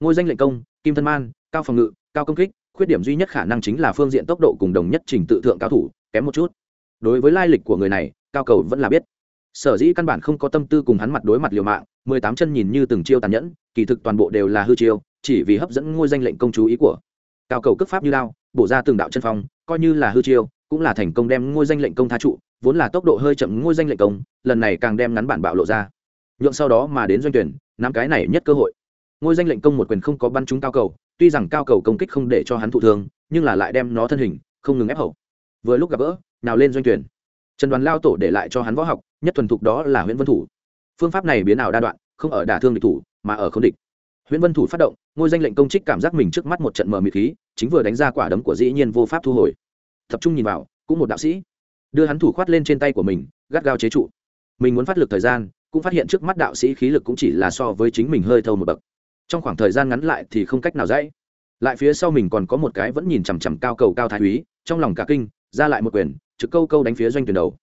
Ngôi danh lệnh công, kim thân man, cao phòng ngự, cao công kích, khuyết điểm duy nhất khả năng chính là phương diện tốc độ cùng đồng nhất trình tự thượng cao thủ, kém một chút. Đối với lai lịch của người này, cao cầu vẫn là biết. Sở dĩ căn bản không có tâm tư cùng hắn mặt đối mặt liều mạng, mười tám chân nhìn như từng chiêu tàn nhẫn, kỳ thực toàn bộ đều là hư chiêu, chỉ vì hấp dẫn ngôi danh lệnh công chú ý của cao cầu cước pháp như lao bổ ra từng đạo chân phong, coi như là hư chiêu, cũng là thành công đem ngôi danh lệnh công tha trụ vốn là tốc độ hơi chậm ngôi danh lệnh công, lần này càng đem ngắn bản bạo lộ ra. Nhượng sau đó mà đến doanh tuyển, nắm cái này nhất cơ hội. Ngôi danh lệnh công một quyền không có bắn trúng cao cầu, tuy rằng cao cầu công kích không để cho hắn thụ thương, nhưng là lại đem nó thân hình, không ngừng ép hậu. Vừa lúc gặp gỡ, nào lên doanh tuyển. Trần đoàn lao tổ để lại cho hắn võ học, nhất thuần thục đó là nguyễn vân thủ. Phương pháp này biến ảo đa đoạn, không ở đả thương địch thủ, mà ở không địch. Nguyễn vân thủ phát động, ngôi danh lệnh công trích cảm giác mình trước mắt một trận mờ mịt khí, chính vừa đánh ra quả đấm của dĩ nhiên vô pháp thu hồi. Tập trung nhìn vào, cũng một đạo sĩ đưa hắn thủ khoát lên trên tay của mình, gắt gao chế trụ. Mình muốn phát lực thời gian, cũng phát hiện trước mắt đạo sĩ khí lực cũng chỉ là so với chính mình hơi thâu một bậc. Trong khoảng thời gian ngắn lại thì không cách nào dãy. Lại phía sau mình còn có một cái vẫn nhìn chằm chằm cao cầu cao thái úy, trong lòng cả kinh, ra lại một quyền, trực câu câu đánh phía doanh tuyển đầu.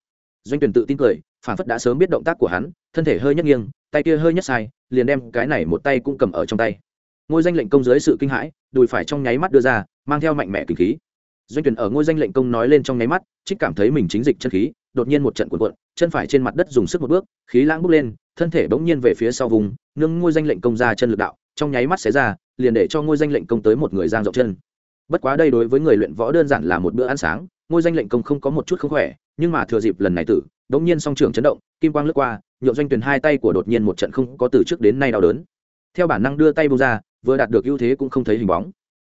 Doanh tuyển tự tin cười, phản phất đã sớm biết động tác của hắn, thân thể hơi nhất nghiêng, tay kia hơi nhất sai, liền đem cái này một tay cũng cầm ở trong tay. Ngôi danh lệnh công dưới sự kinh hãi, đùi phải trong nháy mắt đưa ra, mang theo mạnh mẽ kinh khí doanh tuyển ở ngôi danh lệnh công nói lên trong nháy mắt, trích cảm thấy mình chính dịch chân khí, đột nhiên một trận cuộn cuộn, chân phải trên mặt đất dùng sức một bước, khí lãng bước lên, thân thể bỗng nhiên về phía sau vùng nương ngôi danh lệnh công ra chân lực đạo, trong nháy mắt xé ra, liền để cho ngôi danh lệnh công tới một người giang rộng chân. Bất quá đây đối với người luyện võ đơn giản là một bữa ăn sáng, ngôi danh lệnh công không có một chút không khỏe, nhưng mà thừa dịp lần này tử đống nhiên song trường chấn động, kim quang lướt qua nhộn doanh tuyển hai tay của đột nhiên một trận không có từ trước đến nay đau đớn. Theo bản năng đưa tay bông ra, vừa đạt được ưu thế cũng không thấy hình bóng.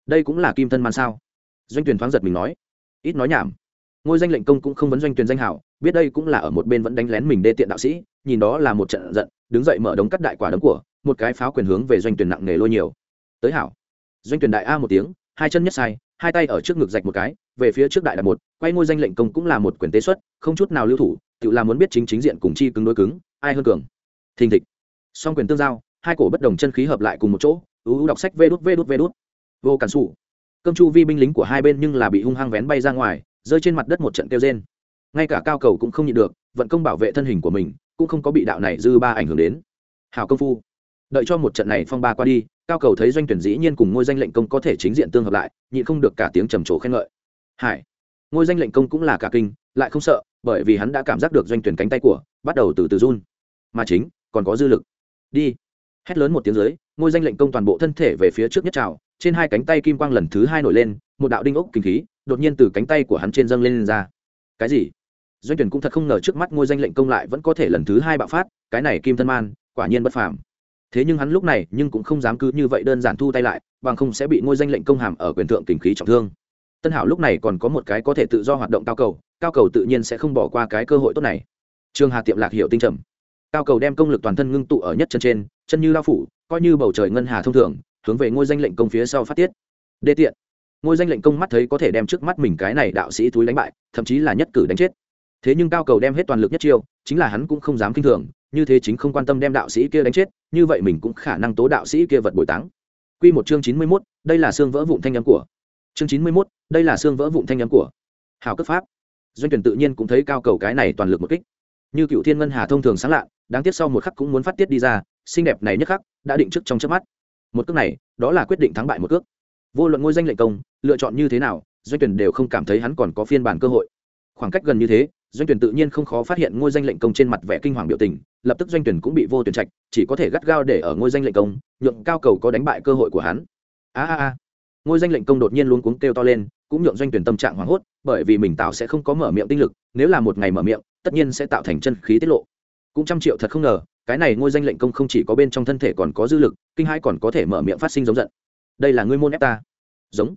Đây cũng là kim thân man sao doanh tuyển thoáng giật mình nói, ít nói nhảm. Ngôi danh lệnh công cũng không vấn doanh tuyển danh hảo, biết đây cũng là ở một bên vẫn đánh lén mình đê tiện đạo sĩ, nhìn đó là một trận giận, đứng dậy mở đống cắt đại quả đống của, một cái pháo quyền hướng về doanh tuyển nặng nề lôi nhiều. Tới hảo. Doanh tuyển đại a một tiếng, hai chân nhất sai, hai tay ở trước ngực rạch một cái, về phía trước đại đạt một, quay ngôi danh lệnh công cũng là một quyền tế xuất, không chút nào lưu thủ, tự làm muốn biết chính chính diện cùng chi cứng đối cứng, ai hơn cường. Thình thịch. Song quyền tương giao, hai cổ bất đồng chân khí hợp lại cùng một chỗ ưu đọc sách vê đút vê đút vê đút. Vô cản sụ cơm chu vi binh lính của hai bên nhưng là bị hung hăng vén bay ra ngoài, rơi trên mặt đất một trận kêu trên ngay cả cao cầu cũng không nhịn được, vận công bảo vệ thân hình của mình, cũng không có bị đạo này dư ba ảnh hưởng đến. Hào công phu. Đợi cho một trận này phong ba qua đi, cao cầu thấy doanh tuyển dĩ nhiên cùng ngôi danh lệnh công có thể chính diện tương hợp lại, nhịn không được cả tiếng trầm trồ khen ngợi. Hải. Ngôi danh lệnh công cũng là cả kinh, lại không sợ, bởi vì hắn đã cảm giác được doanh tuyển cánh tay của, bắt đầu từ từ run. Mà chính, còn có dư lực. Đi. Hét lớn một tiếng dưới, ngôi danh lệnh công toàn bộ thân thể về phía trước nhất trào trên hai cánh tay kim quang lần thứ hai nổi lên một đạo đinh ốc kinh khí đột nhiên từ cánh tay của hắn trên dâng lên, lên ra. Cái gì? Doanh tuyển cũng thật không ngờ trước mắt ngôi danh lệnh công lại vẫn có thể lần thứ hai bạo phát cái này kim thân man quả nhiên bất phàm. Thế nhưng hắn lúc này nhưng cũng không dám cứ như vậy đơn giản thu tay lại bằng không sẽ bị ngôi danh lệnh công hàm ở quyền thượng kinh khí trọng thương. Tân hảo lúc này còn có một cái có thể tự do hoạt động cao cầu cao cầu tự nhiên sẽ không bỏ qua cái cơ hội tốt này. Trường hà tiệm lạc hiệu tinh trầm. Cao cầu đem công lực toàn thân ngưng tụ ở nhất chân trên chân như lao phủ coi như bầu trời ngân hà thông thường hướng về ngôi danh lệnh công phía sau phát tiết. Đê tiện. Ngôi danh lệnh công mắt thấy có thể đem trước mắt mình cái này đạo sĩ túi đánh bại, thậm chí là nhất cử đánh chết. Thế nhưng cao cầu đem hết toàn lực nhất chiêu, chính là hắn cũng không dám k i n h thường, như thế chính không quan tâm đem đạo sĩ kia đánh chết, như vậy mình cũng khả năng tố đạo sĩ kia vật bồi táng. Q một chương chín mươi mốt, đây là xương vỡ vụn thanh nhắm của. Chương chín mươi mốt, đây là xương vỡ vụn thanh nhắm của. Hào cấp pháp. Doanh tuyển tự nhiên cũng thấy cao cầu cái này toàn lực một kích. Như cựu thiên ngân hà thông thường sáng lạ, đáng tiếc sau một khắc cũng muốn phát tiết đi ra, xinh đẹp này nhất khắc, đã định trước trong chớp mắt một cước này, đó là quyết định thắng bại một cước. Vô luận ngôi danh lệnh công, lựa chọn như thế nào, doanh tuyển đều không cảm thấy hắn còn có phiên bản cơ hội. Khoảng cách gần như thế, doanh tuyển tự nhiên không khó phát hiện ngôi danh lệnh công trên mặt vẻ kinh hoàng biểu tình, lập tức doanh tuyển cũng bị vô tuyển trạch, chỉ có thể gắt gao để ở ngôi danh lệnh công, nhượng cao cầu có đánh bại cơ hội của hắn. A a a. Ngôi danh lệnh công đột nhiên luôn cuống kêu to lên, cũng nhượng doanh tuyển tâm trạng hoảng hốt, bởi vì mình tạo sẽ không có mở miệng tinh lực, nếu là một ngày mở miệng, tất nhiên sẽ tạo thành chân khí tiết lộ cũng trăm triệu thật không ngờ, cái này ngôi danh lệnh công không chỉ có bên trong thân thể còn có dư lực, kinh hãi còn có thể mở miệng phát sinh giống giận. Đây là ngươi môn ép ta. Giống.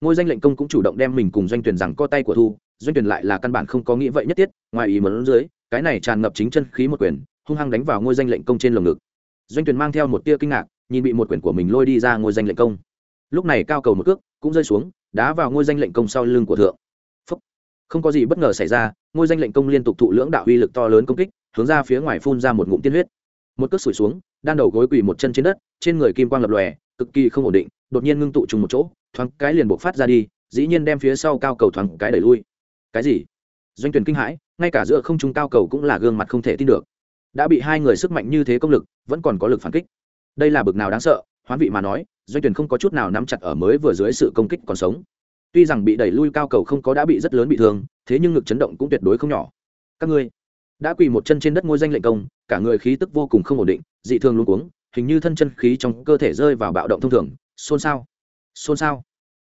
Ngôi danh lệnh công cũng chủ động đem mình cùng doanh tuyển rằng co tay của thu, doanh tuyển lại là căn bản không có nghĩ vậy nhất thiết, ngoài ý muốn dưới, cái này tràn ngập chính chân khí một quyền, hung hăng đánh vào ngôi danh lệnh công trên lồng ngực. Doanh tuyển mang theo một tia kinh ngạc, nhìn bị một quyền của mình lôi đi ra ngôi danh lệnh công. Lúc này cao cầu một cước cũng rơi xuống, đá vào ngôi danh lệnh công sau lưng của thượng không có gì bất ngờ xảy ra, ngôi danh lệnh công liên tục thụ lưỡng đạo uy lực to lớn công kích, hướng ra phía ngoài phun ra một ngụm tiên huyết. Một cước sủi xuống, đan đầu gối quỳ một chân trên đất, trên người kim quang lập lòe, cực kỳ không ổn định, đột nhiên ngưng tụ trùng một chỗ, thoáng cái liền buộc phát ra đi, dĩ nhiên đem phía sau cao cầu thoáng cái đẩy lui. Cái gì? Doanh tuyển kinh hãi, ngay cả giữa không trung cao cầu cũng là gương mặt không thể tin được. Đã bị hai người sức mạnh như thế công lực, vẫn còn có lực phản kích. Đây là bực nào đáng sợ, hoán vị mà nói, doanh tuyển không có chút nào nắm chặt ở mới vừa dưới sự công kích còn sống tuy rằng bị đẩy lui cao cầu không có đã bị rất lớn bị thương, thế nhưng ngực chấn động cũng tuyệt đối không nhỏ. Các ngươi đã quỳ một chân trên đất ngôi danh lệnh công, cả người khí tức vô cùng không ổn định, dị thường luôn cuống, hình như thân chân khí trong cơ thể rơi vào bạo động thông thường. Xôn xao xôn xao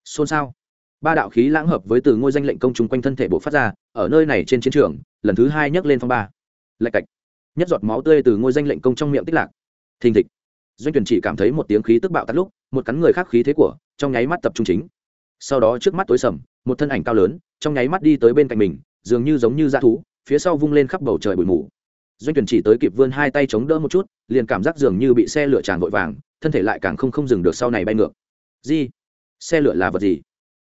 xôn xao. Ba đạo khí lãng hợp với từ ngôi danh lệnh công chung quanh thân thể bộ phát ra, ở nơi này trên chiến trường, lần thứ hai nhấc lên phong ba. Lạch cạch, nhất giọt máu tươi từ ngôi danh lệnh công trong miệng tích lạc. Thình thịch. Doanh tuyển chỉ cảm thấy một tiếng khí tức bạo tắt lúc, một cắn người khác khí thế của, trong nháy mắt tập trung chính sau đó trước mắt tối sầm, một thân ảnh cao lớn, trong nháy mắt đi tới bên cạnh mình, dường như giống như dã thú, phía sau vung lên khắp bầu trời bụi mù. Doanh tuyển chỉ tới kịp vươn hai tay chống đỡ một chút, liền cảm giác dường như bị xe lửa tràn vội vàng, thân thể lại càng không không dừng được sau này bay ngược. Gì xe lửa là vật gì?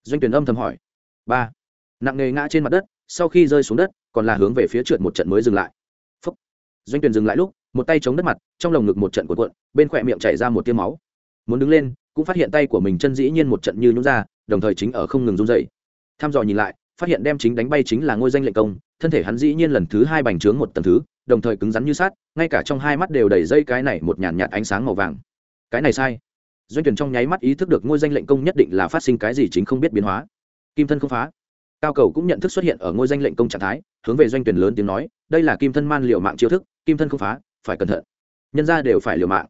Doanh tuyển âm thầm hỏi. Ba. Nặng nề ngã trên mặt đất, sau khi rơi xuống đất, còn là hướng về phía trượt một trận mới dừng lại. Phúc. doanh tuyển dừng lại lúc, một tay chống đất mặt, trong lồng ngực một trận cuộn cuộn, bên khỏe miệng chảy ra một tiêm máu. Muốn đứng lên, cũng phát hiện tay của mình chân dĩ nhiên một trận như nhún ra đồng thời chính ở không ngừng run dậy tham dò nhìn lại, phát hiện đem chính đánh bay chính là ngôi danh lệnh công, thân thể hắn dĩ nhiên lần thứ hai bành trướng một tầng thứ, đồng thời cứng rắn như sát ngay cả trong hai mắt đều đầy dây cái này một nhàn nhạt ánh sáng màu vàng. Cái này sai. Doanh tuyển trong nháy mắt ý thức được ngôi danh lệnh công nhất định là phát sinh cái gì chính không biết biến hóa. Kim thân không phá. Cao cầu cũng nhận thức xuất hiện ở ngôi danh lệnh công trạng thái, hướng về doanh tuyển lớn tiếng nói, đây là kim thân man liệu mạng chiêu thức, kim thân không phá, phải cẩn thận. Nhân ra đều phải liều mạng.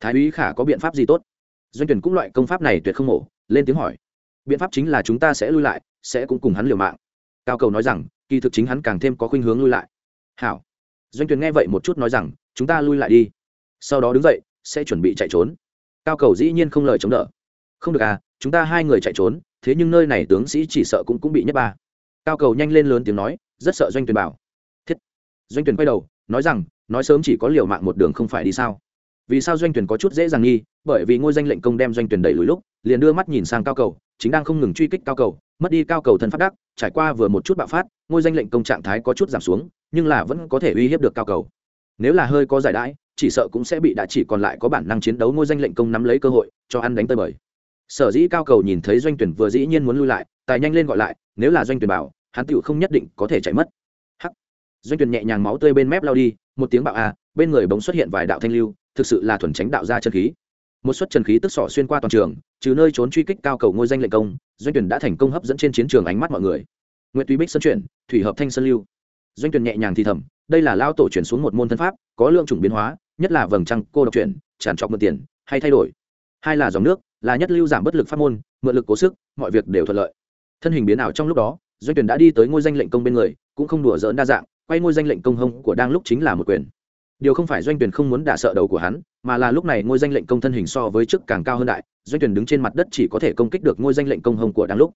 Thái úy khả có biện pháp gì tốt? Doanh tuyển cũng loại công pháp này tuyệt không mổ, lên tiếng hỏi biện pháp chính là chúng ta sẽ lui lại, sẽ cũng cùng hắn liều mạng. Cao cầu nói rằng, kỳ thực chính hắn càng thêm có khuynh hướng lui lại. Hảo. Doanh Tuyền nghe vậy một chút nói rằng, chúng ta lui lại đi. Sau đó đứng dậy, sẽ chuẩn bị chạy trốn. Cao cầu dĩ nhiên không lời chống đỡ. Không được à chúng ta hai người chạy trốn, thế nhưng nơi này tướng sĩ chỉ sợ cũng cũng bị nhất ba. Cao cầu nhanh lên lớn tiếng nói, rất sợ doanh Tuyền bảo. Thiết. Doanh Tuyền quay đầu, nói rằng, nói sớm chỉ có liều mạng một đường không phải đi sao. Vì sao doanh tuyển có chút dễ dàng nghi, bởi vì ngôi danh lệnh công đem doanh tuyển đẩy lùi lúc, liền đưa mắt nhìn sang cao cầu chính đang không ngừng truy kích cao cầu, mất đi cao cầu thân phát đắc, trải qua vừa một chút bạo phát, ngôi danh lệnh công trạng thái có chút giảm xuống, nhưng là vẫn có thể uy hiếp được cao cầu. Nếu là hơi có giải đãi, chỉ sợ cũng sẽ bị đã chỉ còn lại có bản năng chiến đấu ngôi danh lệnh công nắm lấy cơ hội, cho ăn đánh tơi bời. Sở dĩ cao cầu nhìn thấy doanh tuyển vừa dĩ nhiên muốn lui lại, tài nhanh lên gọi lại, nếu là doanh tuyển bảo, hắn tựu không nhất định có thể chạy mất. Hắc. Doanh tuyển nhẹ nhàng máu tươi bên mép lao đi, một tiếng bạo a bên người bỗng xuất hiện vài đạo thanh lưu, thực sự là thuần tránh đạo ra chân khí một suất trần khí tức sỏ xuyên qua toàn trường, trừ nơi trốn truy kích cao cầu ngôi danh lệnh công, doanh tuyển đã thành công hấp dẫn trên chiến trường ánh mắt mọi người. Nguyễn Tuy bích sân chuyển, thủy hợp thanh sân lưu. Doanh tuyển nhẹ nhàng thì thầm, đây là lao tổ chuyển xuống một môn thân pháp, có lượng chủng biến hóa, nhất là vầng trăng cô độc chuyển, tràn trọc mượn tiền, hay thay đổi. Hai là dòng nước, là nhất lưu giảm bất lực pháp môn, mượn lực cố sức, mọi việc đều thuận lợi. Thân hình biến ảo trong lúc đó, doanh tuyển đã đi tới ngôi danh lệnh công bên người, cũng không đùa dỡn đa dạng, quay ngôi danh lệnh công hông của đang lúc chính là một quyền điều không phải doanh tuyển không muốn đả sợ đầu của hắn, mà là lúc này ngôi danh lệnh công thân hình so với chức càng cao hơn đại, doanh tuyển đứng trên mặt đất chỉ có thể công kích được ngôi danh lệnh công hồng của đang lúc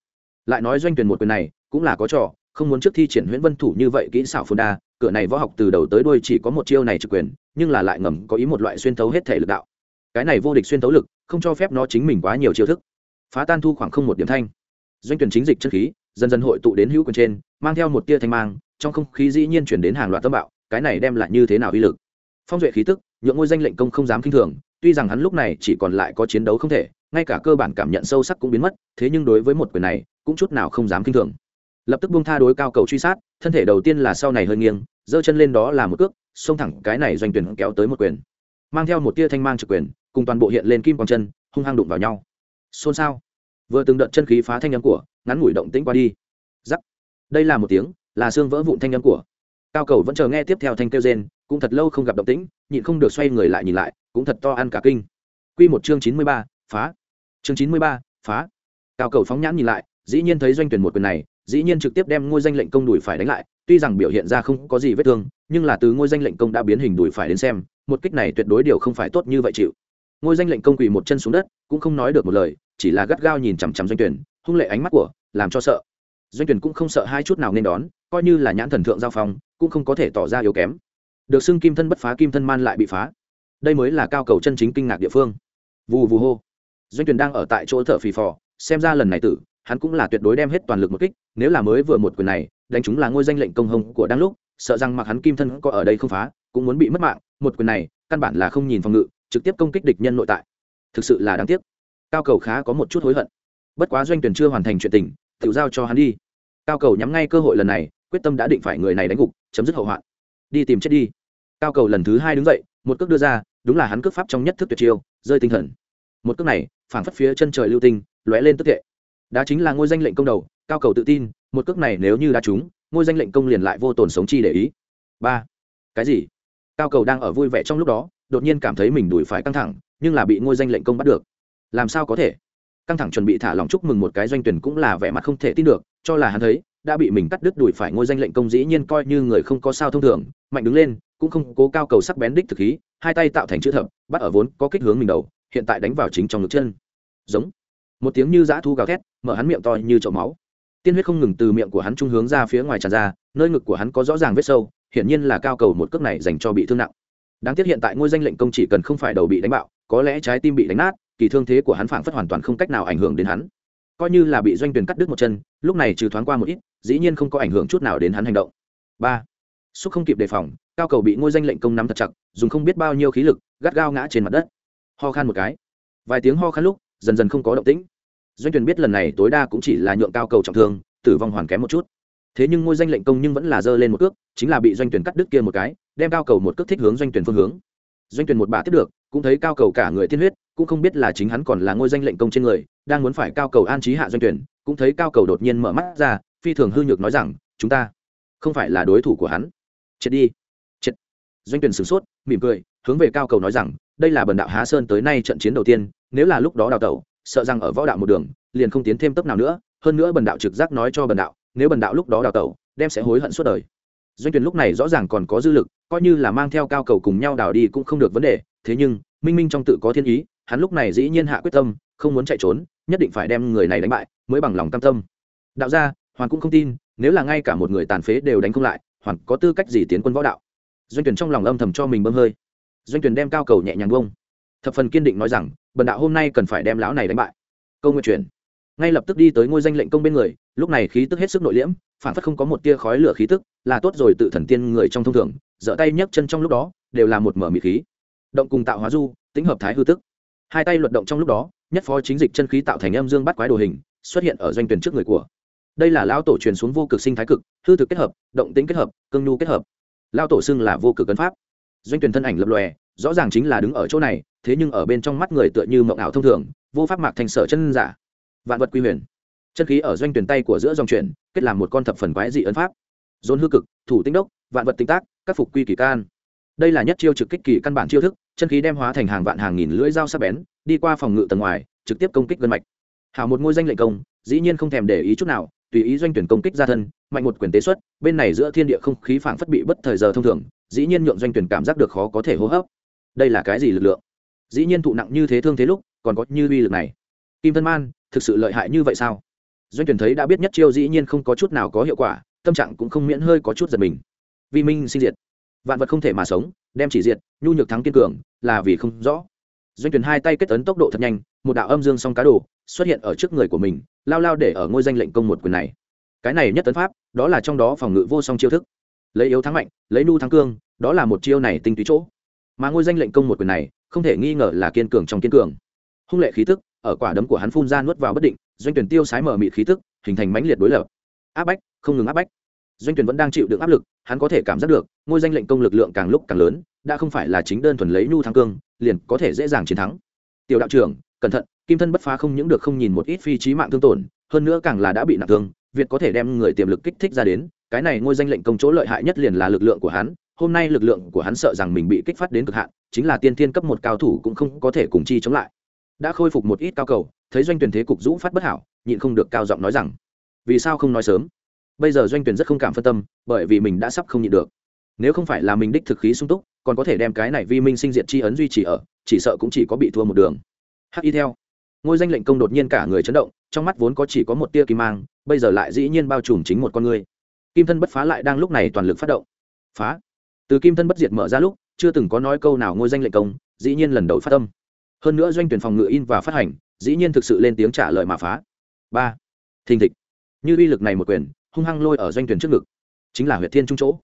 lại nói doanh tuyển một quyền này, cũng là có trò, không muốn trước thi triển huyễn vân thủ như vậy kỹ xảo phun đa, cửa này võ học từ đầu tới đuôi chỉ có một chiêu này trực quyền, nhưng là lại ngầm có ý một loại xuyên thấu hết thể lực đạo. Cái này vô địch xuyên thấu lực, không cho phép nó chính mình quá nhiều chiêu thức. Phá tan thu khoảng không một điểm thanh. Doanh tuyển chính dịch chân khí, dần dần hội tụ đến hữu quyền trên, mang theo một tia thanh mang, trong không khí dĩ nhiên chuyển đến hàng loạt tâm bạo, cái này đem lại như thế nào uy lực? Phong duệ khí tức, nhượng ngôi danh lệnh công không dám kinh thường, tuy rằng hắn lúc này chỉ còn lại có chiến đấu không thể, ngay cả cơ bản cảm nhận sâu sắc cũng biến mất, thế nhưng đối với một quyền này, cũng chút nào không dám kinh thường. Lập tức buông tha đối cao cầu truy sát, thân thể đầu tiên là sau này hơi nghiêng, giơ chân lên đó là một cước, xông thẳng cái này doanh tuyển kéo tới một quyền. Mang theo một tia thanh mang trực quyền, cùng toàn bộ hiện lên kim quang chân, hung hăng đụng vào nhau. Xôn xao. Vừa từng đợt chân khí phá thanh âm của, ngắn ngủi động tĩnh qua đi. Giắc đây là một tiếng, là xương vỡ vụn thanh âm của. Cao cầu vẫn chờ nghe tiếp theo thanh kêu rên cũng thật lâu không gặp động tĩnh nhịn không được xoay người lại nhìn lại cũng thật to ăn cả kinh. Quy một chương chín mươi ba, phá. Chương chín mươi ba, phá. Cao cầu phóng nhãn nhìn lại dĩ nhiên thấy doanh tuyển một quyền này dĩ nhiên trực tiếp đem ngôi danh lệnh công đuổi phải đánh lại tuy rằng biểu hiện ra không có gì vết thương nhưng là từ ngôi danh lệnh công đã biến hình đuổi phải đến xem một kích này tuyệt đối điều không phải tốt như vậy chịu. Ngôi danh lệnh công quỳ một chân xuống đất cũng không nói được một lời chỉ là gắt gao nhìn chằm chằm doanh tuyển hung lệ ánh mắt của làm cho sợ. Doanh tuyển cũng không sợ hai chút nào nên đón coi như là nhãn thần thượng giao phong cũng không có thể tỏ ra yếu kém được xưng kim thân bất phá, kim thân man lại bị phá. Đây mới là cao cầu chân chính kinh ngạc địa phương. Vù vù hô. Doanh tuyển đang ở tại chỗ thở phì phò, xem ra lần này tử, hắn cũng là tuyệt đối đem hết toàn lực một kích, nếu là mới vừa một quyền này, đánh chúng là ngôi danh lệnh công hồng của đang lúc sợ rằng mặc hắn kim thân có ở đây không phá, cũng muốn bị mất mạng, một quyền này, căn bản là không nhìn phòng ngự, trực tiếp công kích địch nhân nội tại. Thực sự là đáng tiếc. Cao cầu khá có một chút hối hận. Bất quá doanh tuyển chưa hoàn thành chuyện tình tự giao cho hắn đi. Cao cầu nhắm ngay cơ hội lần này, quyết tâm đã định phải người này đánh gục, chấm dứt hậu hoạn đi tìm chết đi. Cao cầu lần thứ hai đứng dậy, một cước đưa ra, đúng là hắn cước pháp trong nhất thức tuyệt chiêu, rơi tinh thần. Một cước này, phảng phất phía chân trời lưu tinh, lóe lên tức thệ đá chính là ngôi danh lệnh công đầu, cao cầu tự tin, một cước này nếu như đã trúng, ngôi danh lệnh công liền lại vô tồn sống chi để ý. Ba. Cái gì? Cao cầu đang ở vui vẻ trong lúc đó, đột nhiên cảm thấy mình đuổi phải căng thẳng, nhưng là bị ngôi danh lệnh công bắt được. Làm sao có thể? Căng thẳng chuẩn bị thả lòng chúc mừng một cái doanh tuyển cũng là vẻ mặt không thể tin được, cho là hắn thấy đã bị mình cắt đứt đuổi phải ngôi danh lệnh công dĩ nhiên coi như người không có sao thông thường, mạnh đứng lên, cũng không cố cao cầu sắc bén đích thực khí, hai tay tạo thành chữ thập, bắt ở vốn có kích hướng mình đầu, hiện tại đánh vào chính trong ngực chân. Giống. Một tiếng như dã thu gào thét, mở hắn miệng to như chậu máu. Tiên huyết không ngừng từ miệng của hắn trung hướng ra phía ngoài tràn ra, nơi ngực của hắn có rõ ràng vết sâu, hiển nhiên là cao cầu một cước này dành cho bị thương nặng. Đáng tiếc hiện tại ngôi danh lệnh công chỉ cần không phải đầu bị đánh bạo, có lẽ trái tim bị đánh nát, kỳ thương thế của hắn phảng phất hoàn toàn không cách nào ảnh hưởng đến hắn coi như là bị doanh tuyển cắt đứt một chân, lúc này trừ thoáng qua một ít, dĩ nhiên không có ảnh hưởng chút nào đến hắn hành động. Ba, xúc không kịp đề phòng, cao cầu bị ngôi danh lệnh công nắm thật chặt, dùng không biết bao nhiêu khí lực, gắt gao ngã trên mặt đất. Ho khan một cái. Vài tiếng ho khan lúc, dần dần không có động tĩnh. Doanh tuyển biết lần này tối đa cũng chỉ là nhượng cao cầu trọng thương, tử vong hoàn kém một chút. Thế nhưng ngôi danh lệnh công nhưng vẫn là dơ lên một cước, chính là bị doanh tuyển cắt đứt kia một cái, đem cao cầu một cước thích hướng doanh tuyển phương hướng. Doanh tuyển một bà tiếp được cũng thấy cao cầu cả người tiên huyết, cũng không biết là chính hắn còn là ngôi danh lệnh công trên người, đang muốn phải cao cầu an trí hạ doanh tuyển, cũng thấy cao cầu đột nhiên mở mắt ra, phi thường hư nhược nói rằng, chúng ta không phải là đối thủ của hắn. Chết đi, chết. Doanh tuyển sửng sốt, mỉm cười, hướng về cao cầu nói rằng, đây là bần đạo há sơn tới nay trận chiến đầu tiên, nếu là lúc đó đào tẩu, sợ rằng ở võ đạo một đường, liền không tiến thêm tấp nào nữa, hơn nữa bần đạo trực giác nói cho bần đạo, nếu bần đạo lúc đó đào tẩu, đem sẽ hối hận suốt đời. Doanh tuyển lúc này rõ ràng còn có dư lực coi như là mang theo cao cầu cùng nhau đào đi cũng không được vấn đề, thế nhưng, minh minh trong tự có thiên ý, hắn lúc này dĩ nhiên hạ quyết tâm, không muốn chạy trốn, nhất định phải đem người này đánh bại, mới bằng lòng cam tâm. Đạo gia hoàn cũng không tin, nếu là ngay cả một người tàn phế đều đánh không lại hoàn có tư cách gì tiến quân võ đạo? Doanh tuyển trong lòng âm thầm cho mình bơm hơi. Doanh tuyển đem cao cầu nhẹ nhàng bông thập phần kiên định nói rằng, bần đạo hôm nay cần phải đem lão này đánh bại. Câu nguyện chuyển. Ngay lập tức đi tới ngôi danh lệnh công bên người, lúc này khí tức hết sức nội liễm phản phất không có một tia khói lửa khí tức, là tốt rồi tự thần tiên người trong thông thường giở tay nhấc chân trong lúc đó, đều là một mở mị khí. Động cùng tạo hóa du, tính hợp thái hư tức. Hai tay luật động trong lúc đó, nhất phó chính dịch chân khí tạo thành âm dương bắt quái đồ hình, xuất hiện ở doanh tuyển trước người của. Đây là lão tổ truyền xuống vô cực sinh thái cực, hư thực kết hợp, động tính kết hợp, cương nhu kết hợp. Lao tổ xưng là vô cực cấn pháp. Doanh tuyển thân ảnh lập lòe, rõ ràng chính là đứng ở chỗ này, thế nhưng ở bên trong mắt người tựa như mộng ảo thông thường, vô pháp mạc thành sở chân giả. Vạn vật quy huyền. Chân khí ở doanh tuyển tay của giữa dòng chuyển, kết làm một con thập phần quái dị ấn pháp. Dồn hư cực, thủ tinh đốc, vạn vật tinh tác các phục quy kỳ can. Đây là nhất chiêu trực kích kỳ căn bản chiêu thức, chân khí đem hóa thành hàng vạn hàng nghìn lưỡi dao sắc bén, đi qua phòng ngự tầng ngoài, trực tiếp công kích gân mạch. Hảo một ngôi danh lệnh công, dĩ nhiên không thèm để ý chút nào, tùy ý doanh tuyển công kích ra thân, mạnh một quyền tế xuất, bên này giữa thiên địa không khí phảng phất bị bất thời giờ thông thường, dĩ nhiên nhượng doanh tuyển cảm giác được khó có thể hô hấp. Đây là cái gì lực lượng? Dĩ nhiên thụ nặng như thế thương thế lúc, còn có như uy lực này. Kim thân man, thực sự lợi hại như vậy sao? Doanh tuyển thấy đã biết nhất chiêu dĩ nhiên không có chút nào có hiệu quả, tâm trạng cũng không miễn hơi có chút giật mình vi minh sinh diệt. Vạn vật không thể mà sống, đem chỉ diệt, nhu nhược thắng kiên cường, là vì không rõ. Doanh tuyển hai tay kết ấn tốc độ thật nhanh, một đạo âm dương song cá đồ xuất hiện ở trước người của mình, lao lao để ở ngôi danh lệnh công một quyền này. Cái này nhất tấn pháp, đó là trong đó phòng ngự vô song chiêu thức. Lấy yếu thắng mạnh, lấy nu thắng cương, đó là một chiêu này tinh túy chỗ. Mà ngôi danh lệnh công một quyền này, không thể nghi ngờ là kiên cường trong kiên cường. Hung lệ khí tức, ở quả đấm của hắn phun ra nuốt vào bất định, doanh tuyển tiêu sái mở mị khí tức, hình thành mãnh liệt đối lập. Áp bách, không ngừng áp bách doanh tuyển vẫn đang chịu đựng áp lực, hắn có thể cảm giác được, ngôi danh lệnh công lực lượng càng lúc càng lớn, đã không phải là chính đơn thuần lấy nhu thắng cương, liền có thể dễ dàng chiến thắng. Tiểu đạo trưởng, cẩn thận, kim thân bất phá không những được không nhìn một ít phi trí mạng thương tổn, hơn nữa càng là đã bị nặng thương việc có thể đem người tiềm lực kích thích ra đến, cái này ngôi danh lệnh công chỗ lợi hại nhất liền là lực lượng của hắn, hôm nay lực lượng của hắn sợ rằng mình bị kích phát đến cực hạn, chính là tiên thiên cấp một cao thủ cũng không có thể cùng chi chống lại. Đã khôi phục một ít cao cầu, thấy doanh tuyển thế cục dũ phát bất hảo, nhịn không được cao giọng nói rằng, vì sao không nói sớm? Bây giờ doanh tuyển rất không cảm phân tâm, bởi vì mình đã sắp không nhịn được. Nếu không phải là mình đích thực khí sung túc, còn có thể đem cái này vi minh sinh diệt chi ấn duy trì ở, chỉ sợ cũng chỉ có bị thua một đường. Hắc y theo. Ngôi danh lệnh công đột nhiên cả người chấn động, trong mắt vốn có chỉ có một tia kim mang, bây giờ lại dĩ nhiên bao trùm chính một con người. Kim thân bất phá lại đang lúc này toàn lực phát động. Phá. Từ kim thân bất diệt mở ra lúc, chưa từng có nói câu nào ngôi danh lệnh công, dĩ nhiên lần đầu phát tâm. Hơn nữa doanh tuyển phòng ngự in và phát hành, dĩ nhiên thực sự lên tiếng trả lời mà phá. Ba. Thình thịch. Như uy lực này một quyền hung hăng lôi ở doanh tuyển trước ngực. Chính là huyệt thiên trung chỗ.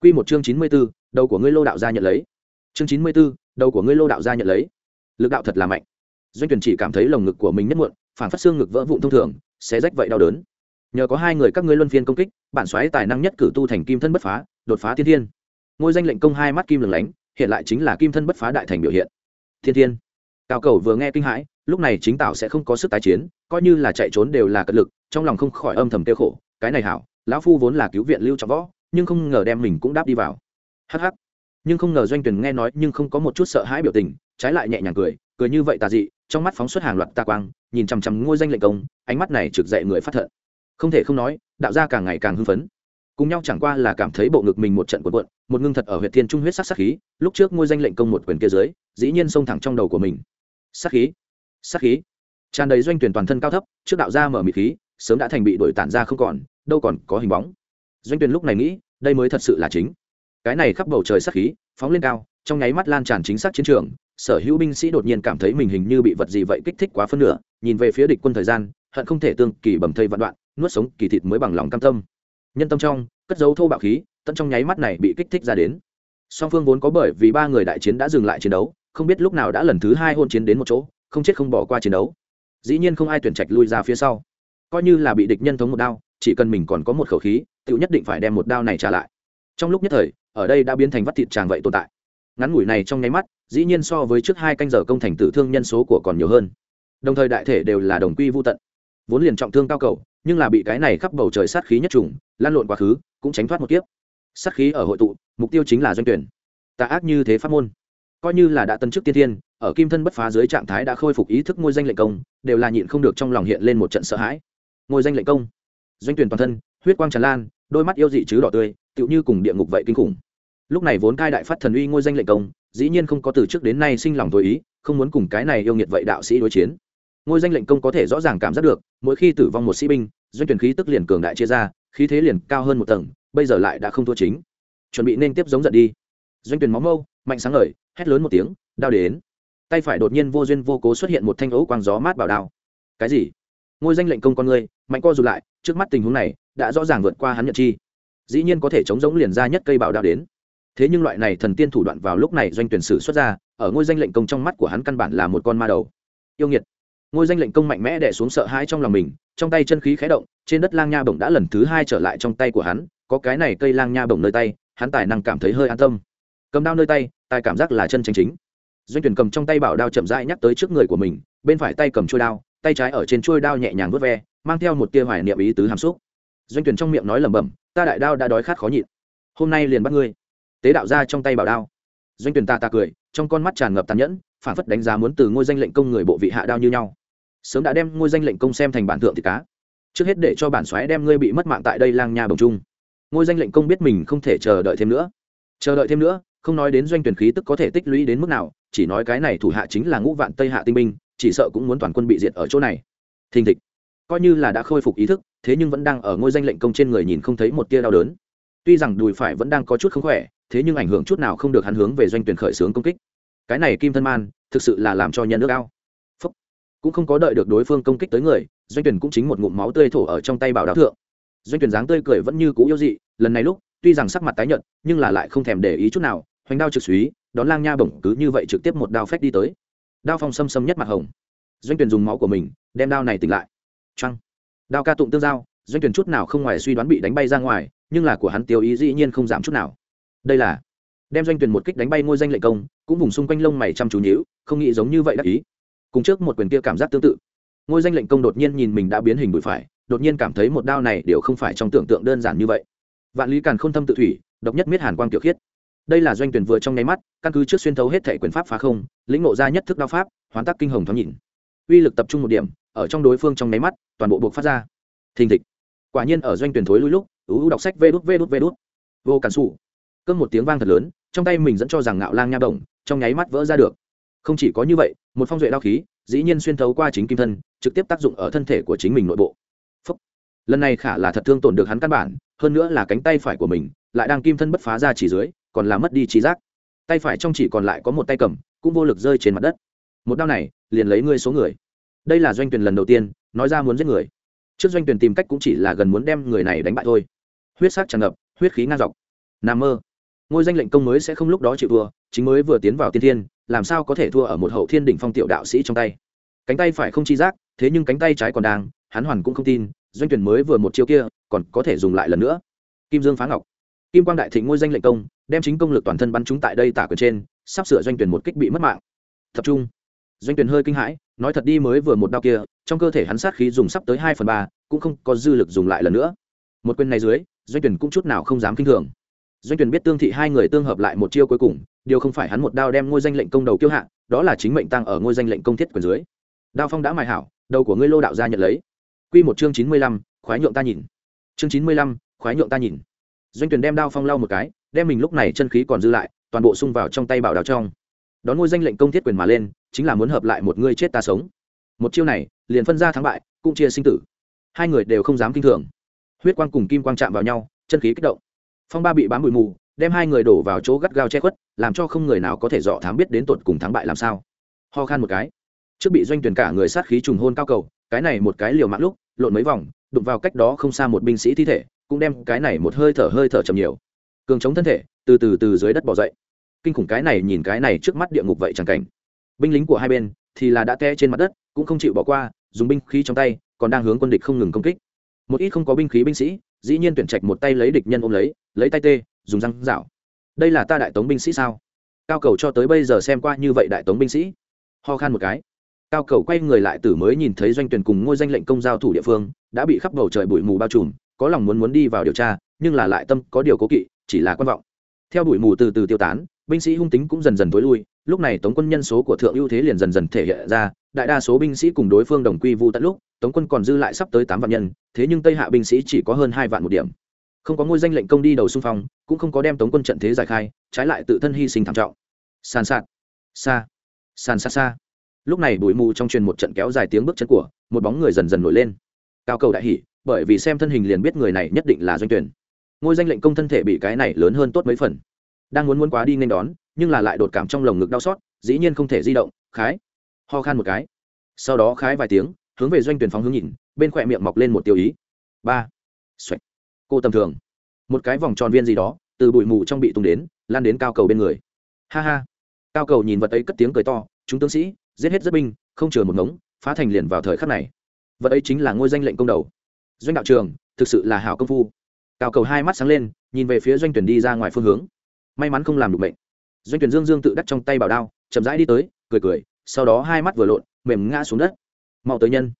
Quy một chương chín mươi 94, đầu của ngươi lô đạo gia nhận lấy. Chương chín mươi 94, đầu của ngươi lô đạo gia nhận lấy. Lực đạo thật là mạnh. Doanh tuyển chỉ cảm thấy lồng ngực của mình nhất muộn phản phát xương ngực vỡ vụn thông thường sẽ rách vậy đau đớn. Nhờ có hai người các ngươi luân phiên công kích bản xoáy tài năng nhất cử tu thành kim thân bất phá đột phá thiên thiên. Ngôi danh lệnh công hai mắt kim lừng lánh hiện lại chính là kim thân bất phá đại thành biểu hiện. Thiên thiên. Cao cầu vừa nghe kinh hãi lúc này chính tạo sẽ không có sức tái chiến coi như là chạy trốn đều là cật lực trong lòng không khỏi âm thầm tiêu khổ cái này hảo, lão phu vốn là cứu viện lưu trọng võ, nhưng không ngờ đem mình cũng đáp đi vào. Hh nhưng không ngờ doanh tuyển nghe nói nhưng không có một chút sợ hãi biểu tình, trái lại nhẹ nhàng cười cười như vậy tà dị, trong mắt phóng xuất hàng loạt ta quang, nhìn chằm chằm ngôi danh lệnh công, ánh mắt này trực dậy người phát thận. Không thể không nói, đạo gia càng ngày càng hưng phấn. Cùng nhau chẳng qua là cảm thấy bộ ngực mình một trận cuộn cuộn, một ngưng thật ở huyện thiên trung huyết sắc sắc khí, lúc trước ngôi danh lệnh công một quyền kia dưới, dĩ nhiên xông thẳng trong đầu của mình. Sắc khí sắc khí. Tràn đầy doanh tuyển toàn thân cao thấp, trước đạo gia mở mịt khí, sớm đã thành bị đổi tản ra không còn đâu còn có hình bóng. Doanh Tuyền lúc này nghĩ, đây mới thật sự là chính. Cái này khắp bầu trời sắc khí, phóng lên cao, trong nháy mắt lan tràn chính xác chiến trường, sở hữu binh sĩ đột nhiên cảm thấy mình hình như bị vật gì vậy kích thích quá phân nửa, nhìn về phía địch quân thời gian, hận không thể tương kỳ bầm thây vạn đoạn, nuốt sống kỳ thịt mới bằng lòng cam tâm. Nhân tâm trong, cất dấu thô bạo khí, tận trong nháy mắt này bị kích thích ra đến. Song phương vốn có bởi vì ba người đại chiến đã dừng lại chiến đấu, không biết lúc nào đã lần thứ hai hôn chiến đến một chỗ, không chết không bỏ qua chiến đấu. Dĩ nhiên không ai tuyển trạch lui ra phía sau. Coi như là bị địch nhân thống một đao chỉ cần mình còn có một khẩu khí tự nhất định phải đem một đao này trả lại. Trong lúc nhất thời, ở đây đã biến thành vắt thịt tràng vậy tồn tại. Ngắn ngủi này trong nháy mắt, dĩ nhiên so với trước hai canh giờ công thành tử thương nhân số của còn nhiều hơn. Đồng thời đại thể đều là đồng quy vô tận. Vốn liền trọng thương cao cầu, nhưng là bị cái này khắp bầu trời sát khí nhất trùng, lan lộn quá khứ, cũng tránh thoát một kiếp. Sát khí ở hội tụ, mục tiêu chính là doanh tuyển. Tà ác như thế pháp môn. Coi như là đã tân chức tiên thiên, ở kim thân bất phá dưới trạng thái đã khôi phục ý thức ngôi danh lệnh công, đều là nhịn không được trong lòng hiện lên một trận sợ hãi. Ngôi danh lệnh công doanh tuyển toàn thân, huyết quang tràn lan, đôi mắt yêu dị chứ đỏ tươi, tựu như cùng địa ngục vậy kinh khủng. Lúc này vốn cai đại phát thần uy ngôi danh lệnh công, dĩ nhiên không có từ trước đến nay sinh lòng tối ý, không muốn cùng cái này yêu nghiệt vậy đạo sĩ đối chiến. Ngôi danh lệnh công có thể rõ ràng cảm giác được, mỗi khi tử vong một sĩ binh, doanh tuyển khí tức liền cường đại chia ra, khí thế liền cao hơn một tầng, bây giờ lại đã không thua chính. Chuẩn bị nên tiếp giống giận đi. Doanh tuyển máu mâu, mạnh sáng ngời, hét lớn một tiếng, đao đến. Tay phải đột nhiên vô duyên vô cố xuất hiện một thanh ấu quang gió mát bảo đao. Cái gì? Ngôi danh lệnh công con người mạnh co rụt lại, trước mắt tình huống này, đã rõ ràng vượt qua hắn nhận chi. Dĩ nhiên có thể chống giống liền ra nhất cây bảo đao đến. Thế nhưng loại này thần tiên thủ đoạn vào lúc này doanh tuyển sử xuất ra, ở ngôi danh lệnh công trong mắt của hắn căn bản là một con ma đầu. Yêu nghiệt. Ngôi danh lệnh công mạnh mẽ đè xuống sợ hãi trong lòng mình, trong tay chân khí khé động, trên đất lang nha bổng đã lần thứ hai trở lại trong tay của hắn, có cái này cây lang nha bổng nơi tay, hắn tài năng cảm thấy hơi an tâm. Cầm đao nơi tay, tài cảm giác là chân chính chính. Doanh tuyển cầm trong tay bảo đao chậm rãi nhắc tới trước người của mình, bên phải tay cầm chuôi đao tay trái ở trên chuôi đao nhẹ nhàng vớt ve, mang theo một tia hoài niệm ý tứ hàm xúc. Doanh tuyển trong miệng nói lẩm bẩm, ta đại đao đã đói khát khó nhịn. Hôm nay liền bắt ngươi. Tế đạo ra trong tay bảo đao. Doanh tuyển ta ta cười, trong con mắt tràn ngập tàn nhẫn phản phất đánh giá muốn từ ngôi danh lệnh công người bộ vị hạ đao như nhau. Sớm đã đem ngôi danh lệnh công xem thành bản thượng thì cá. Trước hết để cho bản xoáy đem ngươi bị mất mạng tại đây lang nha bồng trung. Ngôi danh lệnh công biết mình không thể chờ đợi thêm nữa. Chờ đợi thêm nữa, không nói đến doanh tuyển khí tức có thể tích lũy đến mức nào, chỉ nói cái này thủ hạ chính là ngũ vạn tây hạ tinh binh chỉ sợ cũng muốn toàn quân bị diệt ở chỗ này. Thình thịch. Coi như là đã khôi phục ý thức, thế nhưng vẫn đang ở ngôi danh lệnh công trên người nhìn không thấy một tia đau đớn. Tuy rằng đùi phải vẫn đang có chút không khỏe, thế nhưng ảnh hưởng chút nào không được hắn hướng về doanh tuyển khởi xướng công kích. Cái này kim thân man, thực sự là làm cho nhân nước ao. Phúc. cũng không có đợi được đối phương công kích tới người, doanh tuyển cũng chính một ngụm máu tươi thổ ở trong tay bảo đạo thượng. Doanh tuyển dáng tươi cười vẫn như cũ yêu dị, lần này lúc, tuy rằng sắc mặt tái nhợt, nhưng là lại không thèm để ý chút nào, hoành đao trực suý đón lang nha bổng cứ như vậy trực tiếp một đao phách đi tới đao phong xâm xâm nhất mặt hồng. Doanh tuyển dùng máu của mình, đem đao này tỉnh lại. Trăng đao ca tụng tương giao, doanh tuyển chút nào không ngoài suy đoán bị đánh bay ra ngoài, nhưng là của hắn tiêu ý dĩ nhiên không giảm chút nào. Đây là đem doanh tuyển một kích đánh bay ngôi danh lệ công, cũng vùng xung quanh lông mày chăm chú nhíu, không nghĩ giống như vậy đắc ý. Cùng trước một quyền kia cảm giác tương tự. Ngôi danh lệnh công đột nhiên nhìn mình đã biến hình bụi phải, đột nhiên cảm thấy một đao này đều không phải trong tưởng tượng đơn giản như vậy. Vạn lý càn k h ô n thâm tự thủy, độc nhất miết hàn quang tiểu khiết đây là doanh tuyển vừa trong nháy mắt, căn cứ trước xuyên thấu hết thể quyền pháp phá không, lĩnh ngộ ra nhất thức đao pháp hoán tắc kinh hồng thoáng nhìn. Uy lực tập trung một điểm, ở trong đối phương trong nháy mắt, toàn bộ buộc phát ra. Thình thịch. Quả nhiên ở doanh tuyển thối lui lúc, ú đọc sách vê đút vê đút vê đút. Vô cản sủ. Cơm một tiếng vang thật lớn, trong tay mình dẫn cho rằng ngạo lang nha đồng, trong nháy mắt vỡ ra được. Không chỉ có như vậy, một phong duệ đao khí, dĩ nhiên xuyên thấu qua chính kim thân, trực tiếp tác dụng ở thân thể của chính mình nội bộ. Phúc. lần này khả là thật thương tổn được hắn căn bản, hơn nữa là cánh tay phải của mình, lại đang kim thân bất phá ra chỉ dưới còn là mất đi trí giác. Tay phải trong chỉ còn lại có một tay cầm, cũng vô lực rơi trên mặt đất. Một đao này, liền lấy ngươi số người. Đây là doanh tuyển lần đầu tiên, nói ra muốn giết người. Trước doanh tuyển tìm cách cũng chỉ là gần muốn đem người này đánh bại thôi. Huyết sắc tràn ngập, huyết khí ngang dọc. Nằm mơ. Ngôi danh lệnh công mới sẽ không lúc đó chịu thua, chính mới vừa tiến vào tiên thiên, làm sao có thể thua ở một hậu thiên đỉnh phong tiểu đạo sĩ trong tay? Cánh tay phải không chi giác, thế nhưng cánh tay trái còn đang, hắn hoàn cũng không tin, doanh tuyển mới vừa một chiêu kia, còn có thể dùng lại lần nữa. Kim dương phá ngọc kim quang đại thịnh ngôi danh lệnh công đem chính công lực toàn thân bắn chúng tại đây tả quyền trên sắp sửa doanh tuyển một kích bị mất mạng. Tập trung. Doanh tuyển hơi kinh hãi nói thật đi mới vừa một đao kia trong cơ thể hắn sát khí dùng sắp tới hai phần ba cũng không có dư lực dùng lại lần nữa. Một quyền này dưới doanh tuyển cũng chút nào không dám kinh thường. Doanh tuyển biết tương thị hai người tương hợp lại một chiêu cuối cùng điều không phải hắn một đao đem ngôi danh lệnh công đầu kiêu hạ đó là chính mệnh tăng ở ngôi danh lệnh công thiết quyền dưới. Đao phong đã mài hảo đầu của ngươi lô đạo gia nhận lấy. Quy một chương chín mươi lăm, khoái nhượng ta nhìn. Chương chín mươi lăm, khoái nhượng ta nhìn doanh tuyển đem đao phong lau một cái, đem mình lúc này chân khí còn dư lại, toàn bộ xung vào trong tay bảo Đào trong. Đón ngôi danh lệnh công thiết quyền mà lên, chính là muốn hợp lại một người chết ta sống. Một chiêu này, liền phân ra thắng bại, cũng chia sinh tử. Hai người đều không dám kinh thường. Huyết quang cùng kim quang chạm vào nhau, chân khí kích động. Phong ba bị bám bụi mù, đem hai người đổ vào chỗ gắt gao che khuất, làm cho không người nào có thể dọ thám biết đến tột cùng thắng bại làm sao. Ho khan một cái. Trước bị doanh tuyển cả người sát khí trùng hôn cao cầu, cái này một cái liều mạng lúc, lộn mấy vòng, đụng vào cách đó không xa một binh sĩ thi thể cũng đem cái này một hơi thở hơi thở chậm nhiều. Cường chống thân thể, từ từ từ dưới đất bỏ dậy. Kinh khủng cái này nhìn cái này trước mắt địa ngục vậy chẳng cảnh. Binh lính của hai bên thì là đã te trên mặt đất, cũng không chịu bỏ qua, dùng binh khí trong tay, còn đang hướng quân địch không ngừng công kích. Một ít không có binh khí binh sĩ, dĩ nhiên tuyển trạch một tay lấy địch nhân ôm lấy lấy tay tê, dùng răng rảo. Đây là ta đại tống binh sĩ sao? Cao cầu cho tới bây giờ xem qua như vậy đại tống binh sĩ. Ho khan một cái. Cao cầu quay người lại tử mới nhìn thấy doanh tuyển cùng ngôi danh lệnh công giao thủ địa phương, đã bị khắp bầu trời bụi mù bao trùm có lòng muốn muốn đi vào điều tra, nhưng là lại tâm có điều cố kỵ, chỉ là quan vọng. Theo bụi mù từ từ tiêu tán, binh sĩ hung tính cũng dần dần tối lui, lúc này tống quân nhân số của thượng ưu thế liền dần dần thể hiện ra, đại đa số binh sĩ cùng đối phương đồng quy vu tận lúc, tống quân còn dư lại sắp tới tám vạn nhân, thế nhưng tây hạ binh sĩ chỉ có hơn hai vạn một điểm. Không có ngôi danh lệnh công đi đầu xung phong, cũng không có đem tống quân trận thế giải khai, trái lại tự thân hy sinh thảm trọng. Sàn sạt xa sàn xa xa lúc này bụi mù trong truyền một trận kéo dài tiếng bước chân của, một bóng người dần dần nổi lên. Cao cầu đại hỉ bởi vì xem thân hình liền biết người này nhất định là doanh tuyển. Ngôi danh lệnh công thân thể bị cái này lớn hơn tốt mấy phần. Đang muốn muốn quá đi nên đón, nhưng là lại đột cảm trong lồng ngực đau xót, dĩ nhiên không thể di động, khái. Ho khan một cái. Sau đó khái vài tiếng, hướng về doanh tuyển phóng hướng nhìn, bên khỏe miệng mọc lên một tiêu ý. Ba. Xoạch cô tầm thường. Một cái vòng tròn viên gì đó, từ bụi mù trong bị tung đến, lan đến cao cầu bên người. Ha ha. Cao cầu nhìn vật ấy cất tiếng cười to, chúng tướng sĩ, giết hết rất binh, không chừa một ngống, phá thành liền vào thời khắc này. Vật ấy chính là ngôi danh lệnh công đầu doanh đạo trường, thực sự là hảo công phu. Cao cầu hai mắt sáng lên, nhìn về phía doanh tuyển đi ra ngoài phương hướng. May mắn không làm được bệnh doanh tuyển dương dương tự đắc trong tay bảo đao, chậm rãi đi tới, cười cười, sau đó hai mắt vừa lộn, mềm ngã xuống đất. Mau tới nhân.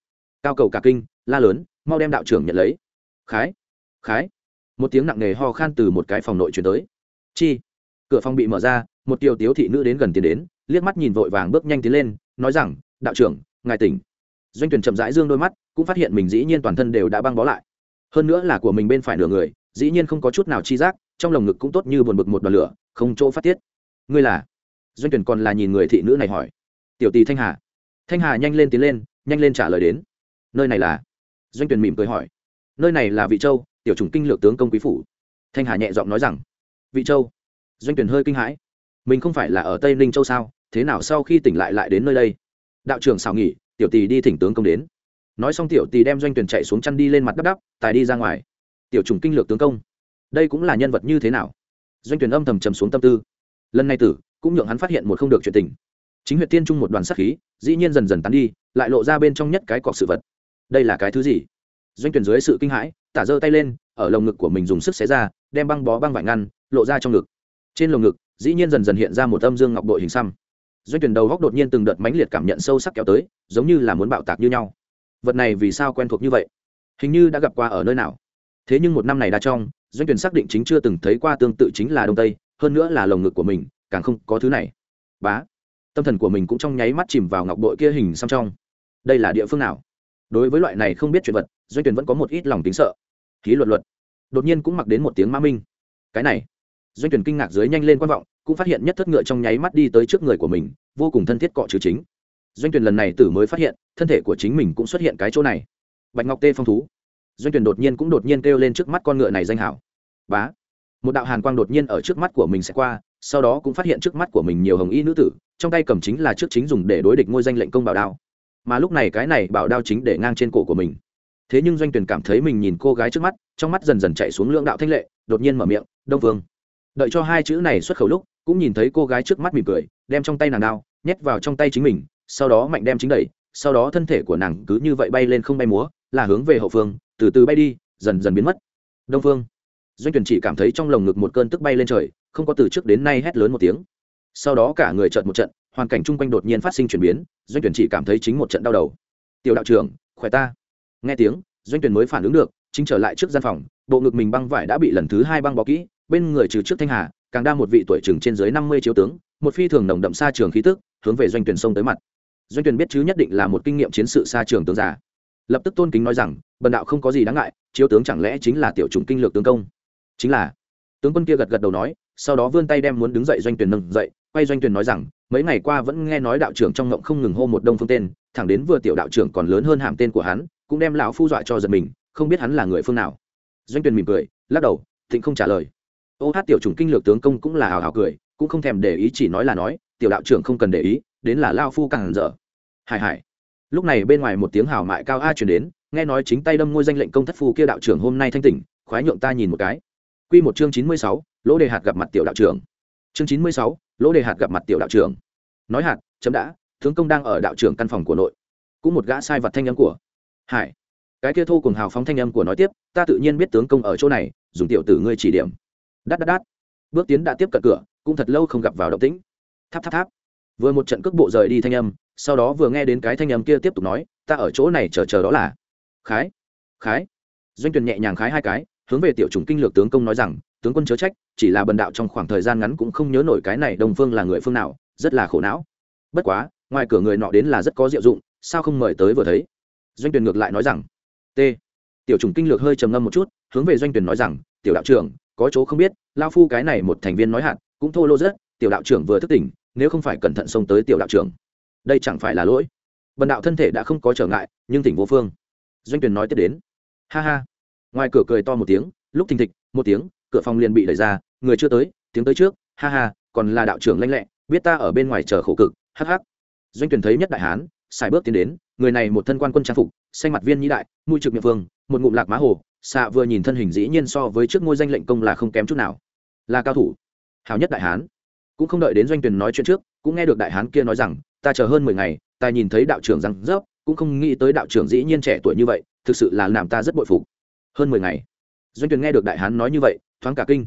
Cao cầu cả kinh, la lớn, mau đem đạo trưởng nhận lấy. Khái khái. Một tiếng nặng nề ho khan từ một cái phòng nội chuyển tới. Chi? Cửa phòng bị mở ra, một tiểu tiếu thị nữ đến gần tiến đến, liếc mắt nhìn vội vàng bước nhanh tiến lên, nói rằng, đạo trưởng, ngài tỉnh doanh tuyển chậm rãi dương đôi mắt, cũng phát hiện mình dĩ nhiên toàn thân đều đã băng bó lại. Hơn nữa là của mình bên phải nửa người, dĩ nhiên không có chút nào chi giác, trong lồng ngực cũng tốt như buồn bực một đoàn lửa, không chỗ phát tiết. Ngươi là? Doanh tuyển còn là nhìn người thị nữ này hỏi. Tiểu tỳ thanh hà. Thanh hà nhanh lên tiến lên, nhanh lên trả lời đến. Nơi này là? Doanh tuyển mỉm cười hỏi. Nơi này là vị châu, tiểu chủng kinh lược tướng công quý phủ. Thanh hà nhẹ giọng nói rằng. Vị châu. Doanh tuyển hơi kinh hãi. Mình không phải là ở tây ninh châu sao? Thế nào sau khi tỉnh lại lại đến nơi đây? Đạo trưởng xào nghỉ tiểu tỷ đi thỉnh tướng công đến. Nói xong tiểu tỷ đem doanh tuyển chạy xuống chăn đi lên mặt đắp đắp, tài đi ra ngoài. Tiểu trùng kinh lược tướng công, đây cũng là nhân vật như thế nào? Doanh tuyển âm thầm trầm xuống tâm tư. Lần này tử, cũng nhượng hắn phát hiện một không được chuyện tình. Chính huyện tiên trung một đoàn sát khí, dĩ nhiên dần dần tán đi, lại lộ ra bên trong nhất cái cọc sự vật. Đây là cái thứ gì? Doanh tuyển dưới sự kinh hãi, tả giơ tay lên, ở lồng ngực của mình dùng sức xé ra, đem băng bó băng vải ngăn, lộ ra trong ngực. Trên lồng ngực, dĩ nhiên dần dần hiện ra một âm dương ngọc bội hình xăm doanh tuyển đầu góc đột nhiên từng đợt mãnh liệt cảm nhận sâu sắc kéo tới, giống như là muốn bạo tạc như nhau. Vật này vì sao quen thuộc như vậy? Hình như đã gặp qua ở nơi nào? Thế nhưng một năm này đã trong doanh tuyển xác định chính chưa từng thấy qua tương tự chính là đông tây, hơn nữa là lồng ngực của mình, càng không có thứ này. Bá! Tâm thần của mình cũng trong nháy mắt chìm vào ngọc bội kia hình xăm trong. Đây là địa phương nào? Đối với loại này không biết chuyện vật, doanh tuyển vẫn có một ít lòng tính sợ. Khí luật luật. Đột nhiên cũng mặc đến một tiếng ma minh. Cái này. Doanh tuyển kinh ngạc dưới nhanh lên quan vọng cũng phát hiện nhất thất ngựa trong nháy mắt đi tới trước người của mình, vô cùng thân thiết cọ chứ chính. Doanh tuyển lần này tử mới phát hiện, thân thể của chính mình cũng xuất hiện cái chỗ này. Bạch ngọc tê phong thú. Doanh tuyển đột nhiên cũng đột nhiên kêu lên trước mắt con ngựa này danh hảo. Bá. Một đạo hàn quang đột nhiên ở trước mắt của mình sẽ qua, sau đó cũng phát hiện trước mắt của mình nhiều hồng y nữ tử, trong tay cầm chính là trước chính dùng để đối địch ngôi danh lệnh công bảo đao. Mà lúc này cái này bảo đao chính để ngang trên cổ của mình. Thế nhưng doanh tuyển cảm thấy mình nhìn cô gái trước mắt, trong mắt dần dần chạy xuống lưỡng đạo thanh lệ, đột nhiên mở miệng, đông vương. Đợi cho hai chữ này xuất khẩu lúc cũng nhìn thấy cô gái trước mắt mỉm cười, đem trong tay nàng đao, nhét vào trong tay chính mình, sau đó mạnh đem chính đẩy, sau đó thân thể của nàng cứ như vậy bay lên không bay múa, là hướng về hậu phương, từ từ bay đi, dần dần biến mất. Đông phương. Doanh tuyển chỉ cảm thấy trong lồng ngực một cơn tức bay lên trời, không có từ trước đến nay hét lớn một tiếng. Sau đó cả người chợt một trận, hoàn cảnh chung quanh đột nhiên phát sinh chuyển biến, doanh tuyển chỉ cảm thấy chính một trận đau đầu. Tiểu đạo trưởng, khỏe ta. Nghe tiếng, doanh tuyển mới phản ứng được, chính trở lại trước gian phòng, bộ ngực mình băng vải đã bị lần thứ hai băng bó kỹ, bên người trừ trước thanh hà càng đa một vị tuổi chừng trên dưới năm mươi chiếu tướng, một phi thường nồng đậm xa trường khí tức, hướng về doanh tuyển sông tới mặt. Doanh tuyển biết chứ nhất định là một kinh nghiệm chiến sự xa trường tướng giả lập tức tôn kính nói rằng, bần đạo không có gì đáng ngại, chiếu tướng chẳng lẽ chính là tiểu chủng kinh lược tướng công? Chính là. Tướng quân kia gật gật đầu nói, sau đó vươn tay đem muốn đứng dậy doanh tuyển nâng dậy, quay doanh tuyển nói rằng, mấy ngày qua vẫn nghe nói đạo trưởng trong ngộng không ngừng hô một đông phương tên, thẳng đến vừa tiểu đạo trưởng còn lớn hơn hàm tên của hắn, cũng đem lão phu dọa cho giật mình, không biết hắn là người phương nào. Doanh tuyển mỉm cười, lắc đầu, thịnh không trả lời ô hát tiểu chủng kinh lược tướng công cũng là hào hào cười cũng không thèm để ý chỉ nói là nói tiểu đạo trưởng không cần để ý đến là lao phu càng dở. Hải hải. Lúc này bên ngoài một tiếng hào mại cao a chuyển đến nghe nói chính tay đâm ngôi danh lệnh công thất phu kia đạo trưởng hôm nay thanh tỉnh khoái nhượng ta nhìn một cái. Quy một chương chín mươi sáu, lỗ đề hạt gặp mặt tiểu đạo trưởng. Chương chín mươi sáu, lỗ đề hạt gặp mặt tiểu đạo trưởng. Nói hạt chấm đã tướng công đang ở đạo trưởng căn phòng của nội. Cũng một gã sai vật thanh âm của. Hải. Cái kia thô cùng hào phóng thanh âm của nói tiếp ta tự nhiên biết tướng công ở chỗ này dùng tiểu tử ngươi chỉ điểm đắt đắt đắt bước tiến đã tiếp cận cửa, cũng thật lâu không gặp vào động tĩnh. Tháp tháp tháp. Vừa một trận cước bộ rời đi thanh âm, sau đó vừa nghe đến cái thanh âm kia tiếp tục nói, ta ở chỗ này chờ chờ đó là. Khái khái. Doanh tuyển nhẹ nhàng khái hai cái, hướng về tiểu chủng kinh lược tướng công nói rằng, tướng quân chớ trách, chỉ là bần đạo trong khoảng thời gian ngắn cũng không nhớ nổi cái này đồng phương là người phương nào, rất là khổ não. Bất quá, ngoài cửa người nọ đến là rất có diệu dụng, sao không mời tới vừa thấy? Doanh tuyển ngược lại nói rằng, t. Tiểu chủng kinh lược hơi trầm ngâm một chút, hướng về doanh tuyển nói rằng, tiểu đạo trưởng có chỗ không biết, lao phu cái này một thành viên nói hạn cũng thô lô rất, tiểu đạo trưởng vừa thức tỉnh, nếu không phải cẩn thận xông tới tiểu đạo trưởng, đây chẳng phải là lỗi. Bần đạo thân thể đã không có trở ngại, nhưng tỉnh vô phương. Doanh tuyền nói tiếp đến. Ha ha. Ngoài cửa cười to một tiếng, lúc thình thịch, một tiếng, cửa phòng liền bị đẩy ra, người chưa tới, tiếng tới trước, ha ha, còn là đạo trưởng lanh lẹ, biết ta ở bên ngoài chờ khổ cực, hắc hắc. Doanh tuyển thấy nhất đại hán xài bước tiến đến, người này một thân quan quân trang phục, xanh mặt viên nhĩ đại, mũi trực miệng vương, một ngụm lạc má hồ xạ vừa nhìn thân hình dĩ nhiên so với trước ngôi danh lệnh công là không kém chút nào. Là cao thủ. Hào nhất đại hán. Cũng không đợi đến doanh tuyển nói chuyện trước, cũng nghe được đại hán kia nói rằng, ta chờ hơn mười ngày, ta nhìn thấy đạo trưởng răng rớp, cũng không nghĩ tới đạo trưởng dĩ nhiên trẻ tuổi như vậy, thực sự là làm ta rất bội phục. Hơn mười ngày. Doanh tuyển nghe được đại hán nói như vậy, thoáng cả kinh.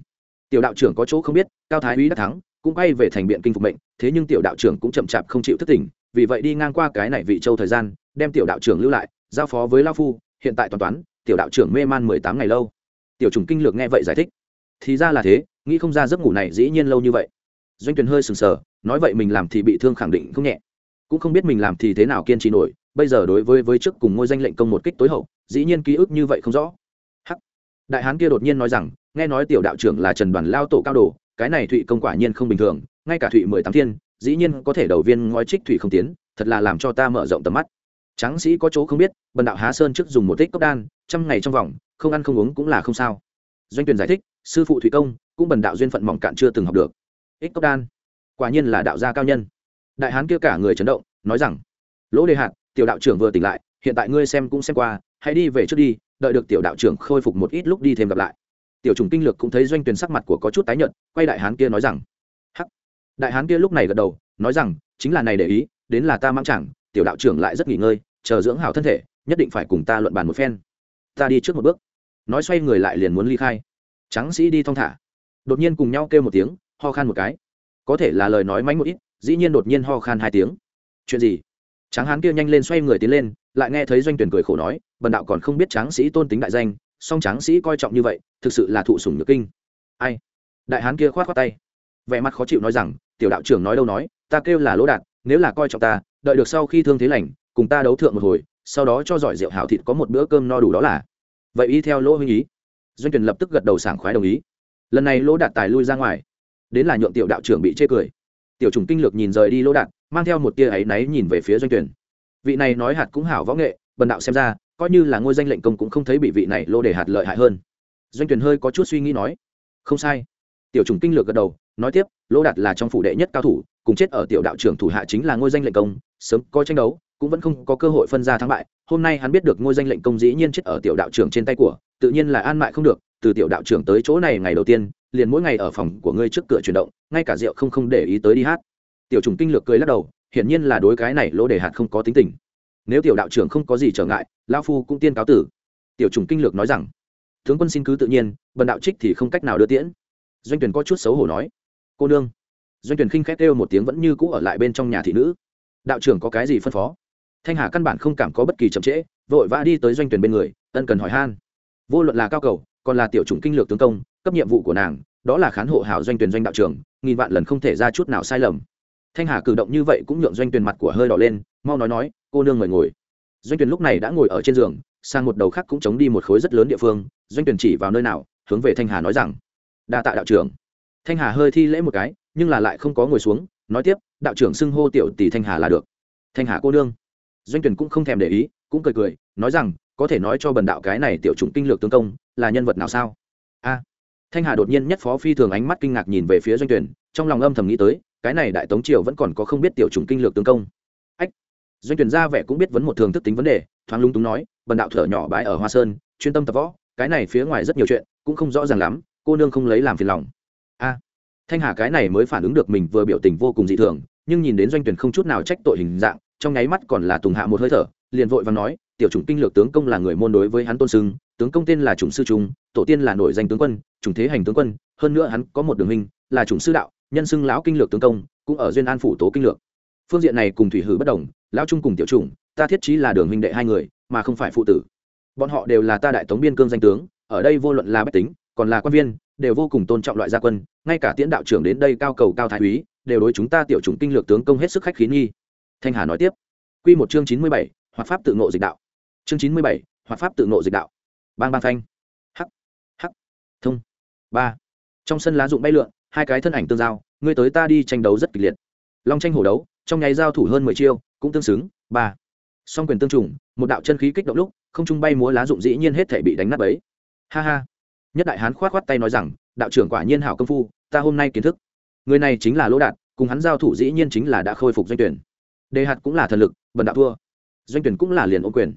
Tiểu đạo trưởng có chỗ không biết, cao thái úy đã thắng, cũng quay về thành biện kinh phục mệnh, thế nhưng tiểu đạo trưởng cũng chậm chạp không chịu thất tỉnh vì vậy đi ngang qua cái này vị châu thời gian, đem tiểu đạo trưởng lưu lại, giao phó với lao phu, hiện tại toàn toán tiểu đạo trưởng mê man mười tám ngày lâu. Tiểu trùng kinh lược nghe vậy giải thích. Thì ra là thế, nghĩ không ra giấc ngủ này dĩ nhiên lâu như vậy. Doanh tuyền hơi sừng sờ, nói vậy mình làm thì bị thương khẳng định không nhẹ. Cũng không biết mình làm thì thế nào kiên trì nổi, bây giờ đối với với trước cùng ngôi danh lệnh công một kích tối hậu, dĩ nhiên ký ức như vậy không rõ. Hắc. Đại hán kia đột nhiên nói rằng, nghe nói tiểu đạo trưởng là trần đoàn lao tổ cao đồ, cái này thụy công quả nhiên không bình thường, ngay cả thụy mười tám thiên, dĩ nhiên có thể đầu viên ngói trích thủy không tiến, thật là làm cho ta mở rộng tầm mắt tráng sĩ có chỗ không biết, bần đạo há sơn trước dùng một tích cốc đan, trăm ngày trong vòng, không ăn không uống cũng là không sao. Doanh tuyển giải thích, sư phụ thủy công, cũng bần đạo duyên phận mỏng cạn chưa từng học được. Ích cốc đan, quả nhiên là đạo gia cao nhân. Đại hán kia cả người chấn động, nói rằng, lỗ đề hạt, tiểu đạo trưởng vừa tỉnh lại, hiện tại ngươi xem cũng xem qua, hãy đi về trước đi, đợi được tiểu đạo trưởng khôi phục một ít lúc đi thêm gặp lại. Tiểu trùng kinh lược cũng thấy doanh tuyển sắc mặt của có chút tái nhợt, quay đại hán kia nói rằng, hắc. Đại hán kia lúc này gật đầu, nói rằng, chính là này để ý, đến là ta mang chẳng tiểu đạo trưởng lại rất nghỉ ngơi, chờ dưỡng hảo thân thể, nhất định phải cùng ta luận bàn một phen. Ta đi trước một bước. Nói xoay người lại liền muốn ly khai. Tráng sĩ đi thong thả. Đột nhiên cùng nhau kêu một tiếng, ho khan một cái. Có thể là lời nói mánh một ít, dĩ nhiên đột nhiên ho khan hai tiếng. Chuyện gì? Tráng hán kia nhanh lên xoay người tiến lên, lại nghe thấy doanh tuyển cười khổ nói, bần đạo còn không biết tráng sĩ tôn tính đại danh, song tráng sĩ coi trọng như vậy, thực sự là thụ sủng nhược kinh. Ai? Đại hán kia khoát khoát tay. Vẻ mặt khó chịu nói rằng, tiểu đạo trưởng nói đâu nói, ta kêu là lỗ đạt nếu là coi trọng ta, đợi được sau khi thương thế lành, cùng ta đấu thượng một hồi, sau đó cho giỏi rượu hảo thịt có một bữa cơm no đủ đó là. Vậy y theo lỗ huynh ý. Doanh tuyển lập tức gật đầu sảng khoái đồng ý. Lần này lỗ đạt tài lui ra ngoài. Đến là nhượng tiểu đạo trưởng bị chê cười. Tiểu trùng kinh lược nhìn rời đi lỗ đạt, mang theo một tia áy náy nhìn về phía doanh tuyển vị này nói hạt cũng hảo võ nghệ, bần đạo xem ra, coi như là ngôi danh lệnh công cũng không thấy bị vị này lô để hạt lợi hại hơn. Doanh tuyển hơi có chút suy nghĩ nói. Không sai. Tiểu trùng kinh lược gật đầu, nói tiếp, lỗ đạt là trong phủ đệ nhất cao thủ cùng chết ở tiểu đạo trưởng thủ hạ chính là ngôi danh lệnh công, sớm có tranh đấu, cũng vẫn không có cơ hội phân ra thắng bại. Hôm nay hắn biết được ngôi danh lệnh công dĩ nhiên chết ở tiểu đạo trưởng trên tay của, tự nhiên là an mại không được, từ tiểu đạo trưởng tới chỗ này ngày đầu tiên, liền mỗi ngày ở phòng của ngươi trước cửa chuyển động, ngay cả rượu không không để ý tới đi hát. Tiểu trùng kinh lược cười lắc đầu, hiển nhiên là đối cái này lỗ đề hạt không có tính tình. Nếu tiểu đạo trưởng không có gì trở ngại lao phu cũng tiên cáo tử. Tiểu trùng kinh lược nói rằng, tướng quân xin cứ tự nhiên, bần đạo trích thì không cách nào đưa tiễn. Doanh tuyển có chút xấu hổ nói, cô nương doanh tuyển khinh khét kêu một tiếng vẫn như cũ ở lại bên trong nhà thị nữ. Đạo trưởng có cái gì phân phó? Thanh hà căn bản không cảm có bất kỳ chậm trễ, vội vã đi tới doanh tuyển bên người, ân cần hỏi han. Vô luận là cao cầu, còn là tiểu chủng kinh lược tướng công, cấp nhiệm vụ của nàng, đó là khán hộ hảo doanh tuyển doanh đạo trưởng, nghìn vạn lần không thể ra chút nào sai lầm. Thanh hà cử động như vậy cũng nhượng doanh tuyển mặt của hơi đỏ lên, mau nói nói, cô nương mời ngồi. Doanh tuyển lúc này đã ngồi ở trên giường, sang một đầu khác cũng chống đi một khối rất lớn địa phương, doanh tuyển chỉ vào nơi nào, hướng về thanh hà nói rằng, đa tạ đạo trưởng. Thanh hà hơi thi lễ một cái nhưng là lại không có ngồi xuống, nói tiếp, đạo trưởng xưng hô tiểu tỷ thanh hà là được. Thanh hà cô nương. Doanh tuyển cũng không thèm để ý, cũng cười cười, nói rằng, có thể nói cho bần đạo cái này tiểu chủng kinh lược tướng công, là nhân vật nào sao? A. Thanh hà đột nhiên nhất phó phi thường ánh mắt kinh ngạc nhìn về phía doanh tuyển trong lòng âm thầm nghĩ tới, cái này đại tống triều vẫn còn có không biết tiểu chủng kinh lược tướng công. Ách. Doanh tuyển ra vẻ cũng biết vấn một thường thức tính vấn đề, thoáng lung túng nói, bần đạo thở nhỏ bãi ở hoa sơn, chuyên tâm tập võ, cái này phía ngoài rất nhiều chuyện, cũng không rõ ràng lắm, cô nương không lấy làm phiền lòng thanh hà cái này mới phản ứng được mình vừa biểu tình vô cùng dị thường nhưng nhìn đến doanh tuyển không chút nào trách tội hình dạng trong nháy mắt còn là tùng hạ một hơi thở liền vội và nói tiểu chủng kinh lược tướng công là người môn đối với hắn tôn sưng, tướng công tên là chủng sư trung tổ tiên là nổi danh tướng quân chủng thế hành tướng quân hơn nữa hắn có một đường hình là chủng sư đạo nhân xưng lão kinh lược tướng công cũng ở duyên an phủ tố kinh lược. Phương diện này cùng thủy hử bất đồng lão trung cùng tiểu chủng ta thiết trí là đường huynh đệ hai người mà không phải phụ tử. Bọn họ đều là ta đại tống biên cương danh tướng ở đây vô luận là bách tính còn là quan viên đều vô cùng tôn trọng loại gia quân, ngay cả tiễn đạo trưởng đến đây cao cầu cao thái úy, đều đối chúng ta tiểu chủng kinh lược tướng công hết sức khách khí nghi. Thanh hà nói tiếp. Quy một chương chín mươi bảy, hoạt pháp tự ngộ dịch đạo. Chương chín mươi bảy, hoạt pháp tự ngộ dịch đạo. Bang bang thanh. hắc hắc. Thông. Ba. Trong sân lá dụng bay lượn, hai cái thân ảnh tương giao, ngươi tới ta đi tranh đấu rất kịch liệt. Long tranh hổ đấu, trong nháy giao thủ hơn mười chiêu, cũng tương xứng. Ba. Song quyền tương trùng, một đạo chân khí kích động lúc, không trung bay múa lá dụng dĩ nhiên hết thể bị đánh nát ấy ha ha nhất đại hán khoát khoát tay nói rằng, đạo trưởng quả nhiên hảo công phu, ta hôm nay kiến thức. Người này chính là lỗ đạt, cùng hắn giao thủ dĩ nhiên chính là đã khôi phục doanh tuyển. Đề hạt cũng là thần lực, bần đạo thua. Doanh tuyển cũng là liền ô quyền.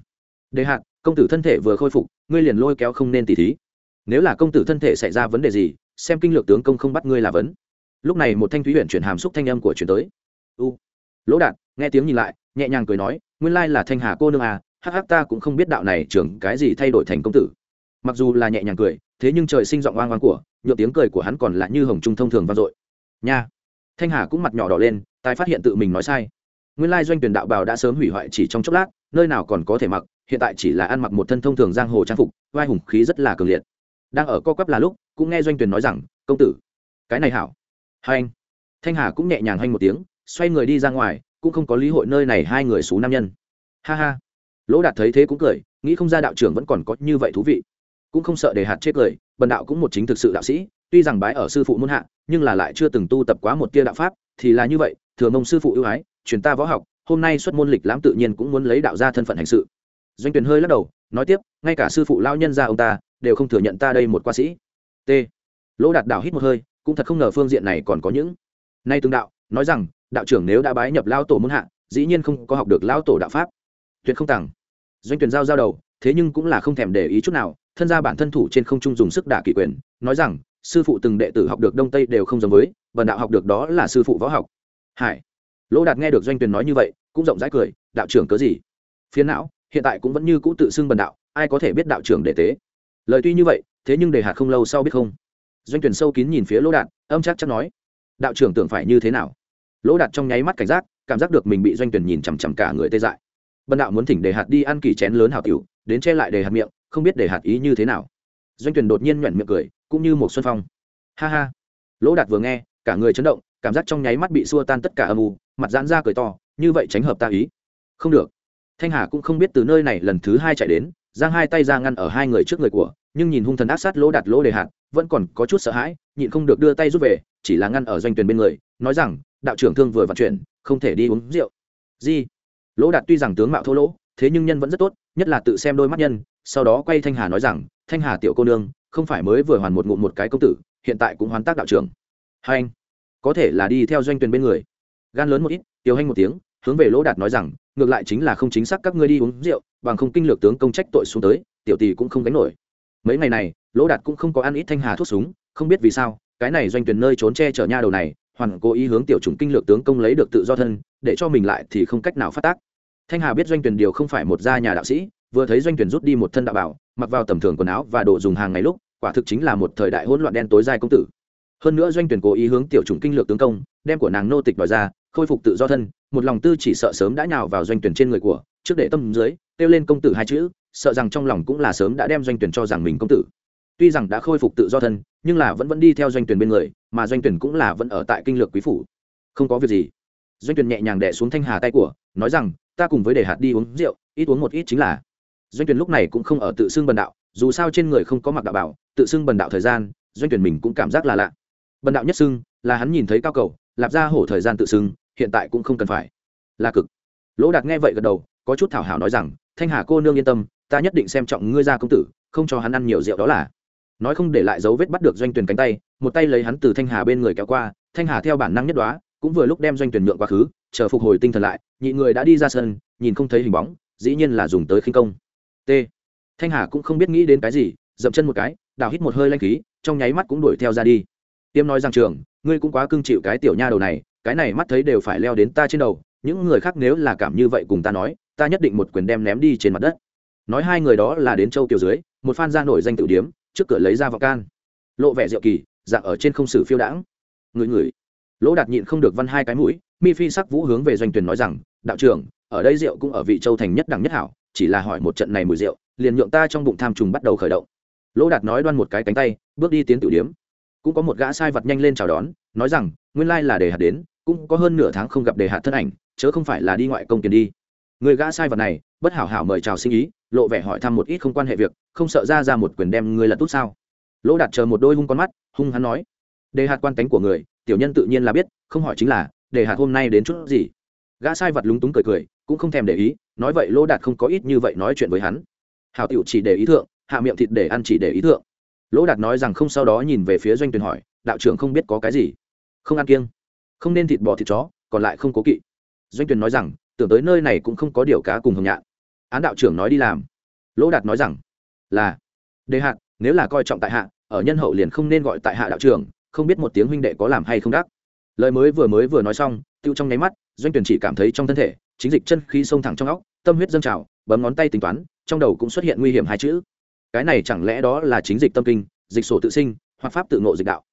Đề hạt, công tử thân thể vừa khôi phục, ngươi liền lôi kéo không nên tỉ thí. Nếu là công tử thân thể xảy ra vấn đề gì, xem kinh lược tướng công không bắt ngươi là vấn. Lúc này một thanh thúy huyện chuyển hàm xúc thanh âm của chuyển tới. U. Lỗ đạt, nghe tiếng nhìn lại, nhẹ nhàng cười nói, nguyên lai là thanh hà cô nương à hắc hắc ta cũng không biết đạo này trưởng cái gì thay đổi thành công tử mặc dù là nhẹ nhàng cười, thế nhưng trời sinh giọng oang oang của nhựa tiếng cười của hắn còn lại như hồng trung thông thường vang dội. Nha! Thanh hà cũng mặt nhỏ đỏ lên, tài phát hiện tự mình nói sai. Nguyên lai doanh tuyển đạo bào đã sớm hủy hoại chỉ trong chốc lát, nơi nào còn có thể mặc, hiện tại chỉ là ăn mặc một thân thông thường giang hồ trang phục, vai hùng khí rất là cường liệt. Đang ở co quắp là lúc, cũng nghe doanh tuyển nói rằng, công tử, cái này hảo. Hai anh. Thanh hà cũng nhẹ nhàng hanh một tiếng, xoay người đi ra ngoài, cũng không có lý hội nơi này hai người xú nam nhân. Ha ha. Lỗ đạt thấy thế cũng cười, nghĩ không ra đạo trưởng vẫn còn có như vậy thú vị cũng không sợ để hạt chết cười bần đạo cũng một chính thực sự đạo sĩ, tuy rằng bái ở sư phụ muôn hạ, nhưng là lại chưa từng tu tập quá một tia đạo pháp, thì là như vậy, thừa mông sư phụ ưu ái, truyền ta võ học, hôm nay xuất môn lịch lãm tự nhiên cũng muốn lấy đạo gia thân phận hành sự. Doanh tuyển hơi lắc đầu, nói tiếp, ngay cả sư phụ lao nhân gia ông ta, đều không thừa nhận ta đây một qua sĩ. T. Lỗ đạt đạo hít một hơi, cũng thật không ngờ phương diện này còn có những. Nay tương đạo, nói rằng, đạo trưởng nếu đã bái nhập lao tổ muôn hạ, dĩ nhiên không có học được lao tổ đạo pháp. Tuyệt không tặng. Doanh tuyển giao giao đầu thế nhưng cũng là không thèm để ý chút nào, thân gia bản thân thủ trên không trung dùng sức đả kỷ quyền, nói rằng, sư phụ từng đệ tử học được đông tây đều không giống với vần đạo học được đó là sư phụ võ học. Hải, lỗ đạt nghe được doanh tuyền nói như vậy, cũng rộng rãi cười, đạo trưởng cớ gì? Phiến não, hiện tại cũng vẫn như cũ tự xưng bần đạo, ai có thể biết đạo trưởng đệ tế? Lời tuy như vậy, thế nhưng đề hạt không lâu sau biết không? Doanh tuyển sâu kín nhìn phía lỗ đạt, âm chắc chắc nói, đạo trưởng tưởng phải như thế nào? Lỗ đạt trong nháy mắt cảnh giác, cảm giác được mình bị doanh tuyển nhìn chằm chằm cả người tê dại. Bần đạo muốn thỉnh đề hạt đi ăn kỳ chén lớn hảo cửu đến che lại đề hạt miệng, không biết đề hạt ý như thế nào. Doanh tuyển đột nhiên nhoẻn miệng cười, cũng như một xuân phong. Ha ha. Lỗ đạt vừa nghe, cả người chấn động, cảm giác trong nháy mắt bị xua tan tất cả âm u, mặt giãn ra cười to, như vậy tránh hợp ta ý. Không được. Thanh hà cũng không biết từ nơi này lần thứ hai chạy đến, giang hai tay ra ngăn ở hai người trước người của, nhưng nhìn hung thần ác sát lỗ đạt lỗ đề hạt, vẫn còn có chút sợ hãi, nhịn không được đưa tay rút về, chỉ là ngăn ở doanh tuyển bên người, nói rằng, đạo trưởng thương vừa vận chuyển, không thể đi uống rượu. Gì? Lỗ đạt tuy rằng tướng mạo thô lỗ thế nhưng nhân vẫn rất tốt, nhất là tự xem đôi mắt nhân, sau đó quay thanh hà nói rằng, thanh hà tiểu cô nương, không phải mới vừa hoàn một ngụm một cái công tử, hiện tại cũng hoàn tác đạo trưởng. Hai anh, có thể là đi theo doanh tuyển bên người. Gan lớn một ít, tiểu hành một tiếng, hướng về lỗ đạt nói rằng, ngược lại chính là không chính xác các ngươi đi uống rượu, bằng không kinh lược tướng công trách tội xuống tới, tiểu tỷ cũng không gánh nổi. Mấy ngày này, lỗ đạt cũng không có ăn ít thanh hà thuốc súng, không biết vì sao, cái này doanh tuyển nơi trốn che chở nha đầu này, hoàn cố ý hướng tiểu chủng kinh lược tướng công lấy được tự do thân, để cho mình lại thì không cách nào phát tác thanh hà biết doanh tuyển điều không phải một gia nhà đạo sĩ, vừa thấy doanh tuyển rút đi một thân đạo bảo, mặc vào tầm thường quần áo và đồ dùng hàng ngày lúc, quả thực chính là một thời đại hỗn loạn đen tối dài công tử. Hơn nữa doanh tuyển cố ý hướng tiểu chủng kinh lược tướng công, đem của nàng nô tịch đòi ra, khôi phục tự do thân, một lòng tư chỉ sợ sớm đã nhào vào doanh tuyển trên người của, trước để tâm dưới, kêu lên công tử hai chữ, sợ rằng trong lòng cũng là sớm đã đem doanh tuyển cho rằng mình công tử. Tuy rằng đã khôi phục tự do thân, nhưng là vẫn vẫn đi theo doanh tuyển bên người, mà doanh tuyển cũng là vẫn ở tại kinh lược quý phủ. Không có việc gì. Doanh tuyển nhẹ nhàng đẻ xuống thanh hà tay của, nói rằng ta cùng với để hạt đi uống rượu, ít uống một ít chính là. Doanh tuyển lúc này cũng không ở tự xưng bần đạo, dù sao trên người không có mặc đạo bảo, tự xưng bần đạo thời gian, doanh tuyển mình cũng cảm giác là lạ. Bần đạo nhất xưng, là hắn nhìn thấy cao cầu, lạp ra hổ thời gian tự xưng, hiện tại cũng không cần phải. Là cực. Lỗ đạt nghe vậy gật đầu, có chút thảo hảo nói rằng, thanh hà cô nương yên tâm, ta nhất định xem trọng ngươi ra công tử, không cho hắn ăn nhiều rượu đó là. Nói không để lại dấu vết bắt được doanh tuyển cánh tay, một tay lấy hắn từ thanh hà bên người kéo qua, thanh hà theo bản năng nhất đoá, cũng vừa lúc đem doanh tuyển nhượng quá khứ chờ phục hồi tinh thần lại, nhị người đã đi ra sân, nhìn không thấy hình bóng, dĩ nhiên là dùng tới khinh công. T. Thanh hà cũng không biết nghĩ đến cái gì, dậm chân một cái, đào hít một hơi lanh khí, trong nháy mắt cũng đuổi theo ra đi. Tiêm nói rằng, trường, ngươi cũng quá cưng chịu cái tiểu nha đầu này, cái này mắt thấy đều phải leo đến ta trên đầu, những người khác nếu là cảm như vậy cùng ta nói, ta nhất định một quyền đem ném đi trên mặt đất. Nói hai người đó là đến châu kiều dưới, một phan ra nổi danh tự điếm, trước cửa lấy ra vào can. Lộ vẻ diệu kỳ, dạng ở trên không sử phiêu đãng. Người người lỗ đạt nhịn không được văn hai cái mũi mi phi sắc vũ hướng về doanh tuyển nói rằng, đạo trưởng, ở đây rượu cũng ở vị châu thành nhất đẳng nhất hảo, chỉ là hỏi một trận này mùi rượu, liền nhượng ta trong bụng tham trùng bắt đầu khởi động. Lỗ đạt nói đoan một cái cánh tay, bước đi tiến tử điếm. Cũng có một gã sai vật nhanh lên chào đón, nói rằng, nguyên lai là đề hạt đến, cũng có hơn nửa tháng không gặp đề hạt thân ảnh, chớ không phải là đi ngoại công tiền đi. Người gã sai vật này, bất hảo hảo mời chào sinh ý, lộ vẻ hỏi thăm một ít không quan hệ việc, không sợ ra ra một quyền đem người lật tốt sao? Lỗ đạt chờ một đôi hung con mắt, hung hắn nói, đề hạt quan tánh của người, tiểu nhân tự nhiên là biết, không hỏi chính là để hạt hôm nay đến chút gì. Gã sai vật lúng túng cười cười, cũng không thèm để ý, nói vậy lỗ đạt không có ít như vậy nói chuyện với hắn. Hảo tiểu chỉ để ý thượng, hạ miệng thịt để ăn chỉ để ý thượng. Lỗ đạt nói rằng không sau đó nhìn về phía doanh tuyển hỏi, đạo trưởng không biết có cái gì? Không ăn kiêng. Không nên thịt bò thịt chó, còn lại không cố kỵ. Doanh tuyển nói rằng, tưởng tới nơi này cũng không có điều cá cùng hồng nhạn. Án đạo trưởng nói đi làm. Lỗ đạt nói rằng, là. Đề hạn nếu là coi trọng tại hạ, ở nhân hậu liền không nên gọi tại hạ đạo trưởng, không biết một tiếng huynh đệ có làm hay không đắc lời mới vừa mới vừa nói xong, tiêu trong nháy mắt, doanh tuyển chỉ cảm thấy trong thân thể, chính dịch chân khí xông thẳng trong óc, tâm huyết dâng trào, bấm ngón tay tính toán, trong đầu cũng xuất hiện nguy hiểm hai chữ. Cái này chẳng lẽ đó là chính dịch tâm kinh, dịch sổ tự sinh, hoặc pháp tự ngộ dịch đạo?